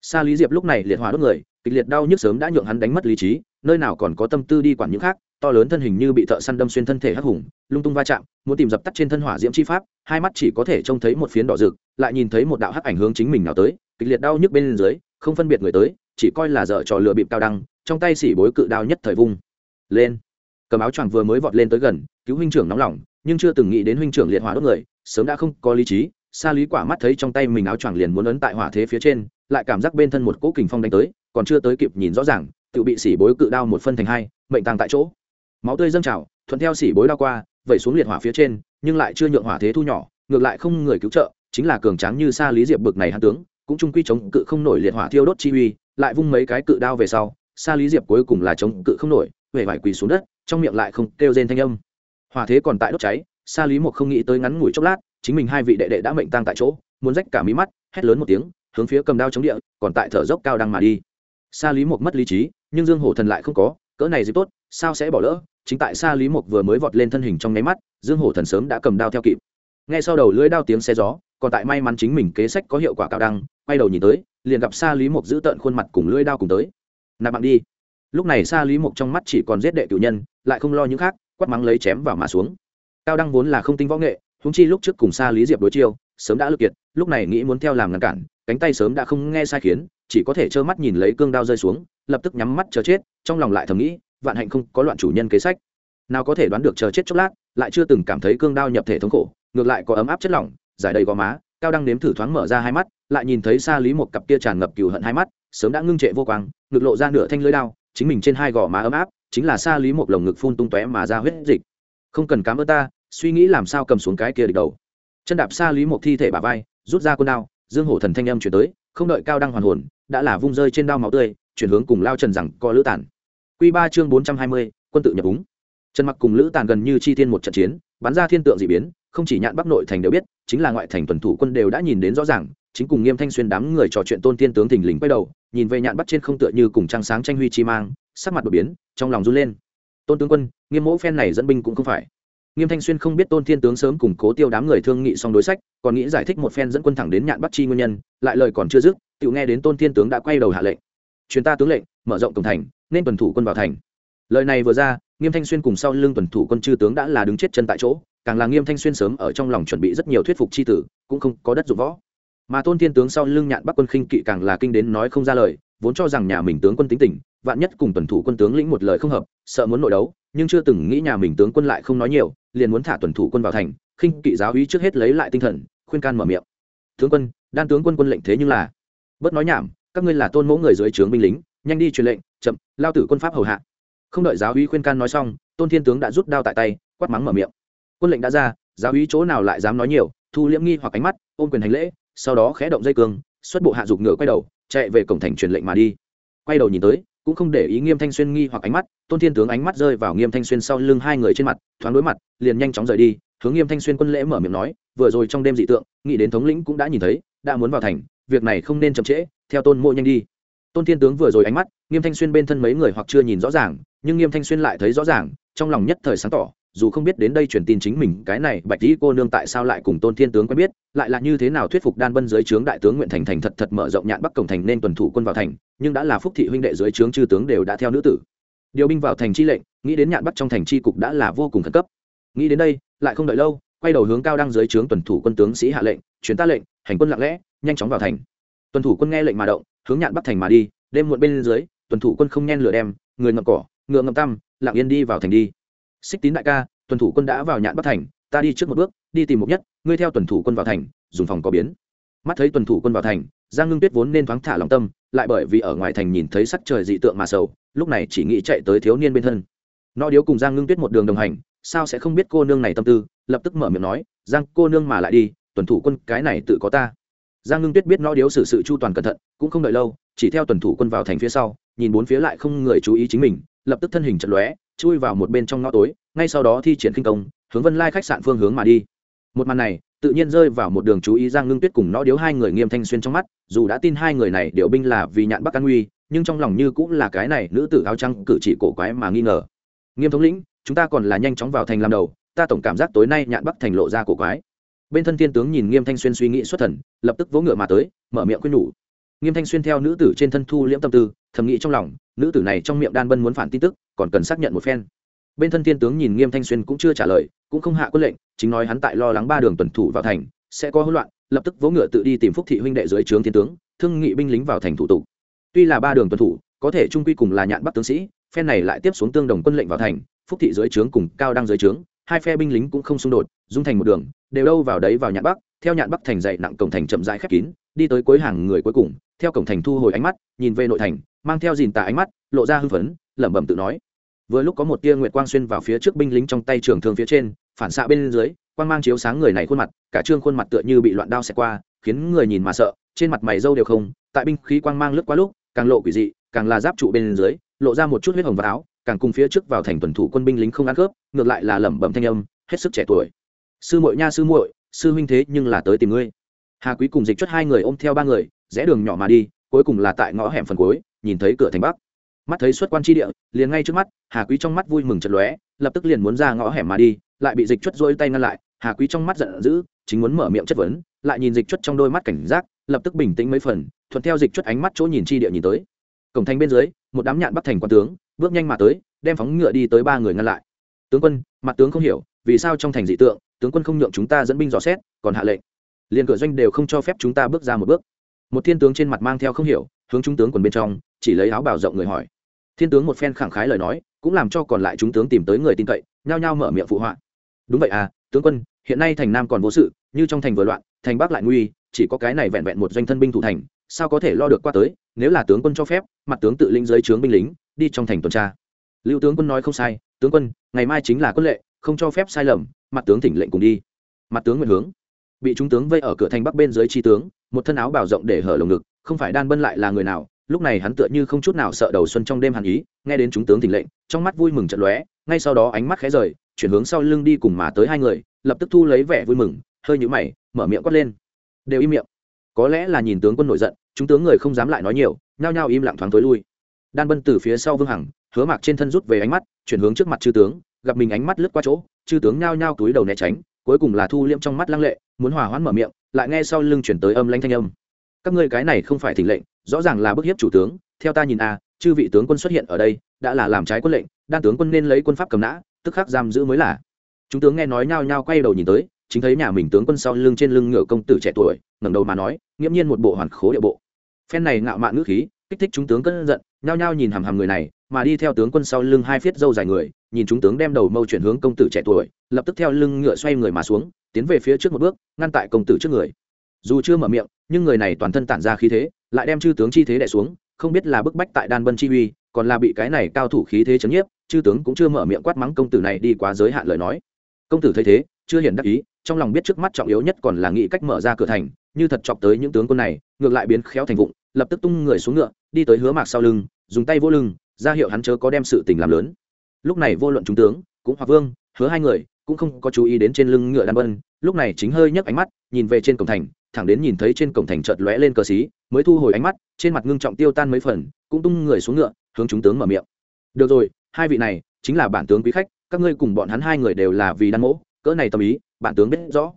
[SPEAKER 1] Xa lý diệp lúc này liệt hỏa đốt người, kịch liệt đau nhức sớm đã nhượng hắn đánh mất lý trí, nơi nào còn có tâm tư đi quản những khác, to lớn thân hình như bị thợ săn đâm xuyên thân thể hắc hùng, lung tung va chạm, muốn tìm dập tắt trên thân hỏa diễm chi pháp, hai mắt chỉ có thể trông thấy một phiến đỏ rực, lại nhìn thấy một đạo hắc ảnh hướng chính mình nào tới, kịch liệt đau nhức bên dưới, không phân biệt người tới chỉ coi là dở trò lừa bịp cao đăng, trong tay xỉ bối cự đao nhất thời vung lên. Cầm áo choàng vừa mới vọt lên tới gần, cứu huynh trưởng nóng lòng, nhưng chưa từng nghĩ đến huynh trưởng liệt hỏa đốt người, sớm đã không có lý trí xa lý quả mắt thấy trong tay mình áo choàng liền muốn ấn tại hỏa thế phía trên, lại cảm giác bên thân một cỗ kình phong đánh tới, còn chưa tới kịp nhìn rõ ràng, tự bị xỉ bối cự đao một phân thành hai, mệnh tàng tại chỗ. Máu tươi dâng trào, thuận theo xỉ bối đao qua, vẩy xuống liệt hỏa phía trên, nhưng lại chưa nhượng hỏa thế thu nhỏ, ngược lại không người cứu trợ, chính là cường tráng như xa lý diệp bực này hạ tướng, cũng trung quy chống cự không nổi liệt hỏa thiêu đốt chi uy lại vung mấy cái cự đao về sau xa lý diệp cuối cùng là chống cự không nổi về vải quỳ xuống đất, trong miệng lại không kêu rên thanh âm. Hòa thế còn tại đốt cháy xa lý một không nghĩ tới ngắn ngủi chốc lát, chính mình hai vị đệ đệ đã mệnh tăng tại chỗ, muốn rách cả mí mắt, hét lớn một tiếng, hướng phía cầm đao chống địa, còn tại thở dốc cao đang mà đi. Xa lý một mất lý trí, nhưng dương hổ thần lại không có, cỡ này dịp tốt, sao sẽ bỏ lỡ? Chính tại xa lý mục vừa mới vọt lên thân hình trong nháy mắt, dương hổ thần sớm đã cầm đao theo kịp. Ngay sau đầu lưỡi đao tiếng xe gió, còn tại may mắn chính mình kế sách có hiệu quả cao đăng, quay đầu nhìn tới liền gặp xa lý Mộc giữ tợn khuôn mặt cùng lưỡi đao cùng tới. Nạp bạn đi. Lúc này xa lý Mộc trong mắt chỉ còn giết đệ cử nhân, lại không lo những khác quắt mắng lấy chém vào mà xuống. Cao đăng vốn là không tinh võ nghệ húng chi lúc trước cùng xa lý diệp đối chiêu, sớm đã lực kiệt, lúc này nghĩ muốn theo làm ngăn cản, cánh tay sớm đã không nghe sai khiến, chỉ có thể trơ mắt nhìn lấy cương đao rơi xuống, lập tức nhắm mắt chờ chết, trong lòng lại thầm nghĩ, vạn hạnh không có loạn chủ nhân kế sách. Nào có thể đoán được chờ chết chốc lát, lại chưa từng cảm thấy cương đao nhập thể thống khổ, ngược lại có ấm áp chất lỏng, giải đầy gò má cao Đăng nếm thử thoáng mở ra hai mắt, lại nhìn thấy xa lý một cặp kia tràn ngập cừu hận hai mắt, sớm đã ngưng trệ vô quang, ngực lộ ra nửa thanh lưới đao, chính mình trên hai gò má ấm áp, chính là xa lý một lồng ngực phun tung tóe mà ra huyết dịch. Không cần cám ơn ta, suy nghĩ làm sao cầm xuống cái kia địch đầu. Chân đạp xa lý một thi thể bà vai, rút ra con đao, dương hổ thần thanh âm chuyển tới, không đợi cao đăng hoàn hồn, đã là vung rơi trên đao máu tươi, chuyển hướng cùng lao trần rằng co lữ tản q ba chương bốn trăm hai mươi, quân tự nhập úng. Trần mặc cùng lữ tàn gần như chi thiên một trận chiến, bắn ra thiên tượng d ị biến, không chỉ nhạn bắc nội thành đều biết chính là ngoại thành tuần thủ quân đều đã nhìn đến rõ ràng, chính cùng nghiêm thanh xuyên đám người trò chuyện tôn tiên tướng thình lình quay đầu, nhìn về nhạn bắc trên không tựa như cùng trăng sáng tranh huy chi mang, sắc mặt đột biến, trong lòng run lên. Tôn tướng quân, nghiêm mẫu phen này dẫn binh cũng không phải. Nghiêm thanh xuyên không biết tôn thiên tướng sớm củng cố tiêu đám người thương nghị xong đối sách, còn nghĩ giải thích một phen dẫn quân thẳng đến nhạn bắc chi nguyên nhân, lại lời còn chưa dứt, tự nghe đến tôn thiên tướng đã quay đầu hạ lệnh. Chuyến ta tướng lệnh, mở rộng cổng thành, nên tuần thủ quân vào thành. Lời này vừa ra, nghiêm thanh xuyên cùng sau lưng tuần thủ quân chư tướng đã là đứng chết chân tại chỗ càng là nghiêm thanh xuyên sớm ở trong lòng chuẩn bị rất nhiều thuyết phục c h i tử, cũng không có đất dụng võ. Mà tôn thiên tướng sau lưng nhạn bắc quân khinh kỵ càng là kinh đến nói không ra lời, vốn cho rằng nhà mình tướng quân tính tình, vạn nhất cùng tuần thủ quân tướng lĩnh một lời không hợp, sợ muốn nội đấu, nhưng chưa từng nghĩ nhà mình tướng quân lại không nói nhiều, liền muốn thả tuần thủ quân vào thành, khinh kỵ giáo uý trước hết lấy lại tinh thần, khuyên can mở miệng. Tướng quân, đan tướng quân quân lệnh thế nhưng là bớt nói nhảm, các ngươi là tôn mẫu người dưới trướng binh lính, nhanh đi truyền lệnh, chậm, lao tử quân pháp hầu hạ. Không đợi giáo uý khuyên can nói xong, tôn thiên tướng đã rút đao tại tay, quát mắng mở miệng quân lệnh đã ra, giáo úy chỗ nào lại dám nói nhiều, thu liễm nghi hoặc ánh mắt, ôm quyền hành lễ, sau đó khẽ động dây cương, xuất bộ hạ dục ngựa quay đầu, chạy về cổng thành truyền lệnh mà đi. Quay đầu nhìn tới, cũng không để ý nghiêm thanh xuyên nghi hoặc ánh mắt, tôn thiên tướng ánh mắt rơi vào nghiêm thanh xuyên sau lưng hai người trên mặt, thoáng đối mặt, liền nhanh chóng rời đi, hướng nghiêm thanh xuyên quân lễ mở miệng nói, vừa rồi trong đêm dị tượng, nghĩ đến thống lĩnh cũng đã nhìn thấy, đã muốn vào thành, việc này không nên chậm trễ, theo tôn mộ nhanh đi. Tôn thiên tướng vừa rồi ánh mắt, nghiêm thanh xuyên bên thân mấy người hoặc chưa nhìn rõ ràng, nhưng nghiêm thanh xuyên lại thấy rõ ràng, trong lòng nhất thời sáng tỏ dù không biết đến đây truyền tin chính mình, cái này bạch tỷ cô nương tại sao lại cùng tôn thiên tướng quen biết, lại là như thế nào thuyết phục đan bân dưới trướng đại tướng nguyện thành thành thật thật mở rộng nhạn bắc cổng thành nên tuần thủ quân vào thành, nhưng đã là phúc thị huynh đệ dưới trướng chư tướng đều đã theo nữ tử. Điều binh vào thành chi lệnh, nghĩ đến nhạn bắc trong thành chi cục đã là vô cùng khẩn cấp. Nghĩ đến đây, lại không đợi lâu, quay đầu hướng cao đăng dưới trướng tuần thủ quân tướng sĩ hạ lệnh chuyến ta lệnh, hành quân lặng lẽ, nhanh chóng vào thành. Tuần thủ quân nghe lệnh mà động, hướng nhạn bắc thành mà đi, đêm muộn bên dưới, tuần thủ quân không nhen lửa đem, người ngậm cỏ, ngựa ngậm tăm, lặng yên đi vào thành đi xích tín đại ca, tuần thủ quân đã vào nhạn bắc thành, ta đi trước một bước, đi tìm một nhất, ngươi theo tuần thủ quân vào thành, dùng phòng có biến. Mắt thấy tuần thủ quân vào thành, giang ngưng tuyết vốn nên thoáng thả lòng tâm, lại bởi vì ở ngoài thành nhìn thấy sắc trời dị tượng mà sầu, lúc này chỉ nghĩ chạy tới thiếu niên bên thân. Nó điếu cùng giang ngưng tuyết một đường đồng hành, sao sẽ không biết cô nương này tâm tư, lập tức mở miệng nói, giang, cô nương mà lại đi, tuần thủ quân cái này tự có ta. Giang ngưng tuyết biết nó điếu xử sự chu toàn cẩn thận, cũng không đợi lâu, chỉ theo tuần thủ quân vào thành phía sau, nhìn bốn phía lại không người chú ý chính mình, lập tức thân hình chật lóe chui vào một bên trong ngõ tối, ngay sau đó thi triển kinh công, hướng vân lai khách sạn phương hướng mà đi. Một màn này, tự nhiên rơi vào một đường chú ý giang ngưng tuyết cùng nó điếu hai người nghiêm thanh xuyên trong mắt, dù đã tin hai người này điệu binh là vì nhạn bắc an uy, nhưng trong lòng như cũng là cái này nữ tử áo trăng cử chỉ cổ quái mà nghi ngờ. Nghiêm thống lĩnh, chúng ta còn là nhanh chóng vào thành làm đầu, ta tổng cảm giác tối nay nhạn bắc thành lộ ra cổ quái. Bên thân thiên tướng nhìn nghiêm thanh xuyên suy nghĩ xuất thần, lập tức vỗ ngựa mà tới, mở miệng khuyên nhủ. Nghiêm thanh xuyên theo nữ tử trên thân thu liễm tâm tư, thầm nghĩ trong lòng, nữ tử này trong miệng đan bân muốn phản tin tức còn cần xác nhận một phen. Bên thân thiên tướng nhìn nghiêm thanh xuyên cũng chưa trả lời, cũng không hạ quân lệnh, chính nói hắn tại lo lắng ba đường tuần thủ vào thành, sẽ có hỗn loạn, lập tức vỗ ngựa tự đi tìm phúc thị huynh đệ dưới trướng thiên tướng, thương nghị binh lính vào thành thủ tục. Tuy là ba đường tuần thủ, có thể trung quy cùng là nhạn bắc tướng sĩ phe này lại tiếp xuống tương đồng quân lệnh vào thành, phúc thị dưới trướng cùng cao đăng dưới trướng, hai phe binh lính cũng không xung đột, dung thành một đường, đều đâu vào đấy vào nhạn bắc, theo nhạn bắc thành dậy nặng cổng thành chậm rãi khép kín, đi tới cuối hàng người cuối cùng, theo cổng thành thu hồi ánh mắt, nhìn về nội thành, mang theo dìn tà ánh mắt, lộ ra hưng phấn, lẩm bẩm tự nói vừa lúc có một tia nguyệt quang xuyên vào phía trước binh lính trong tay trường thương phía trên, phản xạ bên dưới, quang mang chiếu sáng người này khuôn mặt, cả trương khuôn mặt tựa như bị loạn đao xẹt qua, khiến người nhìn mà sợ, trên mặt mày dâu đều không, tại binh khí quang mang lướt qua lúc, càng lộ quỷ dị, càng là giáp trụ bên dưới, lộ ra một chút huyết hồng vào áo, càng cùng phía trước vào thành tuần thủ quân binh lính không ăn cướp ngược lại là lẩm bẩm thanh âm, hết sức trẻ tuổi. Sư muội nha, sư muội, sư huynh thế nhưng là tới tìm ngươi. Hà quý cùng dịch chốt hai người ôm theo ba người, rẽ đường nhỏ mà đi, cuối cùng là tại ngõ hẻm phần cuối, nhìn thấy cửa thành bắc mắt thấy xuất quan tri địa, liền ngay trước mắt, hà quý trong mắt vui mừng chật lóe, lập tức liền muốn ra ngõ hẻm mà đi, lại bị dịch chuất dỗi tay ngăn lại, hà quý trong mắt giận dữ, chính muốn mở miệng chất vấn, lại nhìn dịch chuất trong đôi mắt cảnh giác, lập tức bình tĩnh mấy phần, thuận theo dịch chuất ánh mắt chỗ nhìn tri địa nhìn tới. Cổng thành bên dưới, một đám nhạn bắc thành quan tướng, bước nhanh mà tới, đem phóng ngựa đi tới ba người ngăn lại. Tướng quân, mặt tướng không hiểu, vì sao trong thành dị tượng, tướng quân không nhượng chúng ta dẫn binh dò xét, còn hạ lệnh. Liền cửa doanh đều không cho phép chúng ta bước ra một bước. Một thiên tướng trên mặt mang theo không hiểu, hướng trung tướng quần bên trong, chỉ lấy áo bảo rộng người hỏi thiên tướng một phen khẳng khái lời nói, cũng làm cho còn lại chúng tướng tìm tới người tin cậy, nhao nhao mở miệng phụ họa. Đúng vậy à tướng quân, hiện nay thành nam còn vô sự, như trong thành vừa loạn, thành bắc lại nguy, chỉ có cái này vẹn vẹn một doanh thân binh thủ thành, sao có thể lo được qua tới, nếu là tướng quân cho phép, mặt tướng tự lĩnh dưới trướng binh lính, đi trong thành tuần tra. Lưu tướng quân nói không sai, tướng quân, ngày mai chính là quân lệ, không cho phép sai lầm, mặt tướng thỉnh lệnh cùng đi. Mặt tướng nguyện hướng. Bị chúng tướng vây ở cửa thành bắc bên dưới tri tướng, một thân áo bảo rộng để hở lồng ngực, không phải đan bân lại là người nào lúc này hắn tựa như không chút nào sợ đầu xuân trong đêm hàn ý, nghe đến chúng tướng thỉnh lệnh, trong mắt vui mừng trận lóe, ngay sau đó ánh mắt khẽ rời, chuyển hướng sau lưng đi cùng mà tới hai người, lập tức thu lấy vẻ vui mừng, hơi nhũ mày, mở miệng quát lên. Đều im miệng. Có lẽ là nhìn tướng quân nổi giận, chúng tướng người không dám lại nói nhiều, nhao nhao im lặng thoáng tối lui. Đan bân từ phía sau vương hằng, hứa mạc trên thân rút về ánh mắt, chuyển hướng trước mặt chư tướng, gặp mình ánh mắt lướt qua chỗ, chư tướng nhao nhao túi đầu né tránh, cuối cùng là thu liễm trong mắt lăng lệ, muốn hòa hoãn mở miệng, lại nghe sau lưng chuyển tới âm lanh thanh âm. Các ngươi cái này không phải thỉnh lệnh rõ ràng là bức hiếp chủ tướng, theo ta nhìn a, chư vị tướng quân xuất hiện ở đây, đã là làm trái quân lệnh, đan tướng quân nên lấy quân pháp cầm nã, tức khắc giam giữ mới là. Chúng tướng nghe nói nhao nhao quay đầu nhìn tới, chính thấy nhà mình tướng quân sau lưng trên lưng ngựa công tử trẻ tuổi, ngẩng đầu mà nói, nghiễm nhiên một bộ hoàn khố địa bộ. Phen này ngạo mạn ngữ khí, kích thích chúng tướng cơn giận, nhao nhao nhìn hằm hằm người này, mà đi theo tướng quân sau lưng hai phiết dâu dài người, nhìn chúng tướng đem đầu mâu chuyển hướng công tử trẻ tuổi, lập tức theo lưng ngựa xoay người mà xuống, tiến về phía trước một bước, ngăn tại công tử trước người. Dù chưa mở miệng nhưng người này toàn thân tản ra khí thế, lại đem chư tướng chi thế đẻ xuống, không biết là bức bách tại đan bân chi uy, còn là bị cái này cao thủ khí thế chấn nhiếp, chư tướng cũng chưa mở miệng quát mắng công tử này đi quá giới hạn lời nói. Công tử thấy thế, chưa hiển đắc ý, trong lòng biết trước mắt trọng yếu nhất còn là nghĩ cách mở ra cửa thành, như thật chọc tới những tướng quân này, ngược lại biến khéo thành vụng, lập tức tung người xuống ngựa, đi tới hứa mạc sau lưng, dùng tay vô lưng, ra hiệu hắn chớ có đem sự tình làm lớn. Lúc này vô luận trung tướng, cũng hoặc vương, hứa hai người, cũng không có chú ý đến trên lưng ngựa đan bân lúc này chính hơi nhấc ánh mắt, nhìn về trên cổng thành thẳng đến nhìn thấy trên cổng thành chợt lóe lên cờ xí mới thu hồi ánh mắt trên mặt ngưng trọng tiêu tan mấy phần cũng tung người xuống ngựa hướng chúng tướng mở miệng. Được rồi hai vị này chính là bản tướng quý khách các ngươi cùng bọn hắn hai người đều là vì đan mỗ cỡ này tâm ý bản tướng biết rõ.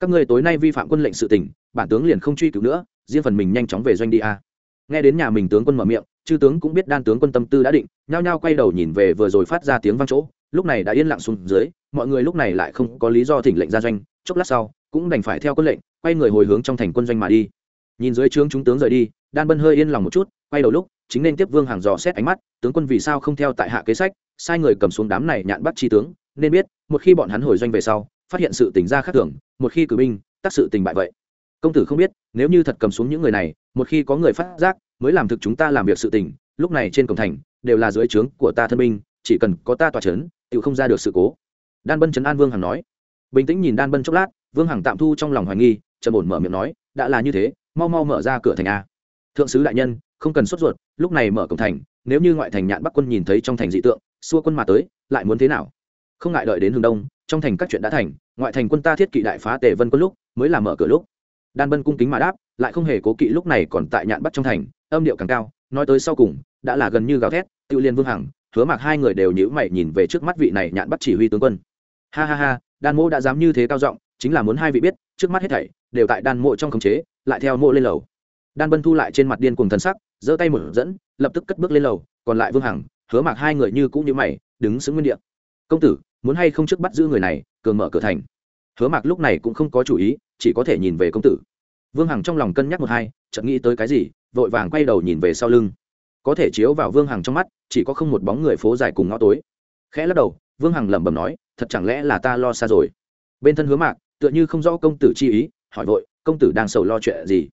[SPEAKER 1] Các ngươi tối nay vi phạm quân lệnh sự tình, bản tướng liền không truy cứu nữa riêng phần mình nhanh chóng về doanh đi a. Nghe đến nhà mình tướng quân mở miệng chư tướng cũng biết đan tướng quân tâm tư đã định nhao nhao quay đầu nhìn về vừa rồi phát ra tiếng vang chỗ lúc này đã yên lặng xuống dưới mọi người lúc này lại không có lý do thỉnh lệnh ra doanh chốc lát sau cũng đành phải theo quân lệnh, quay người hồi hướng trong thành quân doanh mà đi. Nhìn dưới trướng chúng tướng rời đi, đan bân hơi yên lòng một chút, quay đầu lúc, chính nên tiếp vương hàng dò xét ánh mắt, tướng quân vì sao không theo tại hạ kế sách, sai người cầm xuống đám này nhạn bắt chi tướng, nên biết, một khi bọn hắn hồi doanh về sau, phát hiện sự tình ra khác thường, một khi cử binh, tác sự tình bại vậy. Công tử không biết, nếu như thật cầm xuống những người này, một khi có người phát giác, mới làm thực chúng ta làm việc sự tình, lúc này trên cổng thành, đều là dưới trướng của ta thân binh, chỉ cần có ta tỏa c h ấ n tự không ra được sự cố. Đan bân trấn an vương hằng nói. Bình tĩnh nhìn đan bân chốc lát vương hằng tạm thu trong lòng hoài nghi, trầm ổn mở miệng nói, đã là như thế, mau mau mở ra cửa thành a. Thượng sứ đại nhân, không cần sốt ruột, lúc này mở cổng thành, nếu như ngoại thành nhạn bắc quân nhìn thấy trong thành dị tượng, xua quân mà tới, lại muốn thế nào? Không ngại đợi đến hướng đông, trong thành các chuyện đã thành, ngoại thành quân ta thiết kỵ đại phá tề vân quân lúc, mới là mở cửa lúc. Đan bân cung kính mà đáp, lại không hề cố kỵ lúc này còn tại nhạn bắt trong thành, âm điệu càng cao, nói tới sau cùng, đã là gần như gào thét tự liên vương hằng, hứa mạc hai người đều nhữ mày nhìn về trước mắt vị này nhạn bắt chỉ huy tướng quân. Ha ha ha, đan mô đã dám như thế cao giọng chính là muốn hai vị biết, trước mắt hết thảy đều tại đan mộ trong khống chế, lại theo mộ lên lầu. Đan bân thu lại trên mặt điên cùng thần sắc, giơ tay một dẫn, lập tức cất bước lên lầu, còn lại vương hằng, hứa mạc hai người như cũng như mày, đứng xứng nguyên địa. Công tử, muốn hay không trước bắt giữ người này, cường mở cửa thành? Hứa mạc lúc này cũng không có chủ ý, chỉ có thể nhìn về công tử. Vương hằng trong lòng cân nhắc một hai, chợt nghĩ tới cái gì, vội vàng quay đầu nhìn về sau lưng. Có thể chiếu vào vương hằng trong mắt, chỉ có không một bóng người phố dài cùng ngõ tối. Khẽ lắc đầu, vương hằng lẩm bẩm nói, thật chẳng lẽ là ta lo xa rồi? Bên thân hứa mạc tựa như không rõ công tử chi ý, hỏi vội, công tử đang sầu lo chuyện gì?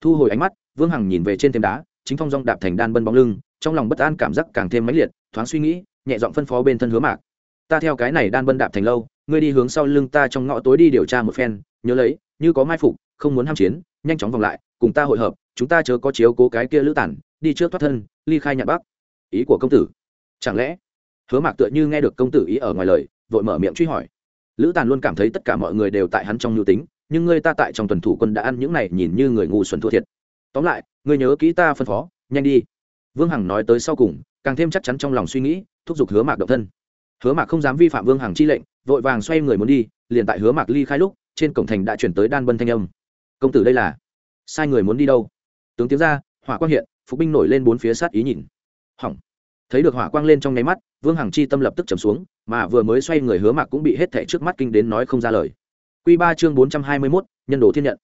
[SPEAKER 1] Thu hồi ánh mắt, vương hằng nhìn về trên thềm đá, chính phong dong đạp thành đan bân bóng lưng, trong lòng bất an cảm giác càng thêm mãnh liệt, thoáng suy nghĩ, nhẹ giọng phân phó bên thân hứa mạc, ta theo cái này đan bân đạp thành lâu, ngươi đi hướng sau lưng ta trong ngõ tối đi điều tra một phen, nhớ lấy, như có mai phục, không muốn ham chiến, nhanh chóng vòng lại, cùng ta hội hợp, chúng ta chớ có chiếu cố cái kia lữ tản, đi trước thoát thân, ly khai nhạn bắc. Ý của công tử. Chẳng lẽ, hứa mạc tựa như nghe được công tử ý ở ngoài lời, vội mở miệng truy hỏi lữ tàn luôn cảm thấy tất cả mọi người đều tại hắn trong nhu tính, nhưng ngươi ta tại trong tuần thủ quân đã ăn những này nhìn như người ngu xuẩn thua thiệt. Tóm lại ngươi nhớ kỹ ta phân phó, nhanh đi. Vương hằng nói tới sau cùng, càng thêm chắc chắn trong lòng suy nghĩ, thúc giục hứa mạc động thân. Hứa mạc không dám vi phạm vương hằng chi lệnh, vội vàng xoay người muốn đi, liền tại hứa mạc ly khai lúc, trên cổng thành đã chuyển tới đan bân thanh âm. Công tử đây là? Sai người muốn đi đâu? Tướng tiếng ra, hỏa quang hiện, phục binh nổi lên bốn phía sát ý nhìn. Hỏng thấy được hỏa quang lên trong nháy mắt, vương hằng chi tâm lập tức trầm xuống, mà vừa mới xoay người hứa mạc cũng bị hết thẻ trước mắt kinh đến nói không ra lời. Q ba chương bốn trăm hai mươi mốt, nhân đồ thiên nhận.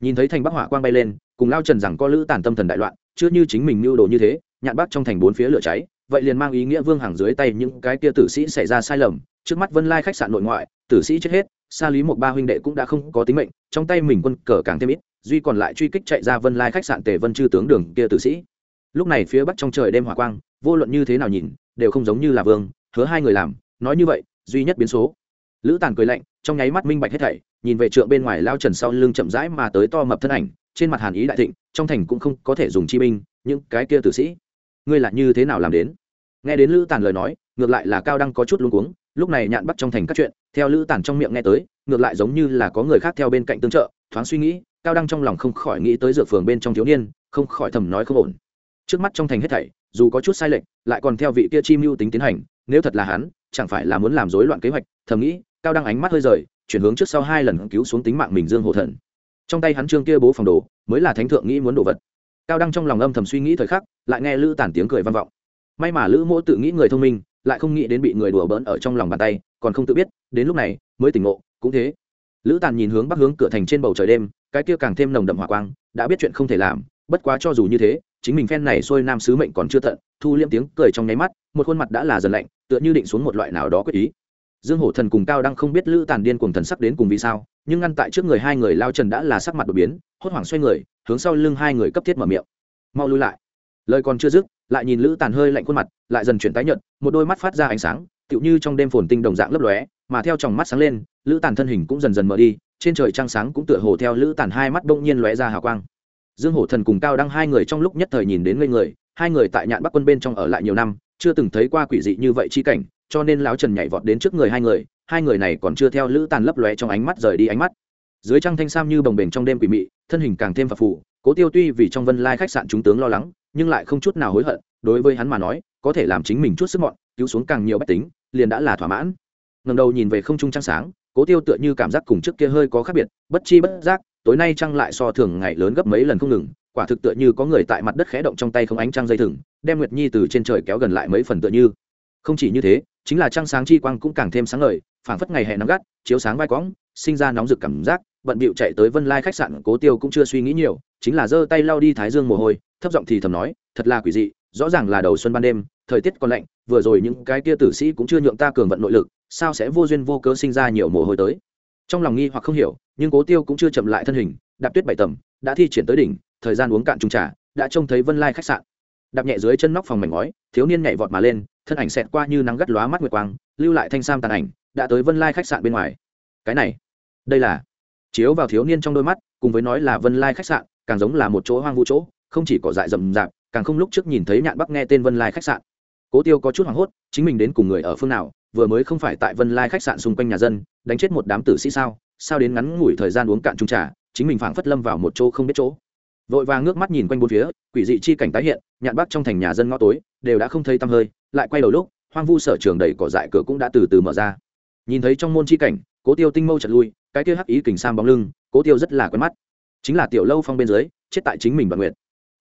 [SPEAKER 1] Nhìn thấy thành bắc hỏa quang bay lên, cùng lao trần rằng có lữ tàn tâm thần đại loạn, chưa như chính mình mưu đồ như thế, nhạn bắc trong thành bốn phía lửa cháy, vậy liền mang ý nghĩa vương hàng dưới tay những cái kia tử sĩ xảy ra sai lầm, trước mắt vân lai khách sạn nội ngoại, tử sĩ chết hết xa lý một ba huynh đệ cũng đã không có tính mệnh, trong tay mình quân cờ càng thêm ít, duy còn lại truy kích chạy ra vân lai khách sạn tề vân chư tướng đường kia tử sĩ. Lúc này phía bắc trong trời đêm hỏa quang vô luận như thế nào nhìn, đều không giống như là vương, hứa hai người làm, nói như vậy, duy nhất biến số. Lữ tàn cười lạnh, trong nháy mắt minh bạch hết thảy, nhìn về trượng bên ngoài lao trần sau lưng chậm rãi mà tới to mập thân ảnh, trên mặt hàn ý đại thịnh, trong thành cũng không có thể dùng chi binh, những cái kia tử sĩ. Ngươi là như thế nào làm đến? Nghe đến lữ tàn lời nói, ngược lại là cao đăng có chút luống cuống, lúc này nhạn bắt trong thành các chuyện, theo lữ tàn trong miệng nghe tới, ngược lại giống như là có người khác theo bên cạnh tương trợ, thoáng suy nghĩ, cao đăng trong lòng không khỏi nghĩ tới dược phường bên trong thiếu niên, không khỏi thầm nói không ổn. Trước mắt trong thành hết thảy dù có chút sai lệch, lại còn theo vị kia chi mưu tính tiến hành, nếu thật là hắn, chẳng phải là muốn làm rối loạn kế hoạch, thầm nghĩ, cao đăng ánh mắt hơi rời, chuyển hướng trước sau hai lần cứu xuống tính mạng mình dương hổ thần. Trong tay hắn trương kia bố phòng đồ, mới là thánh thượng nghĩ muốn đồ vật. Cao đăng trong lòng âm thầm suy nghĩ thời khắc, lại nghe lữ tản tiếng cười vang vọng. May mà lữ mỗ tự nghĩ người thông minh, lại không nghĩ đến bị người đùa bỡn ở trong lòng bàn tay, còn không tự biết, đến lúc này, mới tỉnh ngộ, cũng thế. Lữ Tản nhìn hướng bắc hướng cửa thành trên bầu trời đêm, cái kia càng thêm nồng đậm hỏa quang, đã biết chuyện không thể làm, bất quá cho dù như thế chính mình phen này xuôi nam sứ mệnh còn chưa tận, thu liêm tiếng cười trong nháy mắt, một khuôn mặt đã là dần lạnh, tựa như định xuống một loại nào đó quyết ý. Dương hổ thần cùng cao đang không biết lữ tàn điên cùng thần sắc đến cùng vì sao, nhưng ngăn tại trước người hai người lao trần đã là sắc mặt đột biến, hốt hoảng xoay người, hướng sau lưng hai người cấp thiết mở miệng. Mau lui lại. Lời còn chưa dứt, lại nhìn lữ tàn hơi lạnh khuôn mặt, lại dần chuyển tái nhợt, một đôi mắt phát ra ánh sáng, tựu như trong đêm phồn tinh đồng dạng lấp lóe, mà theo tròng mắt sáng lên, lữ tàn thân hình cũng dần dần mở đi, trên trời trăng sáng cũng tựa hồ theo lữ tàn hai mắt bỗng nhiên lóe ra hào quang dương hổ thần cùng cao đăng hai người trong lúc nhất thời nhìn đến ngây người, hai người tại nhạn bắc quân bên trong ở lại nhiều năm, chưa từng thấy qua quỷ dị như vậy chi cảnh, cho nên lão trần nhảy vọt đến trước người hai người hai người này còn chưa theo lữ tàn lấp lóe trong ánh mắt rời đi ánh mắt. Dưới trăng thanh sam như bồng bềnh trong đêm quỷ mị, thân hình càng thêm phập phù, cố tiêu tuy vì trong vân lai khách sạn chúng tướng lo lắng, nhưng lại không chút nào hối hận, đối với hắn mà nói, có thể làm chính mình chút sức mọn, cứu xuống càng nhiều bách tính, liền đã là thỏa mãn. Ngầm đầu nhìn về không trung trăng sáng, cố tiêu tựa như cảm giác cùng trước kia hơi có khác biệt, bất chi bất giác tối nay trăng lại so thường ngày lớn gấp mấy lần không ngừng, quả thực tựa như có người tại mặt đất khẽ động trong tay không ánh trăng dây thừng, đem nguyệt nhi từ trên trời kéo gần lại mấy phần tựa như. Không chỉ như thế, chính là trăng sáng chi quang cũng càng thêm sáng ngời, phảng phất ngày hè nắng gắt, chiếu sáng vai quõng sinh ra nóng rực cảm giác, bận bịu chạy tới vân lai khách sạn cố tiêu cũng chưa suy nghĩ nhiều, chính là giơ tay lau đi thái dương mồ hôi, thấp giọng thì thầm nói, thật là quỷ dị, rõ ràng là đầu xuân ban đêm, thời tiết còn lạnh, vừa rồi những cái kia tử sĩ cũng chưa nhượng ta cường vận nội lực, sao sẽ vô duyên vô cớ sinh ra nhiều mồ hôi tới? Trong lòng nghi hoặc không hiểu nhưng cố tiêu cũng chưa chậm lại thân hình, đạp tuyết bảy tầm, đã thi triển tới đỉnh, thời gian uống cạn trung trà, đã trông thấy vân lai khách sạn. Đạp nhẹ dưới chân nóc phòng mảnh ngói, thiếu niên nhảy vọt mà lên, thân ảnh xẹt qua như nắng gắt lóa mắt nguyệt quang, lưu lại thanh sam tàn ảnh, đã tới vân lai khách sạn bên ngoài. Cái này, đây là, chiếu vào thiếu niên trong đôi mắt, cùng với nói là vân lai khách sạn, càng giống là một chỗ hoang vu chỗ, không chỉ cỏ dại rậm rạp, càng không lúc trước nhìn thấy nhạn bắc nghe tên vân lai khách sạn. Cố tiêu có chút hoảng hốt, chính mình đến cùng người ở phương nào, vừa mới không phải tại vân lai khách sạn xung quanh nhà dân, đánh chết một đám tử sĩ sao? Sao đến ngắn ngủi thời gian uống cạn chung trà, chính mình phảng phất lâm vào một chỗ không biết chỗ. Vội vàng ngước mắt nhìn quanh bốn phía, quỷ dị chi cảnh tái hiện, nhạn bắc trong thành nhà dân ngõ tối, đều đã không thấy tăm hơi, lại quay đầu lúc, hoang vu sở trường đầy cỏ dại cửa cũng đã từ từ mở ra. Nhìn thấy trong môn chi cảnh, cố tiêu tinh mâu chật lui, cái kia hắc ý kình sam bóng lưng, cố tiêu rất là quen mắt. Chính là tiểu lâu phong bên dưới, chết tại chính mình và nguyện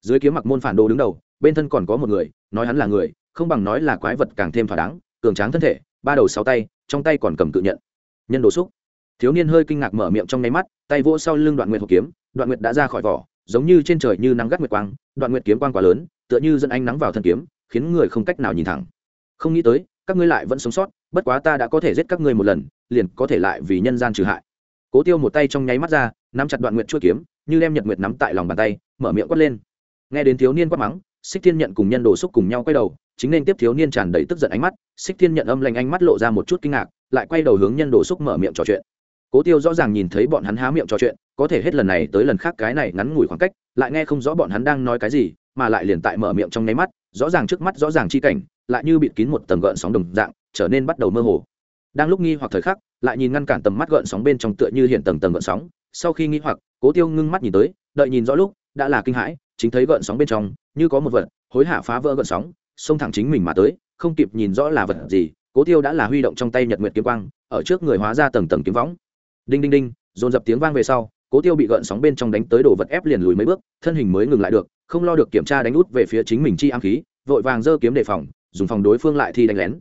[SPEAKER 1] dưới kiếm mặc môn phản đồ đứng đầu, bên thân còn có một người, nói hắn là người, không bằng nói là quái vật càng thêm thỏa đáng, cường tráng thân thể, ba đầu sáu tay, trong tay còn cầm cự nhận. Nhân đồ xúc thiếu niên hơi kinh ngạc mở miệng trong nháy mắt, tay vỗ sau lưng đoạn nguyệt hộp kiếm. Đoạn nguyệt đã ra khỏi vỏ, giống như trên trời như nắng gắt nguyệt quang. Đoạn nguyệt kiếm quang quá lớn, tựa như dẫn ánh nắng vào thân kiếm, khiến người không cách nào nhìn thẳng. Không nghĩ tới, các ngươi lại vẫn sống sót, bất quá ta đã có thể giết các ngươi một lần, liền có thể lại vì nhân gian trừ hại. Cố tiêu một tay trong nháy mắt ra, nắm chặt đoạn nguyệt chuôi kiếm, như đem nhật nguyệt nắm tại lòng bàn tay, mở miệng quát lên. Nghe đến thiếu niên quát mắng, xích thiên nhận cùng nhân đồ xúc cùng nhau quay đầu, chính nên tiếp thiếu niên tràn đầy tức giận ánh mắt. Xích thiên nhận âm lành ánh mắt lộ ra một chút kinh ngạc, lại quay đầu hướng nhân đồ xúc mở miệng trò chuyện cố tiêu rõ ràng nhìn thấy bọn hắn há miệng trò chuyện, có thể hết lần này tới lần khác cái này ngắn ngủi khoảng cách, lại nghe không rõ bọn hắn đang nói cái gì, mà lại liền tại mở miệng trong nháy mắt, rõ ràng trước mắt rõ ràng chi cảnh, lại như bịt kín một tầng gợn sóng đồng dạng, trở nên bắt đầu mơ hồ. Đang lúc nghi hoặc thời khắc, lại nhìn ngăn cản tầm mắt gợn sóng bên trong tựa như hiện tầng tầng gợn sóng, sau khi nghi hoặc, cố tiêu ngưng mắt nhìn tới, đợi nhìn rõ lúc, đã là kinh hãi, chính thấy gợn sóng bên trong, như có một vật, hối hả phá vỡ gợn sóng, xông thẳng chính mình mà tới, không kịp nhìn rõ là vật gì, cố tiêu đã là huy động trong tay nhật nguyệt kiếm quang, ở trước người hóa ra tầng tầng kiếm võng đinh đinh đinh, dồn dập tiếng vang về sau, cố tiêu bị gợn sóng bên trong đánh tới đồ vật ép liền lùi mấy bước, thân hình mới ngừng lại được, không lo được kiểm tra đánh út về phía chính mình chi ám khí, vội vàng giơ kiếm đề phòng, dùng phòng đối phương lại thi đánh lén.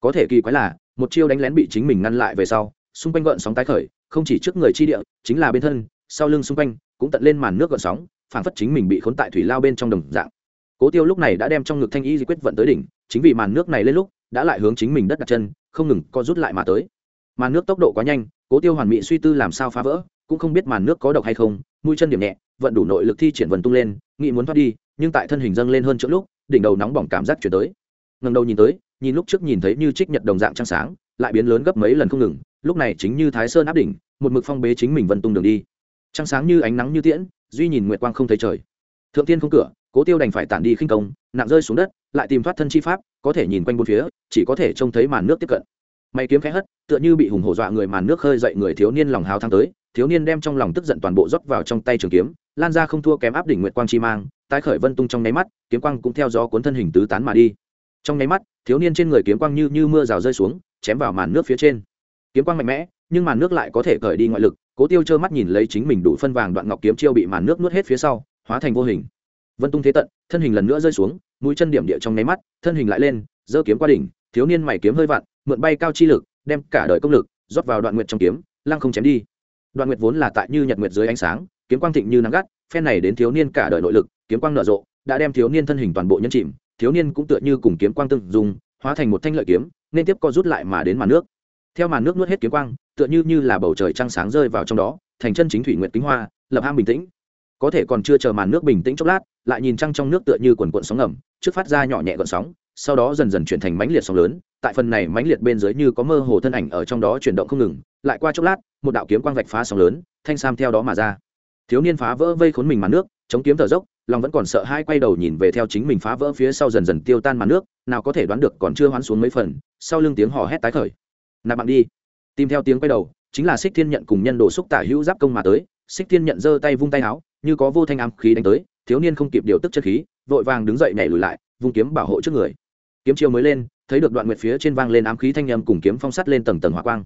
[SPEAKER 1] Có thể kỳ quái là, một chiêu đánh lén bị chính mình ngăn lại về sau, xung quanh gợn sóng tái khởi, không chỉ trước người chi địa, chính là bên thân, sau lưng xung quanh, cũng tận lên màn nước gợn sóng phản phất chính mình bị khốn tại thủy lao bên trong đồng dạng. Cố tiêu lúc này đã đem trong ngực thanh y di quyết vận tới đỉnh, chính vì màn nước này lên lúc, đã lại hướng chính mình đất đặt chân, không ngừng co rút lại mà tới. Màn nước tốc độ quá nhanh cố tiêu hoàn mỹ suy tư làm sao phá vỡ, cũng không biết màn nước có độc hay không, mũi chân điểm nhẹ, vận đủ nội lực thi triển vần tung lên, nghĩ muốn thoát đi, nhưng tại thân hình dâng lên hơn chỗ lúc, đỉnh đầu nóng bỏng cảm giác chuyển tới. Ngần đầu nhìn tới, nhìn lúc trước nhìn thấy như trích nhật đồng dạng trăng sáng, lại biến lớn gấp mấy lần không ngừng, lúc này chính như thái sơn áp đỉnh, một mực phong bế chính mình vân tung đường đi. Trăng sáng như ánh nắng như tiễn, duy nhìn nguyệt quang không thấy trời. Thượng tiên không cửa, cố tiêu đành phải tản đi khinh công, nặng rơi xuống đất, lại tìm thoát thân chi pháp, có thể nhìn quanh bốn phía, chỉ có thể trông thấy màn nước tiếp cận mày kiếm khẽ hất, tựa như bị hùng hổ dọa người màn nước khơi dậy người thiếu niên lòng hào thang tới. Thiếu niên đem trong lòng tức giận toàn bộ rót vào trong tay trường kiếm, lan ra không thua kém áp đỉnh nguyệt quang chi mang, tái khởi vân tung trong nháy mắt, kiếm quang cũng theo gió cuốn thân hình tứ tán mà đi. Trong nháy mắt, thiếu niên trên người kiếm quang như như mưa rào rơi xuống, chém vào màn nước phía trên. Kiếm quang mạnh mẽ, nhưng màn nước lại có thể cởi đi ngoại lực, cố tiêu trơ mắt nhìn lấy chính mình đủ phân vàng đoạn ngọc kiếm chiêu bị màn nước nuốt hết phía sau, hóa thành vô hình. Vân tung thế tận, thân hình lần nữa rơi xuống, mũi chân điểm địa trong nháy mắt, thân hình lại lên, giơ kiếm qua đỉnh, thiếu niên mày kiếm hơi vặn mượn bay cao chi lực, đem cả đời công lực, rót vào đoạn nguyệt trong kiếm, lăng không chém đi. Đoạn nguyệt vốn là tại như nhật nguyệt dưới ánh sáng, kiếm quang thịnh như nắng gắt, phen này đến thiếu niên cả đời nội lực, kiếm quang nở rộ, đã đem thiếu niên thân hình toàn bộ nhân chìm, thiếu niên cũng tựa như cùng kiếm quang tương dùng hóa thành một thanh lợi kiếm, nên tiếp co rút lại mà đến màn nước. Theo màn nước nuốt hết kiếm quang, tựa như như là bầu trời trăng sáng rơi vào trong đó, thành chân chính thủy nguyện kính hoa, lập ham bình tĩnh. Có thể còn chưa chờ màn nước bình tĩnh chốc lát, lại nhìn trăng trong nước tựa như quần cuộn sóng ngầm, trước phát ra nhỏ nhẹ gợn sóng, sau đó dần dần chuyển thành mãnh liệt sóng lớn tại phần này mãnh liệt bên dưới như có mơ hồ thân ảnh ở trong đó chuyển động không ngừng, lại qua chốc lát, một đạo kiếm quang vạch phá sóng lớn, thanh sam theo đó mà ra. Thiếu niên phá vỡ vây khốn mình màn nước, chống kiếm thở dốc, lòng vẫn còn sợ hai quay đầu nhìn về theo chính mình phá vỡ phía sau dần dần tiêu tan màn nước, nào có thể đoán được còn chưa hoán xuống mấy phần, sau lưng tiếng hò hét tái khởi. Nạp bạn đi. Tìm theo tiếng quay đầu, chính là xích thiên nhận cùng nhân đồ xúc tả hữu giáp công mà tới. Xích thiên nhận giơ tay vung tay áo, như có vô thanh ám khí đánh tới, thiếu niên không kịp điều tức chất khí, vội vàng đứng dậy nhảy lùi lại, vung kiếm bảo hộ trước người kiếm chiêu mới lên thấy được đoạn nguyệt phía trên vang lên ám khí thanh âm cùng kiếm phong sắt lên tầng tầng hỏa quang.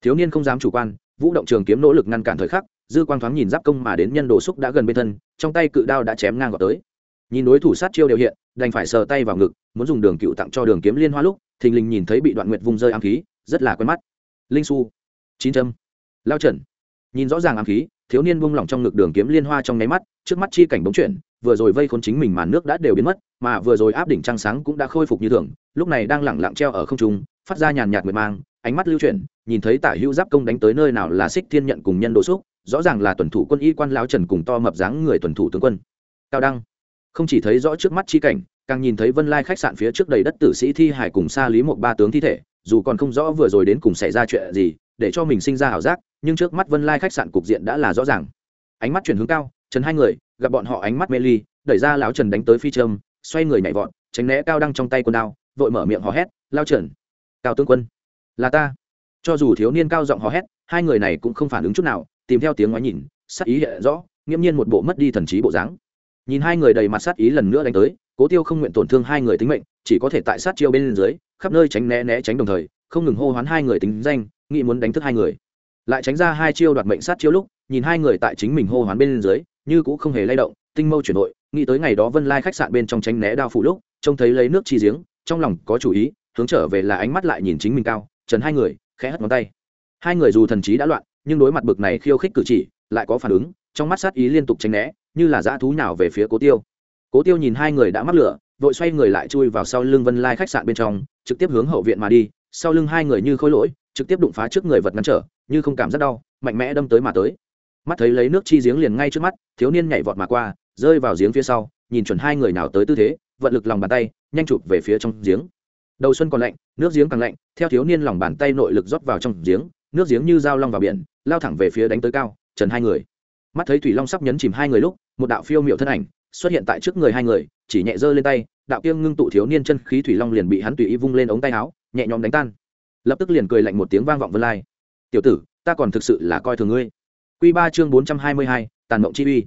[SPEAKER 1] Thiếu niên không dám chủ quan vũ động trường kiếm nỗ lực ngăn cản thời khắc dư quang thoáng nhìn giáp công mà đến nhân đồ xúc đã gần bên thân trong tay cự đao đã chém ngang gọt tới. Nhìn đối thủ sát chiêu đều hiện đành phải sờ tay vào ngực muốn dùng đường cựu tặng cho đường kiếm liên hoa lúc thình lình nhìn thấy bị đoạn nguyệt vung rơi ám khí rất là quen mắt. Linh su chín Trâm, lao trần. Nhìn rõ ràng ám khí thiếu niên buông lỏng trong ngực đường kiếm liên hoa trong nháy mắt trước mắt chi cảnh bóng chuyển vừa rồi vây khốn chính mình màn nước đã đều biến mất, mà vừa rồi áp đỉnh trăng sáng cũng đã khôi phục như thường, lúc này đang lẳng lặng treo ở không trung, phát ra nhàn nhạt mượt mang, ánh mắt lưu chuyển, nhìn thấy tả hữu giáp công đánh tới nơi nào là xích thiên nhận cùng nhân đồ xúc, rõ ràng là tuần thủ quân y quan lão trần cùng to mập dáng người tuần thủ tướng quân. Cao đăng, không chỉ thấy rõ trước mắt chi cảnh, càng nhìn thấy vân lai khách sạn phía trước đầy đất tử sĩ thi hải cùng xa lý một ba tướng thi thể, dù còn không rõ vừa rồi đến cùng xảy ra chuyện gì, để cho mình sinh ra ảo giác, nhưng trước mắt vân lai khách sạn cục diện đã là rõ ràng. Ánh mắt chuyển hướng cao, trần hai người gặp bọn họ ánh mắt mê ly, đẩy ra lão trần đánh tới phi trâm xoay người nhảy vọt, tránh né cao đăng trong tay quân đao, vội mở miệng hò hét lao trần, cao tướng quân, là ta. Cho dù thiếu niên cao giọng hò hét, hai người này cũng không phản ứng chút nào, tìm theo tiếng ngoái nhìn sắc ý hiện rõ, nghiễm nhiên một bộ mất đi thần trí bộ dáng. Nhìn hai người đầy mặt sát ý lần nữa đánh tới, cố tiêu không nguyện tổn thương hai người tính mệnh, chỉ có thể tại sát chiêu bên dưới, khắp nơi tránh né né tránh đồng thời, không ngừng hô hoán hai người tính danh, nghĩ muốn đánh thức hai người. Lại tránh ra hai chiêu đoạt mệnh sát chiêu lúc, nhìn hai người tại chính mình hô hoán bên dưới như cũng không hề lay động, tinh mâu chuyển nội nghĩ tới ngày đó vân lai khách sạn bên trong tránh né đao phủ lúc, trông thấy lấy nước chi giếng, trong lòng có chủ ý, hướng trở về là ánh mắt lại nhìn chính mình cao, trần hai người, khẽ hất ngón tay. Hai người dù thần trí đã loạn, nhưng đối mặt bực này khiêu khích cử chỉ, lại có phản ứng, trong mắt sát ý liên tục tránh né, như là dã thú nào về phía cố tiêu. Cố tiêu nhìn hai người đã mắc lửa, vội xoay người lại chui vào sau lưng vân lai khách sạn bên trong, trực tiếp hướng hậu viện mà đi, sau lưng hai người như khôi lỗi, trực tiếp đụng phá trước người vật ngăn trở, như không cảm giác đau, mạnh mẽ đâm tới mà tới mắt thấy lấy nước chi giếng liền ngay trước mắt, thiếu niên nhảy vọt mà qua, rơi vào giếng phía sau, nhìn chuẩn hai người nào tới tư thế, vận lực lòng bàn tay, nhanh chụp về phía trong giếng. Đầu xuân còn lạnh, nước giếng càng lạnh, theo thiếu niên lòng bàn tay nội lực rót vào trong giếng, nước giếng như dao long vào biển, lao thẳng về phía đánh tới cao, trần hai người. Mắt thấy thủy long sắp nhấn chìm hai người lúc, một đạo phiêu miệu thân ảnh xuất hiện tại trước người hai người, chỉ nhẹ giơ lên tay, đạo kiêng ngưng tụ thiếu niên chân khí thủy long liền bị hắn tùy ý vung lên ống tay áo, nhẹ nhõm đánh tan. Lập tức liền cười lạnh một tiếng vang vọng vân lai. Tiểu tử, ta còn thực sự là coi thường ngươi. Quy ba chương bốn trăm hai mươi hai, tàn mộng chi uy.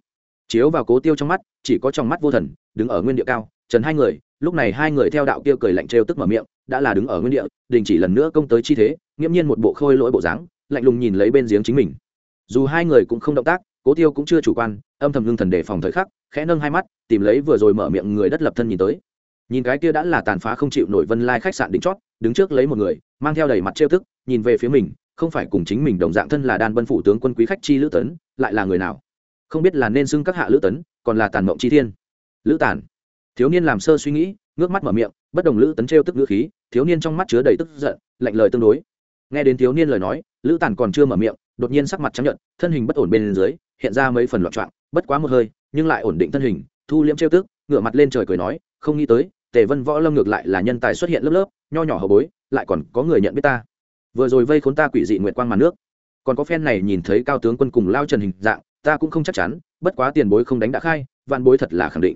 [SPEAKER 1] Chiếu vào cố tiêu trong mắt, chỉ có trong mắt vô thần, đứng ở nguyên địa cao, trần hai người, lúc này hai người theo đạo kia cười lạnh trêu tức mở miệng, đã là đứng ở nguyên địa, đình chỉ lần nữa công tới chi thế, nghiễm nhiên một bộ khôi lỗi bộ dáng, lạnh lùng nhìn lấy bên giếng chính mình. Dù hai người cũng không động tác, cố tiêu cũng chưa chủ quan, âm thầm lưng thần đề phòng thời khắc, khẽ nâng hai mắt, tìm lấy vừa rồi mở miệng người đất lập thân nhìn tới. Nhìn cái kia đã là tàn phá không chịu nổi vân lai khách sạn đỉnh chót, đứng trước lấy một người, mang theo đầy mặt trêu tức, nhìn về phía mình không phải cùng chính mình đồng dạng thân là đan bân phủ tướng quân quý khách chi lữ tấn, lại là người nào? Không biết là nên xưng các hạ lữ tấn, còn là tàn mộng chi thiên. Lữ Tản. thiếu niên làm sơ suy nghĩ, ngước mắt mở miệng, bất đồng lữ tấn trêu tức ngữ khí, thiếu niên trong mắt chứa đầy tức giận, lạnh lời tương đối. Nghe đến thiếu niên lời nói, lữ Tản còn chưa mở miệng, đột nhiên sắc mặt trắng nhận thân hình bất ổn bên dưới, hiện ra mấy phần loạn trọng, bất quá một hơi, nhưng lại ổn định thân hình, thu liễm trêu tức, ngửa mặt lên trời cười nói, không nghĩ tới, tề vân võ lâm ngược lại là nhân tài xuất hiện lớp lớp, nho nhỏ hậu bối, lại còn có người nhận biết ta vừa rồi vây khốn ta quỷ dị nguyệt quang màn nước. Còn có phen này nhìn thấy cao tướng quân cùng lao trần hình dạng, ta cũng không chắc chắn, bất quá tiền bối không đánh đã khai, vạn bối thật là khẳng định.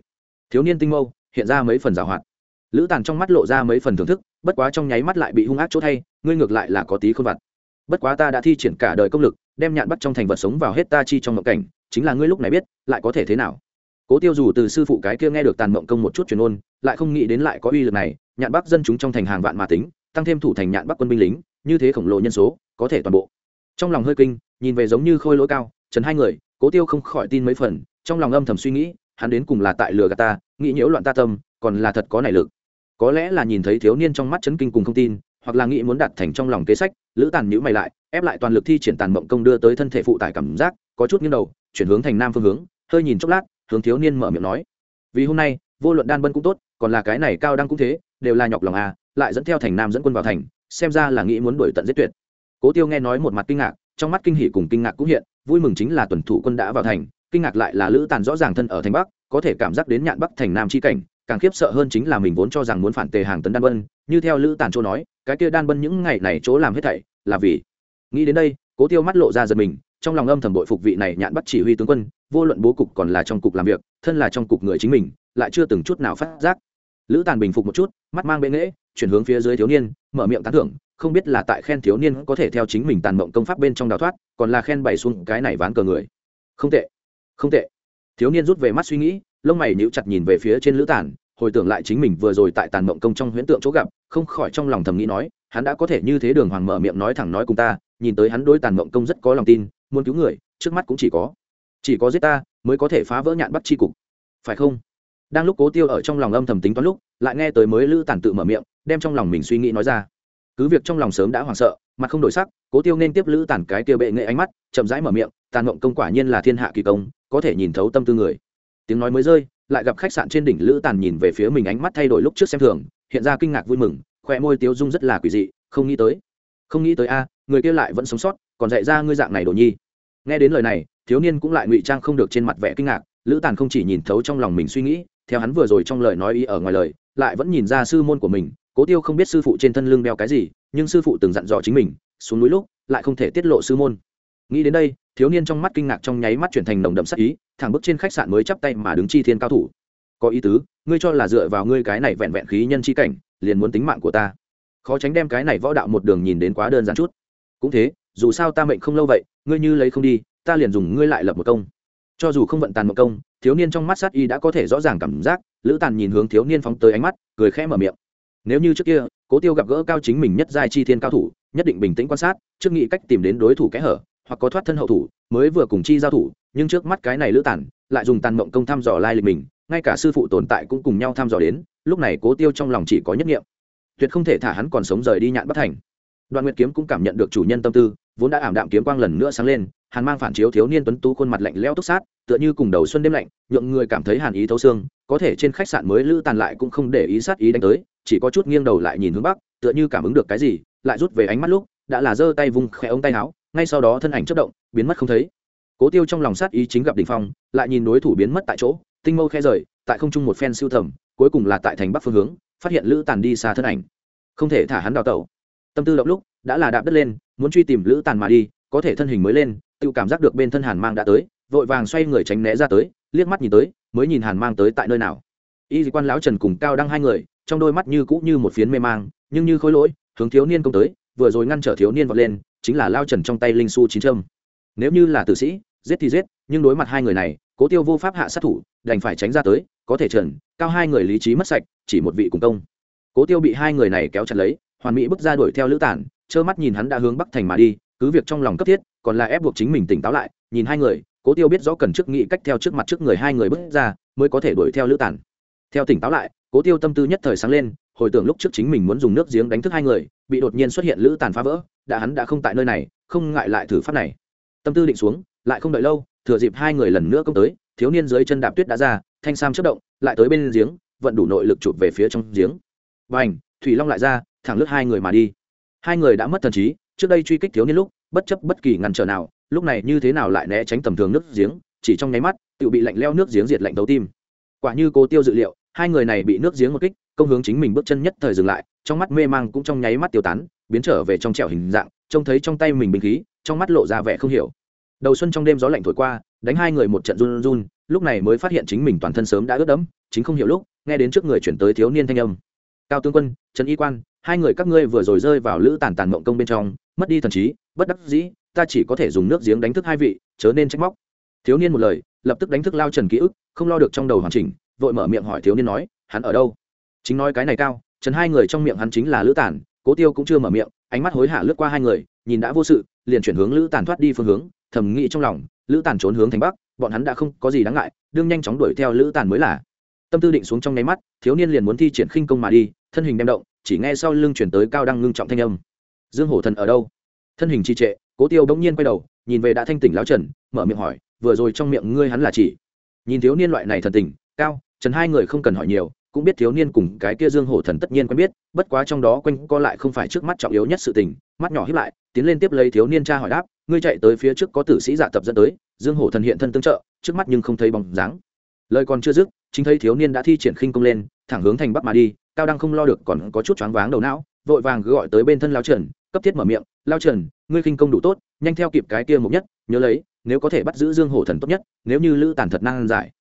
[SPEAKER 1] Thiếu niên tinh mâu, hiện ra mấy phần giảo hoạt. Lữ tàn trong mắt lộ ra mấy phần thưởng thức, bất quá trong nháy mắt lại bị hung ác chỗ thay, ngươi ngược lại là có tí khôn vặt. Bất quá ta đã thi triển cả đời công lực, đem nhạn bắt trong thành vật sống vào hết ta chi trong mộng cảnh, chính là ngươi lúc này biết, lại có thể thế nào. Cố tiêu dù từ sư phụ cái kia nghe được tàn mộng công một chút truyền ôn, lại không nghĩ đến lại có uy lực này, nhạn bắc dân chúng trong thành hàng vạn mà tính, tăng thêm thủ thành nhạn bắc quân binh lính như thế khổng lồ nhân số, có thể toàn bộ. Trong lòng hơi kinh, nhìn về giống như khôi lỗi cao, trần hai người, cố tiêu không khỏi tin mấy phần, trong lòng âm thầm suy nghĩ, hắn đến cùng là tại lừa gạt ta, nghĩ nhiễu loạn ta tâm, còn là thật có nảy lực. Có lẽ là nhìn thấy thiếu niên trong mắt chấn kinh cùng không tin, hoặc là nghĩ muốn đạt thành trong lòng kế sách, lữ tàn nhữ mày lại, ép lại toàn lực thi triển tàn mộng công đưa tới thân thể phụ tải cảm giác, có chút nghiêng đầu, chuyển hướng thành nam phương hướng, hơi nhìn chốc lát, hướng thiếu niên mở miệng nói. Vì hôm nay, vô luận đan bân cũng tốt, còn là cái này cao đăng cũng thế, đều là nhọc lòng à lại dẫn theo thành nam dẫn quân vào thành xem ra là nghĩ muốn đuổi tận giết tuyệt. Cố tiêu nghe nói một mặt kinh ngạc, trong mắt kinh hỉ cùng kinh ngạc cũng hiện, vui mừng chính là tuần thủ quân đã vào thành, kinh ngạc lại là lữ tàn rõ ràng thân ở thành bắc, có thể cảm giác đến nhạn bắc thành nam chi cảnh, càng khiếp sợ hơn chính là mình vốn cho rằng muốn phản tề hàng tấn đan bân như theo lữ tàn chỗ nói, cái kia đan bân những ngày này chỗ làm hết thảy là vì nghĩ đến đây, cố tiêu mắt lộ ra giật mình, trong lòng âm thầm bội phục vị này nhạn bắt chỉ huy tướng quân, vô luận bố cục còn là trong cục làm việc, thân là trong cục người chính mình, lại chưa từng chút nào phát giác lữ tàn bình phục một chút, mắt mang bệ nghễ, chuyển hướng phía dưới thiếu niên, mở miệng tán thưởng, không biết là tại khen thiếu niên có thể theo chính mình tàn mộng công pháp bên trong đào thoát, còn là khen bày xuống cái này ván cờ người. Không tệ không tệ. Thiếu niên rút về mắt suy nghĩ, lông mày níu chặt nhìn về phía trên lữ tàn, hồi tưởng lại chính mình vừa rồi tại tàn mộng công trong huyễn tượng chỗ gặp, không khỏi trong lòng thầm nghĩ nói, hắn đã có thể như thế đường hoàng mở miệng nói thẳng nói cùng ta, nhìn tới hắn đối tàn mộng công rất có lòng tin, muốn cứu người, trước mắt cũng chỉ có chỉ có giết ta, mới có thể phá vỡ nhạn bắt chi cục. Phải không? Đang lúc cố tiêu ở trong lòng âm thầm tính toán lúc, lại nghe tới mới lữ tàn tự mở miệng, đem trong lòng mình suy nghĩ nói ra. Cứ việc trong lòng sớm đã hoảng sợ, mặt không đổi sắc, cố tiêu nên tiếp lữ tàn cái kia bệ nghệ ánh mắt, chậm rãi mở miệng, tàn mộng công quả nhiên là thiên hạ kỳ công, có thể nhìn thấu tâm tư người. Tiếng nói mới rơi, lại gặp khách sạn trên đỉnh lữ tàn nhìn về phía mình ánh mắt thay đổi lúc trước xem thường, hiện ra kinh ngạc vui mừng khoe môi tiếu dung rất là quỷ dị, không nghĩ tới, không nghĩ tới a, người kia lại vẫn sống sót, còn dạy ra ngươi dạng này đồ nhi. Nghe đến lời này, thiếu niên cũng lại ngụy trang không được trên mặt vẻ kinh ngạc, lữ tàn không chỉ nhìn thấu trong lòng mình suy nghĩ theo hắn vừa rồi trong lời nói ý ở ngoài lời, lại vẫn nhìn ra sư môn của mình, cố tiêu không biết sư phụ trên thân lưng đeo cái gì, nhưng sư phụ từng dặn dò chính mình, xuống núi lúc, lại không thể tiết lộ sư môn. Nghĩ đến đây, thiếu niên trong mắt kinh ngạc trong nháy mắt chuyển thành nồng đậm sắc ý, thẳng bước trên khách sạn mới chắp tay mà đứng chi thiên cao thủ. Có ý tứ, ngươi cho là dựa vào ngươi cái này vẹn vẹn khí nhân chi cảnh, liền muốn tính mạng của ta. Khó tránh đem cái này võ đạo một đường nhìn đến quá đơn giản chút. Cũng thế, dù sao ta mệnh không lâu vậy, ngươi như lấy không đi, ta liền dùng ngươi lại lập một công. Cho dù không vận tàn một công thiếu niên trong mắt sát y đã có thể rõ ràng cảm giác, lữ tàn nhìn hướng thiếu niên phóng tới ánh mắt, cười khẽ mở miệng. Nếu như trước kia, cố tiêu gặp gỡ cao chính mình nhất giai chi thiên cao thủ, nhất định bình tĩnh quan sát, trước nghĩ cách tìm đến đối thủ kẽ hở, hoặc có thoát thân hậu thủ, mới vừa cùng chi giao thủ, nhưng trước mắt cái này lữ tàn lại dùng tàn mộng công thăm dò lai lịch mình, ngay cả sư phụ tồn tại cũng cùng nhau thăm dò đến, lúc này cố tiêu trong lòng chỉ có nhất nghiệm. Tuyệt không thể thả hắn còn sống rời đi nhạn bất thành. Đoạn nguyệt kiếm cũng cảm nhận được chủ nhân tâm tư, vốn đã ảm đạm kiếm quang lần nữa sáng lên hàn mang phản chiếu thiếu niên tuấn tú khuôn mặt lạnh leo túc sát, tựa như cùng đầu xuân đêm lạnh, nhượng người cảm thấy hàn ý thấu xương, có thể trên khách sạn mới lữ tàn lại cũng không để ý sát ý đánh tới, chỉ có chút nghiêng đầu lại nhìn hướng bắc, tựa như cảm ứng được cái gì, lại rút về ánh mắt lúc, đã là giơ tay vùng khẽ ống tay áo, ngay sau đó thân ảnh chất động, biến mất không thấy. Cố tiêu trong lòng sát ý chính gặp đ ỉ n h phong, lại nhìn đối thủ biến mất tại chỗ, tinh mâu khe rời, tại không trung một phen siêu thầm, cuối cùng là tại thành bắc phương hướng, phát hiện lữ tàn đi xa thân ảnh. Không thể thả hắn đào tẩu. Tâm tư động lúc, đã là đạp đất lên, muốn truy tìm lữ tàn mà đi, có thể thân hình mới lên tự cảm giác được bên thân hàn mang đã tới, vội vàng xoay người tránh né ra tới, liếc mắt nhìn tới, mới nhìn hàn mang tới tại nơi nào. Y dị quan lão trần cùng cao đăng hai người, trong đôi mắt như cũ như một phiến mê mang, nhưng như khối lỗi, hướng thiếu niên công tới, vừa rồi ngăn trở thiếu niên vọt lên, chính là lao trần trong tay linh su chín trâm nếu như là tử sĩ, giết thì giết, nhưng đối mặt hai người này, cố tiêu vô pháp hạ sát thủ, đành phải tránh ra tới, có thể trần, cao hai người lý trí mất sạch, chỉ một vị cùng công. Cố tiêu bị hai người này kéo chặt lấy, hoàn mỹ bước ra đuổi theo lữ tản, trơ mắt nhìn hắn đã hướng bắc thành mà đi cứ việc trong lòng cấp thiết, còn là ép buộc chính mình tỉnh táo lại, nhìn hai người, cố tiêu biết rõ cần trước nghĩ cách theo trước mặt trước người hai người bước ra, mới có thể đuổi theo lữ tản. Theo tỉnh táo lại, cố tiêu tâm tư nhất thời sáng lên, hồi tưởng lúc trước chính mình muốn dùng nước giếng đánh thức hai người, bị đột nhiên xuất hiện lữ tàn phá vỡ, đã hắn đã không tại nơi này, không ngại lại thử pháp này. Tâm tư định xuống, lại không đợi lâu, thừa dịp hai người lần nữa công tới, thiếu niên dưới chân đạp tuyết đã ra, thanh sam chất động, lại tới bên giếng, vận đủ nội lực chụp về phía trong giếng. Và n h thủy long lại ra, thẳng lướt hai người mà đi. Hai người đã mất thần trí trước đây truy kích thiếu niên lúc, bất chấp bất kỳ ngăn trở nào, lúc này như thế nào lại né tránh tầm thường nước giếng, chỉ trong nháy mắt, tự bị lạnh leo nước giếng diệt lạnh đầu tim. Quả như cố tiêu dự liệu, hai người này bị nước giếng một kích, công hướng chính mình bước chân nhất thời dừng lại, trong mắt mê mang cũng trong nháy mắt tiêu tán, biến trở về trong trẻo hình dạng, trông thấy trong tay mình bình khí, trong mắt lộ ra vẻ không hiểu. Đầu xuân trong đêm gió lạnh thổi qua, đánh hai người một trận run run, lúc này mới phát hiện chính mình toàn thân sớm đã ướt đẫm, chính không hiểu lúc, nghe đến trước người chuyển tới thiếu niên thanh âm. Cao tướng quân, trần y quan, hai người các ngươi vừa rồi rơi vào lữ tàn tàn mộng công bên trong mất đi thần trí, bất đắc dĩ, ta chỉ có thể dùng nước giếng đánh thức hai vị, chớ nên trách móc. Thiếu niên một lời, lập tức đánh thức lao trần ký ức, không lo được trong đầu hoàn chỉnh, vội mở miệng hỏi thiếu niên nói, hắn ở đâu? Chính nói cái này cao, trần hai người trong miệng hắn chính là lữ tản, cố tiêu cũng chưa mở miệng, ánh mắt hối hả lướt qua hai người, nhìn đã vô sự, liền chuyển hướng lữ tản thoát đi phương hướng, thầm nghĩ trong lòng, lữ tản trốn hướng thành bắc, bọn hắn đã không có gì đáng ngại, đương nhanh chóng đuổi theo lữ tản mới là. Tâm tư định xuống trong nháy mắt, thiếu niên liền muốn thi triển khinh công mà đi, thân hình đem động, chỉ nghe sau lưng chuyển tới cao đăng ngưng trọng thanh âm dương hổ thần ở đâu? Thân hình trì trệ, cố tiêu bỗng nhiên quay đầu, nhìn về đã thanh tỉnh lão trần, mở miệng hỏi, vừa rồi trong miệng ngươi hắn là chỉ? Nhìn thiếu niên loại này thần tình, cao, trần hai người không cần hỏi nhiều, cũng biết thiếu niên cùng cái kia dương hổ thần tất nhiên quen biết, bất quá trong đó quanh co lại không phải trước mắt trọng yếu nhất sự tình, mắt nhỏ hiếp lại, tiến lên tiếp lấy thiếu niên cha hỏi đáp, ngươi chạy tới phía trước có tử sĩ giả tập dẫn tới, dương hổ thần hiện thân tương trợ, trước mắt nhưng không thấy bóng dáng. Lời còn chưa dứt, chính thấy thiếu niên đã thi triển khinh công lên, thẳng hướng thành bắc mà đi, cao đang không lo được còn có chút choáng váng đầu não, vội vàng gọi tới bên thân lao trần cấp thiết mở miệng, lao trần, ngươi khinh công đủ tốt, nhanh theo kịp cái kia mục nhất, nhớ lấy, nếu có thể bắt giữ dương hổ thần tốt nhất, nếu như lữ tàn thật năng giải,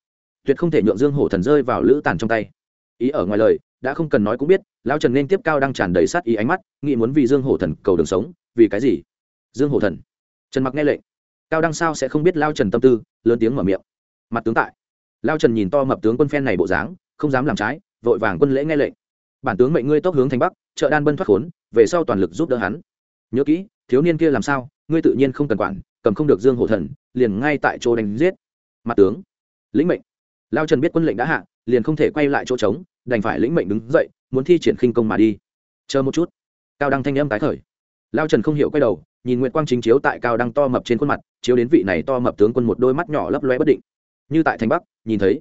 [SPEAKER 1] tuyệt không thể nhượng dương hổ thần rơi vào lữ tàn trong tay. Ý ở ngoài lời, đã không cần nói cũng biết, lao trần nên tiếp cao đang tràn đầy sát ý ánh mắt, nghĩ muốn vì dương hổ thần cầu đường sống, vì cái gì? Dương hổ thần. Trần mặc nghe lệnh. Cao đăng sao sẽ không biết lao trần tâm tư, lớn tiếng mở miệng. Mặt tướng tại. Lao trần nhìn to mập tướng quân phen này bộ dáng, không dám làm trái, vội vàng quân lễ nghe lệnh. Bản tướng mệnh ngươi tốc hướng thành bắc chợ đan bân thoát khốn về sau toàn lực giúp đỡ hắn. Nhớ kỹ, thiếu niên kia làm sao, ngươi tự nhiên không cần quản, cầm không được dương hổ thần, liền ngay tại chỗ đánh giết. Mặt tướng, lĩnh mệnh. Lao trần biết quân lệnh đã hạ, liền không thể quay lại chỗ trống, đành phải lĩnh mệnh đứng dậy, muốn thi triển khinh công mà đi. Chờ một chút. Cao đăng thanh âm tái khởi. Lao trần không hiểu quay đầu, nhìn nguyễn quang chính chiếu tại cao đăng to mập trên khuôn mặt, chiếu đến vị này to mập tướng quân một đôi mắt nhỏ lấp loe bất định. Như tại thành bắc, nhìn thấy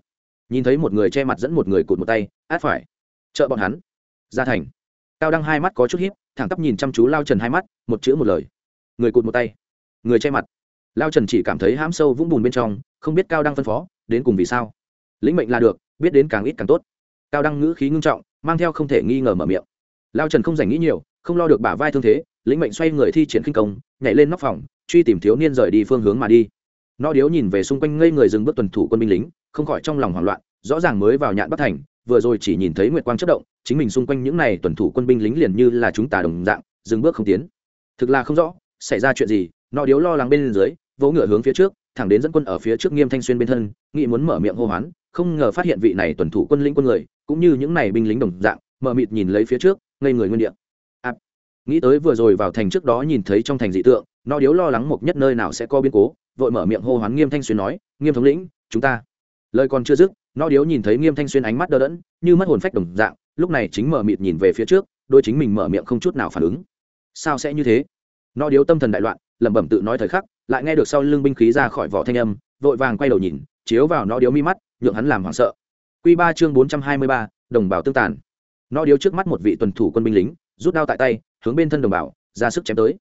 [SPEAKER 1] nhìn thấy một người che mặt dẫn một người cụt một tay, át phải. Trợ bọn hắn. Ra thành cao đăng hai mắt có chút hiếp thẳng tắp nhìn chăm chú lao trần hai mắt, một chữ một lời. Người cụt một tay. Người che mặt. Lao trần chỉ cảm thấy hãm sâu vũng bùn bên trong, không biết cao đăng phân phó, đến cùng vì sao. Lĩnh mệnh là được, biết đến càng ít càng tốt. Cao đăng ngữ khí ngưng trọng, mang theo không thể nghi ngờ mở miệng. Lao trần không dành nghĩ nhiều, không lo được bả vai thương thế, lĩnh mệnh xoay người thi triển khinh công, nhảy lên nóc phòng, truy tìm thiếu niên rời đi phương hướng mà đi. No điếu nhìn về xung quanh ngây người dừng bước tuần thủ quân binh lính, không khỏi trong lòng hoảng loạn, rõ ràng mới vào nhạn bắc thành, vừa rồi chỉ nhìn thấy nguyệt quang chất động chính mình xung quanh những này tuần thủ quân binh lính liền như là chúng ta đồng dạng dừng bước không tiến. Thực là không rõ xảy ra chuyện gì nọ điếu lo lắng bên dưới vỗ ngựa hướng phía trước thẳng đến dẫn quân ở phía trước nghiêm thanh xuyên bên thân nghĩ muốn mở miệng hô hoán không ngờ phát hiện vị này tuần thủ quân lĩnh quân người cũng như những này binh lính đồng dạng mở mịt nhìn lấy phía trước ngây người nguyên địa. À, nghĩ tới vừa rồi vào thành trước đó nhìn thấy trong thành dị tượng nọ điếu lo lắng một nhất nơi nào sẽ có biến cố vội mở miệng hô hoán nghiêm thanh xuyên nói nghiêm thống lĩnh chúng ta. Lời còn chưa dứt nọ điếu nhìn thấy nghiêm thanh xuyên ánh mắt đờ đẫn như mất hồn phách đồng dạng lúc này chính mở mịt nhìn về phía trước, đôi chính mình mở miệng không chút nào phản ứng. Sao sẽ như thế? Nó điếu tâm thần đại loạn, lẩm bẩm tự nói thời khắc, lại nghe được sau lưng binh khí ra khỏi vỏ thanh âm, vội vàng quay đầu nhìn, chiếu vào nó điếu mi mắt, nhượng hắn làm hoảng sợ. Q ba chương bốn trăm hai mươi ba, đồng bào tương tàn. Nó điếu trước mắt một vị tuần thủ quân binh lính, rút đao tại tay, hướng bên thân đồng bào, ra sức chém tới.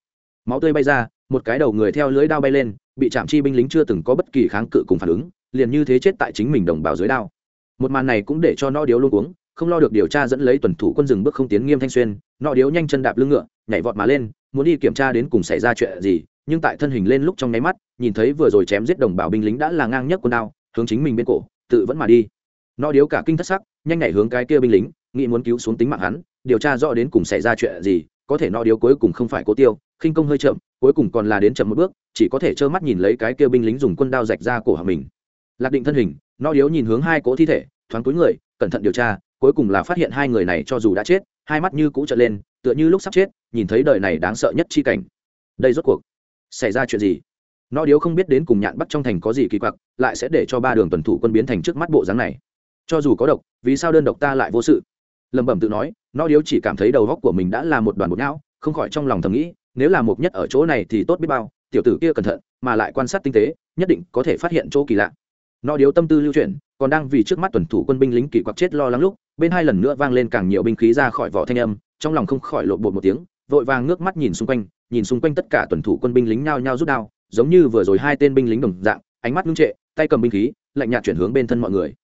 [SPEAKER 1] Máu tươi bay ra, một cái đầu người theo lưới đao bay lên, bị chạm chi binh lính chưa từng có bất kỳ kháng cự cùng phản ứng, liền như thế chết tại chính mình đồng bào dưới đao. Một màn này cũng để cho nó điếu luôn uống không lo được điều tra dẫn lấy tuần thủ quân rừng bước không tiến nghiêm thanh xuyên, nọ điếu nhanh chân đạp lưng ngựa, nhảy vọt mà lên, muốn đi kiểm tra đến cùng xảy ra chuyện gì, nhưng tại thân hình lên lúc trong nháy mắt, nhìn thấy vừa rồi chém giết đồng bào binh lính đã là ngang nhất quân đao, hướng chính mình bên cổ, tự vẫn mà đi. Nọ điếu cả kinh thất sắc, nhanh nhảy hướng cái kia binh lính, nghĩ muốn cứu xuống tính mạng hắn, điều tra rõ đến cùng xảy ra chuyện gì, có thể nọ điếu cuối cùng không phải cố tiêu, khinh công hơi chậm, cuối cùng còn là đến chậm một bước, chỉ có thể trơ mắt nhìn lấy cái kia binh lính dùng quân đao rạch ra cổ họng mình. Lạc định thân hình, nọ điếu nhìn hướng hai cỗ thi thể, thoáng túi người, cẩn thận điều tra cuối cùng là phát hiện hai người này cho dù đã chết, hai mắt như cũ trở lên, tựa như lúc sắp chết, nhìn thấy đời này đáng sợ nhất chi cảnh. Đây rốt cuộc xảy ra chuyện gì? Nó điếu không biết đến cùng nhạn bắt trong thành có gì kỳ quặc, lại sẽ để cho ba đường tuần thủ quân biến thành trước mắt bộ dáng này. Cho dù có độc, vì sao đơn độc ta lại vô sự? Lẩm bẩm tự nói, nó điếu chỉ cảm thấy đầu góc của mình đã là một đoàn bột não, không khỏi trong lòng thầm nghĩ, nếu là một nhất ở chỗ này thì tốt biết bao, tiểu tử kia cẩn thận, mà lại quan sát tinh tế, nhất định có thể phát hiện chỗ kỳ lạ. Nó điếu tâm tư lưu chuyển, còn đang vì trước mắt tuần thủ quân binh lính kỳ quặc chết lo lắng lúc bên hai lần nữa vang lên càng nhiều binh khí ra khỏi vỏ thanh âm, trong lòng không khỏi lộn bột một tiếng, vội vàng ngước mắt nhìn xung quanh, nhìn xung quanh tất cả tuần thủ quân binh lính nhao nhao rút đao, giống như vừa rồi hai tên binh lính đồng dạng, ánh mắt ngưng trệ, tay cầm binh khí, lạnh nhạt chuyển hướng bên thân mọi người.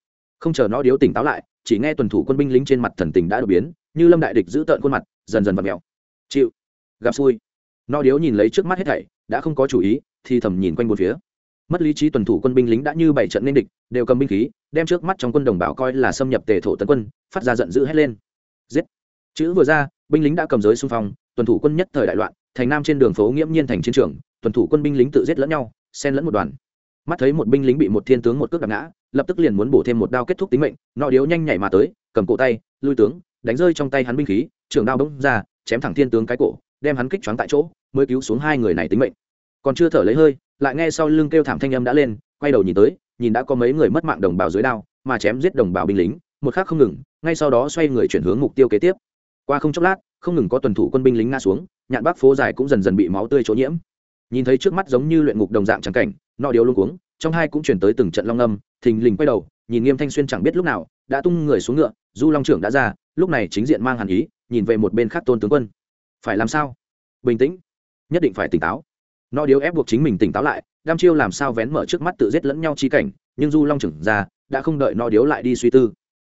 [SPEAKER 1] Không chờ nó điếu tỉnh táo lại, chỉ nghe tuần thủ quân binh lính trên mặt thần tình đã đột biến, như lâm đại địch giữ tợn khuôn mặt, dần dần vặt mèo. Chịu. Gặp xui. Nó điếu nhìn lấy trước mắt hết thảy, đã không có chủ ý, thì thầm nhìn quanh bốn phía mất lý trí tuần thủ quân binh lính đã như bảy trận nên địch, đều cầm binh khí, đem trước mắt trong quân đồng bào coi là xâm nhập tề thổ tấn quân, phát ra giận dữ hét lên. Giết! Chữ vừa ra, binh lính đã cầm giới xung phong, tuần thủ quân nhất thời đại loạn, thành nam trên đường phố nghiễm nhiên thành chiến trường, tuần thủ quân binh lính tự giết lẫn nhau, xen lẫn một đoàn. Mắt thấy một binh lính bị một thiên tướng một cước đạp ngã, lập tức liền muốn bổ thêm một đao kết thúc tính mệnh, nọ điếu nhanh nhảy mà tới, cầm cổ tay, lui tướng, đánh rơi trong tay hắn binh khí, trưởng đao bỗng ra, chém thẳng thiên tướng cái cổ, đem hắn kích choáng tại chỗ, mới cứu xuống hai người này tính mệnh còn chưa thở lấy hơi, lại nghe sau lưng kêu thảm thanh âm đã lên, quay đầu nhìn tới, nhìn đã có mấy người mất mạng đồng bào dưới đao, mà chém giết đồng bào binh lính, một khác không ngừng, ngay sau đó xoay người chuyển hướng mục tiêu kế tiếp. Qua không chốc lát, không ngừng có tuần thủ quân binh lính nga xuống, nhạn bắc phố dài cũng dần dần bị máu tươi chỗ nhiễm. Nhìn thấy trước mắt giống như luyện ngục đồng dạng trắng cảnh, nọ điếu luôn cuống, trong hai cũng chuyển tới từng trận long âm, thình lình quay đầu, nhìn nghiêm thanh xuyên chẳng biết lúc nào, đã tung người xuống ngựa, du long trưởng đã ra, lúc này chính diện mang hàn ý, nhìn về một bên khác tôn tướng quân. Phải làm sao? Bình tĩnh, nhất định phải tỉnh táo nó điếu ép buộc chính mình tỉnh táo lại đam chiêu làm sao vén mở trước mắt tự giết lẫn nhau chi cảnh, nhưng du long trưởng ra, đã không đợi nó điếu lại đi suy tư.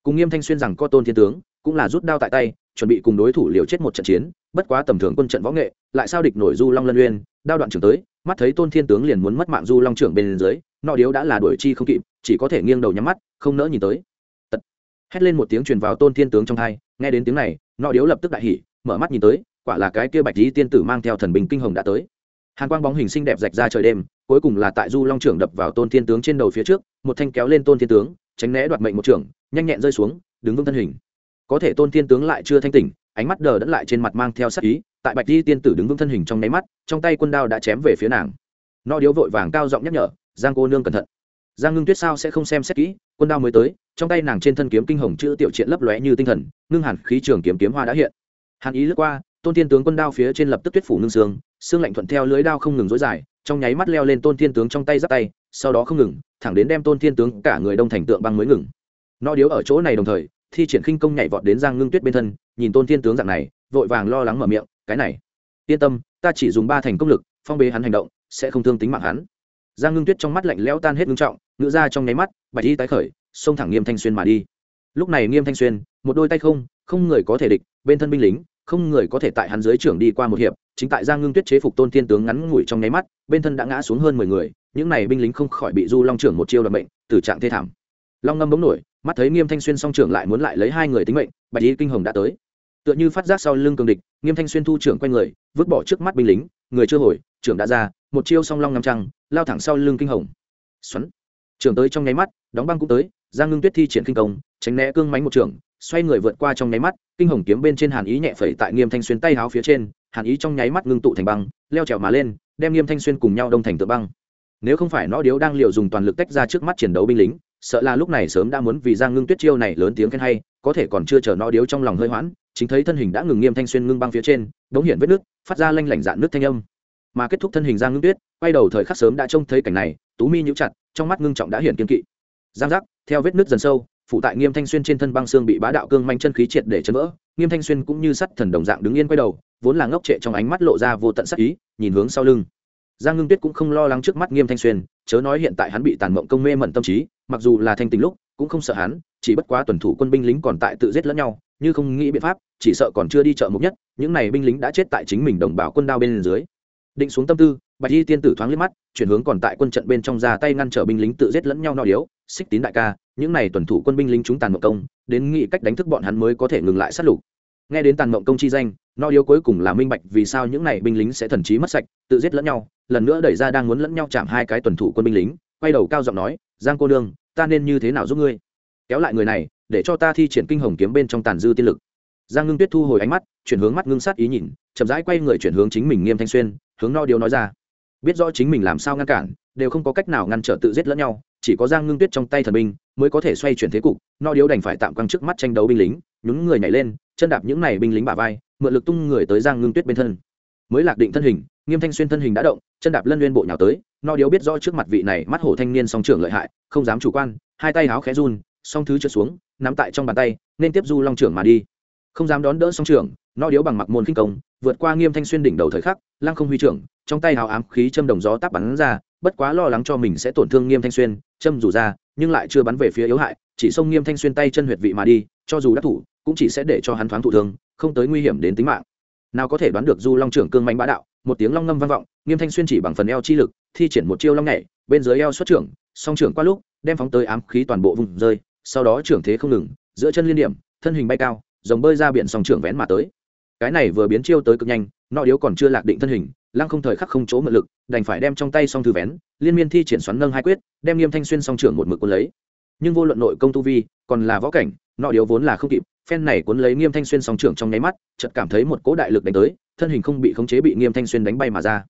[SPEAKER 1] Cùng nghiêm thanh xuyên rằng có tôn thiên tướng, cũng là rút đao tại tay, chuẩn bị cùng đối thủ liều chết một trận chiến, bất quá tầm thường quân trận võ nghệ, lại sao địch nổi du long lân uyên, đao đoạn trưởng tới, mắt thấy tôn thiên tướng liền muốn mất mạng du long trưởng bên dưới nọ điếu đã là đuổi chi không kịp, chỉ có thể nghiêng đầu nhắm mắt, không nỡ nhìn tới. Tật. Hét lên một tiếng truyền vào tôn thiên tướng trong hai, nghe đến tiếng này nọ điếu lập tức đại hỉ, mở mắt nhìn tới, quả là cái kia bạch lý tiên tử mang theo thần bình kinh hồng đã tới hàn quang bóng hình sinh đẹp rạch ra trời đêm, cuối cùng là tại du long trưởng đập vào tôn thiên tướng trên đầu phía trước, một thanh kéo lên tôn thiên tướng, tránh né đoạt mệnh một trưởng, nhanh nhẹn rơi xuống, đứng vững thân hình. Có thể tôn thiên tướng lại chưa thanh tỉnh, ánh mắt đờ đẫn lại trên mặt mang theo sắc ý, tại bạch di tiên tử đứng vững thân hình trong nháy mắt, trong tay quân đao đã chém về phía nàng. No điếu vội vàng cao giọng nhắc nhở, giang cô nương cẩn thận. Giang ngưng tuyết sao sẽ không xem xét kỹ, quân đao mới tới, trong tay nàng trên thân kiếm kinh hồng chữ tiểu triện lấp lóe như tinh thần, ngưng hẳn khí trường kiếm kiếm hoa đã hiện. Hàn ý lướt qua, tôn thiên tướng quân đao phía trên lập tức tuyết phủ ngưng xương xương lạnh thuận theo lưới đao không ngừng dối dài, trong nháy mắt leo lên tôn thiên tướng trong tay giáp tay, sau đó không ngừng, thẳng đến đem tôn thiên tướng cả người đông thành tượng băng mới ngừng. Nó điếu ở chỗ này đồng thời, thi triển khinh công nhảy vọt đến giang ngưng tuyết bên thân, nhìn tôn thiên tướng dạng này, vội vàng lo lắng mở miệng, cái này, yên tâm, ta chỉ dùng ba thành công lực, phong bế hắn hành động, sẽ không thương tính mạng hắn. Giang ngưng tuyết trong mắt lạnh lẽo tan hết ngưng trọng ngựa ra trong nháy mắt, bạch y tái khởi, xông thẳng nghiêm thanh xuyên mà đi. Lúc này nghiêm thanh xuyên, một đôi tay không không người có thể địch, bên thân binh lính, không người có thể tại hắn dưới trưởng đi qua một hiệp chính tại giang ngưng tuyết chế phục tôn thiên tướng ngắn ngủi trong nháy mắt, bên thân đã ngã xuống hơn mười người, những này binh lính không khỏi bị du long trưởng một chiêu đ bệnh từ trạng thê thảm. Long ngâm bỗng nổi, mắt thấy nghiêm thanh xuyên song trưởng lại muốn lại lấy hai người tính mệnh, bạch y kinh hồng đã tới. Tựa như phát giác sau lưng cường địch, nghiêm thanh xuyên thu trưởng quay người, vứt bỏ trước mắt binh lính, người chưa hồi, trưởng đã ra, một chiêu song long ngắm trăng, lao thẳng sau lưng kinh hồng. Xoắn. Trưởng tới trong nháy mắt, đóng băng cũng tới, giang ngưng tuyết thi triển kinh công, tránh né cương mánh một trưởng, xoay người vượt qua trong nháy mắt, kinh hồng kiếm bên trên hàn ý nhẹ phẩy tại nghiêm thanh xuyên tay háo phía trên hàn ý trong nháy mắt ngưng tụ thành băng, leo trèo mà lên, đem nghiêm thanh xuyên cùng nhau đông thành tự băng. Nếu không phải nó điếu đang liều dùng toàn lực tách ra trước mắt chiến đấu binh lính, sợ là lúc này sớm đã muốn vì giang ngưng tuyết chiêu này lớn tiếng khen hay, có thể còn chưa chờ nó điếu trong lòng hơi hoãn, chính thấy thân hình đã ngừng nghiêm thanh xuyên ngưng băng phía trên, đống hiện vết nước, phát ra lanh lảnh dạn nước thanh âm. Mà kết thúc thân hình giang ngưng tuyết, quay đầu thời khắc sớm đã trông thấy cảnh này, tú mi nhũ chặt, trong mắt ngưng trọng đã hiện kiên kỵ. Giang giác, theo vết nước dần sâu phụ tại nghiêm thanh xuyên trên thân băng xương bị bá đạo cương manh chân khí triệt để chấn vỡ, nghiêm thanh xuyên cũng như sắt thần đồng dạng đứng yên quay đầu vốn là ngốc trệ trong ánh mắt lộ ra vô tận sắc ý, nhìn hướng sau lưng. Giang ngưng tuyết cũng không lo lắng trước mắt nghiêm thanh xuyên, chớ nói hiện tại hắn bị tàn mộng công mê mẩn tâm trí, mặc dù là thanh tình lúc, cũng không sợ hắn, chỉ bất quá tuần thủ quân binh lính còn tại tự giết lẫn nhau, như không nghĩ biện pháp, chỉ sợ còn chưa đi chợ mục nhất, những này binh lính đã chết tại chính mình đồng bào quân đao bên dưới. Định xuống tâm tư, bạch y tiên tử thoáng liếc mắt, chuyển hướng còn tại quân trận bên trong ra tay ngăn trở binh lính tự giết lẫn nhau no điếu, xích tín đại ca, những này tuần thủ quân binh lính chúng tàn mộng công, đến nghĩ cách đánh thức bọn hắn mới có thể ngừng lại sát lục nghe đến tàn mộng công chi danh no điếu cuối cùng là minh bạch vì sao những này binh lính sẽ thần trí mất sạch, tự giết lẫn nhau, lần nữa đẩy ra đang muốn lẫn nhau chạm hai cái tuần thủ quân binh lính, quay đầu cao giọng nói, giang cô đương ta nên như thế nào giúp ngươi? Kéo lại người này, để cho ta thi triển kinh hồng kiếm bên trong tàn dư tiên lực. Giang ngưng tuyết thu hồi ánh mắt, chuyển hướng mắt ngưng sát ý nhìn, chậm rãi quay người chuyển hướng chính mình nghiêm thanh xuyên, hướng no điếu nói ra. Biết rõ chính mình làm sao ngăn cản, đều không có cách nào ngăn trở tự giết lẫn nhau, chỉ có giang ngưng tuyết trong tay thần binh mới có thể xoay chuyển thế cục, no điếu đành phải tạm căng trước mắt tranh đấu binh lính nhúng người nhảy lên chân đạp những này binh lính bả vai, mượn lực tung người tới giang ngưng tuyết bên thân. Mới lạc định thân hình, nghiêm thanh xuyên thân hình đã động, chân đạp lân liên bộ nhào tới, no điếu biết rõ trước mặt vị này mắt hổ thanh niên song trưởng lợi hại, không dám chủ quan, hai tay háo khẽ run, song thứ trượt xuống, nắm tại trong bàn tay, nên tiếp du long trưởng mà đi. Không dám đón đỡ song trưởng, no điếu bằng mặc môn khinh công, vượt qua nghiêm thanh xuyên đỉnh đầu thời khắc, lăng không huy trưởng, trong tay hào ám khí châm đồng gió táp bắn ra, bất quá lo lắng cho mình sẽ tổn thương nghiêm thanh xuyên, châm rủ ra, nhưng lại chưa bắn về phía yếu hại chỉ xông nghiêm thanh xuyên tay chân huyệt vị mà đi, cho dù đắc thủ, cũng chỉ sẽ để cho hắn thoáng thụ thương, không tới nguy hiểm đến tính mạng. Nào có thể đoán được du long trưởng cương manh bá đạo, một tiếng long ngâm vang vọng, nghiêm thanh xuyên chỉ bằng phần eo chi lực, thi triển một chiêu long nhảy, bên dưới eo xuất trưởng, song trưởng qua lúc, đem phóng tới ám khí toàn bộ vùng rơi, sau đó trưởng thế không ngừng, giữa chân liên điểm, thân hình bay cao dòng bơi ra biển song trưởng vén mà tới. Cái này vừa biến chiêu tới cực nhanh, nọ điếu còn chưa lạc định thân hình, lăng không thời khắc không chỗ mượn lực, đành phải đem trong tay song thư vén, liên miên thi triển xoắn nâng hai quyết, đem nghiêm thanh xuyên song trưởng một mực quân lấy nhưng vô luận nội công tu vi, còn là võ cảnh, nọ điếu vốn là không kịp, phen này cuốn lấy nghiêm thanh xuyên song trưởng trong nháy mắt, chợt cảm thấy một cỗ đại lực đánh tới, thân hình không bị khống chế bị nghiêm thanh xuyên đánh bay mà ra.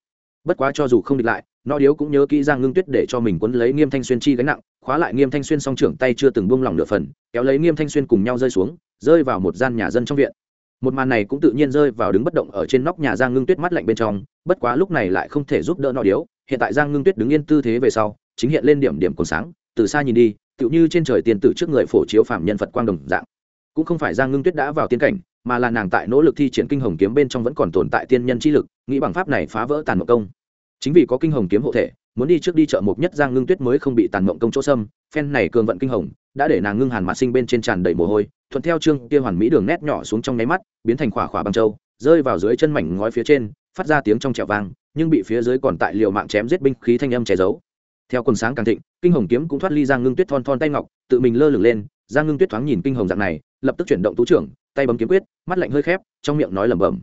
[SPEAKER 1] Bất quá cho dù không địch lại, nọ điếu cũng nhớ kỹ giang ngưng tuyết để cho mình cuốn lấy nghiêm thanh xuyên chi gánh nặng, khóa lại nghiêm thanh xuyên song trưởng tay chưa từng buông lỏng nửa phần, kéo lấy nghiêm thanh xuyên cùng nhau rơi xuống, rơi vào một gian nhà dân trong viện. Một màn này cũng tự nhiên rơi vào đứng bất động ở trên nóc nhà giang ngưng tuyết mắt lạnh bên trong, bất quá lúc này lại không thể giúp đỡ nọ điếu, hiện tại giang ngưng tuyết đứng yên tư thế về sau, chính hiện lên điểm điểm còn sáng, từ xa nhìn đi tựu như trên trời tiền tử trước người phổ chiếu phạm nhân phật quang đồng dạng. Cũng không phải giang ngưng tuyết đã vào tiên cảnh, mà là nàng tại nỗ lực thi triển kinh hồng kiếm bên trong vẫn còn tồn tại tiên nhân chi lực, nghĩ bằng pháp này phá vỡ tàn mộng công. Chính vì có kinh hồng kiếm hộ thể, muốn đi trước đi chợ mục nhất giang ngưng tuyết mới không bị tàn mộng công chỗ xâm, phen này cường vận kinh hồng, đã để nàng ngưng hàn mặt sinh bên trên tràn đầy mồ hôi, thuận theo chương kia hoàn mỹ đường nét nhỏ xuống trong nháy mắt, biến thành khỏa khỏa băng châu, rơi vào dưới chân mảnh ngói phía trên, phát ra tiếng trong trẹo vang, nhưng bị phía dưới còn tại liều mạng chém giết binh khí thanh âm che giấu theo quần sáng càng thịnh, kinh hồng kiếm cũng thoát ly giang ngưng tuyết thon thon tay ngọc, tự mình lơ lửng lên, giang ngưng tuyết thoáng nhìn kinh hồng dạng này, lập tức chuyển động tú trưởng, tay bấm kiếm quyết, mắt lạnh hơi khép, trong miệng nói lẩm bẩm.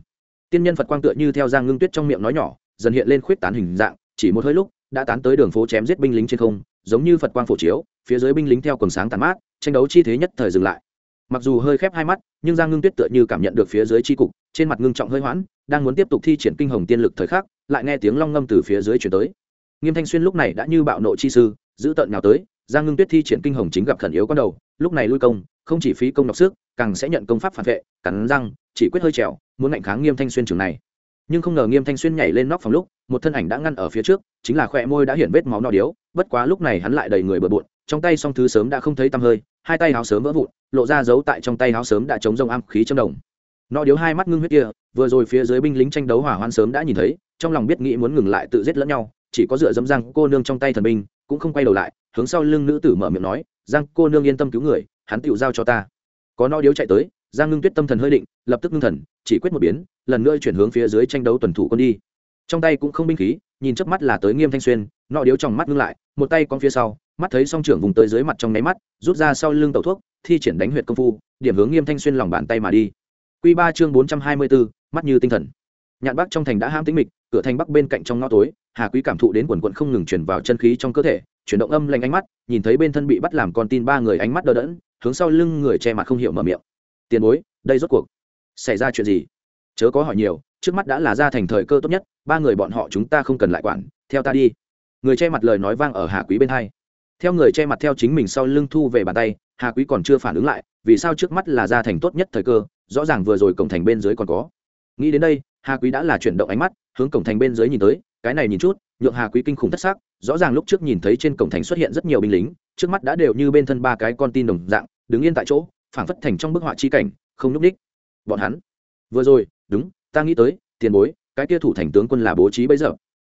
[SPEAKER 1] Tiên nhân phật quang tựa như theo giang ngưng tuyết trong miệng nói nhỏ, dần hiện lên khuyết tán hình dạng, chỉ một hơi lúc, đã tán tới đường phố chém giết binh lính trên không, giống như phật quang phổ chiếu, phía dưới binh lính theo quần sáng tàn mát, tranh đấu chi thế nhất thời dừng lại. Mặc dù hơi khép hai mắt, nhưng giang ngưng tuyết tựa như cảm nhận được phía dưới chi cục, trên mặt ngưng trọng hơi hoãn, đang muốn tiếp tục thi triển kinh hồng tiên lực thời khắc, lại nghe tiếng long ngâm từ phía dưới chuyển tới nghiêm thanh xuyên lúc này đã như bạo nộ chi sư, giữ tận nhào tới, giang ngưng tuyết thi triển kinh hồng chính gặp khẩn yếu con đầu, lúc này lui công, không chỉ phí công đọc sức, càng sẽ nhận công pháp phản vệ, cắn răng, chỉ quyết hơi trèo, muốn ngạnh kháng nghiêm thanh xuyên trường này. Nhưng không ngờ nghiêm thanh xuyên nhảy lên nóc phòng lúc, một thân ảnh đã ngăn ở phía trước, chính là khoe môi đã hiện vết máu nọ điếu, bất quá lúc này hắn lại đầy người bừa bộn, trong tay song thứ sớm đã không thấy tăm hơi, hai tay áo sớm vỡ vụn, lộ ra dấu tại trong tay áo sớm đã chống rông am khí châm đồng. Nọ điếu hai mắt ngưng huyết kia, vừa rồi phía dưới binh lính tranh đấu hỏa hoạn sớm đã nhìn thấy, trong lòng biết nghĩ muốn ngừng lại tự giết lẫn nhau chỉ có dựa dẫm răng cô nương trong tay thần binh, cũng không quay đầu lại, hướng sau lưng nữ tử mở miệng nói, giang cô nương yên tâm cứu người, hắn tựu giao cho ta. Có no điếu chạy tới, giang ngưng tuyết tâm thần hơi định, lập tức ngưng thần, chỉ quyết một biến, lần nữa chuyển hướng phía dưới tranh đấu tuần thủ quân đi. Trong tay cũng không binh khí, nhìn trước mắt là tới nghiêm thanh xuyên nọ điếu trong mắt ngưng lại, một tay con phía sau, mắt thấy song trưởng vùng tới dưới mặt trong nháy mắt, rút ra sau lưng tẩu thuốc, thi triển đánh huyệt công phu, điểm hướng nghiêm thanh xuyên lòng bàn tay mà đi. Q ba chương bốn trăm hai mươi bốn mắt như tinh thần nhạn bắc trong thành đã ham tính mịch, cửa thành bắc bên cạnh trong ngõ tối, hà quý cảm thụ đến quần quận không ngừng chuyển vào chân khí trong cơ thể, chuyển động âm lanh ánh mắt, nhìn thấy bên thân bị bắt làm con tin ba người ánh mắt đờ đẫn, hướng sau lưng người che mặt không hiểu mở miệng. Tiền bối, đây rốt cuộc xảy ra chuyện gì? Chớ có hỏi nhiều, trước mắt đã là ra thành thời cơ tốt nhất, ba người bọn họ chúng ta không cần lại quản, theo ta đi. Người che mặt lời nói vang ở hà quý bên hai. Theo người che mặt theo chính mình sau lưng thu về bàn tay, hà quý còn chưa phản ứng lại, vì sao trước mắt là ra thành tốt nhất thời cơ, rõ ràng vừa rồi cổng thành bên dưới còn có. Nghĩ đến đây hà quý đã là chuyển động ánh mắt, hướng cổng thành bên dưới nhìn tới, cái này nhìn chút, nhượng hà quý kinh khủng thất sắc. rõ ràng lúc trước nhìn thấy trên cổng thành xuất hiện rất nhiều binh lính, trước mắt đã đều như bên thân ba cái con tin đồng dạng, đứng yên tại chỗ, phảng phất thành trong bức họa chi cảnh, không núp đích bọn hắn, vừa rồi, đúng, ta nghĩ tới, tiền bối, cái kia thủ thành tướng quân là bố trí bây giờ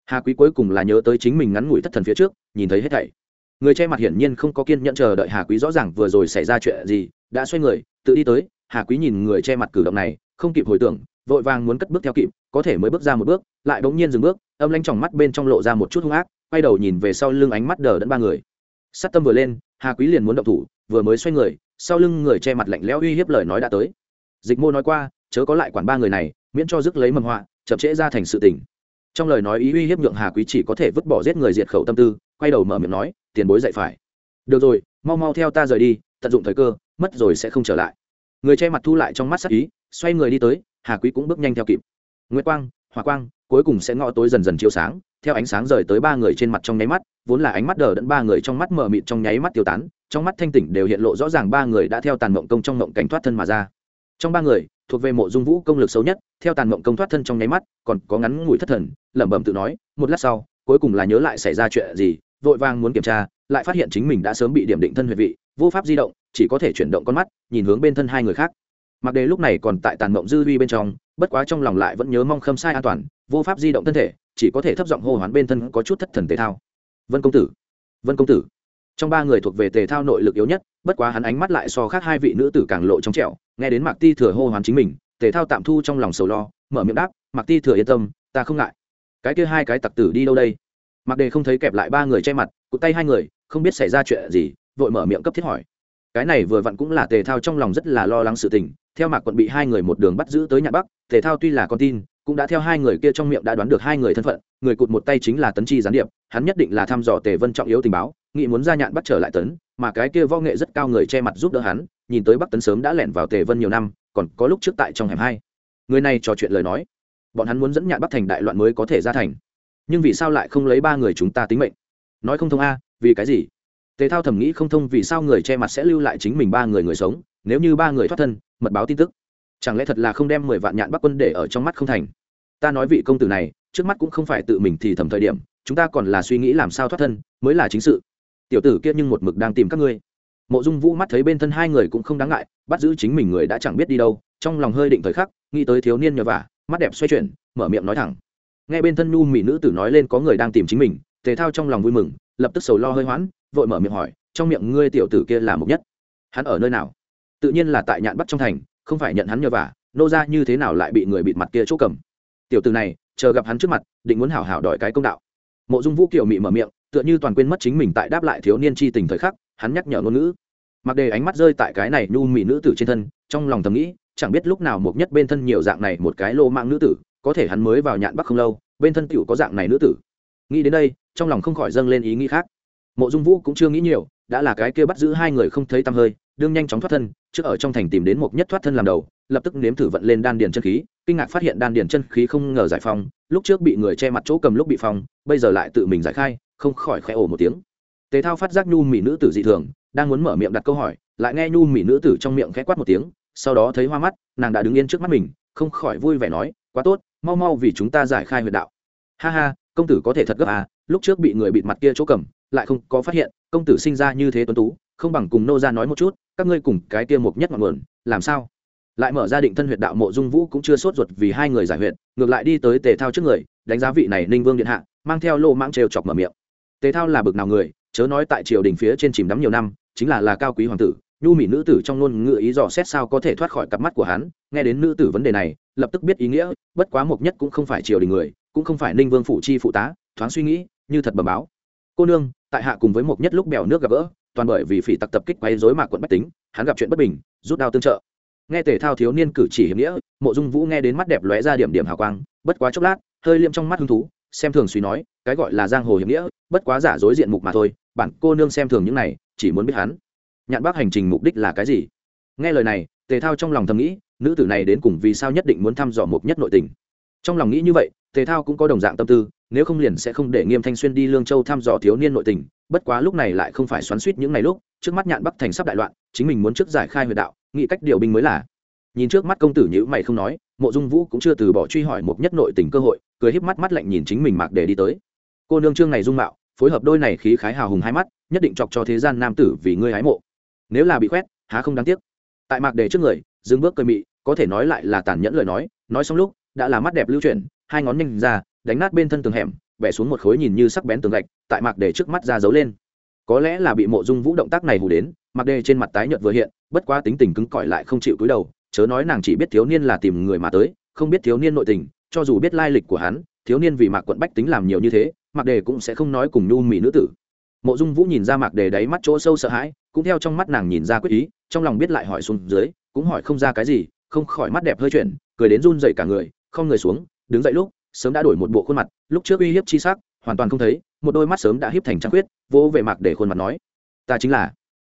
[SPEAKER 1] hà quý cuối cùng là nhớ tới chính mình ngắn ngủi thất thần phía trước, nhìn thấy hết thảy người che mặt hiển nhiên không có kiên nhẫn chờ đợi hà quý rõ ràng vừa rồi xảy ra chuyện gì, đã xoay người, tự đi tới, hà quý nhìn người che mặt cử động này, không kịp hồi tưởng vội vàng muốn cất bước theo kịp, có thể mới bước ra một bước, lại bỗng nhiên dừng bước, âm lanh tròng mắt bên trong lộ ra một chút hung ác, quay đầu nhìn về sau lưng ánh mắt đờ đẫn ba người. Sát tâm vừa lên, hà quý liền muốn động thủ, vừa mới xoay người, sau lưng người che mặt lạnh lẽo uy hiếp lời nói đã tới. Dịch mô nói qua, chớ có lại quản ba người này, miễn cho dứt lấy mầm họa, chậm trễ ra thành sự tình. Trong lời nói ý uy hiếp nhượng hà quý chỉ có thể vứt bỏ giết người diệt khẩu tâm tư, quay đầu mở miệng nói, tiền bối dạy phải. Được rồi, mau mau theo ta rời đi, tận dụng thời cơ, mất rồi sẽ không trở lại người che mặt thu lại trong mắt sắc ý, xoay người đi tới, hà quý cũng bước nhanh theo kịp. Nguyễn quang hòa quang, cuối cùng sẽ ngõ tối dần dần chiếu sáng, theo ánh sáng rời tới ba người trên mặt trong nháy mắt, vốn là ánh mắt đờ đẫn ba người trong mắt mờ mịt trong nháy mắt tiêu tán, trong mắt thanh tỉnh đều hiện lộ rõ ràng ba người đã theo tàn mộng công trong mộng cảnh thoát thân mà ra. Trong ba người, thuộc về mộ dung vũ công lực xấu nhất, theo tàn mộng công thoát thân trong nháy mắt, còn có ngắn ngủi thất thần, lẩm bẩm tự nói, một lát sau, cuối cùng là nhớ lại xảy ra chuyện gì, vội vàng muốn kiểm tra, lại phát hiện chính mình đã sớm bị điểm định thân huyệt vị vô pháp di động, chỉ có thể chuyển động con mắt, nhìn hướng bên thân hai người khác. Mặc đề lúc này còn tại tàn mộng dư vi bên trong, bất quá trong lòng lại vẫn nhớ mong khâm sai an toàn, vô pháp di động thân thể, chỉ có thể thấp giọng hô hoán bên thân có chút thất thần tề thao. Vân công tử, vân công tử. Trong ba người thuộc về tề thao nội lực yếu nhất, bất quá hắn ánh mắt lại so khác hai vị nữ tử càng lộ trong trẻo, nghe đến mạc ti thừa hô hoán chính mình, tề thao tạm thu trong lòng sầu lo, mở miệng đáp, mạc ti thừa yên tâm, ta không ngại. Cái kia hai cái tặc tử đi đâu đây? Mạc đề không thấy kẹp lại ba người che mặt, cụt tay hai người, không biết xảy ra chuyện gì vội mở miệng cấp thiết hỏi. Cái này vừa vặn cũng là tề thao trong lòng rất là lo lắng sự tình, theo mạc quận bị hai người một đường bắt giữ tới nhạn bắc, tề thao tuy là con tin, cũng đã theo hai người kia trong miệng đã đoán được hai người thân phận, người cụt một tay chính là tấn chi gián điệp, hắn nhất định là thăm dò tề vân trọng yếu tình báo nghị muốn ra nhạn bắt trở lại tấn, mà cái kia võ nghệ rất cao người che mặt giúp đỡ hắn, nhìn tới bắc tấn sớm đã lẻn vào tề vân nhiều năm, còn có lúc trước tại trong hẻm hai. Người này trò chuyện lời nói, bọn hắn muốn dẫn nhạn bắc thành đại loạn mới có thể ra thành. Nhưng vì sao lại không lấy ba người chúng ta tính mệnh? Nói không thông a, vì cái gì? Tề thao thầm nghĩ không thông vì sao người che mặt sẽ lưu lại chính mình ba người người sống, nếu như ba người thoát thân, mật báo tin tức. Chẳng lẽ thật là không đem mười vạn nhạn bắc quân để ở trong mắt không thành? Ta nói vị công tử này, trước mắt cũng không phải tự mình thì thầm thời điểm, chúng ta còn là suy nghĩ làm sao thoát thân mới là chính sự. Tiểu tử kia nhưng một mực đang tìm các ngươi. Mộ dung vũ mắt thấy bên thân hai người cũng không đáng ngại, bắt giữ chính mình người đã chẳng biết đi đâu, trong lòng hơi định thời khắc, nghĩ tới thiếu niên nhờ vả, mắt đẹp xoay chuyển, mở miệng nói thẳng. Nghe bên thân nhu mỹ nữ tử nói lên có người đang tìm chính mình, tề thao trong lòng vui mừng, lập tức sầu lo hơi hoãn vội mở miệng hỏi, trong miệng ngươi tiểu tử kia là mục nhất? Hắn ở nơi nào? Tự nhiên là tại nhạn bắc trong thành, không phải nhận hắn nhờ vả, nô ra như thế nào lại bị người bịt mặt kia chỗ cầm? Tiểu tử này, chờ gặp hắn trước mặt, định muốn hảo hảo đòi cái công đạo. Mộ dung vũ kiều mị mở miệng, tựa như toàn quên mất chính mình tại đáp lại thiếu niên chi tình thời khắc, hắn nhắc nhở ngôn ngữ. Mặc đề ánh mắt rơi tại cái này nhu mị nữ tử trên thân, trong lòng thầm nghĩ, chẳng biết lúc nào một nhất bên thân nhiều dạng này một cái lô mạng nữ tử, có thể hắn mới vào nhạn bắc không lâu, bên thân tiểu có dạng này nữ tử. Nghĩ đến đây, trong lòng không khỏi dâng lên ý nghĩ khác mộ dung vũ cũng chưa nghĩ nhiều, đã là cái kia bắt giữ hai người không thấy tăm hơi, đương nhanh chóng thoát thân, trước ở trong thành tìm đến một nhất thoát thân làm đầu, lập tức nếm thử vận lên đan điền chân khí, kinh ngạc phát hiện đan điền chân khí không ngờ giải phong lúc trước bị người che mặt chỗ cầm lúc bị phong bây giờ lại tự mình giải khai, không khỏi khẽ ồ một tiếng. Tề thao phát giác nhu mỹ nữ tử dị thường, đang muốn mở miệng đặt câu hỏi, lại nghe nhu mỹ nữ tử trong miệng khẽ quát một tiếng, sau đó thấy hoa mắt, nàng đã đứng yên trước mắt mình, không khỏi vui vẻ nói, quá tốt, mau mau vì chúng ta giải khai huyệt đạo. Ha ha, công tử có thể thật gấp à lúc trước bị người bịt mặt kia chỗ cầm lại không có phát hiện, công tử sinh ra như thế tuấn tú, không bằng cùng nô ra nói một chút, các ngươi cùng cái kia mục nhất ngọn nguồn, làm sao? Lại mở ra định thân huyệt đạo mộ dung vũ cũng chưa sốt ruột vì hai người giải huyện ngược lại đi tới tề thao trước người, đánh giá vị này ninh vương điện hạ, mang theo lô mãng trêu chọc mở miệng. Tề thao là bực nào người, chớ nói tại triều đình phía trên chìm đắm nhiều năm, chính là là cao quý hoàng tử, nhu mỹ nữ tử trong ngôn ngữ ý dò xét sao có thể thoát khỏi cặp mắt của hắn, nghe đến nữ tử vấn đề này, lập tức biết ý nghĩa, bất quá mục nhất cũng không phải triều đình người, cũng không phải ninh vương phụ chi phụ tá, thoáng suy nghĩ, như thật bẩm báo. Cô nương tại hạ cùng với mục nhất lúc bèo nước gặp gỡ, toàn bởi vì phỉ tặc tập kích quấy rối mạc quận bách tính, hắn gặp chuyện bất bình, rút đao tương trợ. Nghe tề thao thiếu niên cử chỉ hiểm nghĩa, mộ dung vũ nghe đến mắt đẹp lóe ra điểm điểm hào quang, bất quá chốc lát, hơi liêm trong mắt hứng thú, xem thường suy nói, cái gọi là giang hồ hiểm nghĩa, bất quá giả dối diện mục mà thôi, bản cô nương xem thường những này, chỉ muốn biết hắn. Nhạn bác hành trình mục đích là cái gì? Nghe lời này, tề thao trong lòng thầm nghĩ, nữ tử này đến cùng vì sao nhất định muốn thăm dò mục nhất nội tình trong lòng nghĩ như vậy, tề thao cũng có đồng dạng tâm tư, nếu không liền sẽ không để nghiêm thanh xuyên đi lương châu thăm dò thiếu niên nội tình, bất quá lúc này lại không phải xoắn suýt những ngày lúc, trước mắt nhạn bắc thành sắp đại loạn, chính mình muốn trước giải khai huyệt đạo, nghĩ cách điều binh mới là. Nhìn trước mắt công tử nhữ mày không nói, mộ dung vũ cũng chưa từ bỏ truy hỏi một nhất nội tình cơ hội, cười híp mắt mắt lạnh nhìn chính mình mạc để đi tới. Cô nương trương này dung mạo, phối hợp đôi này khí khái hào hùng hai mắt, nhất định chọc cho thế gian nam tử vì ngươi hái mộ. Nếu là bị khoét, há không đáng tiếc. Tại mạc để trước người, dừng bước cười mị, có thể nói lại là tàn nhẫn lời nói nói xong lúc đã là mắt đẹp lưu chuyển, hai ngón nhanh ra, đánh nát bên thân tường hẻm, bẻ xuống một khối nhìn như sắc bén tường gạch, tại mạc để trước mắt ra giấu lên. Có lẽ là bị mộ dung vũ động tác này hù đến mặc đề trên mặt tái nhợt vừa hiện, bất quá tính tình cứng cỏi lại không chịu cúi đầu, chớ nói nàng chỉ biết thiếu niên là tìm người mà tới, không biết thiếu niên nội tình, cho dù biết lai lịch của hắn, thiếu niên vì mạc quận bách tính làm nhiều như thế mặc đề cũng sẽ không nói cùng nhu mỹ nữ tử. Mộ dung vũ nhìn ra mạc đề đáy mắt chỗ sâu sợ hãi, cũng theo trong mắt nàng nhìn ra quyết ý, trong lòng biết lại hỏi xuống dưới, cũng hỏi không ra cái gì, không khỏi mắt đẹp hơi chuyển, cười đến run dậy cả người không người xuống, đứng dậy lúc, sớm đã đổi một bộ khuôn mặt, lúc trước uy hiếp chi sắc, hoàn toàn không thấy, một đôi mắt sớm đã hiếp thành trăng khuyết, vỗ về mạc để khuôn mặt nói, ta chính là.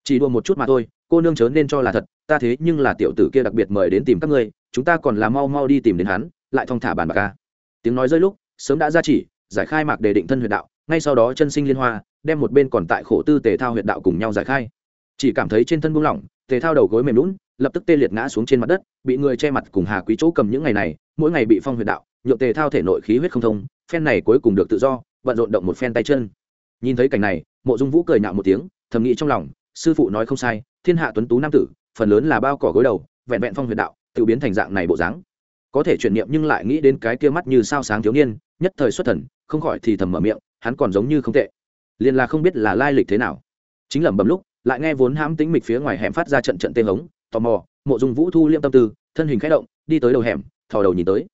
[SPEAKER 1] Chỉ đùa một chút mà thôi, cô nương chớ nên cho là thật, ta thế nhưng là tiểu tử kia đặc biệt mời đến tìm các ngươi, chúng ta còn là mau mau đi tìm đến hắn, lại thong thả bàn bạc ca tiếng nói rơi lúc, sớm đã ra chỉ, giải khai mạc đề định thân huyệt đạo, ngay sau đó chân sinh liên hoa, đem một bên còn tại khổ tư tề thao huyệt đạo cùng nhau giải khai. Chỉ cảm thấy trên thân buông lỏng, tề thao đầu gối mềm lún, lập tức tê liệt ngã xuống trên mặt đất, bị người che mặt cùng hà quý chỗ cầm những ngày này mỗi ngày bị phong huyệt đạo, nhượng tề thao thể nội khí huyết không thông, phen này cuối cùng được tự do bận rộn động một phen tay chân. Nhìn thấy cảnh này, mộ dung vũ cười nhạo một tiếng, thầm nghĩ trong lòng, sư phụ nói không sai, thiên hạ tuấn tú nam tử, phần lớn là bao cỏ gối đầu, vẹn vẹn phong huyền đạo, tự biến thành dạng này bộ dáng. Có thể chuyển niệm nhưng lại nghĩ đến cái kia mắt như sao sáng thiếu niên, nhất thời xuất thần, không khỏi thì thầm mở miệng, hắn còn giống như không tệ. Liền là không biết là lai lịch thế nào. Chính lẩm bẩm lúc, lại nghe vốn hãm tính mịch phía ngoài hẻm phát ra trận trận tê hống, tò mò, mộ dung vũ thu liêm tâm tư, thân hình khẽ động, đi tới đầu hẻm thò đầu nhìn tới.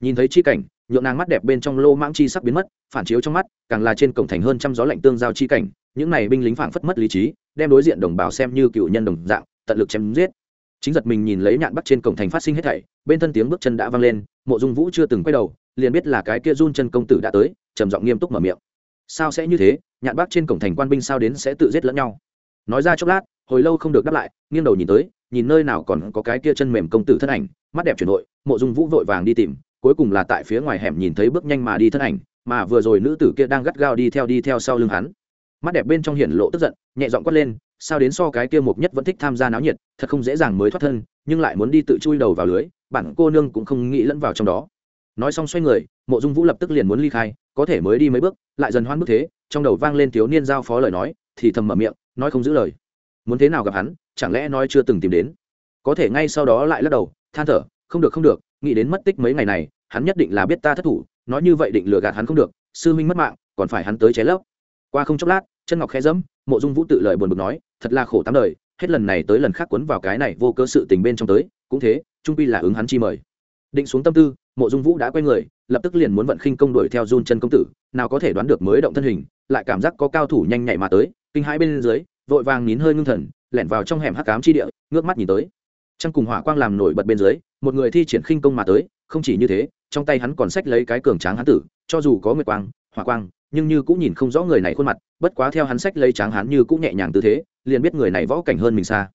[SPEAKER 1] Nhìn thấy chi cảnh, nhượng nàng mắt đẹp bên trong lô mãng chi sắc biến mất, phản chiếu trong mắt, càng là trên cổng thành hơn trăm gió lạnh tương giao chi cảnh, những này binh lính phảng phất mất lý trí, đem đối diện đồng bào xem như cựu nhân đồng dạng, tận lực chém giết. Chính giật mình nhìn lấy nhạn bắt trên cổng thành phát sinh hết thảy, bên thân tiếng bước chân đã vang lên, mộ dung vũ chưa từng quay đầu, liền biết là cái kia run chân công tử đã tới, trầm giọng nghiêm túc mở miệng. Sao sẽ như thế, nhạn bác trên cổng thành quan binh sao đến sẽ tự giết lẫn nhau? Nói ra chốc lát, hồi lâu không được đáp lại, nghiêng đầu nhìn tới, nhìn nơi nào còn có cái kia chân mềm công tử thân ảnh, mắt đẹp chuyển nội mộ dung vũ vội vàng đi tìm, cuối cùng là tại phía ngoài hẻm nhìn thấy bước nhanh mà đi thân ảnh, mà vừa rồi nữ tử kia đang gắt gao đi theo đi theo sau lưng hắn. Mắt đẹp bên trong hiển lộ tức giận, nhẹ giọng quát lên, sao đến so cái kia mục nhất vẫn thích tham gia náo nhiệt, thật không dễ dàng mới thoát thân, nhưng lại muốn đi tự chui đầu vào lưới, bản cô nương cũng không nghĩ lẫn vào trong đó. Nói xong xoay người, mộ dung vũ lập tức liền muốn ly khai, có thể mới đi mấy bước, lại dần hoan bước thế, trong đầu vang lên thiếu niên giao phó lời nói, thì thầm mở miệng, nói không giữ lời. Muốn thế nào gặp hắn, chẳng lẽ nói chưa từng tìm đến? Có thể ngay sau đó lại lắc đầu, than thở không được không được, nghĩ đến mất tích mấy ngày này, hắn nhất định là biết ta thất thủ, nói như vậy định lừa gạt hắn không được, sư minh mất mạng, còn phải hắn tới cháy lớp qua không chốc lát, chân ngọc khẽ dẫm mộ dung vũ tự lời buồn bực nói, thật là khổ tám đời, hết lần này tới lần khác quấn vào cái này vô cơ sự tình bên trong tới, cũng thế, trung pi là ứng hắn chi mời. Định xuống tâm tư, mộ dung vũ đã quay người, lập tức liền muốn vận khinh công đuổi theo run chân công tử, nào có thể đoán được mới động thân hình, lại cảm giác có cao thủ nhanh nhạy mà tới, kinh hãi bên dưới, vội vàng nín hơi ngưng thần, lẻn vào trong hẻm hắc cám chi địa, ngước mắt nhìn tới. Trăng cùng hỏa quang làm nổi bật bên dưới một người thi triển khinh công mà tới, không chỉ như thế, trong tay hắn còn xách lấy cái cường tráng hán tử, cho dù có nguyệt quang, hỏa quang, nhưng như cũng nhìn không rõ người này khuôn mặt, bất quá theo hắn xách lấy tráng hán như cũng nhẹ nhàng tư thế, liền biết người này võ cảnh hơn mình xa.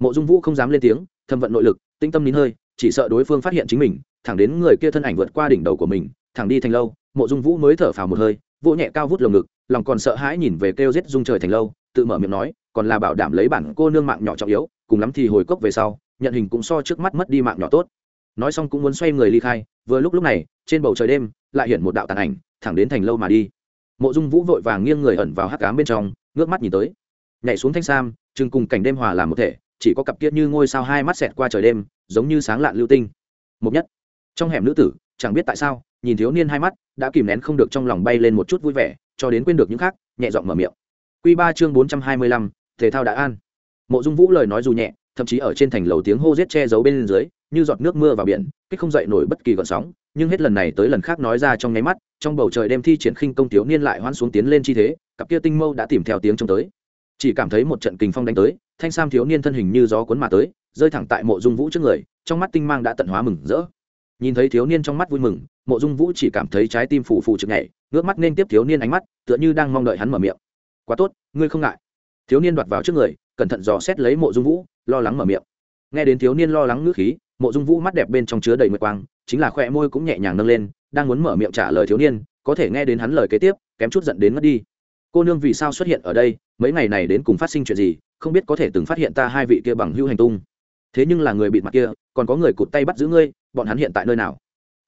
[SPEAKER 1] Mộ dung vũ không dám lên tiếng thâm vận nội lực, tinh tâm nín hơi, chỉ sợ đối phương phát hiện chính mình, thẳng đến người kia thân ảnh vượt qua đỉnh đầu của mình, thẳng đi thành lâu, mộ dung vũ mới thở phào một hơi, vỗ nhẹ cao vút lồng ngực, lòng còn sợ hãi nhìn về kêu giết dung trời thành lâu, tự mở miệng nói, còn là bảo đảm lấy bản cô nương mạng nhỏ trọng yếu, cùng lắm thì hồi cốc về sau nhận hình cũng so trước mắt mất đi mạng nhỏ tốt. Nói xong cũng muốn xoay người ly khai, vừa lúc lúc này, trên bầu trời đêm, lại hiện một đạo tàn ảnh, thẳng đến thành lâu mà đi. Mộ dung vũ vội vàng nghiêng người ẩn vào hắc cám bên trong, ngước mắt nhìn tới. Nhảy xuống thanh sam, chừng cùng cảnh đêm hòa làm một thể, chỉ có cặp kiết như ngôi sao hai mắt xẹt qua trời đêm, giống như sáng lạn lưu tinh. Một nhất, trong hẻm nữ tử, chẳng biết tại sao, nhìn thiếu niên hai mắt, đã kìm nén không được trong lòng bay lên một chút vui vẻ, cho đến quên được những khác, nhẹ giọng mở miệng. Q ba chương bốn trăm hai mươi lăm, thể thao đã an. Mộ dung vũ lời nói dù nhẹ thậm chí ở trên thành lầu tiếng hô rết che giấu bên dưới, như giọt nước mưa vào biển, kích không dậy nổi bất kỳ gọn sóng. Nhưng hết lần này tới lần khác nói ra trong nháy mắt, trong bầu trời đêm thi triển khinh công thiếu niên lại hoan xuống tiến lên chi thế, cặp kia tinh mâu đã tìm theo tiếng trông tới. Chỉ cảm thấy một trận kình phong đánh tới, thanh sam thiếu niên thân hình như gió cuốn mà tới, rơi thẳng tại mộ dung vũ trước người, trong mắt tinh mang đã tận hóa mừng rỡ. Nhìn thấy thiếu niên trong mắt vui mừng, mộ dung vũ chỉ cảm thấy trái tim phù phù chực nhảy, ngước mắt nên tiếp thiếu niên ánh mắt, tựa như đang mong đợi hắn mở miệng. Quá tốt, ngươi không ngại. Thiếu niên đoạt vào trước người, cẩn thận dò xét lấy mộ dung vũ lo lắng mở miệng. Nghe đến thiếu niên lo lắng ngữ khí, mộ dung vũ mắt đẹp bên trong chứa đầy mượt quang, chính là khoe môi cũng nhẹ nhàng nâng lên, đang muốn mở miệng trả lời thiếu niên, có thể nghe đến hắn lời kế tiếp, kém chút giận đến mất đi. Cô nương vì sao xuất hiện ở đây, mấy ngày này đến cùng phát sinh chuyện gì, không biết có thể từng phát hiện ta hai vị kia bằng hưu hành tung. Thế nhưng là người bịt mặt kia, còn có người cụt tay bắt giữ ngươi, bọn hắn hiện tại nơi nào?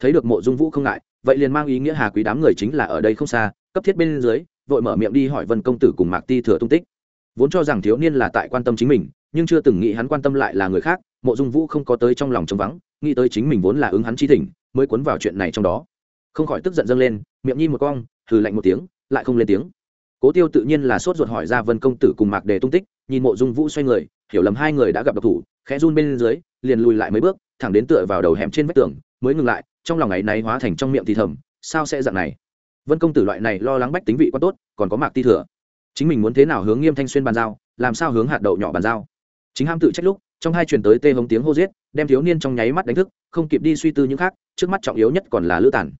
[SPEAKER 1] Thấy được mộ dung vũ không ngại, vậy liền mang ý nghĩa hà quý đám người chính là ở đây không xa, cấp thiết bên dưới, vội mở miệng đi hỏi vân công tử cùng mạc ti thừa tung tích. Vốn cho rằng thiếu niên là tại quan tâm chính mình nhưng chưa từng nghĩ hắn quan tâm lại là người khác, mộ dung vũ không có tới trong lòng trống vắng, nghĩ tới chính mình vốn là ứng hắn chi thỉnh mới cuốn vào chuyện này trong đó. Không khỏi tức giận dâng lên, miệng nhi một cong thử lạnh một tiếng, lại không lên tiếng. Cố tiêu tự nhiên là sốt ruột hỏi ra vân công tử cùng mạc đề tung tích, nhìn mộ dung vũ xoay người, hiểu lầm hai người đã gặp độc thủ, khẽ run bên dưới, liền lùi lại mấy bước, thẳng đến tựa vào đầu hẻm trên vách tường, mới ngừng lại, trong lòng ấy náy hóa thành trong miệng thì thầm, sao sẽ dạng này? Vân công tử loại này lo lắng bách tính vị quá tốt, còn có mạc ti thừa. Chính mình muốn thế nào hướng nghiêm thanh xuyên bàn giao, làm sao hướng hạt đậu nhỏ bàn giao? Chính ham tự trách lúc trong hai truyền tới tê hống tiếng hô giết đem thiếu niên trong nháy mắt đánh thức không kịp đi suy tư những khác trước mắt trọng yếu nhất còn là lữ tản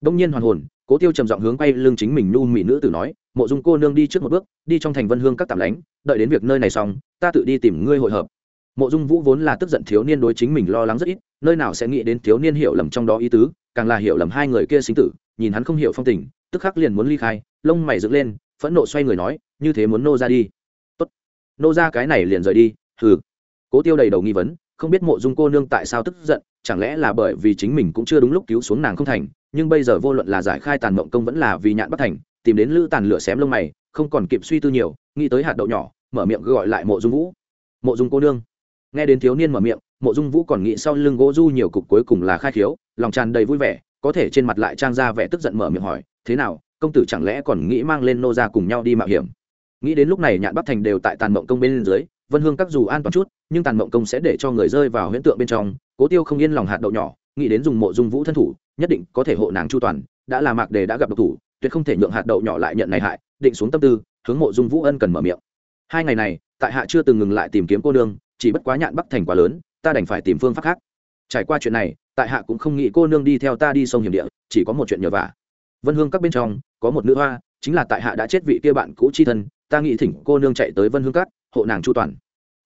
[SPEAKER 1] đông nhiên hoàn hồn cố tiêu trầm giọng hướng quay lưng chính mình nu mỹ nữ tử nói mộ dung cô nương đi trước một bước đi trong thành vân hương các tạm lánh đợi đến việc nơi này xong ta tự đi tìm ngươi hội hợp mộ dung vũ vốn là tức giận thiếu niên đối chính mình lo lắng rất ít nơi nào sẽ nghĩ đến thiếu niên hiểu lầm trong đó ý tứ càng là hiểu lầm hai người kia sinh tử nhìn hắn không hiểu phong tình tức khắc liền muốn ly khai lông mày dựng lên phẫn nộ xoay người nói như thế muốn nô ra đi tốt nô ra cái này liền rời đi hừ. Cố tiêu đầy đầu nghi vấn, không biết mộ dung cô nương tại sao tức giận, chẳng lẽ là bởi vì chính mình cũng chưa đúng lúc cứu xuống nàng không thành, nhưng bây giờ vô luận là giải khai tàn mộng công vẫn là vì nhạn bất thành, tìm đến lữ tàn lửa xém lông mày, không còn kịp suy tư nhiều, nghĩ tới hạt đậu nhỏ, mở miệng gọi lại mộ dung vũ. Mộ dung cô nương. Nghe đến thiếu niên mở miệng, mộ dung vũ còn nghĩ sau lưng gỗ du nhiều cục cuối cùng là khai khiếu, lòng tràn đầy vui vẻ, có thể trên mặt lại trang ra vẻ tức giận mở miệng hỏi, thế nào, công tử chẳng lẽ còn nghĩ mang lên nô ra cùng nhau đi mạo hiểm? Nghĩ đến lúc này nhạn bắc thành đều tại tàn mộng công bên dưới vân hương các dù an toàn chút, nhưng tàn mộng công sẽ để cho người rơi vào huyễn tượng bên trong. Cố tiêu không yên lòng hạt đậu nhỏ, nghĩ đến dùng mộ dung vũ thân thủ, nhất định có thể hộ nàng chu toàn, đã là mạc đề đã gặp độc thủ, tuyệt không thể nhượng hạt đậu nhỏ lại nhận này hại, định xuống tâm tư, hướng mộ dung vũ ân cần mở miệng. Hai ngày này, tại hạ chưa từng ngừng lại tìm kiếm cô nương, chỉ bất quá nhạn bắc thành quá lớn, ta đành phải tìm phương pháp khác. Trải qua chuyện này, tại hạ cũng không nghĩ cô nương đi theo ta đi sông hiểm địa, chỉ có một chuyện nhờ vả. Vân hương các bên trong, có một nữ hoa, chính là tại hạ đã chết vị kia bạn cũ chi thân, ta nghĩ thỉnh cô nương chạy tới vân hương các hộ nàng chu toàn.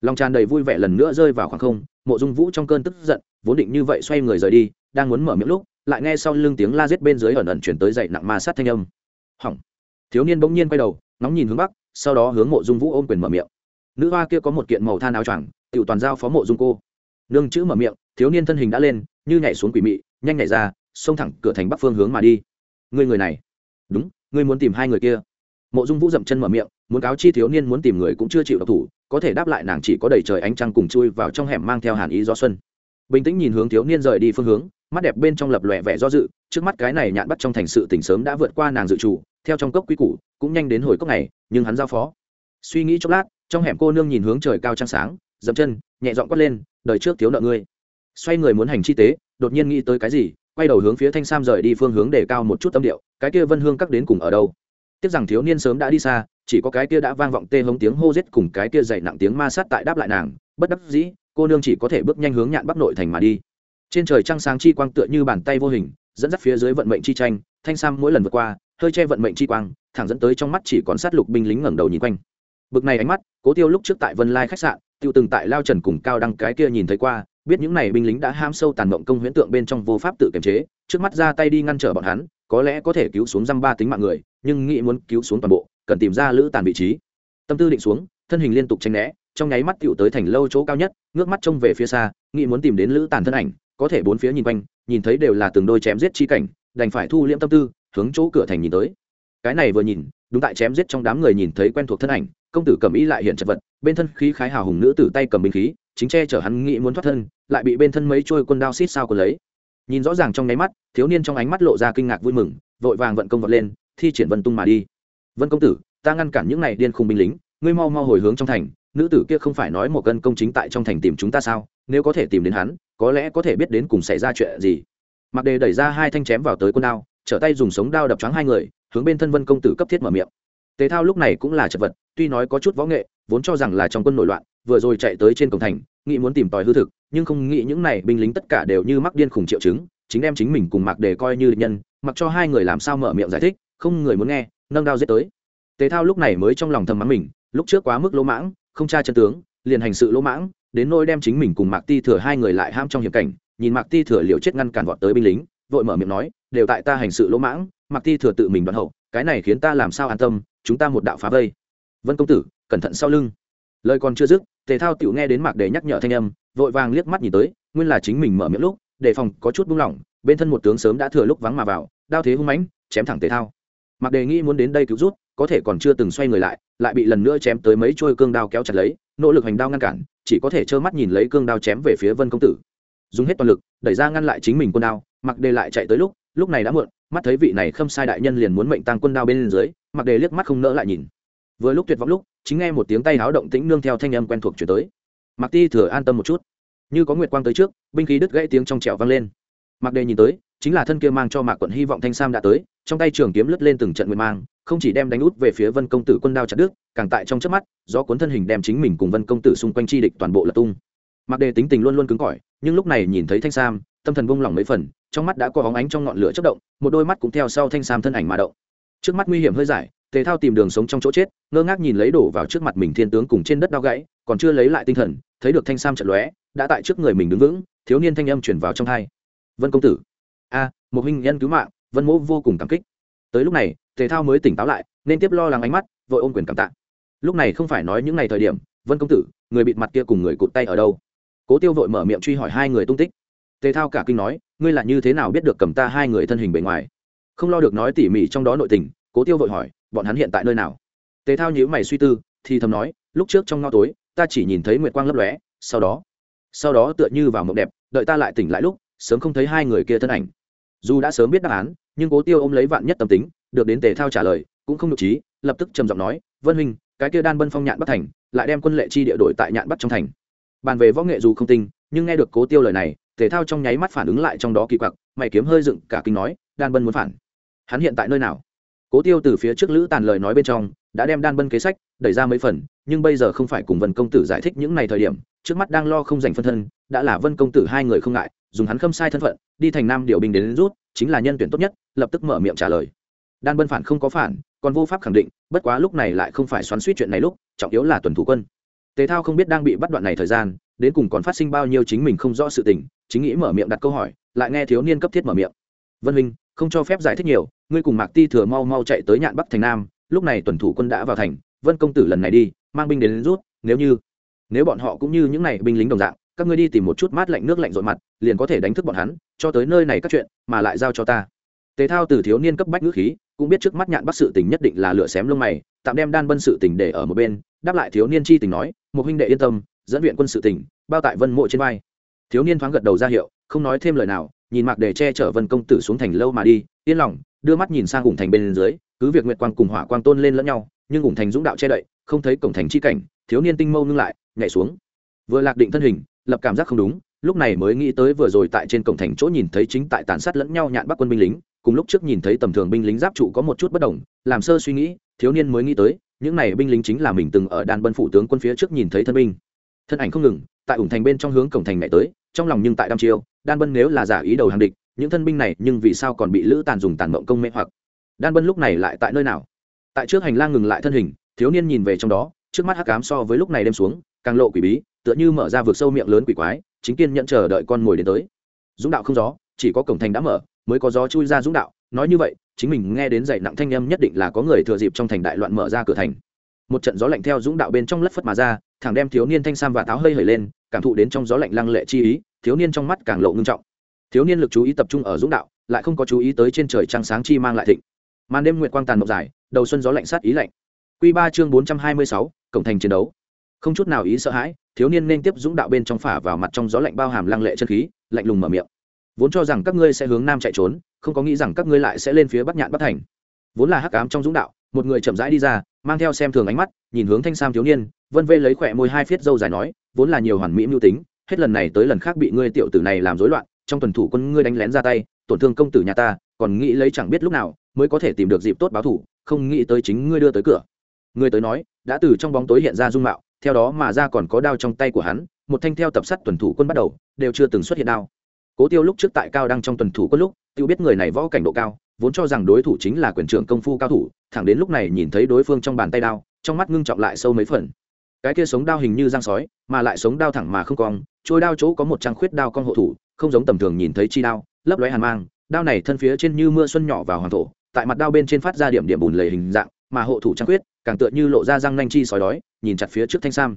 [SPEAKER 1] Lòng tràn đầy vui vẻ lần nữa rơi vào khoảng không, mộ dung vũ trong cơn tức giận, vốn định như vậy xoay người rời đi, đang muốn mở miệng lúc, lại nghe sau lưng tiếng la giết bên dưới ẩn ẩn chuyển tới dậy nặng ma sát thanh âm. Hỏng. Thiếu niên bỗng nhiên quay đầu nóng nhìn hướng bắc, sau đó hướng mộ dung vũ ôm quyền mở miệng. Nữ hoa kia có một kiện màu than áo choàng tự toàn giao phó mộ dung cô. Nương chữ mở miệng, thiếu niên thân hình đã lên, như nhảy xuống quỷ mị, nhanh nhảy ra, xông thẳng cửa thành bắc phương hướng mà đi. Người người này. Đúng, ngươi muốn tìm hai người kia mộ dung vũ dậm chân mở miệng, muốn cáo chi thiếu niên muốn tìm người cũng chưa chịu độc thủ, có thể đáp lại nàng chỉ có đầy trời ánh trăng cùng chui vào trong hẻm mang theo hàn ý do xuân. Bình tĩnh nhìn hướng thiếu niên rời đi phương hướng, mắt đẹp bên trong lập lòe vẻ do dự, trước mắt cái này nhạn bắt trong thành sự tỉnh sớm đã vượt qua nàng dự chủ theo trong cốc quý củ, cũng nhanh đến hồi cốc này nhưng hắn giao phó. Suy nghĩ chốc lát, trong hẻm cô nương nhìn hướng trời cao trăng sáng, dậm chân, nhẹ dọn quát lên, đời trước thiếu nợ ngươi. Xoay người muốn hành chi tế, đột nhiên nghĩ tới cái gì, quay đầu hướng phía thanh sam rời đi phương hướng để cao một chút tâm điệu, cái kia vân hương các đến cùng ở đâu? Tiếc rằng thiếu niên sớm đã đi xa, chỉ có cái kia đã vang vọng tê hống tiếng hô rết cùng cái kia dậy nặng tiếng ma sát tại đáp lại nàng, bất đắc dĩ, cô nương chỉ có thể bước nhanh hướng nhạn bắc nội thành mà đi. Trên trời trăng sáng chi quang tựa như bàn tay vô hình, dẫn dắt phía dưới vận mệnh chi tranh, thanh sam mỗi lần vượt qua, hơi che vận mệnh chi quang, thẳng dẫn tới trong mắt chỉ còn sát lục binh lính ngẩng đầu nhìn quanh. Bực này ánh mắt, cố tiêu lúc trước tại vân lai khách sạn, tiêu từng tại lao trần cùng cao đăng cái kia nhìn thấy qua, biết những này binh lính đã ham sâu tàn mộng công huyễn tượng bên trong vô pháp tự kiềm chế, trước mắt ra tay đi ngăn trở bọn hắn có lẽ có thể cứu xuống dăm ba tính mạng người, nhưng nghĩ muốn cứu xuống toàn bộ, cần tìm ra lữ tàn vị trí. Tâm tư định xuống, thân hình liên tục tranh né, trong nháy mắt tựu tới thành lâu chỗ cao nhất, ngước mắt trông về phía xa, nghĩ muốn tìm đến lữ tàn thân ảnh, có thể bốn phía nhìn quanh, nhìn thấy đều là từng đôi chém giết chi cảnh, đành phải thu liễm tâm tư, hướng chỗ cửa thành nhìn tới. Cái này vừa nhìn, đúng tại chém giết trong đám người nhìn thấy quen thuộc thân ảnh, công tử cầm ý lại hiện chật vật, bên thân khí khái hào hùng nữ tử tay cầm binh khí, chính che chở hắn nghĩ muốn thoát thân, lại bị bên thân mấy trôi quân đao xít sao còn lấy nhìn rõ ràng trong nháy mắt, thiếu niên trong ánh mắt lộ ra kinh ngạc vui mừng, vội vàng vận công vật lên, thi triển vân tung mà đi. Vân công tử, ta ngăn cản những này điên khùng binh lính, ngươi mau mau hồi hướng trong thành, nữ tử kia không phải nói một cân công chính tại trong thành tìm chúng ta sao? Nếu có thể tìm đến hắn, có lẽ có thể biết đến cùng xảy ra chuyện gì. Mặc đề đẩy ra hai thanh chém vào tới quân đao, trở tay dùng sống đao đập choáng hai người, hướng bên thân vân công tử cấp thiết mở miệng. Tề thao lúc này cũng là chật vật, tuy nói có chút võ nghệ, vốn cho rằng là trong quân nổi loạn vừa rồi chạy tới trên cổng thành, nghĩ muốn tìm tòi hư thực, nhưng không nghĩ những này binh lính tất cả đều như mắc điên khủng triệu chứng, chính đem chính mình cùng mặc đề coi như địch nhân, mặc cho hai người làm sao mở miệng giải thích, không người muốn nghe, nâng đao giết tới. Tề thao lúc này mới trong lòng thầm mắng mình, lúc trước quá mức lỗ mãng, không tra chân tướng, liền hành sự lỗ mãng, đến nôi đem chính mình cùng mạc ti thừa hai người lại ham trong hiểm cảnh, nhìn mạc ti thừa liều chết ngăn cản vọt tới binh lính, vội mở miệng nói, đều tại ta hành sự lỗ mãng, mạc ti thừa tự mình đoạn hậu, cái này khiến ta làm sao an tâm, chúng ta một đạo phá vây. Vân công tử, cẩn thận sau lưng lời còn chưa dứt, tề thao tiểu nghe đến mạc đề nhắc nhở thanh âm, vội vàng liếc mắt nhìn tới, nguyên là chính mình mở miệng lúc, đề phòng có chút buông lỏng, bên thân một tướng sớm đã thừa lúc vắng mà vào, đao thế hung mãnh, chém thẳng tề thao. Mạc đề nghĩ muốn đến đây cứu rút có thể còn chưa từng xoay người lại lại bị lần nữa chém tới mấy trôi cương đao kéo chặt lấy, nỗ lực hành đao ngăn cản, chỉ có thể trơ mắt nhìn lấy cương đao chém về phía vân công tử. Dùng hết toàn lực, đẩy ra ngăn lại chính mình quân đao mặc đề lại chạy tới lúc lúc này đã muộn, mắt thấy vị này khâm sai đại nhân liền muốn mệnh tăng quân đao bên dưới mặc đề liếc mắt không nỡ lại nhìn. Vừa lúc tuyệt vọng lúc chính nghe một tiếng tay háo động tĩnh nương theo thanh âm quen thuộc chuyển tới. Mặc ti thừa an tâm một chút. Như có nguyệt quang tới trước, binh khí đứt gãy tiếng trong trẻo vang lên. Mặc đề nhìn tới, chính là thân kia mang cho mạc quận hy vọng thanh sam đã tới, trong tay trường kiếm lướt lên từng trận nguyệt mang, không chỉ đem đánh út về phía vân công tử quân đao chặt đứt, càng tại trong chớp mắt do cuốn thân hình đem chính mình cùng vân công tử xung quanh chi địch toàn bộ lật tung. Mặc đề tính tình luôn luôn cứng cỏi, nhưng lúc này nhìn thấy thanh sam, tâm thần bông lỏng mấy phần, trong mắt đã có óng ánh trong ngọn lửa chất động, một đôi mắt cũng theo sau thanh sam thân ảnh mà động. Trước mắt nguy hiểm hơi giải tề thao tìm đường sống trong chỗ chết, ngơ ngác nhìn lấy đổ vào trước mặt mình thiên tướng cùng trên đất đau gãy, còn chưa lấy lại tinh thần, thấy được thanh sam trận lóe, đã tại trước người mình đứng vững, thiếu niên thanh âm chuyển vào trong hai. Vân công tử. A, một huynh nhân cứu mạng, vân mỗ vô cùng cảm kích. Tới lúc này, tề thao mới tỉnh táo lại, nên tiếp lo lắng ánh mắt, vội ôm quyền cảm tạ. Lúc này không phải nói những ngày thời điểm, vân công tử, người bịt mặt kia cùng người cụt tay ở đâu? Cố tiêu vội mở miệng truy hỏi hai người tung tích. Tề thao cả kinh nói, ngươi là như thế nào biết được cầm ta hai người thân hình bề ngoài? Không lo được nói tỉ mỉ trong đó nội tình, cố tiêu vội hỏi bọn hắn hiện tại nơi nào? Tề thao nhíu mày suy tư, thì thầm nói, lúc trước trong ngao tối, ta chỉ nhìn thấy nguyệt quang lấp lóe, sau đó sau đó tựa như vào mộng đẹp, đợi ta lại tỉnh lại lúc, sớm không thấy hai người kia thân ảnh. Dù đã sớm biết đáp án, nhưng cố tiêu ôm lấy vạn nhất tâm tính, được đến tề thao trả lời, cũng không được trí lập tức trầm giọng nói, vân huynh, cái kia đan bân phong nhạn bất thành, lại đem quân lệ chi địa đổi tại nhạn bắc trong thành. Bàn về võ nghệ dù không tinh, nhưng nghe được cố tiêu lời này thể thao trong nháy mắt phản ứng lại trong đó kỳ quặc, mày kiếm hơi dựng, cả kinh nói, đan bân muốn phản. Hắn hiện tại nơi nào? Cố tiêu từ phía trước lữ tàn lời nói bên trong đã đem đan bân kế sách đẩy ra mấy phần nhưng bây giờ không phải cùng vân công tử giải thích những ngày thời điểm trước mắt đang lo không giành phân thân đã là vân công tử hai người không ngại dùng hắn khâm sai thân phận đi thành nam điều binh đến, đến rút chính là nhân tuyển tốt nhất lập tức mở miệng trả lời. Đan bân phản không có phản còn vô pháp khẳng định bất quá lúc này lại không phải xoắn suýt chuyện này lúc trọng yếu là tuần thủ quân. Tề thao không biết đang bị bắt đoạn này thời gian đến cùng còn phát sinh bao nhiêu chính mình không rõ sự tình chính nghĩ mở miệng đặt câu hỏi lại nghe thiếu niên cấp thiết mở miệng. Vân huynh không cho phép giải thích nhiều ngươi cùng mạc ti thừa mau mau chạy tới nhạn bắc thành nam lúc này tuần thủ quân đã vào thành vân công tử lần này đi mang binh đến, đến rút nếu như nếu bọn họ cũng như những này binh lính đồng dạng các ngươi đi tìm một chút mát lạnh nước lạnh rội mặt liền có thể đánh thức bọn hắn cho tới nơi này các chuyện mà lại giao cho ta. Tế thao từ thiếu niên cấp bách ngữ khí cũng biết trước mắt nhạn bắc sự tình nhất định là lửa xém lông mày tạm đem đan bân sự tình để ở một bên đáp lại thiếu niên chi tình nói một huynh đệ yên tâm dẫn viện quân sự tình bao tại vân mộ trên vai. Thiếu niên thoáng gật đầu ra hiệu không nói thêm lời nào nhìn mạc để che chở vân công tử xuống thành lâu mà đi, yên lòng, đưa mắt nhìn sang ủng thành bên dưới, cứ việc nguyệt quang cùng hỏa quang tôn lên lẫn nhau, nhưng ủng thành dũng đạo che đậy, không thấy cổng thành chi cảnh, thiếu niên tinh mâu ngưng lại, nhảy xuống. Vừa lạc định thân hình, lập cảm giác không đúng, lúc này mới nghĩ tới vừa rồi tại trên cổng thành chỗ nhìn thấy chính tại tàn sát lẫn nhau nhạn bắc quân binh lính, cùng lúc trước nhìn thấy tầm thường binh lính giáp trụ có một chút bất đồng, làm sơ suy nghĩ, thiếu niên mới nghĩ tới, những này binh lính chính là mình từng ở đan bân phủ tướng quân phía trước nhìn thấy thân binh. Thân ảnh không ngừng, tại ủng thành bên trong hướng cổng thành mẹ tới trong lòng nhưng tại đam chiêu, đan bân nếu là giả ý đầu hàng địch, những thân binh này nhưng vì sao còn bị lữ tàn dùng tàn mộng công mê hoặc? Đan bân lúc này lại tại nơi nào? Tại trước hành lang ngừng lại thân hình, thiếu niên nhìn về trong đó, trước mắt hắc cám so với lúc này đêm xuống, càng lộ quỷ bí, tựa như mở ra vượt sâu miệng lớn quỷ quái, chính kiên nhận chờ đợi con mồi đến tới. Dũng đạo không gió, chỉ có cổng thành đã mở, mới có gió chui ra dũng đạo, nói như vậy, chính mình nghe đến dậy nặng thanh âm nhất định là có người thừa dịp trong thành đại loạn mở ra cửa thành. Một trận gió lạnh theo dũng đạo bên trong lất phất mà ra, thẳng đem thiếu niên thanh sam và táo hơi hởi lên cảm thụ đến trong gió lạnh lăng lệ chi ý, thiếu niên trong mắt càng lộ ngưng trọng. Thiếu niên lực chú ý tập trung ở dũng đạo, lại không có chú ý tới trên trời trăng sáng chi mang lại thịnh. Màn đêm nguyệt quang tàn mộng dài, đầu xuân gió lạnh sát ý lạnh. Q ba chương bốn trăm hai mươi sáu, cổng thành chiến đấu. Không chút nào ý sợ hãi, thiếu niên nên tiếp dũng đạo bên trong phả vào mặt trong gió lạnh bao hàm lăng lệ chân khí, lạnh lùng mở miệng. Vốn cho rằng các ngươi sẽ hướng nam chạy trốn, không có nghĩ rằng các ngươi lại sẽ lên phía bắc nhạn bắc thành. Vốn là hắc ám trong dũng đạo, một người chậm rãi đi ra, mang theo xem thường ánh mắt, nhìn hướng thanh sam thiếu niên vân vê lấy khỏe môi hai phiết dâu dài nói, vốn là nhiều hoàn mỹ mưu tính, hết lần này tới lần khác bị ngươi tiểu tử này làm rối loạn, trong tuần thủ quân ngươi đánh lén ra tay, tổn thương công tử nhà ta, còn nghĩ lấy chẳng biết lúc nào mới có thể tìm được dịp tốt báo thủ, không nghĩ tới chính ngươi đưa tới cửa. Ngươi tới nói, đã từ trong bóng tối hiện ra dung mạo, theo đó mà ra còn có đao trong tay của hắn, một thanh theo tập sát tuần thủ quân bắt đầu, đều chưa từng xuất hiện đao. Cố tiêu lúc trước tại cao đăng trong tuần thủ quân lúc, tiêu biết người này võ cảnh độ cao, vốn cho rằng đối thủ chính là quyền trưởng công phu cao thủ, thẳng đến lúc này nhìn thấy đối phương trong bàn tay đao, trong mắt ngưng trọng lại sâu mấy phần cái kia sống đao hình như giang sói, mà lại sống đao thẳng mà không cong, trôi đao chỗ có một trang khuyết đao con hộ thủ, không giống tầm thường nhìn thấy chi đao, lấp lóe hàn mang, đao này thân phía trên như mưa xuân nhỏ vào hoàng thổ, tại mặt đao bên trên phát ra điểm điểm bùn lầy hình dạng, mà hộ thủ trang khuyết, càng tựa như lộ ra răng nanh chi sói đói, nhìn chặt phía trước thanh sam.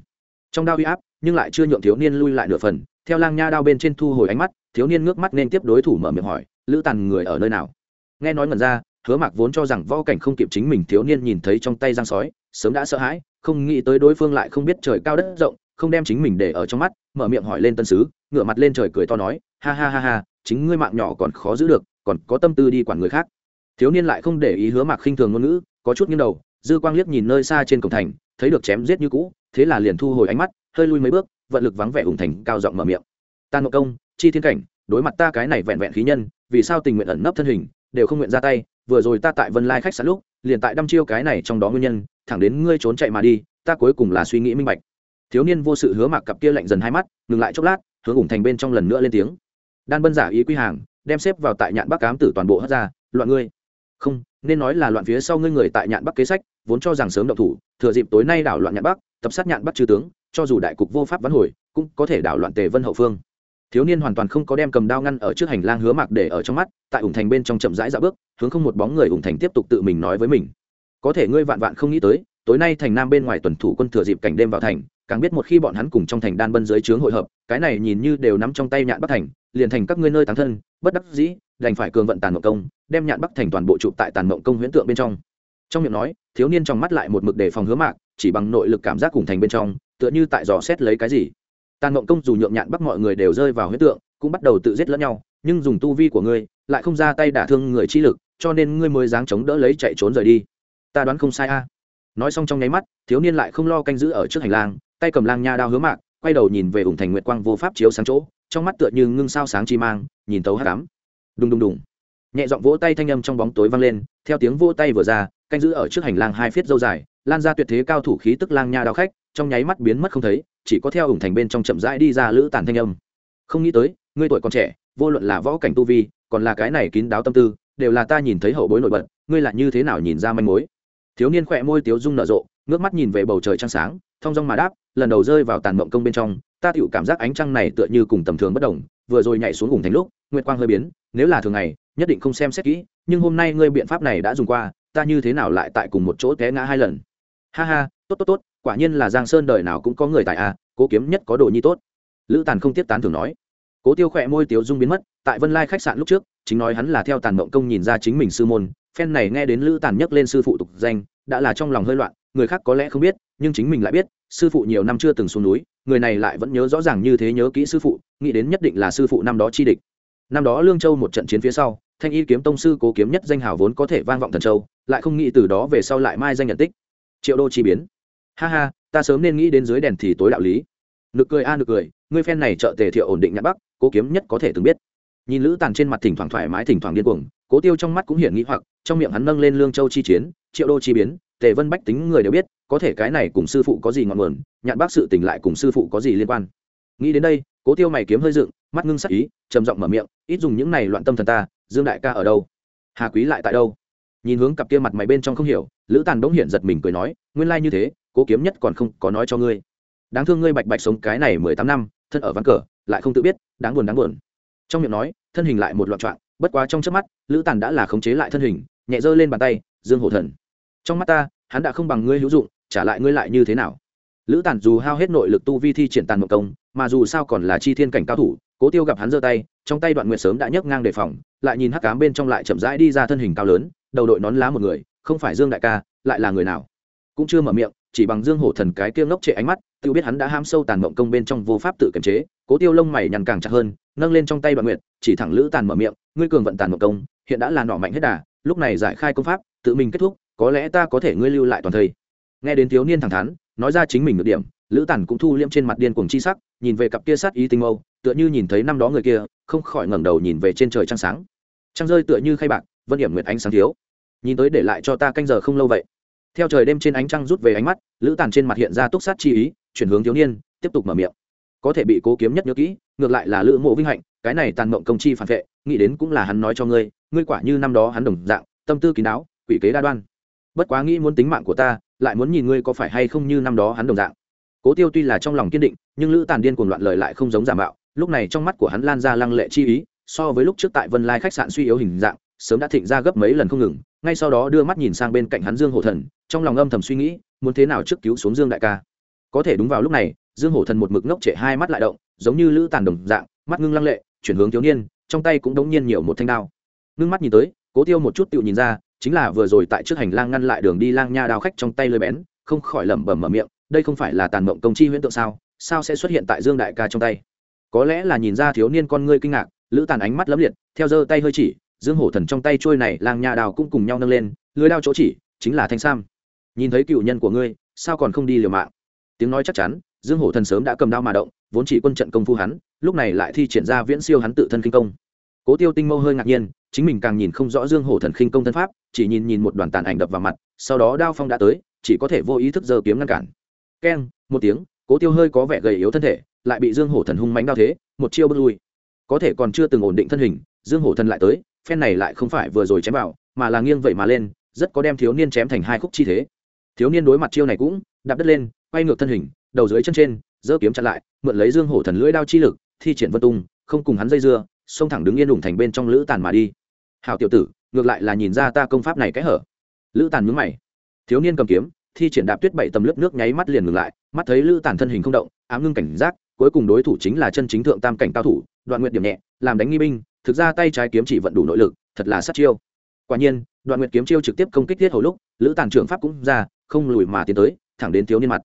[SPEAKER 1] Trong đao uy áp, nhưng lại chưa nhượng thiếu niên lui lại nửa phần, theo lang nha đao bên trên thu hồi ánh mắt, thiếu niên ngước mắt nên tiếp đối thủ mở miệng hỏi, lữ tàn người ở nơi nào? Nghe nói ngẩn ra, hứa mạc vốn cho rằng võ cảnh không kịp chính mình, thiếu niên nhìn thấy trong tay giang sói, sớm đã sợ hãi không nghĩ tới đối phương lại không biết trời cao đất rộng, không đem chính mình để ở trong mắt, mở miệng hỏi lên tân sứ, ngửa mặt lên trời cười to nói, ha ha ha ha, chính ngươi mạng nhỏ còn khó giữ được, còn có tâm tư đi quản người khác. Thiếu niên lại không để ý hứa mạc khinh thường ngôn ngữ, có chút nghiêng đầu, dư quang liếc nhìn nơi xa trên cổng thành, thấy được chém giết như cũ, thế là liền thu hồi ánh mắt, hơi lui mấy bước, vận lực vắng vẻ hùng thành, cao giọng mở miệng. Tan ngộ công, chi thiên cảnh, đối mặt ta cái này vẹn vẹn khí nhân, vì sao tình nguyện ẩn nấp thân hình, đều không nguyện ra tay, vừa rồi ta tại vân lai khách sạn lúc liền tại đăm chiêu cái này trong đó nguyên nhân, thẳng đến ngươi trốn chạy mà đi, ta cuối cùng là suy nghĩ minh bạch. Thiếu niên vô sự hứa mạc cặp kia lạnh dần hai mắt, ngừng lại chốc lát, hướng ủng thành bên trong lần nữa lên tiếng. Đan bân giả ý quy hàng, đem xếp vào tại nhạn bắc cám tử toàn bộ hất ra, loạn ngươi. Không, nên nói là loạn phía sau ngươi người tại nhạn bắc kế sách, vốn cho rằng sớm động thủ, thừa dịp tối nay đảo loạn nhạn bắc, tập sát nhạn bắc trừ tướng, cho dù đại cục vô pháp vắn hồi, cũng có thể đảo loạn tề vân hậu phương thiếu niên hoàn toàn không có đem cầm đao ngăn ở trước hành lang hứa mạc để ở trong mắt, tại ủng thành bên trong chậm rãi dạo bước, hướng không một bóng người ủng thành tiếp tục tự mình nói với mình. Có thể ngươi vạn vạn không nghĩ tới, tối nay thành nam bên ngoài tuần thủ quân thừa dịp cảnh đêm vào thành, càng biết một khi bọn hắn cùng trong thành đan bân dưới trướng hội hợp, cái này nhìn như đều nắm trong tay nhạn bắc thành, liền thành các ngươi nơi tán thân, bất đắc dĩ, đành phải cường vận tàn mộng công, đem nhạn bắc thành toàn bộ trụ tại tàn mộng công huyễn tượng bên trong. Trong miệng nói, thiếu niên trong mắt lại một mực đề phòng hứa mạc, chỉ bằng nội lực cảm giác cùng thành bên trong, tựa như tại dò xét lấy cái gì tàn mộng công dù nhượng nhạn bắt mọi người đều rơi vào huyễn tượng, cũng bắt đầu tự giết lẫn nhau, nhưng dùng tu vi của ngươi, lại không ra tay đả thương người chi lực, cho nên ngươi mới dáng chống đỡ lấy chạy trốn rời đi. Ta đoán không sai a. Nói xong trong nháy mắt, thiếu niên lại không lo canh giữ ở trước hành lang, tay cầm lang nha đao hướng mạc, quay đầu nhìn về ủng thành nguyệt quang vô pháp chiếu sáng chỗ, trong mắt tựa như ngưng sao sáng chi mang, nhìn tấu hát đám đùng đùng đùng. Nhẹ giọng vỗ tay thanh âm trong bóng tối vang lên, theo tiếng vỗ tay vừa ra, canh giữ ở trước hành lang hai phiết dâu dài, lan ra tuyệt thế cao thủ khí tức lang nha đao khách trong nháy mắt biến mất không thấy, chỉ có theo ủng thành bên trong chậm rãi đi ra lữ tàn thanh âm. Không nghĩ tới, ngươi tuổi còn trẻ, vô luận là võ cảnh tu vi, còn là cái này kín đáo tâm tư, đều là ta nhìn thấy hậu bối nổi bật, ngươi là như thế nào nhìn ra manh mối? Thiếu niên khỏe môi tiếu dung nở rộ, ngước mắt nhìn về bầu trời trăng sáng, thong dong mà đáp, lần đầu rơi vào tàn mộng công bên trong, ta tựu cảm giác ánh trăng này tựa như cùng tầm thường bất đồng vừa rồi nhảy xuống cùng thành lúc, nguyệt quang hơi biến, nếu là thường ngày, nhất định không xem xét kỹ, nhưng hôm nay ngươi biện pháp này đã dùng qua, ta như thế nào lại tại cùng một chỗ té ngã hai lần? Ha ha, tốt tốt tốt, quả nhiên là giang sơn đời nào cũng có người tại a à, cố kiếm nhất có đồ nhi tốt. Lữ tàn không tiếp tán thường nói. Cố tiêu khỏe môi tiếu dung biến mất, tại vân lai khách sạn lúc trước, chính nói hắn là theo tàn mộng công nhìn ra chính mình sư môn, phen này nghe đến lữ tàn nhắc lên sư phụ tục danh, đã là trong lòng hơi loạn, người khác có lẽ không biết, nhưng chính mình lại biết, sư phụ nhiều năm chưa từng xuống núi, người này lại vẫn nhớ rõ ràng như thế nhớ kỹ sư phụ, nghĩ đến nhất định là sư phụ năm đó chi địch. Năm đó lương châu một trận chiến phía sau, thanh y kiếm tông sư cố kiếm nhất danh hào vốn có thể vang vọng thần châu, lại không nghĩ từ đó về sau lại mai danh nhận tích triệu đô chi biến. Ha ha, ta sớm nên nghĩ đến dưới đèn thì tối đạo lý. Nực cười a, nực cười ngươi phen này trợ tề thiệu ổn định nhãn bắc, cố kiếm nhất có thể từng biết. Nhìn lữ tàn trên mặt thỉnh thoảng thoải mái, thỉnh thoảng điên cuồng, cố tiêu trong mắt cũng hiển nghĩ hoặc, trong miệng hắn nâng lên lương châu chi chiến, triệu đô chi biến, tề vân bách tính người đều biết, có thể cái này cùng sư phụ có gì ngọn nguồn nhạn bác sự tình lại cùng sư phụ có gì liên quan. Nghĩ đến đây, cố tiêu mày kiếm hơi dựng, mắt ngưng sắc ý, trầm giọng mở miệng, ít dùng những này loạn tâm thần ta, dương đại ca ở đâu? Hà quý lại tại đâu? Nhìn hướng cặp kia mặt mày bên trong không hiểu, lữ tàn bỗng hiện giật mình cười nói, nguyên lai như thế, cố kiếm nhất còn không có nói cho ngươi. Đáng thương ngươi bạch bạch sống cái này mười tám năm, thân ở ván cờ, lại không tự biết, đáng buồn đáng buồn. Trong miệng nói, thân hình lại một loạn trạng bất quá trong trước mắt, lữ tàn đã là khống chế lại thân hình, nhẹ giơ lên bàn tay, dương hổ thần, trong mắt ta, hắn đã không bằng ngươi hữu dụng, trả lại ngươi lại như thế nào? Lữ tàn dù hao hết nội lực tu vi thi triển tàn mộng công, mà dù sao còn là chi thiên cảnh cao thủ, cố tiêu gặp hắn giơ tay, trong tay đoạn nguyệt sớm đã nhấc ngang đề phòng, lại nhìn hắc cám bên trong lại chậm rãi đi ra thân hình cao lớn đầu đội nón lá một người, không phải dương đại ca, lại là người nào? Cũng chưa mở miệng, chỉ bằng dương hổ thần cái kia ngốc trệ ánh mắt, tự biết hắn đã ham sâu tàn mộng công bên trong vô pháp tự kiềm chế, cố tiêu lông mày nhằn càng chặt hơn, nâng lên trong tay đoạn nguyệt, chỉ thẳng lữ tàn mở miệng, ngươi cường vận tàn mộng công, hiện đã là nọ mạnh hết đà, lúc này giải khai công pháp, tự mình kết thúc, có lẽ ta có thể ngươi lưu lại toàn thây. Nghe đến thiếu niên thẳng thắn, nói ra chính mình được điểm, lữ tàn cũng thu liễm trên mặt điên cuồng chi sắc, nhìn về cặp kia sát ý tinh mâu, tựa như nhìn thấy năm đó người kia, không khỏi ngẩng đầu nhìn về trên trời trăng sáng. Trăng rơi tựa như khay bạc, vân điểm nguyệt ánh sáng thiếu nhìn tới để lại cho ta canh giờ không lâu vậy. Theo trời đêm trên ánh trăng rút về ánh mắt, lữ tàn trên mặt hiện ra túc sát chi ý, chuyển hướng thiếu niên, tiếp tục mở miệng. Có thể bị cố kiếm nhất nhớ kỹ, ngược lại là lữ mộ vinh hạnh, cái này tàn mộng công chi phản vệ, nghĩ đến cũng là hắn nói cho ngươi ngươi quả như năm đó hắn đồng dạng, tâm tư kín đáo, quỷ kế đa đoan. Bất quá nghĩ muốn tính mạng của ta, lại muốn nhìn ngươi có phải hay không như năm đó hắn đồng dạng. Cố tiêu tuy là trong lòng kiên định, nhưng lữ tàn điên cuồng loạn lời lại không giống giả mạo, lúc này trong mắt của hắn lan ra lăng lệ chi ý, so với lúc trước tại vân lai khách sạn suy yếu hình dạng, sớm đã thịnh ra gấp mấy lần không ngừng ngay sau đó đưa mắt nhìn sang bên cạnh hắn dương hổ thần, trong lòng âm thầm suy nghĩ, muốn thế nào trước cứu xuống dương đại ca. Có thể đúng vào lúc này, dương hổ thần một mực ngốc trệ hai mắt lại động, giống như lữ tàn đồng dạng, mắt ngưng lăng lệ, chuyển hướng thiếu niên, trong tay cũng đống nhiên nhiều một thanh đao. Ngưng mắt nhìn tới, cố tiêu một chút tự nhìn ra, chính là vừa rồi tại trước hành lang ngăn lại đường đi lang nha đao khách trong tay lơi bén, không khỏi lẩm bẩm mở miệng, đây không phải là tàn mộng công chi huyễn tượng sao sao sẽ xuất hiện tại dương đại ca trong tay? Có lẽ là nhìn ra thiếu niên con ngươi kinh ngạc, lữ tàn ánh mắt lấm liệt, theo giơ tay hơi chỉ dương hổ thần trong tay trôi này, lang nha đào cũng cùng nhau nâng lên, lưới đao chỗ chỉ, chính là thanh sam. Nhìn thấy cựu nhân của ngươi, sao còn không đi liều mạng? Tiếng nói chắc chắn, dương hổ thần sớm đã cầm đao mà động, vốn chỉ quân trận công phu hắn, lúc này lại thi triển ra viễn siêu hắn tự thân kinh công. Cố tiêu tinh mâu hơi ngạc nhiên, chính mình càng nhìn không rõ dương hổ thần khinh công thân pháp, chỉ nhìn nhìn một đoàn tàn ảnh đập vào mặt, sau đó đao phong đã tới, chỉ có thể vô ý thức giơ kiếm ngăn cản. Keng, một tiếng, cố tiêu hơi có vẻ gầy yếu thân thể, lại bị dương hổ thần hung mánh đao thế, một chiêu bước lui. Có thể còn chưa từng ổn định thân hình, dương hổ thần lại tới phen này lại không phải vừa rồi chém vào, mà là nghiêng vậy mà lên, rất có đem thiếu niên chém thành hai khúc chi thế. Thiếu niên đối mặt chiêu này cũng, đạp đất lên, quay ngược thân hình, đầu dưới chân trên, giơ kiếm chặn lại, mượn lấy dương hổ thần lưỡi đao chi lực, thi triển vân tung, không cùng hắn dây dưa, xông thẳng đứng yên đủng thành bên trong lữ tàn mà đi. Hào tiểu tử, ngược lại là nhìn ra ta công pháp này cái hở. Lữ tàn nhướng mày. Thiếu niên cầm kiếm, thi triển đạp tuyết bảy tầm lớp nước nháy mắt liền ngừng lại, mắt thấy lữ tàn thân hình không động, ám ngưng cảnh giác, cuối cùng đối thủ chính là chân chính thượng tam cảnh cao thủ, đoạn nguyện điểm nhẹ, làm đánh nghi binh thực ra tay trái kiếm chỉ vận đủ nội lực, thật là sát chiêu. Quả nhiên, đoạn nguyệt kiếm chiêu trực tiếp công kích thiết hồi lúc, lữ tàn trưởng pháp cũng ra, không lùi mà tiến tới, thẳng đến thiếu niên mặt.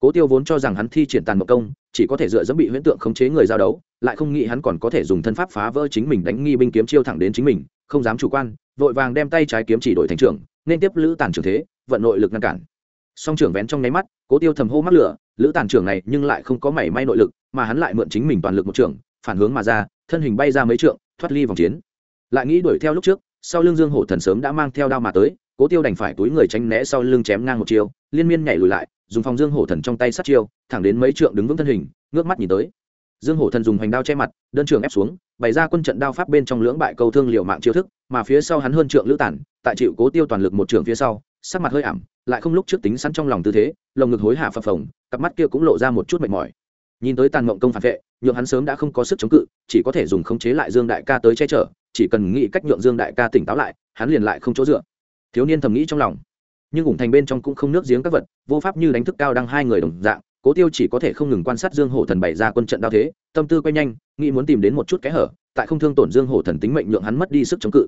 [SPEAKER 1] Cố tiêu vốn cho rằng hắn thi triển tàn mộc công, chỉ có thể dựa dẫm bị huyễn tượng khống chế người giao đấu, lại không nghĩ hắn còn có thể dùng thân pháp phá vỡ chính mình đánh nghi binh kiếm chiêu thẳng đến chính mình, không dám chủ quan, vội vàng đem tay trái kiếm chỉ đổi thành trưởng, nên tiếp lữ tàn trưởng thế, vận nội lực ngăn cản. Song trưởng vén trong nháy mắt, cố tiêu thầm hô mắc lửa, lữ tàn trưởng này nhưng lại không có mảy may nội lực, mà hắn lại mượn chính mình toàn lực một trưởng, phản hướng mà ra, thân hình bay ra mấy trượng thoát ly vòng chiến. Lại nghĩ đuổi theo lúc trước, sau lưng dương hổ thần sớm đã mang theo đao mà tới, cố tiêu đành phải túi người tránh né sau lưng chém ngang một chiêu, liên miên nhảy lùi lại, dùng phòng dương hổ thần trong tay sát chiêu, thẳng đến mấy trượng đứng vững thân hình, ngước mắt nhìn tới. Dương hổ thần dùng hoành đao che mặt, đơn trường ép xuống, bày ra quân trận đao pháp bên trong lưỡng bại câu thương liệu mạng chiêu thức, mà phía sau hắn hơn trượng lữ tản, tại chịu cố tiêu toàn lực một trường phía sau, sắc mặt hơi ảm, lại không lúc trước tính sẵn trong lòng tư thế, lồng ngực hối hả phập phồng, cặp mắt kia cũng lộ ra một chút mệt mỏi nhìn tới tàn mộng công phản vệ, nhượng hắn sớm đã không có sức chống cự, chỉ có thể dùng khống chế lại dương đại ca tới che chở, chỉ cần nghĩ cách nhượng dương đại ca tỉnh táo lại, hắn liền lại không chỗ dựa. Thiếu niên thầm nghĩ trong lòng. Nhưng ủng thành bên trong cũng không nước giếng các vật, vô pháp như đánh thức cao đăng hai người đồng dạng, cố tiêu chỉ có thể không ngừng quan sát dương hổ thần bày ra quân trận đao thế, tâm tư quay nhanh, nghĩ muốn tìm đến một chút kẽ hở, tại không thương tổn dương hổ thần tính mệnh nhượng hắn mất đi sức chống cự.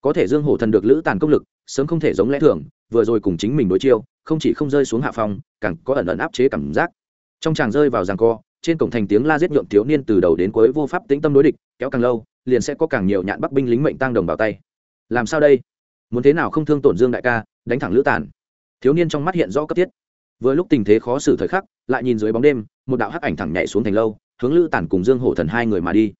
[SPEAKER 1] Có thể dương hổ thần được lữ tàn công lực, sớm không thể giống lẽ thường, vừa rồi cùng chính mình đối chiêu, không chỉ không rơi xuống hạ phòng càng có ẩn ẩn áp chế cảm giác. Trong chàng rơi vào giằng co trên cổng thành tiếng la giết nhượng thiếu niên từ đầu đến cuối vô pháp tĩnh tâm đối địch, kéo càng lâu, liền sẽ có càng nhiều nhạn bắc binh lính mệnh tăng đồng vào tay. Làm sao đây? Muốn thế nào không thương tổn dương đại ca, đánh thẳng lữ tản? Thiếu niên trong mắt hiện rõ cấp thiết. Vừa lúc tình thế khó xử thời khắc, lại nhìn dưới bóng đêm, một đạo hắc ảnh thẳng nhảy xuống thành lâu, hướng lữ tản cùng dương hổ thần hai người mà đi.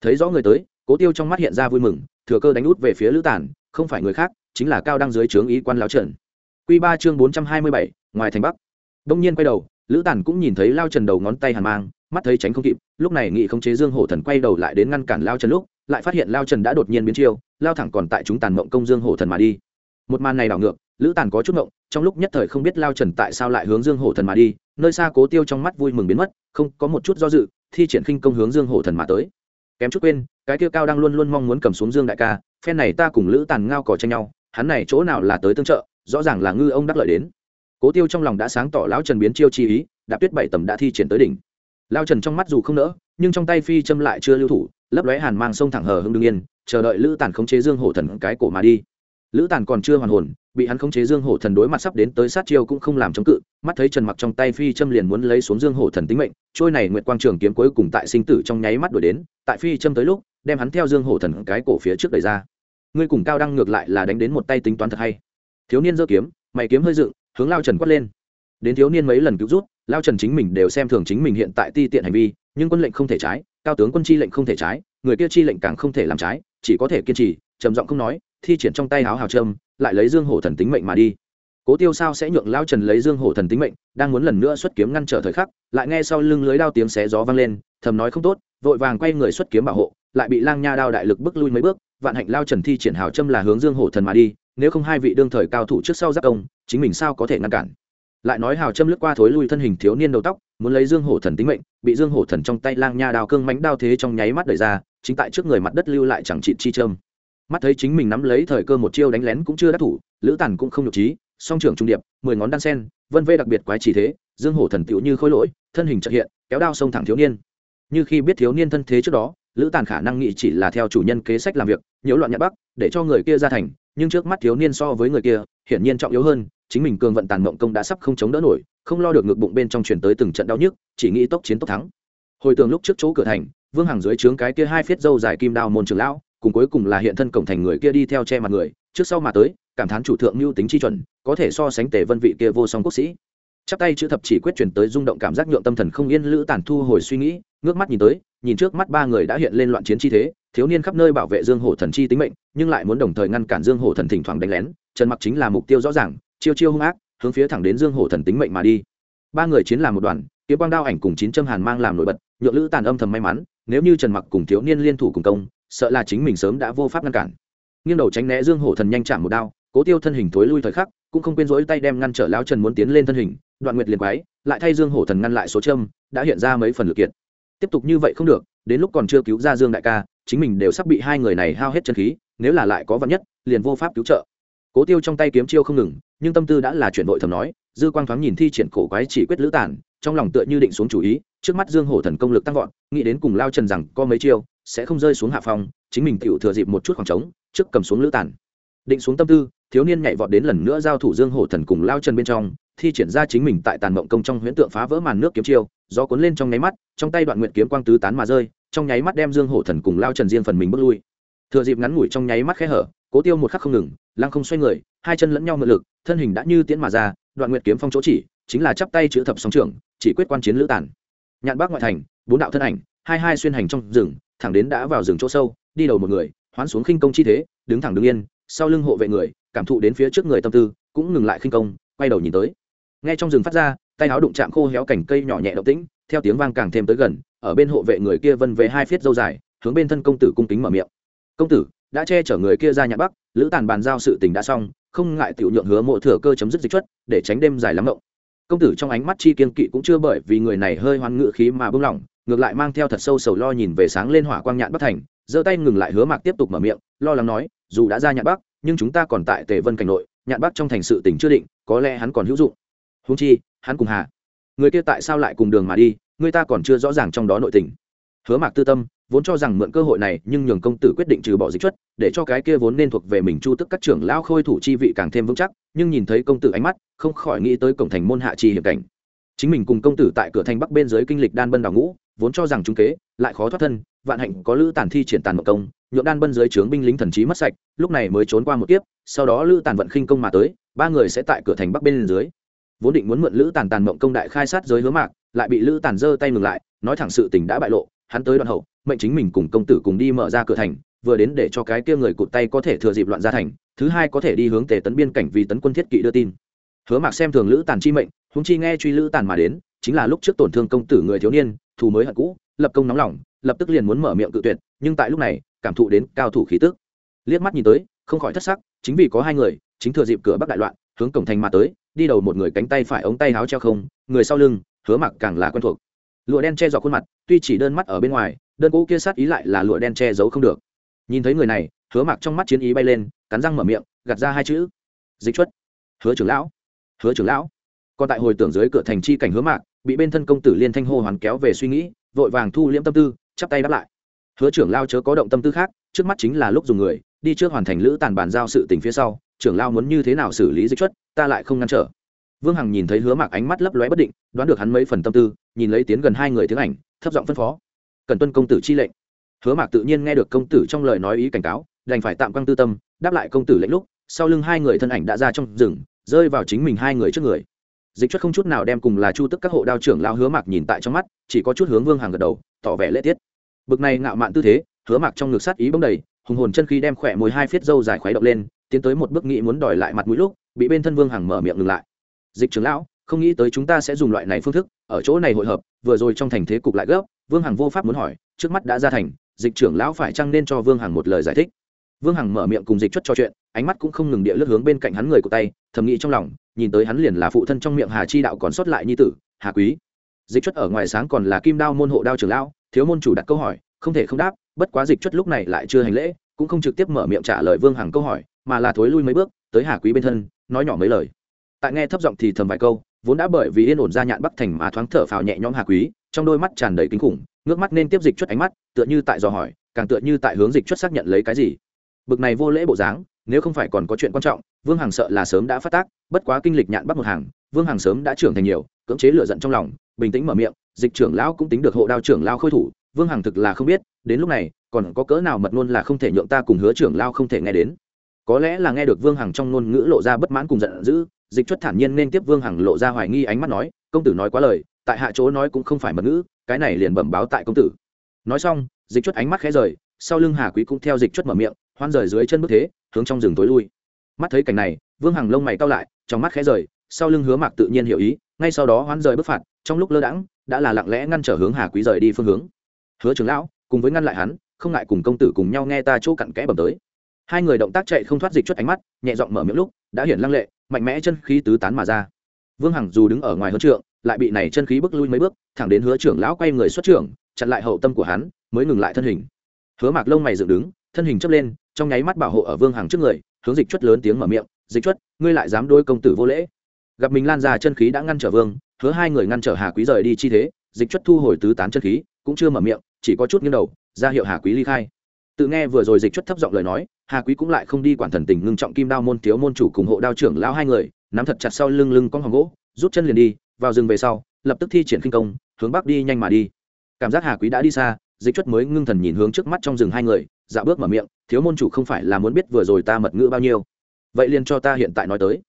[SPEAKER 1] Thấy rõ người tới, cố tiêu trong mắt hiện ra vui mừng, thừa cơ đánh út về phía lữ tản, không phải người khác, chính là cao đăng dưới trướng ý quan lão trần. Q ba chương bốn trăm hai mươi bảy, ngoài thành bắc. Đông nhiên quay đầu lữ tàn cũng nhìn thấy lao trần đầu ngón tay hàn mang, mắt thấy tránh không kịp, lúc này nghị không chế dương hổ thần quay đầu lại đến ngăn cản lao trần lúc, lại phát hiện lao trần đã đột nhiên biến chiêu, lao thẳng còn tại chúng tàn mộng công dương hổ thần mà đi. Một màn này đảo ngược, lữ tàn có chút mộng, trong lúc nhất thời không biết lao trần tại sao lại hướng dương hổ thần mà đi, nơi xa cố tiêu trong mắt vui mừng biến mất, không, có một chút do dự, thi triển khinh công hướng dương hổ thần mà tới. Kém chút quên, cái kia cao đang luôn luôn mong muốn cầm xuống dương đại ca, phen này ta cùng lữ tàn ngao cò tranh nhau, hắn này chỗ nào là tới tương trợ, rõ ràng là ngư ông đắc lợi đến cố tiêu trong lòng đã sáng tỏ lão trần biến chiêu chi ý, đạp tuyết bảy tầm đã thi triển tới đỉnh. Lao trần trong mắt dù không nỡ, nhưng trong tay phi châm lại chưa lưu thủ, lấp lóe hàn mang sông thẳng hờ hưng đương yên, chờ đợi lữ tàn khống chế dương hổ thần cái cổ mà đi. Lữ tàn còn chưa hoàn hồn, bị hắn khống chế dương hổ thần đối mặt sắp đến tới sát chiêu cũng không làm chống cự, mắt thấy trần mặc trong tay phi châm liền muốn lấy xuống dương hổ thần tính mệnh, trôi này nguyệt quang trường kiếm cuối cùng tại sinh tử trong nháy mắt đuổi đến, tại phi châm tới lúc, đem hắn theo dương hổ thần cái cổ phía trước đẩy ra. Ngươi cùng cao đăng ngược lại là đánh đến một tay tính toán thật hay. Thiếu niên giơ kiếm, mày kiếm hơi dựng hướng lao trần quát lên. Đến thiếu niên mấy lần cứu rút, lao trần chính mình đều xem thường chính mình hiện tại ti tiện hành vi, nhưng quân lệnh không thể trái, cao tướng quân chi lệnh không thể trái, người kia chi lệnh càng không thể làm trái, chỉ có thể kiên trì, trầm giọng không nói, thi triển trong tay háo hào trâm, lại lấy dương hổ thần tính mệnh mà đi. Cố tiêu sao sẽ nhượng lao trần lấy dương hổ thần tính mệnh, đang muốn lần nữa xuất kiếm ngăn trở thời khắc, lại nghe sau lưng lưới đao tiếng xé gió vang lên, thầm nói không tốt, vội vàng quay người xuất kiếm bảo hộ, lại bị lang nha đao đại lực bước lui mấy bước, vạn hạnh lao trần thi triển hào trâm là hướng dương hổ thần mà đi nếu không hai vị đương thời cao thủ trước sau giáp công, chính mình sao có thể ngăn cản? Lại nói hào châm lướt qua thối lui thân hình thiếu niên đầu tóc, muốn lấy dương hổ thần tính mệnh, bị dương hổ thần trong tay lang nha đào cương mánh đao thế trong nháy mắt đẩy ra, chính tại trước người mặt đất lưu lại chẳng trị chi châm mắt thấy chính mình nắm lấy thời cơ một chiêu đánh lén cũng chưa đắc thủ, lữ tàn cũng không nhục trí, song trưởng trung điệp, mười ngón đan sen, vân vê đặc biệt quái chỉ thế, dương hổ thần tựu như khối lỗi, thân hình trợ hiện, kéo đao xông thẳng thiếu niên. Như khi biết thiếu niên thân thế trước đó, lữ tàn khả năng nghĩ chỉ là theo chủ nhân kế sách làm việc, nhiễu loạn nhạc bắc, để cho người kia ra thành nhưng trước mắt thiếu niên so với người kia, hiển nhiên trọng yếu hơn, chính mình cường vận tàn mộng công đã sắp không chống đỡ nổi, không lo được ngực bụng bên trong chuyển tới từng trận đau nhức, chỉ nghĩ tốc chiến tốc thắng. Hồi tường lúc trước chỗ cửa thành, vương hàng dưới trướng cái kia hai phiết dâu dài kim đao môn trường lão, cùng cuối cùng là hiện thân cổng thành người kia đi theo che mặt người, trước sau mà tới, cảm thán chủ thượng mưu tính chi chuẩn, có thể so sánh tề vân vị kia vô song quốc sĩ. Chắp tay chữ thập chỉ quyết chuyển tới rung động cảm giác nhượng tâm thần không yên lữ tàn thu hồi suy nghĩ, ngước mắt nhìn tới nhìn trước mắt ba người đã hiện lên loạn chiến chi thế, thiếu niên khắp nơi bảo vệ dương hổ thần chi tính mệnh, nhưng lại muốn đồng thời ngăn cản dương hổ thần thỉnh thoảng đánh lén, trần mặc chính là mục tiêu rõ ràng, chiêu chiêu hung ác, hướng phía thẳng đến dương hổ thần tính mệnh mà đi. Ba người chiến làm một đoàn, kiếm quang đao ảnh cùng chín châm hàn mang làm nổi bật, nhượng lữ tàn âm thầm may mắn, nếu như trần mặc cùng thiếu niên liên thủ cùng công, sợ là chính mình sớm đã vô pháp ngăn cản. Nghiêng đầu tránh né dương hổ thần nhanh chạm một đao, cố tiêu thân hình thối lui thời khắc, cũng không quên rỗi tay đem ngăn trở lão trần muốn tiến lên thân hình, đoạn nguyệt liền quái, lại thay dương hổ thần ngăn lại số châm, đã hiện ra mấy phần lực kiện tiếp tục như vậy không được, đến lúc còn chưa cứu ra dương đại ca, chính mình đều sắp bị hai người này hao hết chân khí, nếu là lại có vật nhất, liền vô pháp cứu trợ. Cố tiêu trong tay kiếm chiêu không ngừng, nhưng tâm tư đã là chuyển đội thầm nói, dư quang thoáng nhìn thi triển cổ quái chỉ quyết lữ tản, trong lòng tựa như định xuống chủ ý, trước mắt dương hổ thần công lực tăng vọt, nghĩ đến cùng lao trần rằng có mấy chiêu, sẽ không rơi xuống hạ phòng chính mình tựu thừa dịp một chút khoảng trống, trước cầm xuống lữ tản. Định xuống tâm tư, thiếu niên nhảy vọt đến lần nữa giao thủ dương hổ thần cùng lao trần bên trong thi triển ra chính mình tại tàn mộng công trong huyễn tượng phá vỡ màn nước kiếm chiêu do cuốn lên trong nháy mắt, trong tay đoạn nguyện kiếm quang tứ tán mà rơi, trong nháy mắt đem dương hổ thần cùng lao trần riêng phần mình bước lui. Thừa dịp ngắn ngủi trong nháy mắt khẽ hở, cố tiêu một khắc không ngừng, lăng không xoay người, hai chân lẫn nhau mượn lực, thân hình đã như tiễn mà ra, đoạn nguyệt kiếm phong chỗ chỉ, chính là chắp tay chữ thập sóng trưởng, chỉ quyết quan chiến lữ tản nhạn bắc ngoại thành, bốn đạo thân ảnh, hai hai xuyên hành trong rừng, thẳng đến đã vào rừng chỗ sâu, đi đầu một người, hoán xuống khinh công chi thế, đứng thẳng đứng yên, sau lưng hộ vệ người, cảm thụ đến phía trước người tâm tư, cũng ngừng lại khinh công, quay đầu nhìn tới nghe trong rừng phát ra, tay áo đụng chạm khô héo cảnh cây nhỏ nhẹ động tĩnh, theo tiếng vang càng thêm tới gần, ở bên hộ vệ người kia vân về hai phiết dâu dài, hướng bên thân công tử cung kính mở miệng. Công tử, đã che chở người kia ra nhạn bắc, lữ tàn bàn giao sự tình đã xong, không ngại tiểu nhượng hứa mộ thừa cơ chấm dứt dịch chuất, để tránh đêm dài lắm mộng. Công tử trong ánh mắt chi kiên kỵ cũng chưa bởi vì người này hơi hoan ngự khí mà bưng lỏng ngược lại mang theo thật sâu sầu lo nhìn về sáng lên hỏa quang nhạn bắc thành, giơ tay ngừng lại hứa mạc tiếp tục mở miệng, lo lắng nói, dù đã ra nhạn bắc, nhưng chúng ta còn tại tề vân cảnh nội, nhạn bắc trong thành sự tỉnh chưa định, có lẽ hắn còn hữu dụng húng chi, hắn cùng hà. Người kia tại sao lại cùng đường mà đi, người ta còn chưa rõ ràng trong đó nội tình. Hứa mạc tư tâm vốn cho rằng mượn cơ hội này, nhưng nhường công tử quyết định trừ bỏ dịch chất để cho cái kia vốn nên thuộc về mình chu tức các trưởng lão khôi thủ chi vị càng thêm vững chắc, nhưng nhìn thấy công tử ánh mắt, không khỏi nghĩ tới cổng thành môn hạ chi hiểm cảnh. Chính mình cùng công tử tại cửa thành bắc bên dưới kinh lịch đan bân đào ngũ, vốn cho rằng trung kế, lại khó thoát thân, vạn hạnh có lữ tản thi triển tàn mộc công nhuộm đan bân dưới trướng binh lính thần trí mất sạch, lúc này mới trốn qua một kiếp, sau đó lữ tản vận khinh công mà tới, ba người sẽ tại cửa thành bắc bên dưới vốn định muốn mượn lữ tàn tàn mộng công đại khai sát giới hứa mạc, lại bị lữ tàn giơ tay ngừng lại, nói thẳng sự tình đã bại lộ, hắn tới đoạn hậu, mệnh chính mình cùng công tử cùng đi mở ra cửa thành, vừa đến để cho cái kia người cụt tay có thể thừa dịp loạn ra thành, thứ hai có thể đi hướng tề tấn biên cảnh vì tấn quân thiết kỵ đưa tin. Hứa mạc xem thường lữ tàn chi mệnh húng chi nghe truy lữ tàn mà đến, chính là lúc trước tổn thương công tử người thiếu niên, thù mới hận cũ, lập công nóng lòng, lập tức liền muốn mở miệng cự tuyệt, nhưng tại lúc này, cảm thụ đến cao thủ khí tức. Liếc mắt nhìn tới, không khỏi thất sắc, chính vì có hai người, chính thừa dịp cửa bắc đại loạn, hướng cổng thành mà tới đi đầu một người cánh tay phải ống tay áo treo không, người sau lưng, hứa mặc càng là quen thuộc. Lụa đen che dọc khuôn mặt, tuy chỉ đơn mắt ở bên ngoài, đơn cũ kia sát ý lại là lụa đen che giấu không được. Nhìn thấy người này, hứa mặc trong mắt chiến ý bay lên, cắn răng mở miệng, gạt ra hai chữ. Dịch chuất. Hứa trưởng lão. Hứa trưởng lão. Còn tại hồi tưởng dưới cửa thành chi cảnh hứa mạc, bị bên thân công tử liên thanh hô hoàn kéo về suy nghĩ, vội vàng thu liễm tâm tư, chắp tay đáp lại. Hứa trưởng lao chớ có động tâm tư khác, trước mắt chính là lúc dùng người, đi trước hoàn thành lữ tàn bàn giao sự tình phía sau trưởng lao muốn như thế nào xử lý dịch xuất, ta lại không ngăn trở. Vương hằng nhìn thấy hứa mạc ánh mắt lấp lóe bất định đoán được hắn mấy phần tâm tư nhìn lấy tiến gần hai người tiếng ảnh thấp giọng phân phó. Cần tuân công tử chi lệnh. Hứa mạc tự nhiên nghe được công tử trong lời nói ý cảnh cáo đành phải tạm quăng tư tâm đáp lại công tử lệnh lúc sau lưng hai người thân ảnh đã ra trong rừng rơi vào chính mình hai người trước người. Dịch chất không chút nào đem cùng là chu tức các hộ đao trưởng lao hứa mạc nhìn tại trong mắt chỉ có chút hướng vương hàng gật đầu tỏ vẻ lễ tiết. Bực này ngạo mạn tư thế hứa mạc trong ngực sát ý bông đầy hùng hồn chân khí đem khỏe mồi hai phiết dâu dài khoái động lên tiến tới một bước nghĩ muốn đòi lại mặt mũi lúc, bị bên thân vương hằng mở miệng ngừng lại. Dịch trưởng lão, không nghĩ tới chúng ta sẽ dùng loại này phương thức, ở chỗ này hội hợp, vừa rồi trong thành thế cục lại gấp, vương hằng vô pháp muốn hỏi, trước mắt đã ra thành, dịch trưởng lão phải chăng nên cho vương hằng một lời giải thích? Vương hằng mở miệng cùng dịch chất cho chuyện, ánh mắt cũng không ngừng địa lướt hướng bên cạnh hắn người của tay, thầm nghĩ trong lòng, nhìn tới hắn liền là phụ thân trong miệng hà chi đạo còn sót lại nhi tử, hà quý. Dịch chất ở ngoài sáng còn là kim đao môn hộ đao trưởng lão, thiếu môn chủ đặt câu hỏi, không thể không đáp, bất quá dịch chất lúc này lại chưa hành lễ, cũng không trực tiếp mở miệng trả lời vương hằng câu hỏi mà là thối lui mấy bước, tới hà quý bên thân, nói nhỏ mấy lời. Tại nghe thấp giọng thì thầm vài câu, vốn đã bởi vì yên ổn ra nhạn bắc thành mà thoáng thở phào nhẹ nhõm hà quý, trong đôi mắt tràn đầy kinh khủng, ngước mắt nên tiếp dịch chút ánh mắt, tựa như tại dò hỏi, càng tựa như tại hướng dịch chút xác nhận lấy cái gì. Bực này vô lễ bộ dáng, nếu không phải còn có chuyện quan trọng, vương hằng sợ là sớm đã phát tác, bất quá kinh lịch nhạn bắc một hàng, vương hằng sớm đã trưởng thành nhiều, cưỡng chế lửa giận trong lòng, bình tĩnh mở miệng, dịch trưởng lão cũng tính được hộ đao trưởng lao khôi thủ, vương hằng thực là không biết, đến lúc này, còn có cỡ nào mật luôn là không thể nhượng ta cùng hứa trưởng lao không thể nghe đến có lẽ là nghe được vương hằng trong ngôn ngữ lộ ra bất mãn cùng giận dữ, dịch chuất thản nhiên nên tiếp vương hằng lộ ra hoài nghi ánh mắt nói, công tử nói quá lời, tại hạ chỗ nói cũng không phải mật ngữ, cái này liền bẩm báo tại công tử. Nói xong, dịch chuất ánh mắt khẽ rời, sau lưng hà quý cũng theo dịch chuất mở miệng, hoan rời dưới chân bước thế, hướng trong rừng tối lui. Mắt thấy cảnh này, vương hằng lông mày cao lại, trong mắt khẽ rời, sau lưng hứa mạc tự nhiên hiểu ý, ngay sau đó hoan rời bước phạt, trong lúc lơ đãng, đã là lặng lẽ ngăn trở hướng hà quý rời đi phương hướng. Hứa trưởng lão, cùng với ngăn lại hắn, không ngại cùng công tử cùng nhau nghe ta chỗ cặn kẽ bẩm tới hai người động tác chạy không thoát dịch chuất ánh mắt, nhẹ giọng mở miệng lúc, đã hiển lăng lệ, mạnh mẽ chân khí tứ tán mà ra. Vương hằng dù đứng ở ngoài hứa trượng, lại bị này chân khí bước lui mấy bước, thẳng đến hứa trưởng lão quay người xuất trưởng, chặn lại hậu tâm của hắn, mới ngừng lại thân hình. Hứa mạc lông mày dựng đứng, thân hình chấp lên, trong nháy mắt bảo hộ ở vương hằng trước người, hướng dịch chuất lớn tiếng mở miệng, dịch chuất ngươi lại dám đôi công tử vô lễ? Gặp mình lan ra chân khí đã ngăn trở vương, hứa hai người ngăn trở hà quý rời đi chi thế, dịch chuất thu hồi tứ tán chân khí, cũng chưa mở miệng, chỉ có chút nghiêng đầu, ra hiệu hà quý ly khai. Tự nghe vừa rồi dịch chuất thấp giọng lời nói hà quý cũng lại không đi quản thần tình ngưng trọng kim đao môn, thiếu môn chủ cùng hộ đao trưởng lão hai người, nắm thật chặt sau lưng lưng con hoàng gỗ, rút chân liền đi, vào rừng về sau, lập tức thi triển khinh công, hướng bắc đi nhanh mà đi. Cảm giác hà quý đã đi xa, dịch chuất mới ngưng thần nhìn hướng trước mắt trong rừng hai người dạ bước mở miệng, thiếu môn chủ không phải là muốn biết vừa rồi ta mật ngữ bao nhiêu. Vậy liền cho ta hiện tại nói tới.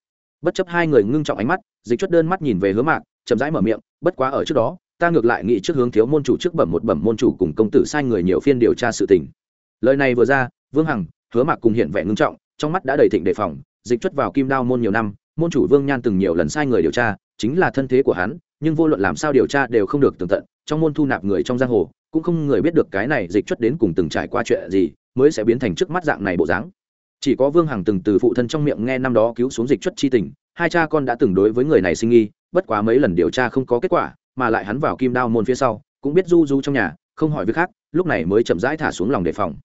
[SPEAKER 1] Bất chấp hai người ngưng trọng ánh mắt, dịch Chuất đơn mắt nhìn về hướng mạc, chậm rãi mở miệng, bất quá ở trước đó, ta ngược lại nghĩ trước hướng thiếu môn chủ trước bẩm một bẩm môn chủ cùng công tử sai người nhiều phiên điều tra sự tình. Lời này vừa ra, vương hằng hứa mạc cùng hiện vẻ ngưng trọng, trong mắt đã đầy thịnh đề phòng, dịch chuất vào kim đao môn nhiều năm, môn chủ vương nhan từng nhiều lần sai người điều tra, chính là thân thế của hắn, nhưng vô luận làm sao điều tra đều không được tường tận, trong môn thu nạp người trong giang hồ, cũng không người biết được cái này dịch chuất đến cùng từng trải qua chuyện gì, mới sẽ biến thành trước mắt dạng này bộ dáng. Chỉ có vương hằng từng từ phụ thân trong miệng nghe năm đó cứu xuống dịch chuất chi tình, hai cha con đã từng đối với người này sinh nghi, bất quá mấy lần điều tra không có kết quả, mà lại hắn vào kim đao môn phía sau, cũng biết du du trong nhà, không hỏi việc khác, lúc này mới chậm rãi thả xuống lòng đề phòng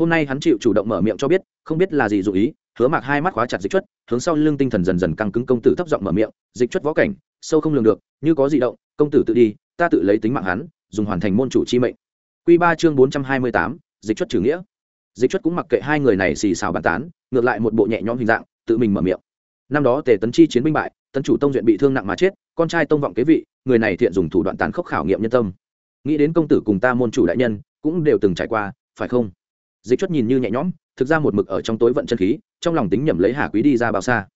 [SPEAKER 1] hôm nay hắn chịu chủ động mở miệng cho biết, không biết là gì dụ ý, hứa mạc hai mắt khóa chặt dịch chất hướng sau lưng tinh thần dần dần căng cứng công tử thấp giọng mở miệng, dịch chất võ cảnh, sâu không lường được, như có gì động, công tử tự đi, ta tự lấy tính mạng hắn, dùng hoàn thành môn chủ chi mệnh. Q ba chương bốn trăm hai mươi tám, dịch chất trừ nghĩa. Dịch chất cũng mặc kệ hai người này xì xào bàn tán, ngược lại một bộ nhẹ nhõm hình dạng, tự mình mở miệng. Năm đó tề tấn chi chiến binh bại, tấn chủ tông duyện bị thương nặng mà chết, con trai tông vọng kế vị, người này thiện dùng thủ đoạn tàn khốc khảo nghiệm nhân tâm. Nghĩ đến công tử cùng ta môn chủ đại nhân, cũng đều từng trải qua, phải không? Dịch chất nhìn như nhẹ nhõm, thực ra một mực ở trong tối vận chân khí, trong lòng tính nhầm lấy hà quý đi ra bao xa.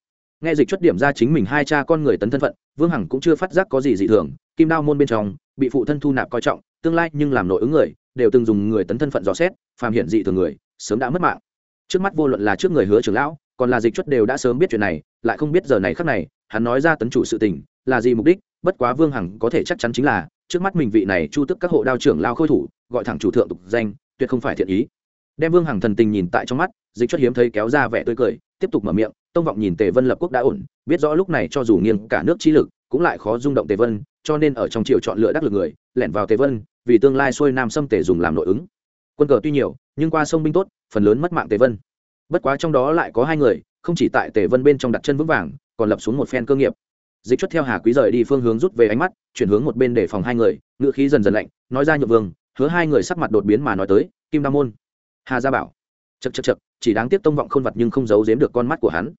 [SPEAKER 1] Nghe dịch chất điểm ra chính mình hai cha con người tấn thân phận, vương hằng cũng chưa phát giác có gì dị thường, kim đao môn bên trong, bị phụ thân thu nạp coi trọng, tương lai nhưng làm nội ứng người, đều từng dùng người tấn thân phận dò xét, phàm hiện dị thường người, sớm đã mất mạng. Trước mắt vô luận là trước người hứa trưởng lão, còn là dịch chất đều đã sớm biết chuyện này, lại không biết giờ này khắc này, hắn nói ra tấn chủ sự tình, là gì mục đích, bất quá vương hằng có thể chắc chắn chính là, trước mắt mình vị này chu tức các hộ đao trưởng lao khôi thủ, gọi thẳng chủ thượng tục danh, tuyệt không phải thiện ý đem vương hằng thần tình nhìn tại trong mắt, dịch chất hiếm thấy kéo ra vẻ tươi cười, tiếp tục mở miệng, tông vọng nhìn tề vân lập quốc đã ổn, biết rõ lúc này cho dù nghiêng cả nước trí lực, cũng lại khó rung động tề vân, cho nên ở trong triều chọn lựa đắc lực người, lẻn vào tề vân, vì tương lai xuôi nam xâm tề dùng làm nội ứng. Quân cờ tuy nhiều, nhưng qua sông binh tốt, phần lớn mất mạng tề vân. Bất quá trong đó lại có hai người, không chỉ tại tề vân bên trong đặt chân vững vàng, còn lập xuống một phen cơ nghiệp. Dịch chất theo hà quý rời đi phương hướng rút về ánh mắt, chuyển hướng một bên để phòng hai người, ngựa khí dần dần lạnh, nói ra nhược vương, hứa hai người sắc mặt đột biến mà nói tới, kim đa môn hà gia bảo chật chật chật chỉ đáng tiếc tông vọng khôn vật nhưng không giấu giếm được con mắt của hắn.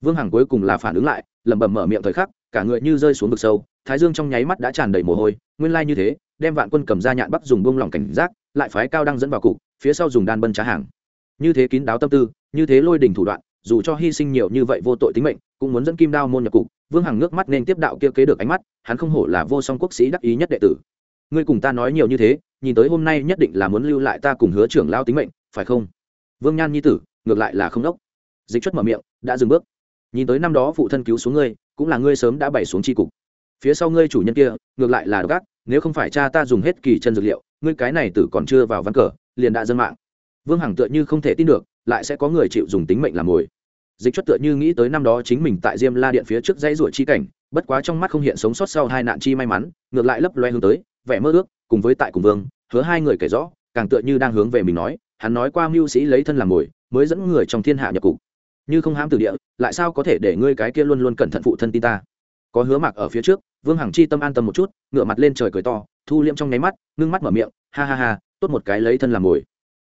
[SPEAKER 1] Vương hằng cuối cùng là phản ứng lại, lẩm bẩm mở miệng thời khắc, cả người như rơi xuống vực sâu, thái dương trong nháy mắt đã tràn đầy mồ hôi, nguyên lai như thế, đem vạn quân cầm ra nhạn bắc dùng bông lỏng cảnh giác, lại phái cao đăng dẫn vào cục, phía sau dùng đan bân trá hàng. Như thế kín đáo tâm tư, như thế lôi đình thủ đoạn, dù cho hy sinh nhiều như vậy vô tội tính mệnh, cũng muốn dẫn kim đao môn nhập cục. Vương hằng nước mắt nên tiếp đạo kia kế được ánh mắt, hắn không hổ là vô song quốc sĩ đắc ý nhất đệ tử. Ngươi cùng ta nói nhiều như thế, nhìn tới hôm nay nhất định là muốn lưu lại ta cùng hứa trưởng lao tính mệnh phải không? Vương nhan nhi tử, ngược lại là không đốc. Dịch chất mở miệng, đã dừng bước. Nhìn tới năm đó phụ thân cứu xuống ngươi, cũng là ngươi sớm đã bày xuống tri cục. Phía sau ngươi chủ nhân kia, ngược lại là gác nếu không phải cha ta dùng hết kỳ chân dược liệu, ngươi cái này tử còn chưa vào ván cờ, liền đã dân mạng. Vương hằng tựa như không thể tin được, lại sẽ có người chịu dùng tính mệnh làm mồi. Dịch chất tựa như nghĩ tới năm đó chính mình tại diêm la điện phía trước dãy ruổi chi cảnh, bất quá trong mắt không hiện sống sót sau hai nạn chi may mắn, ngược lại lấp loe hướng tới, vẻ mơ ước, cùng với tại cùng vương, hứa hai người kể rõ, càng tựa như đang hướng về mình nói hắn nói qua mưu sĩ lấy thân làm mồi, mới dẫn người trong thiên hạ nhập cục. Như không hãm từ địa, lại sao có thể để ngươi cái kia luôn luôn cẩn thận phụ thân tin ta? Có hứa mạc ở phía trước, vương hằng chi tâm an tâm một chút ngựa mặt lên trời cười to, thu liêm trong nháy mắt, ngưng mắt mở miệng, ha ha ha, tốt một cái lấy thân làm mồi.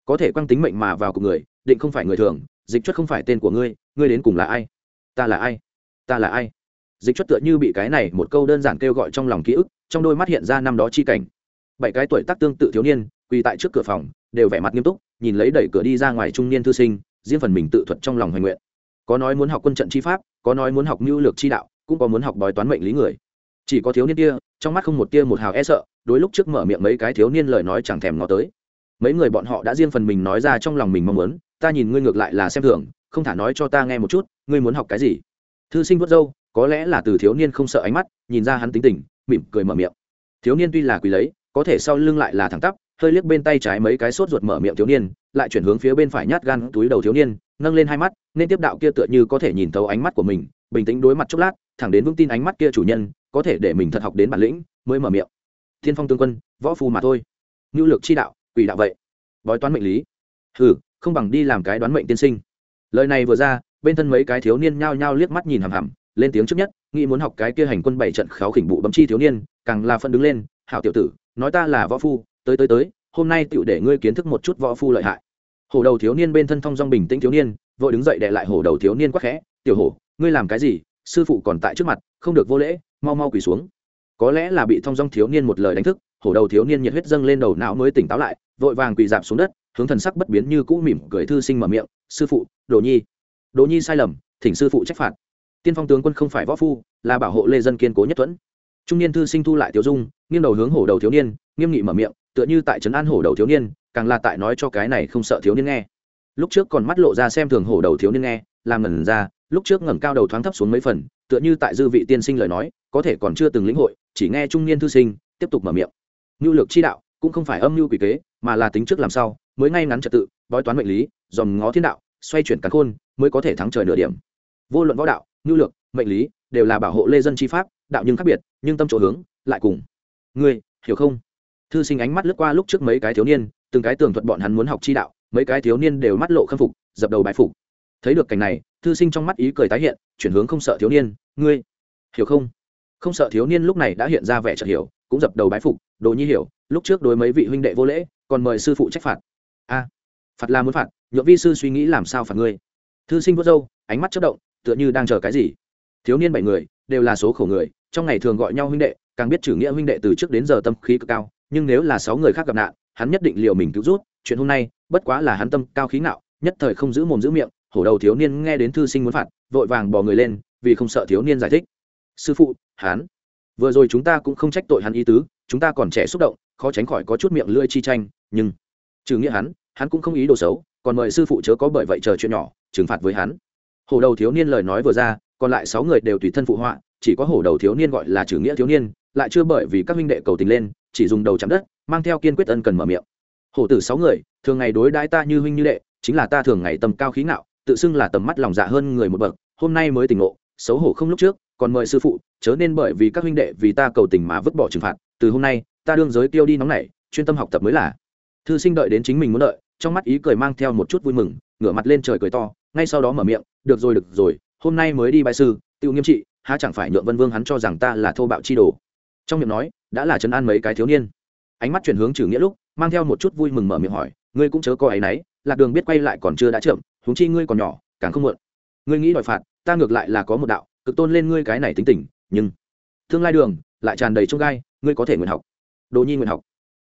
[SPEAKER 1] Có thể quăng tính mệnh mà vào cùng người, định không phải người thường, dịch chất không phải tên của ngươi ngươi đến cùng là ai? Ta là ai? Ta là ai? Dịch chất tựa như bị cái này một câu đơn giản kêu gọi trong lòng ký ức, trong đôi mắt hiện ra năm đó chi cảnh. Bảy cái tuổi tác tương tự thiếu niên, quỳ tại trước cửa phòng đều vẻ mặt nghiêm túc nhìn lấy đẩy cửa đi ra ngoài trung niên thư sinh riêng phần mình tự thuật trong lòng hoài nguyện. Có nói muốn học quân trận chi pháp có nói muốn học mưu lược chi đạo cũng có muốn học bói toán mệnh lý người. Chỉ có thiếu niên kia trong mắt không một tia một hào e sợ đối lúc trước mở miệng mấy cái thiếu niên lời nói chẳng thèm ngó tới. Mấy người bọn họ đã riêng phần mình nói ra trong lòng mình mong muốn ta nhìn ngươi ngược lại là xem thường không thả nói cho ta nghe một chút ngươi muốn học cái gì? Thư sinh vớt dâu, có lẽ là từ thiếu niên không sợ ánh mắt nhìn ra hắn tính tình mỉm cười mở miệng. Thiếu niên tuy là quỳ lấy có thể sau lưng lại là thẳng tắp hơi liếc bên tay trái mấy cái sốt ruột mở miệng thiếu niên, lại chuyển hướng phía bên phải nhát gan túi đầu thiếu niên, nâng lên hai mắt, nên tiếp đạo kia tựa như có thể nhìn thấu ánh mắt của mình, bình tĩnh đối mặt chốc lát, thẳng đến vững tin ánh mắt kia chủ nhân, có thể để mình thật học đến bản lĩnh, mới mở miệng. Thiên phong tương quân, võ phu mà thôi. Ngưu lược chi đạo, quỷ đạo vậy. Bói toán mệnh lý. Hừ, không bằng đi làm cái đoán mệnh tiên sinh. Lời này vừa ra, bên thân mấy cái thiếu niên nhao nhao liếc mắt nhìn hằm hằm, lên tiếng trước nhất, nghĩ muốn học cái kia hành quân bảy trận kháo khỉnh bụ bấm chi thiếu niên, càng là phân đứng lên, hảo tiểu tử, nói ta là võ phu tới tới tới, hôm nay tựu để ngươi kiến thức một chút võ phu lợi hại. Hổ đầu thiếu niên bên thân thông dong bình tĩnh thiếu niên, vội đứng dậy đệ lại hổ đầu thiếu niên quắc khẽ, tiểu hổ, ngươi làm cái gì? Sư phụ còn tại trước mặt, không được vô lễ, mau mau quỳ xuống. Có lẽ là bị thông dong thiếu niên một lời đánh thức, hổ đầu thiếu niên nhiệt huyết dâng lên đầu não mới tỉnh táo lại, vội vàng quỳ dạp xuống đất, hướng thần sắc bất biến như cũ mỉm cười thư sinh mở miệng, sư phụ, đồ nhi. Đồ nhi sai lầm, thỉnh sư phụ trách phạt. Tiên phong tướng quân không phải võ phu, là bảo hộ lê dân kiên cố nhất thuẫn. Trung niên thư sinh thu lại tiểu dung, nghiêng đầu hướng hổ đầu thiếu niên, nghiêm nghị mở miệng tựa như tại trấn an hổ đầu thiếu niên, càng là tại nói cho cái này không sợ thiếu niên nghe. Lúc trước còn mắt lộ ra xem thường hổ đầu thiếu niên nghe, làm ngẩn ra, lúc trước ngẩng cao đầu thoáng thấp xuống mấy phần, tựa như tại dư vị tiên sinh lời nói, có thể còn chưa từng lĩnh hội, chỉ nghe trung niên thư sinh, tiếp tục mở miệng. Nhu lược chi đạo, cũng không phải âm mưu quỷ kế, mà là tính trước làm sao, mới ngay ngắn trật tự, bói toán mệnh lý, dòm ngó thiên đạo, xoay chuyển cắn khôn, mới có thể thắng trời nửa điểm. Vô luận võ đạo, nhu lược mệnh lý, đều là bảo hộ lê dân chi pháp, đạo nhưng khác biệt, nhưng tâm chỗ hướng, lại cùng. Ngươi, hiểu không? Thư sinh ánh mắt lướt qua lúc trước mấy cái thiếu niên, từng cái tường thuật bọn hắn muốn học chi đạo, mấy cái thiếu niên đều mắt lộ khâm phục, dập đầu bái phục. Thấy được cảnh này, thư sinh trong mắt ý cười tái hiện, chuyển hướng không sợ thiếu niên, ngươi, hiểu không? Không sợ thiếu niên lúc này đã hiện ra vẻ chợt hiểu, cũng dập đầu bái phục, đồ nhi hiểu, lúc trước đối mấy vị huynh đệ vô lễ, còn mời sư phụ trách phạt. A, phạt là muốn phạt, nhượng vi sư suy nghĩ làm sao phạt ngươi. Thư sinh vớt râu, ánh mắt chất động, tựa như đang chờ cái gì. Thiếu niên bảy người, đều là số khổ người, trong ngày thường gọi nhau huynh đệ, càng biết chữ nghĩa huynh đệ từ trước đến giờ tâm khí cực cao nhưng nếu là sáu người khác gặp nạn, hắn nhất định liều mình cứu rút. Chuyện hôm nay, bất quá là hắn tâm cao khí ngạo, nhất thời không giữ mồm giữ miệng, hổ đầu thiếu niên nghe đến thư sinh muốn phạt, vội vàng bỏ người lên, vì không sợ thiếu niên giải thích. Sư phụ, hắn, vừa rồi chúng ta cũng không trách tội hắn ý tứ, chúng ta còn trẻ xúc động, khó tránh khỏi có chút miệng lưỡi chi tranh, nhưng, trừ nghĩa hắn hắn cũng không ý đồ xấu, còn mời sư phụ chớ có bởi vậy chờ chuyện nhỏ, trừng phạt với hắn. Hổ đầu thiếu niên lời nói vừa ra, còn lại sáu người đều tùy thân phụ họa, chỉ có hổ đầu thiếu niên gọi là trừ nghĩa thiếu niên, lại chưa bởi vì các huynh đệ cầu tình lên chỉ dùng đầu chạm đất mang theo kiên quyết ân cần mở miệng. Hổ tử sáu người thường ngày đối đãi ta như huynh như đệ chính là ta thường ngày tầm cao khí ngạo tự xưng là tầm mắt lòng dạ hơn người một bậc hôm nay mới tỉnh ngộ xấu hổ không lúc trước còn mời sư phụ chớ nên bởi vì các huynh đệ vì ta cầu tình mà vứt bỏ trừng phạt từ hôm nay ta đương giới tiêu đi nóng nảy, chuyên tâm học tập mới là. Thư sinh đợi đến chính mình muốn đợi trong mắt ý cười mang theo một chút vui mừng ngửa mặt lên trời cười to ngay sau đó mở miệng được rồi được rồi hôm nay mới đi bài sư tiêu nghiêm trị há chẳng phải nhượng vân vương hắn cho rằng ta là thô bạo chi đồ? Trong miệng nói đã là chấn an mấy cái thiếu niên. Ánh mắt chuyển hướng trừ nghĩa lúc, mang theo một chút vui mừng mở miệng hỏi, ngươi cũng chớ coi ấy nấy, lạc đường biết quay lại còn chưa đã chậm, huống chi ngươi còn nhỏ, càng không muộn. Ngươi nghĩ đòi phạt, ta ngược lại là có một đạo, cực tôn lên ngươi cái này tính tình, nhưng tương lai đường lại tràn đầy trông gai, ngươi có thể nguyện học. Đồ nhi nguyện học.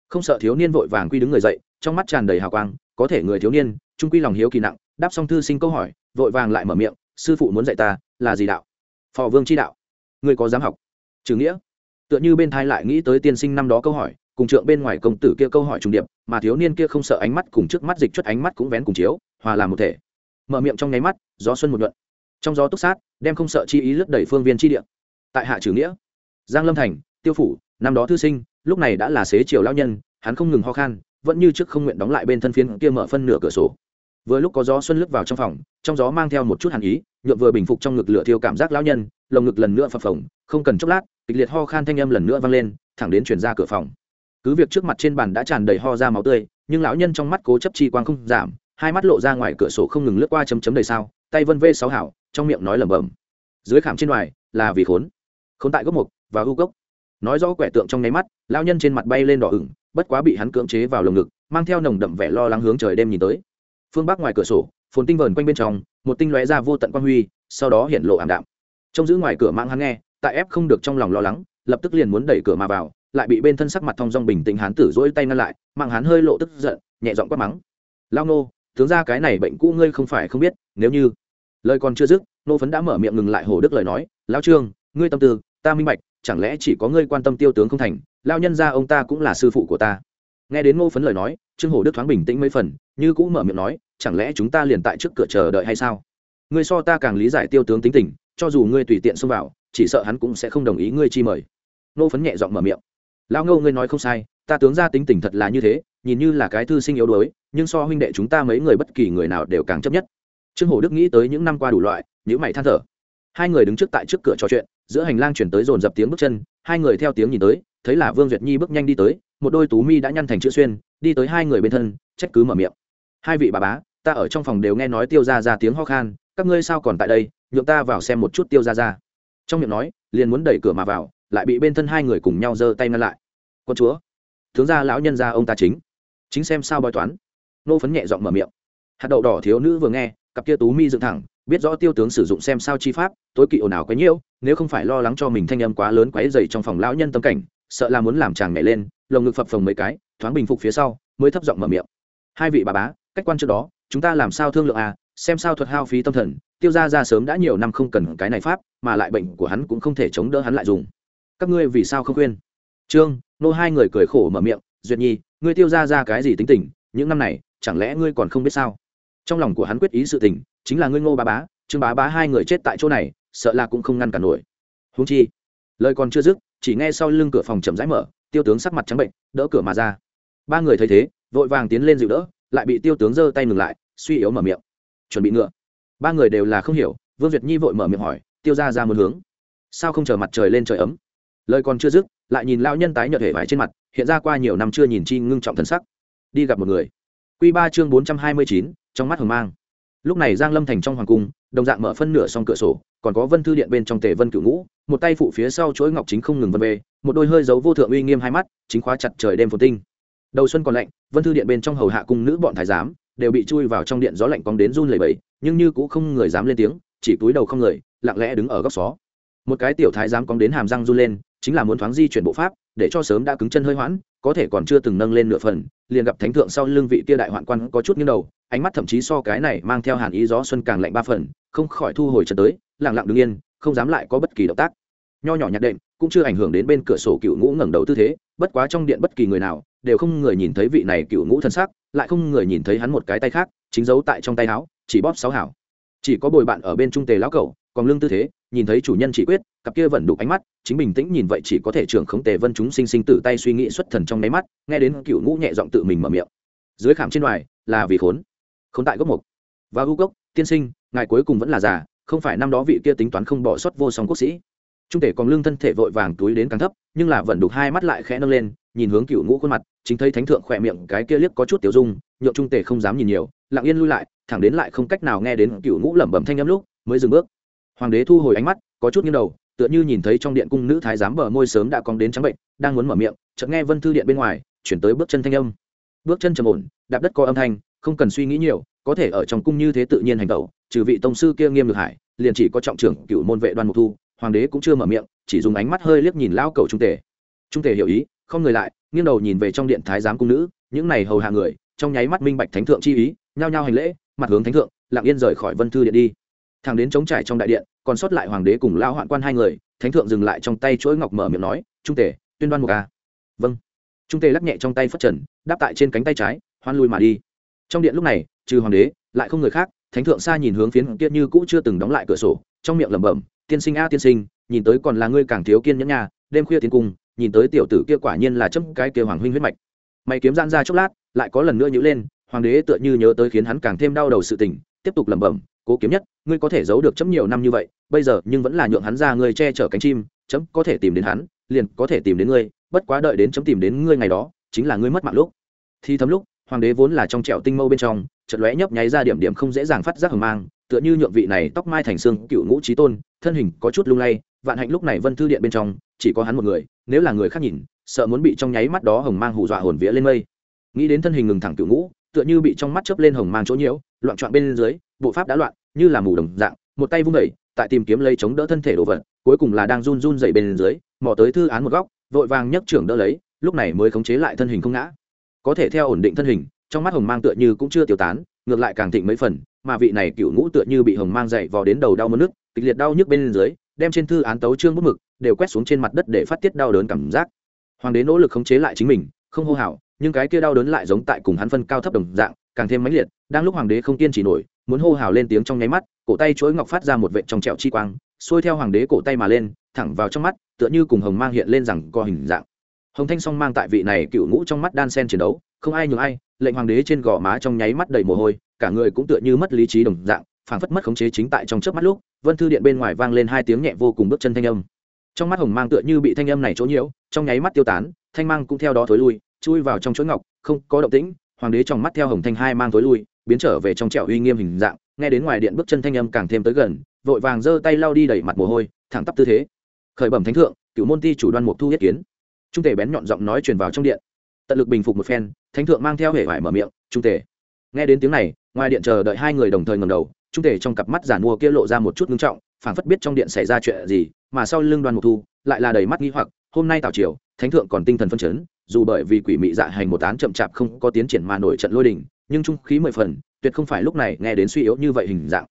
[SPEAKER 1] Không sợ thiếu niên vội vàng quy đứng người dậy, trong mắt tràn đầy hào quang, có thể người thiếu niên, trung quy lòng hiếu kỳ nặng, đáp xong thư sinh câu hỏi, vội vàng lại mở miệng, sư phụ muốn dạy ta là gì đạo? Phò vương chi đạo. Ngươi có dám học? Trừ nghĩa tựa như bên thai lại nghĩ tới tiên sinh năm đó câu hỏi, cùng trượng bên ngoài công tử kia câu hỏi trùng điệp, mà thiếu niên kia không sợ ánh mắt cùng trước mắt dịch chút ánh mắt cũng vén cùng chiếu, hòa làm một thể. Mở miệng trong nháy mắt, gió xuân một nhuận. Trong gió túc sát, đem không sợ chi ý lướt đẩy phương viên chi địa. Tại hạ trừ nghĩa, giang lâm thành, tiêu phủ, năm đó thư sinh, lúc này đã là xế chiều lao nhân, hắn không ngừng ho khan, vẫn như trước không nguyện đóng lại bên thân phiến kia mở phân nửa cửa sổ. Vừa lúc có gió xuân lướt vào trong phòng, trong gió mang theo một chút hàn ý nhuộm vừa bình phục trong ngực lửa thiêu cảm giác lao nhân lồng ngực lần nữa phập phồng, không cần chốc lát, kịch liệt ho khan thanh âm lần nữa vang lên, thẳng đến chuyển ra cửa phòng. Cứ việc trước mặt trên bàn đã tràn đầy ho ra máu tươi, nhưng lão nhân trong mắt cố chấp chi quang không giảm, hai mắt lộ ra ngoài cửa sổ không ngừng lướt qua chấm chấm đầy sao, tay vân vê sáu hảo, trong miệng nói lẩm bẩm. Dưới khảm trên ngoài, là vì khốn khốn tại gốc mục và u gốc. Nói rõ quẻ tượng trong nháy mắt, lão nhân trên mặt bay lên đỏ ửng, bất quá bị hắn cưỡng chế vào lồng ngực, mang theo nồng đậm vẻ lo lắng hướng trời đêm nhìn tới. Phương bắc ngoài cửa sổ, phồn tinh vờn quanh bên trong, một tinh lóe ra vô tận quang huy, sau đó hiện lộ ảm đạm trong giữ ngoài cửa mang hắn nghe, tại ép không được trong lòng lo lắng, lập tức liền muốn đẩy cửa mà vào, lại bị bên thân sắc mặt thong dong bình tĩnh hán tử dỗi tay ngăn lại, mạng hắn hơi lộ tức giận, nhẹ giọng quát mắng. Lao nô, tướng ra cái này bệnh cũ ngươi không phải không biết, nếu như lời còn chưa dứt, nô phấn đã mở miệng ngừng lại hồ đức lời nói lao trương, ngươi tâm tư, ta minh bạch, chẳng lẽ chỉ có ngươi quan tâm tiêu tướng không thành lao nhân ra ông ta cũng là sư phụ của ta. Nghe đến ngô phấn lời nói, trương hồ đức thoáng bình tĩnh mấy phần, như cũng mở miệng nói, chẳng lẽ chúng ta liền tại trước cửa chờ đợi hay sao? Ngươi so ta càng lý giải tiêu tướng tính tình cho dù ngươi tùy tiện xông vào, chỉ sợ hắn cũng sẽ không đồng ý ngươi chi mời. Ngô phấn nhẹ giọng mở miệng. Lao ngô, ngươi nói không sai, ta tướng ra tính tình thật là như thế, nhìn như là cái thư sinh yếu đuối, nhưng so huynh đệ chúng ta mấy người bất kỳ người nào đều càng chấp nhất. Trương Hổ đức nghĩ tới những năm qua đủ loại những mày than thở. Hai người đứng trước tại trước cửa trò chuyện, giữa hành lang chuyển tới dồn dập tiếng bước chân, hai người theo tiếng nhìn tới, thấy là vương duyệt nhi bước nhanh đi tới, một đôi tú mi đã nhăn thành chữ xuyên, đi tới hai người bên thân, trách cứ mở miệng. Hai vị bà bá, ta ở trong phòng đều nghe nói tiêu ra ra tiếng ho khan các ngươi sao còn tại đây, nhượng ta vào xem một chút tiêu ra ra trong miệng nói, liền muốn đẩy cửa mà vào, lại bị bên thân hai người cùng nhau giơ tay ngăn lại. Con chúa, tướng gia lão nhân gia ông ta chính. Chính xem sao bói toán. Nô phấn nhẹ giọng mở miệng. Hạt đậu đỏ thiếu nữ vừa nghe, cặp kia tú mi dựng thẳng, biết rõ tiêu tướng sử dụng xem sao chi pháp, tối kỵ ồn ào quấy nhiễu, nếu không phải lo lắng cho mình thanh âm quá lớn quấy dày trong phòng lão nhân tâm cảnh, sợ là muốn làm chàng nhảy lên, lồng ngực phập phồng mấy cái, thoáng bình phục phía sau, mới thấp giọng mở miệng. Hai vị bà bá, cách quan trước đó, chúng ta làm sao thương lượng à xem sao thuật hao phí tâm thần, tiêu ra ra sớm đã nhiều năm không cần cái này pháp, mà lại bệnh của hắn cũng không thể chống đỡ hắn lại dùng. Các ngươi vì sao không khuyên? Trương, nô hai người cười khổ mở miệng, duyệt nhi, ngươi tiêu ra ra cái gì tính tình, những năm này, chẳng lẽ ngươi còn không biết sao? Trong lòng của hắn quyết ý sự tình, chính là ngươi ngô bá bá, trương bá bá hai người chết tại chỗ này, sợ là cũng không ngăn cản nổi. Húng chi, lời còn chưa dứt, chỉ nghe sau lưng cửa phòng chậm rãi mở, tiêu tướng sắc mặt trắng bệnh, đỡ cửa mà ra. Ba người thấy thế, vội vàng tiến lên dịu đỡ, lại bị tiêu tướng giơ tay ngừng lại, suy yếu mở miệng chuẩn bị ngựa. Ba người đều là không hiểu, vương duyệt nhi vội mở miệng hỏi, tiêu ra ra một hướng, sao không chờ mặt trời lên trời ấm? Lời còn chưa dứt, lại nhìn lao nhân tái nhợt hể vải trên mặt, hiện ra qua nhiều năm chưa nhìn chi ngưng trọng thần sắc. Đi gặp một người. Q ba chương bốn trăm hai mươi chín, trong mắt hồng mang. Lúc này giang lâm thành trong hoàng cung, đồng dạng mở phân nửa xong cửa sổ, còn có vân thư điện bên trong tề vân cựu ngũ, một tay phụ phía sau chuỗi ngọc chính không ngừng vân về, một đôi hơi dấu vô thượng uy nghiêm hai mắt, chính khóa chặt trời đêm phồn tinh. Đầu xuân còn lạnh, vân thư điện bên trong hầu hạ cung nữ bọn thái giám đều bị chui vào trong điện gió lạnh cong đến run lẩy bẩy, nhưng như cũng không người dám lên tiếng, chỉ túi đầu không người, lặng lẽ đứng ở góc xó. Một cái tiểu thái giám cong đến hàm răng run lên, chính là muốn thoáng di chuyển bộ pháp, để cho sớm đã cứng chân hơi hoãn, có thể còn chưa từng nâng lên nửa phần, liền gặp thánh thượng sau lưng vị kia đại hoạn quan có chút nghiêng đầu, ánh mắt thậm chí so cái này mang theo hàn ý gió xuân càng lạnh ba phần, không khỏi thu hồi chân tới, lặng lặng đứng yên, không dám lại có bất kỳ động tác. Nho nhỏ nhạc đệm cũng chưa ảnh hưởng đến bên cửa sổ cựu ngũ ngẩng đầu tư thế, bất quá trong điện bất kỳ người nào, đều không người nhìn thấy vị này cựu ngũ thân sắc lại không người nhìn thấy hắn một cái tay khác, chính giấu tại trong tay áo, chỉ bóp sáu hảo. Chỉ có bồi bạn ở bên trung tề lão cẩu, còn lương tư thế, nhìn thấy chủ nhân chỉ quyết, cặp kia vẫn đục ánh mắt, chính bình tĩnh nhìn vậy chỉ có thể trưởng khống tề vân chúng sinh sinh tử tay suy nghĩ xuất thần trong nháy mắt, nghe đến cựu ngũ nhẹ giọng tự mình mở miệng. Dưới khảm trên ngoài là vì khốn. Khốn tại gốc mục. Và ưu gốc tiên sinh, ngài cuối cùng vẫn là già, không phải năm đó vị kia tính toán không bỏ sót vô song quốc sĩ. Trung tề còn lương thân thể vội vàng túi đến càng thấp, nhưng là vẫn đục hai mắt lại khẽ nâng lên nhìn hướng cựu ngũ khuôn mặt, chính thấy thánh thượng khỏe miệng cái kia liếc có chút tiểu dung, nhượng trung tề không dám nhìn nhiều, lặng yên lui lại, thẳng đến lại không cách nào nghe đến cựu ngũ lẩm bẩm thanh âm lúc, mới dừng bước. Hoàng đế thu hồi ánh mắt, có chút nghiêng đầu, tựa như nhìn thấy trong điện cung nữ thái giám bờ môi sớm đã cong đến trắng bệnh, đang muốn mở miệng, chợt nghe vân thư điện bên ngoài, chuyển tới bước chân thanh âm. Bước chân trầm ổn, đạp đất có âm thanh, không cần suy nghĩ nhiều, có thể ở trong cung như thế tự nhiên hành tẩu trừ vị tông sư kia nghiêm được hải liền chỉ có trọng trưởng cựu môn vệ đoan mục thu, hoàng đế cũng chưa mở miệng, chỉ dùng ánh mắt hơi liếc nhìn lao cầu trung tề. Trung tề hiểu ý không người lại, nghiêng đầu nhìn về trong điện thái giám cung nữ, những này hầu hạ người, trong nháy mắt minh bạch thánh thượng chi ý, nhao nhao hành lễ, mặt hướng thánh thượng, lặng yên rời khỏi vân thư điện đi. Thẳng đến chống trải trong đại điện, còn sót lại hoàng đế cùng lao hoạn quan hai người, thánh thượng dừng lại trong tay chuỗi ngọc mở miệng nói, trung tề, tuyên đoan một ca vâng. Trung tề lắc nhẹ trong tay phất trần, đáp tại trên cánh tay trái, hoan lui mà đi. Trong điện lúc này, trừ hoàng đế, lại không người khác, thánh thượng xa nhìn hướng phiến kia như cũ chưa từng đóng lại cửa sổ, trong miệng lẩm bẩm, tiên sinh a, tiên sinh, nhìn tới còn là ngươi càng thiếu kiên nhẫn nhà đêm khuya tiến cung nhìn tới tiểu tử kia quả nhiên là chấm cái kia hoàng huynh huyết mạch. Mày kiếm gian ra chốc lát, lại có lần nữa nhữ lên, hoàng đế tựa như nhớ tới khiến hắn càng thêm đau đầu sự tình, tiếp tục lẩm bẩm, cố kiếm nhất, ngươi có thể giấu được chấm nhiều năm như vậy, bây giờ nhưng vẫn là nhượng hắn ra ngươi che chở cánh chim, chấm có thể tìm đến hắn, liền có thể tìm đến ngươi, bất quá đợi đến chấm tìm đến ngươi ngày đó, chính là ngươi mất mạng lúc. Thì thấm lúc, hoàng đế vốn là trong trẹo tinh mâu bên trong, chợt lóe nhấp nháy ra điểm điểm không dễ dàng phát giác hờ mang, tựa như nhượng vị này tóc mai thành xương cựu ngũ trí tôn, thân hình có chút lung lay, vạn hạnh lúc này vân thư điện bên trong, chỉ có hắn một người nếu là người khác nhìn, sợ muốn bị trong nháy mắt đó hồng mang hù dọa hồn vía lên mây. Nghĩ đến thân hình ngừng thẳng cựu ngũ, tựa như bị trong mắt chớp lên hồng mang chỗ nhiễu, loạn trọn bên dưới, bộ pháp đã loạn, như là mù đồng dạng, một tay vung đẩy tại tìm kiếm lấy chống đỡ thân thể đồ vật, cuối cùng là đang run run dậy bên dưới, mò tới thư án một góc, vội vàng nhấc trưởng đỡ lấy, lúc này mới khống chế lại thân hình không ngã. Có thể theo ổn định thân hình, trong mắt hồng mang tựa như cũng chưa tiêu tán, ngược lại càng thịnh mấy phần, mà vị này cựu ngũ tựa như bị hồng mang dậy vò đến đầu đau mất nước, kịch liệt đau nhức bên dưới, đem trên thư án tấu trương bút mực đều quét xuống trên mặt đất để phát tiết đau đớn cảm giác. Hoàng đế nỗ lực khống chế lại chính mình, không hô hào, nhưng cái kia đau đớn lại giống tại cùng hắn phân cao thấp đồng dạng, càng thêm mãnh liệt, đang lúc hoàng đế không kiên trì nổi, muốn hô hào lên tiếng trong nháy mắt, cổ tay chuỗi ngọc phát ra một vệ trong trẹo chi quang, xuôi theo hoàng đế cổ tay mà lên, thẳng vào trong mắt, tựa như cùng hồng mang hiện lên rằng co hình dạng. Hồng thanh song mang tại vị này cựu ngũ trong mắt đan sen chiến đấu, không ai nhường ai, lệnh hoàng đế trên gò má trong nháy mắt đầy mồ hôi, cả người cũng tựa như mất lý trí đồng dạng, phảng phất mất khống chế chính tại trong chớp mắt lúc, vân thư điện bên ngoài vang lên hai tiếng nhẹ vô cùng bước chân thanh âm trong mắt hồng mang tựa như bị thanh âm này chỗ nhiễu, trong nháy mắt tiêu tán, thanh mang cũng theo đó thối lui, chui vào trong chuỗi ngọc, không có động tĩnh, hoàng đế trong mắt theo hồng thanh hai mang thối lui, biến trở về trong trẻo uy nghiêm hình dạng, nghe đến ngoài điện bước chân thanh âm càng thêm tới gần, vội vàng giơ tay lau đi đẩy mặt mồ hôi, thẳng tắp tư thế. Khởi bẩm thánh thượng, cựu môn ti chủ đoan mục thu yết kiến. Trung tể bén nhọn giọng nói truyền vào trong điện. Tận lực bình phục một phen, thánh thượng mang theo hệ vải mở miệng, trung tể. Nghe đến tiếng này, ngoài điện chờ đợi hai người đồng thời ngầm đầu, trung tể trong cặp mắt giản mua kia lộ ra một chút ngưng trọng phảng phất biết trong điện xảy ra chuyện gì, mà sau lưng đoan mục thu lại là đầy mắt nghi hoặc, hôm nay tào triều, thánh thượng còn tinh thần phân chấn, dù bởi vì quỷ mị dạ hành một án chậm chạp không có tiến triển mà nổi trận lôi đình, nhưng trung khí mười phần, tuyệt không phải lúc này nghe đến suy yếu như vậy hình dạng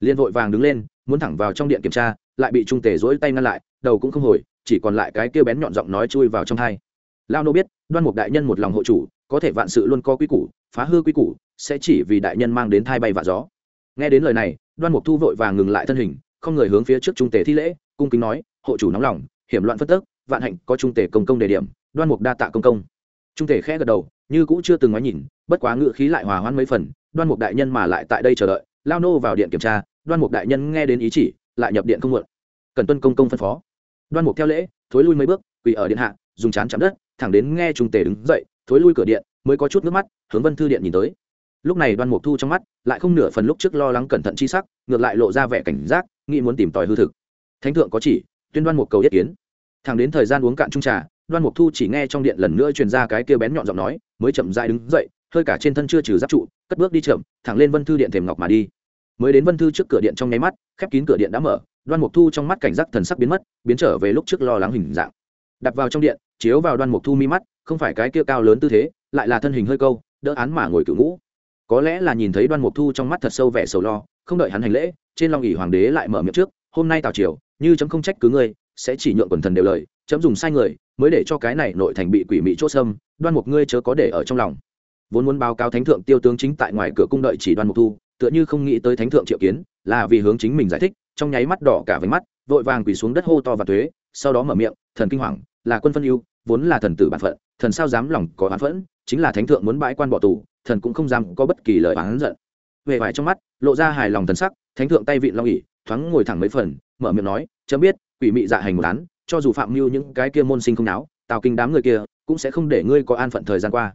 [SPEAKER 1] liên vội vàng đứng lên, muốn thẳng vào trong điện kiểm tra, lại bị trung tề dỗi tay ngăn lại, đầu cũng không hồi, chỉ còn lại cái kia bén nhọn giọng nói chui vào trong hai. lao nô biết, đoan mục đại nhân một lòng hộ chủ, có thể vạn sự luôn có quy củ, phá hư quy củ, sẽ chỉ vì đại nhân mang đến thai bay và gió nghe đến lời này, đoan mục thu vội vàng ngừng lại thân hình không người hướng phía trước trung tề thi lễ cung kính nói hộ chủ nóng lòng hiểm loạn phất tức, vạn hạnh có trung tề công công đề điểm đoan mục đa tạ công công. Trung tề khẽ gật đầu như cũng chưa từng nói nhìn bất quá ngự khí lại hòa hoãn mấy phần đoan mục đại nhân mà lại tại đây chờ đợi lao nô vào điện kiểm tra đoan mục đại nhân nghe đến ý chỉ lại nhập điện không muộn. Cần tuân công công phân phó. Đoan mục theo lễ thối lui mấy bước quỳ ở điện hạ dùng chán chạm đất thẳng đến nghe trung tề đứng dậy thối lui cửa điện mới có chút nước mắt hướng vân thư điện nhìn tới lúc này đoan mục thu trong mắt lại không nửa phần lúc trước lo lắng cẩn thận chi sắc, ngược lại lộ ra vẻ cảnh giác, nghĩ muốn tìm tòi hư thực. Thánh thượng có chỉ, tuyên đoan mục cầu yết kiến. Thẳng đến thời gian uống cạn trung trà, đoan mục thu chỉ nghe trong điện lần nữa truyền ra cái kia bén nhọn giọng nói, mới chậm dại đứng dậy, hơi cả trên thân chưa trừ giáp trụ, cất bước đi chậm, thẳng lên vân thư điện thềm ngọc mà đi. Mới đến vân thư trước cửa điện trong nháy mắt, khép kín cửa điện đã mở, đoan mục thu trong mắt cảnh giác thần sắc biến mất, biến trở về lúc trước lo lắng hình dạng. Đặt vào trong điện, chiếu vào đoan mục thu mi mắt, không phải cái kia cao lớn tư thế, lại là thân hình hơi câu, đỡ án mà ngồi cựu ngũ có lẽ là nhìn thấy đoan mục thu trong mắt thật sâu vẻ sầu lo, không đợi hắn hành lễ, trên long ỉ hoàng đế lại mở miệng trước, hôm nay tào triều, như chấm không trách cứ ngươi, sẽ chỉ nhượng quần thần đều lời, chấm dùng sai người, mới để cho cái này nội thành bị quỷ mị chốt sâm đoan mục ngươi chớ có để ở trong lòng. Vốn muốn báo cáo thánh thượng tiêu tướng chính tại ngoài cửa cung đợi chỉ đoan mục thu, tựa như không nghĩ tới thánh thượng triệu kiến, là vì hướng chính mình giải thích, trong nháy mắt đỏ cả với mắt, vội vàng quỳ xuống đất hô to và thuế, sau đó mở miệng, thần kinh hoàng, là quân phân ưu, vốn là thần tử bản phận, thần sao dám lòng có oán phẫn chính là thánh thượng muốn bãi quan bỏ tù, thần cũng không dám có bất kỳ lời oán giận. Về vải trong mắt lộ ra hài lòng thần sắc, thánh thượng tay vịn long ỉ, thoáng ngồi thẳng mấy phần, mở miệng nói, chấm biết, quỷ mị dạ hành một án, cho dù phạm mưu những cái kia môn sinh không náo, tào kinh đám người kia cũng sẽ không để ngươi có an phận thời gian qua.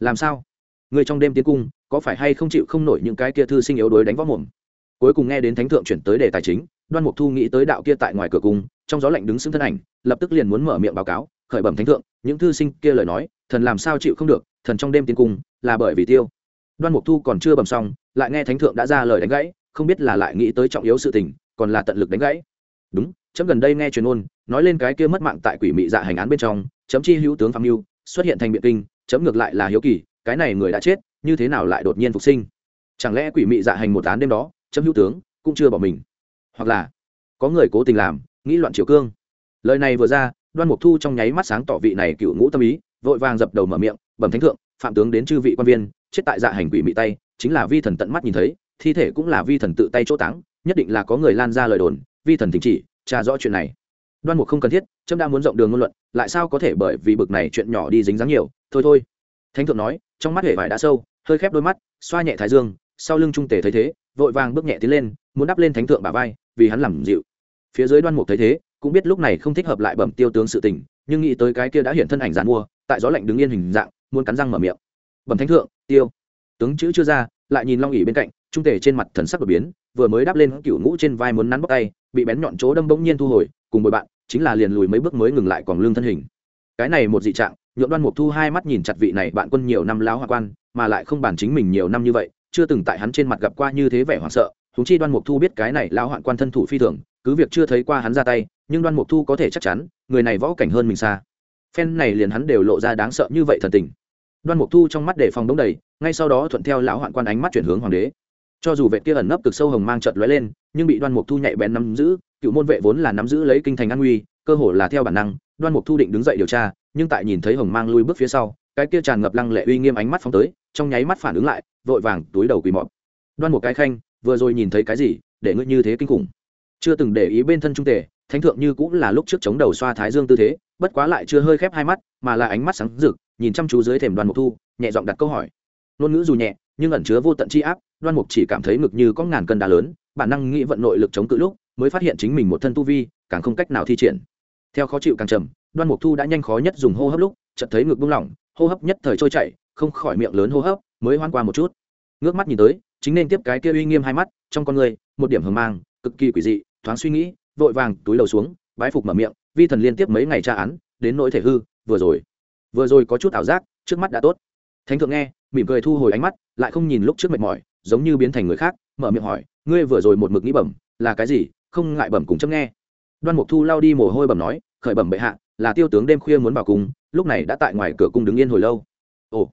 [SPEAKER 1] Làm sao? Ngươi trong đêm tiến cung, có phải hay không chịu không nổi những cái kia thư sinh yếu đuối đánh võ mồm? Cuối cùng nghe đến thánh thượng chuyển tới đề tài chính, đoan mục thu nghĩ tới đạo kia tại ngoài cửa cung, trong gió lạnh đứng xứng thân ảnh, lập tức liền muốn mở miệng báo cáo, khởi bẩm thánh thượng, những thư sinh kia lời nói, thần làm sao chịu không được thần trong đêm tiến cung, là bởi vì tiêu. Đoan mục thu còn chưa bầm xong, lại nghe thánh thượng đã ra lời đánh gãy, không biết là lại nghĩ tới trọng yếu sự tình, còn là tận lực đánh gãy. Đúng, chấm gần đây nghe truyền ôn nói lên cái kia mất mạng tại quỷ mị dạ hành án bên trong, chấm chi hữu tướng phạm mưu xuất hiện thành biện kinh, chấm ngược lại là hiếu kỳ, cái này người đã chết, như thế nào lại đột nhiên phục sinh? Chẳng lẽ quỷ mị dạ hành một án đêm đó, chấm hữu tướng cũng chưa bỏ mình? Hoặc là, có người cố tình làm, nghĩ loạn triều cương? Lời này vừa ra, đoan mục thu trong nháy mắt sáng tỏ vị này cựu ngũ tâm ý, vội vàng dập đầu mở miệng bẩm thánh thượng, phạm tướng đến chư vị quan viên, chết tại dạ hành quỷ mị tay, chính là vi thần tận mắt nhìn thấy, thi thể cũng là vi thần tự tay chỗ táng, nhất định là có người lan ra lời đồn, vi thần thỉnh chỉ, tra rõ chuyện này. Đoan mục không cần thiết trâm đã muốn rộng đường ngôn luận, lại sao có thể bởi vì bực này chuyện nhỏ đi dính dáng nhiều, thôi thôi. Thánh thượng nói, trong mắt hệ vải đã sâu, hơi khép đôi mắt, xoa nhẹ thái dương, sau lưng trung tể thấy thế, vội vàng bước nhẹ tiến lên, muốn đắp lên thánh thượng bà vai, vì hắn làm dịu. Phía dưới đoan mục thấy thế, cũng biết lúc này không thích hợp lại bẩm tiêu tướng sự tình, nhưng nghĩ tới cái kia đã hiện thân ảnh giàn mua, tại gió lạnh đứng yên hình dạng muốn cắn răng mở miệng. Bẩm thánh thượng, tiêu. Tướng chữ chưa ra, lại nhìn long ỉ bên cạnh, trung tể trên mặt thần sắc đột biến, vừa mới đáp lên cựu ngũ trên vai muốn nắn bóc tay, bị bén nhọn chỗ đâm bỗng nhiên thu hồi, cùng bồi bạn, chính là liền lùi mấy bước mới ngừng lại còn lương thân hình. Cái này một dị trạng nhuộm đoan mục thu hai mắt nhìn chặt vị này bạn quân nhiều năm láo hoa quan, mà lại không bản chính mình nhiều năm như vậy, chưa từng tại hắn trên mặt gặp qua như thế vẻ hoảng sợ húng chi đoan mục thu biết cái này lao hoạn quan thân thủ phi thường, cứ việc chưa thấy qua hắn ra tay, nhưng đoan mục thu có thể chắc chắn, người này võ cảnh hơn mình xa phen này liền hắn đều lộ ra đáng sợ như vậy thần tình. Đoan mục thu trong mắt để phòng đống đầy, ngay sau đó thuận theo lão hoạn quan ánh mắt chuyển hướng hoàng đế. Cho dù vệ kia ẩn nấp cực sâu hồng mang trợt lóe lên, nhưng bị đoan mục thu nhạy bén nắm giữ, cựu môn vệ vốn là nắm giữ lấy kinh thành an nguy cơ hồ là theo bản năng, đoan mục thu định đứng dậy điều tra, nhưng tại nhìn thấy hồng mang lui bước phía sau, cái kia tràn ngập lăng lệ uy nghiêm ánh mắt phóng tới, trong nháy mắt phản ứng lại, vội vàng túi đầu quỳ mọt đoan một cái khanh, vừa rồi nhìn thấy cái gì, để ngươi như thế kinh khủng. Chưa từng để ý bên thân trung tề thánh thượng như cũng là lúc trước chống đầu xoa thái dương tư thế, bất quá lại chưa hơi khép hai mắt, mà là ánh mắt sáng rực, nhìn chăm chú dưới thềm đoan mục thu, nhẹ giọng đặt câu hỏi. Ngôn ngữ dù nhẹ, nhưng ẩn chứa vô tận chi áp đoan mục chỉ cảm thấy ngực như có ngàn cân đá lớn, bản năng nghĩ vận nội lực chống cự lúc, mới phát hiện chính mình một thân tu vi, càng không cách nào thi triển. Theo khó chịu càng trầm đoan mục thu đã nhanh khó nhất dùng hô hấp lúc, chợt thấy ngực buông lỏng, hô hấp nhất thời trôi chảy, không khỏi miệng lớn hô hấp, mới hoan qua một chút. Ngước mắt nhìn tới, chính nên tiếp cái kia uy nghiêm hai mắt, trong con người, một điểm hờ mang, cực kỳ quỷ dị, thoáng suy nghĩ vội vàng túi đầu xuống, bái phục mở miệng, vi thần liên tiếp mấy ngày tra án, đến nỗi thể hư, vừa rồi vừa rồi có chút ảo giác, trước mắt đã tốt. Thánh thượng nghe, mỉm cười thu hồi ánh mắt, lại không nhìn lúc trước mệt mỏi, giống như biến thành người khác, mở miệng hỏi, ngươi vừa rồi một mực nghĩ bẩm, là cái gì? Không ngại bẩm cùng chấm nghe. Đoan mục thu lao đi mồ hôi bẩm nói, khởi bẩm bệ hạ, là tiêu tướng đêm khuya muốn vào cung, lúc này đã tại ngoài cửa cung đứng yên hồi lâu. Ồ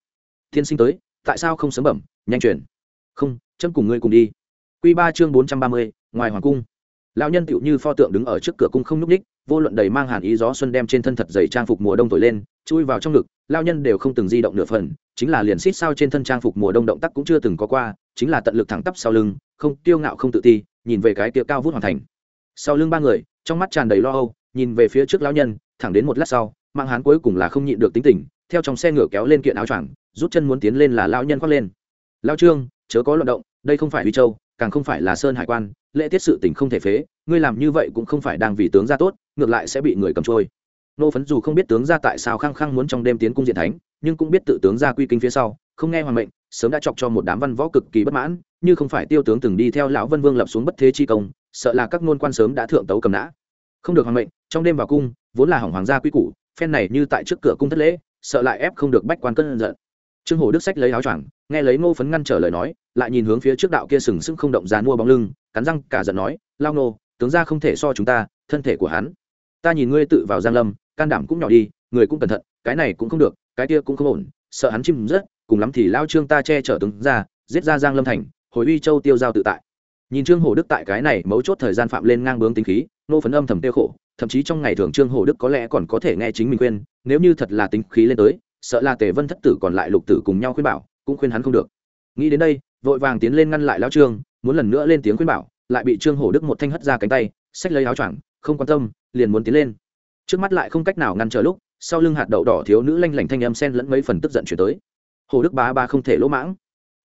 [SPEAKER 1] thiên sinh tới, tại sao không sớm bẩm, nhanh chuyển không, chấm cùng ngươi cùng đi. Q ba chương bốn trăm ba mươi, ngoài hoàng cung lão nhân tựu như pho tượng đứng ở trước cửa cung không nhúc ních vô luận đầy mang hàn ý gió xuân đem trên thân thật dày trang phục mùa đông thổi lên, chui vào trong ngực lao nhân đều không từng di động nửa phần, chính là liền xít sao trên thân trang phục mùa đông động tác cũng chưa từng có qua, chính là tận lực thẳng tắp sau lưng, không tiêu ngạo không tự ti, nhìn về cái kia cao vút hoàn thành. Sau lưng ba người, trong mắt tràn đầy lo âu, nhìn về phía trước lão nhân, thẳng đến một lát sau mang hán cuối cùng là không nhịn được tính tình, theo trong xe ngựa kéo lên kiện áo choàng, rút chân muốn tiến lên là lao nhân khoác lên. Lao trương, chớ có loạn động, đây không phải huy châu, càng không phải là sơn hải quan lễ tiết sự tình không thể phế, ngươi làm như vậy cũng không phải đang vì tướng gia tốt, ngược lại sẽ bị người cầm trôi. Nô phấn dù không biết tướng gia tại sao khăng khăng muốn trong đêm tiến cung diện thánh, nhưng cũng biết tự tướng gia quy kinh phía sau, không nghe hoàng mệnh, sớm đã chọc cho một đám văn võ cực kỳ bất mãn, như không phải tiêu tướng từng đi theo lão vân vương lập xuống bất thế chi công, sợ là các nôn quan sớm đã thượng tấu cầm nã. Không được hoàng mệnh, trong đêm vào cung, vốn là hỏng hoàng gia quy củ, phen này như tại trước cửa cung thất lễ, sợ lại ép không được bách quan cân giận. Trương hổ đức sách lấy áo choàng, nghe lấy ngô phấn ngăn trở lời nói, lại nhìn hướng phía trước đạo kia sừng sững không động dàn mua bóng lưng cắn răng cả giận nói, lao nô, tướng ra không thể so chúng ta, thân thể của hắn. Ta nhìn ngươi tự vào giang lâm, can đảm cũng nhỏ đi, người cũng cẩn thận, cái này cũng không được, cái kia cũng không ổn, sợ hắn chim rất cùng lắm thì lao trương ta che chở tướng ra giết ra giang lâm thành, hồi uy châu tiêu giao tự tại. Nhìn trương hồ đức tại cái này mấu chốt thời gian phạm lên ngang bướng tính khí, nô phấn âm thầm tiêu khổ, thậm chí trong ngày thường trương hồ đức có lẽ còn có thể nghe chính mình khuyên, nếu như thật là tính khí lên tới, sợ là tề vân thất tử còn lại lục tử cùng nhau khuyên bảo, cũng khuyên hắn không được. Nghĩ đến đây, vội vàng tiến lên ngăn lại lao trương muốn lần nữa lên tiếng khuyên bảo, lại bị trương hổ đức một thanh hất ra cánh tay, xách lấy áo choàng, không quan tâm, liền muốn tiến lên. Trước mắt lại không cách nào ngăn trở lúc, sau lưng hạt đậu đỏ thiếu nữ lanh lảnh thanh âm sen lẫn mấy phần tức giận chuyển tới. Hồ đức bá ba không thể lỗ mãng.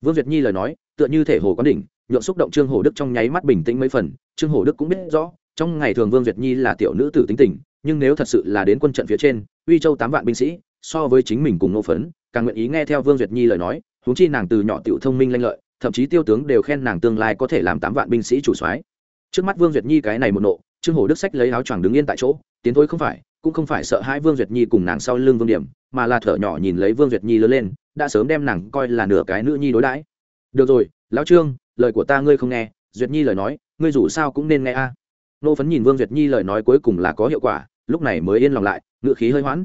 [SPEAKER 1] Vương việt nhi lời nói, tựa như thể hồ quán đỉnh nhuộm xúc động trương hồ đức trong nháy mắt bình tĩnh mấy phần, trương hồ đức cũng biết rõ, trong ngày thường vương việt nhi là tiểu nữ tử tính tình, nhưng nếu thật sự là đến quân trận phía trên, uy châu tám vạn binh sĩ, so với chính mình cùng nô phấn, càng nguyện ý nghe theo vương duyệt nhi lời nói, huống chi nàng từ nhỏ tiểu thông minh lanh lợi thậm chí tiêu tướng đều khen nàng tương lai có thể làm tám vạn binh sĩ chủ soái. Trước mắt vương duyệt nhi cái này một nộ, trương hổ đức sách lấy áo choàng đứng yên tại chỗ, tiến thôi không phải, cũng không phải sợ hai vương duyệt nhi cùng nàng sau lưng vương điểm, mà là thở nhỏ nhìn lấy vương duyệt nhi lớn lên, đã sớm đem nàng coi là nửa cái nữ nhi đối đãi. Được rồi, lão trương, lời của ta ngươi không nghe, duyệt nhi lời nói, ngươi dù sao cũng nên nghe a. Nô phấn nhìn vương duyệt nhi lời nói cuối cùng là có hiệu quả, lúc này mới yên lòng lại ngự khí hơi hoãn.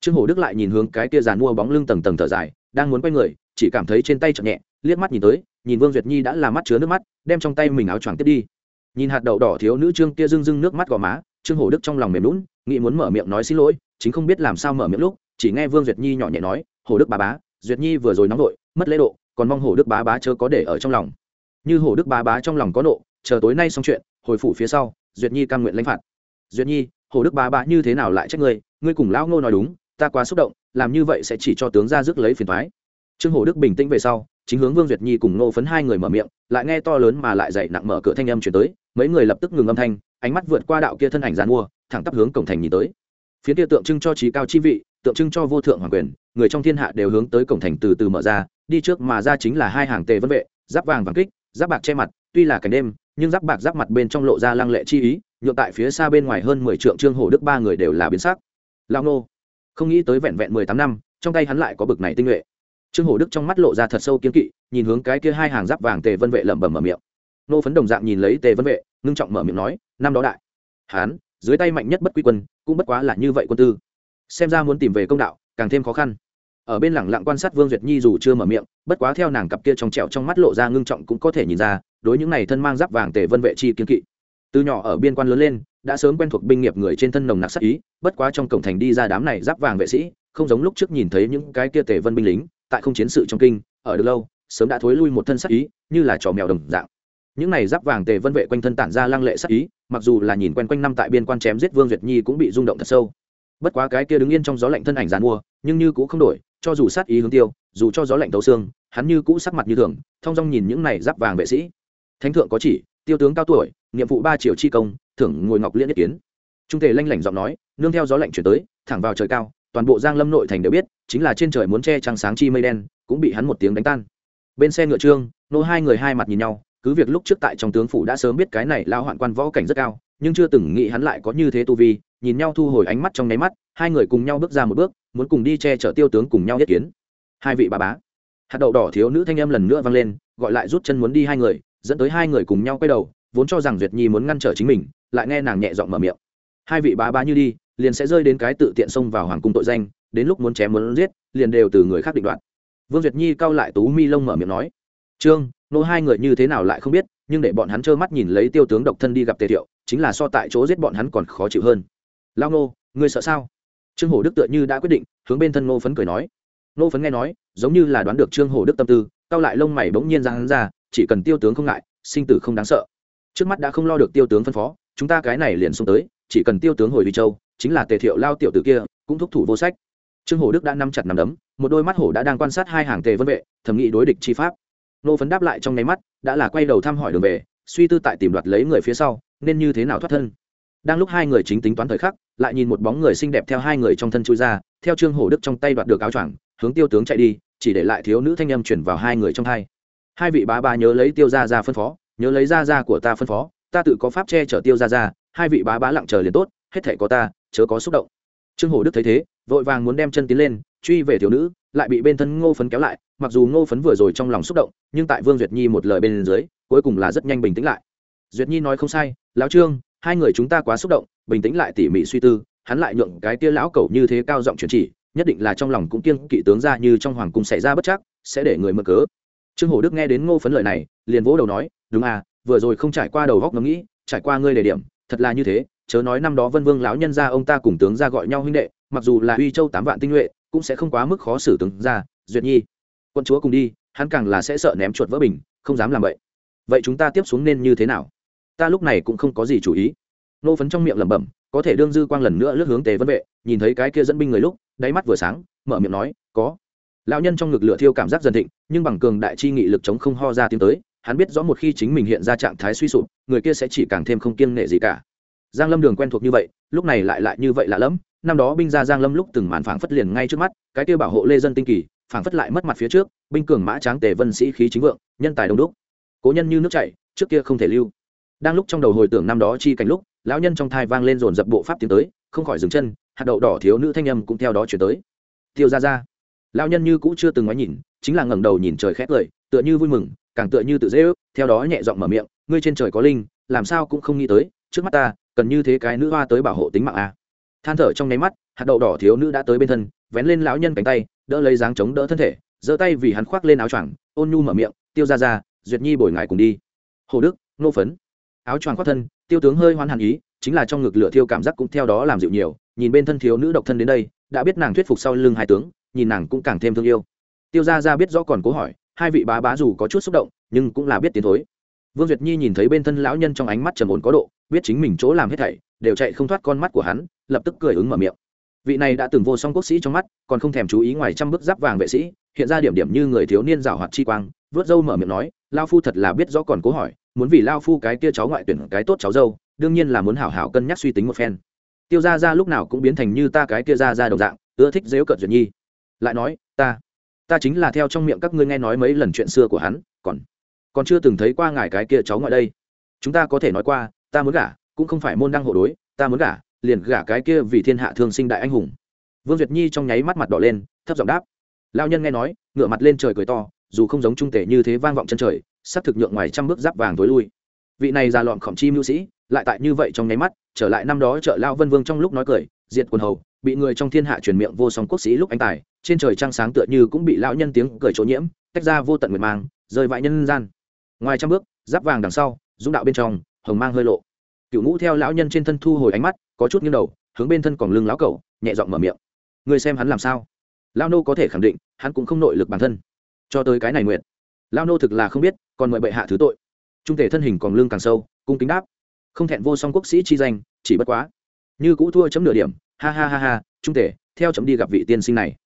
[SPEAKER 1] Trương hổ đức lại nhìn hướng cái kia giàn mua bóng lưng tầng tầng thở dài, đang muốn quay người, chỉ cảm thấy trên tay chậm nhẹ liếc mắt nhìn tới, nhìn vương duyệt nhi đã làm mắt chứa nước mắt, đem trong tay mình áo choàng tiếp đi. Nhìn hạt đậu đỏ thiếu nữ trương kia rưng rưng nước mắt gò má, trương hổ đức trong lòng mềm lún nghĩ muốn mở miệng nói xin lỗi, chính không biết làm sao mở miệng lúc, chỉ nghe vương duyệt nhi nhỏ nhẹ nói, hổ đức bá bá, duyệt nhi vừa rồi nóng vội, mất lễ độ, còn mong hổ đức bá bá chớ có để ở trong lòng. Như hổ đức bá bá trong lòng có nộ, chờ tối nay xong chuyện, hồi phủ phía sau, duyệt nhi cam nguyện lãnh phạt. Duyệt nhi, hổ đức bá bá như thế nào lại trách ngươi ngươi cùng lão ngô nói đúng, ta quá xúc động, làm như vậy sẽ chỉ cho tướng ra rước lấy phiền thoái trương hổ đức bình tĩnh về sau chính hướng vương duyệt nhi cùng nô phấn hai người mở miệng, lại nghe to lớn mà lại dậy nặng mở cửa thanh âm chuyển tới, mấy người lập tức ngừng âm thanh, ánh mắt vượt qua đạo kia thân ảnh g mua, thẳng tắp hướng cổng thành nhìn tới. Phía kia tượng trưng cho trí cao chi vị, tượng trưng cho vô thượng hoàng quyền, người trong thiên hạ đều hướng tới cổng thành từ từ mở ra, đi trước mà ra chính là hai hàng tề vân vệ, giáp vàng vàng kích, giáp bạc che mặt, tuy là cảnh đêm, nhưng giáp bạc giáp mặt bên trong lộ ra lăng lệ chi ý nhộn tại phía xa bên ngoài hơn mười trượng trương hổ đức ba người đều là biến sắc. Lao nô, không nghĩ tới vẹn vẹn mười tám năm, trong tay hắn lại có bực này tinh nhuệ trương hổ đức trong mắt lộ ra thật sâu kiên kỵ, nhìn hướng cái kia hai hàng giáp vàng tề vân vệ lẩm bẩm mở miệng. Nô phấn đồng dạng nhìn lấy tề vân vệ, ngưng trọng mở miệng nói, năm đó đại, hán, dưới tay mạnh nhất bất quy quân, cũng bất quá là như vậy quân tư. Xem ra muốn tìm về công đạo, càng thêm khó khăn. Ở bên lẳng lặng quan sát vương duyệt nhi dù chưa mở miệng, bất quá theo nàng cặp kia trong trẹo trong mắt lộ ra ngưng trọng cũng có thể nhìn ra, đối những này thân mang giáp vàng tề vân vệ chi kiên kỵ. Từ nhỏ ở biên quan lớn lên, đã sớm quen thuộc binh nghiệp người trên thân nồng nặc sắc ý, bất quá trong cổng thành đi ra đám này giáp vàng vệ sĩ, không giống lúc trước nhìn thấy những cái kia tề vân binh lính tại không chiến sự trong kinh, ở được lâu, sớm đã thối lui một thân sắc ý, như là trò mèo đồng dạng. Những này giáp vàng tề vân vệ quanh thân tản ra lăng lệ sắc ý, mặc dù là nhìn quen quanh năm tại biên quan chém giết vương duyệt nhi cũng bị rung động thật sâu. Bất quá cái kia đứng yên trong gió lạnh thân ảnh dàn mua, nhưng như cũng không đổi, cho dù sát ý hướng tiêu, dù cho gió lạnh tấu xương, hắn như cũ sắc mặt như thường thong dong nhìn những này giáp vàng vệ sĩ. Thánh thượng có chỉ, tiêu tướng cao tuổi, nhiệm vụ ba triệu chi công, thưởng ngồi ngọc liên nhất kiến. Trung tề lanh lảnh giọng nói, nương theo gió lạnh chuyển tới, thẳng vào trời cao toàn bộ giang lâm nội thành đều biết, chính là trên trời muốn che trăng sáng chi mây đen, cũng bị hắn một tiếng đánh tan. Bên xe ngựa trương, nô hai người hai mặt nhìn nhau, cứ việc lúc trước tại trong tướng phủ đã sớm biết cái này lao hoạn quan võ cảnh rất cao, nhưng chưa từng nghĩ hắn lại có như thế tu vi, nhìn nhau thu hồi ánh mắt trong nháy mắt, hai người cùng nhau bước ra một bước, muốn cùng đi che chở tiêu tướng cùng nhau nhất kiến. Hai vị bà bá. Hạt đậu đỏ thiếu nữ thanh âm lần nữa vang lên, gọi lại rút chân muốn đi hai người, dẫn tới hai người cùng nhau quay đầu, vốn cho rằng duyệt nhi muốn ngăn trở chính mình, lại nghe nàng nhẹ giọng mở miệng. Hai vị bá bá như đi liền sẽ rơi đến cái tự tiện xông vào hoàng cung tội danh, đến lúc muốn chém muốn giết, liền đều từ người khác định đoạt. Vương duyệt nhi cao lại tú mi lông mở miệng nói, trương, nô hai người như thế nào lại không biết, nhưng để bọn hắn trơ mắt nhìn lấy tiêu tướng độc thân đi gặp tề thiệu, chính là so tại chỗ giết bọn hắn còn khó chịu hơn. Lao nô, ngươi sợ sao? Trương hổ đức tựa như đã quyết định, hướng bên thân nô phấn cười nói. Nô phấn nghe nói, giống như là đoán được trương hổ đức tâm tư cao lại lông mày bỗng nhiên ra hắn ra, chỉ cần tiêu tướng không ngại, sinh tử không đáng sợ. Trước mắt đã không lo được tiêu tướng phân phó, chúng ta cái này liền xông tới, chỉ cần tiêu tướng hồi vi châu chính là tề thiệu lao tiểu tử kia, cũng thúc thủ vô sách. Trương hổ đức đã nắm chặt nắm đấm, một đôi mắt hổ đã đang quan sát hai hàng tề vân vệ thẩm nghị đối địch chi pháp. Nô phấn đáp lại trong nháy mắt, đã là quay đầu thăm hỏi đường về, suy tư tại tìm đoạt lấy người phía sau, nên như thế nào thoát thân. Đang lúc hai người chính tính toán thời khắc, lại nhìn một bóng người xinh đẹp theo hai người trong thân chui ra, theo trương hổ đức trong tay đoạt được áo choàng, hướng tiêu tướng chạy đi, chỉ để lại thiếu nữ thanh âm chuyển vào hai người trong hai. Hai vị bá bá nhớ lấy tiêu gia ra phân phó, nhớ lấy gia gia của ta phân phó, ta tự có pháp che chở tiêu gia ra hai vị bá bá lặng chờ liền tốt, hết thể có ta chớ có xúc động. Trương hổ đức thấy thế, vội vàng muốn đem chân tiến lên, truy về thiếu nữ, lại bị bên thân ngô phấn kéo lại, mặc dù ngô phấn vừa rồi trong lòng xúc động, nhưng tại vương duyệt nhi một lời bên dưới, cuối cùng là rất nhanh bình tĩnh lại. Duyệt nhi nói không sai, lão trương, hai người chúng ta quá xúc động, bình tĩnh lại tỉ mỉ suy tư, hắn lại nhượng cái tia lão cẩu như thế cao giọng chuyển chỉ, nhất định là trong lòng cũng kiêng kỵ tướng ra như trong hoàng cung xảy ra bất chắc, sẽ để người mơ cớ. Trương hổ đức nghe đến ngô phấn lời này, liền vỗ đầu nói, đúng à vừa rồi không trải qua đầu góc ngẫm nghĩ, trải qua ngươi đề điểm, thật là như thế chớ nói năm đó vân vương lão nhân ra ông ta cùng tướng ra gọi nhau huynh đệ, mặc dù là uy châu tám vạn tinh nhuệ, cũng sẽ không quá mức khó xử tướng ra duyệt nhi. Quân chúa cùng đi, hắn càng là sẽ sợ ném chuột vỡ bình, không dám làm vậy. Vậy chúng ta tiếp xuống nên như thế nào? Ta lúc này cũng không có gì chủ ý. Nô phấn trong miệng lẩm bẩm, có thể đương dư quang lần nữa lướt hướng tề vân vệ, nhìn thấy cái kia dẫn binh người lúc, đáy mắt vừa sáng, mở miệng nói, có. Lão nhân trong ngực lửa thiêu cảm giác dần thịnh, nhưng bằng cường đại chi nghị lực chống không ho ra tiến tới, hắn biết rõ một khi chính mình hiện ra trạng thái suy sụp, người kia sẽ chỉ càng thêm không kiêng nể gì cả giang lâm đường quen thuộc như vậy, lúc này lại lại như vậy lạ lẫm. Năm đó binh ra giang lâm lúc từng màn phảng phất liền ngay trước mắt, cái kia bảo hộ lê dân tinh kỳ, phảng phất lại mất mặt phía trước, binh cường mã tráng tề vân sĩ khí chính vượng, nhân tài đông đúc. Cố nhân như nước chảy, trước kia không thể lưu. Đang lúc trong đầu hồi tưởng năm đó chi cảnh lúc, lão nhân trong thai vang lên dồn dập bộ pháp tiến tới, không khỏi dừng chân, hạt đậu đỏ thiếu nữ thanh âm cũng theo đó chuyển tới. Tiêu ra ra lão nhân như cũ chưa từng ngoái nhìn, chính là ngẩng đầu nhìn trời khét cười, tựa như vui mừng, càng tựa như tự dễ ước, theo đó nhẹ giọng mở miệng, ngươi trên trời có linh, làm sao cũng không nghĩ tới, trước mắt ta cần như thế cái nữ hoa tới bảo hộ tính mạng a than thở trong nháy mắt, hạt đậu đỏ thiếu nữ đã tới bên thân, vén lên lão nhân cánh tay, đỡ lấy dáng chống đỡ thân thể, giơ tay vì hắn khoác lên áo choàng, ôn nhu mở miệng, tiêu ra ra duyệt nhi bồi ngài cùng đi. Hồ đức, nô phấn. Áo choàng khoác thân, tiêu tướng hơi hoan hàn ý, chính là trong ngực lửa thiêu cảm giác cũng theo đó làm dịu nhiều, nhìn bên thân thiếu nữ độc thân đến đây, đã biết nàng thuyết phục sau lưng hai tướng, nhìn nàng cũng càng thêm thương yêu. Tiêu ra ra biết rõ còn cố hỏi, hai vị bá bá dù có chút xúc động, nhưng cũng là biết tiến thối vương duyệt nhi nhìn thấy bên thân lão nhân trong ánh mắt trầm ổn có độ, biết chính mình chỗ làm hết thảy, đều chạy không thoát con mắt của hắn, lập tức cười ứng mở miệng. Vị này đã từng vô song quốc sĩ trong mắt, còn không thèm chú ý ngoài trăm bức giáp vàng vệ sĩ, hiện ra điểm điểm như người thiếu niên rào hoạt chi quang, vớt dâu mở miệng nói lao phu thật là biết rõ còn cố hỏi, muốn vì lao phu cái kia cháu ngoại tuyển cái tốt cháu dâu, đương nhiên là muốn hảo hảo cân nhắc suy tính một phen. Tiêu ra ra lúc nào cũng biến thành như ta cái kia ra ra đồng dạng, ưa thích dếu cận duyệt nhi. Lại nói, ta ta chính là theo trong miệng các ngươi nghe nói mấy lần chuyện xưa của hắn, còn còn chưa từng thấy qua ngài cái kia cháu ngoại đây. Chúng ta có thể nói qua, ta muốn gả, cũng không phải môn đăng hộ đối, ta muốn gả, liền gả cái kia vì thiên hạ thương sinh đại anh hùng. Vương duyệt nhi trong nháy mắt mặt đỏ lên, thấp giọng đáp. Lao nhân nghe nói ngựa mặt lên trời cười to, dù không giống trung tể như thế vang vọng chân trời, sắp thực nhượng ngoài trăm bước giáp vàng tối lui. Vị này già lọn khổng chi mưu sĩ, lại tại như vậy trong nháy mắt, trở lại năm đó chợ lao vân vương trong lúc nói cười, diệt quần hầu, bị người trong thiên hạ truyền miệng vô song quốc sĩ lúc anh tài, trên trời trăng sáng tựa như cũng bị lão nhân tiếng cười chỗ nhiễm, tách ra vô tận nguyệt mang, rơi vãi nhân gian ngoài trăm bước, giáp vàng đằng sau, dũng đạo bên trong, hồng mang hơi lộ. Cựu ngũ theo lão nhân trên thân thu hồi ánh mắt, có chút nghiêng đầu, hướng bên thân còn lưng lão cẩu, nhẹ giọng mở miệng. Người xem hắn làm sao? Lao nô có thể khẳng định, hắn cũng không nội lực bản thân. Cho tới cái này nguyện. Lao nô thực là không biết, còn mời bệ hạ thứ tội. Trung thể thân hình còn lưng càng sâu, cung kính đáp. Không thẹn vô song quốc sĩ chi danh, chỉ bất quá. Như cũ thua chấm nửa điểm, ha ha ha ha, trung thể theo chấm đi gặp vị tiên sinh này.